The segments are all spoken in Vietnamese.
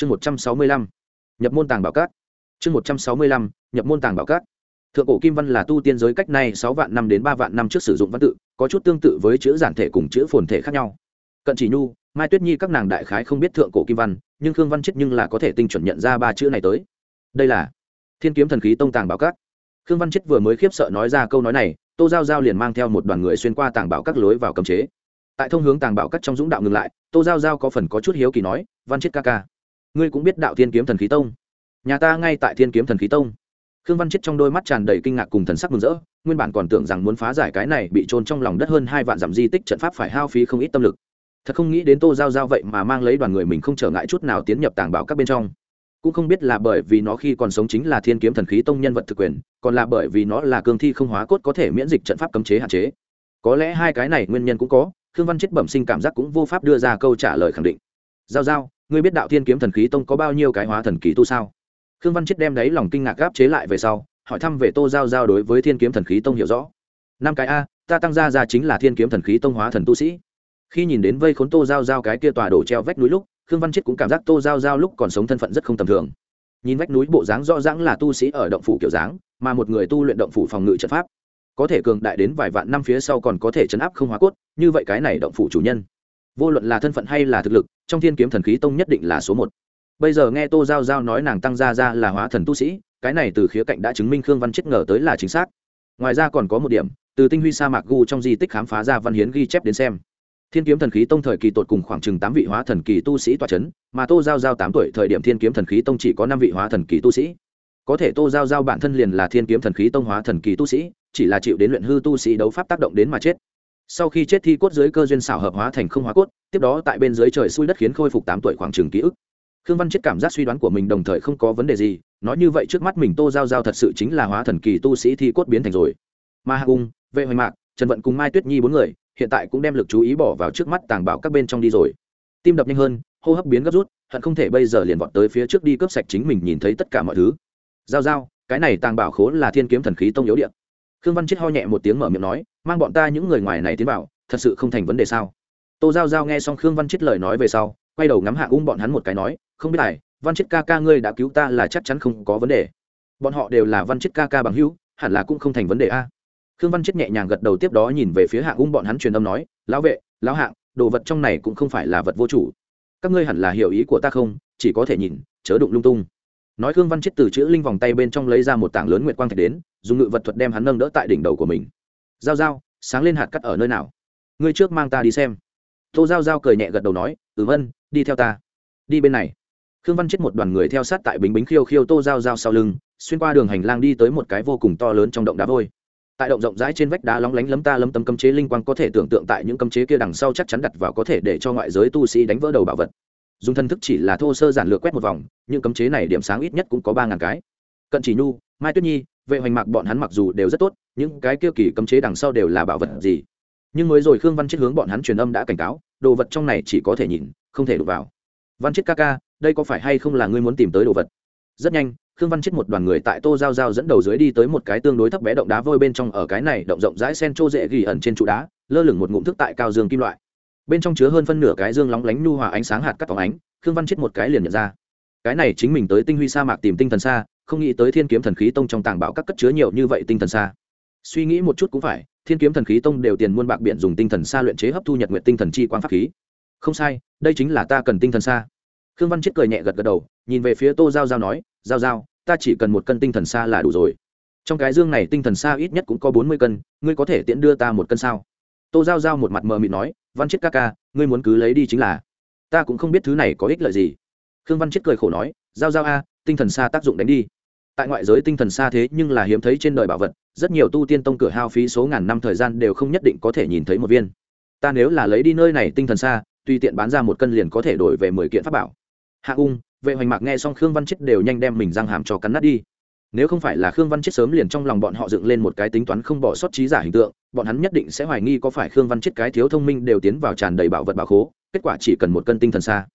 chương một trăm sáu mươi lăm, nhập môn tàng bảo cát chương một trăm sáu mươi lăm, nhập môn tàng bảo cát thượng cổ kim văn là tu tiên giới cách nay sáu vạn năm đến ba vạn năm trước sử dụng văn tự, có chút tương tự với chữ giản thể cùng chữ phồn thể khác nhau. Cận chỉ nhu, mai tuyết nhi các nàng đại khái không biết thượng cổ kim văn, nhưng khương văn chết nhưng là có thể tinh chuẩn nhận ra ba chữ này tới. Đây là thiên kiếm thần khí tông tàng bảo cát khương văn chết vừa mới khiếp sợ nói ra câu nói này, tô giao giao liền mang theo một đoàn người xuyên qua tàng bảo các lối vào cấm chế. Tại thông hướng tàng bảo các trong dũng đạo ngừng lại, tô giao giao có phần có chút hiếu kỳ nói, văn chết ca ca ngươi cũng biết đạo thiên kiếm thần khí tông. Nhà ta ngay tại thiên kiếm thần khí tông. Khương văn chết trong đôi mắt tràn đầy kinh ngạc cùng thần sắc mừng rỡ, nguyên bản còn tưởng rằng muốn phá giải cái này bị trôn trong lòng đất hơn hai vạn dặm di tích trận pháp phải hao phí không ít tâm lực. Thật không nghĩ đến tô giao giao vậy mà mang lấy đoàn người mình không trở ngại chút nào tiến nhập tàng bảo các bên trong. Cũng không biết là bởi vì nó khi còn sống chính là thiên kiếm thần khí tông nhân vật thực quyền, còn là bởi vì nó là cương thi không hóa cốt có thể miễn dịch trận pháp cấm chế hạn chế. Có lẽ hai cái này nguyên nhân cũng có, khương văn chết bẩm sinh cảm giác cũng vô pháp đưa ra câu trả lời khẳng định. Giao giao ngươi biết đạo thiên kiếm thần khí tông có bao nhiêu cái hóa thần kỳ tu sao? Khương văn chết đem đấy lòng kinh ngạc gáp chế lại về sau, hỏi thăm về tô giao giao đối với thiên kiếm thần khí tông hiểu rõ. Năm cái a, ta tăng ra ra chính là thiên kiếm thần khí tông hóa thần tu sĩ. Khi nhìn đến vây khốn tô giao giao cái kia tòa đổ treo vách núi lúc, khương văn chết cũng cảm giác tô giao giao lúc còn sống thân phận rất không tầm thường. Nhìn vách núi bộ dáng rõ ràng là tu sĩ ở động phủ kiểu dáng, mà một người tu luyện động phủ phòng ngự trận pháp, có thể cường đại đến vài vạn năm phía sau còn có thể chấn áp không hóa cốt, như vậy cái này động phủ chủ nhân vô luận là thân phận hay là thực lực, trong thiên kiếm thần khí tông nhất định là số một. Bây giờ nghe tô giao giao nói nàng tăng Gia ra là hóa thần tu sĩ, cái này từ khía cạnh đã chứng minh khương văn chết ngờ tới là chính xác. Ngoài ra còn có một điểm, từ tinh huy sa mạc gu trong di tích khám phá ra văn hiến ghi chép đến xem. Thiên kiếm thần khí tông thời kỳ tột cùng khoảng chừng tám vị hóa thần kỳ tu sĩ toa c h ấ n mà tô giao giao tám tuổi thời điểm thiên kiếm thần khí tông chỉ có năm vị hóa thần kỳ tu sĩ. Có thể tô giao giao bản thân liền là thiên kiếm thần khí tông hóa thần kỳ tu sĩ, chỉ là chịu đến luyện hư tu sĩ đấu pháp tác động đến mà chết sau khi chết thi cốt dưới cơ duyên xảo hợp hóa thành không hóa cốt, tiếp đó tại bên dưới trời xui đất khiến khôi phục tám tuổi khoảng trường ký ức. Khương văn chết cảm giác suy đoán của mình đồng thời không có vấn đề gì, nói như vậy trước mắt mình tô giao giao thật sự chính là hóa thần kỳ tu sĩ thi cốt biến thành rồi. Ma hạ ung vệ hoành mạc, trần vận cùng mai tuyết nhi bốn người, hiện tại cũng đem lực chú ý bỏ vào trước mắt tàng bảo các bên trong đi rồi. Tim đập nhanh hơn, hô hấp biến gấp rút, hận không thể bây giờ liền vọt tới phía trước đi cướp sạch chính mình nhìn thấy tất cả mọi thứ. Giao giao, cái này tàng bảo khố là thiên kiếm thần khí tông yếu điện khương văn chết ho nhẹ một tiếng mở miệng nói, mang bọn ta những người ngoài này tiến vào, thật sự không thành vấn đề sao? Tô giao giao nghe xong khương văn chết lời nói về sau, quay đầu ngắm hạ ung bọn hắn một cái nói, không biết này văn chết ca ca ngươi đã cứu ta là chắc chắn không có vấn đề. Bọn họ đều là văn chết ca ca bằng hữu, hẳn là cũng không thành vấn đề a. Khương văn chết nhẹ nhàng gật đầu tiếp đó nhìn về phía Hạ ung bọn hắn truyền âm nói, lão vệ, lão hạng, đồ vật trong này cũng không phải là vật vô chủ. Các ngươi hẳn là hiểu ý của ta không? Chỉ có thể nhìn, chớ đụng lung tung nói khương văn chết từ chữ linh vòng tay bên trong lấy ra một tảng lớn nguyệt quang thạch đến, dùng ngự vật thuật đem hắn nâng đỡ tại đỉnh đầu của mình. Giao giao, sáng lên hạt cắt ở nơi nào? Ngươi trước mang ta đi xem. Tô giao giao cười nhẹ gật đầu nói ừ vân, đi theo ta. Đi bên này. Khương văn chết một đoàn người theo sát tại bính bính khiêu khiêu tô giao giao sau lưng, xuyên qua đường hành lang đi tới một cái vô cùng to lớn trong động đá vôi. Tại động rộng rãi trên vách đá lóng lánh lấm ta lấm tấm cấm chế linh quang có thể tưởng tượng tại những cấm chế kia đằng sau chắc chắn đặt vào có thể để cho ngoại giới tu sĩ đánh vỡ đầu bảo vật dùng thân thức chỉ là thô sơ giản lược quét một vòng, những cấm chế này điểm sáng ít nhất cũng có ba ngàn cái. Cận chỉ nhu, mai tuyết nhi, vệ hoành mạc bọn hắn mặc dù đều rất tốt, những cái kia kỳ cấm chế đằng sau đều là bảo vật gì? Nhưng mới rồi khương văn chết hướng bọn hắn truyền âm đã cảnh cáo, đồ vật trong này chỉ có thể nhìn, không thể đụng vào. Văn chết ca ca, đây có phải hay không là ngươi muốn tìm tới đồ vật? Rất nhanh, khương văn chết một đoàn người tại tô giao giao dẫn đầu dưới đi tới một cái tương đối thấp bé động đá vôi bên trong ở cái này động rộng rãi sen trô dễ ghi ẩn trên trụ đá, lơ lửng một ngụm thức tại cao dương kim loại bên trong chứa hơn phân nửa cái dương lóng lánh nhu hòa ánh sáng hạt cắt phóng ánh, khương văn chết một cái liền nhận ra. Cái này chính mình tới tinh huy sa mạc tìm tinh thần xa không nghĩ tới thiên kiếm thần khí tông trong tàng bảo các cất chứa nhiều như vậy tinh thần xa suy nghĩ một chút cũng phải, thiên kiếm thần khí tông đều tiền muôn bạc biện dùng tinh thần xa luyện chế hấp thu nhật nguyện tinh thần chi quan pháp khí. Không sai, đây chính là ta cần tinh thần xa khương văn chết cười nhẹ gật gật đầu, nhìn về phía tô giao giao nói, giao giao, ta chỉ cần một cân tinh thần xa là đủ rồi. Trong cái dương này tinh thần xa ít nhất cũng có bốn mươi cân, ngươi có thể tiễn đưa ta một cân sao? Tô giao giao một mặt mờ mịt nói, văn chết ca ca, ngươi muốn cứ lấy đi chính là. Ta cũng không biết thứ này có ích lợi gì. Khương văn chết cười khổ nói, giao giao a, tinh thần xa tác dụng đánh đi. Tại ngoại giới tinh thần xa thế nhưng là hiếm thấy trên đời bảo vật, rất nhiều tu tiên tông cửa hao phí số ngàn năm thời gian đều không nhất định có thể nhìn thấy một viên. Ta nếu là lấy đi nơi này tinh thần xa, tùy tiện bán ra một cân liền có thể đổi về mười kiện pháp bảo. Hạ ung, vệ hoành mạc nghe xong khương văn chết đều nhanh đem mình răng hàm cho cắn nát đi nếu không phải là khương văn chết sớm liền trong lòng bọn họ dựng lên một cái tính toán không bỏ sót trí giả hình tượng, bọn hắn nhất định sẽ hoài nghi có phải khương văn chết cái thiếu thông minh đều tiến vào tràn đầy bảo vật bảo khố, kết quả chỉ cần một cân tinh thần xa.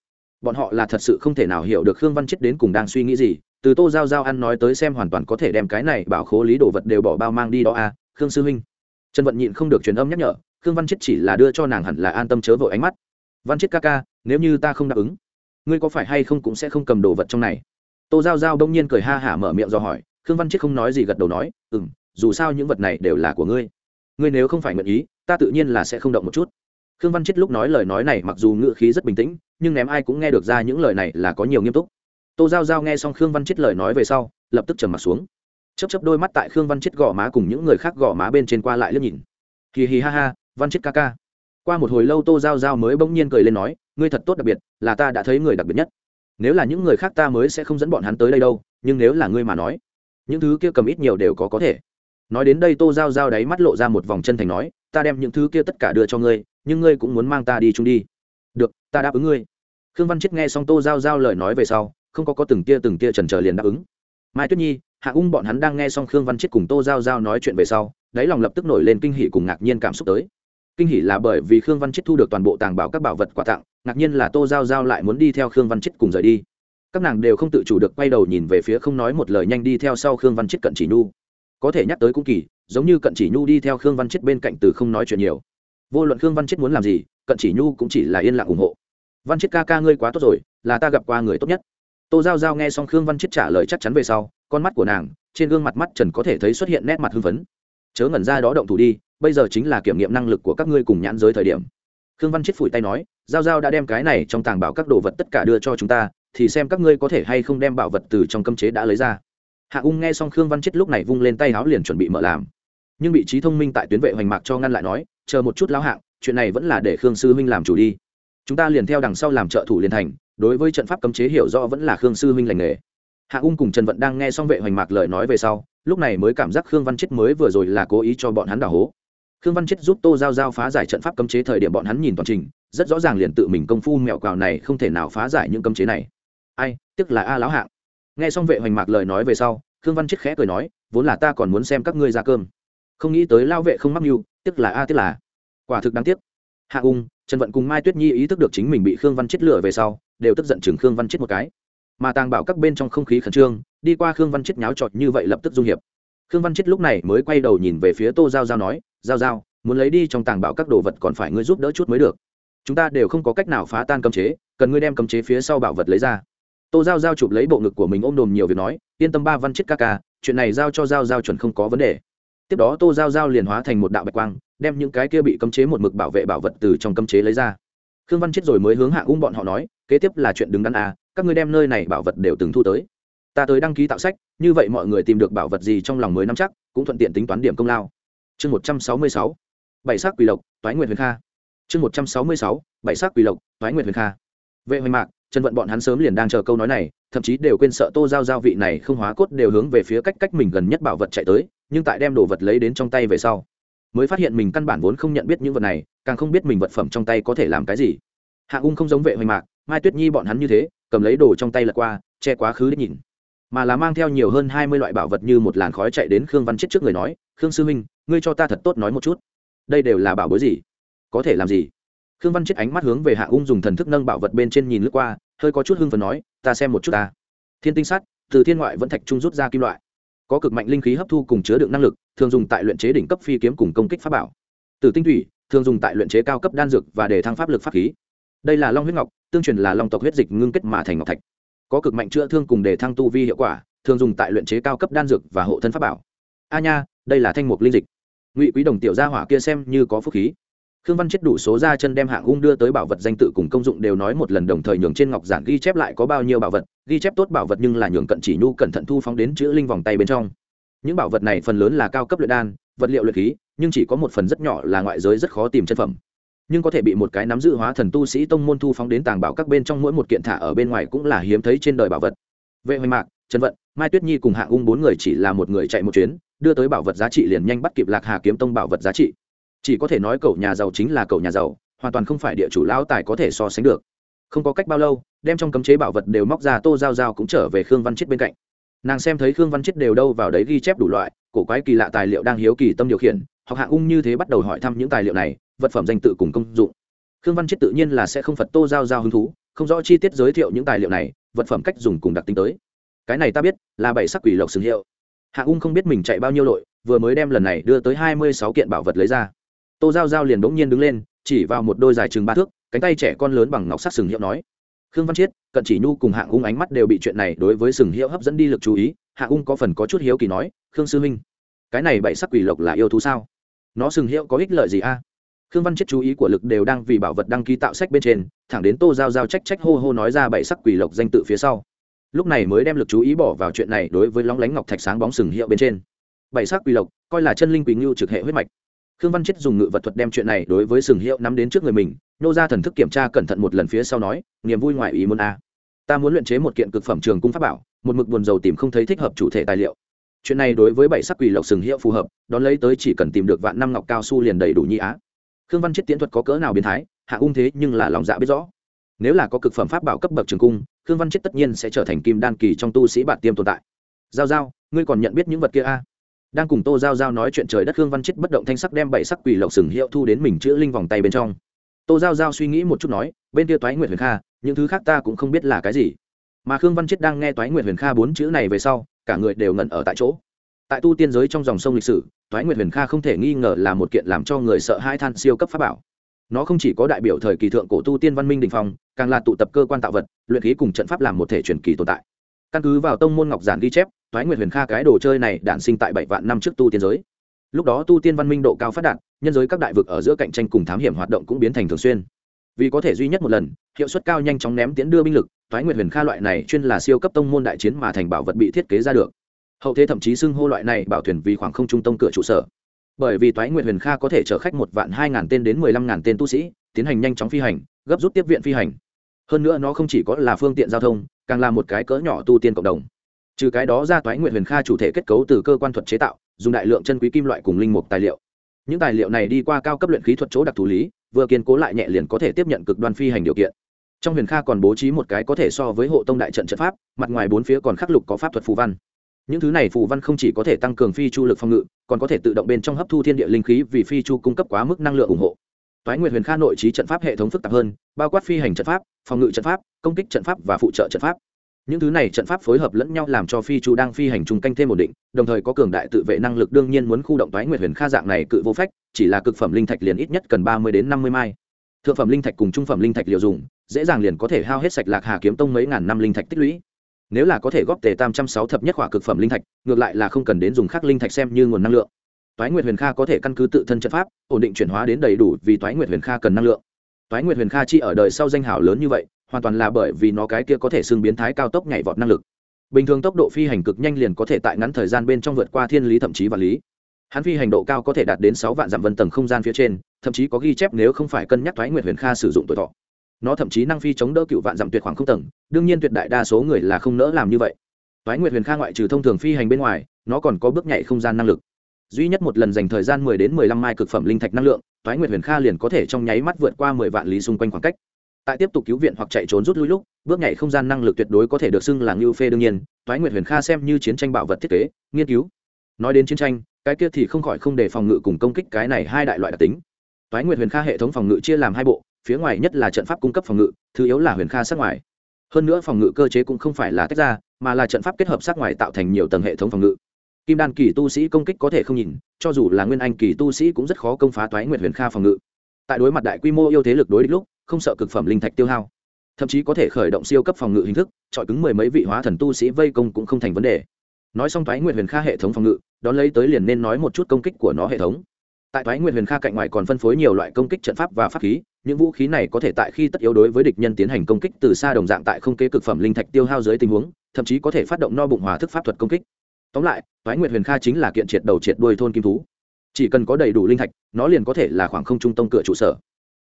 Bọn họ là thật sự không thể nào hiểu được khương văn chết đến cùng đang suy nghĩ gì, từ tô giao giao ăn nói tới xem hoàn toàn có thể đem cái này bảo khố lý đồ vật đều bỏ bao mang đi đó à khương sư huynh. Trần vận nhịn không được truyền âm nhắc nhở, khương văn chết chỉ là đưa cho nàng hẳn là an tâm chớ vội ánh mắt. Văn chết ca ca, nếu như ta không đáp ứng, ngươi có phải hay không cũng sẽ không cầm đồ vật trong này? Tô giao giao đông nhiên cười ha hả mở miệng do hỏi, khương văn Chiết không nói gì gật đầu nói ừ m dù sao những vật này đều là của ngươi. Ngươi nếu không phải nguyện ý, ta tự nhiên là sẽ không động một chút. Khương văn Chiết lúc nói lời nói này mặc dù ngự khí rất bình tĩnh, nhưng ném ai cũng nghe được ra những lời này là có nhiều nghiêm túc. Tô giao giao nghe xong khương văn Chiết lời nói về sau, lập tức trầm m ặ t xuống. Chấp chấp đôi mắt tại khương văn Chiết gõ má cùng những người khác gõ má bên trên qua lại liếc nhìn. Hì hì ha ha, văn Chiết ca ca. Qua một hồi lâu tô giao giao mới bỗng nhiên cười lên nói, ngươi thật tốt đặc biệt, là ta đã thấy người đặc biệt nhất nếu là những người khác ta mới sẽ không dẫn bọn hắn tới đây đâu, nhưng nếu là ngươi mà nói, những thứ kia cầm ít nhiều đều có có thể. Nói đến đây tô giao giao đáy mắt lộ ra một vòng chân thành nói, ta đem những thứ kia tất cả đưa cho ngươi, nhưng ngươi cũng muốn mang ta đi chung đi. Được, ta đáp ứng ngươi. Khương văn chết nghe xong tô giao giao lời nói về sau, không có có từng tia từng tia trần trờ liền đáp ứng. Mai tuyết nhi, hạ ung bọn hắn đang nghe xong khương văn chết cùng tô giao giao nói chuyện về sau, đáy lòng lập tức nổi lên kinh hỷ cùng ngạc nhiên cảm xúc tới kinh hỉ là bởi vì khương văn chết thu được toàn bộ tàng bảo các bảo vật quà tặng, ngạc nhiên là tô giao giao lại muốn đi theo khương văn chết cùng rời đi. Các nàng đều không tự chủ được quay đầu nhìn về phía không nói một lời nhanh đi theo sau khương văn chết cận chỉ nhu. Có thể nhắc tới cũng kỳ, giống như cận chỉ nhu đi theo khương văn chết bên cạnh từ không nói chuyện nhiều. Vô luận khương văn chết muốn làm gì, cận chỉ nhu cũng chỉ là yên lặng ủng hộ. Văn chết ca ca ngươi quá tốt rồi, là ta gặp qua người tốt nhất. Tô giao giao nghe xong khương văn chết trả lời chắc chắn về sau, con mắt của nàng, trên gương mặt mắt trần có thể thấy xuất hiện nét mặt hưng phấn. Chớ ngẩn ra đó động thủ đi bây giờ chính là kiểm nghiệm năng lực của các ngươi cùng nhãn giới thời điểm. Khương văn chết phủi tay nói, giao giao đã đem cái này trong tàng bảo các đồ vật tất cả đưa cho chúng ta, thì xem các ngươi có thể hay không đem bảo vật từ trong cấm chế đã lấy ra. Hạ ung nghe xong khương văn chết lúc này vung lên tay áo liền chuẩn bị mở làm. Nhưng bị trí thông minh tại tuyến vệ hoành mạc cho ngăn lại nói, chờ một chút lão hạng, chuyện này vẫn là để khương sư huynh làm chủ đi. Chúng ta liền theo đằng sau làm trợ thủ liên thành, đối với trận pháp cấm chế hiểu rõ vẫn là khương sư huynh lành nghề. Hạ ung cùng trần vận đang nghe xong vệ hoành mạc lời nói về sau, lúc này mới cảm giác khương văn chết mới vừa rồi là cố ý cho bọn hắn đào hố khương văn chết giúp tô giao giao phá giải trận pháp cấm chế thời điểm bọn hắn nhìn toàn trình, rất rõ ràng liền tự mình công phu mẹo cào này không thể nào phá giải những cấm chế này. Ai tức là a lão hạng. Nghe xong vệ hoành mạc lời nói về sau, khương văn chết khẽ cười nói, vốn là ta còn muốn xem các ngươi ra cơm. Không nghĩ tới lao vệ không mắc mưu tức là a tức là. Quả thực đáng tiếc. Hạ ung, trần vận cùng mai tuyết nhi ý thức được chính mình bị khương văn chết lửa về sau, đều tức giận chừng khương văn chết một cái. Mà tàng bảo các bên trong không khí khẩn trương, đi qua khương văn chết nháo trọt như vậy lập tức dung hiệp. Khương văn chết lúc này mới quay đầu nhìn về phía tô giao giao nói giao giao, muốn lấy đi trong tàng bảo các đồ vật còn phải ngươi giúp đỡ chút mới được. Chúng ta đều không có cách nào phá tan cấm chế, cần ngươi đem cấm chế phía sau bảo vật lấy ra. Tô giao giao chụp lấy bộ ngực của mình ôm đồm nhiều việc nói, yên tâm ba văn chết ca ca, chuyện này giao cho giao giao chuẩn không có vấn đề. Tiếp đó tô giao giao liền hóa thành một đạo bạch quang, đem những cái kia bị cấm chế một mực bảo vệ bảo vật từ trong cấm chế lấy ra. Khương văn chết rồi mới hướng hạ ung bọn họ nói, kế tiếp là chuyện đứng đắn à các ngươi đem nơi này bảo vật đều từng thu tới. Ta tới đăng ký tạo sách, như vậy mọi người tìm được bảo vật gì trong lòng mới nắm chắc, cũng thuận tiện tính toán điểm công lao chương một trăm sáu mươi sáu, bảy sắc quỷ lộc, toái nguyệt huyền kha. Chương một trăm sáu mươi sáu, bảy sắc quỷ lộc, toái nguyệt huyền kha. Vệ hoành mạc, trần vận bọn hắn sớm liền đang chờ câu nói này, thậm chí đều quên sợ tô giao giao vị này không hóa cốt đều hướng về phía cách cách mình gần nhất bảo vật chạy tới, nhưng tại đem đồ vật lấy đến trong tay về sau, mới phát hiện mình căn bản vốn không nhận biết những vật này, càng không biết mình vật phẩm trong tay có thể làm cái gì. Hạ ung không giống vệ hoành mạc, mai tuyết nhi bọn hắn như thế, cầm lấy đồ trong tay lật qua, che quá khứ để nhìn. Mà là mang theo nhiều hơn hai mươi loại bảo vật như một làn khói chạy đến khương văn chết trước người nói, khương sư huynh ngươi cho ta thật tốt nói một chút. Đây đều là bảo bối gì? Có thể làm gì? Khương văn chết ánh mắt hướng về hạ ung dùng thần thức nâng bảo vật bên trên nhìn lướt qua, hơi có chút hưng phần nói, ta xem một chút ta. Thiên tinh sắt, từ thiên ngoại vẫn thạch trung rút ra kim loại. Có cực mạnh linh khí hấp thu cùng chứa đựng năng lực, thường dùng tại luyện chế đỉnh cấp phi kiếm cùng công kích pháp bảo. Từ tinh thủy, thường dùng tại luyện chế cao cấp đan dược và đề thăng pháp lực pháp khí. Đây là long huyết ngọc, tương truyền là long tộc huyết dịch ngưng kết mà thành ngọc thạch. Có cực mạnh chữa thương cùng đề thăng tu vi hiệu quả, thường dùng tại luyện chế cao cấp đan dược và hộ thân pháp bảo. A nha, đây là thanh mục linh dịch ngụy quý đồng tiểu gia hỏa kia xem như có phúc khí. Khương văn chết đủ số ra chân đem hạng ung đưa tới bảo vật danh tự cùng công dụng đều nói một lần đồng thời nhường trên ngọc giản ghi chép lại có bao nhiêu bảo vật, ghi chép tốt bảo vật nhưng là nhường cận chỉ nhu cẩn thận thu phóng đến chữ linh vòng tay bên trong. Những bảo vật này phần lớn là cao cấp luyện đan, vật liệu luyện khí, nhưng chỉ có một phần rất nhỏ là ngoại giới rất khó tìm chân phẩm. Nhưng có thể bị một cái nắm giữ hóa thần tu sĩ tông môn thu phóng đến tàng bảo các bên trong mỗi một kiện thả ở bên ngoài cũng là hiếm thấy trên đời bảo vật. Vệ hoành mạc, trần vận mai tuyết nhi cùng hạng ung bốn người chỉ là một người chạy một chuyến, đưa tới bảo vật giá trị liền nhanh bắt kịp lạc hà kiếm tông bảo vật giá trị. Chỉ có thể nói cậu nhà giàu chính là cậu nhà giàu, hoàn toàn không phải địa chủ lão tài có thể so sánh được. Không có cách bao lâu, đem trong cấm chế bảo vật đều móc ra tô giao giao cũng trở về khương văn chết bên cạnh. Nàng xem thấy khương văn chết đều đâu vào đấy ghi chép đủ loại, cổ quái kỳ lạ tài liệu đang hiếu kỳ tâm điều khiển, học hạng ung như thế bắt đầu hỏi thăm những tài liệu này, vật phẩm danh tự cùng công dụng. Khương văn chết tự nhiên là sẽ không phật tô giao giao hứng thú, không rõ chi tiết giới thiệu những tài liệu này, vật phẩm cách dùng cùng đặc tính tới cái này ta biết, là bảy sắc quỷ lộc xứng hiệu. Hạ ung không biết mình chạy bao nhiêu lội, vừa mới đem lần này đưa tới hai mươi sáu kiện bảo vật lấy ra. Tô giao giao liền bỗng nhiên đứng lên, chỉ vào một đôi dài chừng ba thước, cánh tay trẻ con lớn bằng ngọc sắc sừng hiệu nói. Khương văn chiết, cận chỉ nhu cùng hạ ung ánh mắt đều bị chuyện này đối với sừng hiệu hấp dẫn đi lực chú ý, hạ ung có phần có chút hiếu kỳ nói, khương sư huynh, cái này bảy sắc quỷ lộc là yêu thú sao? Nó sừng hiệu có ích lợi gì a? Khương văn chiết chú ý của lực đều đang vì bảo vật đăng ký tạo sách bên trên, thẳng đến tô giao giao trách trách hô hô nói ra bảy sắc quỷ lộc danh tự phía sau lúc này mới đem lực chú ý bỏ vào chuyện này đối với lóng lánh ngọc thạch sáng bóng sừng hiệu bên trên. Bảy sắc quỷ lộc, coi là chân linh quỷ ngưu trực hệ huyết mạch. Khương văn chết dùng ngự vật thuật đem chuyện này đối với sừng hiệu nắm đến trước người mình, nô ra thần thức kiểm tra cẩn thận một lần phía sau nói, niềm vui ngoại ý muốn a. Ta muốn luyện chế một kiện cực phẩm trường cung pháp bảo, một mực buồn dầu tìm không thấy thích hợp chủ thể tài liệu. Chuyện này đối với bảy sắc quỷ lộc sừng hiệu phù hợp, đón lấy tới chỉ cần tìm được vạn năm ngọc cao su liền đầy đủ nhi á. Khương văn chết tiến thuật có cỡ nào biến thái, hạ ung thế nhưng là lòng dạ biết rõ. Nếu là có cực phẩm pháp bảo cấp bậc trường cung khương văn chết tất nhiên sẽ trở thành kim đan kỳ trong tu sĩ bản tiêm tồn tại. Giao giao, ngươi còn nhận biết những vật kia a đang cùng tô giao giao nói chuyện trời đất, khương văn chết bất động thanh sắc đem bảy sắc quỷ lộc sừng hiệu thu đến mình chữ linh vòng tay bên trong. Tô giao giao suy nghĩ một chút nói, bên kia toái nguyệt huyền kha, những thứ khác ta cũng không biết là cái gì. Mà khương văn chết đang nghe toái nguyệt huyền kha bốn chữ này về sau, cả người đều ngẩn ở tại chỗ. Tại tu tiên giới trong dòng sông lịch sử, toái nguyệt huyền kha không thể nghi ngờ là một kiện làm cho người sợ hai than siêu cấp pháp bảo nó không chỉ có đại biểu thời kỳ thượng cổ tu tiên văn minh đình phong, càng là tụ tập cơ quan tạo vật, luyện khí cùng trận pháp làm một thể truyền kỳ tồn tại. Căn cứ vào tông môn ngọc giản ghi chép thoái nguyệt huyền kha cái đồ chơi này đản sinh tại bảy vạn năm trước tu tiên giới. Lúc đó tu tiên văn minh độ cao phát đạt, nhân giới các đại vực ở giữa cạnh tranh cùng thám hiểm hoạt động cũng biến thành thường xuyên. Vì có thể duy nhất một lần, hiệu suất cao nhanh chóng ném tiến đưa binh lực thoái nguyệt huyền kha loại này chuyên là siêu cấp tông môn đại chiến mà thành bảo vật bị thiết kế ra được. Hậu thế thậm chí xưng hô loại này bảo thuyền vì khoảng không trung tông cửa trụ sở bởi vì toái nguyệt huyền kha có thể chở khách một vạn hai ngàn tên đến mười lăm ngàn tên tu sĩ, tiến hành nhanh chóng phi hành, gấp rút tiếp viện phi hành. Hơn nữa nó không chỉ có là phương tiện giao thông, càng là một cái cỡ nhỏ tu tiên cộng đồng. Trừ cái đó ra toái nguyện huyền kha chủ thể kết cấu từ cơ quan thuật chế tạo, dùng đại lượng chân quý kim loại cùng linh mục tài liệu. Những tài liệu này đi qua cao cấp luyện khí thuật chỗ đặc thù lý, vừa kiên cố lại nhẹ liền có thể tiếp nhận cực đoan phi hành điều kiện. Trong huyền kha còn bố trí một cái có thể so với hộ tông đại trận trận pháp, mặt ngoài bốn phía còn khắc lục có pháp thuật phù văn những thứ này phù văn không chỉ có thể tăng cường phi chu lực phòng ngự, còn có thể tự động bên trong hấp thu thiên địa linh khí vì phi chu cung cấp quá mức năng lượng ủng hộ. Toái nguyệt huyền kha nội trí trận pháp hệ thống phức tạp hơn, bao quát phi hành trận pháp, phòng ngự trận pháp, công kích trận pháp và phụ trợ trận pháp. Những thứ này trận pháp phối hợp lẫn nhau làm cho phi chu đang phi hành chung canh thêm ổn định, đồng thời có cường đại tự vệ năng lực đương nhiên muốn khu động toái nguyệt huyền kha dạng này cự vô phách, chỉ là cực phẩm linh thạch liền ít nhất cần ba mươi đến năm mươi mai. Thượng phẩm linh thạch cùng trung phẩm linh thạch liều dùng, dễ dàng liền có thể hao hết sạch lạc hà kiếm tông mấy ngàn năm linh thạch tích lũy nếu là có thể góp tề tam trăm sáu thập nhất khỏa cực phẩm linh thạch, ngược lại là không cần đến dùng khắc linh thạch xem như nguồn năng lượng. Toái nguyệt huyền kha có thể căn cứ tự thân trận pháp, ổn định chuyển hóa đến đầy đủ vì toái nguyệt huyền kha cần năng lượng. Toái nguyệt huyền kha chi ở đời sau danh hào lớn như vậy, hoàn toàn là bởi vì nó cái kia có thể xưng biến thái cao tốc nhảy vọt năng lực. Bình thường tốc độ phi hành cực nhanh liền có thể tại ngắn thời gian bên trong vượt qua thiên lý thậm chí và lý. Hắn phi hành độ cao có thể đạt đến sáu vạn dặm vân tầng không gian phía trên, thậm chí có ghi chép nếu không phải cân nhắc thoái nguyệt huyền kha sử dụng tuổi thọ nó thậm chí năng phi chống đỡ cựu vạn dặm tuyệt khoảng không tầng, đương nhiên tuyệt đại đa số người là không nỡ làm như vậy. Thoái nguyệt huyền kha ngoại trừ thông thường phi hành bên ngoài, nó còn có bước nhảy không gian năng lực. Duy nhất một lần dành thời gian mười đến mười lăm mai cực phẩm linh thạch năng lượng thoái nguyệt huyền kha liền có thể trong nháy mắt vượt qua mười vạn lý xung quanh khoảng cách. Tại tiếp tục cứu viện hoặc chạy trốn rút lui lúc, bước nhảy không gian năng lực tuyệt đối có thể được xưng là ngưu phê đương nhiên thoái nguyệt huyền kha xem như chiến tranh bảo vật thiết kế, nghiên cứu. Nói đến chiến tranh, cái kia thì không khỏi không để phòng ngự cùng công kích cái này hai đại loại đặc tính. Thoái nguyệt huyền kha hệ thống phòng ngự chia làm hai bộ phía ngoài nhất là trận pháp cung cấp phòng ngự, thứ yếu là huyền kha sát ngoài. Hơn nữa phòng ngự cơ chế cũng không phải là tách ra, mà là trận pháp kết hợp sát ngoài tạo thành nhiều tầng hệ thống phòng ngự. Kim đan kỳ tu sĩ công kích có thể không nhìn, cho dù là nguyên anh kỳ tu sĩ cũng rất khó công phá toái nguyệt huyền kha phòng ngự. Tại đối mặt đại quy mô yêu thế lực đối địch lúc, không sợ cực phẩm linh thạch tiêu hao. Thậm chí có thể khởi động siêu cấp phòng ngự hình thức, chọi cứng mười mấy vị hóa thần tu sĩ vây công cũng không thành vấn đề. Nói xong toái nguyệt huyền kha hệ thống phòng ngự, đón lấy tới liền nên nói một chút công kích của nó hệ thống. Tại toái nguyệt huyền kha cạnh ngoài còn phân phối nhiều loại công kích trận pháp và pháp khí những vũ khí này có thể tại khi tất yếu đối với địch nhân tiến hành công kích từ xa đồng dạng tại không kế cực phẩm linh thạch tiêu hao dưới tình huống, thậm chí có thể phát động no bụng hòa thức pháp thuật công kích. Tóm lại, toái nguyệt huyền kha chính là kiện triệt đầu triệt đuôi thôn kim thú. Chỉ cần có đầy đủ linh thạch, nó liền có thể là khoảng không trung tông cửa trụ sở.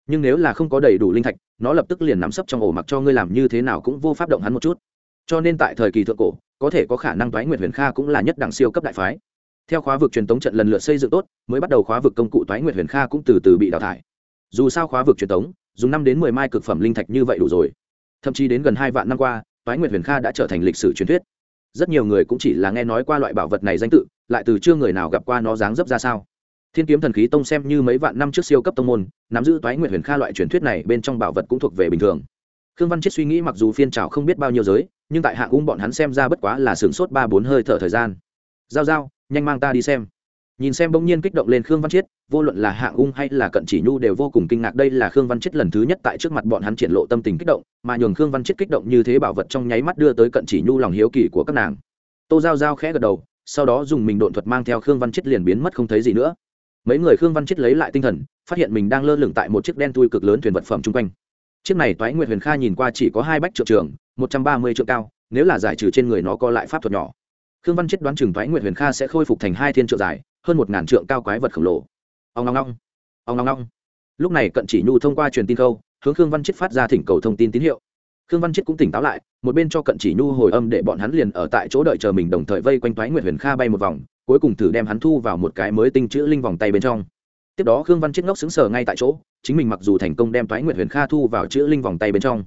Nhưng nếu là không có đầy đủ linh thạch, nó lập tức liền nắm sấp trong ổ mặc cho ngươi làm như thế nào cũng vô pháp động hắn một chút. Cho nên tại thời kỳ thượng cổ, có thể có khả năng toái nguyệt huyền kha cũng là nhất đẳng siêu cấp đại phái. Theo khóa vực truyền tống trận lần lượt xây dựng tốt, mới bắt đầu khóa vực công cụ toái nguyệt huyền kha cũng từ từ bị đào thải dù sao khóa vực truyền tống dùng năm đến mười mai cực phẩm linh thạch như vậy đủ rồi. Thậm chí đến gần hai vạn năm qua, toái nguyệt huyền kha đã trở thành lịch sử truyền thuyết. Rất nhiều người cũng chỉ là nghe nói qua loại bảo vật này danh tự, lại từ chưa người nào gặp qua nó dáng dấp ra sao. Thiên kiếm thần khí tông xem như mấy vạn năm trước siêu cấp tông môn, nắm giữ toái nguyệt huyền kha loại truyền thuyết này bên trong bảo vật cũng thuộc về bình thường. Khương văn chết suy nghĩ mặc dù phiên trào không biết bao nhiêu giới, nhưng tại hạng ung bọn hắn xem ra bất quá là sửng sốt ba bốn hơi thở thời gian. Giao giao, nhanh mang ta đi xem nhìn xem bỗng nhiên kích động lên khương văn chiết, vô luận là hạng ung hay là cận chỉ nhu đều vô cùng kinh ngạc đây là khương văn chiết lần thứ nhất tại trước mặt bọn hắn triển lộ tâm tình kích động, mà nhường khương văn chiết kích động như thế bảo vật trong nháy mắt đưa tới cận chỉ nhu lòng hiếu kỳ của các nàng. Tô giao giao khẽ gật đầu, sau đó dùng mình độn thuật mang theo khương văn chiết liền biến mất không thấy gì nữa. Mấy người khương văn chiết lấy lại tinh thần, phát hiện mình đang lơ lửng tại một chiếc đen tui cực lớn thuyền vật phẩm chung quanh. Chiếc này toái nguyệt huyền kha nhìn qua chỉ có hai bách trượng trường, một trăm ba mươi trượng cao, nếu là giải trừ trên người nó co lại pháp thuật nhỏ. Khương văn chết đoán chừng toái nguyệt huyền kha sẽ khôi phục thành hai thiên trượng dài hơn một ngàn trượng cao quái vật khổng lồ. Ông ngong ngong ông ngong ngong lúc này cận chỉ nhu thông qua truyền tin khâu, hướng khương văn chết phát ra thỉnh cầu thông tin tín hiệu. Khương văn chết cũng tỉnh táo lại, một bên cho cận chỉ nhu hồi âm để bọn hắn liền ở tại chỗ đợi chờ mình đồng thời vây quanh toái nguyệt huyền kha bay một vòng, cuối cùng thử đem hắn thu vào một cái mới tinh chữ linh vòng tay bên trong. Tiếp đó khương văn chết ngốc xứng sờ ngay tại chỗ, chính mình mặc dù thành công đem toái nguyệt huyền kha thu vào chữ linh vòng tay bên trong,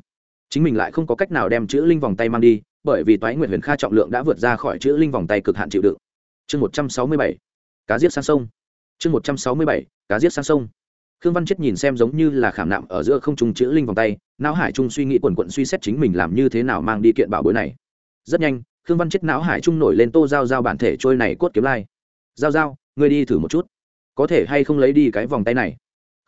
chính mình lại không có cách nào đem chữ linh vòng tay mang đi, bởi vì toái nguyệt huyền kha trọng lượng đã vượt ra khỏi chữ linh vòng tay cực hạn chịu đựng. Chương một trăm sáu mươi bảy cá giết sang sông. Chương một trăm sáu mươi bảy, cá giết sang sông. Khương văn chết nhìn xem giống như là khảm nạm ở giữa không trung chữ linh vòng tay, não hải trung suy nghĩ quần quận suy xét chính mình làm như thế nào mang đi kiện bảo bối này. Rất nhanh, khương văn chết não hải trung nổi lên tô giao giao bản thể trôi này cốt kiếm lai. Giao giao, ngươi đi thử một chút. Có thể hay không lấy đi cái vòng tay này?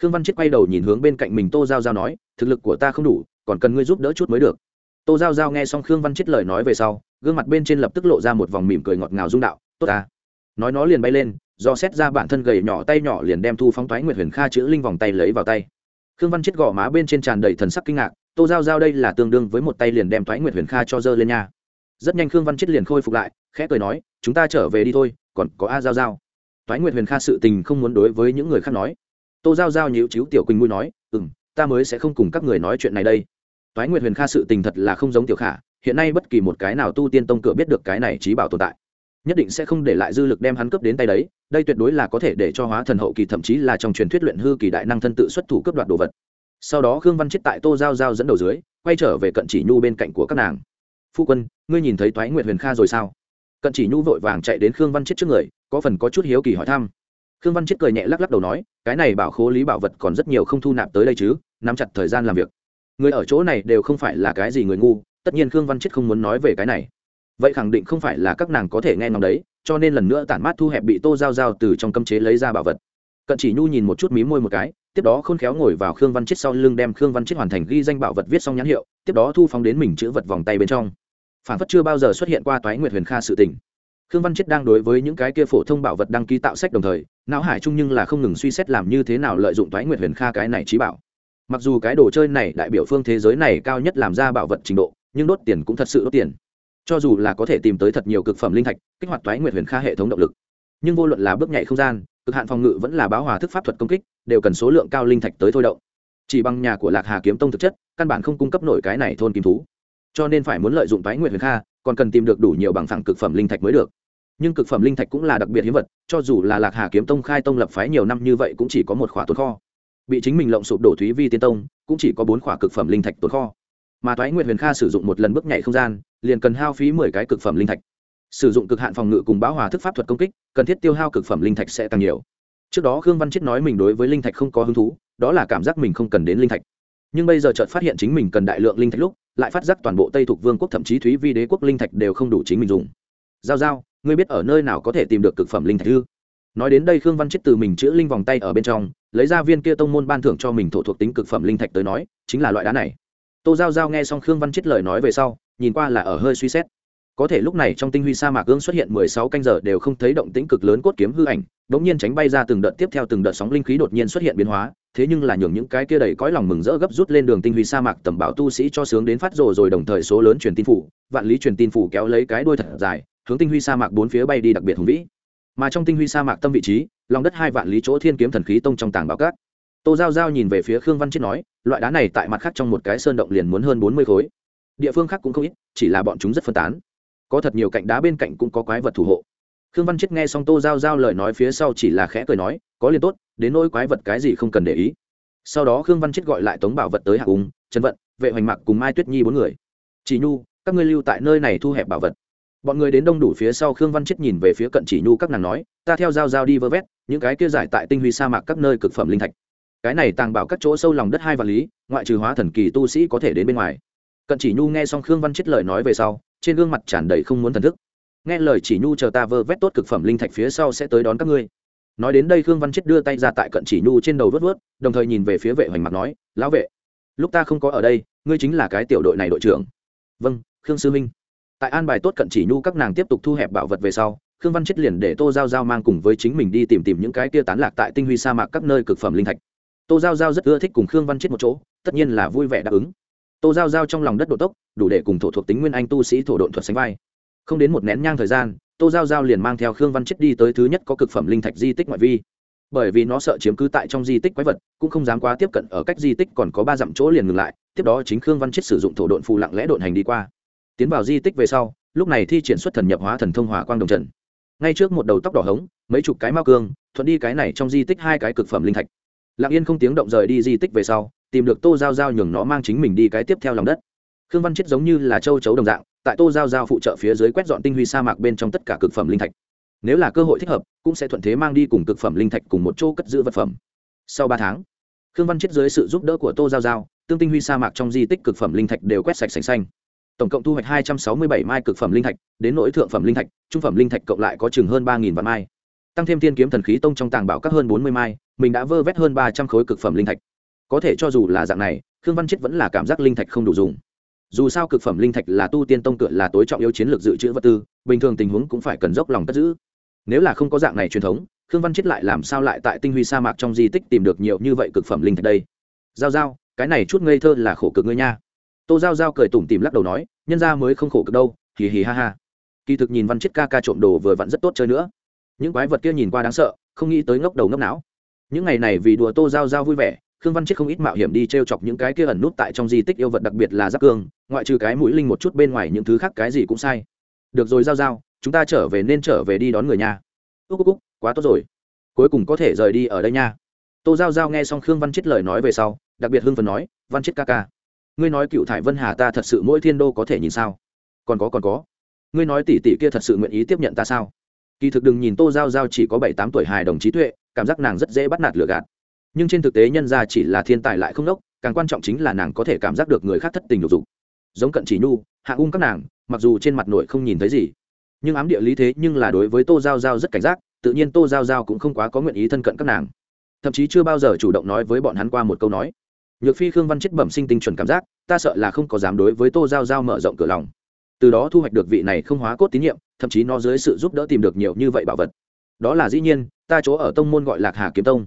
Khương văn chết quay đầu nhìn hướng bên cạnh mình tô giao giao nói, thực lực của ta không đủ, còn cần ngươi giúp đỡ chút mới được. Tô giao giao nghe xong khương văn chết lời nói về sau, gương mặt bên trên lập tức lộ ra một vòng mỉm cười ngọt ngào dung đạo, tốt ta. Nói nó liền bay lên do xét ra bản thân gầy nhỏ tay nhỏ liền đem thu phóng toái nguyệt huyền kha chữ linh vòng tay lấy vào tay. Khương văn chết gõ má bên trên tràn đầy thần sắc kinh ngạc, tô giao giao đây là tương đương với một tay liền đem toái nguyệt huyền kha cho dơ lên nha. Rất nhanh khương văn chết liền khôi phục lại, khẽ cười nói, chúng ta trở về đi thôi, còn có a giao giao. Toái nguyệt huyền kha sự tình không muốn đối với những người khác nói. Tô giao giao nhíu chíu tiểu quỳnh mũi nói ừ m ta mới sẽ không cùng các người nói chuyện này đây. Toái nguyệt huyền kha sự tình thật là không giống tiểu khả, hiện nay bất kỳ một cái nào tu tiên tông cửa biết được cái này trí bảo tồn tại nhất định sẽ không để lại dư lực đem hắn cướp đến tay đấy, đây tuyệt đối là có thể để cho hóa thần hậu kỳ thậm chí là trong truyền thuyết luyện hư kỳ đại năng thân tự xuất thủ cướp đoạt đồ vật. Sau đó khương văn chết tại tô giao giao dẫn đầu dưới, quay trở về cận chỉ nhu bên cạnh của các nàng. Phu quân, ngươi nhìn thấy Thoái nguyệt huyền kha rồi sao? Cận chỉ nhu vội vàng chạy đến khương văn chết trước người, có phần có chút hiếu kỳ hỏi thăm. Khương văn chết cười nhẹ lắc lắc đầu nói, cái này bảo khố lý bảo vật còn rất nhiều không thu nạp tới đây chứ, nắm chặt thời gian làm việc. Người ở chỗ này đều không phải là cái gì người ngu, tất nhiên khương văn chết không muốn nói về cái này vậy khẳng định không phải là các nàng có thể nghe ngóng đấy, cho nên lần nữa tản mát thu hẹp bị tô giao giao từ trong cấm chế lấy ra bảo vật. Cận chỉ nhu nhìn một chút mí môi một cái, tiếp đó khôn khéo ngồi vào khương văn chết sau lưng đem khương văn chết hoàn thành ghi danh bảo vật viết xong nhãn hiệu, tiếp đó thu phóng đến mình chữ vật vòng tay bên trong. Phản phất chưa bao giờ xuất hiện qua toái nguyệt huyền kha sự tình. Khương văn chết đang đối với những cái kia phổ thông bảo vật đăng ký tạo sách đồng thời, não hải chung nhưng là không ngừng suy xét làm như thế nào lợi dụng toái nguyệt huyền kha cái này trí bảo. Mặc dù cái đồ chơi này đại biểu phương thế giới này cao nhất làm ra bảo vật trình độ, nhưng đốt tiền cũng thật sự đốt tiền cho dù là có thể tìm tới thật nhiều cực phẩm linh thạch, kích hoạt toái nguyệt huyền kha hệ thống động lực. Nhưng vô luận là bước nhảy không gian, cực hạn phòng ngự vẫn là báo hòa thức pháp thuật công kích, đều cần số lượng cao linh thạch tới thôi động. Chỉ bằng nhà của lạc hà kiếm tông thực chất, căn bản không cung cấp nổi cái này thôn kim thú. Cho nên phải muốn lợi dụng toái nguyệt huyền kha, còn cần tìm được đủ nhiều bằng phẳng cực phẩm linh thạch mới được. Nhưng cực phẩm linh thạch cũng là đặc biệt hiếm vật, cho dù là lạc hà kiếm tông khai tông lập phái nhiều năm như vậy cũng chỉ có một khỏa tồn kho. Bị chính mình lộng sụp đổ thúy vi tiên tông, cũng chỉ có bốn khỏa cực phẩm linh thạch tồn kho. Mà Toái nguyệt huyền kha sử dụng một lần bước nhảy không gian liền cần hao phí mười cái cực phẩm linh thạch. Sử dụng cực hạn phòng ngự cùng báo hòa thức pháp thuật công kích, cần thiết tiêu hao cực phẩm linh thạch sẽ càng nhiều. Trước đó khương văn chết nói mình đối với linh thạch không có hứng thú, đó là cảm giác mình không cần đến linh thạch. Nhưng bây giờ chợt phát hiện chính mình cần đại lượng linh thạch lúc, lại phát giác toàn bộ tây thuộc vương quốc thậm chí thúy vi đế quốc linh thạch đều không đủ chính mình dùng. Giao giao, ngươi biết ở nơi nào có thể tìm được cực phẩm linh thạch ư? Nói đến đây khương văn chết từ mình chữ linh vòng tay ở bên trong, lấy ra viên kia tông môn ban thưởng cho mình thổ thuộc tính cực phẩm linh thạch tới nói, chính là loại đá này. Tô giao giao nghe xong khương văn chết lời nói về sau nhìn qua là ở hơi suy xét. Có thể lúc này trong tinh huy sa mạc gương xuất hiện mười sáu canh giờ đều không thấy động tĩnh cực lớn cốt kiếm hư ảnh đ ỗ n g nhiên tránh bay ra từng đợt tiếp theo từng đợt sóng linh khí đột nhiên xuất hiện biến hóa, thế nhưng là nhường những cái kia đầy cõi lòng mừng rỡ gấp rút lên đường tinh huy sa mạc tầm bảo tu sĩ cho sướng đến phát rồ rồi đồng thời số lớn truyền tin phủ, vạn lý truyền tin phủ kéo lấy cái đuôi thật dài, hướng tinh huy sa mạc bốn phía bay đi đặc biệt hùng vĩ. Mà trong tinh huy sa mạc tâm vị trí, lòng đất hai vạn lý chỗ thiên kiếm thần khí tông trong tàng bảo cát. Tô giao giao nhìn về phía khương văn chết nói, loại đá này tại mặt khác trong một cái sơn động liền muốn hơn bốn mươi khối địa phương khác cũng không ít, chỉ là bọn chúng rất phân tán. Có thật nhiều cạnh đá bên cạnh cũng có quái vật thủ hộ. Khương văn chết nghe xong tô giao giao lời nói phía sau chỉ là khẽ cười nói, có liền tốt, đến nỗi quái vật cái gì không cần để ý. Sau đó khương văn chết gọi lại tống bảo vật tới hạ úng trần vận, vệ hoành mạc cùng mai tuyết nhi bốn người. Chỉ nhu, các ngươi lưu tại nơi này thu hẹp bảo vật. Bọn người đến đông đủ phía sau khương văn chết nhìn về phía cận chỉ nhu, các nàng nói, ta theo giao giao đi vơ vét, những cái kia giải tại tinh huy sa mạc các nơi cực phẩm linh thạch. Cái này tàng bảo các chỗ sâu lòng đất hai và lý, ngoại trừ hóa thần kỳ tu sĩ có thể đến bên ngoài cận chỉ nhu nghe xong khương văn chết lời nói về sau, trên gương mặt tràn đầy không muốn thần thức. Nghe lời chỉ nhu chờ ta vơ vét tốt cực phẩm linh thạch phía sau sẽ tới đón các ngươi. Nói đến đây khương văn chết đưa tay ra tại cận chỉ nhu trên đầu vớt vớt đồng thời nhìn về phía vệ hoành mặc nói, lão vệ, lúc ta không có ở đây, ngươi chính là cái tiểu đội này đội trưởng. Vâng khương sư minh. Tại an bài tốt cận chỉ nhu các nàng tiếp tục thu hẹp bảo vật về sau, khương văn chết liền để tô giao giao mang cùng với chính mình đi tìm tìm những cái kia tán lạc tại tinh huy sa mạc các nơi cực phẩm linh thạch. Tô giao giao rất ưa thích cùng khương văn chết một chỗ, tất nhiên là vui vẻ đáp ứng tô giao giao trong lòng đất độ tốc, đủ để cùng thổ thuộc tính nguyên anh tu sĩ thổ độn thuật sánh vai. Không đến một nén nhang thời gian, tô giao giao liền mang theo khương văn chết đi tới thứ nhất có cực phẩm linh thạch di tích ngoại vi. Bởi vì nó sợ chiếm cứ tại trong di tích quái vật, cũng không dám quá tiếp cận ở cách di tích còn có ba dặm chỗ liền ngừng lại, tiếp đó chính khương văn chết sử dụng thổ độn phù lặng lẽ độn hành đi qua. Tiến vào di tích về sau, lúc này thi triển xuất thần nhập hóa thần thông hòa quang đồng trần. Ngay trước một đầu tóc đỏ hống, mấy chục cái mao cương, thuận đi cái này trong di tích hai cái cực phẩm linh thạch. Lặng yên không tiếng động rời đi di tích về sau tìm được tô giao giao nhường nó mang chính mình đi cái tiếp theo lòng đất. Khương văn chết giống như là châu chấu đồng dạng, tại tô giao giao phụ trợ phía dưới quét dọn tinh huy sa mạc bên trong tất cả cực phẩm linh thạch. Nếu là cơ hội thích hợp, cũng sẽ thuận thế mang đi cùng cực phẩm linh thạch cùng một chỗ cất giữ vật phẩm. Sau ba tháng, khương văn chết dưới sự giúp đỡ của tô giao giao, tương tinh huy sa mạc trong di tích cực phẩm linh thạch đều quét sạch sành xanh. Tổng cộng thu hoạch hai trăm sáu mươi bảy mai cực phẩm linh thạch, đến nỗi thượng phẩm linh thạch, trung phẩm linh thạch cộng lại có chừng hơn ba vạn mai. Tăng thêm thiên kiếm thần khí tông trong tàng bảo các hơn bốn mươi mai, mình đã vơ vét hơn ba trăm khối cực phẩm linh thạch có thể cho dù là dạng này, khương văn chết vẫn là cảm giác linh thạch không đủ dùng. Dù sao cực phẩm linh thạch là tu tiên tông cửa là tối trọng yếu chiến lược dự trữ vật tư, bình thường tình huống cũng phải cần dốc lòng cất giữ. Nếu là không có dạng này truyền thống, khương văn chết lại làm sao lại tại tinh huy sa mạc trong di tích tìm được nhiều như vậy cực phẩm linh thạch đây? Giao giao, cái này chút ngây thơ là khổ cực ngươi nha. Tô giao giao cười tủm tìm lắc đầu nói, nhân ra mới không khổ cực đâu, hì hì ha ha. Kỳ thực nhìn văn chết ca ca trộm đồ vừa vặn rất tốt chơi nữa. Những quái vật kia nhìn qua đáng sợ, không nghĩ tới ngốc đầu ngốc não. Những ngày này vì đùa tô giao giao vui vẻ khương văn chết không ít mạo hiểm đi t r e o chọc những cái kia ẩn nút tại trong di tích yêu vật, đặc biệt là giáp cương, ngoại trừ cái mũi linh một chút bên ngoài những thứ khác cái gì cũng sai. Được rồi, giao giao, chúng ta trở về nên trở về đi đón người nhà úc úc úc, quá tốt rồi. Cuối cùng có thể rời đi ở đây nha. Tô giao giao nghe xong khương văn chết lời nói về sau, đặc biệt hưng phần nói, văn chết ca ca, ngươi nói cựu thải vân hà ta thật sự mỗi thiên đô có thể nhìn sao? Còn có còn có. Ngươi nói tỷ tỷ kia thật sự nguyện ý tiếp nhận ta sao? Kỳ thực đừng nhìn tô giao giao chỉ có bảy tám tuổi hài đồng trí tuệ, cảm giác nàng rất dễ bắt nạt lừa gạt nhưng trên thực tế nhân ra chỉ là thiên tài lại không đốc, càng quan trọng chính là nàng có thể cảm giác được người khác thất tình lục dục. Giống cận chỉ nhu, hạ ung các nàng, mặc dù trên mặt nội không nhìn thấy gì, nhưng ám địa lý thế nhưng là đối với tô giao giao rất cảnh giác, tự nhiên tô giao giao cũng không quá có nguyện ý thân cận các nàng. Thậm chí chưa bao giờ chủ động nói với bọn hắn qua một câu nói. Nhược phi khương văn chết bẩm sinh tinh chuẩn cảm giác, ta sợ là không có dám đối với tô giao giao mở rộng cửa lòng. Từ đó thu hoạch được vị này không hóa cốt tín nhiệm, thậm chí nó dưới sự giúp đỡ tìm được nhiều như vậy bảo vật. Đó là dĩ nhiên, ta chỗ ở tông môn gọi lạc hà kiếm tông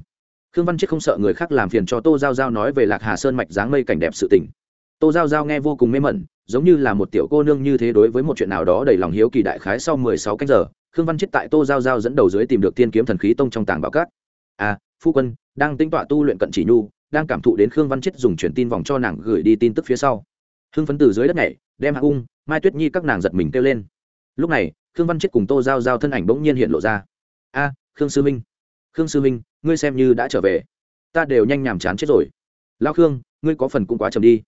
khương văn chết không sợ người khác làm phiền cho tô giao giao nói về lạc hà sơn mạch dáng mây cảnh đẹp sự tình. Tô giao giao nghe vô cùng mê mẩn, giống như là một tiểu cô nương như thế đối với một chuyện nào đó đầy lòng hiếu kỳ đại khái sau mười sáu canh giờ, khương văn chết tại tô giao giao dẫn đầu dưới tìm được tiên kiếm thần khí tông trong tàng bảo cát. À phu quân, đang tính tọa tu luyện cận chỉ nhu, đang cảm thụ đến khương văn chết dùng truyền tin vòng cho nàng gửi đi tin tức phía sau. Hưng phấn từ dưới đất này đem hạ ung, mai tuyết nhi các nàng giật mình kêu lên. Lúc này, khương văn chết cùng tô giao giao thân ảnh bỗng nhiên hiện lộ ra. A khương sư minh khương sư minh ngươi xem như đã trở về. Ta đều nhanh nhàm chán chết rồi. Lao khương, ngươi có phần cũng quá chầm đi.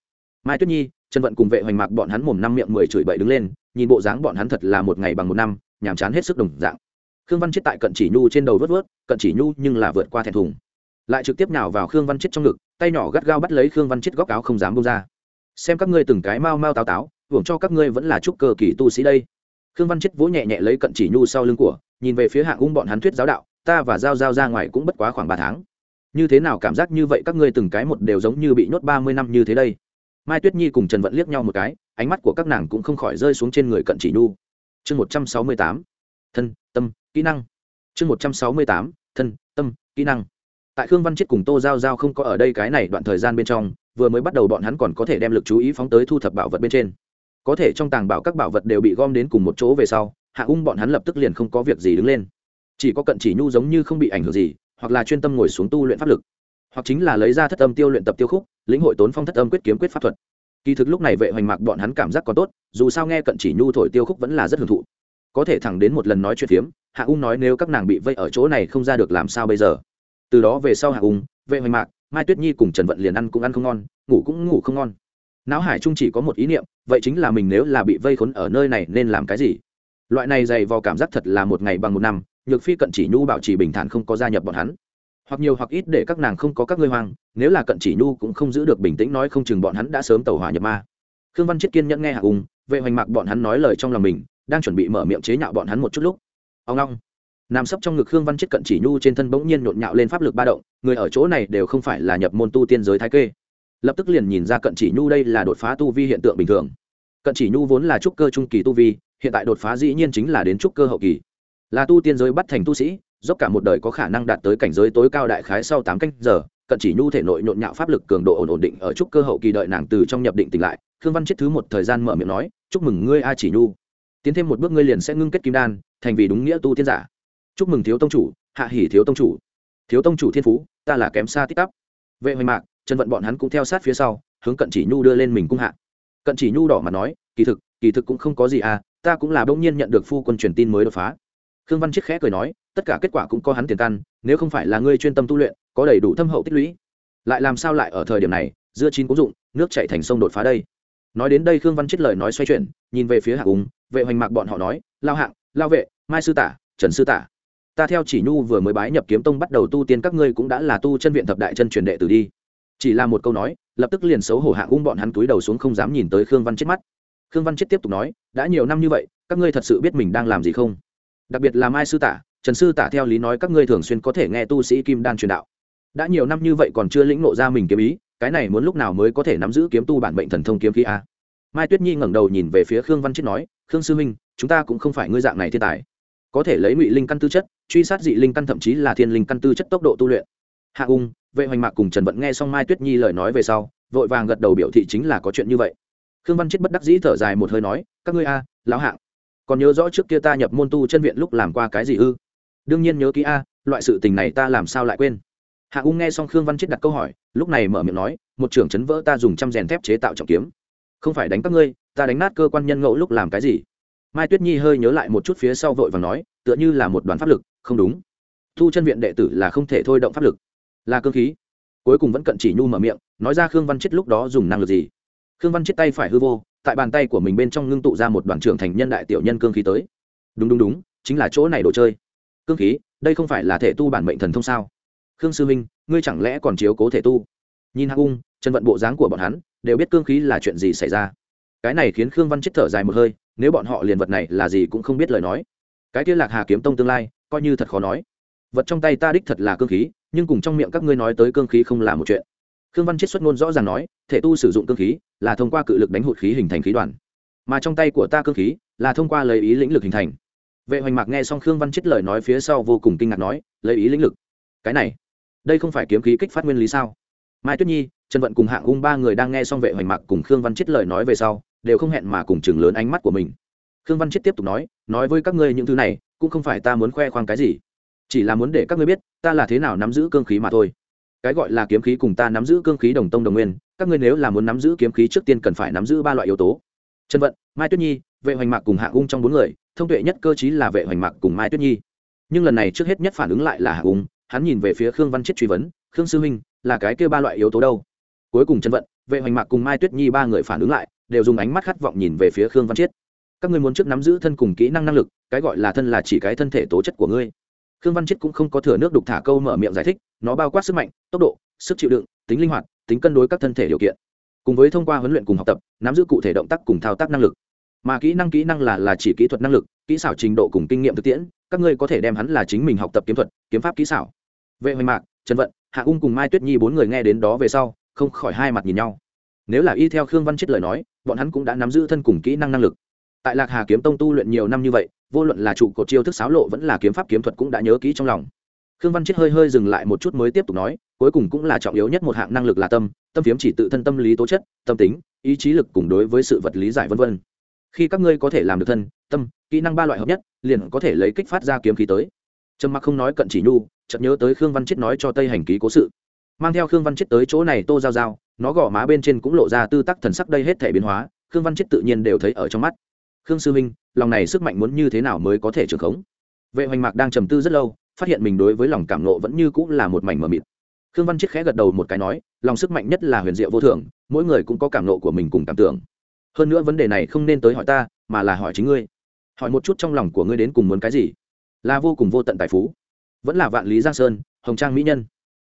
Mai tuyết nhi, trần vận cùng vệ hoành mạc bọn hắn mồm năm miệng mười chửi bậy đứng lên, nhìn bộ dáng bọn hắn thật là một ngày bằng một năm, nhàm chán hết sức đồng dạng. Khương văn chết tại cận chỉ nhu trên đầu vớt vớt, cận chỉ nhu nhưng là vượt qua thẹn thùng. Lại trực tiếp nào vào khương văn chết trong ngực, tay nhỏ gắt gao bắt lấy khương văn chết góc áo không dám bông ra. Xem các ngươi từng cái mau mau táo táo, hưởng cho các ngươi vẫn là chúc cơ kỳ tu sĩ đây. Khương văn chết vỗ nhẹ nhẹ lấy cận chỉ nhu sau lưng của, nhìn về phía hạng ung bọn hắn thuyết giáo đạo ta và giao giao ra ngoài cũng bất quá khoảng ba tháng. Như thế nào cảm giác như vậy các ngươi từng cái một đều giống như bị nhốt ba mươi năm như thế đây. Mai tuyết nhi cùng trần vận liếc nhau một cái, ánh mắt của các nàng cũng không khỏi rơi xuống trên người cận chỉ nhu. Chương một trăm sáu mươi tám, thân, tâm, kỹ năng. Chương một trăm sáu mươi tám, thân, tâm, kỹ năng. Tại khương văn chết cùng tô giao giao không có ở đây cái này đoạn thời gian bên trong, vừa mới bắt đầu bọn hắn còn có thể đem lực chú ý phóng tới thu thập bảo vật bên trên. Có thể trong tàng bảo các bảo vật đều bị gom đến cùng một chỗ về sau, hạ ung bọn hắn lập tức liền không có việc gì đứng lên chỉ có cận chỉ nhu giống như không bị ảnh hưởng gì, hoặc là chuyên tâm ngồi xuống tu luyện pháp lực, hoặc chính là lấy ra thất âm tiêu luyện tập tiêu khúc, lĩnh hội tốn phong thất âm quyết kiếm quyết pháp thuật. Kỳ thực lúc này vệ hoành mạc bọn hắn cảm giác còn tốt, dù sao nghe cận chỉ nhu thổi tiêu khúc vẫn là rất hưởng thụ. Có thể thẳng đến một lần nói chuyện phiếm, hạ ung nói nếu các nàng bị vây ở chỗ này không ra được làm sao bây giờ? Từ đó về sau hạ ung, vệ hoành mạc, mai tuyết nhi cùng trần vận liền ăn cũng ăn không ngon, ngủ cũng ngủ không ngon. Não hải trung chỉ có một ý niệm, vậy chính là mình nếu là bị vây khốn ở nơi này nên làm cái gì? Loại này dày vò cảm giác thật là một ngày bằng một năm nhược phi cận chỉ nhu bảo trì bình thản không có gia nhập bọn hắn. Hoặc nhiều hoặc ít để các nàng không có các ngươi hoang, nếu là cận chỉ nhu cũng không giữ được bình tĩnh nói không chừng bọn hắn đã sớm tàu hỏa nhập ma. Khương văn chiết kiên nhẫn nghe hạ ung vệ hoành mạc bọn hắn nói lời trong lòng mình, đang chuẩn bị mở miệng chế nhạo bọn hắn một chút lúc. Ông long, nằm sấp trong ngực khương văn chiết cận chỉ nhu trên thân bỗng nhiên nhộn nhạo lên pháp lực ba động, người ở chỗ này đều không phải là nhập môn tu tiên giới thái kê. Lập tức liền nhìn ra cận chỉ nhu đây là đột phá tu vi hiện tượng bình thường. Cận chỉ nhu vốn là trúc cơ trung kỳ tu vi, hiện tại đột phá dĩ nhiên chính là đến trúc cơ hậu kỳ là tu tiên giới bắt thành tu sĩ, dốc cả một đời có khả năng đạt tới cảnh giới tối cao đại khái sau tám canh giờ, cận chỉ nhu thể nội nhộn nhạo pháp lực cường độ ổn ổn định ở chúc cơ hậu kỳ đợi nàng từ trong nhập định tỉnh lại. Khương văn chết thứ một thời gian mở miệng nói, chúc mừng ngươi, a chỉ nhu. Tiến thêm một bước ngươi liền sẽ ngưng kết kim đan, thành vì đúng nghĩa tu tiên giả. Chúc mừng thiếu tông chủ, hạ hỉ thiếu tông chủ. Thiếu tông chủ thiên phú, ta là kém xa tích tắp vệ hoành mạc, chân vận bọn hắn cũng theo sát phía sau, hướng cận chỉ nhu đưa lên mình cung hạ. Cận chỉ nhu đỏ mặt nói, kỳ thực kỳ thực cũng không có gì à ta cũng là bỗng nhiên nhận được phu quân truyền tin mới đột phá khương văn chiết khẽ cười nói, tất cả kết quả cũng có hắn tiền căn, nếu không phải là ngươi chuyên tâm tu luyện, có đầy đủ thâm hậu tích lũy. Lại làm sao lại ở thời điểm này, dưa chín cũng dụng, nước chạy thành sông đột phá đây. Nói đến đây khương văn chiết lời nói xoay chuyển, nhìn về phía hạ úng vệ hoành mạc bọn họ nói, lao hạng, lao vệ, mai sư tả, trần sư tả. Ta theo chỉ nhu vừa mới bái nhập kiếm tông bắt đầu tu tiên các ngươi cũng đã là tu chân viện thập đại chân truyền đệ tử đi. Chỉ là một câu nói, lập tức liền xấu hổ hạ ung bọn hắn túi đầu xuống không dám nhìn tới khương văn chết mắt. Khương văn chết tiếp tục nói, đã nhiều năm như vậy, các ngươi thật sự biết mình đang làm gì không? Đặc biệt là mai sư tả, trần sư tả theo lý nói các ngươi thường xuyên có thể nghe tu sĩ kim đan truyền đạo. Đã nhiều năm như vậy còn chưa lĩnh nộ ra mình kiếm ý, cái này muốn lúc nào mới có thể nắm giữ kiếm tu bản mệnh thần thông kiếm khí a? Mai tuyết nhi ngẩng đầu nhìn về phía khương văn chết nói, khương sư minh chúng ta cũng không phải ngươi dạng này thiên tài. Có thể lấy ngụy linh căn tư chất, truy sát dị linh căn thậm chí là thiên linh căn tư chất tốc độ tu luyện. Hạ ung, vệ hoành mạc cùng trần vận nghe xong mai tuyết nhi lời nói về sau, vội vàng gật đầu biểu thị chính là có chuyện như vậy. Khương văn chết bất đắc dĩ thở dài một hơi nói, các ngươi a, lão hạng còn nhớ rõ trước kia ta nhập môn tu chân viện lúc làm qua cái gì ư? Đương nhiên nhớ kỹ a, loại sự tình này ta làm sao lại quên? Hạ u nghe xong khương văn chết đặt câu hỏi, lúc này mở miệng nói, một trưởng chấn vỡ ta dùng trăm rèn thép chế tạo trọng kiếm. Không phải đánh các ngươi, ta đánh nát cơ quan nhân ngẫu lúc làm cái gì? Mai tuyết nhi hơi nhớ lại một chút phía sau vội và nói, tựa như là một đoàn pháp lực, không đúng. Thu chân viện đệ tử là không thể thôi động pháp lực, là cơ khí. Cuối cùng vẫn cận chỉ nhu mở miệng, nói ra khương văn chết lúc đó dùng năng lực gì? Khương văn chết tay phải hư vô, tại bàn tay của mình bên trong ngưng tụ ra một đoàn trưởng thành nhân đại tiểu nhân cương khí tới. Đúng đúng đúng, chính là chỗ này đồ chơi. Cương khí, đây không phải là thể tu bản mệnh thần thông sao? Khương sư minh ngươi chẳng lẽ còn chiếu cố thể tu? Nhìn hạng ung chân vận bộ dáng của bọn hắn, đều biết cương khí là chuyện gì xảy ra. Cái này khiến khương văn chết thở dài một hơi, nếu bọn họ liền vật này là gì cũng không biết lời nói. Cái kia lạc hà kiếm tông tương lai, coi như thật khó nói. Vật trong tay ta đích thật là cương khí, nhưng cùng trong miệng các ngươi nói tới cương khí không là một chuyện khương văn chết xuất ngôn rõ ràng nói, thể tu sử dụng cương khí là thông qua cự lực đánh hụt khí hình thành khí đoàn, mà trong tay của ta cương khí là thông qua lấy ý lĩnh lực hình thành. Vệ hoành mạc nghe xong khương văn chết lời nói phía sau vô cùng kinh ngạc nói, lấy ý lĩnh lực? Cái này, đây không phải kiếm khí kích phát nguyên lý sao? Mai tuyết nhi, trần vận cùng hạng ung ba người đang nghe xong vệ hoành mạc cùng khương văn chết lời nói về sau, đều không hẹn mà cùng chừng lớn ánh mắt của mình. Khương văn chết tiếp tục nói nói với các ngươi những thứ này, cũng không phải ta muốn khoe khoang cái gì, chỉ là muốn để các ngươi biết, ta là thế nào nắm giữ cương khí mà thôi cái gọi là kiếm khí cùng ta nắm giữ cương khí đồng tông đồng nguyên, các ngươi nếu là muốn nắm giữ kiếm khí trước tiên cần phải nắm giữ ba loại yếu tố. Trần vận, mai tuyết nhi, vệ hoành mạc cùng Hạ ung trong bốn người, thông tuệ nhất cơ chí là vệ hoành mạc cùng mai tuyết nhi. Nhưng lần này trước hết nhất phản ứng lại là Hạ ung, hắn nhìn về phía khương văn chết truy vấn, khương sư huynh, là cái kêu ba loại yếu tố đâu? Cuối cùng trần vận, vệ hoành mạc cùng mai tuyết nhi ba người phản ứng lại, đều dùng ánh mắt khát vọng nhìn về phía khương văn chiết các ngươi muốn trước nắm giữ thân cùng kỹ năng năng lực, cái gọi là thân là chỉ cái thân thể tố chất của ngươi khương văn Chết cũng không có thừa nước đục thả câu mở miệng giải thích, nó bao quát sức mạnh, tốc độ, sức chịu đựng, tính linh hoạt, tính cân đối các thân thể điều kiện. Cùng với thông qua huấn luyện cùng học tập, nắm giữ cụ thể động tác cùng thao tác năng lực. Mà kỹ năng kỹ năng là là chỉ kỹ thuật năng lực, kỹ xảo trình độ cùng kinh nghiệm thực tiễn, các ngươi có thể đem hắn là chính mình học tập kiếm thuật, kiếm pháp kỹ xảo. Vệ hoành mạc, trần vận, hạ ung cùng mai tuyết nhi bốn người nghe đến đó về sau, không khỏi hai mặt nhìn nhau. Nếu là y theo khương văn chết lời nói, bọn hắn cũng đã nắm giữ thân cùng kỹ năng năng lực. Tại lạc hà kiếm tông tu luyện nhiều năm như vậy vô luận là trụ cột chiêu thức xáo lộ vẫn là kiếm pháp kiếm thuật cũng đã nhớ kỹ trong lòng. Khương văn chết hơi hơi dừng lại một chút mới tiếp tục nói, cuối cùng cũng là trọng yếu nhất một hạng năng lực là tâm tâm phiếm chỉ tự thân tâm lý tố chất, tâm tính, ý chí lực cùng đối với sự vật lý giải v v khi các ngươi có thể làm được thân, tâm, kỹ năng ba loại hợp nhất, liền có thể lấy kích phát ra kiếm khí tới. Trầm mặc không nói cận chỉ nhu, chợt nhớ tới khương văn chết nói cho tây hành ký cố sự. Mang theo khương văn chết tới chỗ này tô giao giao, nó gõ má bên trên cũng lộ ra tư tắc thần sắc đây hết thể biến hóa, khương văn chết tự nhiên đều thấy ở trong mắt khương sư minh, lòng này sức mạnh muốn như thế nào mới có thể trưởng khống? Vệ hoành mạc đang trầm tư rất lâu, phát hiện mình đối với lòng cảm nộ vẫn như cũng là một mảnh mờ mịt. Khương văn chiết khẽ gật đầu một cái nói, lòng sức mạnh nhất là huyền diệu vô thường mỗi người cũng có cảm nộ của mình cùng cảm tưởng. Hơn nữa vấn đề này không nên tới hỏi ta, mà là hỏi chính ngươi. Hỏi một chút trong lòng của ngươi đến cùng muốn cái gì? Là vô cùng vô tận tài phú, vẫn là vạn lý giang sơn, hồng trang mỹ nhân.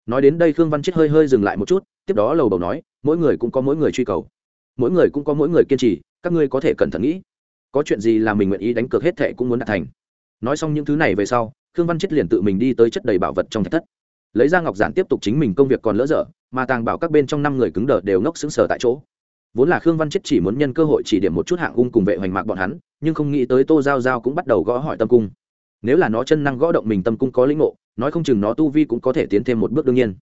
Nói đến đây khương văn chết hơi hơi dừng lại một chút, tiếp đó lầu bầu nói, mỗi người cũng có mỗi người truy cầu. Mỗi người cũng có mỗi người kiên trì, các ngươi có thể cẩn thận nghĩ có chuyện gì là mình nguyện ý đánh cược hết thệ cũng muốn đạt thành. Nói xong những thứ này về sau, khương văn chết liền tự mình đi tới chất đầy bảo vật trong thạch thất. Lấy ra ngọc giản tiếp tục chính mình công việc còn lỡ dở, mà tàng bảo các bên trong năm người cứng đờ đều ngốc xứng sờ tại chỗ. Vốn là khương văn chết chỉ muốn nhân cơ hội chỉ điểm một chút hạng ung cùng vệ hoành mạc bọn hắn, nhưng không nghĩ tới tô giao giao cũng bắt đầu gõ hỏi tâm cung. Nếu là nó chân năng gõ động mình tâm cung có lĩnh ngộ, nói không chừng nó tu vi cũng có thể tiến thêm một bước đương nhiên.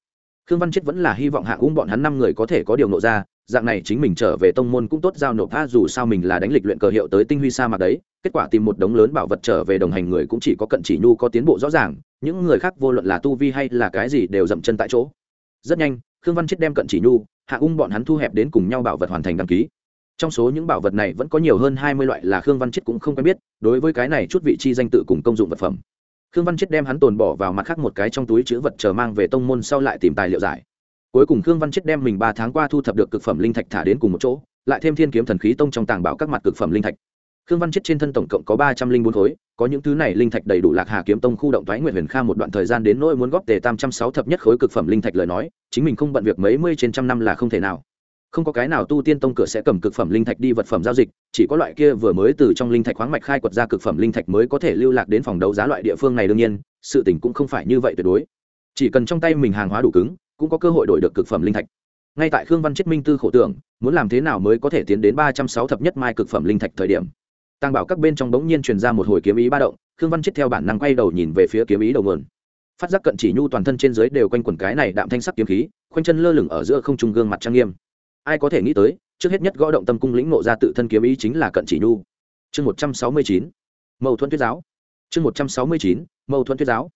Khương văn chết vẫn là hy vọng hạng ung bọn hắn năm người có thể có điều ngộ ra dạng này chính mình trở về tông môn cũng tốt giao nộp tha, dù sao mình là đánh lịch luyện cờ hiệu tới tinh huy sa mạc đấy, kết quả tìm một đống lớn bảo vật trở về đồng hành người cũng chỉ có cận chỉ nhu có tiến bộ rõ ràng, những người khác vô luận là tu vi hay là cái gì đều dậm chân tại chỗ. Rất nhanh, khương văn chết đem cận chỉ nhu, hạ ung bọn hắn thu hẹp đến cùng nhau bảo vật hoàn thành đăng ký. Trong số những bảo vật này vẫn có nhiều hơn hai mươi loại là khương văn chết cũng không quen biết, đối với cái này chút vị chi danh tự cùng công dụng vật phẩm. Khương văn chết đem hắn tồn bỏ vào mặt khác một cái trong túi chữ vật chờ mang về tông môn sau lại tìm tài liệu giải cuối cùng khương văn chết đem mình ba tháng qua thu thập được cực phẩm linh thạch thả đến cùng một chỗ, lại thêm thiên kiếm thần khí tông trong tàng bảo các mặt cực phẩm linh thạch. Khương văn chết trên thân tổng cộng có ba trăm linh bốn khối, có những thứ này linh thạch đầy đủ lạc hà kiếm tông khu động thoái nguyện huyền kha một đoạn thời gian đến nỗi muốn góp tề tam trăm sáu thập nhất khối cực phẩm linh thạch lời nói, chính mình không bận việc mấy mươi trên trăm năm là không thể nào. Không có cái nào tu tiên tông cửa sẽ cầm cực phẩm linh thạch đi vật phẩm giao dịch, chỉ có loại kia vừa mới từ trong linh thạch khoáng mạch khai quật ra cực phẩm linh thạch mới có thể lưu lạc đến phòng đấu giá loại địa phương này đương nhiên, sự tình cũng không phải như vậy tuyệt đối. Chỉ cần trong tay mình hàng hóa đủ cứng cũng có cơ hội đổi được cực phẩm linh thạch. Ngay tại khương văn chết minh tư khổ tưởng, muốn làm thế nào mới có thể tiến đến ba trăm sáu thập nhất mai cực phẩm linh thạch thời điểm. Tăng bảo các bên trong bỗng nhiên truyền ra một hồi kiếm ý ba động, khương văn chết theo bản năng quay đầu nhìn về phía kiếm ý đầu nguồn. Phát giác cận chỉ nhu toàn thân trên dưới đều quanh quần cái này đạm thanh sắc kiếm khí, khoanh chân lơ lửng ở giữa không trung gương mặt trang nghiêm. Ai có thể nghĩ tới, trước hết nhất gõ động tâm cung lĩnh nộ ra tự thân kiếm ý chính là cận chỉ nhu. Chương một trăm sáu mươi chín, mâu thuẫn thuyết giáo. Chương một trăm sáu mươi chín, mâu thuẫn thuyết giáo.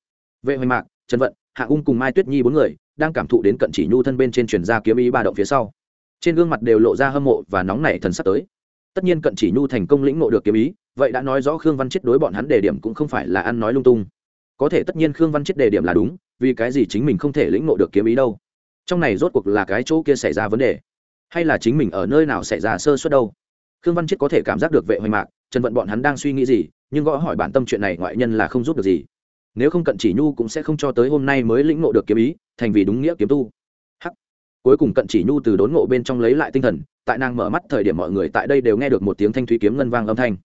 Vệ hoành mạc, trần vận, hạ ung cùng mai tuyết nhi bốn người đang cảm thụ đến cận chỉ nhu thân bên trên truyền ra kiếm ý ba động phía sau. Trên gương mặt đều lộ ra hâm mộ và nóng nảy thần sắp tới. Tất nhiên cận chỉ nhu thành công lĩnh ngộ được kiếm ý, vậy đã nói rõ khương văn chết đối bọn hắn đề điểm cũng không phải là ăn nói lung tung. Có thể tất nhiên khương văn chết đề điểm là đúng, vì cái gì chính mình không thể lĩnh ngộ được kiếm ý đâu? Trong này rốt cuộc là cái chỗ kia xảy ra vấn đề, hay là chính mình ở nơi nào xảy ra sơ suất đâu? Khương văn chết có thể cảm giác được vệ hoành mạc, trần vận bọn hắn đang suy nghĩ gì, nhưng gõ hỏi bản tâm chuyện này ngoại nhân là không giúp được gì nếu không cận chỉ nhu cũng sẽ không cho tới hôm nay mới lĩnh ngộ được kiếm ý, thành vì đúng nghĩa kiếm tu. Hắc. Cuối cùng cận chỉ nhu từ đốn ngộ bên trong lấy lại tinh thần, tại nàng mở mắt thời điểm mọi người tại đây đều nghe được một tiếng thanh thúy kiếm ngân vang âm thanh.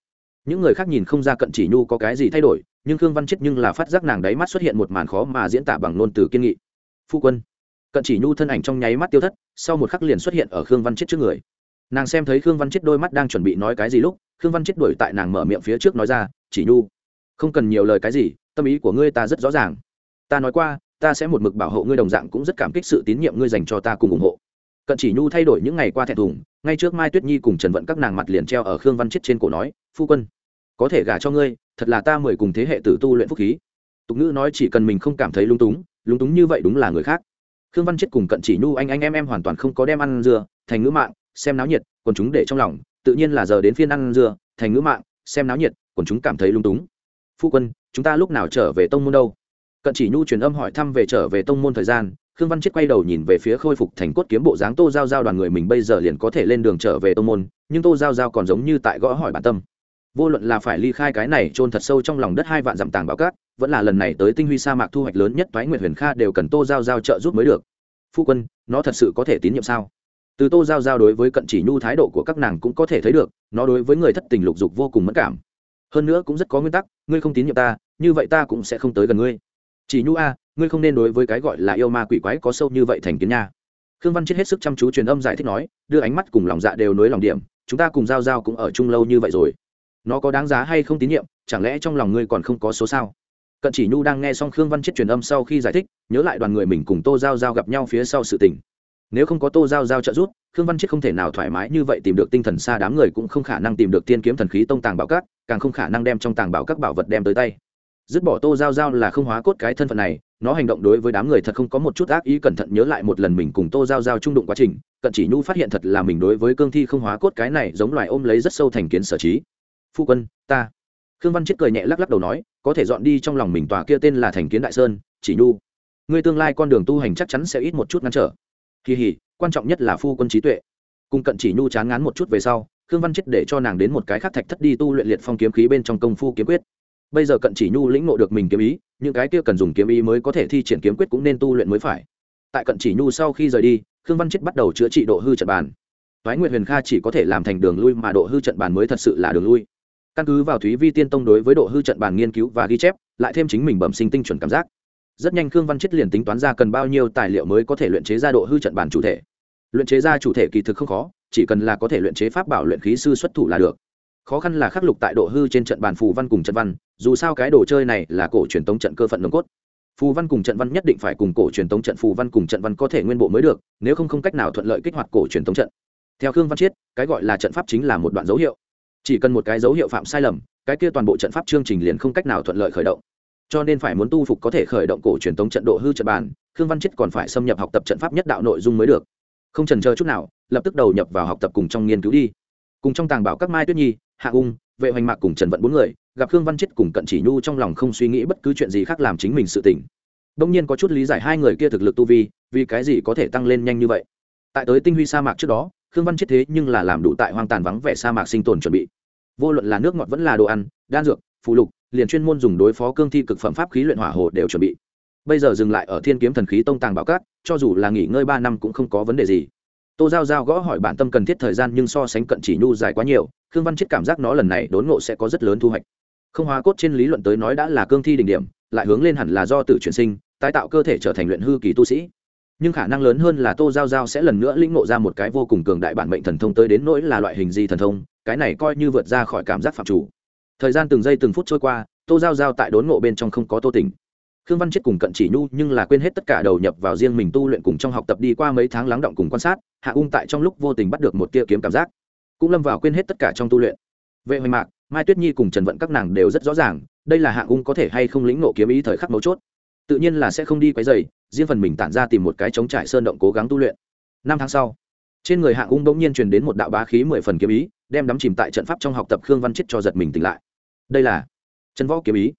Những người khác nhìn không ra cận chỉ nhu có cái gì thay đổi, nhưng khương văn chết nhưng là phát giác nàng đáy mắt xuất hiện một màn khó mà diễn tả bằng ngôn từ kiên nghị. Phu quân. Cận chỉ nhu thân ảnh trong nháy mắt tiêu thất, sau một khắc liền xuất hiện ở khương văn chết trước người. Nàng xem thấy khương văn chết đôi mắt đang chuẩn bị nói cái gì lúc, khương văn chết đuổi tại nàng mở miệng phía trước nói ra, chỉ nhu, không cần nhiều lời cái gì tâm ý của ngươi ta rất rõ ràng. Ta nói qua, ta sẽ một mực bảo hộ ngươi đồng dạng cũng rất cảm kích sự tín nhiệm ngươi dành cho ta cùng ủng hộ. Cận chỉ nhu thay đổi những ngày qua thẹn thùng, ngay trước mai tuyết nhi cùng trần vận các nàng mặt liền treo ở khương văn chết trên cổ nói, phu quân, có thể gả cho ngươi, thật là ta mời cùng thế hệ tử tu luyện phúc khí. Tục ngữ nói chỉ cần mình không cảm thấy lung túng lung túng như vậy đúng là người khác. Khương văn chết cùng cận chỉ nhu anh anh em em hoàn toàn không có đem ăn dưa, thành ngữ mạng, xem náo nhiệt còn chúng để trong lòng, tự nhiên là giờ đến phiên ăn dưa, thành ngữ mạng, xem náo nhiệt còn chúng cảm thấy lung túng. Phu quân chúng ta lúc nào trở về tông môn đâu? Cận chỉ nhu truyền âm hỏi thăm về trở về tông môn thời gian, khương văn chết quay đầu nhìn về phía khôi phục thành cốt kiếm bộ dáng tô giao giao đoàn người mình bây giờ liền có thể lên đường trở về tông môn, nhưng tô giao giao còn giống như tại gõ hỏi bản tâm. Vô luận là phải ly khai cái này trôn thật sâu trong lòng đất hai vạn dặm tàng bảo cát, vẫn là lần này tới tinh huy sa mạc thu hoạch lớn nhất thoái nguyệt huyền kha đều cần tô giao giao trợ giúp mới được. Phu quân, nó thật sự có thể tín nhiệm sao? Từ tô giao giao đối với cận chỉ nhu thái độ của các nàng cũng có thể thấy được, nó đối với người thất tình lục dục vô cùng mất cảm. Hơn nữa cũng rất có nguyên tắc, ngươi không tín nhiệm ta như vậy ta cũng sẽ không tới gần ngươi. Chỉ nhu a, ngươi không nên đối với cái gọi là yêu ma quỷ quái có sâu như vậy thành kiến nha. Khương văn chết hết sức chăm chú truyền âm giải thích nói, đưa ánh mắt cùng lòng dạ đều nối lòng điểm, chúng ta cùng giao giao cũng ở chung lâu như vậy rồi. Nó có đáng giá hay không tín nhiệm, chẳng lẽ trong lòng ngươi còn không có số sao? Cận chỉ nhu đang nghe xong khương văn chết truyền âm sau khi giải thích, nhớ lại đoàn người mình cùng tô giao giao gặp nhau phía sau sự tình. Nếu không có tô giao giao trợ giúp, khương văn chết không thể nào thoải mái như vậy tìm được tinh thần xa đám người cũng không khả năng tìm được tiên kiếm thần khí tông tàng bảo các, càng không khả năng đem trong tàng bảo các bảo vật đem tới tay dứt bỏ tô giao giao là không hóa cốt cái thân phận này, nó hành động đối với đám người thật không có một chút ác ý, cẩn thận nhớ lại một lần mình cùng tô giao giao trung đụng quá trình, cận chỉ nhu phát hiện thật là mình đối với cương thi không hóa cốt cái này giống loài ôm lấy rất sâu thành kiến sở trí. Phu quân, ta. Khương văn chết cười nhẹ lắc lắc đầu nói, có thể dọn đi trong lòng mình tòa kia tên là thành kiến đại sơn, chỉ nhu. Ngươi tương lai con đường tu hành chắc chắn sẽ ít một chút ngăn trở. Kỳ hỉ, quan trọng nhất là phu quân trí tuệ. Cùng cận chỉ nhu chán ngán một chút về sau, khương văn chết để cho nàng đến một cái khác thạch thất đi tu luyện liệt phong kiếm khí bên trong công phu kiếm quyết bây giờ cận chỉ nhu lĩnh ngộ được mình kiếm ý, những cái kia cần dùng kiếm ý mới có thể thi triển kiếm quyết cũng nên tu luyện mới phải. Tại cận chỉ nhu sau khi rời đi, khương văn chết bắt đầu chữa trị độ hư trận bàn. Thoái nguyệt huyền kha chỉ có thể làm thành đường lui mà độ hư trận bàn mới thật sự là đường lui. Căn cứ vào thúy vi tiên tông đối với độ hư trận bàn nghiên cứu và ghi chép, lại thêm chính mình bẩm sinh tinh chuẩn cảm giác. Rất nhanh khương văn chết liền tính toán ra cần bao nhiêu tài liệu mới có thể luyện chế ra độ hư trận bản chủ thể. Luyện chế ra chủ thể kỳ thực không khó, chỉ cần là có thể luyện chế pháp bảo luyện khí sư xuất thủ là được khó khăn là khắc lục tại độ hư trên trận bàn phù văn cùng trận văn, dù sao cái đồ chơi này là cổ truyền tống trận cơ phận nồng cốt. Phù văn cùng trận văn nhất định phải cùng cổ truyền tống trận, phù văn cùng trận văn có thể nguyên bộ mới được, nếu không không cách nào thuận lợi kích hoạt cổ truyền tống trận. Theo khương văn chiết, cái gọi là trận pháp chính là một đoạn dấu hiệu. Chỉ cần một cái dấu hiệu phạm sai lầm, cái kia toàn bộ trận pháp chương trình liền không cách nào thuận lợi khởi động. Cho nên phải muốn tu phục có thể khởi động cổ truyền tống trận, độ hư trận bàn, khương văn chiết còn phải xâm nhập học tập trận pháp nhất đạo nội dung mới được. Không trần chờ chút nào, lập tức đầu nhập vào học tập cùng trong nghiên cứu đi cùng trong tàng bảo các mai tuyết nhi, hạ ung, vệ hoành mạc cùng trần vận bốn người, gặp khương văn chết cùng cận chỉ nhu trong lòng không suy nghĩ bất cứ chuyện gì khác làm chính mình sự tỉnh đông nhiên có chút lý giải hai người kia thực lực tu vi, vì cái gì có thể tăng lên nhanh như vậy? Tại tới tinh huy sa mạc trước đó, khương văn chết thế nhưng là làm đủ tại hoang tàn vắng vẻ sa mạc sinh tồn chuẩn bị. Vô luận là nước ngọt vẫn là đồ ăn, đan dược phụ lục, liền chuyên môn dùng đối phó cương thi cực phẩm pháp khí luyện hỏa hồ đều chuẩn bị. Bây giờ dừng lại ở thiên kiếm thần khí tông tàng bảo cát cho dù là nghỉ ngơi ba năm cũng không có vấn đề gì tô giao giao gõ hỏi bản tâm cần thiết thời gian nhưng so sánh cận chỉ nhu dài quá nhiều, khương văn chết cảm giác nó lần này đốn ngộ sẽ có rất lớn thu hoạch. Không hóa cốt trên lý luận tới nói đã là cương thi đỉnh điểm, lại hướng lên hẳn là do tự chuyển sinh, tái tạo cơ thể trở thành luyện hư kỳ tu sĩ. Nhưng khả năng lớn hơn là tô giao giao sẽ lần nữa lĩnh ngộ ra một cái vô cùng cường đại bản mệnh thần thông tới đến nỗi là loại hình gì thần thông, cái này coi như vượt ra khỏi cảm giác phạm chủ. Thời gian từng giây từng phút trôi qua, tô giao giao tại đốn ngộ bên trong không có tô tỉnh khương văn chết cùng cận chỉ nhu nhưng là quên hết tất cả đầu nhập vào riêng mình tu luyện cùng trong học tập đi qua mấy tháng lắng động cùng quan sát, hạ ung tại trong lúc vô tình bắt được một tia kiếm cảm giác. Cũng lâm vào quên hết tất cả trong tu luyện. Vệ hoành mạc, mai tuyết nhi cùng trần vận các nàng đều rất rõ ràng, đây là hạ ung có thể hay không lĩnh nộ kiếm ý thời khắc mấu chốt. Tự nhiên là sẽ không đi quấy dày riêng phần mình tản ra tìm một cái chống trải sơn động cố gắng tu luyện. Năm tháng sau, trên người hạ ung bỗng nhiên truyền đến một đạo bá khí mười phần kiếm ý, đem đắm chìm tại trận pháp trong học tập khương văn chết cho giật mình tỉnh lại. Đây là chân võ kiếm ý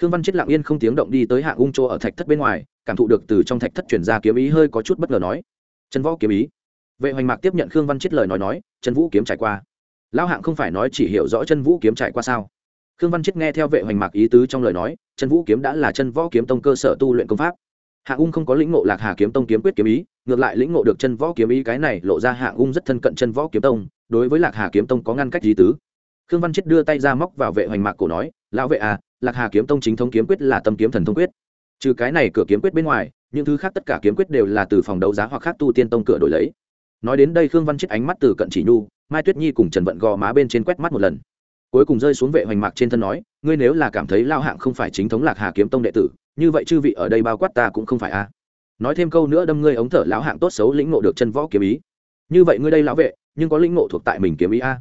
khương văn chết lặng yên không tiếng động đi tới hạ ung chỗ ở thạch thất bên ngoài, cảm thụ được từ trong thạch thất chuyển ra kiếm ý hơi có chút bất ngờ nói. Chân võ kiếm ý. Vệ hoành mạc tiếp nhận khương văn chết lời nói nói chân vũ kiếm trải qua. Lão hạng không phải nói chỉ hiểu rõ chân vũ kiếm trải qua sao? Khương văn chết nghe theo vệ hoành mạc ý tứ trong lời nói chân vũ kiếm đã là chân võ kiếm tông cơ sở tu luyện công pháp. Hạ ung không có lĩnh ngộ lạc hà kiếm tông kiếm quyết kiếm ý, ngược lại lĩnh ngộ được chân võ kiếm ý cái này lộ ra hạ ung rất thân cận chân võ kiếm tông, đối với lạc hà kiếm tông có ngăn cách lý tứ. Khương văn chết đưa tay ra móc vào vệ hoành mạc cổ nói lão vệ à lạc hà kiếm tông chính thống kiếm quyết là tâm kiếm thần thông quyết. Trừ cái này cửa kiếm quyết bên ngoài, những thứ khác tất cả kiếm quyết đều là từ phòng đấu giá hoặc khác tu tiên tông cửa đổi lấy. Nói đến đây khương văn chết ánh mắt từ cận chỉ nhu, mai tuyết nhi cùng trần vận gò má bên trên quét mắt một lần. Cuối cùng rơi xuống vệ hoành mạc trên thân nói, ngươi nếu là cảm thấy lao hạng không phải chính thống lạc hà kiếm tông đệ tử, như vậy chư vị ở đây bao quát ta cũng không phải a nói thêm câu nữa đâm ngươi ống thở lão hạng tốt xấu lĩnh ngộ được chân võ kiếm ý. Như vậy ngươi đây lão vệ, nhưng có lĩnh ngộ thuộc tại mình kiếm ý a.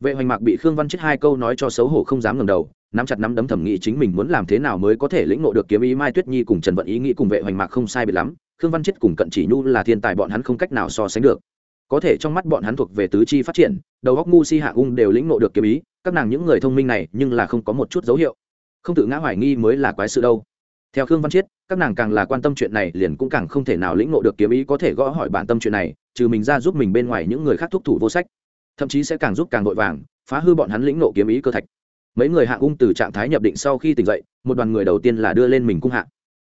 Vệ hoành mạc bị khương văn chết hai câu nói cho xấu hổ không dám ngầm đầu nắm chặt nắm đấm thẩm nghĩ chính mình muốn làm thế nào mới có thể lĩnh ngộ được kiếm ý mai tuyết nhi cùng trần vận ý nghĩ cùng vệ hoành mạc không sai biệt lắm, khương văn chết cùng cận chỉ nhu là thiên tài bọn hắn không cách nào so sánh được. Có thể trong mắt bọn hắn thuộc về tứ chi phát triển, đầu góc ngu si hạ ung đều lĩnh ngộ được kiếm ý, các nàng những người thông minh này nhưng là không có một chút dấu hiệu. Không tự ngã hoài nghi mới là quái sự đâu. Theo khương văn chiết các nàng càng là quan tâm chuyện này liền cũng càng không thể nào lĩnh ngộ được kiếm ý có thể gõ hỏi bản tâm chuyện này, trừ mình ra giúp mình bên ngoài những người khác thúc thủ vô sách. Thậm chí sẽ càng giúp càng vội vàng, phá hư bọn hắn lĩnh ngộ kiếm ý cơ thạch mấy người hạ ung từ trạng thái nhập định sau khi tỉnh dậy, một đoàn người đầu tiên là đưa lên mình cung hạ.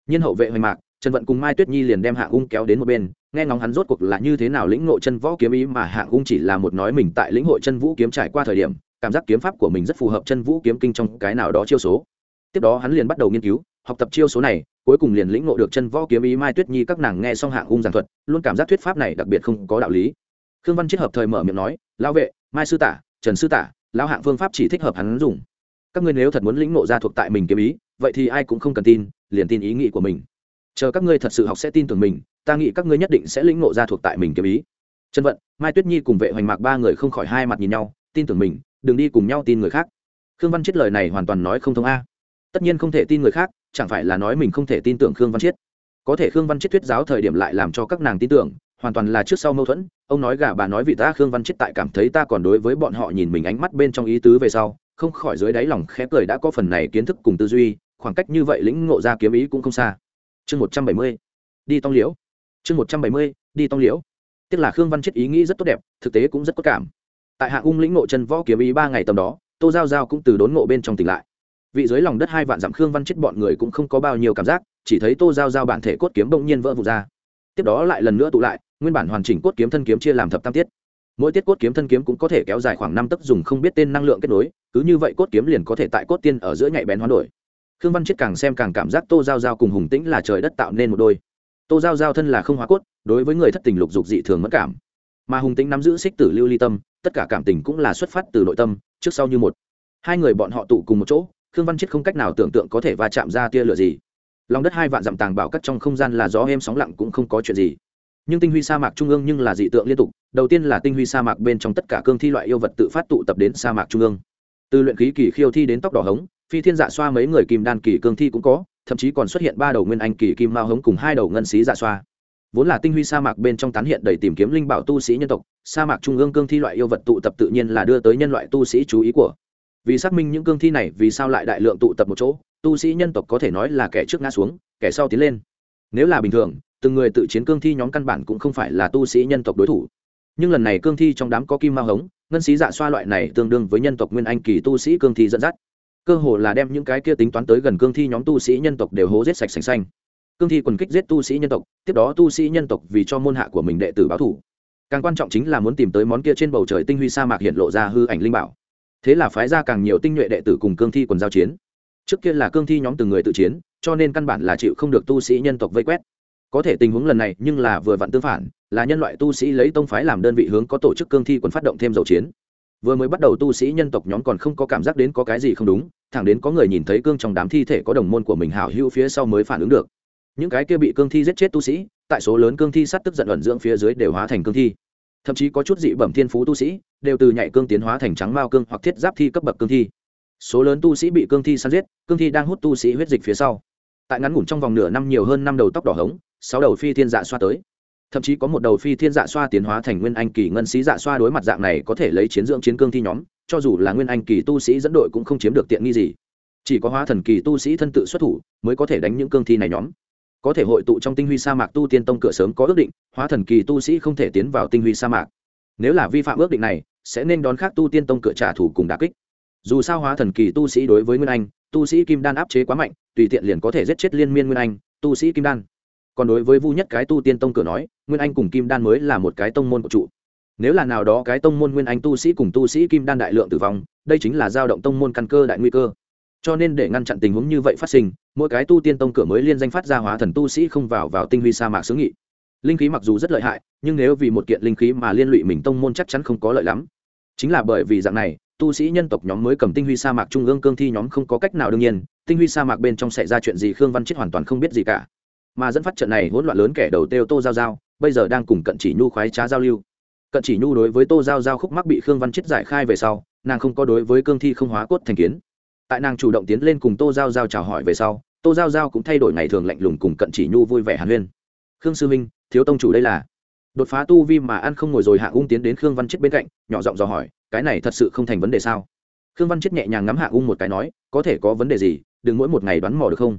Nhân hậu vệ hoành mạc, trần vận cùng mai tuyết nhi liền đem hạ ung kéo đến một bên, nghe ngóng hắn rốt cuộc là như thế nào lĩnh ngộ chân võ kiếm ý mà hạ ung chỉ là một nói mình tại lĩnh hội chân vũ kiếm trải qua thời điểm, cảm giác kiếm pháp của mình rất phù hợp chân vũ kiếm kinh trong cái nào đó chiêu số. Tiếp đó hắn liền bắt đầu nghiên cứu, học tập chiêu số này, cuối cùng liền lĩnh ngộ được chân võ kiếm ý mai tuyết nhi các nàng nghe xong hạ ung giảng thuật, luôn cảm giác thuyết pháp này đặc biệt không có đạo lý. Khương văn chết hợp thời mở miệng nói, lão vệ, mai sư tả, trần sư tả, lão hạng phương pháp chỉ thích hợp hắn dùng các ngươi nếu thật muốn lĩnh ngộ ra thuộc tại mình kiếm ý, vậy thì ai cũng không cần tin, liền tin ý nghĩ của mình. Chờ các ngươi thật sự học sẽ tin tưởng mình, ta nghĩ các ngươi nhất định sẽ lĩnh ngộ ra thuộc tại mình kiếm ý. Trần vận, mai tuyết nhi cùng vệ hoành mạc ba người không khỏi hai mặt nhìn nhau, tin tưởng mình, đừng đi cùng nhau tin người khác. Khương văn chiết lời này hoàn toàn nói không thông a. Tất nhiên không thể tin người khác, chẳng phải là nói mình không thể tin tưởng khương văn chiết. Có thể khương văn chiết thuyết giáo thời điểm lại làm cho các nàng tin tưởng, hoàn toàn là trước sau mâu thuẫn, ông nói gà bà nói vì ta khương văn chiết tại cảm thấy ta còn đối với bọn họ nhìn mình ánh mắt bên trong ý tứ về sau không khỏi dưới đáy lòng khẽ cười đã có phần này kiến thức cùng tư duy, khoảng cách như vậy lĩnh ngộ ra kiếm ý cũng không xa. Chương một trăm bảy mươi, đi tông liễu. Chương một trăm bảy mươi, đi tông liễu. Tức là khương văn chết ý nghĩ rất tốt đẹp, thực tế cũng rất có cảm. Tại hạng ung lĩnh ngộ chân võ kiếm ý ba ngày tầm đó, tô giao giao cũng từ đốn ngộ bên trong tỉnh lại. Vị dưới lòng đất hai vạn dặm khương văn chết bọn người cũng không có bao nhiêu cảm giác, chỉ thấy tô giao giao bản thể cốt kiếm bỗng nhiên vỡ vụt ra. Tiếp đó lại lần nữa tụ lại, nguyên bản hoàn chỉnh cốt kiếm thân kiếm chia làm thập tam tiết mỗi tiết cốt kiếm thân kiếm cũng có thể kéo dài khoảng năm tấc dùng không biết tên năng lượng kết nối, cứ như vậy cốt kiếm liền có thể tại cốt tiên ở giữa nhạy bén hoán đổi. Khương văn chết càng xem càng cảm giác tô giao giao cùng hùng tĩnh là trời đất tạo nên một đôi. Tô giao giao thân là không hóa cốt, đối với người thất tình lục dục dị thường mất cảm. Mà hùng tĩnh nắm giữ xích tử lưu ly tâm, tất cả cảm tình cũng là xuất phát từ nội tâm, trước sau như một. Hai người bọn họ tụ cùng một chỗ, khương văn chết không cách nào tưởng tượng có thể va chạm ra tia lửa gì. Lòng đất hai vạn dặm tàng bảo cắt trong không gian là gió êm sóng lặng cũng không có chuyện gì nhưng tinh huy sa mạc trung ương nhưng là dị tượng liên tục, đầu tiên là tinh huy sa mạc bên trong tất cả cương thi loại yêu vật tự phát tụ tập đến sa mạc trung ương. Từ luyện khí kỳ khiêu thi đến tóc đỏ hống, phi thiên dạ xoa mấy người kim đan kỳ cương thi cũng có, thậm chí còn xuất hiện ba đầu nguyên anh kỳ kim mao hống cùng hai đầu ngân xí dạ xoa. Vốn là tinh huy sa mạc bên trong tán hiện đầy tìm kiếm linh bảo tu sĩ nhân tộc, sa mạc trung ương cương thi loại yêu vật tụ tập tự nhiên là đưa tới nhân loại tu sĩ chú ý của. Vì xác minh những cương thi này vì sao lại đại lượng tụ tập một chỗ, tu sĩ nhân tộc có thể nói là kẻ trước ngã xuống, kẻ sau tiến lên. Nếu là bình thường từng người tự chiến cương thi nhóm căn bản cũng không phải là tu sĩ nhân tộc đối thủ. Nhưng lần này cương thi trong đám có kim ma hống, ngân sĩ dạ xoa loại này tương đương với nhân tộc nguyên anh kỳ tu sĩ cương thi dẫn dắt. Cơ hồ là đem những cái kia tính toán tới gần cương thi nhóm tu sĩ nhân tộc đều hố giết sạch sành xanh. Cương thi quần kích giết tu sĩ nhân tộc, tiếp đó tu sĩ nhân tộc vì cho môn hạ của mình đệ tử báo thủ. Càng quan trọng chính là muốn tìm tới món kia trên bầu trời tinh huy sa mạc hiện lộ ra hư ảnh linh bảo. Thế là phái ra càng nhiều tinh nhuệ đệ tử cùng cương thi quần giao chiến. Trước kia là cương thi nhóm từng người tự chiến, cho nên căn bản là chịu không được tu sĩ nhân tộc vây quét có thể tình huống lần này nhưng là vừa vặn tương phản, là nhân loại tu sĩ lấy tông phái làm đơn vị hướng có tổ chức cương thi quân phát động thêm dầu chiến. Vừa mới bắt đầu tu sĩ nhân tộc nhóm còn không có cảm giác đến có cái gì không đúng, thẳng đến có người nhìn thấy cương trong đám thi thể có đồng môn của mình hảo hữu phía sau mới phản ứng được. Những cái kia bị cương thi giết chết tu sĩ, tại số lớn cương thi sát tức giận ẩn dưỡng phía dưới đều hóa thành cương thi. Thậm chí có chút dị bẩm thiên phú tu sĩ, đều từ nhạy cương tiến hóa thành trắng mao cương hoặc thiết giáp thi cấp bậc cương thi. Số lớn tu sĩ bị cương thi săn giết, cương thi đang hút tu sĩ huyết dịch phía sau. Tại ngắn ngủn trong vòng nửa năm nhiều hơn năm đầu tóc đỏ hống sáu đầu phi thiên dạ xoa tới. Thậm chí có một đầu phi thiên dạ xoa tiến hóa thành nguyên anh kỳ ngân sĩ dạ xoa đối mặt dạng này có thể lấy chiến dưỡng chiến cương thi nhóm, cho dù là nguyên anh kỳ tu sĩ dẫn đội cũng không chiếm được tiện nghi gì. Chỉ có hóa thần kỳ tu sĩ thân tự xuất thủ mới có thể đánh những cương thi này nhóm. Có thể hội tụ trong tinh huy sa mạc tu tiên tông cửa sớm có ước định, hóa thần kỳ tu sĩ không thể tiến vào tinh huy sa mạc. Nếu là vi phạm ước định này, sẽ nên đón khác tu tiên tông cửa trả thù cùng đà kích. Dù sao hóa thần kỳ tu sĩ đối với nguyên anh, tu sĩ kim đan áp chế quá mạnh, tùy tiện liền có thể giết chết liên miên nguyên anh, tu sĩ kim đan còn đối với vu nhất cái tu tiên tông cửa nói, nguyên anh cùng kim đan mới là một cái tông môn của trụ. Nếu là nào đó cái tông môn nguyên anh tu sĩ cùng tu sĩ kim đan đại lượng tử vong, đây chính là giao động tông môn căn cơ đại nguy cơ. Cho nên để ngăn chặn tình huống như vậy phát sinh, mỗi cái tu tiên tông cửa mới liên danh phát ra hóa thần tu sĩ không vào vào tinh huy sa mạc xứ nghị. Linh khí mặc dù rất lợi hại, nhưng nếu vì một kiện linh khí mà liên lụy mình tông môn chắc chắn không có lợi lắm. Chính là bởi vì dạng này, tu sĩ nhân tộc nhóm mới cầm tinh huy sa mạc trung ương cương thi nhóm không có cách nào đương nhiên, tinh huy sa mạc bên trong xảy ra chuyện gì khương văn chết hoàn toàn không biết gì cả mà dẫn phát trận này hỗn loạn lớn kẻ đầu têu tô giao giao, bây giờ đang cùng cận chỉ nhu khoái trá giao lưu. Cận chỉ nhu đối với tô giao giao khúc mắc bị khương văn chết giải khai về sau, nàng không có đối với cương thi không hóa cốt thành kiến. Tại nàng chủ động tiến lên cùng tô giao giao chào hỏi về sau, tô giao giao cũng thay đổi ngày thường lạnh lùng cùng cận chỉ nhu vui vẻ hàn huyên. Khương sư minh thiếu tông chủ đây là. Đột phá tu vi mà ăn không ngồi rồi hạ ung tiến đến khương văn chết bên cạnh, nhỏ giọng dò hỏi, cái này thật sự không thành vấn đề sao? Khương văn chết nhẹ nhàng ngắm hạ ung một cái nói, có thể có vấn đề gì, đừng mỗi một ngày đoán mò được không?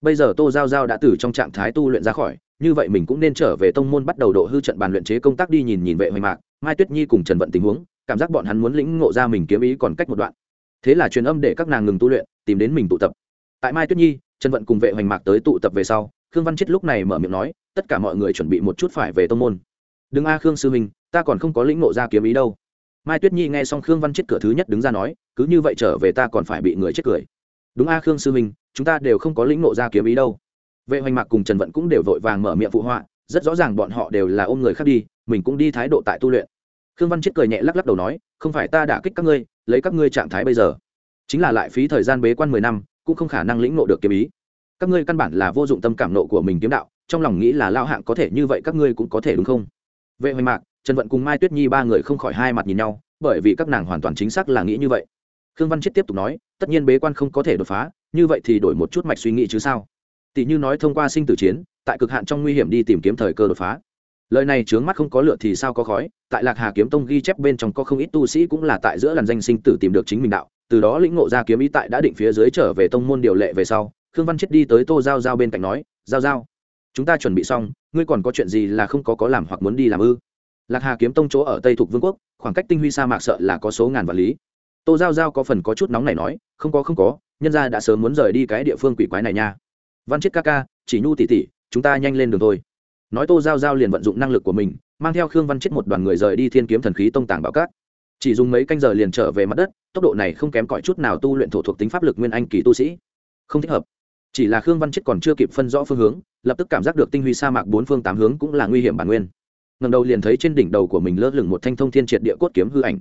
Bây giờ tô giao giao đã từ trong trạng thái tu luyện ra khỏi, như vậy mình cũng nên trở về tông môn bắt đầu độ hư trận bàn luyện chế công tác đi nhìn nhìn vệ hoành mạc, mai tuyết nhi cùng trần vận tình huống, cảm giác bọn hắn muốn lĩnh ngộ ra mình kiếm ý còn cách một đoạn. Thế là truyền âm để các nàng ngừng tu luyện, tìm đến mình tụ tập. Tại mai tuyết nhi, trần vận cùng vệ hoành mạc tới tụ tập về sau, khương văn chết lúc này mở miệng nói, tất cả mọi người chuẩn bị một chút phải về tông môn. Đừng a, khương sư minh ta còn không có lĩnh ngộ ra kiếm ý đâu. Mai tuyết nhi nghe xong khương văn chết cửa thứ nhất đứng ra nói, cứ như vậy trở về ta còn phải bị người chết cười. Đúng a, khương sư minh chúng ta đều không có lĩnh nộ ra kiếm ý đâu. Vệ hoành mạc cùng trần vận cũng đều vội vàng mở miệng phụ họa, rất rõ ràng bọn họ đều là ôm người khác đi, mình cũng đi thái độ tại tu luyện. Khương văn chết cười nhẹ lắc lắc đầu nói, không phải ta đã kích các ngươi, lấy các ngươi trạng thái bây giờ. Chính là lại phí thời gian bế quan mười năm, cũng không khả năng lĩnh nộ được kiếm ý. Các ngươi căn bản là vô dụng tâm cảm nộ của mình kiếm đạo, trong lòng nghĩ là lao hạng có thể như vậy các ngươi cũng có thể đúng không? Vệ hoành mạc, trần vận cùng mai tuyết nhi ba người không khỏi hai mặt nhìn nhau, bởi vì các nàng hoàn toàn chính xác là nghĩ như vậy. Khương văn chết tiếp tục nói, tất nhiên bế quan không có thể đột phá như vậy thì đổi một chút mạch suy nghĩ chứ sao? Tỷ như nói thông qua sinh tử chiến, tại cực hạn trong nguy hiểm đi tìm kiếm thời cơ đột phá. Lời này trướng mắt không có lựa thì sao có khói, tại lạc hà kiếm tông ghi chép bên trong có không ít tu sĩ cũng là tại giữa làn danh sinh tử tìm được chính mình đạo, từ đó lĩnh ngộ ra kiếm ý tại đã định phía dưới trở về tông môn điều lệ về sau, khương văn chết đi tới tô giao giao bên cạnh nói, giao giao, chúng ta chuẩn bị xong, ngươi còn có chuyện gì là không có có làm hoặc muốn đi làm ư? Lạc hà kiếm tông chỗ ở tây thuộc vương quốc, khoảng cách tinh huy sa mạc sợ là có số ngàn vạn lý. Tô giao giao có phần có chút nóng này nói, không có không có nhân gia đã sớm muốn rời đi cái địa phương quỷ quái này nha. Văn chết ca ca, chỉ nhu tỉ tỉ, chúng ta nhanh lên đường thôi. Nói tô giao giao liền vận dụng năng lực của mình, mang theo khương văn chết một đoàn người rời đi thiên kiếm thần khí tông tàng bảo cát. Chỉ dùng mấy canh giờ liền trở về mặt đất, tốc độ này không kém cỏi chút nào tu luyện thổ thuộc tính pháp lực nguyên anh kỳ tu sĩ. Không thích hợp. Chỉ là khương văn chết còn chưa kịp phân rõ phương hướng, lập tức cảm giác được tinh huy sa mạc bốn phương tám hướng cũng là nguy hiểm bản nguyên. Ngầm đầu liền thấy trên đỉnh đầu của mình lơ lửng một thanh thông thiên triệt địa cốt kiếm hư ảnh.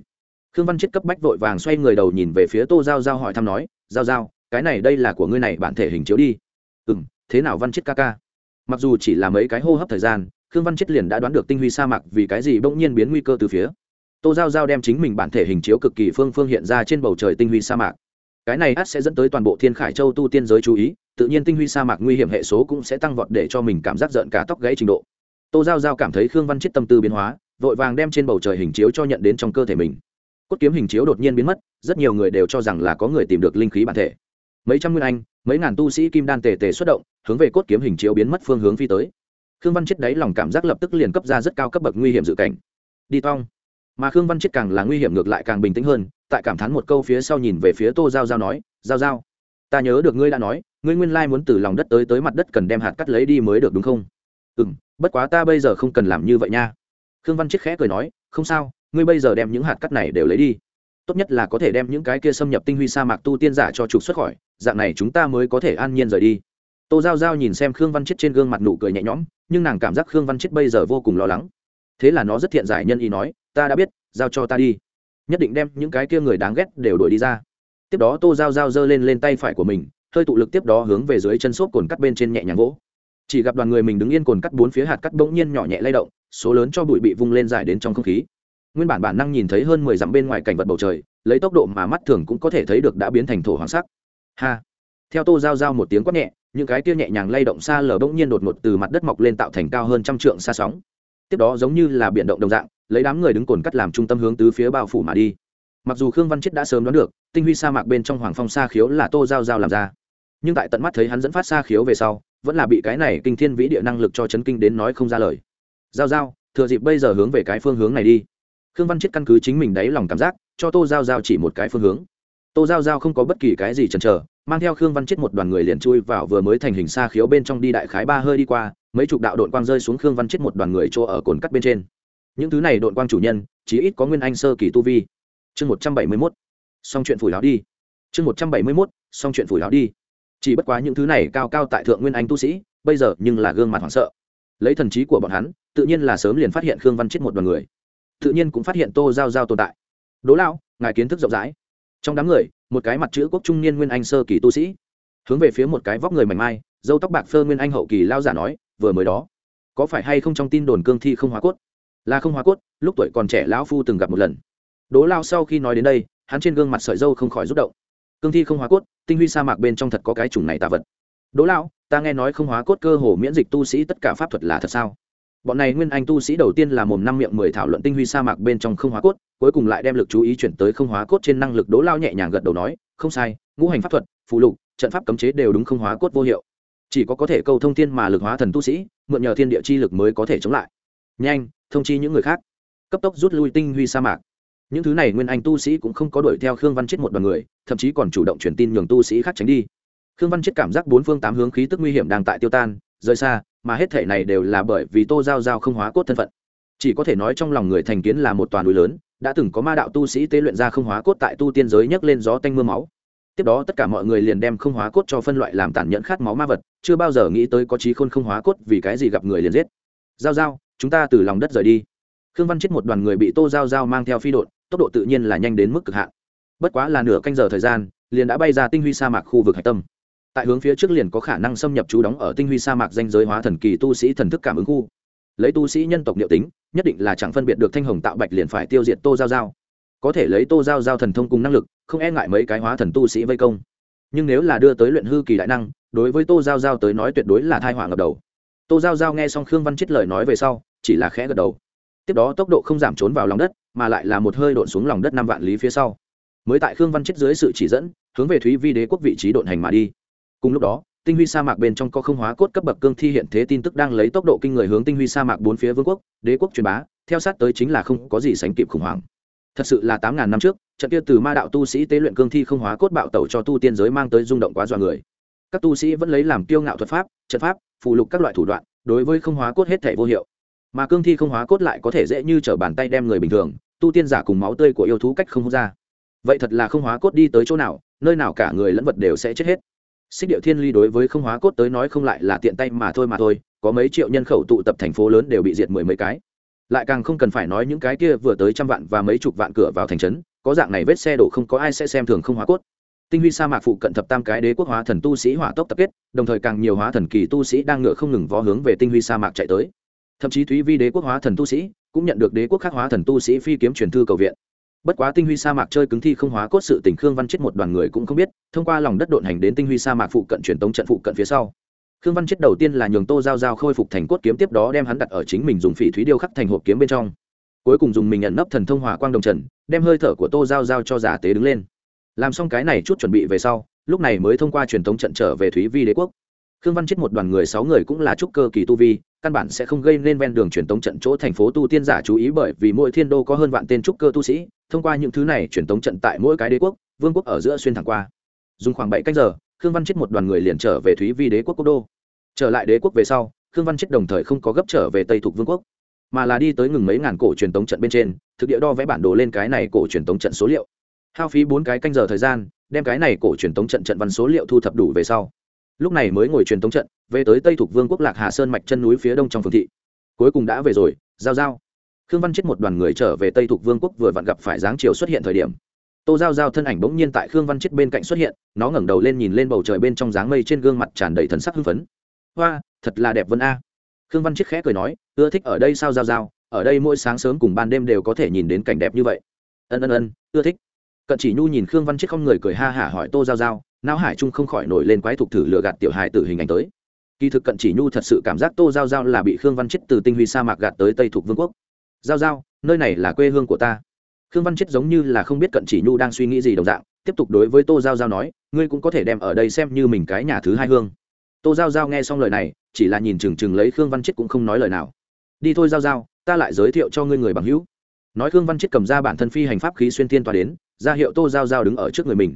Khương văn chết cấp bách vội vàng xoay người đầu nhìn về phía tô giao giao hỏi thăm nói giao giao, cái này đây là của ngươi này, bản thể hình chiếu đi. Ừ m thế nào văn chết ca ca? Mặc dù chỉ là mấy cái hô hấp thời gian, khương văn chết liền đã đoán được tinh huy sa mạc vì cái gì bỗng nhiên biến nguy cơ từ phía. Tô giao giao đem chính mình bản thể hình chiếu cực kỳ phương phương hiện ra trên bầu trời tinh huy sa mạc. Cái này ắt sẽ dẫn tới toàn bộ thiên khải châu tu tiên giới chú ý, tự nhiên tinh huy sa mạc nguy hiểm hệ số cũng sẽ tăng vọt để cho mình cảm giác giận cả tóc gãy trình độ. Tô giao giao cảm thấy khương văn chết tâm tư biến hóa, vội vàng đem trên bầu trời hình chiếu cho nhận đến trong cơ thể mình cốt kiếm hình chiếu đột nhiên biến mất, rất nhiều người đều cho rằng là có người tìm được linh khí bản thể. Mấy trăm nguyên anh, mấy ngàn tu sĩ kim đan tề tề xuất động, hướng về cốt kiếm hình chiếu biến mất phương hướng phi tới. Khương văn chết đấy lòng cảm giác lập tức liền cấp ra rất cao cấp bậc nguy hiểm dự cảnh. Đi tong. Mà khương văn chết càng là nguy hiểm ngược lại càng bình tĩnh hơn, tại cảm thán một câu phía sau nhìn về phía tô giao giao nói, giao giao, ta nhớ được ngươi đã nói, ngươi nguyên lai muốn từ lòng đất tới tới mặt đất cần đem hạt cắt lấy đi mới được đúng không? Ừ m bất quá ta bây giờ không cần làm như vậy nha. Khương văn chết khẽ cười nói, không sao ngươi bây giờ đem những hạt cắt này đều lấy đi. Tốt nhất là có thể đem những cái kia xâm nhập tinh huy sa mạc tu tiên giả cho trục xuất khỏi, dạng này chúng ta mới có thể an nhiên rời đi. Tô giao giao nhìn xem khương văn chết trên gương mặt nụ cười nhẹ nhõm, nhưng nàng cảm giác khương văn chết bây giờ vô cùng lo lắng. Thế là nó rất thiện giải nhân ý nói, ta đã biết, giao cho ta đi. Nhất định đem những cái kia người đáng ghét đều đuổi đi ra. Tiếp đó tô giao giao giơ lên lên tay phải của mình, hơi tụ lực tiếp đó hướng về dưới chân xốp cồn cắt bên trên nhẹ nhàng vỗ. Chỉ gặp đoàn người mình đứng yên cồn cắt bốn phía hạt cắt bỗng nhiên nhỏ nhẹ lay động, số lớn cho bụi bị vung lên dài đến trong không khí nguyên bản bản năng nhìn thấy hơn mười dặm bên ngoài cảnh vật bầu trời, lấy tốc độ mà mắt thường cũng có thể thấy được đã biến thành thổ hoàng sắc. Ha! Theo tô giao giao một tiếng quát nhẹ, những cái kia nhẹ nhàng lay động xa lở bỗng nhiên đột ngột từ mặt đất mọc lên tạo thành cao hơn trăm trượng xa sóng. Tiếp đó giống như là biển động đồng dạng, lấy đám người đứng cồn cắt làm trung tâm hướng tứ phía bao phủ mà đi. Mặc dù khương văn chết đã sớm đoán được, tinh huy sa mạc bên trong hoàng phong sa khiếu là tô giao giao làm ra. Nhưng tại tận mắt thấy hắn dẫn phát sa khiếu về sau, vẫn là bị cái này kinh thiên vĩ địa năng lực cho chấn kinh đến nói không ra lời. Giao giao, thừa dịp bây giờ hướng về cái phương hướng này đi khương văn chết căn cứ chính mình đáy lòng cảm giác, cho tô giao giao chỉ một cái phương hướng. Tô giao giao không có bất kỳ cái gì chần chờ, mang theo khương văn chết một đoàn người liền chui vào vừa mới thành hình xa khiếu bên trong đi đại khái ba hơi đi qua, mấy chục đạo đội quang rơi xuống khương văn chết một đoàn người chỗ ở cồn cắt bên trên. Những thứ này đội quang chủ nhân chỉ ít có nguyên anh sơ kỳ tu vi. Chương một trăm bảy mươi mốt, xong chuyện phủi láo đi. Chương một trăm bảy mươi mốt, xong chuyện phủi láo đi. Chỉ bất quá những thứ này cao cao tại thượng nguyên anh tu sĩ, bây giờ nhưng là gương mặt hoảng sợ. Lấy thần trí của bọn hắn, tự nhiên là sớm liền phát hiện khương văn chết một đoàn người tự nhiên cũng phát hiện tô giao giao tồn tại. Đố lao ngài kiến thức rộng rãi. Trong đám người, một cái mặt chữ quốc trung niên nguyên anh sơ kỳ tu sĩ, hướng về phía một cái vóc người mảnh mai dâu tóc bạc phơ nguyên anh hậu kỳ lao giả nói, vừa mới đó, có phải hay không trong tin đồn cương thi không hóa cốt? Là không hóa cốt, lúc tuổi còn trẻ lão phu từng gặp một lần. Đố lao sau khi nói đến đây, hắn trên gương mặt sợi dâu không khỏi rút động. Cương thi không hóa cốt, tinh huy sa mạc bên trong thật có cái chủng này tà vật. Đố lao ta nghe nói không hóa cốt cơ hồ miễn dịch tu sĩ tất cả pháp thuật là thật sao? Bọn này nguyên anh tu sĩ đầu tiên là mồm năm miệng mười thảo luận tinh huy sa mạc bên trong không hóa cốt, cuối cùng lại đem lực chú ý chuyển tới không hóa cốt trên năng lực đố lao nhẹ nhàng gật đầu nói, không sai, ngũ hành pháp thuật phụ lục, trận pháp cấm chế đều đúng không hóa cốt vô hiệu. Chỉ có có thể câu thông thiên mà lực hóa thần tu sĩ, mượn nhờ thiên địa chi lực mới có thể chống lại. Nhanh, thông chi những người khác. Cấp tốc rút lui tinh huy sa mạc. Những thứ này nguyên anh tu sĩ cũng không có đuổi theo khương văn chết một đoàn người, thậm chí còn chủ động truyền tin nhường tu sĩ khác tránh đi. Khương văn chết cảm giác bốn phương tám hướng khí tức nguy hiểm đang tại tiêu tan rời xa, mà hết thể này đều là bởi vì tô giao giao không hóa cốt thân phận. Chỉ có thể nói trong lòng người thành kiến là một toàn núi lớn, đã từng có ma đạo tu sĩ tế luyện ra không hóa cốt tại tu tiên giới nhấc lên gió tanh mưa máu. Tiếp đó tất cả mọi người liền đem không hóa cốt cho phân loại làm tàn nhẫn khát máu ma vật, chưa bao giờ nghĩ tới có trí khôn không hóa cốt vì cái gì gặp người liền giết. Giao giao, chúng ta từ lòng đất rời đi. Khương văn chết một đoàn người bị tô giao giao mang theo phi đội tốc độ tự nhiên là nhanh đến mức cực hạn. Bất quá là nửa canh giờ thời gian, liền đã bay ra tinh huy sa mạc khu vực hạch tâm tại hướng phía trước liền có khả năng xâm nhập trú đóng ở tinh huy sa mạc danh giới hóa thần kỳ tu sĩ thần thức cảm ứng khu. Lấy tu sĩ nhân tộc liệu tính, nhất định là chẳng phân biệt được thanh hồng tạo bạch liền phải tiêu diệt tô giao giao. Có thể lấy tô giao giao thần thông cùng năng lực, không e ngại mấy cái hóa thần tu sĩ vây công. Nhưng nếu là đưa tới luyện hư kỳ đại năng, đối với tô giao giao tới nói tuyệt đối là thai hỏa ngập đầu. Tô giao giao nghe xong khương văn chết lời nói về sau, chỉ là khẽ gật đầu. Tiếp đó tốc độ không giảm trốn vào lòng đất, mà lại là một hơi độn xuống lòng đất năm vạn lý phía sau. Mới tại khương văn chết dưới sự chỉ dẫn, hướng về thúy vi đế quốc vị trí độn hành mà đi cùng lúc đó, tinh huy sa mạc bên trong có không hóa cốt cấp bậc cương thi hiện thế tin tức đang lấy tốc độ kinh người hướng tinh huy sa mạc bốn phía vương quốc, đế quốc truyền bá, theo sát tới chính là không có gì sánh kịp khủng hoảng. Thật sự là tám ngàn năm trước, trận kia từ ma đạo tu sĩ tế luyện cương thi không hóa cốt bạo tẩu cho tu tiên giới mang tới rung động quá dọa người. Các tu sĩ vẫn lấy làm kiêu ngạo thuật pháp, trận pháp phụ lục các loại thủ đoạn, đối với không hóa cốt hết thể vô hiệu. Mà cương thi không hóa cốt lại có thể dễ như t bàn tay đem người bình thường, tu tiên giả cùng máu tươi của yêu thú cách không ra. Vậy thật là không hóa cốt đi tới chỗ nào, nơi nào cả người lẫn vật đều sẽ chết hết xích điệu thiên ly đối với không hóa cốt tới nói không lại là tiện tay mà thôi mà thôi, có mấy triệu nhân khẩu tụ tập thành phố lớn đều bị diệt mười mấy cái. Lại càng không cần phải nói những cái kia vừa tới trăm vạn và mấy chục vạn cửa vào thành trấn, có dạng này vết xe đổ không có ai sẽ xem thường không hóa cốt. Tinh huy sa mạc phụ cận thập tam cái đế quốc hóa thần tu sĩ hỏa tốc tập kết, đồng thời càng nhiều hóa thần kỳ tu sĩ đang ngựa không ngừng vó hướng về tinh huy sa mạc chạy tới. Thậm chí thúy vi đế quốc hóa thần tu sĩ cũng nhận được đế quốc khác hóa thần tu sĩ phi kiếm truyền thư cầu viện bất quá tinh huy sa mạc chơi cứng thi không hóa cốt sự tình khương văn chết một đoàn người cũng không biết, thông qua lòng đất độn hành đến tinh huy sa mạc phụ cận truyền tống trận phụ cận phía sau. Khương văn chết đầu tiên là nhường tô giao giao khôi phục thành cốt kiếm tiếp đó đem hắn đặt ở chính mình dùng phỉ thúy điêu khắc thành hộp kiếm bên trong. Cuối cùng dùng mình nhận nấp thần thông hòa quang đồng trần, đem hơi thở của tô giao giao cho giả tế đứng lên. Làm xong cái này chút chuẩn bị về sau, lúc này mới thông qua truyền thống trận trở về thúy vi đế quốc khương văn chết một đoàn người sáu người cũng là trúc cơ kỳ tu vi, căn bản sẽ không gây nên ven đường truyền tống trận chỗ thành phố tu tiên giả chú ý bởi vì mỗi thiên đô có hơn vạn tên trúc cơ tu sĩ, thông qua những thứ này truyền tống trận tại mỗi cái đế quốc, vương quốc ở giữa xuyên thẳng qua. Dùng khoảng bảy cách giờ, khương văn chết một đoàn người liền trở về thúy vi đế quốc quốc đô. Trở lại đế quốc về sau, khương văn chết đồng thời không có gấp trở về tây thuộc vương quốc, mà là đi tới ngừng mấy ngàn cổ truyền tống trận bên trên, thực địa đo vẽ bản đồ lên cái này cổ truyền tống trận số liệu. Hao phí bốn cái canh giờ thời gian, đem cái này cổ truyền tống trận trận văn số liệu thu thập đủ về sau lúc này mới ngồi truyền thống trận, về tới tây thuộc vương quốc lạc hà sơn mạch chân núi phía đông trong phương thị. Cuối cùng đã về rồi, giao giao. Khương văn chết một đoàn người trở về tây thuộc vương quốc vừa vặn gặp phải dáng chiều xuất hiện thời điểm. Tô giao giao thân ảnh bỗng nhiên tại khương văn chết bên cạnh xuất hiện, nó ngẩng đầu lên nhìn lên bầu trời bên trong dáng mây trên gương mặt tràn đầy thần sắc hưng phấn. Hoa, thật là đẹp vân a. Khương văn chết khẽ cười nói, ưa thích ở đây sao giao giao? Ở đây mỗi sáng sớm cùng ban đêm đều có thể nhìn đến cảnh đẹp như vậy. Ân ân ân, ưa thích. Cận chỉ nhu nhìn khương văn chết không người cười ha hả hỏi tô giao giao não hải trung không khỏi nổi lên quái thục thử lừa gạt tiểu hài tử hình ảnh tới. Kỳ thực cận chỉ nhu thật sự cảm giác tô giao giao là bị khương văn chết từ tinh huy sa mạc gạt tới tây thuộc vương quốc. Giao giao, nơi này là quê hương của ta. Khương văn chết giống như là không biết cận chỉ nhu đang suy nghĩ gì đồng dạng, tiếp tục đối với tô giao giao nói, ngươi cũng có thể đem ở đây xem như mình cái nhà thứ hai hương. Tô giao giao nghe xong lời này, chỉ là nhìn chừng chừng lấy khương văn chết cũng không nói lời nào. Đi thôi giao giao, ta lại giới thiệu cho ngươi người bằng hữu. Nói khương văn chết cầm ra bản thân phi hành pháp khí xuyên thiên tòa đến, ra hiệu tô giao giao đứng ở trước người mình.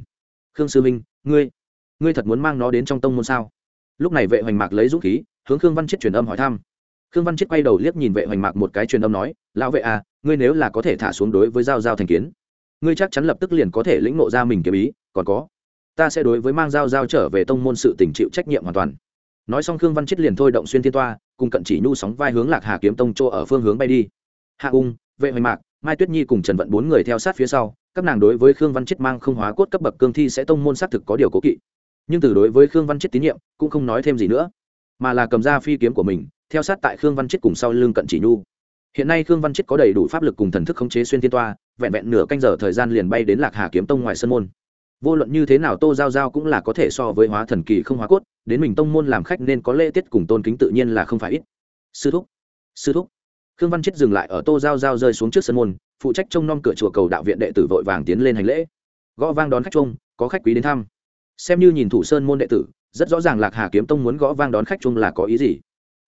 Khương sư minh ngươi ngươi thật muốn mang nó đến trong tông môn sao? Lúc này vệ hoành mạc lấy dũng khí, hướng khương văn chết truyền âm hỏi thăm. Khương văn chết quay đầu liếc nhìn vệ hoành mạc một cái truyền âm nói, lão vệ à ngươi nếu là có thể thả xuống đối với giao giao thành kiến, ngươi chắc chắn lập tức liền có thể lĩnh nộ ra mình kiếm ý, còn có, ta sẽ đối với mang giao giao trở về tông môn sự tình chịu trách nhiệm hoàn toàn. Nói xong khương văn chết liền thôi động xuyên thiên toa, cùng cận chỉ nhu sóng vai hướng lạc hà kiếm tông chỗ ở phương hướng bay đi. Hạ ung, vệ hoành mạc, mai tuyết nhi cùng trần vận bốn người theo sát phía sau các nàng đối với khương văn chết mang không hóa cốt cấp bậc cương thi sẽ tông môn xác thực có điều cố kỵ. Nhưng từ đối với khương văn chết tín nhiệm, cũng không nói thêm gì nữa, mà là cầm ra phi kiếm của mình, theo sát tại khương văn chết cùng sau lưng cận chỉ nhu. Hiện nay khương văn chết có đầy đủ pháp lực cùng thần thức khống chế xuyên thiên toa, vẹn vẹn nửa canh giờ thời gian liền bay đến lạc hà kiếm tông ngoài sân môn. Vô luận như thế nào tô giao giao cũng là có thể so với hóa thần kỳ không hóa cốt, đến mình tông môn làm khách nên có lễ tiết cùng tôn kính tự nhiên là không phải ít. Sư thúc sư thúc. Khương văn chết dừng lại ở tô giao giao rơi xuống trước sân môn phụ trách trông nom cửa chùa cầu đạo viện đệ tử vội vàng tiến lên hành lễ. Gõ vang đón khách chung, có khách quý đến thăm. Xem như nhìn thủ sơn môn đệ tử, rất rõ ràng lạc hà kiếm tông muốn gõ vang đón khách chung là có ý gì.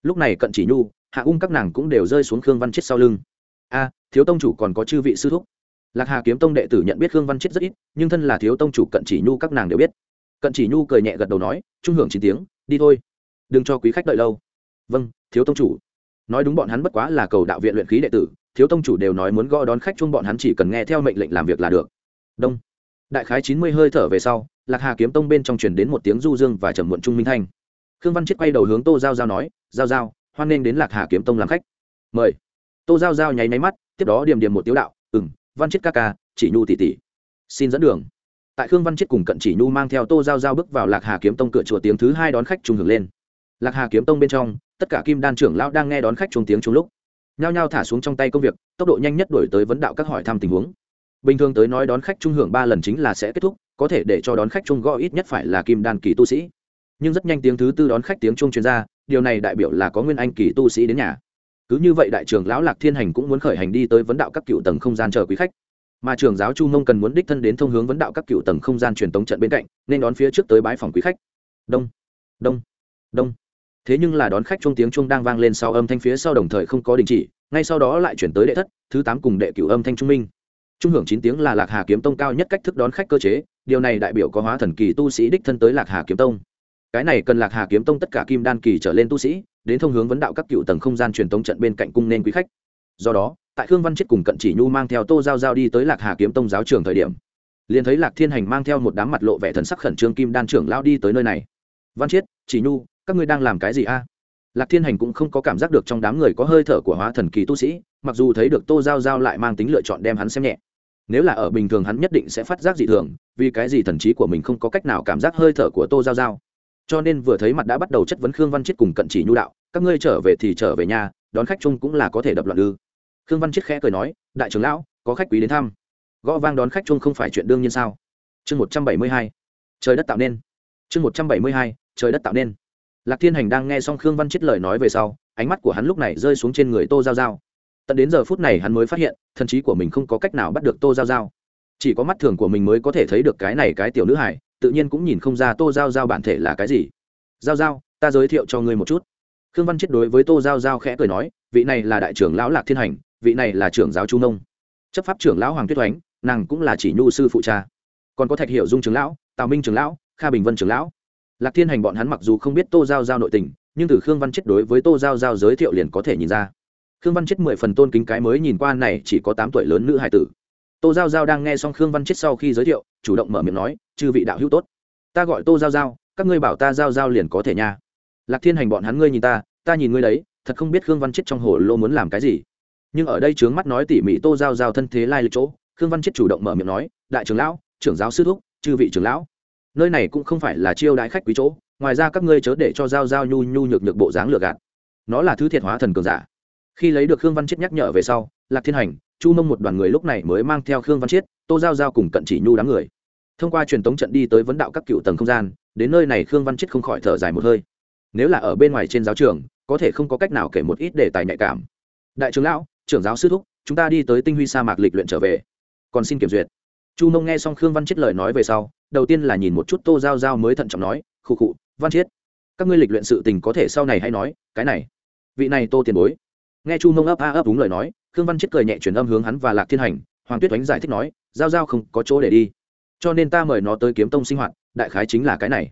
Lúc này cận chỉ nhu, hạ ung các nàng cũng đều rơi xuống khương văn chết sau lưng. A, thiếu tông chủ còn có chư vị sư thúc. Lạc hà kiếm tông đệ tử nhận biết khương văn chết rất ít, nhưng thân là thiếu tông chủ cận chỉ nhu các nàng đều biết. Cận chỉ nhu cười nhẹ gật đầu nói, trung hưởng chín tiếng, đi thôi. Đừng cho quý khách đợi lâu. Vâng thiếu tông chủ. Nói đúng bọn hắn bất quá là cầu đạo viện luyện khí đệ tử thiếu tông chủ đều nói muốn gõ đón khách chung bọn hắn chỉ cần nghe theo mệnh lệnh làm việc là được. Đông. Đại khái chín mươi hơi thở về sau, lạc hà kiếm tông bên trong truyền đến một tiếng du dương và trầm muộn trung minh thanh. Khương văn chết quay đầu hướng tô giao giao nói, giao giao, hoan nghênh đến lạc hà kiếm tông làm khách. Mời. Tô giao giao nháy máy mắt, tiếp đó điểm điểm một tiếu đạo ừ m văn chết ca ca, chỉ nhu tỷ tỷ. Xin dẫn đường. Tại khương văn chết cùng cận chỉ nhu mang theo tô giao giao bước vào lạc hà kiếm tông cửa chùa tiếng thứ hai đón khách trung hưởng lên. Lạc hà kiếm tông bên trong, tất cả kim đan trưởng lão đang nghe đón khách trung tiếng trung lúc nhao nhao thả xuống trong tay công việc, tốc độ nhanh nhất đổi tới vấn đạo các hỏi thăm tình huống. Bình thường tới nói đón khách trung hưởng ba lần chính là sẽ kết thúc, có thể để cho đón khách chung gõ ít nhất phải là kim đan kỳ tu sĩ. Nhưng rất nhanh tiếng thứ tư đón khách tiếng chung chuyên gia điều này đại biểu là có nguyên anh kỳ tu sĩ đến nhà. Cứ như vậy đại trưởng lão lạc thiên hành cũng muốn khởi hành đi tới vấn đạo các cựu tầng không gian chờ quý khách. Mà trường giáo chu mông cần muốn đích thân đến thông hướng vấn đạo các cựu tầng không gian truyền tống trận bên cạnh, nên đón phía trước tới bãi phòng quý khách. Đông đông đông thế nhưng là đón khách chuông tiếng chuông đang vang lên sau âm thanh phía sau đồng thời không có đình chỉ, ngay sau đó lại chuyển tới đệ thất, thứ tám cùng đệ cửu âm thanh trung minh. Trung hưởng chín tiếng là lạc hà kiếm tông cao nhất cách thức đón khách cơ chế, điều này đại biểu có hóa thần kỳ tu sĩ đích thân tới lạc hà kiếm tông. Cái này cần lạc hà kiếm tông tất cả kim đan kỳ trở lên tu sĩ, đến thông hướng vấn đạo các cựu tầng không gian truyền tống trận bên cạnh cung nên quý khách. Do đó, tại khương văn chết cùng cận chỉ nhu mang theo tô giao giao đi tới lạc hà kiếm tông giáo trường thời điểm, liền thấy lạc thiên hành mang theo một đám mặt lộ vẻ thần sắc khẩn trương kim đan trưởng lao đi tới nơi này. Văn chiết chỉ nhu các ngươi đang làm cái gì a? Lạc thiên hành cũng không có cảm giác được trong đám người có hơi thở của hóa thần kỳ tu sĩ, mặc dù thấy được tô giao giao lại mang tính lựa chọn đem hắn xem nhẹ. Nếu là ở bình thường hắn nhất định sẽ phát giác dị thường, vì cái gì thần trí của mình không có cách nào cảm giác hơi thở của tô giao giao? Cho nên vừa thấy mặt đã bắt đầu chất vấn khương văn chết cùng cận chỉ nhu đạo, các ngươi trở về thì trở về nhà, đón khách chung cũng là có thể đập loạn ư? Khương văn chết khẽ cười nói, đại trưởng lão, có khách quý đến thăm. Gõ vang đón khách chung không phải chuyện đương nhiên sao? Chương một trăm bảy mươi hai. Trời đất tạo nên. Chương một trăm bảy mươi hai. Trời đất tạo nên lạc thiên hành đang nghe xong khương văn chết lời nói về sau, ánh mắt của hắn lúc này rơi xuống trên người tô giao giao. Tận đến giờ phút này hắn mới phát hiện, thần trí của mình không có cách nào bắt được tô giao giao. Chỉ có mắt thường của mình mới có thể thấy được cái này cái tiểu nữ hải tự nhiên cũng nhìn không ra tô giao giao bản thể là cái gì. Giao giao, ta giới thiệu cho ngươi một chút. Khương văn chết đối với tô giao giao khẽ cười nói, vị này là đại trưởng lão lạc thiên hành, vị này là trưởng giáo trung nông chấp pháp trưởng lão hoàng tuyết oánh, nàng cũng là chỉ nhu sư phụ cha. Còn có thạch hiệu dung trưởng lão, tào minh trưởng lão, kha bình vân trưởng lão lạc thiên hành bọn hắn mặc dù không biết tô giao giao nội tình, nhưng từ khương văn chết đối với tô giao giao giới thiệu liền có thể nhìn ra. Khương văn chết mười phần tôn kính cái mới nhìn qua này chỉ có tám tuổi lớn nữ hải tử. Tô giao giao đang nghe xong khương văn chết sau khi giới thiệu, chủ động mở miệng nói, chư vị đạo hữu tốt. Ta gọi tô giao giao, các ngươi bảo ta giao giao liền có thể nha. Lạc thiên hành bọn hắn ngươi nhìn ta ta nhìn ngươi đấy, thật không biết khương văn chết trong hồ lô muốn làm cái gì. Nhưng ở đây trướng mắt nói tỉ mỉ tô giao giao thân thế lai lịch chỗ, khương văn chết chủ động mở miệng nói, đại trưởng lão, trưởng giáo sư thúc, chư vị trưởng lão nơi này cũng không phải là chiêu đãi khách quý chỗ, ngoài ra các ngươi chớ để cho giao giao nhu nhu nhược nhược bộ dáng lừa gạt. Nó là thứ thiệt hóa thần cường giả. Khi lấy được khương văn chết nhắc nhở về sau, lạc thiên hành, chu mông một đoàn người lúc này mới mang theo khương văn chiết, tô giao giao cùng cận chỉ nhu đám người. Thông qua truyền tống trận đi tới vấn đạo các cựu tầng không gian, đến nơi này khương văn chiết không khỏi thở dài một hơi. Nếu là ở bên ngoài trên giáo trường, có thể không có cách nào kể một ít đề tài nhạy cảm. Đại trưởng lão, trưởng giáo sư thúc, chúng ta đi tới tinh huy sa mạc lịch luyện trở về. Còn xin kiểm duyệt. Chu mông nghe xong khương văn chiết lời nói về sau đầu tiên là nhìn một chút tô giao giao mới thận trọng nói khu khụ, văn chiết, các ngươi lịch luyện sự tình có thể sau này hay nói, cái này, vị này tô tiền bối. Nghe chu mông ấp a ấp đúng lời nói, khương văn chiết cười nhẹ chuyển âm hướng hắn và lạc thiên hành, hoàng tuyết oánh giải thích nói, giao giao không có chỗ để đi, cho nên ta mời nó tới kiếm tông sinh hoạt, đại khái chính là cái này.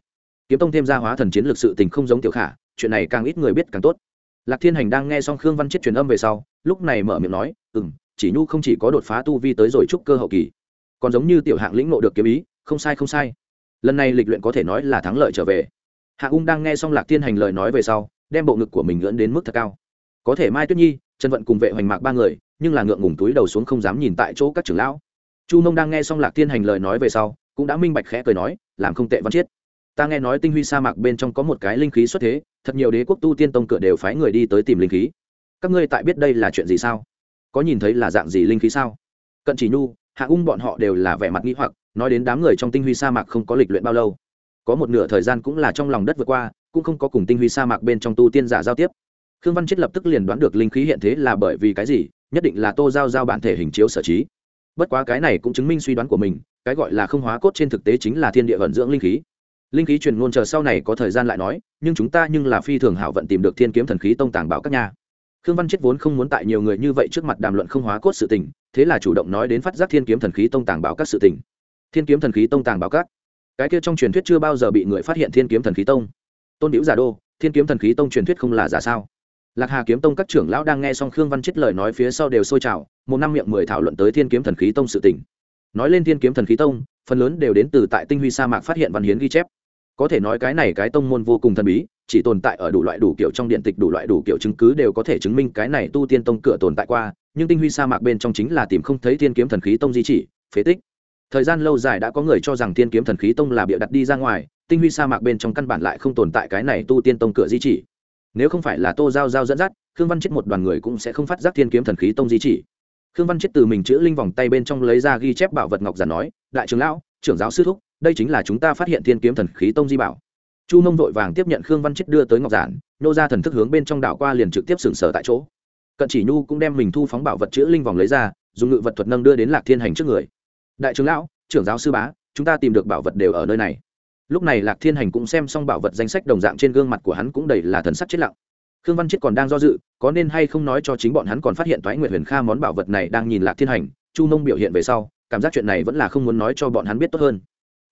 Kiếm tông thêm gia hóa thần chiến lược sự tình không giống tiểu khả, chuyện này càng ít người biết càng tốt. Lạc thiên hành đang nghe xong khương văn chiết truyền âm về sau, lúc này mở miệng nói ừ m chỉ nhu không chỉ có đột phá tu vi tới rồi trúc cơ hậu kỳ, còn giống như tiểu hạng lĩnh nộ được kiếm ý không sai không sai. Lần này lịch luyện có thể nói là thắng lợi trở về. Hạ ung đang nghe xong lạc tiên hành lời nói về sau, đem bộ ngực của mình ngưỡng đến mức thật cao. Có thể mai tuyết nhi, trần vận cùng vệ hoành mạc ba người, nhưng là ngượng ngùng túi đầu xuống không dám nhìn tại chỗ các trưởng lão. Chu mông đang nghe xong lạc tiên hành lời nói về sau, cũng đã minh bạch khẽ cười nói, làm không tệ văn chiết. Ta nghe nói tinh huy sa mạc bên trong có một cái linh khí xuất thế, thật nhiều đế quốc tu tiên tông cửa đều phái người đi tới tìm linh khí. Các ngươi tại biết đây là chuyện gì sao? Có nhìn thấy là dạng gì linh khí sao? Cận chỉ nhu, hạ ung bọn họ đều là vẻ mặt nghĩ hoặc nói đến đám người trong tinh huy sa mạc không có lịch luyện bao lâu. Có một nửa thời gian cũng là trong lòng đất vượt qua, cũng không có cùng tinh huy sa mạc bên trong tu tiên giả giao tiếp. Khương văn chết lập tức liền đoán được linh khí hiện thế là bởi vì cái gì, nhất định là tô giao giao bản thể hình chiếu sở trí. Bất quá cái này cũng chứng minh suy đoán của mình, cái gọi là không hóa cốt trên thực tế chính là thiên địa vận dưỡng linh khí. Linh khí truyền ngôn chờ sau này có thời gian lại nói, nhưng chúng ta nhưng là phi thường hảo vận tìm được thiên kiếm thần khí tông tàng bảo các nhà khương văn chết vốn không muốn tại nhiều người như vậy trước mặt đàm luận không hóa cốt sự tình, thế là chủ động nói đến phát giác thiên kiếm thần khí tông tàng bảo các sự tình thiên kiếm thần khí tông tàng bảo cát cái kia trong truyền thuyết chưa bao giờ bị người phát hiện thiên kiếm thần khí tông. Tôn hữu giả đô, thiên kiếm thần khí tông truyền thuyết không là giả sao? Lạc hà kiếm tông các trưởng lão đang nghe xong khương văn chết lời nói phía sau đều sôi trào, một năm miệng mười thảo luận tới thiên kiếm thần khí tông sự tỉnh nói lên thiên kiếm thần khí tông, phần lớn đều đến từ tại tinh huy sa mạc phát hiện văn hiến ghi chép. Có thể nói cái này cái tông môn vô cùng thần bí, chỉ tồn tại ở đủ loại đủ kiểu trong điện tịch, đủ loại đủ kiểu chứng cứ đều có thể chứng minh cái này tu tiên tông cửa tồn tại qua, nhưng tinh huy sa mạc bên trong chính là tìm không thấy thiên kiếm thần khí tông di chỉ, phế tích thời gian lâu dài đã có người cho rằng thiên kiếm thần khí tông là bịa đặt đi ra ngoài, tinh huy sa mạc bên trong căn bản lại không tồn tại cái này tu tiên tông cửa di chỉ. Nếu không phải là tô giao giao dẫn dắt, khương văn chết một đoàn người cũng sẽ không phát giác thiên kiếm thần khí tông di chỉ. Khương văn chết từ mình chữ linh vòng tay bên trong lấy ra ghi chép bảo vật ngọc giản nói, đại trưởng lão, trưởng giáo sư thúc, đây chính là chúng ta phát hiện thiên kiếm thần khí tông di bảo. Chu Nông vội vàng tiếp nhận khương văn chết đưa tới ngọc giản, nô ra thần thức hướng bên trong đảo qua liền trực tiếp sừng sở tại chỗ. Cận chỉ nhu cũng đem mình thu phóng bảo vật chữ linh vòng lấy ra, dùng ngự vật thuật nâng đưa đến lạc thiên hành trước người đại trưởng lão, trưởng giáo sư bá, chúng ta tìm được bảo vật đều ở nơi này. Lúc này lạc thiên hành cũng xem xong bảo vật danh sách đồng dạng trên gương mặt của hắn cũng đầy là thần sắc chết lặng. Khương văn chết còn đang do dự, có nên hay không nói cho chính bọn hắn còn phát hiện thoái nguyệt huyền kha món bảo vật này đang nhìn lạc thiên hành, chu nông biểu hiện về sau, cảm giác chuyện này vẫn là không muốn nói cho bọn hắn biết tốt hơn.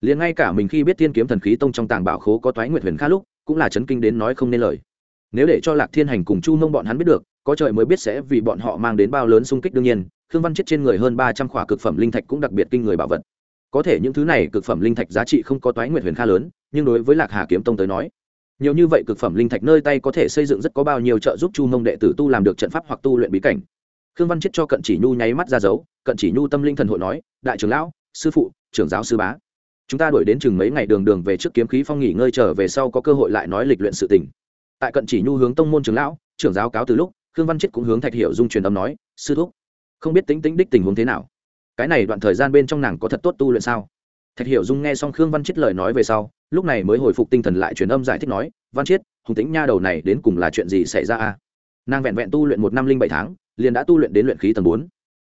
Liền ngay cả mình khi biết thiên kiếm thần khí tông trong tàng bảo khố có thoái nguyệt huyền kha lúc, cũng là chấn kinh đến nói không nên lời. Nếu để cho lạc thiên hành cùng chu nông bọn hắn biết được, có trời mới biết sẽ vì bọn họ mang đến bao lớn sung kích đương nhiên khương văn chết trên người hơn ba trăm khỏa cực phẩm linh thạch cũng đặc biệt kinh người bảo vật. Có thể những thứ này cực phẩm linh thạch giá trị không có toái nguyệt huyền kha lớn, nhưng đối với lạc hà kiếm tông tới nói, nhiều như vậy cực phẩm linh thạch nơi tay có thể xây dựng rất có bao nhiêu trợ giúp chu mông đệ tử tu làm được trận pháp hoặc tu luyện bí cảnh. Khương văn chết cho cận chỉ nhu nháy mắt ra dấu, cận chỉ nhu tâm linh thần hội nói, đại trưởng lão, sư phụ, trưởng giáo sư bá, chúng ta đuổi đến chừng mấy ngày đường đường về trước kiếm khí phong nghỉ ngơi trở về sau có cơ hội lại nói lịch luyện sự tình. Tại cận chỉ nhu hướng tông môn trưởng lão, trưởng giáo cáo từ lúc, khương văn chết cũng hướng thạch hiểu dung truyền âm nói, sư thúc không biết tính tính đích tình huống thế nào. Cái này đoạn thời gian bên trong nàng có thật tốt tu luyện sao? Thạch hiểu dung nghe xong khương văn chết lời nói về sau, lúc này mới hồi phục tinh thần lại truyền âm giải thích nói, văn chiết, hùng tính nha đầu này đến cùng là chuyện gì xảy ra a? Nàng vẹn vẹn tu luyện một năm linh bảy tháng, liền đã tu luyện đến luyện khí tầng bốn.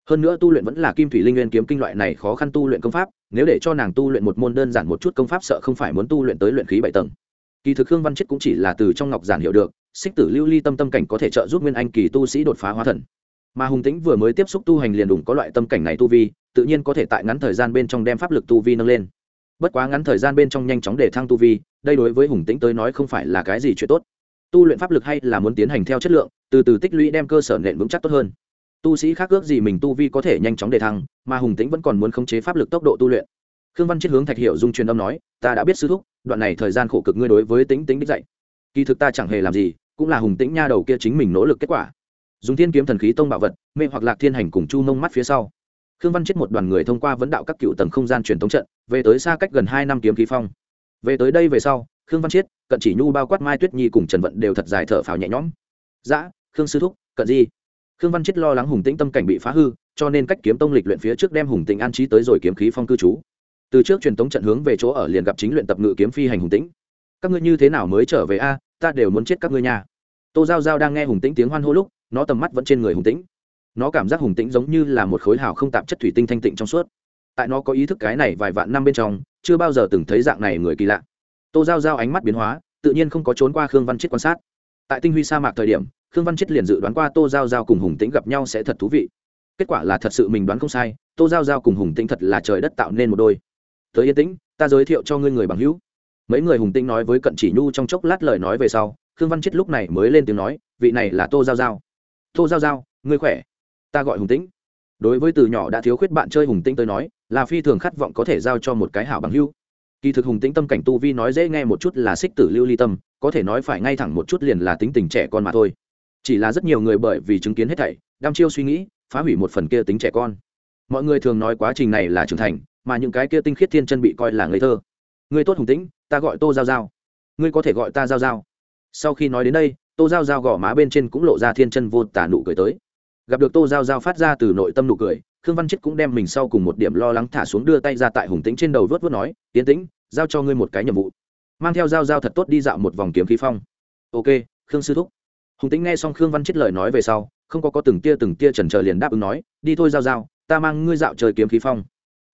Hơn nữa tu luyện vẫn là kim thủy linh nguyên kiếm kinh loại này khó khăn tu luyện công pháp, nếu để cho nàng tu luyện một môn đơn giản một chút công pháp sợ không phải muốn tu luyện tới luyện khí bảy tầng. Kỳ thực khương văn chết cũng chỉ là từ trong ngọc giản hiểu được xích tử lưu ly tâm tâm cảnh có thể trợ giúp nguyên anh kỳ tu sĩ đột phá hóa thần mà hùng tĩnh vừa mới tiếp xúc tu hành liền đủng có loại tâm cảnh này tu vi, tự nhiên có thể tại ngắn thời gian bên trong đem pháp lực tu vi nâng lên. Bất quá ngắn thời gian bên trong nhanh chóng để thăng tu vi, đây đối với hùng tĩnh tới nói không phải là cái gì chuyện tốt. Tu luyện pháp lực hay là muốn tiến hành theo chất lượng, từ từ tích lũy đem cơ sở nện vững chắc tốt hơn. Tu sĩ khác ước gì mình tu vi có thể nhanh chóng đề thăng, mà hùng tĩnh vẫn còn muốn khống chế pháp lực tốc độ tu luyện. Khương văn chiết hướng thạch hiệu dung truyền âm nói, ta đã biết sư thúc, đoạn này thời gian khổ cực ngươi đối với tính tính đích dạy. Kỳ thực ta chẳng hề làm gì, cũng là hùng tĩnh nha đầu kia chính mình nỗ lực kết quả dùng thiên kiếm thần khí tông bảo vật mê hoặc lạc thiên hành cùng chu mông mắt phía sau. Khương văn chết một đoàn người thông qua vấn đạo các cựu tầng không gian truyền thống trận về tới xa cách gần hai năm kiếm khí phong. Về tới đây về sau khương văn chiết cận chỉ nhu bao quát mai tuyết nhi cùng trần vận đều thật dài thở phào nhẹ nhõm. Dã dạ, khương sư thúc cận di. Khương văn chiết lo lắng hùng tĩnh tâm cảnh bị phá hư cho nên cách kiếm tông lịch luyện phía trước đem hùng tĩnh an trí tới rồi kiếm khí phong cư trú. Từ trước truyền thống trận hướng về chỗ ở liền gặp chính luyện tập ngự kiếm phi hành hùng tĩnh. Các ngươi như thế nào mới trở về a? Ta đều muốn chết các ngươi nhà tô giao giao đang nghe hùng tĩnh tiếng hoan hô lúc nó tầm mắt vẫn trên người hùng tĩnh. Nó cảm giác hùng tĩnh giống như là một khối hào không tạp chất thủy tinh thanh tịnh trong suốt. Tại nó có ý thức cái này vài vạn năm bên trong, chưa bao giờ từng thấy dạng này người kỳ lạ. Tô giao giao ánh mắt biến hóa, tự nhiên không có trốn qua khương văn chết quan sát. Tại tinh huy sa mạc thời điểm, khương văn chết liền dự đoán qua tô giao giao cùng hùng tĩnh gặp nhau sẽ thật thú vị. Kết quả là thật sự mình đoán không sai, tô giao giao cùng hùng tĩnh thật là trời đất tạo nên một đôi. Tới yên tĩnh, ta giới thiệu cho ngươi người bằng hữu. Mấy người hùng tĩnh nói với cận chỉ nhu trong chốc lát lời nói về sau, khương văn chết lúc này mới lên tiếng nói, vị này là tô giao giao tô giao giao, ngươi khỏe? Ta gọi hùng tĩnh. Đối với từ nhỏ đã thiếu khuyết bạn chơi hùng tĩnh tới nói, là phi thường khát vọng có thể giao cho một cái hảo bằng hưu kỳ thực hùng tĩnh tâm cảnh tu vi nói dễ nghe một chút là xích tử lưu ly tâm, có thể nói phải ngay thẳng một chút liền là tính tình trẻ con mà thôi. Chỉ là rất nhiều người bởi vì chứng kiến hết thảy đam chiêu suy nghĩ, phá hủy một phần kia tính trẻ con. Mọi người thường nói quá trình này là trưởng thành, mà những cái kia tinh khiết thiên chân bị coi là ngây thơ. Người tốt hùng tĩnh, ta gọi tô giao giao. Ngươi có thể gọi ta giao giao. Sau khi nói đến đây tô giao giao gõ má bên trên cũng lộ ra thiên chân vô tả nụ cười tới. Gặp được tô giao giao phát ra từ nội tâm nụ cười, khương văn chết cũng đem mình sau cùng một điểm lo lắng thả xuống đưa tay ra tại hùng tĩnh trên đầu vớt vớt nói, tiến tĩnh, giao cho ngươi một cái nhiệm vụ. Mang theo giao giao thật tốt đi dạo một vòng kiếm khí phong. Ok, khương sư thúc. Hùng tĩnh nghe xong khương văn chết lời nói về sau, không có có từng tia từng tia trần trờ liền đáp ứng nói, đi thôi giao giao, ta mang ngươi dạo chơi kiếm khí phong.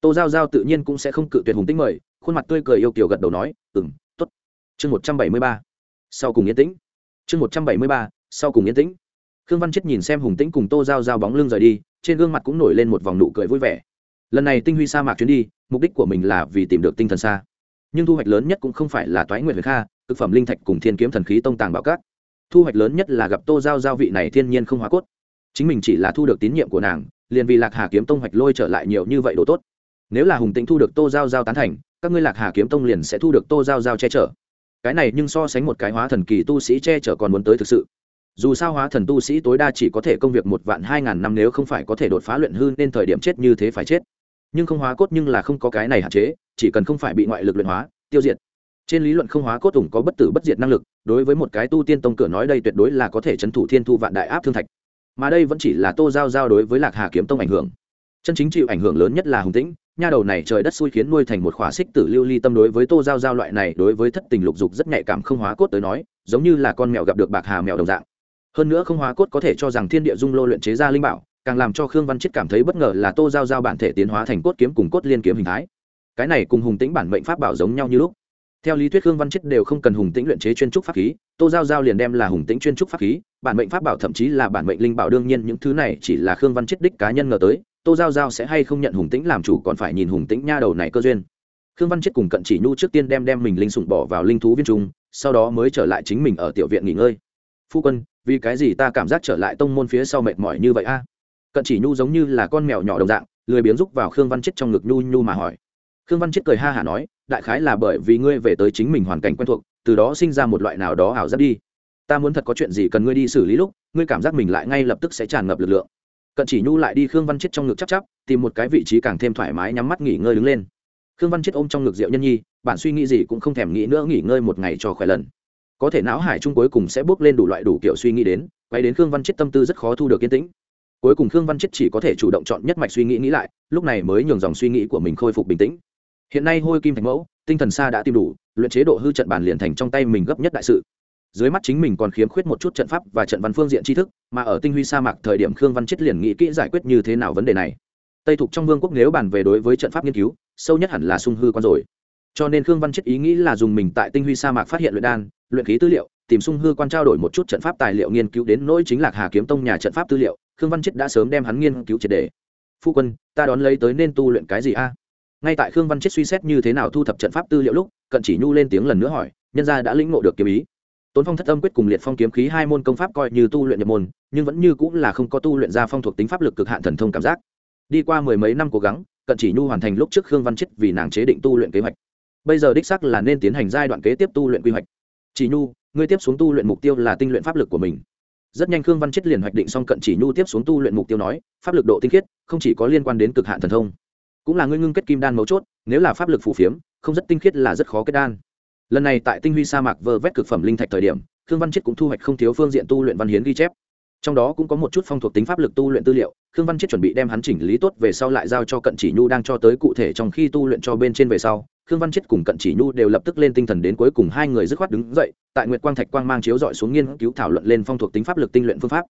Tô giao giao tự nhiên cũng sẽ không cự tuyệt hùng tĩnh mời, khuôn mặt tươi cười yêu kiều gật đầu nói ừng t ố t chương một trăm bảy mươi ba. Sau cùng yên tĩnh chương một trăm bảy mươi ba, sau cùng yên tĩnh. Khương văn chết nhìn xem hùng tĩnh cùng tô giao giao bóng lưng rời đi, trên gương mặt cũng nổi lên một vòng nụ cười vui vẻ. Lần này tinh huy sa mạc chuyến đi, mục đích của mình là vì tìm được tinh thần xa. Nhưng thu hoạch lớn nhất cũng không phải là toái nguyện huyền kha thực phẩm linh thạch cùng thiên kiếm thần khí tông tàng bảo cát thu hoạch lớn nhất là gặp tô giao giao vị này thiên nhiên không hóa cốt. Chính mình chỉ là thu được tín nhiệm của nàng, liền vì lạc hà kiếm tông hoạch lôi trở lại nhiều như vậy đồ tốt. Nếu là hùng tĩnh thu được tô giao giao tán thành, các ngươi lạc hà kiếm tông liền sẽ thu được tô giao giao che chở cái này nhưng so sánh một cái hóa thần kỳ tu sĩ che chở còn muốn tới thực sự. Dù sao hóa thần tu sĩ tối đa chỉ có thể công việc một vạn hai ngàn năm nếu không phải có thể đột phá luyện hư nên thời điểm chết như thế phải chết. Nhưng không hóa cốt nhưng là không có cái này hạn chế, chỉ cần không phải bị ngoại lực luyện hóa, tiêu diệt. Trên lý luận không hóa cốt ủng có bất tử bất diệt năng lực, đối với một cái tu tiên tông cửa nói đây tuyệt đối là có thể trấn thủ thiên thu vạn đại áp thương thạch. Mà đây vẫn chỉ là tô giao giao đối với lạc hà kiếm tông ảnh hưởng. Chân chính chịu ảnh hưởng lớn nhất là hùng tĩnh nha đầu này trời đất xui khiến nuôi thành một khỏa xích tử lưu ly tâm đối với tô giao giao loại này, đối với thất tình lục dục rất nhạy cảm không hóa cốt tới nói, giống như là con mèo gặp được bạc hà mèo đồng dạng. Hơn nữa không hóa cốt có thể cho rằng thiên địa dung lô luyện chế ra linh bảo, càng làm cho khương văn chết cảm thấy bất ngờ là tô giao giao bản thể tiến hóa thành cốt kiếm cùng cốt liên kiếm hình thái. Cái này cùng hùng tĩnh bản mệnh pháp bảo giống nhau như lúc. Theo lý thuyết khương văn chết đều không cần hùng tĩnh luyện chế chuyên trúc pháp khí, tô giao giao liền đem là hùng tĩnh chuyên trúc pháp khí, bản mệnh pháp bảo thậm chí là bản mệnh linh bảo đương nhiên những thứ này chỉ là khương văn chết đích cá nhân ngờ tới tô giao giao sẽ hay không nhận hùng tĩnh làm chủ còn phải nhìn hùng tĩnh nha đầu này cơ duyên. Khương văn chết cùng cận chỉ nhu trước tiên đem đem mình linh sủng bỏ vào linh thú viên trung, sau đó mới trở lại chính mình ở tiểu viện nghỉ ngơi. Phu quân, vì cái gì ta cảm giác trở lại tông môn phía sau mệt mỏi như vậy a? Cận chỉ nhu giống như là con mèo nhỏ đồng dạng, lười biếng rúc vào khương văn chết trong ngực nhu nhu mà hỏi. Khương văn chết cười ha hả nói, đại khái là bởi vì ngươi về tới chính mình hoàn cảnh quen thuộc, từ đó sinh ra một loại nào đó ảo giác đi. Ta muốn thật có chuyện gì cần ngươi đi xử lý lúc, ngươi cảm giác mình lại ngay lập tức sẽ tràn ngập lực lượng cận chỉ nhu lại đi khương văn chết trong ngực chắc chắp, tìm một cái vị trí càng thêm thoải mái nhắm mắt nghỉ ngơi đứng lên. Khương văn chết ôm trong ngực Diệu nhân nhi bạn suy nghĩ gì cũng không thèm nghĩ nữa nghỉ ngơi một ngày cho khỏe lần. Có thể não hải trung cuối cùng sẽ bước lên đủ loại đủ kiểu suy nghĩ đến quay đến khương văn chết tâm tư rất khó thu được yên tĩnh. Cuối cùng khương văn chết chỉ có thể chủ động chọn nhất mạch suy nghĩ nghĩ lại lúc này mới nhường dòng suy nghĩ của mình khôi phục bình tĩnh. Hiện nay hôi kim thành mẫu tinh thần xa đã tìm đủ luyện chế độ hư trận bàn liền thành trong tay mình gấp nhất đại sự dưới mắt chính mình còn khiếm khuyết một chút trận pháp và trận văn phương diện tri thức, mà ở tinh huy sa mạc thời điểm khương văn chết liền nghĩ kỹ giải quyết như thế nào vấn đề này. Tây thục trong vương quốc nếu bàn về đối với trận pháp nghiên cứu, sâu nhất hẳn là sung hư quan rồi. Cho nên khương văn chết ý nghĩ là dùng mình tại tinh huy sa mạc phát hiện luyện đan, luyện khí tư liệu, tìm sung hư quan trao đổi một chút trận pháp tài liệu nghiên cứu đến nỗi chính lạc hà kiếm tông nhà trận pháp tư liệu, khương văn chết đã sớm đem hắn nghiên cứu triệt đề. Phu quân, ta đón lấy tới nên tu luyện cái gì a? Ngay tại khương văn chết suy xét như thế nào thu thập trận pháp tư liệu lúc, cận chỉ nhu lên tiếng lần nữa hỏi, nhân gia đã lĩnh ngộ được kiếm ý tốn phong thất âm quyết cùng liệt phong kiếm khí hai môn công pháp coi như tu luyện nhập môn, nhưng vẫn như cũng là không có tu luyện ra phong thuộc tính pháp lực cực hạn thần thông cảm giác. Đi qua mười mấy năm cố gắng, cận chỉ nhu hoàn thành lúc trước khương văn chết vì nàng chế định tu luyện kế hoạch. Bây giờ đích xác là nên tiến hành giai đoạn kế tiếp tu luyện quy hoạch. Chỉ nhu, ngươi tiếp xuống tu luyện mục tiêu là tinh luyện pháp lực của mình. Rất nhanh khương văn chết liền hoạch định xong cận chỉ nhu tiếp xuống tu luyện mục tiêu nói, pháp lực độ tinh khiết, không chỉ có liên quan đến cực hạn thần thông, cũng là ngươi ngưng kết kim đan mấu chốt, nếu là pháp lực phù phiếm, không rất tinh khiết là rất khó kết đan lần này tại tinh huy sa mạc vơ vét cực phẩm linh thạch thời điểm, khương văn chết cũng thu hoạch không thiếu phương diện tu luyện văn hiến ghi chép. Trong đó cũng có một chút phong thuộc tính pháp lực tu luyện tư liệu, khương văn chết chuẩn bị đem hắn chỉnh lý tốt về sau lại giao cho cận chỉ nhu đang cho tới cụ thể trong khi tu luyện cho bên trên về sau. Khương văn chết cùng cận chỉ nhu đều lập tức lên tinh thần đến cuối cùng hai người dứt khoát đứng dậy, tại nguyệt quang thạch quang mang chiếu dọi xuống nghiên cứu thảo luận lên phong thuộc tính pháp lực tinh luyện phương pháp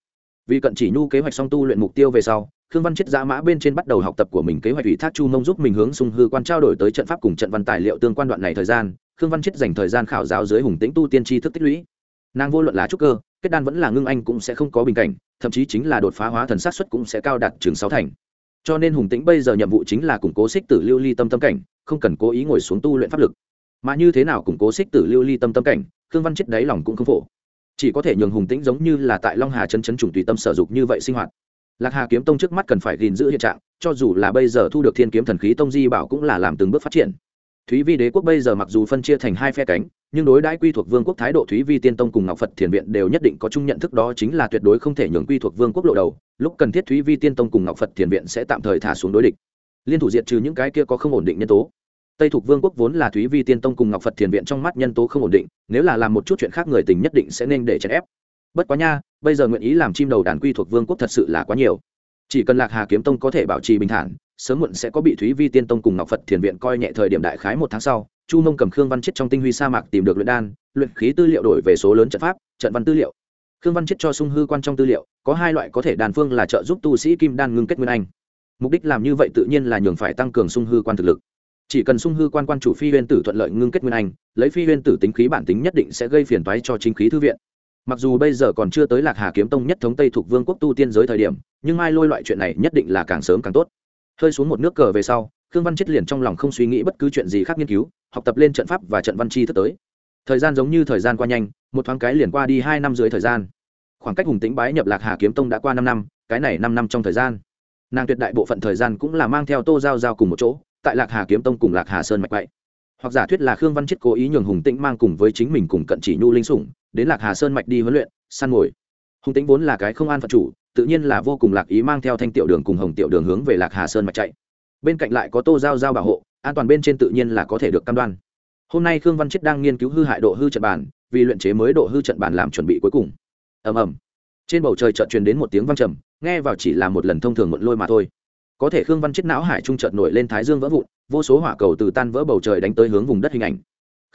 vì cận chỉ nhu kế hoạch xong tu luyện mục tiêu về sau, khương văn chết giã mã bên trên bắt đầu học tập của mình kế hoạch ủy thác chu mông giúp mình hướng sung hư quan trao đổi tới trận pháp cùng trận văn tài liệu tương quan đoạn này thời gian, khương văn chết dành thời gian khảo giáo dưới hùng tĩnh tu tiên tri thức tích lũy. Nàng vô luận là trúc cơ, kết đan vẫn là ngưng anh cũng sẽ không có bình cảnh, thậm chí chính là đột phá hóa thần sát xuất cũng sẽ cao đạt trường sáu thành. Cho nên hùng tĩnh bây giờ nhiệm vụ chính là củng cố xích tử lưu ly tâm tâm cảnh, không cần cố ý ngồi xuống tu luyện pháp lực. Mà như thế nào củng cố xích tử lưu ly tâm tâm cảnh, khương văn chết đáy lòng cũng không phổ chỉ có thể nhường hùng tĩnh giống như là tại long hà chân chấn trùng tùy tâm sở dục như vậy sinh hoạt. Lạc hà kiếm tông trước mắt cần phải gìn giữ hiện trạng, cho dù là bây giờ thu được thiên kiếm thần khí tông di bảo cũng là làm từng bước phát triển. Thúy vi đế quốc bây giờ mặc dù phân chia thành hai phe cánh, nhưng đối đãi quy thuộc vương quốc thái độ thúy vi tiên tông cùng ngọc phật thiền viện đều nhất định có chung nhận thức đó chính là tuyệt đối không thể nhường quy thuộc vương quốc lộ đầu, lúc cần thiết thúy vi tiên tông cùng ngọc phật thiền viện sẽ tạm thời thả xuống đối địch. Liên thủ diệt trừ những cái kia có không ổn định nhân tố tây thuộc vương quốc vốn là thúy vi tiên tông cùng ngọc phật thiền viện trong mắt nhân tố không ổn định, nếu là làm một chút chuyện khác người tình nhất định sẽ nên để chèn ép. Bất quá nha, bây giờ nguyện ý làm chim đầu đàn quy thuộc vương quốc thật sự là quá nhiều. Chỉ cần lạc hà kiếm tông có thể bảo trì bình thản, sớm muộn sẽ có bị thúy vi tiên tông cùng ngọc phật thiền viện coi nhẹ thời điểm đại khái một tháng sau, chu mông cầm khương văn chết trong tinh huy sa mạc tìm được luyện đan, luyện khí tư liệu đổi về số lớn trận pháp, trận văn tư liệu. Khương văn chết cho sung hư quan trong tư liệu, có hai loại có thể đàn phương là trợ giúp tu sĩ kim đan ngưng kết nguyên anh. Mục đích làm như vậy tự nhiên là nhường phải tăng cường sung hư quan thực lực chỉ cần sung hư quan quan chủ phi huyên tử thuận lợi ngưng kết nguyên anh, lấy phi huyên tử tính khí bản tính nhất định sẽ gây phiền toái cho chính khí thư viện. Mặc dù bây giờ còn chưa tới lạc hà kiếm tông nhất thống tây thuộc vương quốc tu tiên giới thời điểm, nhưng mai lôi loại chuyện này nhất định là càng sớm càng tốt. Hơi xuống một nước cờ về sau, khương văn chết liền trong lòng không suy nghĩ bất cứ chuyện gì khác nghiên cứu, học tập lên trận pháp và trận văn chi thức tới. Thời gian giống như thời gian qua nhanh, một thoáng cái liền qua đi hai năm dưới thời gian. Khoảng cách hùng tĩnh bái nhập lạc hà kiếm tông đã qua năm năm, cái này năm năm trong thời gian. Nàng tuyệt đại bộ phận thời gian cũng là mang theo tô giao giao cùng một chỗ tại lạc hà kiếm tông cùng lạc hà sơn mạch vậy. Hoặc giả thuyết là khương văn chết cố ý nhường hùng tĩnh mang cùng với chính mình cùng cận chỉ nhu linh sủng, đến lạc hà sơn mạch đi huấn luyện, săn mồi. Hùng tĩnh vốn là cái không an phận chủ, tự nhiên là vô cùng lạc ý mang theo thanh tiểu đường cùng hồng tiểu đường hướng về lạc hà sơn mạch chạy. Bên cạnh lại có tô giao giao bảo hộ, an toàn bên trên tự nhiên là có thể được cam đoan. Hôm nay khương văn chết đang nghiên cứu hư hại độ hư trận bàn, vì luyện chế mới độ hư trận bàn làm chuẩn bị cuối cùng. Ầm ầm. Trên bầu trời chợt truyền đến một tiếng vang trầm, nghe vào chỉ là một lần thông thường muộn lôi mà thôi có thể khương văn chết não hải trung chợt nổi lên thái dương vỡ vụn, vô số hỏa cầu từ tan vỡ bầu trời đánh tới hướng vùng đất hình ảnh.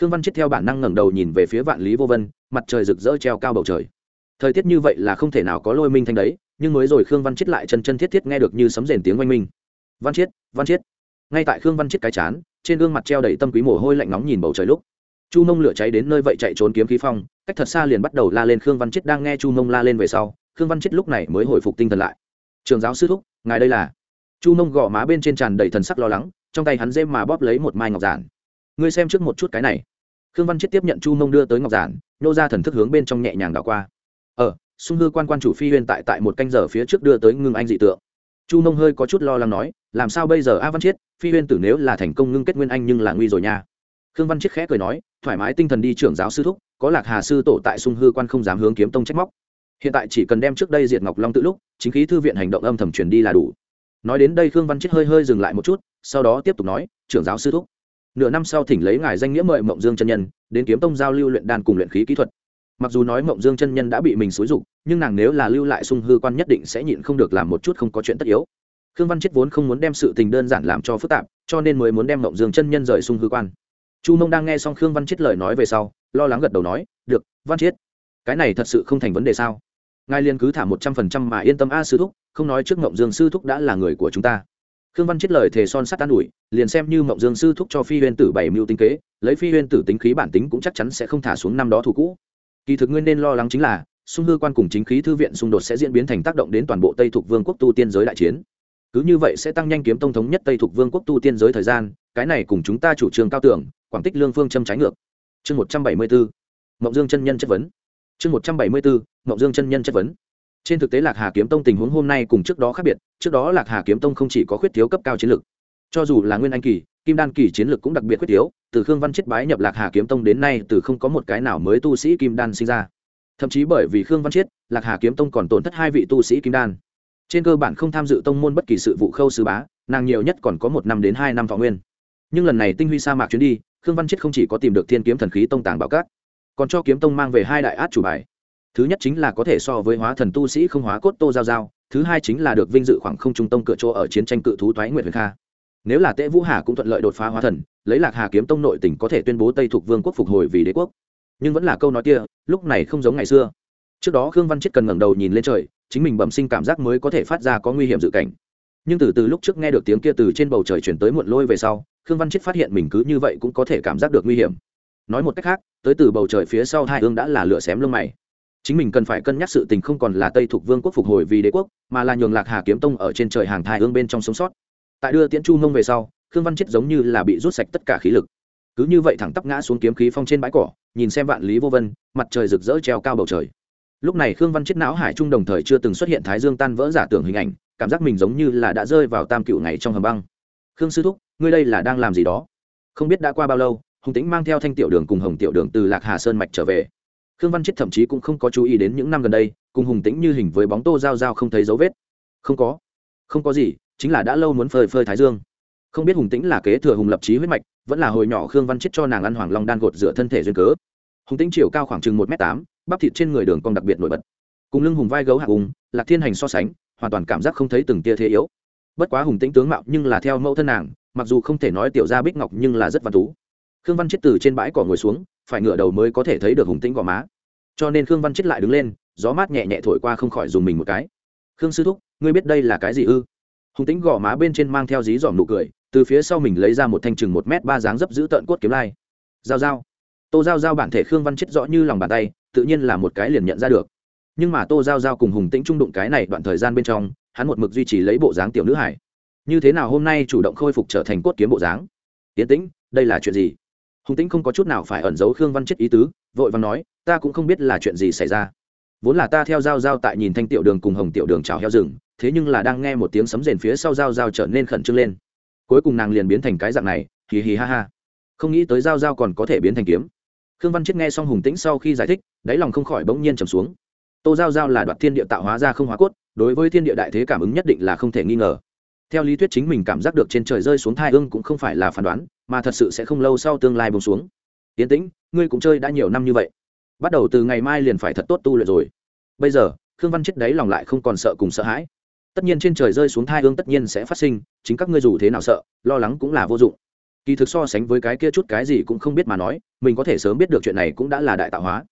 Khương văn chết theo bản năng ngẩng đầu nhìn về phía vạn lý vô vân, mặt trời rực rỡ treo cao bầu trời. Thời tiết như vậy là không thể nào có lôi minh thanh đấy, nhưng mới rồi khương văn chết lại chân chân thiết thiết nghe được như sấm rền tiếng oanh minh. Văn chiết văn chiết ngay tại khương văn chiết cái chán, trên gương mặt treo đầy tâm quý mồ hôi lạnh nóng nhìn bầu trời lúc. Chu mông lửa cháy đến nơi vậy chạy trốn kiếm khí phong, cách thật xa liền bắt đầu la lên khương văn chiết đang nghe chu mông la lên về sau, khương văn chiết lúc này mới hồi phục tinh thần lại. Trường giáo sư thúc, ngài đây là chu mông gõ má bên trên tràn đầy thần sắc lo lắng, trong tay hắn dêm mà bóp lấy một mai ngọc giản. Ngươi xem trước một chút cái này. Khương văn chiết tiếp nhận chu mông đưa tới ngọc giản nhô ra thần thức hướng bên trong nhẹ nhàng đảo qua. Ờ sung hư quan quan chủ phi huyên tại tại một canh giờ phía trước đưa tới ngưng anh dị tượng. Chu mông hơi có chút lo lắng nói, làm sao bây giờ a văn chiết phi huyên tử nếu là thành công ngưng kết nguyên anh nhưng là nguy rồi nha. Khương văn chiết khẽ cười nói, thoải mái tinh thần đi trưởng giáo sư thúc, có lạc hà sư tổ tại sung hư quan không dám hướng kiếm tông trách móc. Hiện tại chỉ cần đem trước đây diệt ngọc long tự lúc, chính khí thư viện hành động âm thầm truyền đi là đủ nói đến đây khương văn chết hơi hơi dừng lại một chút, sau đó tiếp tục nói, trưởng giáo sư thúc, nửa năm sau thỉnh lấy ngài danh nghĩa mời mộng dương chân nhân, đến kiếm tông giao lưu luyện đan cùng luyện khí kỹ thuật. Mặc dù nói mộng dương chân nhân đã bị mình xúi dục, nhưng nàng nếu là lưu lại sung hư quan nhất định sẽ nhịn không được làm một chút không có chuyện tất yếu. Khương văn chết vốn không muốn đem sự tình đơn giản làm cho phức tạp, cho nên mới muốn đem mộng dương chân nhân rời sung hư quan. Chu mông đang nghe xong khương văn chết lời nói về sau, lo lắng gật đầu nói, được, văn chết, cái này thật sự không thành vấn đề sao? Ngài liền cứ thả một trăm phần trăm mà yên tâm a sư thúc, không nói trước mộng dương sư thúc đã là người của chúng ta. Khương văn chết lời thề son sắt an ủi, liền xem như mộng dương sư thúc cho phi huyên tử bảy mưu tinh kế, lấy phi huyên tử tính khí bản tính cũng chắc chắn sẽ không thả xuống năm đó thủ cũ. Kỳ thực nguyên nên lo lắng chính là, xung hư quan cùng chính khí thư viện xung đột sẽ diễn biến thành tác động đến toàn bộ tây thuộc vương quốc tu tiên giới đại chiến. Cứ như vậy sẽ tăng nhanh kiếm tông thống nhất tây thuộc vương quốc tu tiên giới thời gian, cái này cùng chúng ta chủ trương cao tưởng, quảng tích lương phương châm trái ngược. Chương một trăm bảy mươi bốn mộng dương chân nhân chất vấn chương một trăm bảy mươi bốn dương chân nhân chất vấn. Trên thực tế lạc hà kiếm tông tình huống hôm nay cùng trước đó khác biệt, trước đó lạc hà kiếm tông không chỉ có khuyết thiếu cấp cao chiến lược cho dù là nguyên anh kỳ, kim đan kỳ chiến lược cũng đặc biệt khuyết thiếu, từ khương văn chết bái nhập lạc hà kiếm tông đến nay từ không có một cái nào mới tu sĩ kim đan sinh ra. Thậm chí bởi vì khương văn chiết lạc hà kiếm tông còn tổn thất hai vị tu sĩ kim đan. Trên cơ bản không tham dự tông môn bất kỳ sự vụ khâu sứ bá, nàng nhiều nhất còn có một năm đến hai năm thọ nguyên. Nhưng lần này tinh huy sa mạc chuyến đi, khương văn chiết không chỉ có tìm được thiên kiếm thần khí tông tàng bảo cát còn cho kiếm tông mang về hai đại át chủ bài. Thứ nhất chính là có thể so với hóa thần tu sĩ không hóa cốt tô giao giao, thứ hai chính là được vinh dự khoảng không trung tông cửa chỗ ở chiến tranh cự thú thoái nguyệt huyền kha. Nếu là tễ vũ hà cũng thuận lợi đột phá hóa thần, lấy lạc hà kiếm tông nội tỉnh có thể tuyên bố tây thuộc vương quốc phục hồi vì đế quốc. Nhưng vẫn là câu nói kia, lúc này không giống ngày xưa. Trước đó khương văn chết cần ngẩng đầu nhìn lên trời, chính mình bẩm sinh cảm giác mới có thể phát ra có nguy hiểm dự cảnh. Nhưng từ từ lúc trước nghe được tiếng kia từ trên bầu trời chuyển tới muộn lôi về sau, khương văn chết phát hiện mình cứ như vậy cũng có thể cảm giác được nguy hiểm nói một cách khác, tới từ bầu trời phía sau hai hương đã là lửa xém lông mày. Chính mình cần phải cân nhắc sự tình không còn là tây thuộc vương quốc phục hồi vì đế quốc, mà là nhường lạc hà kiếm tông ở trên trời hàng thai hương bên trong sống sót. Tại đưa tiễn chu mông về sau, khương văn chết giống như là bị rút sạch tất cả khí lực. Cứ như vậy thẳng tắp ngã xuống kiếm khí phong trên bãi cỏ, nhìn xem vạn lý vô vân, mặt trời rực rỡ treo cao bầu trời. Lúc này khương văn chết não hải trung đồng thời chưa từng xuất hiện thái dương tan vỡ giả tưởng hình ảnh, cảm giác mình giống như là đã rơi vào tam cựu ngày trong hầm băng. Khương sư thúc, ngươi đây là đang làm gì đó? Không biết đã qua bao lâu hùng tĩnh mang theo thanh tiểu đường cùng hồng tiểu đường từ lạc hà sơn mạch trở về khương văn chết thậm chí cũng không có chú ý đến những năm gần đây cùng hùng tĩnh như hình với bóng tô giao giao không thấy dấu vết không có không có gì chính là đã lâu muốn phơi phơi thái dương không biết hùng tĩnh là kế thừa hùng lập trí huyết mạch vẫn là hồi nhỏ khương văn chết cho nàng ăn hoàng long đan gột rửa thân thể duyên cớ hùng tĩnh chiều cao khoảng chừng một m tám bắp thịt trên người đường cong đặc biệt nổi bật cùng lưng hùng vai gấu hạ hùng lạc thiên hành so sánh hoàn toàn cảm giác không thấy từng tia thế yếu bất quá hùng tĩnh tướng mạo nhưng là theo mẫu thân nàng mặc dù không thể nói tiểu gia bích ngọc nhưng là rất văn tú khương văn chết từ trên bãi cỏ ngồi xuống, phải ngửa đầu mới có thể thấy được hùng tĩnh gò má. Cho nên khương văn chết lại đứng lên, gió mát nhẹ nhẹ thổi qua không khỏi dùng mình một cái. Khương sư thúc, ngươi biết đây là cái gì ư? Hùng tĩnh gò má bên trên mang theo dí dỏm nụ cười, từ phía sau mình lấy ra một thanh chừng một m ba dáng dấp giữ tợn cốt kiếm lai. Giao giao. Tô giao giao bản thể khương văn chết rõ như lòng bàn tay, tự nhiên là một cái liền nhận ra được. Nhưng mà tô giao giao cùng hùng tĩnh trung đụng cái này đoạn thời gian bên trong, hắn một mực duy trì lấy bộ dáng tiểu nữ hải như thế nào hôm nay chủ động khôi phục trở thành cốt kiếm bộ dáng? Tiến tĩnh, đây là chuyện gì? Hùng tĩnh không có chút nào phải ẩn giấu khương văn chết ý tứ vội và nói ta cũng không biết là chuyện gì xảy ra vốn là ta theo giao giao tại nhìn thanh tiểu đường cùng hồng tiểu đường trào heo rừng thế nhưng là đang nghe một tiếng sấm rền phía sau giao giao trở nên khẩn trương lên cuối cùng nàng liền biến thành cái dạng này hì hì ha ha không nghĩ tới giao giao còn có thể biến thành kiếm khương văn chết nghe xong hùng tĩnh sau khi giải thích đáy lòng không khỏi bỗng nhiên trầm xuống tô giao giao là đoạt thiên địa tạo hóa ra không hóa cốt đối với thiên địa đại thế cảm ứng nhất định là không thể nghi ngờ theo lý thuyết chính mình cảm giác được trên trời rơi xuống thai ương cũng không phải là phán đoán mà thật sự sẽ không lâu sau tương lai bông xuống. Tiến tĩnh, ngươi cũng chơi đã nhiều năm như vậy. Bắt đầu từ ngày mai liền phải thật tốt tu luyện rồi. Bây giờ, khương văn chết đấy lòng lại không còn sợ cùng sợ hãi. Tất nhiên trên trời rơi xuống thai hương tất nhiên sẽ phát sinh, chính các ngươi dù thế nào sợ, lo lắng cũng là vô dụng. Kỳ thực so sánh với cái kia chút cái gì cũng không biết mà nói, mình có thể sớm biết được chuyện này cũng đã là đại tạo hóa.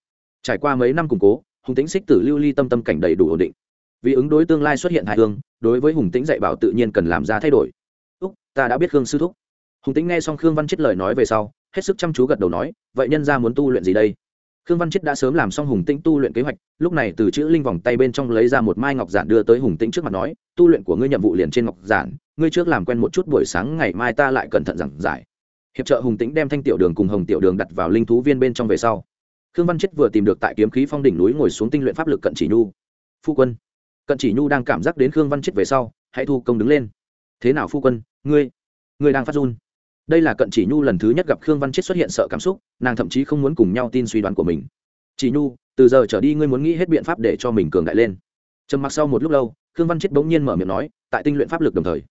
Trải qua mấy năm củng cố, hùng tính xích tử lưu ly tâm tâm cảnh đầy đủ ổn định. Vì ứng đối tương lai xuất hiện hại hương, đối với hùng tính dạy bảo tự nhiên cần làm ra thay đổi. Úc, ta đã biết hương sư thúc hùng tính nghe xong khương văn chết lời nói về sau, hết sức chăm chú gật đầu nói, vậy nhân ra muốn tu luyện gì đây? Khương văn chết đã sớm làm xong hùng tĩnh tu luyện kế hoạch, lúc này từ chữ linh vòng tay bên trong lấy ra một mai ngọc giản đưa tới hùng tĩnh trước mặt nói, tu luyện của ngươi nhiệm vụ liền trên ngọc giản, ngươi trước làm quen một chút buổi sáng ngày mai ta lại cẩn thận giảng giải. Hiệp trợ hùng tĩnh đem thanh tiểu đường cùng hồng tiểu đường đặt vào linh thú viên bên trong về sau. Khương văn chết vừa tìm được tại kiếm khí phong đỉnh núi ngồi xuống tinh luyện pháp lực cận chỉ nhu. Phu quân. Cận chỉ nhu đang cảm giác đến khương văn chết về sau, hãy thu công đứng lên. Thế nào phu quân, ngươi ngươi đang phát run? Đây là cận chỉ nhu lần thứ nhất gặp khương văn chết xuất hiện sợ cảm xúc nàng thậm chí không muốn cùng nhau tin suy đoán của mình chỉ nhu từ giờ trở đi ngươi muốn nghĩ hết biện pháp để cho mình cường đại lên trầm mặc sau một lúc lâu khương văn chết bỗng nhiên mở miệng nói tại tinh luyện pháp lực đồng thời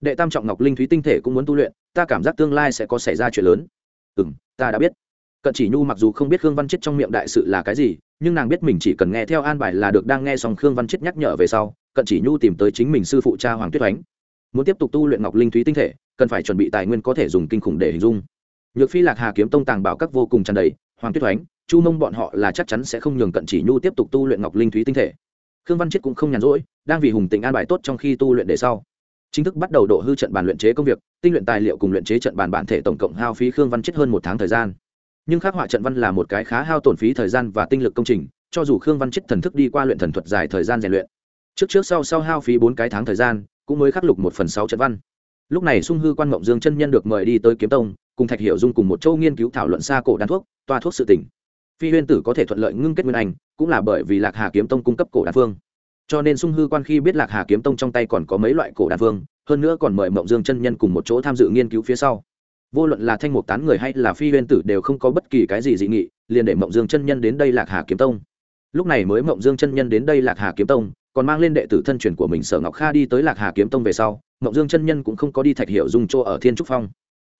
đệ tam trọng ngọc linh thúy tinh thể cũng muốn tu luyện ta cảm giác tương lai sẽ có xảy ra chuyện lớn ừ m ta đã biết cận chỉ nhu mặc dù không biết khương văn chết trong miệng đại sự là cái gì nhưng nàng biết mình chỉ cần nghe theo an bài là được đang nghe xong khương văn chết nhắc nhở về sau cận chỉ nhu tìm tới chính mình sư phụ cha hoàng tuyết oánh muốn tiếp tục tu luyện ngọc linh thúy tinh thể, cần phải chuẩn bị tài nguyên có thể dùng kinh khủng để hình dung. Nhược phi lạc hà kiếm tông tàng bảo các vô cùng tràn đầy, hoàng tuyết thoánh, chu mông bọn họ là chắc chắn sẽ không nhường cận chỉ nhu tiếp tục tu luyện ngọc linh thúy tinh thể. Khương văn chết cũng không nhàn rỗi, đang vì hùng tịnh an bài tốt trong khi tu luyện để sau. Chính thức bắt đầu độ hư trận bàn luyện chế công việc, tinh luyện tài liệu cùng luyện chế trận bàn bản thể tổng cộng hao phí khương văn chết hơn một tháng thời gian. Nhưng khắc họa trận văn là một cái khá hao tổn phí thời gian và tinh lực công trình, cho dù khương văn chết thần thức đi qua luyện thần thuật dài thời gian rèn luyện. Trước trước sau sau hao phí bốn cái tháng thời gian cũng mới khắc lục một phần sáu trận văn. Lúc này sung hư quan mộng dương chân nhân được mời đi tới kiếm tông, cùng thạch hiểu dung cùng một châu nghiên cứu thảo luận xa cổ đan thuốc, toa thuốc sự tỉnh phi huyên tử có thể thuận lợi ngưng kết nguyên anh, cũng là bởi vì lạc hà kiếm tông cung cấp cổ đan phương. Cho nên sung hư quan khi biết lạc hà kiếm tông trong tay còn có mấy loại cổ đan phương, hơn nữa còn mời mộng dương chân nhân cùng một chỗ tham dự nghiên cứu phía sau. Vô luận là thanh mục tán người hay là phi huyên tử đều không có bất kỳ cái gì dị nghị, liền để mộng dương chân nhân đến đây lạc hà kiếm tông. Lúc này mới mộng dương chân nhân đến đây lạc hà kiếm tông còn mang lên đệ tử thân truyền của mình sở ngọc kha đi tới lạc hà kiếm tông về sau ngọc dương chân nhân cũng không có đi thạch hiệu dùng chỗ ở thiên trúc phong,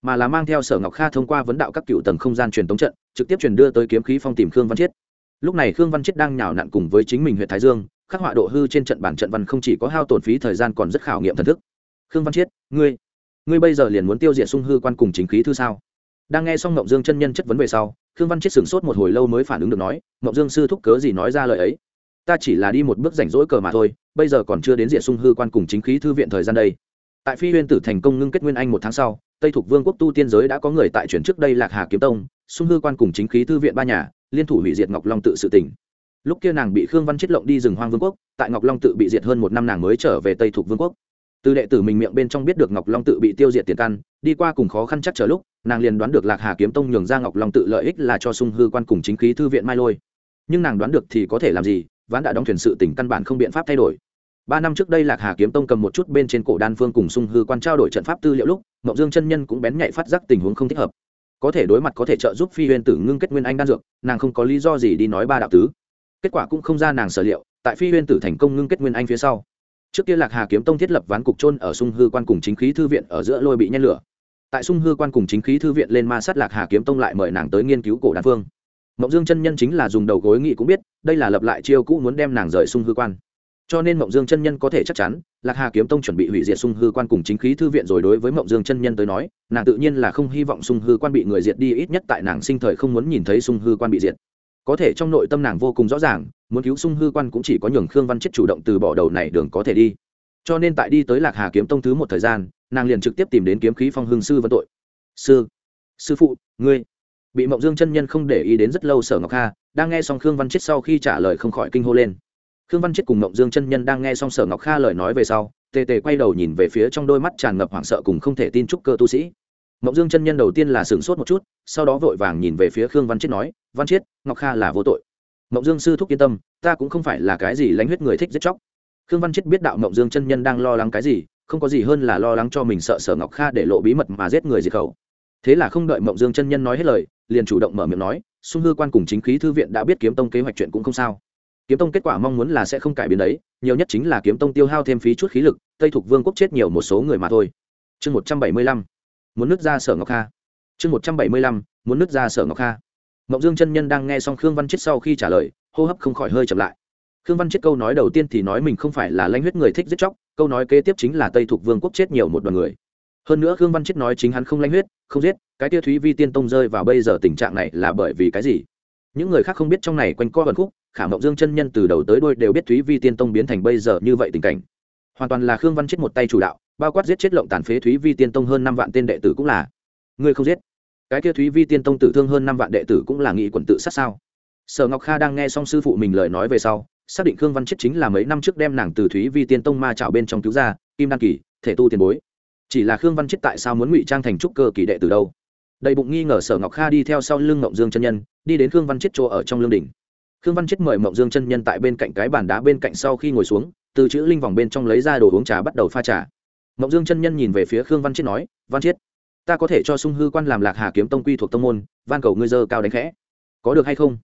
mà là mang theo sở ngọc kha thông qua vấn đạo các cựu tầng không gian truyền tống trận, trực tiếp truyền đưa tới kiếm khí phong tìm khương văn chiết. Lúc này khương văn chiết đang nhào nặn cùng với chính mình huyện thái dương, khắc họa độ hư trên trận bản trận văn không chỉ có hao tổn phí thời gian còn rất khảo nghiệm thần thức. Khương văn chiết, ngươi ngươi bây giờ liền muốn tiêu diệt sung hư quan cùng chính khí thư sao? Đang nghe xong ngọc dương chân nhân chất vấn về sau, khương văn chiết sửng sốt một hồi lâu mới phản ứng được nói ngọc dương sư thúc cớ gì nói ra lời ấy? Ta chỉ là đi một bước rảnh rỗi cờ mà thôi, bây giờ còn chưa đến diện sung hư quan cùng chính khí thư viện thời gian đây. Tại phi huyên tử thành công ngưng kết nguyên anh một tháng sau, tây thuộc vương quốc tu tiên giới đã có người tại chuyển trước đây lạc hà kiếm tông, sung hư quan cùng chính khí thư viện ba nhà, liên thủ hủy diệt ngọc long tự sự tỉnh. Lúc kia nàng bị khương văn chết lộng đi rừng hoang vương quốc, tại ngọc long tự bị diệt hơn một năm nàng mới trở về tây thuộc vương quốc. Từ đệ tử mình miệng bên trong biết được ngọc long tự bị tiêu diệt tiền căn, đi qua cùng khó khăn chắc chờ lúc, nàng liền đoán được lạc hà kiếm tông nhường ra ngọc long tự lợi ích là cho sung hư quan cùng chính khí thư viện mai lôi. Nhưng nàng đoán được thì có thể làm gì ván đã đóng thuyền sự tỉnh căn bản không biện pháp thay đổi. Ba năm trước đây lạc hà kiếm tông cầm một chút bên trên cổ đan phương cùng sung hư quan trao đổi trận pháp tư liệu lúc ngậu dương chân nhân cũng bén nhạy phát giác tình huống không thích hợp. Có thể đối mặt có thể trợ giúp phi huyên tử ngưng kết nguyên anh đan dược, nàng không có lý do gì đi nói ba đạo tứ. Kết quả cũng không ra nàng sở liệu, tại phi huyên tử thành công ngưng kết nguyên anh phía sau. Trước kia lạc hà kiếm tông thiết lập ván cục trôn ở sung hư quan cùng chính khí thư viện ở giữa lôi bị nhen lửa. Tại sung hư quan cùng chính khí thư viện lên ma sát lạc hà kiếm tông lại mời nàng tới nghiên cứu cổ đan phương mộng dương chân nhân chính là dùng đầu gối nghị cũng biết, đây là lập lại chiêu cũ muốn đem nàng rời sung hư quan. Cho nên mộng dương chân nhân có thể chắc chắn, lạc hà kiếm tông chuẩn bị hủy diệt sung hư quan cùng chính khí thư viện rồi đối với mộng dương chân nhân tới nói, nàng tự nhiên là không hy vọng sung hư quan bị người diệt đi, ít nhất tại nàng sinh thời không muốn nhìn thấy sung hư quan bị diệt. Có thể trong nội tâm nàng vô cùng rõ ràng, muốn cứu sung hư quan cũng chỉ có nhường khương văn chết chủ động từ bỏ đầu này đường có thể đi. Cho nên tại đi tới lạc hà kiếm tông thứ một thời gian, nàng liền trực tiếp tìm đến kiếm khí phong hương sư vân tội. Sư sư phụ, ngươi bị mộng dương chân nhân không để ý đến rất lâu sở ngọc kha đang nghe xong khương văn chết sau khi trả lời không khỏi kinh hô lên khương văn chết cùng mộng dương chân nhân đang nghe xong sở ngọc kha lời nói về sau tề tề quay đầu nhìn về phía trong đôi mắt tràn ngập hoảng sợ cùng không thể tin trúc cơ tu sĩ mộng dương chân nhân đầu tiên là sửng sốt một chút sau đó vội vàng nhìn về phía khương văn chết nói văn chết ngọc kha là vô tội mộng dương sư thúc yên tâm ta cũng không phải là cái gì lánh huyết người thích giết chóc khương văn chết biết đạo mộng dương chân nhân đang lo lắng cái gì không có gì hơn là lo lắng cho mình sợ sở ngọc kha để lộ bí mật mà giết người diệt khẩu thế là không đợi mộng dương chân nhân nói hết lời, liền chủ động mở miệng nói xung hư quan cùng chính khí thư viện đã biết kiếm tông kế hoạch chuyện cũng không sao. Kiếm tông kết quả mong muốn là sẽ không cải biến đấy, nhiều nhất chính là kiếm tông tiêu hao thêm phí chút khí lực, tây thuộc vương quốc chết nhiều một số người mà thôi. Chương một trăm bảy mươi lăm. Muốn nứt ra sở ngọc kha. Chương một trăm bảy mươi lăm. Muốn nứt ra sở ngọc kha. Mộng dương chân nhân đang nghe xong khương văn chết sau khi trả lời, hô hấp không khỏi hơi chậm lại. Khương văn chết câu nói đầu tiên thì nói mình không phải là lanh huyết người thích giết chóc, câu nói kế tiếp chính là tây thuộc vương quốc chết nhiều một đoàn người hơn nữa khương văn chết nói chính hắn không lanh huyết, không giết, cái tia thúy vi tiên tông rơi vào bây giờ tình trạng này là bởi vì cái gì? Những người khác không biết trong này quanh co vần khúc, khả mộng dương chân nhân từ đầu tới đôi đều biết thúy vi tiên tông biến thành bây giờ như vậy tình cảnh. Hoàn toàn là khương văn chết một tay chủ đạo, bao quát giết chết lộng tàn phế thúy vi tiên tông hơn năm vạn tên đệ tử cũng là. Người không giết. Cái kia thúy vi tiên tông tử thương hơn năm vạn đệ tử cũng là nghị quần tự sát sao? Sở ngọc kha đang nghe xong sư phụ mình lời nói về sau, xác định khương văn chết chính là mấy năm trước đem nàng từ thúy vi tiên tông ma trào bên trong cứu ra, kim đan kỳ, thể tu tiền bối chỉ là khương văn chết tại sao muốn ngụy trang thành trúc cơ kỳ đệ từ đâu? Đầy bụng nghi ngờ sở ngọc kha đi theo sau lưng mộng dương chân nhân, đi đến khương văn chết chỗ ở trong lương đình khương văn chết mời mộng dương chân nhân tại bên cạnh cái bàn đá bên cạnh sau khi ngồi xuống, từ chữ linh vòng bên trong lấy ra đồ uống trà bắt đầu pha trà. Mộng dương chân nhân nhìn về phía khương văn chết nói, văn chết, ta có thể cho sung hư quan làm lạc hà kiếm tông quy thuộc tông môn, van cầu ngươi dơ cao đánh khẽ. Có được hay không?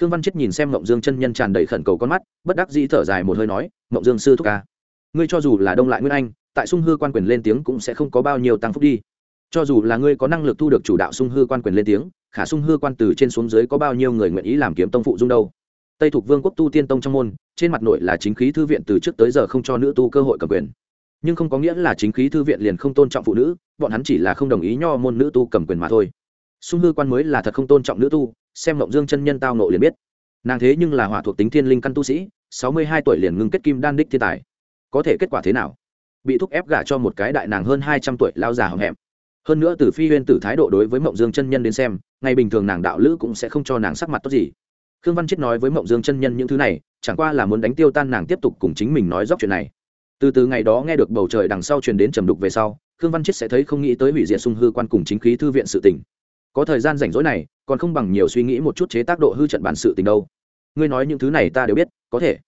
Khương văn chết nhìn xem mộng dương chân nhân tràn đầy khẩn cầu con mắt, bất đắc dĩ thở dài một hơi nói, mộng dương sư thúc ca, ngươi cho dù là đông lại nguyên anh tại sung hư quan quyền lên tiếng cũng sẽ không có bao nhiêu tăng phúc đi. Cho dù là ngươi có năng lực thu được chủ đạo sung hư quan quyền lên tiếng, khả sung hư quan từ trên xuống dưới có bao nhiêu người nguyện ý làm kiếm tông phụ dung đâu? Tây thuộc vương quốc tu tiên tông trong môn, trên mặt nội là chính khí thư viện từ trước tới giờ không cho nữ tu cơ hội cầm quyền. Nhưng không có nghĩa là chính khí thư viện liền không tôn trọng phụ nữ, bọn hắn chỉ là không đồng ý nho môn nữ tu cầm quyền mà thôi. Sung hư quan mới là thật không tôn trọng nữ tu, xem mộng dương chân nhân tao nộ liền biết. Nàng thế nhưng là hỏa thuộc tính thiên linh căn tu sĩ, sáu mươi hai tuổi liền ngưng kết kim đan đích thiên tài. Có thể kết quả thế nào? Bị thúc ép gả cho một cái đại nàng hơn hai trăm tuổi lao già hậm hẹm. Hơn nữa từ phi huyên tử thái độ đối với mộng dương chân nhân đến xem, ngày bình thường nàng đạo lữ cũng sẽ không cho nàng sắc mặt tốt gì. Khương văn chết nói với mộng dương chân nhân những thứ này, chẳng qua là muốn đánh tiêu tan nàng tiếp tục cùng chính mình nói dóc chuyện này. Từ từ ngày đó nghe được bầu trời đằng sau truyền đến trầm đục về sau, khương văn chết sẽ thấy không nghĩ tới hủy diệt sung hư quan cùng chính khí thư viện sự tình. Có thời gian rảnh rỗi này, còn không bằng nhiều suy nghĩ một chút chế tác độ hư trận bản sự tình đâu. Ngươi nói những thứ này ta đều biết, có thể.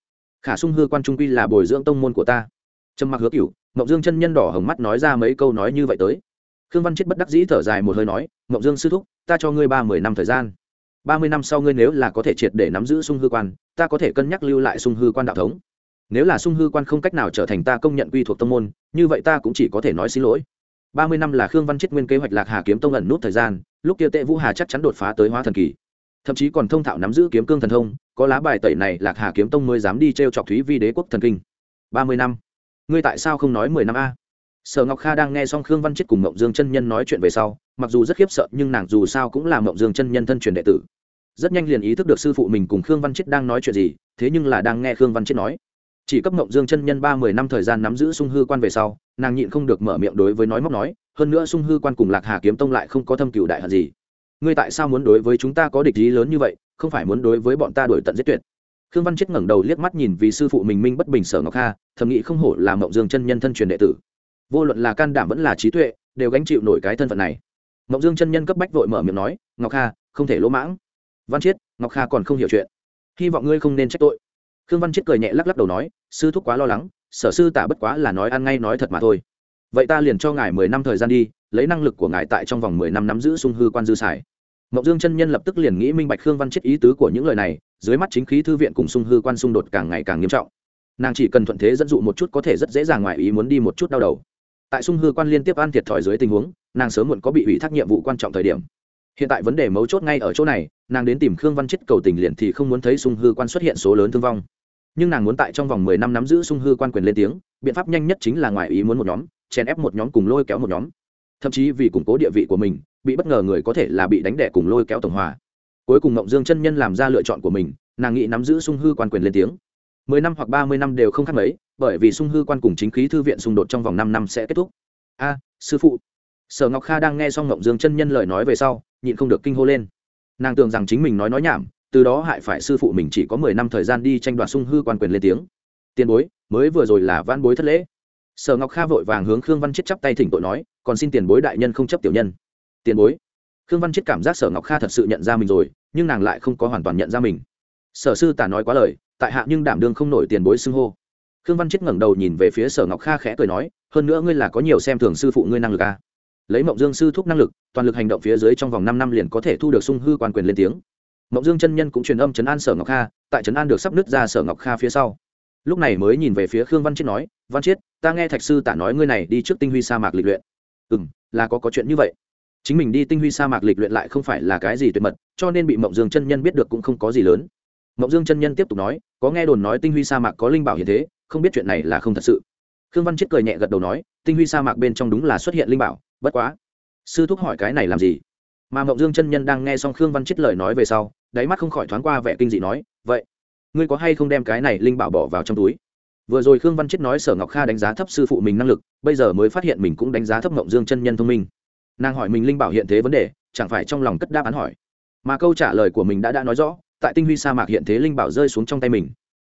Khả sung hư quan trung quy là bồi dưỡng tông môn của ta. Trầm mặc hứa cửu mộng dương chân nhân đỏ hồng mắt nói ra mấy câu nói như vậy tới. Khương văn chết bất đắc dĩ thở dài một hơi nói, mộng dương sư thúc, ta cho ngươi ba mươi năm thời gian. Ba mươi năm sau ngươi nếu là có thể triệt để nắm giữ sung hư quan, ta có thể cân nhắc lưu lại sung hư quan đạo thống. Nếu là sung hư quan không cách nào trở thành ta công nhận quy thuộc tông môn, như vậy ta cũng chỉ có thể nói xin lỗi. Ba mươi năm là khương văn chết nguyên kế hoạch lạc hà kiếm tông ẩn nút thời gian, lúc kia tệ vũ hà chắc chắn đột phá tới hóa thần kỳ. Thậm chí còn thông thạo nắm giữ kiếm cương thần thông, có lá bài tẩy này lạc hà kiếm tông mới dám đi t r e o chọc thúy vi đế quốc thần kinh. Ba mươi năm ngươi tại sao không nói mười năm a? Sở ngọc kha đang nghe xong khương văn chết cùng mộng dương chân nhân nói chuyện về sau, mặc dù rất khiếp sợ, nhưng nàng dù sao cũng là mộng dương chân nhân thân truyền đệ tử. Rất nhanh liền ý thức được sư phụ mình cùng khương văn chết đang nói chuyện gì, thế nhưng là đang nghe khương văn chết nói. Chỉ cấp mộng dương chân nhân ba mươi năm thời gian nắm giữ sung hư quan về sau, nàng nhịn không được mở miệng đối với nói móc nói, hơn nữa sung hư quan cùng lạc hà kiếm tông lại không có thâm cựu đại hận gì. Ngươi tại sao muốn đối với chúng ta có địch ý lớn như vậy, không phải muốn đối với bọn ta đổi tận giết tuyệt? Khương văn chết ngẩng đầu liếc mắt nhìn vì sư phụ mình minh bất bình sở ngọc kha, thầm nghĩ không hổ là mộng dương chân nhân thân truyền đệ tử. Vô luận là can đảm vẫn là trí tuệ, đều gánh chịu nổi cái thân phận này. Mộng dương chân nhân cấp bách vội mở miệng nói, ngọc kha, không thể lỗ mãng. Văn chiết ngọc kha còn không hiểu chuyện. Hy vọng ngươi không nên trách tội. Khương văn chiết cười nhẹ lắc lắc đầu nói, sư thúc quá lo lắng, sở sư tả bất quá là nói ăn ngay nói thật mà thôi. Vậy ta liền cho ngài mười năm thời gian đi, lấy năng lực của ngài tại trong vòng mười năm nắm giữ sung hư quan dư xài. Mậu dương chân nhân lập tức liền nghĩ minh bạch khương văn chết ý tứ của những lời này dưới mắt chính khí thư viện cùng sung hư quan xung đột càng ngày càng nghiêm trọng. Nàng chỉ cần thuận thế dẫn dụ một chút có thể rất dễ dàng ngoài ý muốn đi một chút đau đầu. Tại sung hư quan liên tiếp ăn thiệt thòi dưới tình huống, nàng sớm muộn có bị ủy thác nhiệm vụ quan trọng thời điểm. Hiện tại vấn đề mấu chốt ngay ở chỗ này, nàng đến tìm khương văn chết cầu tình liền thì không muốn thấy sung hư quan xuất hiện số lớn thương vong. Nhưng nàng muốn tại trong vòng mười năm nắm giữ sung hư quan quyền lên tiếng, biện pháp nhanh nhất chính là ngoài ý muốn một nhóm, chèn ép một nhóm cùng lôi kéo một nhóm. Thậm chí vì củng cố địa vị của mình, bị bất ngờ người có thể là bị đánh đẻ cùng lôi kéo tổng hòa cuối cùng ngộng dương chân nhân làm ra lựa chọn của mình, nàng nghĩ nắm giữ sung hư quan quyền lên tiếng. Mười năm hoặc ba mươi năm đều không khác mấy, bởi vì sung hư quan cùng chính khí thư viện xung đột trong vòng năm năm sẽ kết thúc. A, sư phụ. Sở ngọc kha đang nghe xong ngộng dương chân nhân lời nói về sau, nhịn không được kinh hô lên. Nàng tưởng rằng chính mình nói nói nhảm, từ đó hại phải sư phụ mình chỉ có mười năm thời gian đi tranh đoạt sung hư quan quyền lên tiếng. Tiền bối, mới vừa rồi là van bối thất lễ. Sở ngọc kha vội vàng hướng khương văn chết chắp tay thỉnh tội nói, còn xin tiền bối đại nhân không chấp tiểu nhân. Tiền bối? Khương văn chết cảm giác sở ngọc kha thật sự nhận ra mình rồi, nhưng nàng lại không có hoàn toàn nhận ra mình. Sở sư tả nói quá lời, tại hạ nhưng đảm đương không nổi tiền bối xưng hô. Khương văn chết ngẩng đầu nhìn về phía sở ngọc kha khẽ cười nói, hơn nữa ngươi là có nhiều xem thường sư phụ ngươi năng lực à. lấy mộng dương sư thúc năng lực, toàn lực hành động phía dưới trong vòng năm năm liền có thể thu được sung hư quan quyền lên tiếng. Mộng dương chân nhân cũng truyền âm chấn an sở ngọc kha, tại chấn an được sắp nứt ra sở ngọc kha phía sau. Lúc này mới nhìn về phía khương văn chiết nói, văn chiết ta nghe thạch sư tả nói ngươi này đi trước tinh huy sa mạc lịch luyện. Ừ m là có có chuyện như vậy chính mình đi tinh huy sa mạc lịch luyện lại không phải là cái gì tuyệt mật, cho nên bị mộng dương chân nhân biết được cũng không có gì lớn. Mộng dương chân nhân tiếp tục nói, có nghe đồn nói tinh huy sa mạc có linh bảo hiện thế, không biết chuyện này là không thật sự. Khương văn chết cười nhẹ gật đầu nói, tinh huy sa mạc bên trong đúng là xuất hiện linh bảo, bất quá. Sư thúc hỏi cái này làm gì? Mà mộng dương chân nhân đang nghe xong khương văn chết lời nói về sau, đáy mắt không khỏi thoáng qua vẻ kinh dị nói, vậy, ngươi có hay không đem cái này linh bảo bỏ vào trong túi? Vừa rồi khương văn chết nói sở ngọc kha đánh giá thấp sư phụ mình năng lực, bây giờ mới phát hiện mình cũng đánh giá thấp mộng dương chân nhân thông minh nàng hỏi mình linh bảo hiện thế vấn đề, chẳng phải trong lòng cất đáp án hỏi. Mà câu trả lời của mình đã đã nói rõ, tại tinh huy sa mạc hiện thế linh bảo rơi xuống trong tay mình.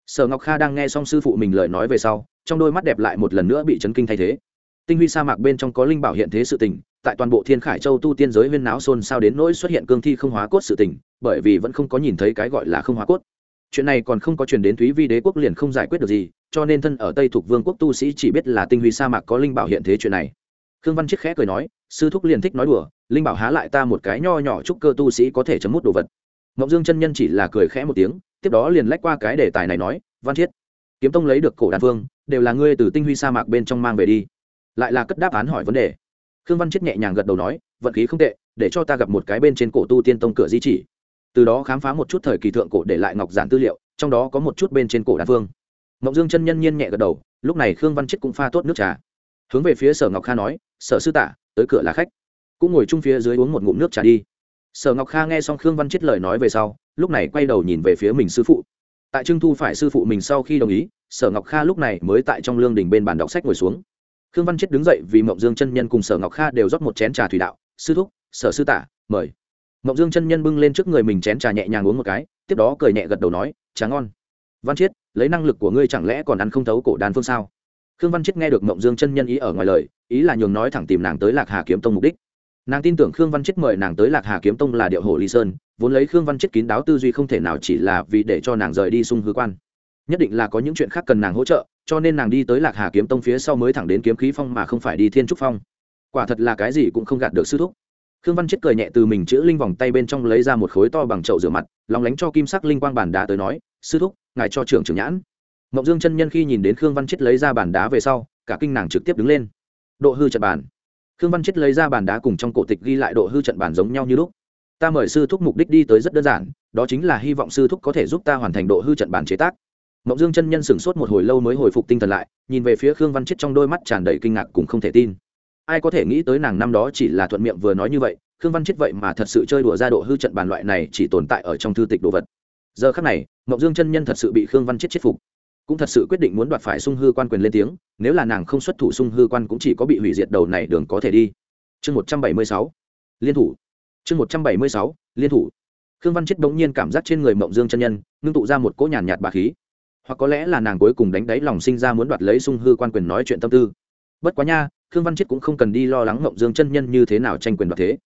Sở ngọc kha đang nghe xong sư phụ mình lời nói về sau, trong đôi mắt đẹp lại một lần nữa bị chấn kinh thay thế. Tinh huy sa mạc bên trong có linh bảo hiện thế sự tình, tại toàn bộ thiên khải châu tu tiên giới huyên náo xôn xao đến nỗi xuất hiện cương thi không hóa cốt sự tình, bởi vì vẫn không có nhìn thấy cái gọi là không hóa cốt. Chuyện này còn không có truyền đến thúy vi đế quốc liền không giải quyết được gì, cho nên thân ở tây thuộc vương quốc tu sĩ chỉ biết là tinh huy sa mạc có linh bảo hiện thế chuyện này khương văn chiết khẽ cười nói, sư thúc liền thích nói đùa, linh bảo há lại ta một cái nho nhỏ chúc cơ tu sĩ có thể chấm mút đồ vật. Mộng dương chân nhân chỉ là cười khẽ một tiếng, tiếp đó liền lách qua cái đề tài này nói, văn chiết, kiếm tông lấy được cổ đan phương đều là ngươi từ tinh huy sa mạc bên trong mang về đi. Lại là cất đáp án hỏi vấn đề. Khương văn chiết nhẹ nhàng gật đầu nói, vận khí không tệ, để cho ta gặp một cái bên trên cổ tu tiên tông cửa di chỉ. Từ đó khám phá một chút thời kỳ thượng cổ để lại ngọc giản tư liệu, trong đó có một chút bên trên cổ đan phương ngọc dương chân nhân nhiên nhẹ gật đầu, lúc này khương văn chiết cũng pha tốt nước trà hướng về phía sở ngọc kha nói, sở sư tả, tới cửa là khách. Cũng ngồi chung phía dưới uống một ngụm nước trà đi. Sở ngọc kha nghe xong khương văn chiết lời nói về sau, lúc này quay đầu nhìn về phía mình sư phụ. Tại trưng thu phải sư phụ mình sau khi đồng ý, sở ngọc kha lúc này mới tại trong lương đình bên bàn đọc sách ngồi xuống. Khương văn chết đứng dậy vì mộng dương chân nhân cùng sở ngọc kha đều rót một chén trà thủy đạo, sư thúc, sở sư tả, mời. Mộng dương chân nhân bưng lên trước người mình chén trà nhẹ nhàng uống một cái, tiếp đó cười nhẹ gật đầu nói, trà ngon. Văn chiết, lấy năng lực của ngươi chẳng lẽ còn ăn không thấu cổ đàn phương sao? Khương văn chiết nghe được mộng dương chân nhân ý ở ngoài lời, ý là nhường nói thẳng tìm nàng tới lạc hà kiếm tông mục đích. Nàng tin tưởng khương văn chiết mời nàng tới lạc hà kiếm tông là điệu hồ ly sơn, vốn lấy khương văn chiết kín đáo tư duy không thể nào chỉ là vì để cho nàng rời đi sung hư quan. Nhất định là có những chuyện khác cần nàng hỗ trợ, cho nên nàng đi tới lạc hà kiếm tông phía sau mới thẳng đến kiếm khí phong mà không phải đi thiên trúc phong. Quả thật là cái gì cũng không gạt được sư thúc. Khương văn chết cười nhẹ từ mình chữ linh vòng tay bên trong lấy ra một khối to bằng chậu rửa mặt, lóng lánh cho kim sắc linh quang bản đá tới nói, sư thúc, ngài cho trưởng trưởng nhãn mộng dương chân nhân khi nhìn đến khương văn chết lấy ra bản đá về sau, cả kinh nàng trực tiếp đứng lên. Độ hư trận bản khương văn chết lấy ra bản đá cùng trong cổ tịch ghi lại độ hư trận bản giống nhau như lúc. Ta mời sư thúc mục đích đi tới rất đơn giản, đó chính là hy vọng sư thúc có thể giúp ta hoàn thành độ hư trận bản chế tác. Mộng dương chân nhân sửng sốt một hồi lâu mới hồi phục tinh thần lại, nhìn về phía khương văn chết trong đôi mắt tràn đầy kinh ngạc cùng không thể tin. Ai có thể nghĩ tới nàng năm đó chỉ là thuận miệng vừa nói như vậy, khương văn chết vậy mà thật sự chơi đùa ra độ hư trận bàn loại này chỉ tồn tại ở trong thư tịch đồ vật. Giờ khắc này, mộng dương chân nhân thật sự bị khương văn chết chết phục cũng thật sự quyết định muốn đoạt phải sung hư quan quyền lên tiếng, nếu là nàng không xuất thủ sung hư quan cũng chỉ có bị hủy diệt đầu này đường có thể đi. Chương một trăm bảy mươi sáu, liên thủ. Chương một trăm bảy mươi sáu, liên thủ. Khương văn chết bỗng nhiên cảm giác trên người mộng dương chân nhân, ngưng tụ ra một cỗ nhàn nhạt bà khí. Hoặc có lẽ là nàng cuối cùng đánh đáy lòng sinh ra muốn đoạt lấy sung hư quan quyền nói chuyện tâm tư. Bất quá nha, khương văn chết cũng không cần đi lo lắng mộng dương chân nhân như thế nào tranh quyền đoạt thế.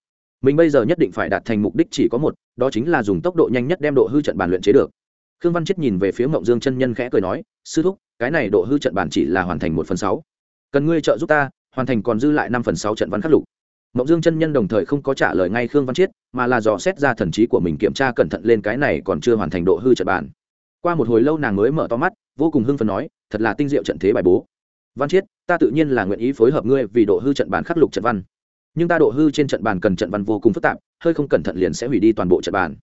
Mình bây giờ nhất định phải đạt thành mục đích chỉ có một, đó chính là dùng tốc độ nhanh nhất đem độ hư trận bàn luyện chế được khương văn chết nhìn về phía mộng dương chân nhân khẽ cười nói, sư thúc, cái này độ hư trận bản chỉ là hoàn thành một phần sáu. Cần ngươi trợ giúp ta, hoàn thành còn dư lại năm phần sáu trận văn khắc lục. Mộng dương chân nhân đồng thời không có trả lời ngay khương văn chiết, mà là dò xét ra thần trí của mình kiểm tra cẩn thận lên cái này còn chưa hoàn thành độ hư trận bản. qua một hồi lâu nàng mới mở to mắt, vô cùng hưng phấn nói, thật là tinh diệu trận thế bài bố. Văn chiết, ta tự nhiên là nguyện ý phối hợp ngươi vì độ hư trận bản khắc lục trận văn. Nhưng ta độ hư trên trận bàn cần trận văn vô cùng phức tạp, hơi không cẩn thận liền sẽ hủy đi toàn bộ trận bàn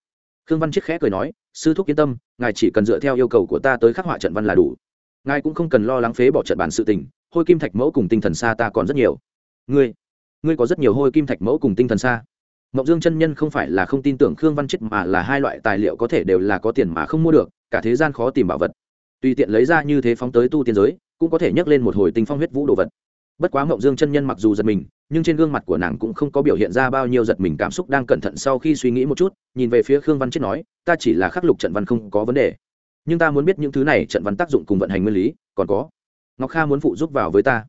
khương văn chiết khẽ cười nói sư thúc yên tâm ngài chỉ cần dựa theo yêu cầu của ta tới khắc họa trận văn là đủ ngài cũng không cần lo lắng phế bỏ trận bản sự tình hôi kim thạch mẫu cùng tinh thần xa ta còn rất nhiều ngươi ngươi có rất nhiều hôi kim thạch mẫu cùng tinh thần xa Mộng Dương chân nhân không phải là không tin tưởng Khương Văn Chết mà là hai loại tài liệu có thể đều là có tiền mà không mua được, cả thế gian khó tìm bảo vật. Tùy tiện lấy ra như thế phóng tới tu tiên giới, cũng có thể nhấc lên một hồi tinh phong huyết vũ đồ vật. Bất quá Mộng Dương chân nhân mặc dù giật mình, nhưng trên gương mặt của nàng cũng không có biểu hiện ra bao nhiêu giật mình cảm xúc đang cẩn thận sau khi suy nghĩ một chút, nhìn về phía Khương Văn Chết nói, ta chỉ là khắc lục trận văn không có vấn đề, nhưng ta muốn biết những thứ này trận văn tác dụng cùng vận hành nguyên lý, còn có. Ngọc Kha muốn phụ giúp vào với ta.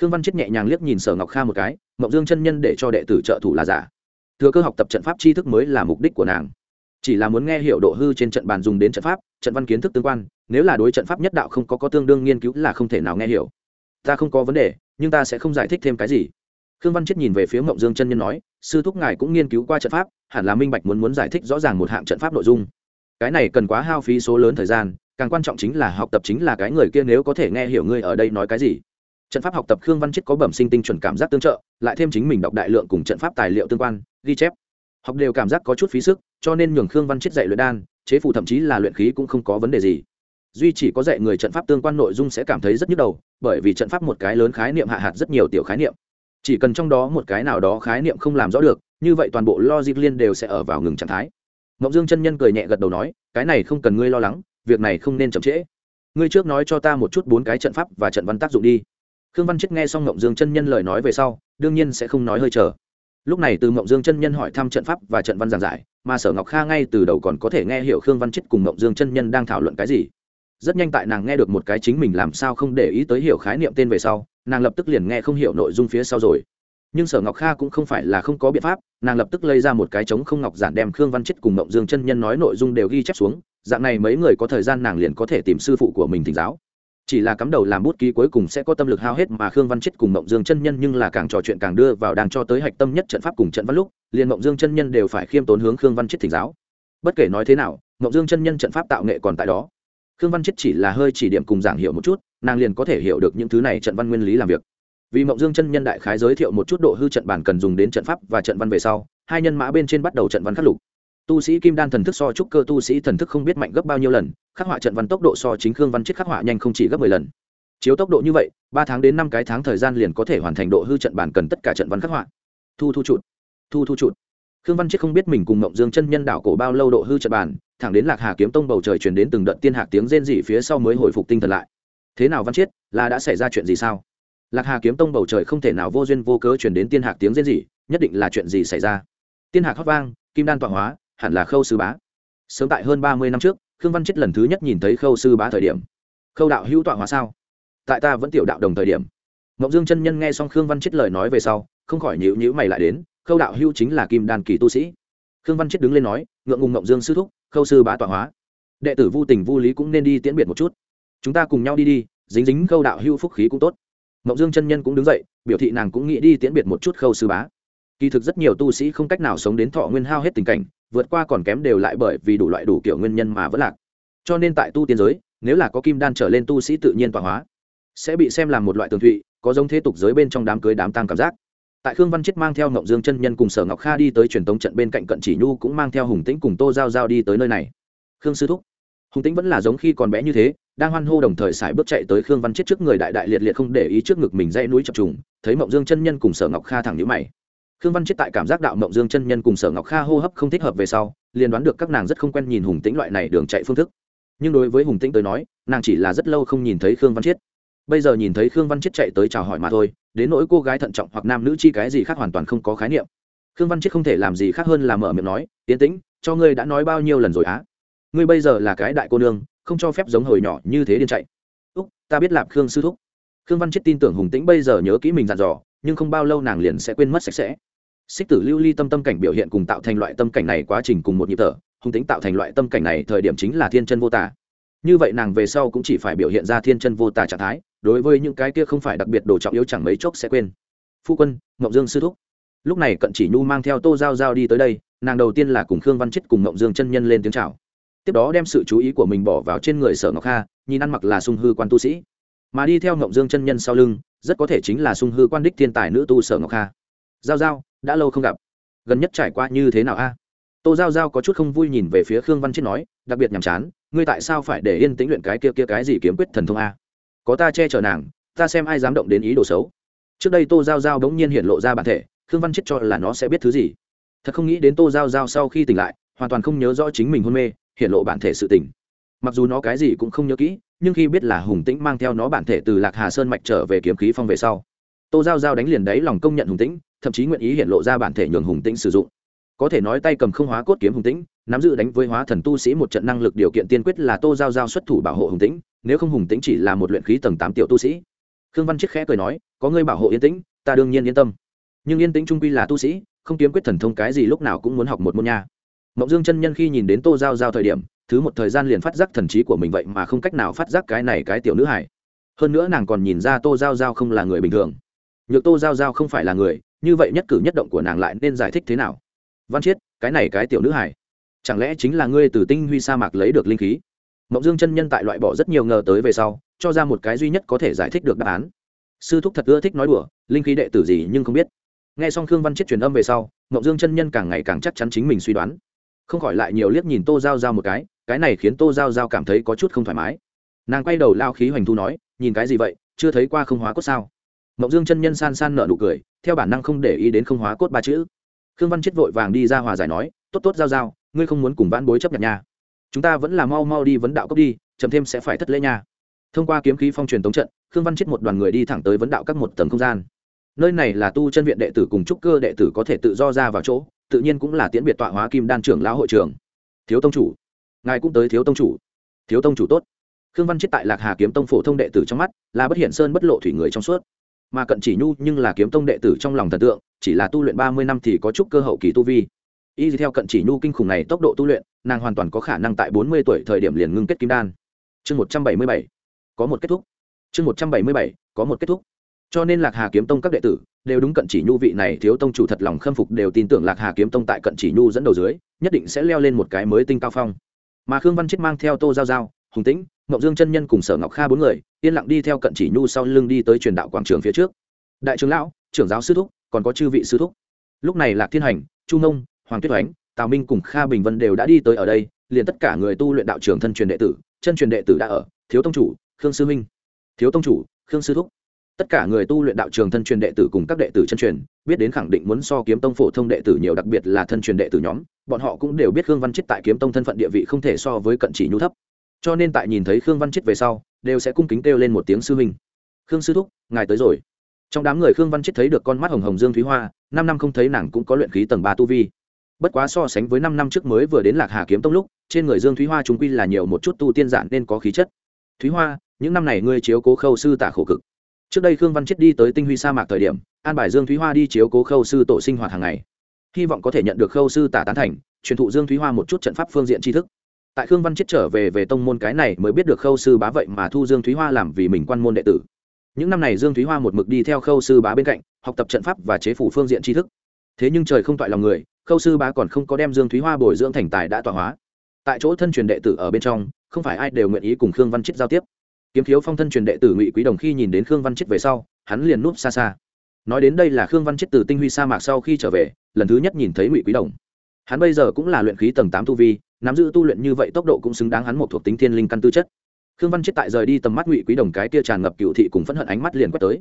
Khương Văn Chết nhẹ nhàng liếc nhìn Sở Ngọc Kha một cái, Mộng Dương chân nhân để cho đệ tử trợ thủ là giả thừa cơ học tập trận pháp tri thức mới là mục đích của nàng chỉ là muốn nghe hiểu độ hư trên trận bàn dùng đến trận pháp trận văn kiến thức tương quan nếu là đối trận pháp nhất đạo không có có tương đương nghiên cứu là không thể nào nghe hiểu ta không có vấn đề nhưng ta sẽ không giải thích thêm cái gì. Khương văn chết nhìn về phía mộng dương chân nhân nói, sư thúc ngài cũng nghiên cứu qua trận pháp, hẳn là minh bạch muốn muốn giải thích rõ ràng một hạng trận pháp nội dung. Cái này cần quá hao phí số lớn thời gian, càng quan trọng chính là học tập chính là cái người kia nếu có thể nghe hiểu ngươi ở đây nói cái gì. Trận pháp học tập khương văn chết có bẩm sinh tinh chuẩn cảm giác tương trợ, lại thêm chính mình đọc đại lượng cùng trận pháp tài liệu tương quan, ghi chép. Học đều cảm giác có chút phí sức, cho nên nhường khương văn chết dạy luyện đan, chế phù thậm chí là luyện khí cũng không có vấn đề gì. Duy chỉ có dạy người trận pháp tương quan nội dung sẽ cảm thấy rất nhức đầu bởi vì trận pháp một cái lớn khái niệm hạ hạt rất nhiều tiểu khái niệm. Chỉ cần trong đó một cái nào đó khái niệm không làm rõ được, như vậy toàn bộ logic liên đều sẽ ở vào ngừng trạng thái. Ngọc dương chân nhân cười nhẹ gật đầu nói, cái này không cần ngươi lo lắng, việc này không nên chậm trễ. Ngươi trước nói cho ta một chút bốn cái trận pháp và trận văn tác dụng đi. Khương văn chết nghe xong ngọc dương chân nhân lời nói về sau, đương nhiên sẽ không nói hơi chờ. Lúc này từ mộng dương chân nhân hỏi thăm trận pháp và trận văn giảng giải, mà sở ngọc kha ngay từ đầu còn có thể nghe hiểu khương văn chết cùng mộng dương chân nhân đang thảo luận cái gì rất nhanh tại nàng nghe được một cái chính mình làm sao không để ý tới hiểu khái niệm tên về sau, nàng lập tức liền nghe không hiểu nội dung phía sau rồi. Nhưng sở ngọc kha cũng không phải là không có biện pháp, nàng lập tức lây ra một cái trống không ngọc giản đem khương văn chết cùng mộng dương chân nhân nói nội dung đều ghi chép xuống, dạng này mấy người có thời gian nàng liền có thể tìm sư phụ của mình thỉnh giáo. Chỉ là cắm đầu làm bút ký cuối cùng sẽ có tâm lực hao hết mà khương văn chết cùng mộng dương chân nhân nhưng là càng trò chuyện càng đưa vào đang cho tới hạch tâm nhất trận pháp cùng trận văn lúc, liền mộng dương chân nhân đều phải khiêm tốn hướng khương văn chết thỉnh giáo. Bất kể nói thế nào, mộng dương chân nhân trận pháp tạo nghệ còn tại đó khương văn chết chỉ là hơi chỉ điểm cùng giảng hiểu một chút, nàng liền có thể hiểu được những thứ này trận văn nguyên lý làm việc. Vì mộng dương chân nhân đại khái giới thiệu một chút độ hư trận bản cần dùng đến trận pháp và trận văn về sau, hai nhân mã bên trên bắt đầu trận văn khắc lục. Tu sĩ kim đan thần thức so trúc cơ tu sĩ thần thức không biết mạnh gấp bao nhiêu lần, khắc họa trận văn tốc độ so chính khương văn chết khắc họa nhanh không chỉ gấp mười lần. Chiếu tốc độ như vậy, ba tháng đến năm cái tháng thời gian liền có thể hoàn thành độ hư trận bản cần tất cả trận văn khắc họa. Thu thu trụt thu thu trụt khương văn chết không biết mình cùng mộng dương chân nhân đảo cổ bao lâu độ hư trận bản thẳng đến lạc hà kiếm tông bầu trời truyền đến từng đợt tiên hạc tiếng rên rỉ phía sau mới hồi phục tinh thần lại. Thế nào văn chết là đã xảy ra chuyện gì sao? Lạc hà kiếm tông bầu trời không thể nào vô duyên vô cớ truyền đến tiên hạc tiếng rên rỉ, nhất định là chuyện gì xảy ra? Tiên hạc hót vang, kim đan tọa hóa, hẳn là khâu sư bá. Sớm tại hơn ba mươi năm trước, khương văn chết lần thứ nhất nhìn thấy khâu sư bá thời điểm. Khâu đạo hữu tọa hóa sao? Tại ta vẫn tiểu đạo đồng thời điểm. Ngọc dương chân nhân nghe xong khương văn chết lời nói về sau, không khỏi nhịu nhữ mày lại đến, khâu đạo hữu chính là kim đan kỳ tu sĩ. Khương văn chết đứng lên nói, ngượng ngùng ngọc dương sư thúc khâu sư bá tọa hóa. Đệ tử vô tình vô lý cũng nên đi tiễn biệt một chút. Chúng ta cùng nhau đi đi, dính dính khâu đạo Hưu phúc khí cũng tốt. Mộng dương chân nhân cũng đứng dậy, biểu thị nàng cũng nghĩ đi tiễn biệt một chút khâu sư bá. Kỳ thực rất nhiều tu sĩ không cách nào sống đến thọ nguyên hao hết tình cảnh, vượt qua còn kém đều lại bởi vì đủ loại đủ kiểu nguyên nhân mà vẫn lạc. Cho nên tại tu tiên giới, nếu là có kim đan trở lên tu sĩ tự nhiên tọa hóa, sẽ bị xem làm một loại tường thụy, có giống thế tục giới bên trong đám cưới đám tang cảm giác tại khương văn chết mang theo ngọc dương chân nhân cùng sở ngọc kha đi tới truyền tống trận bên cạnh cận chỉ nhu cũng mang theo hùng tĩnh cùng tô giao giao đi tới nơi này. Khương sư thúc. Hùng tĩnh vẫn là giống khi còn bé như thế, đang hoan hô đồng thời xài bước chạy tới khương văn chết trước người đại đại liệt liệt không để ý trước ngực mình dãy núi chập trùng, thấy mộng dương chân nhân cùng sở ngọc kha thẳng nhữ mày. Khương văn chết tại cảm giác đạo mộng dương chân nhân cùng sở ngọc kha hô hấp không thích hợp về sau, liền đoán được các nàng rất không quen nhìn hùng tĩnh loại này đường chạy phương thức. Nhưng đối với hùng tĩnh tới nói, nàng chỉ là rất lâu không nhìn thấy khương văn chiết bây giờ nhìn thấy khương văn chiết chạy tới chào hỏi mà thôi, đến nỗi cô gái thận trọng hoặc nam nữ chi cái gì khác hoàn toàn không có khái niệm. Khương văn chiết không thể làm gì khác hơn là mở miệng nói tiến tĩnh, cho ngươi đã nói bao nhiêu lần rồi á? Ngươi bây giờ là cái đại cô nương, không cho phép giống hồi nhỏ như thế điên chạy. Úc, ta biết lạp khương sư thúc. Khương văn chiết tin tưởng hùng tĩnh bây giờ nhớ kỹ mình dặn dò, nhưng không bao lâu nàng liền sẽ quên mất sạch sẽ. Xích tử lưu ly tâm tâm cảnh biểu hiện cùng tạo thành loại tâm cảnh này quá trình cùng một nhịp thở, Hùng tính tạo thành loại tâm cảnh này thời điểm chính là thiên chân vô tả như vậy nàng về sau cũng chỉ phải biểu hiện ra thiên chân vô tà trạng thái, đối với những cái kia không phải đặc biệt đồ trọng yếu chẳng mấy chốc sẽ quên. Phu quân, mộng dương sư thúc. Lúc này cận chỉ nhu mang theo tô giao giao đi tới đây, nàng đầu tiên là cùng khương văn chết cùng mộng dương chân nhân lên tiếng chào. Tiếp đó đem sự chú ý của mình bỏ vào trên người sở ngọc kha, nhìn ăn mặc là sung hư quan tu sĩ. Mà đi theo mộng dương chân nhân sau lưng, rất có thể chính là sung hư quan đích thiên tài nữ tu sở ngọc kha. Giao giao, đã lâu không gặp. Gần nhất trải qua như thế nào a? Tô giao giao có chút không vui nhìn về phía khương văn chết nói, đặc biệt nhàm chán ngươi tại sao phải để yên tĩnh luyện cái kia kia cái gì kiếm quyết thần thông a? Có ta che chở nàng, ta xem ai dám động đến ý đồ xấu. Trước đây tô giao giao đống nhiên hiện lộ ra bản thể, khương văn chết cho là nó sẽ biết thứ gì. Thật không nghĩ đến tô giao giao sau khi tỉnh lại, hoàn toàn không nhớ rõ chính mình hôn mê, hiện lộ bản thể sự tỉnh mặc dù nó cái gì cũng không nhớ kỹ, nhưng khi biết là hùng tĩnh mang theo nó bản thể từ lạc hà sơn mạch trở về kiếm khí phong về sau, tô giao giao đánh liền đấy lòng công nhận hùng tĩnh, thậm chí nguyện ý hiện lộ ra bản thể nhường hùng tĩnh sử dụng có thể nói tay cầm không hóa cốt kiếm hùng tĩnh, nắm giữ đánh với hóa thần tu sĩ một trận năng lực điều kiện tiên quyết là tô giao giao xuất thủ bảo hộ hùng tĩnh, nếu không hùng tĩnh chỉ là một luyện khí tầng tám tiểu tu sĩ. Khương văn chiết khẽ cười nói, có ngươi bảo hộ yên tĩnh, ta đương nhiên yên tâm. Nhưng yên tĩnh trung quy là tu sĩ, không kiếm quyết thần thông cái gì lúc nào cũng muốn học một môn nha. Mộng dương chân nhân khi nhìn đến tô giao giao thời điểm, thứ một thời gian liền phát giác thần trí của mình vậy mà không cách nào phát giác cái này cái tiểu nữ hải hơn nữa nàng còn nhìn ra tô giao giao không là người bình thường. Nhược tô giao giao không phải là người, như vậy nhất cử nhất động của nàng lại nên giải thích thế nào? Văn chiết, cái này cái tiểu nữ hải chẳng lẽ chính là ngươi từ tinh huy sa mạc lấy được linh khí? Mộng dương chân nhân tại loại bỏ rất nhiều ngờ tới về sau, cho ra một cái duy nhất có thể giải thích được đáp án. Sư thúc thật ưa thích nói đùa, linh khí đệ tử gì nhưng không biết. Nghe xong khương văn chiết truyền âm về sau, mộng dương chân nhân càng ngày càng chắc chắn chính mình suy đoán. Không khỏi lại nhiều liếc nhìn tô giao giao một cái cái này khiến tô giao giao cảm thấy có chút không thoải mái. Nàng quay đầu lao khí hoành thu nói, nhìn cái gì vậy, chưa thấy qua không hóa cốt sao? Mộng dương chân nhân san san nợ nụ cười, theo bản năng không để ý đến không hóa cốt ba chữ khương văn chết vội vàng đi ra hòa giải nói, tốt tốt, giao giao, ngươi không muốn cùng vãn bối chấp nhận nha. Chúng ta vẫn là mau mau đi vấn đạo cốc đi, chậm thêm sẽ phải thất lễ nha. Thông qua kiếm khí phong truyền tống trận, khương văn chết một đoàn người đi thẳng tới vấn đạo các một tầng không gian. Nơi này là tu chân viện đệ tử cùng trúc cơ đệ tử có thể tự do ra vào chỗ, tự nhiên cũng là tiễn biệt tọa hóa kim đan trưởng lão hội trưởng. thiếu tông chủ, ngài cũng tới thiếu tông chủ. Thiếu tông chủ tốt. Khương văn chết tại lạc hà kiếm tông phổ thông đệ tử trong mắt, là bất hiện sơn bất lộ thủy người trong suốt mà cận chỉ nhu nhưng là kiếm tông đệ tử trong lòng thần tượng, chỉ là tu luyện ba mươi năm thì có chút cơ hậu kỳ tu vi. Y theo cận chỉ nhu kinh khủng này tốc độ tu luyện, nàng hoàn toàn có khả năng tại bốn mươi tuổi thời điểm liền ngưng kết kim đan. Chương một trăm bảy mươi bảy, có một kết thúc. Chương một trăm bảy mươi bảy, có một kết thúc. Cho nên lạc hà kiếm tông các đệ tử, đều đúng cận chỉ nhu vị này thiếu tông chủ thật lòng khâm phục đều tin tưởng lạc hà kiếm tông tại cận chỉ nhu dẫn đầu dưới, nhất định sẽ leo lên một cái mới tinh cao phong. Mà khương văn chết mang theo tô giao giao, hùng tĩnh ngọc dương chân nhân cùng sở ngọc kha bốn người, yên lặng đi theo cận chỉ nhu sau lưng đi tới truyền đạo quảng trường phía trước. Đại trưởng lão, trưởng giáo sư thúc, còn có chư vị sư thúc. Lúc này lạc thiên hành, chu nông hoàng tuyết oánh, tào minh cùng kha bình vân đều đã đi tới ở đây, liền tất cả người tu luyện đạo trưởng thân truyền đệ tử, chân truyền đệ tử đã ở, thiếu tông chủ, khương sư minh. Thiếu tông chủ, khương sư thúc. Tất cả người tu luyện đạo trường thân truyền đệ tử cùng các đệ tử chân truyền, biết đến khẳng định muốn so kiếm tông phổ thông đệ tử nhiều đặc biệt là thân truyền đệ tử nhóm, bọn họ cũng đều biết khương văn chết tại kiếm tông thân phận địa vị không thể so với cận chỉ nhu thấp cho nên tại nhìn thấy khương văn chết về sau, đều sẽ cung kính kêu lên một tiếng sư huynh. Khương sư thúc, ngài tới rồi. Trong đám người khương văn chết thấy được con mắt hồng hồng dương thúy hoa, năm năm không thấy nàng cũng có luyện khí tầng ba tu vi. Bất quá so sánh với năm năm trước mới vừa đến lạc hà kiếm tông lúc, trên người dương thúy hoa chúng quy là nhiều một chút tu tiên giản nên có khí chất. Thúy hoa, những năm này ngươi chiếu cố khâu sư tả khổ cực. Trước đây khương văn chết đi tới tinh huy sa mạc thời điểm, an bài dương thúy hoa đi chiếu cố khâu sư tổ sinh hoạt hàng ngày. Hy vọng có thể nhận được khâu sư tả tán thành, truyền thụ dương thúy hoa một chút trận pháp phương diện tri thức tại khương văn chết trở về về tông môn cái này mới biết được khâu sư bá vậy mà thu dương thúy hoa làm vì mình quan môn đệ tử. Những năm này dương thúy hoa một mực đi theo khâu sư bá bên cạnh, học tập trận pháp và chế phủ phương diện tri thức. Thế nhưng trời không toại lòng người, khâu sư bá còn không có đem dương thúy hoa bồi dưỡng thành tài đã tọa hóa. Tại chỗ thân truyền đệ tử ở bên trong, không phải ai đều nguyện ý cùng khương văn chết giao tiếp. Kiếm khiếu phong thân truyền đệ tử ngụy quý đồng khi nhìn đến khương văn chết về sau, hắn liền núp xa xa. Nói đến đây là khương văn chết từ tinh huy sa mạc sau khi trở về, lần thứ nhất nhìn thấy ngụy quý đồng. Hắn bây giờ cũng là luyện khí tầng tám tu vi nắm giữ tu luyện như vậy tốc độ cũng xứng đáng hắn một thuộc tính thiên linh căn tư chất. Khương văn chết tại rời đi tầm mắt ngụy quý đồng cái kia tràn ngập cựu thị cùng phẫn hận ánh mắt liền quét tới.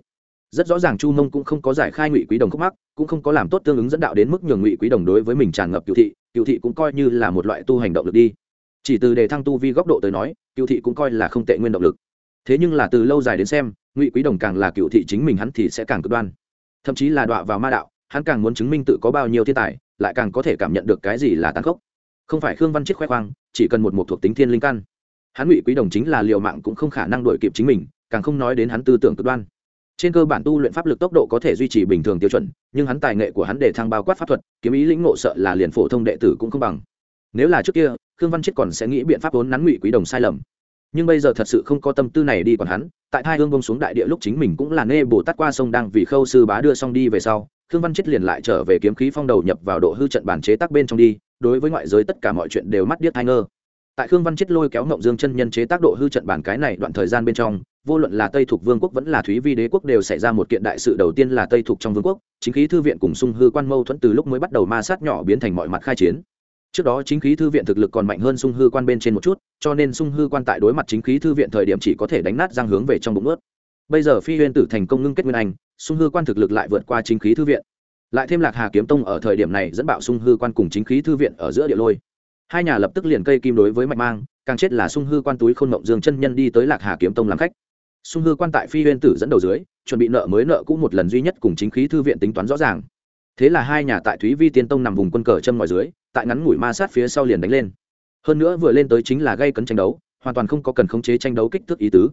Rất rõ ràng chu mông cũng không có giải khai ngụy quý đồng khúc mắc, cũng không có làm tốt tương ứng dẫn đạo đến mức nhường ngụy quý đồng đối với mình tràn ngập cựu thị cựu thị cũng coi như là một loại tu hành động lực đi. Chỉ từ đề thăng tu vi góc độ tới nói cựu thị cũng coi là không tệ nguyên động lực. Thế nhưng là từ lâu dài đến xem, ngụy quý đồng càng là cựu thị chính mình hắn thì sẽ càng cực đoan. Thậm chí là đọa vào ma đạo, hắn càng muốn chứng minh tự có bao nhiêu thiên tài, lại càng có thể cảm nhận được cái gì là tàn khốc không phải khương văn chiết khoe khoang, chỉ cần một một thuộc tính thiên linh căn. Hắn ngụy quý đồng chính là liều mạng cũng không khả năng đổi kịp chính mình, càng không nói đến hắn tư tưởng cực đoan. Trên cơ bản tu luyện pháp lực tốc độ có thể duy trì bình thường tiêu chuẩn, nhưng hắn tài nghệ của hắn để thăng bao quát pháp thuật, kiếm ý lĩnh ngộ sợ là liền phổ thông đệ tử cũng không bằng. Nếu là trước kia, khương văn chết còn sẽ nghĩ biện pháp vốn nắn ngụy quý đồng sai lầm. Nhưng bây giờ thật sự không có tâm tư này đi còn hắn, tại hai hương bông xuống đại địa lúc chính mình cũng là nê bồ tát qua sông đang vì khâu sư bá đưa xong đi về sau, khương văn chết liền lại trở về kiếm khí phong đầu nhập vào độ hư trận bản chế tác bên trong đi đối với ngoại giới tất cả mọi chuyện đều mắt điếc hai ngơ. Tại khương văn chết lôi kéo ngộng dương chân nhân chế tác độ hư trận bản cái này đoạn thời gian bên trong, vô luận là tây thuộc vương quốc vẫn là thúy vi đế quốc đều xảy ra một kiện đại sự đầu tiên là tây thuộc trong vương quốc, chính khí thư viện cùng sung hư quan mâu thuẫn từ lúc mới bắt đầu ma sát nhỏ biến thành mọi mặt khai chiến. Trước đó chính khí thư viện thực lực còn mạnh hơn sung hư quan bên trên một chút, cho nên sung hư quan tại đối mặt chính khí thư viện thời điểm chỉ có thể đánh nát giang hướng về trong bụng ướt. Bây giờ phi huyên tử thành công ngưng kết nguyên anh, sung hư quan thực lực lại vượt qua chính khí thư viện lại thêm lạc hà kiếm tông ở thời điểm này dẫn bạo sung hư quan cùng chính khí thư viện ở giữa địa lôi. Hai nhà lập tức liền cây kim đối với mạch mang, càng chết là sung hư quan túi khôn mộng dương chân nhân đi tới lạc hà kiếm tông làm khách. Sung hư quan tại phi huyên tử dẫn đầu dưới, chuẩn bị nợ mới nợ cũ một lần duy nhất cùng chính khí thư viện tính toán rõ ràng. Thế là hai nhà tại thúy vi tiên tông nằm vùng quân cờ châm ngoài dưới, tại ngắn ngủi ma sát phía sau liền đánh lên. Hơn nữa vừa lên tới chính là gây cấn tranh đấu, hoàn toàn không có cần khống chế tranh đấu kích thước ý tứ.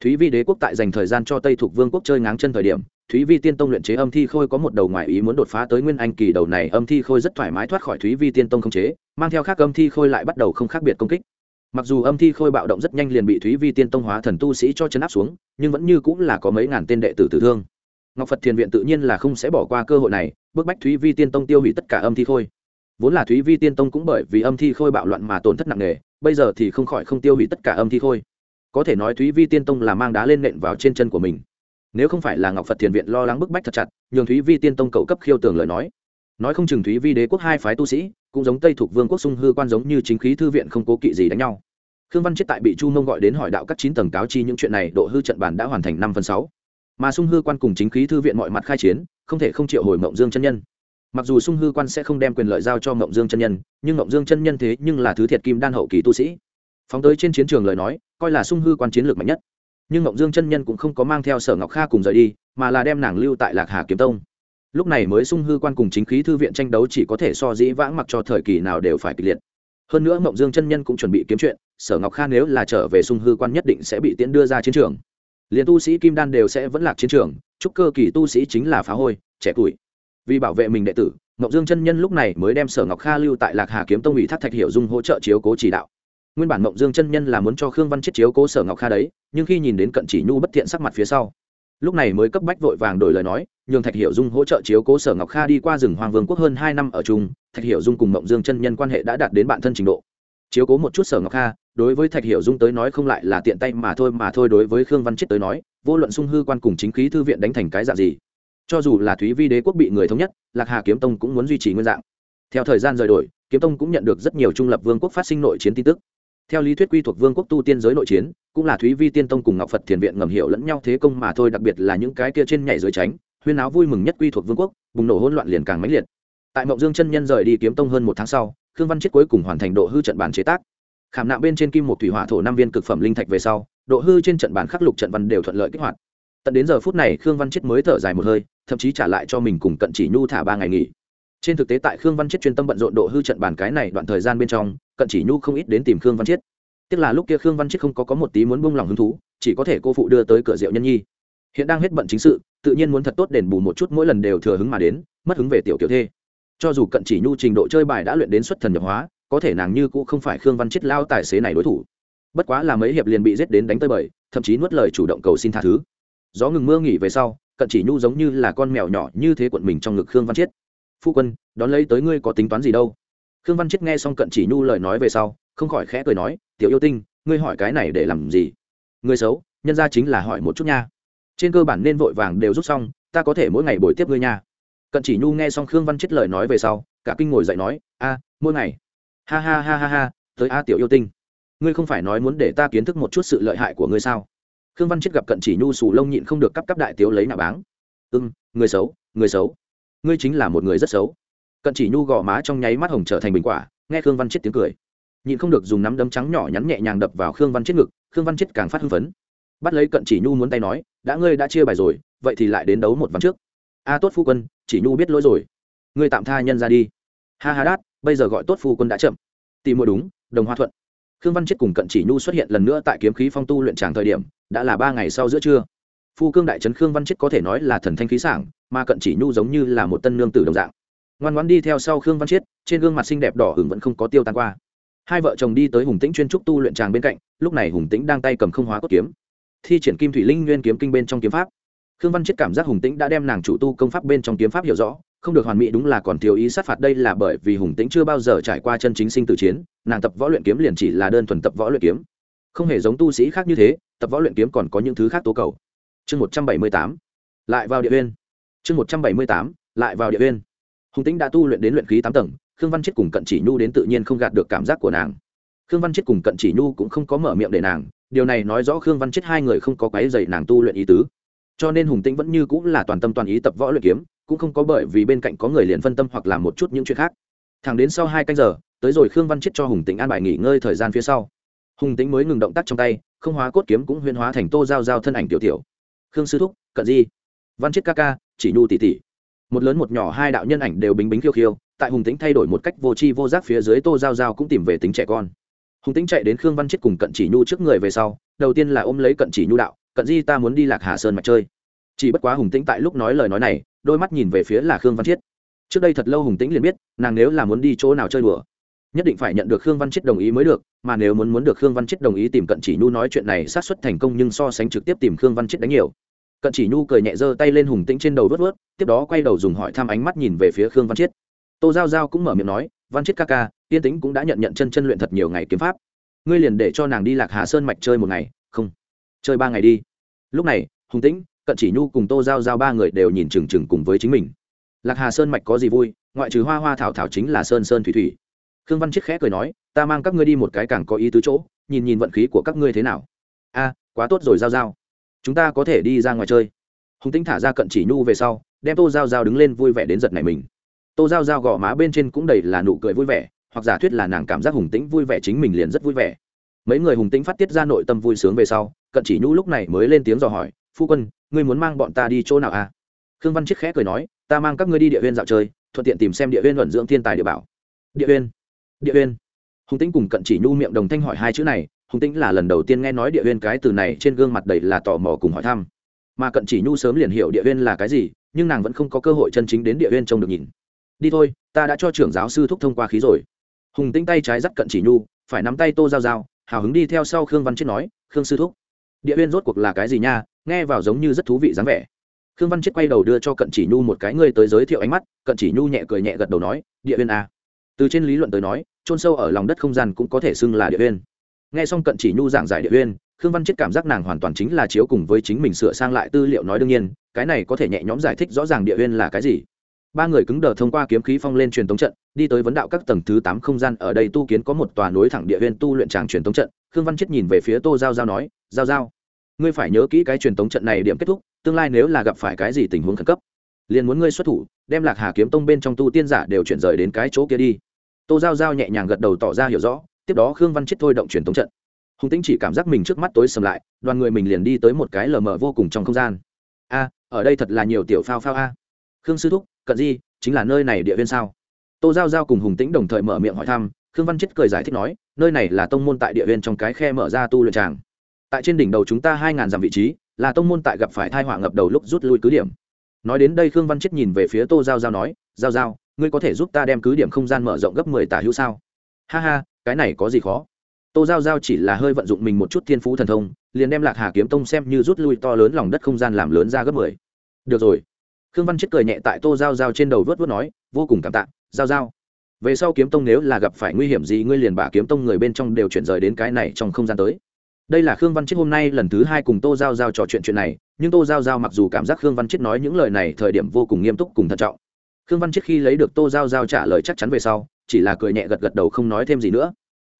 Thúy vi đế quốc tại dành thời gian cho tây thuộc vương quốc chơi ngáng chân thời điểm thúy vi tiên tông luyện chế âm thi khôi có một đầu ngoại ý muốn đột phá tới nguyên anh kỳ đầu này, âm thi khôi rất thoải mái thoát khỏi thúy vi tiên tông khống chế, mang theo khác âm thi khôi lại bắt đầu không khác biệt công kích. Mặc dù âm thi khôi bạo động rất nhanh liền bị thúy vi tiên tông hóa thần tu sĩ cho chấn áp xuống, nhưng vẫn như cũng là có mấy ngàn tên đệ tử tử thương. Ngọc phật thiền viện tự nhiên là không sẽ bỏ qua cơ hội này, bức bách thúy vi tiên tông tiêu hủy tất cả âm thi khôi. Vốn là thúy vi tiên tông cũng bởi vì âm thi khôi bạo loạn mà tổn thất nặng nề, bây giờ thì không khỏi không tiêu hủy tất cả âm thi khôi. Có thể nói thúy vi tiên tông là mang đá lên nện vào trên chân của mình nếu không phải là ngọc phật thiền viện lo lắng bức bách thật chặt, nhường thúy vi tiên tông cậu cấp khiêu tường lời nói. Nói không chừng thúy vi đế quốc hai phái tu sĩ, cũng giống tây thuộc vương quốc sung hư quan giống như chính khí thư viện không cố kỵ gì đánh nhau. Khương văn chết tại bị chu mông gọi đến hỏi đạo các chín tầng cáo chi những chuyện này, độ hư trận bản đã hoàn thành năm phần sáu. Mà sung hư quan cùng chính khí thư viện mọi mặt khai chiến, không thể không triệu hồi mộng dương chân nhân. Mặc dù sung hư quan sẽ không đem quyền lợi giao cho mộng dương chân nhân, nhưng mộng dương chân nhân thế nhưng là thứ thiệt kim đan hậu kỳ tu sĩ. Phóng tới trên chiến trường lời nói, coi là sung hư quan chiến lược mạnh nhất nhưng Ngọc dương chân nhân cũng không có mang theo sở ngọc kha cùng rời đi, mà là đem nàng lưu tại lạc hà kiếm tông. Lúc này mới sung hư quan cùng chính khí thư viện tranh đấu chỉ có thể so dĩ vãng mặc cho thời kỳ nào đều phải kịch liệt. Hơn nữa mộng dương chân nhân cũng chuẩn bị kiếm chuyện, sở ngọc kha nếu là trở về sung hư quan nhất định sẽ bị tiễn đưa ra chiến trường. Liền tu sĩ kim đan đều sẽ vẫn lạc chiến trường, chúc cơ kỳ tu sĩ chính là phá hôi, trẻ tuổi. Vì bảo vệ mình đệ tử, ngọc dương chân nhân lúc này mới đem sở ngọc kha lưu tại lạc hà kiếm tông ủy thác thạch Hiểu dung hỗ trợ chiếu cố chỉ đạo nguyên bản mộng dương chân nhân là muốn cho khương văn chết chiếu cố sở ngọc kha đấy, nhưng khi nhìn đến cận chỉ nhu bất thiện sắc mặt phía sau, lúc này mới cấp bách vội vàng đổi lời nói, nhường thạch hiểu dung hỗ trợ chiếu cố sở ngọc kha đi qua rừng hoàng vương quốc hơn hai năm ở chung, thạch hiểu dung cùng mộng dương chân nhân quan hệ đã đạt đến bạn thân trình độ. Chiếu cố một chút sở ngọc kha, đối với thạch hiểu dung tới nói không lại là tiện tay mà thôi mà thôi đối với khương văn chết tới nói, vô luận sung hư quan cùng chính khí thư viện đánh thành cái dạng gì, cho dù là thúy vi đế quốc bị người thống nhất, lạc hà kiếm tông cũng muốn duy trì nguyên dạng. Theo thời gian rời đổi, kiếm tông cũng nhận được rất nhiều trung lập vương quốc phát sinh nội chiến tin tức theo lý thuyết quy thuộc vương quốc tu tiên giới nội chiến, cũng là thúy vi tiên tông cùng ngọc phật thiền viện ngầm hiểu lẫn nhau thế công mà thôi, đặc biệt là những cái kia trên nhảy dưới tránh, huyên áo vui mừng nhất quy thuộc vương quốc, bùng nổ hỗn loạn liền càng mãnh liệt. Tại mộng dương chân nhân rời đi kiếm tông hơn một tháng sau, khương văn chết cuối cùng hoàn thành độ hư trận bàn chế tác. Khảm nạm bên trên kim một thủy hỏa thổ năm viên cực phẩm linh thạch về sau, độ hư trên trận bàn khắc lục trận văn đều thuận lợi kích hoạt. Tận đến giờ phút này, khương văn chết mới thở dài một hơi, thậm chí trả lại cho mình cùng cận chỉ nhu thả ba ngày nghỉ. Trên thực tế tại khương văn chết chuyên tâm bận rộn độ hư trận bàn cái này đoạn thời gian bên trong cận chỉ nhu không ít đến tìm khương văn Chiết. tức là lúc kia khương văn Chiết không có có một tí muốn buông lòng hứng thú, chỉ có thể cô phụ đưa tới cửa rượu nhân nhi. Hiện đang hết bận chính sự, tự nhiên muốn thật tốt đền bù một chút, mỗi lần đều thừa hứng mà đến, mất hứng về tiểu kiểu thê. Cho dù cận chỉ nhu trình độ chơi bài đã luyện đến xuất thần nhập hóa, có thể nàng như cũng không phải khương văn Chiết lao tài xế này đối thủ. Bất quá là mấy hiệp liền bị giết đến đánh tơi bời, thậm chí nuốt lời chủ động cầu xin tha thứ. Gió ngừng mưa nghỉ về sau, cận chỉ nhu giống như là con mèo nhỏ như thế quận mình trong ngực khương văn chiết. Phu quân, đón lấy tới ngươi có tính toán gì đâu? Khương văn chiết nghe xong cận chỉ nhu lời nói về sau không khỏi khẽ cười nói tiểu yêu tinh ngươi hỏi cái này để làm gì? Người xấu nhân ra chính là hỏi một chút nha. Trên cơ bản nên vội vàng đều rút xong ta có thể mỗi ngày buổi tiếp ngươi nha. Cận chỉ nhu nghe xong khương văn chết lời nói về sau cả kinh ngồi dậy nói a mỗi ngày. Ha ha ha ha ha tới a tiểu yêu tinh. Ngươi không phải nói muốn để ta kiến thức một chút sự lợi hại của ngươi sao? Khương văn chết gặp cận chỉ nhu sù lông nhịn không được cắp cắp đại tiếu lấy nạ báng. Ưng ừ, người xấu người xấu. Ngươi chính là một người rất xấu cận chỉ nhu gò má trong nháy mắt hồng trở thành bình quả, nghe khương văn chết tiếng cười. Nhịn không được dùng nắm đấm trắng nhỏ nhắn nhẹ nhàng đập vào khương văn chết ngực, khương văn chết càng phát hưng phấn. Bắt lấy cận chỉ nhu muốn tay nói, đã ngươi đã chia bài rồi, vậy thì lại đến đấu một ván trước. A, tốt phu quân, chỉ nhu biết lỗi rồi. Ngươi tạm tha nhân ra đi. Ha ha đát, bây giờ gọi tốt phu quân đã chậm. Tìm mua đúng, đồng hoa thuận. Khương văn chết cùng cận chỉ nhu xuất hiện lần nữa tại kiếm khí phong tu luyện tràng thời điểm, đã là ba ngày sau giữa trưa. Phu cương đại trấn khương văn chết có thể nói là thần thanh khí sảng, mà cận chỉ nhu giống như là một tân nương tử đồng dạng ngoan ngoan đi theo sau khương văn Chiết, trên gương mặt xinh đẹp đỏ hừng vẫn không có tiêu tan qua. Hai vợ chồng đi tới hùng tĩnh chuyên trúc tu luyện tràng bên cạnh lúc này hùng tĩnh đang tay cầm không hóa cốt kiếm. Thi triển kim thủy linh nguyên kiếm kinh bên trong kiếm pháp. Khương văn Chiết cảm giác hùng tĩnh đã đem nàng chủ tu công pháp bên trong kiếm pháp hiểu rõ không được hoàn mỹ đúng là còn thiếu ý sát phạt đây là bởi vì hùng tĩnh chưa bao giờ trải qua chân chính sinh tử chiến nàng tập võ luyện kiếm liền chỉ là đơn thuần tập võ luyện kiếm. Không hề giống tu sĩ khác như thế tập võ luyện kiếm còn có những thứ khác tố cầu. Chương một trăm bảy mươi tám lại vào địa viên. Chương một trăm bảy mươi tám lại vào địa viên hùng tĩnh đã tu luyện đến luyện khí tám tầng, khương văn chết cùng cận chỉ nhu đến tự nhiên không gạt được cảm giác của nàng. Khương văn chết cùng cận chỉ nhu cũng không có mở miệng để nàng, điều này nói rõ khương văn chết hai người không có quái dày nàng tu luyện ý tứ. Cho nên hùng tĩnh vẫn như cũng là toàn tâm toàn ý tập võ luyện kiếm, cũng không có bởi vì bên cạnh có người liền phân tâm hoặc làm một chút những chuyện khác. Thẳng đến sau hai canh giờ, tới rồi khương văn chết cho hùng tĩnh an bài nghỉ ngơi thời gian phía sau. Hùng tĩnh mới ngừng động tác trong tay, không hóa cốt kiếm cũng huyên hóa thành tô giao giao thân ảnh tiểu tiểu. Khương sư thúc, cận di, văn chết ca ca, chỉ nhu tỷ tỷ một lớn một nhỏ hai đạo nhân ảnh đều bính bính khiêu khiêu, tại hùng tĩnh thay đổi một cách vô tri vô giác phía dưới tô giao giao cũng tìm về tính trẻ con. Hùng tĩnh chạy đến khương văn chết cùng cận chỉ nhu trước người về sau, đầu tiên là ôm lấy cận chỉ nhu đạo, cận di, ta muốn đi lạc hà sơn mặt chơi. Chỉ bất quá hùng tĩnh tại lúc nói lời nói này, đôi mắt nhìn về phía là khương văn chiết trước đây thật lâu hùng tĩnh liền biết, nàng nếu là muốn đi chỗ nào chơi đùa, nhất định phải nhận được khương văn chiết đồng ý mới được, mà nếu muốn muốn được khương văn chiết đồng ý tìm cận chỉ nhu nói chuyện này sát xuất thành công nhưng so sánh trực tiếp tìm khương văn chiết đánh nhiều cận chỉ nhu cười nhẹ giơ tay lên hùng tĩnh trên đầu vớt vớt, tiếp đó quay đầu dùng hỏi thăm ánh mắt nhìn về phía khương văn chiết. Tô giao giao cũng mở miệng nói, văn chiết ca ca tiên tính cũng đã nhận nhận chân chân luyện thật nhiều ngày kiếm pháp. Ngươi liền để cho nàng đi lạc hà sơn mạch chơi một ngày, không? Chơi ba ngày đi. Lúc này, hùng tĩnh, cận chỉ nhu cùng tô giao giao ba người đều nhìn chừng chừng cùng với chính mình. Lạc hà sơn mạch có gì vui, ngoại trừ hoa hoa thảo thảo chính là sơn sơn thủy thủy. Khương văn chiết khẽ cười nói, ta mang các ngươi đi một cái càng có ý tứ chỗ, nhìn nhìn vận khí của các ngươi thế nào. A, quá tốt rồi giao giao chúng ta có thể đi ra ngoài chơi. Hùng tĩnh thả ra cận chỉ nhu về sau, đem tô giao giao đứng lên vui vẻ đến giật này mình. Tô giao giao gõ má bên trên cũng đầy là nụ cười vui vẻ, hoặc giả thuyết là nàng cảm giác hùng tĩnh vui vẻ chính mình liền rất vui vẻ. Mấy người hùng tĩnh phát tiết ra nội tâm vui sướng về sau, cận chỉ nhu lúc này mới lên tiếng dò hỏi, phu quân, ngươi muốn mang bọn ta đi chỗ nào à? Khương văn chiết khẽ cười nói, ta mang các ngươi đi địa huyên dạo chơi, thuận tiện tìm xem địa huyên luận dưỡng thiên tài địa bảo. Địa huyên? Địa huyên? Hùng tĩnh cùng cận chỉ nhu miệng đồng thanh hỏi hai chữ này hùng tĩnh là lần đầu tiên nghe nói địa huyên cái từ này trên gương mặt đầy là tò mò cùng hỏi thăm. Mà cận chỉ nhu sớm liền hiểu địa huyên là cái gì, nhưng nàng vẫn không có cơ hội chân chính đến địa huyên trông được nhìn. Đi thôi, ta đã cho trưởng giáo sư thúc thông qua khí rồi. Hùng tĩnh tay trái dắt cận chỉ nhu, phải nắm tay tô giao giao, hào hứng đi theo sau khương văn chết nói, khương sư thúc, địa huyên rốt cuộc là cái gì nha? Nghe vào giống như rất thú vị dáng vẻ. Khương văn chết quay đầu đưa cho cận chỉ nhu một cái ngươi tới giới thiệu ánh mắt, cận chỉ nhu nhẹ cười nhẹ gật đầu nói, địa huyên a à. từ trên lý luận tới nói trôn sâu ở lòng đất không gian cũng có thể xưng là địa huyên nghe xong cận chỉ nhu giảng giải địa uyên khương văn chết cảm giác nàng hoàn toàn chính là chiếu cùng với chính mình sửa sang lại tư liệu nói đương nhiên, cái này có thể nhẹ nhõm giải thích rõ ràng địa uyên là cái gì. Ba người cứng đờ thông qua kiếm khí phong lên truyền tống trận, đi tới vấn đạo các tầng thứ tám không gian, ở đây tu kiến có một tòa nối thẳng địa uyên tu luyện tràng truyền tống trận, khương văn chết nhìn về phía tô giao giao nói, giao giao, ngươi phải nhớ kỹ cái truyền tống trận này điểm kết thúc, tương lai nếu là gặp phải cái gì tình huống khẩn cấp, liền muốn ngươi xuất thủ, đem lạc hà kiếm tông bên trong tu tiên giả đều chuyển rời đến cái chỗ kia đi. Tô giao giao nhẹ nhàng gật đầu tỏ ra hiểu rõ tiếp đó khương văn chết thôi động truyền tống trận. Hùng tĩnh chỉ cảm giác mình trước mắt tối sầm lại, đoàn người mình liền đi tới một cái lờ mờ vô cùng trong không gian. A, ở đây thật là nhiều tiểu phao phao a. Khương sư thúc, cận di, chính là nơi này địa viên sao? Tô giao giao cùng hùng tĩnh đồng thời mở miệng hỏi thăm, khương văn chết cười giải thích nói, nơi này là tông môn tại địa viên trong cái khe mở ra tu luyện tràng. Tại trên đỉnh đầu chúng ta hai ngàn dặm vị trí, là tông môn tại gặp phải thai họa ngập đầu lúc rút lui cứ điểm. Nói đến đây khương văn chết nhìn về phía tô giao giao nói, giao giao, ngươi có thể giúp ta đem cứ điểm không gian mở rộng gấp mười tả hữu sao? Ha ha cái này có gì khó? Tô giao giao chỉ là hơi vận dụng mình một chút thiên phú thần thông, liền đem lạc hà kiếm tông xem như rút lui to lớn lòng đất không gian làm lớn ra gấp mười. Được rồi. Khương văn chết cười nhẹ tại tô giao giao trên đầu vớt vớt nói, vô cùng cảm tạ, giao giao. Về sau kiếm tông nếu là gặp phải nguy hiểm gì, ngươi liền bà kiếm tông người bên trong đều chuyển rời đến cái này trong không gian tới. Đây là khương văn chết hôm nay lần thứ hai cùng tô giao giao trò chuyện chuyện này, nhưng tô giao giao mặc dù cảm giác khương văn chết nói những lời này thời điểm vô cùng nghiêm túc cùng thận trọng. Khương văn chết khi lấy được tô giao giao trả lời chắc chắn về sau chỉ là cười nhẹ gật gật đầu không nói thêm gì nữa.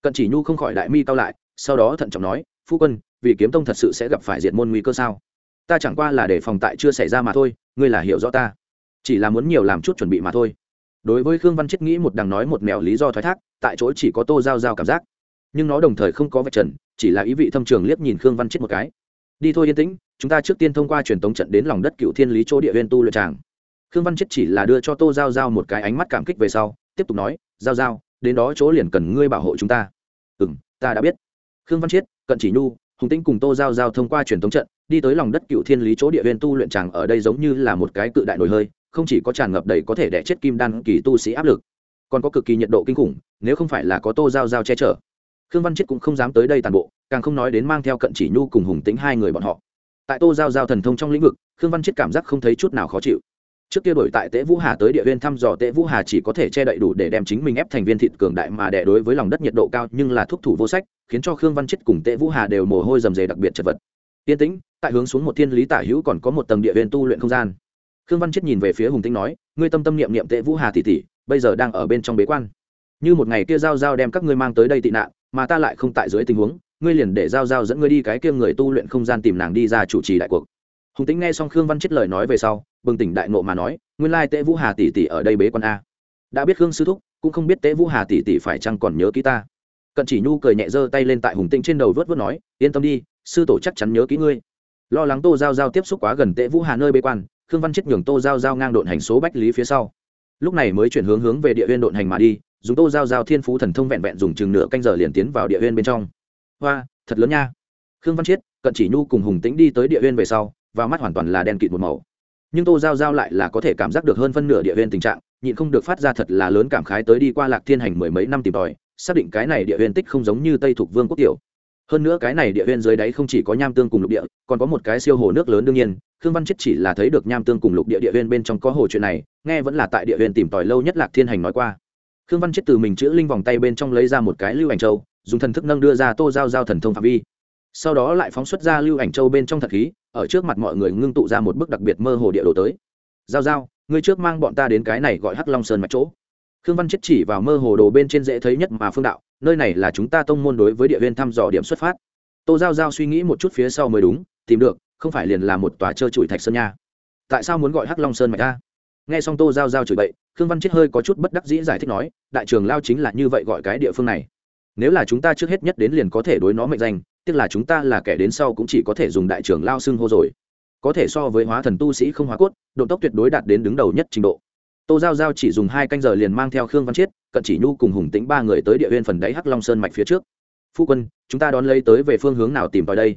Cận chỉ nhu không khỏi đại mi cao lại, sau đó thận trọng nói, phu quân, vì kiếm tông thật sự sẽ gặp phải diệt môn nguy cơ sao? Ta chẳng qua là để phòng tại chưa xảy ra mà thôi, ngươi là hiểu rõ ta. Chỉ là muốn nhiều làm chút chuẩn bị mà thôi. Đối với khương văn chết nghĩ một đằng nói một mèo lý do thoái thác, tại chỗ chỉ có tô giao giao cảm giác. Nhưng nó đồng thời không có vạch trần, chỉ là ý vị thâm trường liếc nhìn khương văn chết một cái. Đi thôi yên tĩnh, chúng ta trước tiên thông qua truyền tống trận đến lòng đất cựu thiên lý chỗ địa viên tu luyện tràng. Khương văn chết chỉ là đưa cho tô giao giao một cái ánh mắt cảm kích về sau, tiếp tục nói giao giao, đến đó chỗ liền cần ngươi bảo hộ chúng ta. Ừ m ta đã biết. Khương văn chiết, cận chỉ nhu, hùng tĩnh cùng tô giao giao thông qua truyền thống trận, đi tới lòng đất cựu thiên lý chỗ địa viên tu luyện tràng ở đây giống như là một cái cự đại nồi hơi, không chỉ có tràn ngập đầy có thể đẻ chết kim đan kỳ tu sĩ áp lực, còn có cực kỳ nhiệt độ kinh khủng, nếu không phải là có tô giao giao che chở. Khương văn chiết cũng không dám tới đây toàn bộ, càng không nói đến mang theo cận chỉ nhu cùng hùng tính hai người bọn họ. Tại tô giao giao thần thông trong lĩnh vực, khương văn chiết cảm giác không thấy chút nào khó chịu trước kia đổi tại tế vũ hà tới địa viên thăm dò, tế vũ hà chỉ có thể che đậy đủ để đem chính mình ép thành viên thịt cường đại mà đẻ đối với lòng đất nhiệt độ cao, nhưng là thuốc thủ vô sách, khiến cho khương văn chết cùng tế vũ hà đều mồ hôi rầm rề đặc biệt chật vật. Yên tĩnh, tại hướng xuống một thiên lý tả hữu còn có một tầng địa viên tu luyện không gian. Khương văn chết nhìn về phía hùng tĩnh nói, ngươi tâm tâm niệm niệm tế vũ hà tỷ tỷ, bây giờ đang ở bên trong bế quan. Như một ngày kia giao giao đem các ngươi mang tới đây tị nạn, mà ta lại không tại dưới tình huống, ngươi liền để giao giao dẫn ngươi đi cái kia người tu luyện không gian tìm nàng đi ra chủ trì đại cuộc hùng tĩnh nghe xong khương văn chết lời nói về sau bừng tỉnh đại ngộ mà nói nguyên lai tễ vũ hà tỷ tỷ ở đây bế quan a đã biết khương sư thúc cũng không biết tễ vũ hà tỷ tỷ phải chăng còn nhớ ký ta cận chỉ nhu cười nhẹ giơ tay lên tại hùng tĩnh trên đầu vớt vớt nói yên tâm đi sư tổ chắc chắn nhớ kỹ ngươi lo lắng tô giao giao tiếp xúc quá gần tễ vũ hà nơi bế quan khương văn chết nhường tô giao giao ngang độn hành số bách lý phía sau lúc này mới chuyển hướng hướng về địa huyên độn hành mà đi dùng tô giao giao thiên phú thần thông vẹn vẹn dùng chừng nửa canh giờ liền tiến vào địa huyên bên trong hoa thật lớn nha khương văn chiết cận chỉ nhu cùng hùng tĩnh đi tới địa huyên về sau và mắt hoàn toàn là đen kịt một màu. Nhưng tô giao giao lại là có thể cảm giác được hơn phân nửa địa huyên tình trạng, nhịn không được phát ra thật là lớn cảm khái tới đi qua lạc thiên hành mười mấy năm tìm tòi, xác định cái này địa huyên tích không giống như tây thuộc vương quốc tiểu. Hơn nữa cái này địa huyên dưới đáy không chỉ có nham tương cùng lục địa, còn có một cái siêu hồ nước lớn đương nhiên, khương văn chết chỉ là thấy được nham tương cùng lục địa địa huyên bên trong có hồ chuyện này, nghe vẫn là tại địa huyên tìm tòi lâu nhất lạc thiên hành nói qua. Khương văn chết từ mình chữ linh vòng tay bên trong lấy ra một cái lưu ảnh châu, dùng thần thức nâng đưa ra tô giao giao thần thông phạm vi. Sau đó lại phóng xuất ra lưu ảnh châu bên trong thật khí ở trước mặt mọi người ngưng tụ ra một bức đặc biệt mơ hồ địa đồ tới. Giao giao, ngươi trước mang bọn ta đến cái này gọi hắc long sơn mạch chỗ. Khương văn chết chỉ vào mơ hồ đồ bên trên dễ thấy nhất mà phương đạo, nơi này là chúng ta tông môn đối với địa viên thăm dò điểm xuất phát. Tô giao giao suy nghĩ một chút phía sau mới đúng, tìm được, không phải liền là một tòa trơ trụi thạch sơn nha. Tại sao muốn gọi hắc long sơn mạch ta nghe xong tô giao giao chửi bậy, khương văn chết hơi có chút bất đắc dĩ giải thích nói, đại trường lao chính là như vậy gọi cái địa phương này. Nếu là chúng ta trước hết nhất đến liền có thể đối nó mệnh danh tức là chúng ta là kẻ đến sau cũng chỉ có thể dùng đại trưởng lao xưng hô rồi. Có thể so với hóa thần tu sĩ không hóa cốt, độ tốc tuyệt đối đạt đến đứng đầu nhất trình độ. Tô giao giao chỉ dùng hai canh giờ liền mang theo khương văn chiết, cận chỉ nhu cùng hùng tĩnh ba người tới địa huyên phần đáy hắc long sơn mạch phía trước. Phu quân, chúng ta đón lấy tới về phương hướng nào tìm vào đây?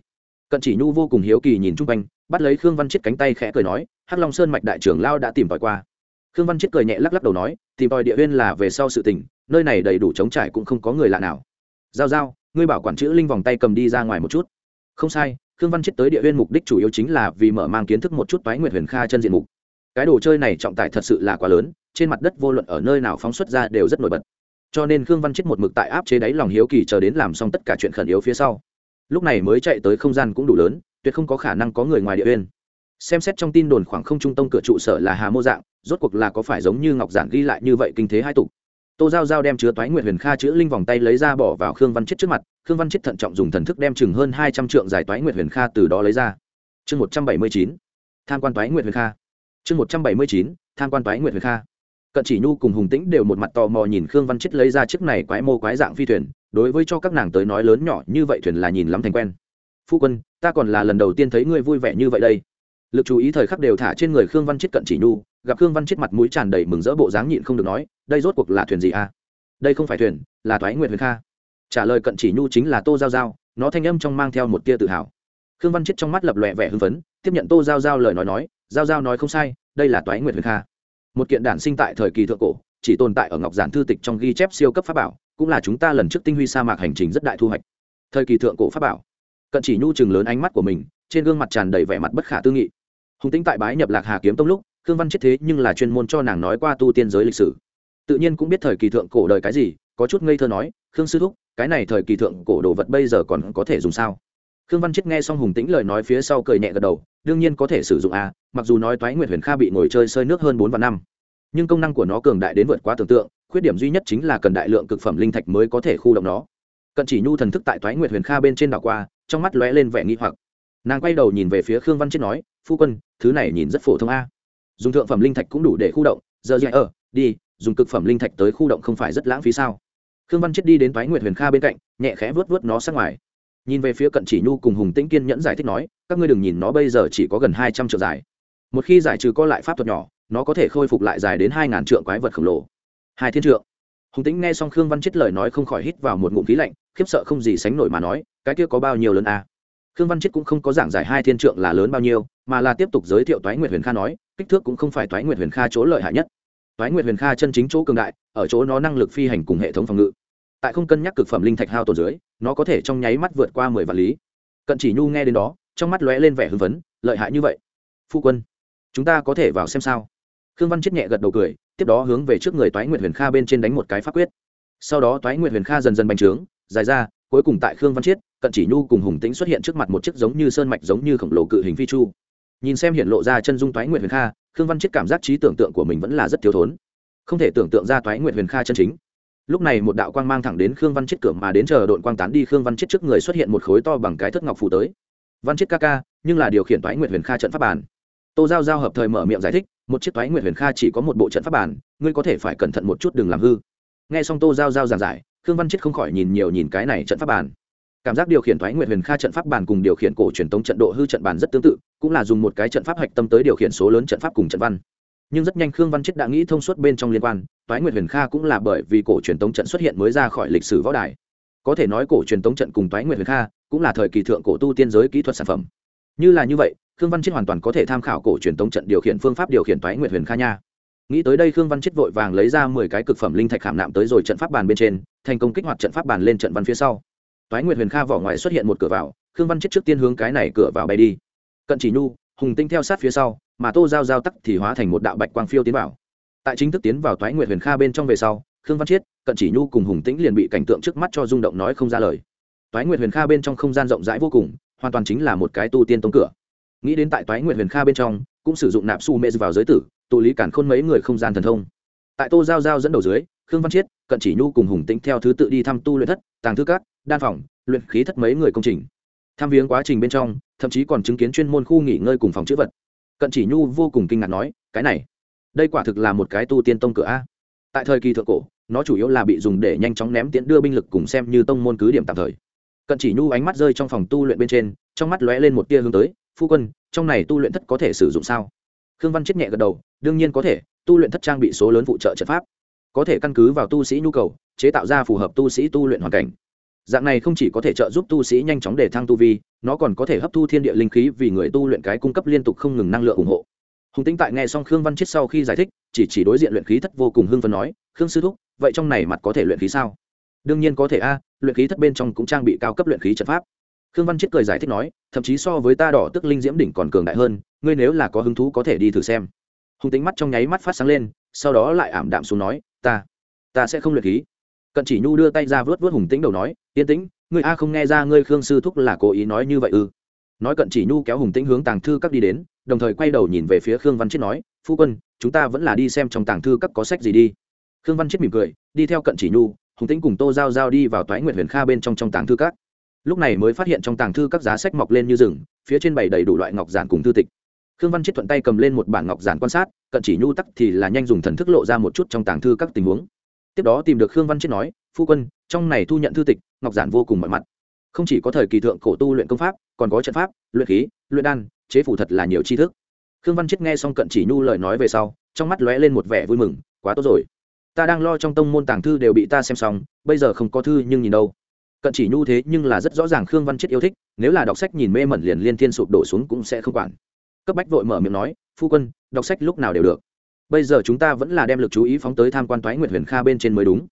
Cận chỉ nhu vô cùng hiếu kỳ nhìn chung quanh, bắt lấy khương văn chiết cánh tay khẽ cười nói, hắc long sơn mạch đại trưởng lao đã tìm tòi qua. Khương văn chiết cười nhẹ lắc lắc đầu nói, tìm tòi địa huyên là về sau sự tình, nơi này đầy đủ chống trải cũng không có người lạ nào. Giao giao ngươi bảo quản chữ linh vòng tay cầm đi ra ngoài một chút. Không sai, khương văn chết tới địa huyên mục đích chủ yếu chính là vì mở mang kiến thức một chút toái nguyệt huyền kha chân diện mục. Cái đồ chơi này trọng tải thật sự là quá lớn, trên mặt đất vô luận ở nơi nào phóng xuất ra đều rất nổi bật. Cho nên khương văn chết một mực tại áp chế đáy lòng hiếu kỳ chờ đến làm xong tất cả chuyện khẩn yếu phía sau. Lúc này mới chạy tới không gian cũng đủ lớn, tuyệt không có khả năng có người ngoài địa huyên. Xem xét trong tin đồn khoảng không trung tông cửa trụ sở là hà mô dạng, rốt cuộc là có phải giống như ngọc giản ghi lại như vậy kinh thế hai tục? Tô giao giao đem chứa toái nguyệt huyền kha chữ linh vòng tay lấy ra bỏ vào khương văn chết trước mặt, khương văn chết thận trọng dùng thần thức đem chừng hơn hai trăm trượng dài toái nguyệt huyền kha từ đó lấy ra. Chương một trăm bảy mươi chín, tham quan toái nguyệt huyền kha. Chương một trăm bảy mươi chín, tham quan toái nguyệt huyền kha. Cận chỉ nhu cùng hùng tĩnh đều một mặt tò mò nhìn khương văn chết lấy ra chiếc này quái mô quái dạng phi thuyền, đối với cho các nàng tới nói lớn nhỏ như vậy thuyền là nhìn lắm thành quen. Phu quân, ta còn là lần đầu tiên thấy ngươi vui vẻ như vậy đây. Lực chú ý thời khắc đều thả trên người khương văn chết cận chỉ nhu gặp khương văn chết mặt mũi tràn đầy mừng rỡ bộ dáng nhịn không được nói, đây rốt cuộc là thuyền gì à? Đây không phải thuyền, là thoái nguyệt huyền kha. Trả lời cận chỉ nhu chính là tô giao giao, nó thanh âm trong mang theo một tia tự hào. Khương văn chết trong mắt lập lòe vẻ hưng phấn, tiếp nhận tô giao giao lời nói nói, giao giao nói không sai, đây là toái nguyệt huyền kha. Một kiện đản sinh tại thời kỳ thượng cổ, chỉ tồn tại ở ngọc giản thư tịch trong ghi chép siêu cấp pháp bảo, cũng là chúng ta lần trước tinh huy sa mạc hành trình rất đại thu hoạch. Thời kỳ thượng cổ pháp bảo. Cận chỉ nhu chừng lớn ánh mắt của mình, trên gương mặt tràn đầy vẻ mặt bất khả tư nghị. Hùng tính tại bái nhập lạc hà kiếm tông lúc khương văn chết thế nhưng là chuyên môn cho nàng nói qua tu tiên giới lịch sử. Tự nhiên cũng biết thời kỳ thượng cổ đời cái gì, có chút ngây thơ nói, khương sư thúc, cái này thời kỳ thượng cổ đồ vật bây giờ còn có thể dùng sao? Khương văn chết nghe xong hùng tĩnh lời nói phía sau cười nhẹ gật đầu, đương nhiên có thể sử dụng a mặc dù nói toái nguyệt huyền kha bị ngồi chơi sơi nước hơn bốn và năm, nhưng công năng của nó cường đại đến vượt quá tưởng tượng, khuyết điểm duy nhất chính là cần đại lượng cực phẩm linh thạch mới có thể khu động nó. Cận chỉ nhu thần thức tại toái nguyệt huyền kha bên trên đảo qua, trong mắt lóe lên vẻ nghi hoặc. Nàng quay đầu nhìn về phía khương văn chết nói, phu quân, thứ này nhìn rất phổ thông a dùng thượng phẩm linh thạch cũng đủ để khu động, giờ dạy ở, đi, dùng cực phẩm linh thạch tới khu động không phải rất lãng phí sao? Khương văn chết đi đến Thái nguyệt huyền kha bên cạnh, nhẹ khẽ vớt vớt nó sát ngoài. Nhìn về phía cận chỉ nhu cùng hùng tĩnh kiên nhẫn giải thích nói, các ngươi đừng nhìn nó bây giờ chỉ có gần hai trăm triệu dài. Một khi giải trừ co lại pháp thuật nhỏ, nó có thể khôi phục lại dài đến hai ngàn trượng quái vật khổng lồ. Hai thiên trượng. Hùng tĩnh nghe xong khương văn chết lời nói không khỏi hít vào một ngụm khí lạnh, khiếp sợ không gì sánh nổi mà nói, cái kia có bao nhiêu lớn à? khương văn chết cũng không có giảng giải hai thiên trượng là lớn bao nhiêu, mà là tiếp tục giới thiệu toái nguyệt huyền kha nói kích thước cũng không phải toái nguyệt huyền kha chỗ lợi hại nhất. Toái nguyệt huyền kha chân chính chỗ cường đại, ở chỗ nó năng lực phi hành cùng hệ thống phòng ngự. Tại không cân nhắc cực phẩm linh thạch hao tổn dưới, nó có thể trong nháy mắt vượt qua mười vạn lý. Cận chỉ nhu nghe đến đó, trong mắt lóe lên vẻ hưng phấn, lợi hại như vậy? Phu quân, chúng ta có thể vào xem sao? Khương văn chết nhẹ gật đầu cười, tiếp đó hướng về trước người toái nguyệt huyền kha bên trên đánh một cái pháp quyết. Sau đó toái nguyệt huyền kha dần dần bành trướng, dài ra, cuối cùng tại khương văn chiết, cận chỉ nhu cùng hùng tĩnh xuất hiện trước mặt một chiếc giống như sơn mạch giống như khổng lồ cự hình phi chu nhìn xem hiện lộ ra chân dung toái nguyệt huyền kha, khương văn chiết cảm giác trí tưởng tượng của mình vẫn là rất thiếu thốn. Không thể tưởng tượng ra toái nguyệt huyền kha chân chính. Lúc này một đạo quang mang thẳng đến khương văn chiết cửa mà đến chờ đội quang tán đi khương văn chiết trước người xuất hiện một khối to bằng cái thất ngọc phủ tới. Văn chiết ca ca, nhưng là điều khiển toái nguyệt huyền kha trận pháp bản tô giao giao hợp thời mở miệng giải thích, một chiếc toái nguyệt huyền kha chỉ có một bộ trận pháp bản ngươi có thể phải cẩn thận một chút đừng làm hư. Nghe xong tô giao giao giảng giải, khương văn chiết không khỏi nhìn nhiều nhìn cái này trận pháp bản cảm giác điều khiển thoái nguyệt huyền kha trận pháp bản cùng điều khiển cổ truyền tống trận độ hư trận bản rất tương tự cũng là dùng một cái trận pháp hạch tâm tới điều khiển số lớn trận pháp cùng trận văn. Nhưng rất nhanh khương văn chết đã nghĩ thông suốt bên trong liên quan, Toái nguyệt huyền kha cũng là bởi vì cổ truyền tống trận xuất hiện mới ra khỏi lịch sử võ đài. Có thể nói cổ truyền tống trận cùng Toái nguyệt huyền kha cũng là thời kỳ thượng cổ tu tiên giới kỹ thuật sản phẩm. Như là như vậy, khương văn chết hoàn toàn có thể tham khảo cổ truyền tống trận điều khiển phương pháp điều khiển Toái nguyệt huyền kha nha. Nghĩ tới đây khương văn chết vội vàng lấy ra mười cái cực phẩm linh thạch khảm nạm tới rồi trận pháp bàn bên trên, thành công kích hoạt trận pháp bàn lên trận văn phía sau. Toái nguyệt huyền kha vỏ ngoài xuất hiện một cửa vào, khương văn chết trước tiên hướng cái này cửa vào bay đi cận chỉ nhu, hùng tinh theo sát phía sau, mà tô giao giao tắc thì hóa thành một đạo bạch quang phiêu tiến vào. Tại chính thức tiến vào toái nguyệt huyền kha bên trong về sau, khương văn chiết, cận chỉ nhu cùng hùng tĩnh liền bị cảnh tượng trước mắt cho rung động nói không ra lời. Toái nguyệt huyền kha bên trong không gian rộng rãi vô cùng, hoàn toàn chính là một cái tu tiên tông cửa. Nghĩ đến tại toái nguyệt huyền kha bên trong, cũng sử dụng nạp su mê vào giới tử, tụ lý cản khôn mấy người không gian thần thông. Tại tô giao giao dẫn đầu dưới, khương văn chiết, cận chỉ nhu cùng hùng tĩnh theo thứ tự đi thăm tu luyện thất, tàng thư cát đan phòng, luyện khí thất mấy người công trình. Tham viếng quá trình bên trong thậm chí còn chứng kiến chuyên môn khu nghỉ ngơi cùng phòng chữ vật. Cận chỉ nhu vô cùng kinh ngạc nói, cái này, đây quả thực là một cái tu tiên tông cửa a. Tại thời kỳ thượng cổ, nó chủ yếu là bị dùng để nhanh chóng ném tiễn đưa binh lực cùng xem như tông môn cứ điểm tạm thời. Cận chỉ nhu ánh mắt rơi trong phòng tu luyện bên trên, trong mắt lóe lên một tia hướng tới, phu quân, trong này tu luyện thất có thể sử dụng sao? Khương văn chết nhẹ gật đầu, đương nhiên có thể, tu luyện thất trang bị số lớn phụ trợ trận pháp, có thể căn cứ vào tu sĩ nhu cầu, chế tạo ra phù hợp tu sĩ tu luyện hoàn cảnh dạng này không chỉ có thể trợ giúp tu sĩ nhanh chóng để thăng tu vi, nó còn có thể hấp thu thiên địa linh khí vì người tu luyện cái cung cấp liên tục không ngừng năng lượng ủng hộ. Hùng tĩnh tại nghe xong khương văn chết sau khi giải thích, chỉ chỉ đối diện luyện khí thất vô cùng hưng phấn nói, khương sư thúc, vậy trong này mặt có thể luyện khí sao? Đương nhiên có thể a, luyện khí thất bên trong cũng trang bị cao cấp luyện khí trận pháp. Khương văn chết cười giải thích nói, thậm chí so với ta đỏ tức linh diễm đỉnh còn cường đại hơn, ngươi nếu là có hứng thú có thể đi thử xem. Hùng tính mắt trong nháy mắt phát sáng lên, sau đó lại ảm đạm xuống nói, ta ta sẽ không luyện khí cận chỉ nhu đưa tay ra vớt vớt hùng tĩnh đầu nói, yên tĩnh, ngươi a không nghe ra ngươi khương sư thúc là cố ý nói như vậy ư? Nói cận chỉ nhu kéo hùng tĩnh hướng tàng thư các đi đến, đồng thời quay đầu nhìn về phía khương văn chết nói, phu quân, chúng ta vẫn là đi xem trong tàng thư các có sách gì đi. Khương văn chết mỉm cười, đi theo cận chỉ nhu, hùng tĩnh cùng tô giao giao đi vào toái nguyện huyền kha bên trong trong tàng thư các. Lúc này mới phát hiện trong tàng thư các giá sách mọc lên như rừng, phía trên bày đầy đủ loại ngọc giản cùng thư tịch. Khương văn chết thuận tay cầm lên một bản ngọc giản quan sát, cận chỉ nhu tắc thì là nhanh dùng thần thức lộ ra một chút trong tàng thư các tình huống tiếp đó tìm được khương văn chết nói, phu quân, trong này thu nhận thư tịch, ngọc giản vô cùng mọi mặt. Không chỉ có thời kỳ thượng cổ tu luyện công pháp, còn có trận pháp, luyện khí, luyện đan, chế phủ thật là nhiều tri thức. Khương văn chết nghe xong cận chỉ nhu lời nói về sau, trong mắt lóe lên một vẻ vui mừng, quá tốt rồi. Ta đang lo trong tông môn tàng thư đều bị ta xem xong, bây giờ không có thư nhưng nhìn đâu. Cận chỉ nhu thế nhưng là rất rõ ràng khương văn chết yêu thích, nếu là đọc sách nhìn mê mẩn liền liên thiên sụp đổ xuống cũng sẽ không quản. Cấp bách vội mở miệng nói, phu quân, đọc sách lúc nào đều được bây giờ chúng ta vẫn là đem lực chú ý phóng tới tham quan thoái nguyệt huyền kha bên trên mới đúng.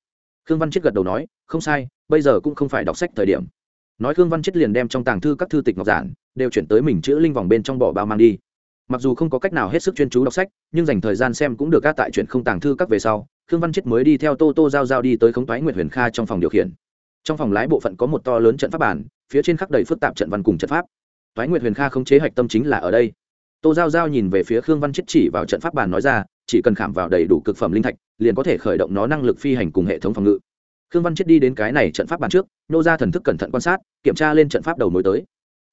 Khương văn chết gật đầu nói, không sai, bây giờ cũng không phải đọc sách thời điểm. Nói khương văn chết liền đem trong tàng thư các thư tịch ngọc giản đều chuyển tới mình chữ linh vòng bên trong bỏ bao mang đi. Mặc dù không có cách nào hết sức chuyên chú đọc sách, nhưng dành thời gian xem cũng được các tại chuyện không tàng thư các về sau, khương văn chết mới đi theo tô tô giao giao đi tới khống toái nguyệt huyền kha trong phòng điều khiển. Trong phòng lái bộ phận có một to lớn trận pháp bản phía trên khắc đầy phức tạp trận văn cùng trận pháp. Toái nguyệt huyền kha không chế hạch tâm chính là ở đây tô giao giao nhìn về phía khương văn chết chỉ vào trận pháp bàn nói ra, chỉ cần khảm vào đầy đủ cực phẩm linh thạch, liền có thể khởi động nó năng lực phi hành cùng hệ thống phòng ngự. Khương văn chết đi đến cái này trận pháp bàn trước, nô ra thần thức cẩn thận quan sát, kiểm tra lên trận pháp đầu mối tới.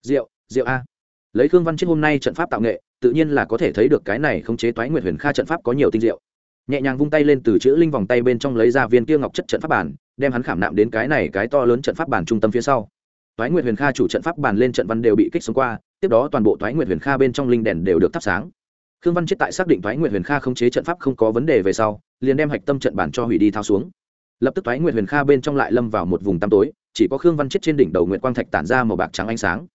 Rượu rượu a. Lấy khương văn chết hôm nay trận pháp tạo nghệ, tự nhiên là có thể thấy được cái này khống chế toái nguyệt huyền kha trận pháp có nhiều tinh diệu. Nhẹ nhàng vung tay lên từ chữ linh vòng tay bên trong lấy ra viên kia ngọc chất trận pháp bản đem hắn khảm nạm đến cái này cái to lớn trận pháp bản trung tâm phía sau. Toái nguyệt huyền kha chủ trận pháp bản lên trận văn đều bị kích xuống qua tiếp đó toàn bộ thoái nguyệt huyền kha bên trong linh đèn đều được thắp sáng. Khương văn chết tại xác định thoái nguyệt huyền kha không chế trận pháp không có vấn đề về sau, liền đem hạch tâm trận bản cho hủy đi thao xuống. Lập tức thoái nguyệt huyền kha bên trong lại lâm vào một vùng tăm tối, chỉ có khương văn chết trên đỉnh đầu nguyệt quang thạch tản ra màu bạc trắng ánh sáng.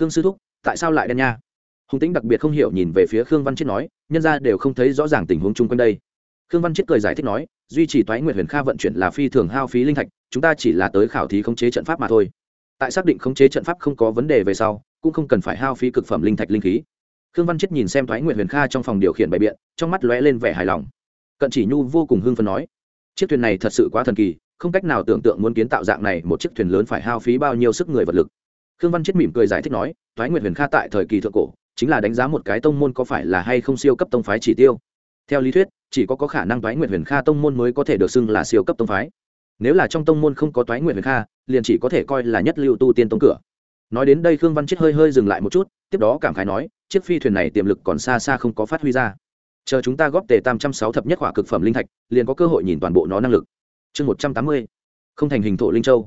Khương sư thúc, tại sao lại đen nha? Hùng tính đặc biệt không hiểu nhìn về phía khương văn chết nói, nhân ra đều không thấy rõ ràng tình huống chung quanh đây. Khương văn chết cười giải thích nói, duy trì thoái nguyệt huyền kha vận chuyển là phi thường hao phí linh thạch, chúng ta chỉ là tới khảo thí khống chế trận pháp mà thôi. Tại xác định khống chế trận pháp không có vấn đề về sau cũng không cần phải hao phí cực phẩm linh thạch linh khí. Khương văn chết nhìn xem thoái nguyện huyền kha trong phòng điều khiển bày biện, trong mắt lóe lên vẻ hài lòng. Cận chỉ nhu vô cùng hưng phấn nói, chiếc thuyền này thật sự quá thần kỳ, không cách nào tưởng tượng muốn kiến tạo dạng này một chiếc thuyền lớn phải hao phí bao nhiêu sức người vật lực. Khương văn chết mỉm cười giải thích nói thoái nguyện huyền kha tại thời kỳ thượng cổ, chính là đánh giá một cái tông môn có phải là hay không siêu cấp tông phái chỉ tiêu. Theo lý thuyết, chỉ có có khả năng thoái nguyện huyền kha tông môn mới có thể được xưng là siêu cấp tông phái. Nếu là trong tông môn không có toái nguyện huyền kha, liền chỉ có thể coi là nhất lưu tu tiên tông cửa nói đến đây khương văn chết hơi hơi dừng lại một chút, tiếp đó cảm khái nói, chiếc phi thuyền này tiềm lực còn xa xa không có phát huy ra. Chờ chúng ta góp tề tam trăm sáu thập nhất hỏa cực phẩm linh thạch, liền có cơ hội nhìn toàn bộ nó năng lực. Chương một trăm tám mươi, không thành hình thổ linh châu.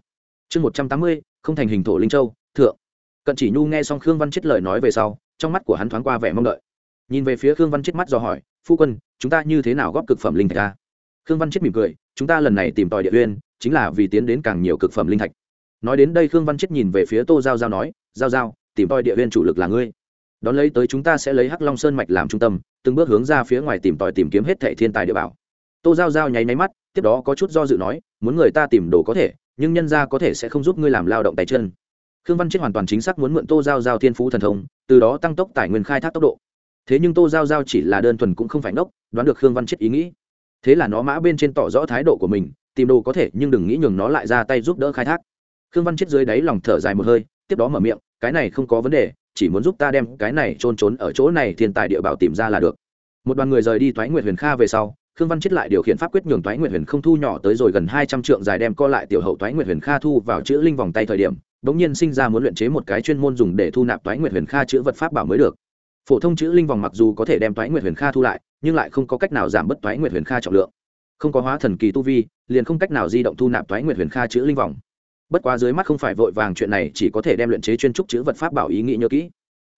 Chương một trăm tám mươi, không thành hình thổ linh châu, thượng. Cận chỉ nhu nghe xong khương văn chết lời nói về sau, trong mắt của hắn thoáng qua vẻ mong đợi. Nhìn về phía khương văn chết mắt do hỏi, phu quân, chúng ta như thế nào góp cực phẩm linh thạch ta khương văn chết mỉm cười, chúng ta lần này tìm tòi địa uyên chính là vì tiến đến càng nhiều cực phẩm linh thạch nói đến đây khương văn chết nhìn về phía tô giao giao nói, giao giao, tìm tòi địa viên chủ lực là ngươi. Đón lấy tới chúng ta sẽ lấy hắc long sơn mạch làm trung tâm, từng bước hướng ra phía ngoài tìm tòi tìm kiếm hết thệ thiên tài địa bảo. Tô giao giao nháy máy mắt, tiếp đó có chút do dự nói, muốn người ta tìm đồ có thể, nhưng nhân ra có thể sẽ không giúp ngươi làm lao động tay chân. Khương văn chết hoàn toàn chính xác muốn mượn tô giao giao thiên phú thần thông, từ đó tăng tốc tài nguyên khai thác tốc độ. Thế nhưng tô giao giao chỉ là đơn thuần cũng không phải ngốc, đoán được khương văn chết ý nghĩ. Thế là nó mã bên trên tỏ rõ thái độ của mình, tìm đồ có thể nhưng đừng nghĩ nhường nó lại ra tay giúp đỡ khai thác khương văn chết dưới đáy lòng thở dài một hơi, tiếp đó mở miệng, cái này không có vấn đề, chỉ muốn giúp ta đem cái này trôn trốn ở chỗ này thiên tài địa bảo tìm ra là được. Một đoàn người rời đi toái nguyệt huyền kha về sau, khương văn chết lại điều khiển pháp quyết nhường toái nguyệt huyền không thu nhỏ tới rồi gần hai trăm trượng dài đem co lại tiểu hậu toái nguyệt huyền kha thu vào chữ linh vòng tay thời điểm, bỗng nhiên sinh ra muốn luyện chế một cái chuyên môn dùng để thu nạp toái nguyệt huyền kha chữ vật pháp bảo mới được. Phổ thông chữ linh vòng mặc dù có thể đem toái nguyệt huyền kha thu lại, nhưng lại không có cách nào giảm bớt toái nguyệt huyền kha trọng lượng. Không có hóa thần kỳ tu vi, liền không cách nào di động thu nạp toái nguyệt huyền kha chữ linh vòng bất quá dưới mắt không phải vội vàng chuyện này, chỉ có thể đem luyện chế chuyên trúc chữ vật pháp bảo ý nghĩ nhớ kỹ.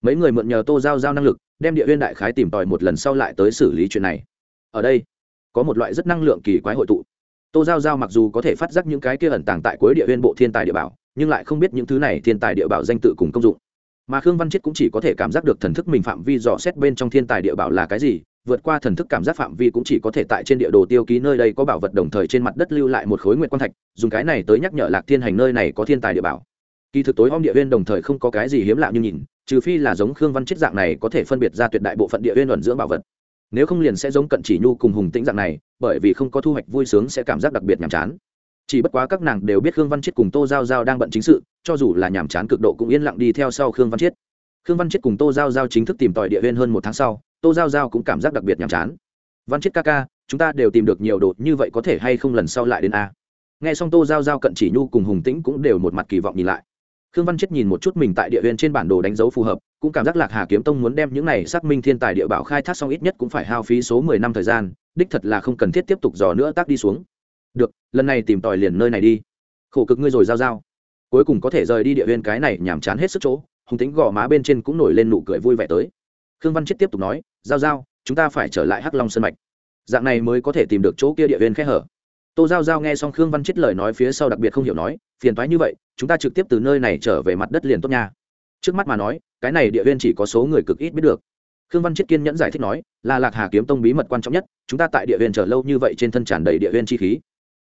Mấy người mượn nhờ tô giao giao năng lực, đem địa huyên đại khái tìm tòi một lần sau lại tới xử lý chuyện này. Ở đây, có một loại rất năng lượng kỳ quái hội tụ. Tô giao giao mặc dù có thể phát giác những cái kia ẩn tàng tại cuối địa huyên bộ thiên tài địa bảo, nhưng lại không biết những thứ này thiên tài địa bảo danh tự cùng công dụng. Mà khương văn chết cũng chỉ có thể cảm giác được thần thức mình phạm vi dò xét bên trong thiên tài địa bảo là cái gì vượt qua thần thức cảm giác phạm vi cũng chỉ có thể tại trên địa đồ tiêu ký nơi đây có bảo vật đồng thời trên mặt đất lưu lại một khối nguyện quan thạch, dùng cái này tới nhắc nhở lạc thiên hành nơi này có thiên tài địa bảo. Kỳ thực tối om địa viên đồng thời không có cái gì hiếm lạ như nhìn, trừ phi là giống khương văn chết dạng này có thể phân biệt ra tuyệt đại bộ phận địa viên luận dưỡng bảo vật. Nếu không liền sẽ giống cận chỉ nhu cùng hùng tĩnh dạng này, bởi vì không có thu hoạch vui sướng sẽ cảm giác đặc biệt nhàm chán. Chỉ bất quá các nàng đều biết khương văn chết cùng tô giao giao đang bận chính sự, cho dù là nhàm chán cực độ cũng yên lặng đi theo sau khương văn chết. Khương văn chết cùng tô giao giao chính thức tìm tòi địa viên hơn một tháng sau tô giao giao cũng cảm giác đặc biệt nhàm chán. Văn chết ca ca, chúng ta đều tìm được nhiều đồ như vậy có thể hay không lần sau lại đến a? Nghe xong tô giao giao cận chỉ nhu cùng hùng tĩnh cũng đều một mặt kỳ vọng nhìn lại. Khương văn chết nhìn một chút mình tại địa huyền trên bản đồ đánh dấu phù hợp, cũng cảm giác lạc hà kiếm tông muốn đem những này xác minh thiên tài địa bảo khai thác xong ít nhất cũng phải hao phí số mười năm thời gian, đích thật là không cần thiết tiếp tục dò nữa tác đi xuống. Được, lần này tìm tòi liền nơi này đi. Khổ cực ngươi rồi giao giao. Cuối cùng có thể rời đi địa huyền cái này nhàm chán hết sức chỗ, hùng tính gò má bên trên cũng nổi lên nụ cười vui vẻ tới khương văn chết tiếp tục nói, giao giao, chúng ta phải trở lại hắc long sân mạch. Dạng này mới có thể tìm được chỗ kia địa viên khe hở. Tô giao giao nghe xong khương văn chết lời nói phía sau đặc biệt không hiểu nói, phiền toái như vậy, chúng ta trực tiếp từ nơi này trở về mặt đất liền tốt nha. Trước mắt mà nói, cái này địa viên chỉ có số người cực ít biết được. Khương văn chết kiên nhẫn giải thích nói, là lạc hà kiếm tông bí mật quan trọng nhất, chúng ta tại địa viên chờ lâu như vậy trên thân tràn đầy địa viên chi khí.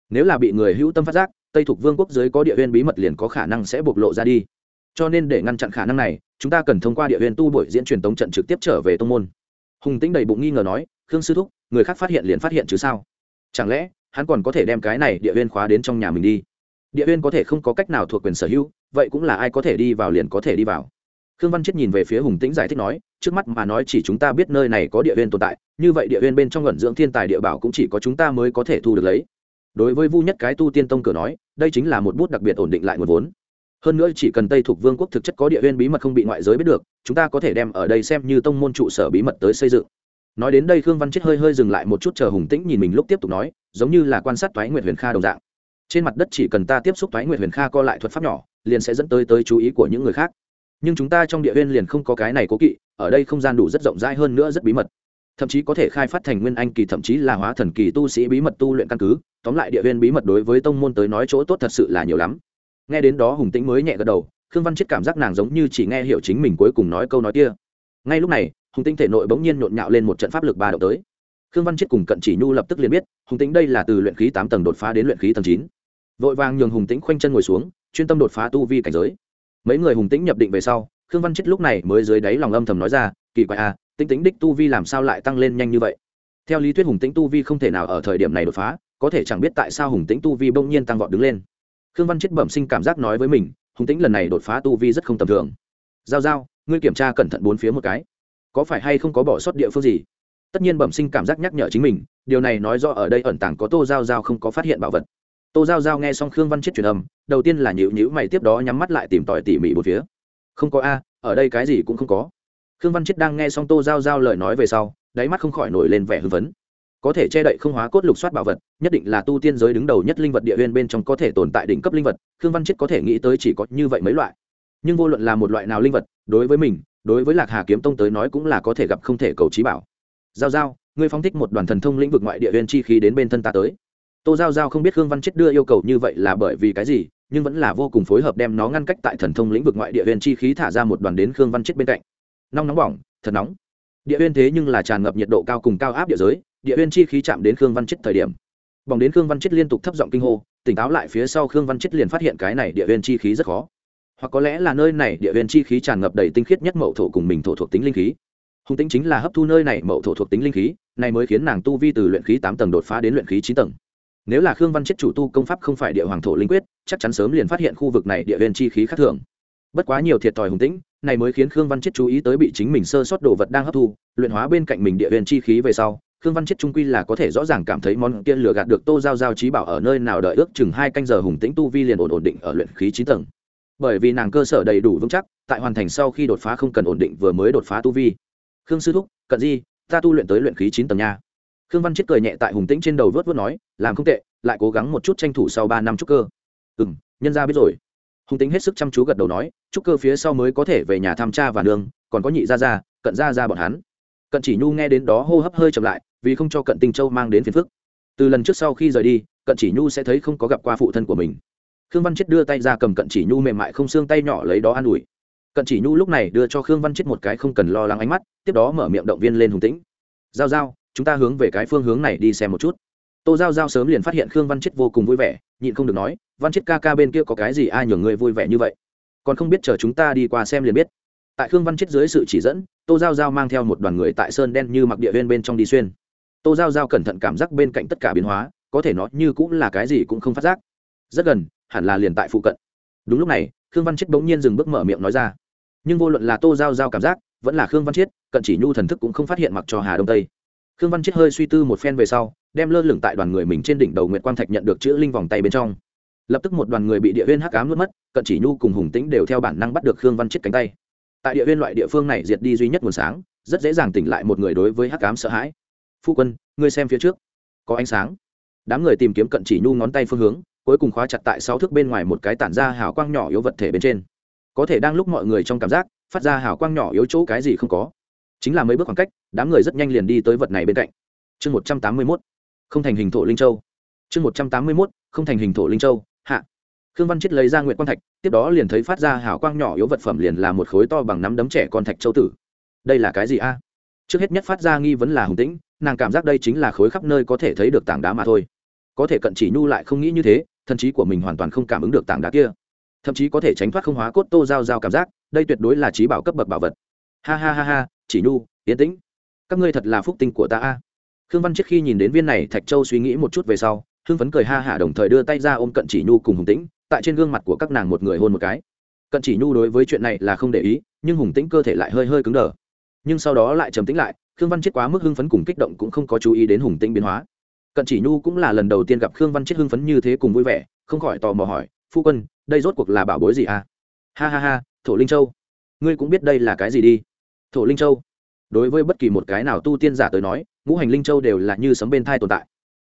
Nếu là bị người hữu tâm phát giác, tây Thuộc vương quốc dưới có địa viên bí mật liền có khả năng sẽ bộc lộ ra đi cho nên để ngăn chặn khả năng này, chúng ta cần thông qua địa huyền tu buổi diễn truyền tống trận trực tiếp trở về tông môn. Hùng tĩnh đầy bụng nghi ngờ nói, khương sư thúc, người khác phát hiện liền phát hiện chứ sao? Chẳng lẽ, hắn còn có thể đem cái này địa huyền khóa đến trong nhà mình đi? Địa huyền có thể không có cách nào thuộc quyền sở hữu, vậy cũng là ai có thể đi vào liền có thể đi vào. Khương văn chết nhìn về phía hùng tĩnh giải thích nói, trước mắt mà nói chỉ chúng ta biết nơi này có địa huyền tồn tại, như vậy địa huyền bên trong ngẩn dưỡng thiên tài địa bảo cũng chỉ có chúng ta mới có thể thu được lấy. Đối với vu nhất cái tu tiên tông cửa nói, đây chính là một bút đặc biệt ổn định lại nguồn vốn hơn nữa chỉ cần tây thuộc vương quốc thực chất có địa viên bí mật không bị ngoại giới biết được, chúng ta có thể đem ở đây xem như tông môn trụ sở bí mật tới xây dựng. Nói đến đây khương văn chết hơi hơi dừng lại một chút chờ hùng tĩnh nhìn mình lúc tiếp tục nói, giống như là quan sát toái nguyệt huyền kha đồng dạng. Trên mặt đất chỉ cần ta tiếp xúc toái nguyệt huyền kha co lại thuật pháp nhỏ, liền sẽ dẫn tới tới chú ý của những người khác. Nhưng chúng ta trong địa viên liền không có cái này cố kỵ, ở đây không gian đủ rất rộng rãi hơn nữa rất bí mật. Thậm chí có thể khai phát thành nguyên anh kỳ, thậm chí là hóa thần kỳ tu sĩ bí mật tu luyện căn cứ. Tóm lại địa viên bí mật đối với tông môn tới nói chỗ tốt thật sự là nhiều lắm nghe đến đó hùng tĩnh mới nhẹ gật đầu, khương văn chết cảm giác nàng giống như chỉ nghe hiểu chính mình cuối cùng nói câu nói kia. Ngay lúc này, hùng tĩnh thể nội bỗng nhiên nhộn nhạo lên một trận pháp lực ba động tới. Khương văn chết cùng cận chỉ nhu lập tức liền biết, hùng tĩnh đây là từ luyện khí tám tầng đột phá đến luyện khí tầng chín. Vội vàng nhường hùng tĩnh khoanh chân ngồi xuống, chuyên tâm đột phá tu vi cảnh giới. Mấy người hùng tĩnh nhập định về sau, khương văn chết lúc này mới dưới đáy lòng âm thầm nói ra, kỳ quái à tính tính đích tu vi làm sao lại tăng lên nhanh như vậy? Theo lý thuyết hùng tĩnh tu vi không thể nào ở thời điểm này đột phá, có thể chẳng biết tại sao hùng tĩnh tu vi bỗng nhiên tăng vọt đứng lên khương văn chết bẩm sinh cảm giác nói với mình hùng tĩnh lần này đột phá tu vi rất không tầm thường. Giao giao, ngươi kiểm tra cẩn thận bốn phía một cái. Có phải hay không có bỏ sót địa phương gì? Tất nhiên bẩm sinh cảm giác nhắc nhở chính mình, điều này nói do ở đây ẩn tàng có tô giao giao không có phát hiện bảo vật. Tô giao giao nghe xong khương văn chết truyền âm, đầu tiên là nhịu nhữ mày tiếp đó nhắm mắt lại tìm tòi tỉ mỉ một phía. Không có a, ở đây cái gì cũng không có. Khương văn chết đang nghe xong tô giao giao lời nói về sau, đáy mắt không khỏi nổi lên vẻ hưng vấn có thể che đậy không hóa cốt lục soát bảo vật, nhất định là tu tiên giới đứng đầu nhất linh vật địa huyên bên trong có thể tồn tại đỉnh cấp linh vật, khương văn chết có thể nghĩ tới chỉ có như vậy mấy loại. Nhưng vô luận là một loại nào linh vật, đối với mình, đối với lạc hà kiếm tông tới nói cũng là có thể gặp không thể cầu trí bảo. Giao giao, ngươi phóng thích một đoàn thần thông lĩnh vực ngoại địa huyên chi khí đến bên thân ta tới. Tô giao giao không biết khương văn chết đưa yêu cầu như vậy là bởi vì cái gì, nhưng vẫn là vô cùng phối hợp đem nó ngăn cách tại thần thông lĩnh vực ngoại địa huyên chi khí thả ra một đoàn đến khương văn chết bên cạnh. Nóng nóng bỏng, thật nóng. Địa huyên thế nhưng là tràn ngập nhiệt độ cao cùng cao áp địa giới địa huyên chi khí chạm đến khương văn chết thời điểm. Bỏng đến khương văn chết liên tục thấp giọng kinh hô, tỉnh táo lại phía sau khương văn chết liền phát hiện cái này địa huyên chi khí rất khó. Hoặc có lẽ là nơi này địa huyên chi khí tràn ngập đầy tinh khiết nhất mậu thổ cùng mình thổ thuộc tính linh khí. Hùng tính chính là hấp thu nơi này mậu thổ thuộc tính linh khí, này mới khiến nàng tu vi từ luyện khí tám tầng đột phá đến luyện khí chín tầng. Nếu là khương văn chết chủ tu công pháp không phải địa hoàng thổ linh quyết, chắc chắn sớm liền phát hiện khu vực này địa huyên chi khí khác thường. Bất quá nhiều thiệt thòi hùng tĩnh này mới khiến khương văn chết chú ý tới bị chính mình sơ sót đồ vật đang hấp thu, luyện hóa bên cạnh mình địa huyên chi khí về sau khương văn chết trung quy là có thể rõ ràng cảm thấy món kia lừa gạt được tô giao giao trí bảo ở nơi nào đợi ước chừng hai canh giờ hùng tĩnh tu vi liền ổn ổn định ở luyện khí chín tầng. Bởi vì nàng cơ sở đầy đủ vững chắc, tại hoàn thành sau khi đột phá không cần ổn định vừa mới đột phá tu vi. Khương sư thúc, cận di, ta tu luyện tới luyện khí chín tầng nha. Khương văn chết cười nhẹ tại hùng tĩnh trên đầu vớt vớt nói, làm không tệ, lại cố gắng một chút tranh thủ sau ba năm trúc cơ. Ừ m nhân ra biết rồi. Hùng tĩnh hết sức chăm chú gật đầu nói, trúc cơ phía sau mới có thể về nhà thăm cha và nương, còn có nhị gia gia, cận gia gia bọn hắn. Cận chỉ nhu nghe đến đó hô hấp hơi chậm lại vì không cho cận tinh châu mang đến phiền phức. Từ lần trước sau khi rời đi, cận chỉ nhu sẽ thấy không có gặp qua phụ thân của mình. Khương văn chết đưa tay ra cầm cận chỉ nhu mềm mại không xương tay nhỏ lấy đó an ủi. Cận chỉ nhu lúc này đưa cho khương văn chết một cái không cần lo lắng ánh mắt, tiếp đó mở miệng động viên lên hùng tĩnh. Giao giao, chúng ta hướng về cái phương hướng này đi xem một chút. Tô giao giao sớm liền phát hiện khương văn chết vô cùng vui vẻ, nhịn không được nói, văn chết ca ca bên kia có cái gì ai nhường người vui vẻ như vậy? Còn không biết chờ chúng ta đi qua xem liền biết. Tại khương văn chết dưới sự chỉ dẫn, tô giao giao mang theo một đoàn người tại sơn đen như mặc địa viên bên trong đi xuyên tô giao giao cẩn thận cảm giác bên cạnh tất cả biến hóa, có thể nó như cũng là cái gì cũng không phát giác. Rất gần, hẳn là liền tại phụ cận. Đúng lúc này, khương văn chết bỗng nhiên dừng bước mở miệng nói ra. Nhưng vô luận là tô giao giao cảm giác, vẫn là khương văn chiết, cận chỉ nhu thần thức cũng không phát hiện mặc cho hà đông tây. Khương văn chiết hơi suy tư một phen về sau, đem lơ lửng tại đoàn người mình trên đỉnh đầu nguyệt quang thạch nhận được chữ linh vòng tay bên trong. Lập tức một đoàn người bị địa huyên hắc ám nuốt mất, cận chỉ nhu cùng hùng tĩnh đều theo bản năng bắt được khương văn chiết cánh tay. Tại địa huyên loại địa phương này diệt đi duy nhất nguồn sáng, rất dễ dàng tỉnh lại một người đối với hắc ám sợ hãi phu quân, ngươi xem phía trước. Có ánh sáng. Đám người tìm kiếm cận chỉ nhu ngón tay phương hướng, cuối cùng khóa chặt tại sáu thước bên ngoài một cái tản ra hào quang nhỏ yếu vật thể bên trên. Có thể đang lúc mọi người trong cảm giác, phát ra hào quang nhỏ yếu chỗ cái gì không có. Chính là mấy bước khoảng cách, đám người rất nhanh liền đi tới vật này bên cạnh. Chương một trăm tám mươi mốt. Không thành hình thổ linh châu. Chương một trăm tám mươi mốt, không thành hình thổ linh châu, hạ. Khương văn chết lấy ra nguyện quang thạch, tiếp đó liền thấy phát ra hào quang nhỏ yếu vật phẩm liền là một khối to bằng nắm đấm trẻ con thạch châu tử. Đây là cái gì a? Trước hết nhất phát ra nghi vấn là hùng tĩnh nàng cảm giác đây chính là khối khắp nơi có thể thấy được tảng đá mà thôi. Có thể cận chỉ nhu lại không nghĩ như thế, thần trí của mình hoàn toàn không cảm ứng được tảng đá kia. Thậm chí có thể tránh thoát không hóa cốt tô giao giao cảm giác, đây tuyệt đối là trí bảo cấp bậc bảo vật. Ha ha ha ha, chỉ nhu yến tĩnh. Các ngươi thật là phúc tinh của ta a. Khương văn trước khi nhìn đến viên này thạch châu suy nghĩ một chút về sau hương phấn cười ha hả đồng thời đưa tay ra ôm cận chỉ nhu cùng hùng tĩnh, tại trên gương mặt của các nàng một người hôn một cái. Cận chỉ nhu đối với chuyện này là không để ý, nhưng hùng tĩnh cơ thể lại hơi hơi cứng đờ. Nhưng sau đó lại trầm tĩnh lại khương văn chết quá mức hưng phấn cùng kích động cũng không có chú ý đến hùng tĩnh biến hóa. Cận chỉ nhu cũng là lần đầu tiên gặp khương văn chết hưng phấn như thế cùng vui vẻ, không khỏi tò mò hỏi, phu quân, đây rốt cuộc là bảo bối gì à? Ha ha ha, thổ linh châu. Ngươi cũng biết đây là cái gì đi? Thổ linh châu. Đối với bất kỳ một cái nào tu tiên giả tới nói, ngũ hành linh châu đều là như sấm bên thai tồn tại.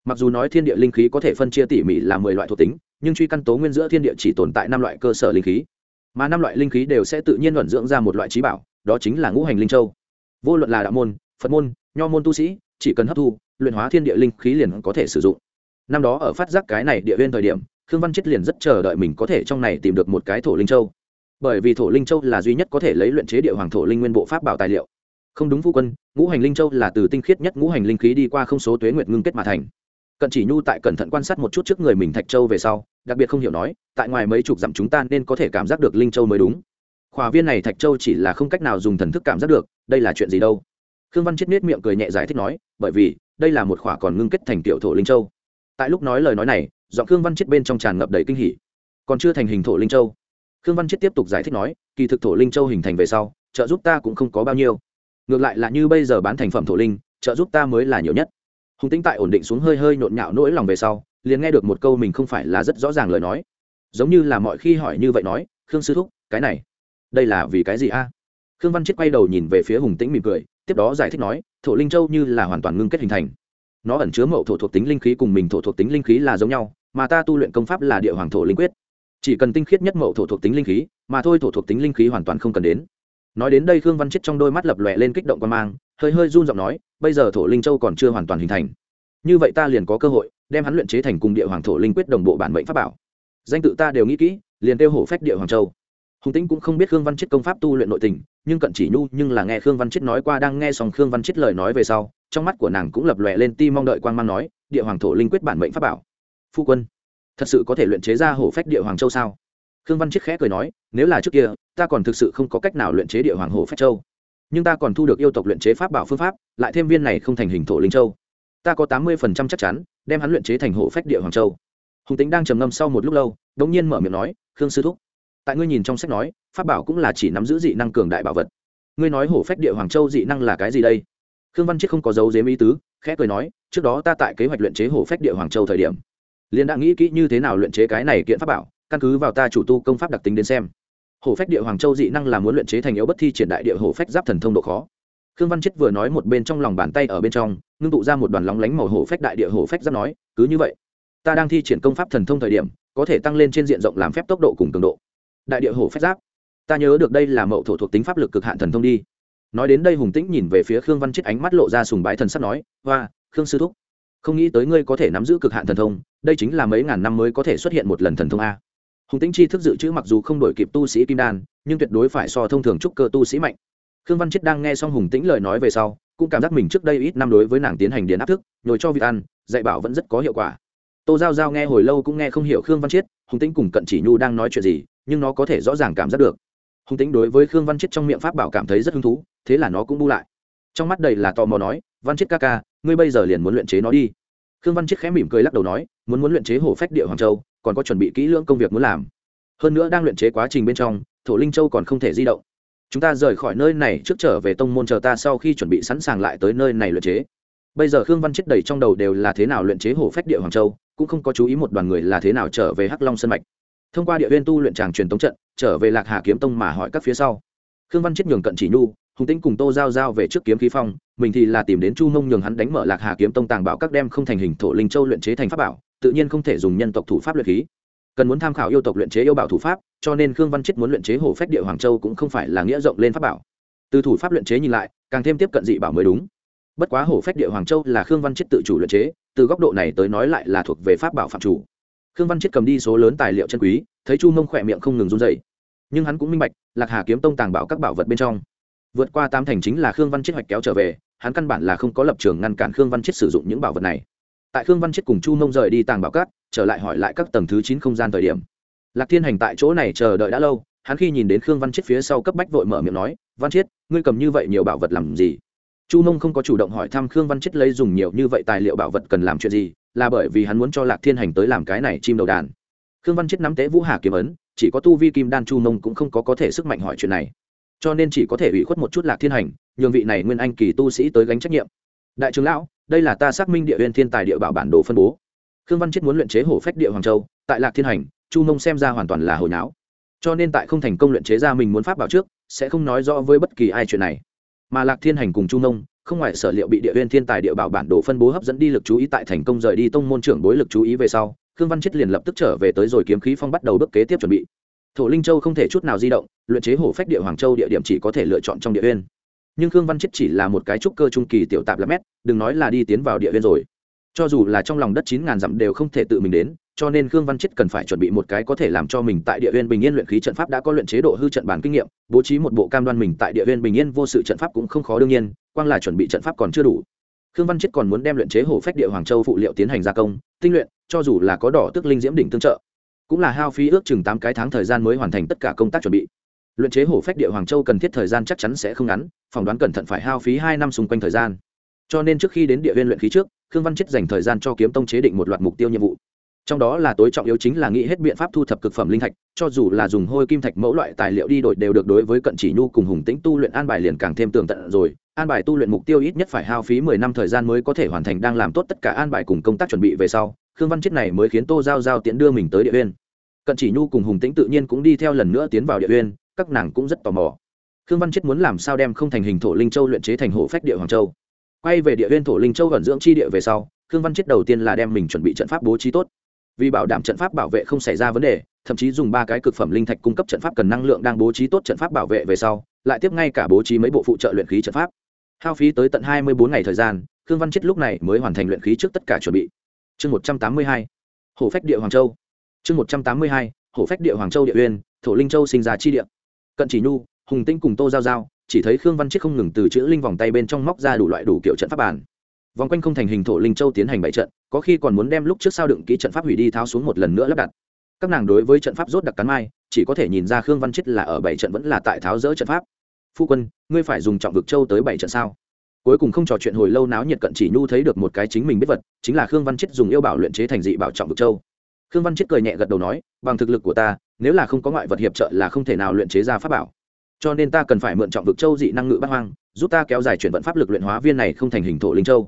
Mặc dù nói thiên địa linh khí có thể phân chia tỉ mỉ là mười loại thuộc tính, nhưng truy căn tố nguyên giữa thiên địa chỉ tồn tại năm loại cơ sở linh khí. Mà năm loại linh khí đều sẽ tự nhiên luận dưỡng ra một loại trí bảo, đó chính là ngũ hành linh châu. Vô luận là đạo môn phật môn, nho môn tu sĩ, chỉ cần hấp thu, luyện hóa thiên địa linh khí liền có thể sử dụng. Năm đó ở phát giác cái này địa viên thời điểm, khương văn chết liền rất chờ đợi mình có thể trong này tìm được một cái thổ linh châu. Bởi vì thổ linh châu là duy nhất có thể lấy luyện chế địa hoàng thổ linh nguyên bộ pháp bảo tài liệu. Không đúng phu quân, ngũ hành linh châu là từ tinh khiết nhất ngũ hành linh khí đi qua không số tuế nguyệt ngưng kết mà thành. Cận chỉ nhu tại cẩn thận quan sát một chút trước người mình thạch châu về sau, đặc biệt không hiểu nói, tại ngoài mấy chục dặm chúng ta nên có thể cảm giác được linh châu mới đúng. Khỏa viên này thạch châu chỉ là không cách nào dùng thần thức cảm giác được, đây là chuyện gì đâu? Khương văn chết nết miệng cười nhẹ giải thích nói, bởi vì, đây là một khỏa còn ngưng kết thành tiểu thổ linh châu. Tại lúc nói lời nói này, giọng khương văn chết bên trong tràn ngập đầy kinh hỉ. Còn chưa thành hình thổ linh châu. Khương văn chết tiếp tục giải thích nói, kỳ thực thổ linh châu hình thành về sau, trợ giúp ta cũng không có bao nhiêu. Ngược lại là như bây giờ bán thành phẩm thổ linh, trợ giúp ta mới là nhiều nhất. Hùng tĩnh tại ổn định xuống hơi hơi nhộn nhạo nỗi lòng về sau, liền nghe được một câu mình không phải là rất rõ ràng lời nói. Giống như là mọi khi hỏi như vậy nói, khương sư thúc, cái này, đây là vì cái gì a? Khương văn chết quay đầu nhìn về phía hùng tĩnh mỉm cười, tiếp đó giải thích nói, thổ linh châu như là hoàn toàn ngưng kết hình thành. Nó ẩn chứa mậu thổ thuộc tính linh khí cùng mình thổ thuộc tính linh khí là giống nhau, mà ta tu luyện công pháp là địa hoàng thổ linh quyết. Chỉ cần tinh khiết nhất mậu thổ thuộc tính linh khí, mà thôi thổ thuộc tính linh khí hoàn toàn không cần đến. Nói đến đây khương văn chết trong đôi mắt lập lòe lên kích động quan mang, hơi hơi run giọng nói, bây giờ thổ linh châu còn chưa hoàn toàn hình thành. Như vậy ta liền có cơ hội đem hắn luyện chế thành cùng địa hoàng thổ linh quyết đồng bộ bản mệnh pháp bảo. Danh tự ta đều nghĩ kỹ, liền tiêu hổ phách địa hoàng châu hùng tĩnh cũng không biết khương văn chết công pháp tu luyện nội tình, nhưng cận chỉ nhu, nhưng là nghe khương văn chết nói qua, đang nghe xong khương văn chết lời nói về sau, trong mắt của nàng cũng lập lòe lên ti mong đợi quan mang nói, địa hoàng thổ linh quyết bản mệnh pháp bảo. Phu quân, thật sự có thể luyện chế ra hổ phách địa hoàng châu sao? Khương văn chiết khẽ cười nói, nếu là trước kia, ta còn thực sự không có cách nào luyện chế địa hoàng hổ phách châu. Nhưng ta còn thu được yêu tộc luyện chế pháp bảo phương pháp, lại thêm viên này không thành hình thổ linh châu. Ta có tám mươi phần trăm chắc chắn, đem hắn luyện chế thành hổ phách địa hoàng châu. Hùng tính đang trầm ngâm sau một lúc lâu đ ỗ n g nhiên mở miệng nói, khương sư thúc tại ngươi nhìn trong sách nói, pháp bảo cũng là chỉ nắm giữ dị năng cường đại bảo vật. Ngươi nói hổ phách địa hoàng châu dị năng là cái gì đây? Khương văn chiết không có dấu dếm ý tứ, khẽ cười nói, trước đó ta tại kế hoạch luyện chế hổ phách địa hoàng châu thời điểm, liền đã nghĩ kỹ như thế nào luyện chế cái này kiện pháp bảo, căn cứ vào ta chủ tu công pháp đặc tính đến xem. Hổ phách địa hoàng châu dị năng là muốn luyện chế thành yếu bất thi triển đại địa hổ phách giáp thần thông độ khó. Khương văn chết vừa nói một bên trong lòng bàn tay ở bên trong, ngưng tụ ra một đoàn lóng lánh màu hổ phách đại địa hổ phách giáp nói, cứ như vậy, ta đang thi triển công pháp thần thông thời điểm, có thể tăng lên trên diện rộng làm phép tốc độ cùng cường độ đại địa hổ phách giáp. Ta nhớ được đây là mậu thổ thuộc tính pháp lực cực hạn thần thông đi. Nói đến đây hùng tĩnh nhìn về phía khương văn chết ánh mắt lộ ra sùng bái thần sắp nói hoa khương sư thúc, không nghĩ tới ngươi có thể nắm giữ cực hạn thần thông, đây chính là mấy ngàn năm mới có thể xuất hiện một lần thần thông a. Hùng tĩnh chi thức dự trữ mặc dù không đổi kịp tu sĩ kim đan, nhưng tuyệt đối phải so thông thường trúc cơ tu sĩ mạnh. Khương văn chết đang nghe xong hùng tĩnh lời nói về sau, cũng cảm giác mình trước đây ít năm đối với nàng tiến hành điền áp thức, nhồi cho việc ăn, dạy bảo vẫn rất có hiệu quả. Tô giao giao nghe hồi lâu cũng nghe không hiểu khương văn chiết hùng tĩnh cùng cận chỉ nhu đang nói chuyện gì nhưng nó có thể rõ ràng cảm giác được. Hùng tính đối với khương văn chiết trong miệng pháp bảo cảm thấy rất hứng thú, thế là nó cũng bu lại. Trong mắt đầy là tò mò nói, văn chiết ca ca, ngươi bây giờ liền muốn luyện chế nó đi. Khương văn chiết khẽ mỉm cười lắc đầu nói, muốn muốn luyện chế hổ phách địa hoàng châu, còn có chuẩn bị kỹ lưỡng công việc muốn làm. Hơn nữa đang luyện chế quá trình bên trong, thổ linh châu còn không thể di động. Chúng ta rời khỏi nơi này trước trở về tông môn chờ ta sau khi chuẩn bị sẵn sàng lại tới nơi này luyện chế. Bây giờ khương văn chết đầy trong đầu đều là thế nào luyện chế hổ phách địa hoàng châu, cũng không có chú ý một đoàn người là thế nào trở về hắc long sân mạch thông qua địa huyên tu luyện tràng truyền tống trận, trở về lạc hà kiếm tông mà hỏi các phía sau. Khương văn chết nhường cận chỉ nhu, hùng tĩnh cùng tô giao giao về trước kiếm khí phong, mình thì là tìm đến chu mông nhường hắn đánh mở lạc hà kiếm tông tàng bảo các đem không thành hình thổ linh châu luyện chế thành pháp bảo, tự nhiên không thể dùng nhân tộc thủ pháp luyện khí. Cần muốn tham khảo yêu tộc luyện chế yêu bảo thủ pháp, cho nên khương văn chết muốn luyện chế hổ phách địa hoàng châu cũng không phải là nghĩa rộng lên pháp bảo. Từ thủ pháp luyện chế nhìn lại, càng thêm tiếp cận dị bảo mới đúng. Bất quá hổ phách địa hoàng châu là khương văn chết tự chủ luyện chế, từ góc độ này tới nói lại là thuộc về pháp bảo phạm chủ khương văn chết cầm đi số lớn tài liệu chân quý, thấy chu mông khỏe miệng không ngừng run dày nhưng hắn cũng minh bạch, lạc hà kiếm tông tàng bảo các bảo vật bên trong. Vượt qua tam thành chính là khương văn chết hoạch kéo trở về, hắn căn bản là không có lập trường ngăn cản khương văn chết sử dụng những bảo vật này. Tại khương văn chết cùng chu mông rời đi tàng bảo cát trở lại hỏi lại các tầng thứ chín không gian thời điểm. Lạc thiên hành tại chỗ này chờ đợi đã lâu, hắn khi nhìn đến khương văn chết phía sau cấp bách vội mở miệng nói, văn chết ngươi cầm như vậy nhiều bảo vật làm gì? Chu mông không có chủ động hỏi thăm khương văn chết lấy dùng nhiều như vậy tài liệu bảo vật cần làm chuyện gì là bởi vì hắn muốn cho lạc thiên hành tới làm cái này chim đầu đàn. Khương văn chết nắm tế vũ hà kiếm ấn chỉ có tu vi kim đan chu mông cũng không có có thể sức mạnh hỏi chuyện này. Cho nên chỉ có thể ủy khuất một chút lạc thiên hành nhường vị này nguyên anh kỳ tu sĩ tới gánh trách nhiệm. Đại trưởng lão đây là ta xác minh địa huyên thiên tài địa bảo bản đồ phân bố. Khương văn chết muốn luyện chế hổ phách địa hoàng châu tại lạc thiên hành chu mông xem ra hoàn toàn là hồi não, cho nên tại không thành công luyện chế ra mình muốn pháp bảo trước sẽ không nói rõ với bất kỳ ai chuyện này. Mà lạc thiên hành cùng chu mông không ngoài sở liệu bị địa viên thiên tài địa bảo bản đồ phân bố hấp dẫn đi lực chú ý tại thành công rời đi tông môn trưởng bối lực chú ý về sau, khương văn chết liền lập tức trở về tới rồi kiếm khí phong bắt đầu bước kế tiếp chuẩn bị. Thổ linh châu không thể chút nào di động, luyện chế hổ phách địa hoàng châu địa điểm chỉ có thể lựa chọn trong địa viên. Nhưng khương văn chết chỉ là một cái trúc cơ trung kỳ tiểu tạp là mét, đừng nói là đi tiến vào địa viên rồi. Cho dù là trong lòng đất chín ngàn dặm đều không thể tự mình đến cho nên khương văn chết cần phải chuẩn bị một cái có thể làm cho mình tại địa nguyên bình yên luyện khí trận pháp đã có luyện chế độ hư trận bản kinh nghiệm, bố trí một bộ cam đoan mình tại địa nguyên bình yên vô sự trận pháp cũng không khó đương nhiên, quang là chuẩn bị trận pháp còn chưa đủ. Khương văn chết còn muốn đem luyện chế hổ phách địa hoàng châu phụ liệu tiến hành gia công, tinh luyện, cho dù là có đỏ tức linh diễm đỉnh tương trợ, cũng là hao phí ước chừng tám cái tháng thời gian mới hoàn thành tất cả công tác chuẩn bị. Luyện chế hổ phách địa hoàng châu cần thiết thời gian chắc chắn sẽ không ngắn, phỏng đoán cẩn thận phải hao phí hai năm xung quanh thời gian. Cho nên trước khi đến địa viên luyện khí trước, khương văn chết dành thời gian cho kiếm tông chế định một loạt mục tiêu nhiệm vụ trong đó là tối trọng yếu chính là nghĩ hết biện pháp thu thập cực phẩm linh thạch, cho dù là dùng hôi kim thạch mẫu loại tài liệu đi đổi đều được đối với cận chỉ nhu cùng hùng tĩnh tu luyện an bài liền càng thêm tường tận rồi. An bài tu luyện mục tiêu ít nhất phải hao phí mười năm thời gian mới có thể hoàn thành đang làm tốt tất cả an bài cùng công tác chuẩn bị về sau, khương văn chết này mới khiến tô giao giao tiễn đưa mình tới địa uyên. Cận chỉ nhu cùng hùng tĩnh tự nhiên cũng đi theo lần nữa tiến vào địa uyên, các nàng cũng rất tò mò. Khương văn chết muốn làm sao đem không thành hình thổ linh châu luyện chế thành hộ phách địa hoàng châu. Quay về địa uyên thổ linh châu vận dưỡng chi địa về sau, khương văn chết đầu tiên là đem mình chuẩn bị trận pháp bố trí tốt vì bảo đảm trận pháp bảo vệ không xảy ra vấn đề, thậm chí dùng ba cái cực phẩm linh thạch cung cấp trận pháp cần năng lượng đang bố trí tốt trận pháp bảo vệ về sau, lại tiếp ngay cả bố trí mấy bộ phụ trợ luyện khí trận pháp. Hao phí tới tận hai mươi bốn ngày thời gian, khương văn chết lúc này mới hoàn thành luyện khí trước tất cả chuẩn bị. Chương một trăm tám mươi hai, hổ phách địa hoàng châu. Chương một trăm tám mươi hai, hổ phách địa hoàng châu địa uyên, thổ linh châu sinh ra chi địa. Cận chỉ nhu, hùng tinh cùng tô giao giao, chỉ thấy khương văn chiết không ngừng từ chữ linh vòng tay bên trong móc ra đủ loại đủ kiểu trận pháp bản vòng quanh không thành hình thổ linh châu tiến hành bảy trận, có khi còn muốn đem lúc trước sao đựng ký trận pháp hủy đi tháo xuống một lần nữa lắp đặt. Các nàng đối với trận pháp rốt đặc cắn mai, chỉ có thể nhìn ra khương văn chiết là ở bảy trận vẫn là tại tháo rỡ trận pháp. Phu quân, ngươi phải dùng trọng vực châu tới bảy trận sao? Cuối cùng không trò chuyện hồi lâu náo nhiệt cận chỉ nhu thấy được một cái chính mình biết vật, chính là khương văn chiết dùng yêu bảo luyện chế thành dị bảo trọng vực châu. Khương văn chiết cười nhẹ gật đầu nói, bằng thực lực của ta, nếu là không có ngoại vật hiệp trợ là không thể nào luyện chế ra pháp bảo. Cho nên ta cần phải mượn trọng vực châu dị năng ngự bát hoang, giúp ta kéo dài chuyển vận pháp lực luyện hóa viên này không thành hình thổ linh châu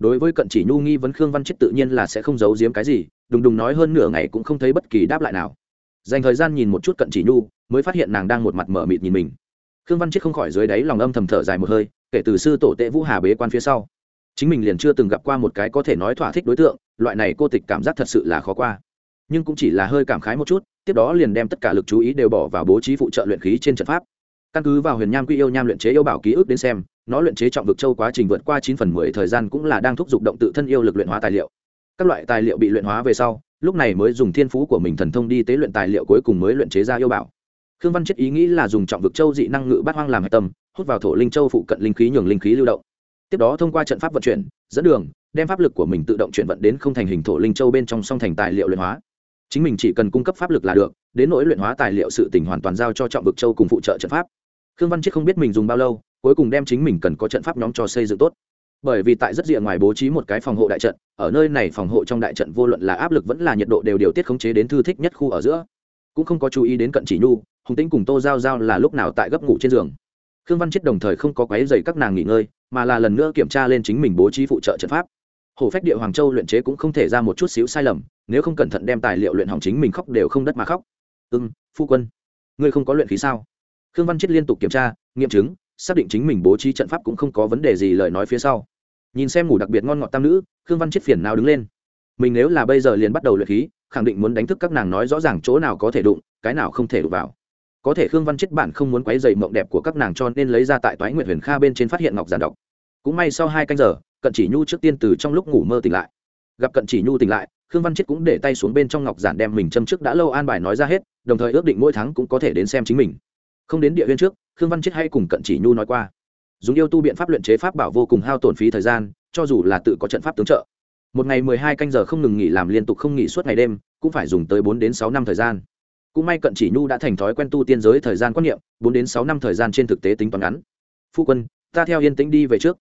đối với cận chỉ nhu nghi vấn khương văn chết tự nhiên là sẽ không giấu giếm cái gì, đùng đùng nói hơn nửa ngày cũng không thấy bất kỳ đáp lại nào. Dành thời gian nhìn một chút cận chỉ nhu, mới phát hiện nàng đang một mặt mở mịt nhìn mình. Khương văn chết không khỏi dưới đáy lòng âm thầm thở dài một hơi, kể từ sư tổ tệ vũ hà bế quan phía sau. Chính mình liền chưa từng gặp qua một cái có thể nói thỏa thích đối tượng, loại này cô tịch cảm giác thật sự là khó qua. Nhưng cũng chỉ là hơi cảm khái một chút, tiếp đó liền đem tất cả lực chú ý đều bỏ vào bố trí phụ trợ luyện khí trên trận pháp căn cứ vào huyền nham quy yêu nham luyện chế yêu bảo ký ức đến xem, nó luyện chế trọng vực châu quá trình vượt qua chín phần mười thời gian cũng là đang thúc giục động tự thân yêu lực luyện hóa tài liệu. Các loại tài liệu bị luyện hóa về sau, lúc này mới dùng thiên phú của mình thần thông đi tế luyện tài liệu cuối cùng mới luyện chế ra yêu bảo. Khương văn chết ý nghĩ là dùng trọng vực châu dị năng ngự bát hoang làm hạch tâm, hút vào thổ linh châu phụ cận linh khí nhường linh khí lưu động. Tiếp đó thông qua trận pháp vận chuyển, dẫn đường, đem pháp lực của mình tự động chuyển vận đến không thành hình thổ linh châu bên trong song thành tài liệu luyện hóa. Chính mình chỉ cần cung cấp pháp lực là được, đến nỗi luyện hóa tài liệu sự tỉnh hoàn toàn giao cho trọng vực châu cùng phụ trợ trận pháp khương văn chết không biết mình dùng bao lâu cuối cùng đem chính mình cần có trận pháp nhóm cho xây dựng tốt. Bởi vì tại rất rìa ngoài bố trí một cái phòng hộ đại trận ở nơi này phòng hộ trong đại trận vô luận là áp lực vẫn là nhiệt độ đều điều tiết khống chế đến thư thích nhất khu ở giữa. Cũng không có chú ý đến cận chỉ nhu hùng tĩnh cùng tô giao giao là lúc nào tại gấp ngủ trên giường. Khương văn chết đồng thời không có quấy dày các nàng nghỉ ngơi mà là lần nữa kiểm tra lên chính mình bố trí phụ trợ trận pháp. Hổ phách địa hoàng châu luyện chế cũng không thể ra một chút xíu sai lầm nếu không cẩn thận đem tài liệu luyện hỏng chính mình khóc đều không đất mà khóc. Ưng ừ, phu quân ngươi không có luyện khí sao? Khương văn chết liên tục kiểm tra, nghiệm chứng, xác định chính mình bố trí trận pháp cũng không có vấn đề gì lời nói phía sau. Nhìn xem ngủ đặc biệt ngon ngọt tam nữ, khương văn chết phiền nào đứng lên. Mình nếu là bây giờ liền bắt đầu luyện khí, khẳng định muốn đánh thức các nàng nói rõ ràng chỗ nào có thể đụng, cái nào không thể đụng vào. Có thể khương văn chết bản không muốn quấy dày mộng đẹp của các nàng cho nên lấy ra tại toái nguyệt huyền kha bên trên phát hiện ngọc giản độc. cũng may sau hai canh giờ, cận chỉ nhu trước tiên từ trong lúc ngủ mơ tỉnh lại. Gặp cận chỉ nhu tỉnh lại, khương văn chết cũng để tay xuống bên trong ngọc giản đem mình châm trước đã lâu an bài nói ra hết, đồng thời ước định mỗi tháng cũng có thể đến xem chính mình không đến địa huyên trước, khương văn chết hay cùng cận chỉ nhu nói qua. Dùng yêu tu biện pháp luyện chế pháp bảo vô cùng hao tổn phí thời gian, cho dù là tự có trận pháp tướng trợ. Một ngày mười hai canh giờ không ngừng nghỉ làm liên tục không nghỉ suốt ngày đêm, cũng phải dùng tới bốn đến sáu năm thời gian. Cũng may cận chỉ nhu đã thành thói quen tu tiên giới thời gian quan niệm, bốn đến sáu năm thời gian trên thực tế tính toán ngắn. Phu quân, ta theo yên tĩnh đi về trước.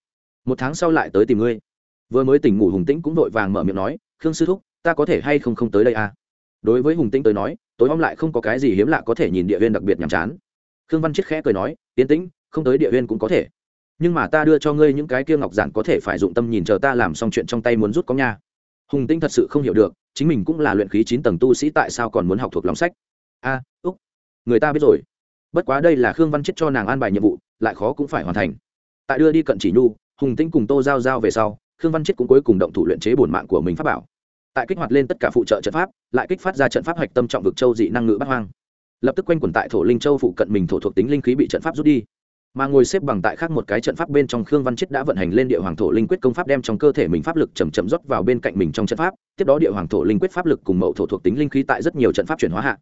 Một tháng sau lại tới tìm ngươi. Vừa mới tỉnh ngủ hùng tĩnh cũng vội vàng mở miệng nói, khương sư thúc, ta có thể hay không không tới đây à? Đối với hùng tĩnh tới nói, tối hôm lại không có cái gì hiếm lạ có thể nhìn địa viên đặc biệt nhàm chán khương văn chết khẽ cười nói tiến tĩnh không tới địa huyên cũng có thể. Nhưng mà ta đưa cho ngươi những cái kia ngọc giản có thể phải dụng tâm nhìn chờ ta làm xong chuyện trong tay muốn rút có nha. Hùng Tinh thật sự không hiểu được chính mình cũng là luyện khí chín tầng tu sĩ tại sao còn muốn học thuộc lòng sách. A à, úc người ta biết rồi. Bất quá đây là khương văn chết cho nàng an bài nhiệm vụ lại khó cũng phải hoàn thành. Tại đưa đi cận chỉ nhu hùng Tinh cùng tô giao giao về sau khương văn chết cũng cuối cùng động thủ luyện chế bổn mạng của mình pháp bảo. Tại kích hoạt lên tất cả phụ trợ trận pháp lại kích phát ra trận pháp hạch tâm trọng vực châu dị năng ngữ bắt hoang lập tức quanh quẩn tại thổ linh châu phụ cận mình thổ thuộc tính linh khí bị trận pháp rút đi. Mà ngồi xếp bằng tại khác một cái trận pháp bên trong, khương văn chết đã vận hành lên địa hoàng thổ linh quyết công pháp đem trong cơ thể mình pháp lực chầm chậm rót vào bên cạnh mình trong trận pháp, tiếp đó địa hoàng thổ linh quyết pháp lực cùng mậu thổ thuộc tính linh khí tại rất nhiều trận pháp chuyển hóa hạ.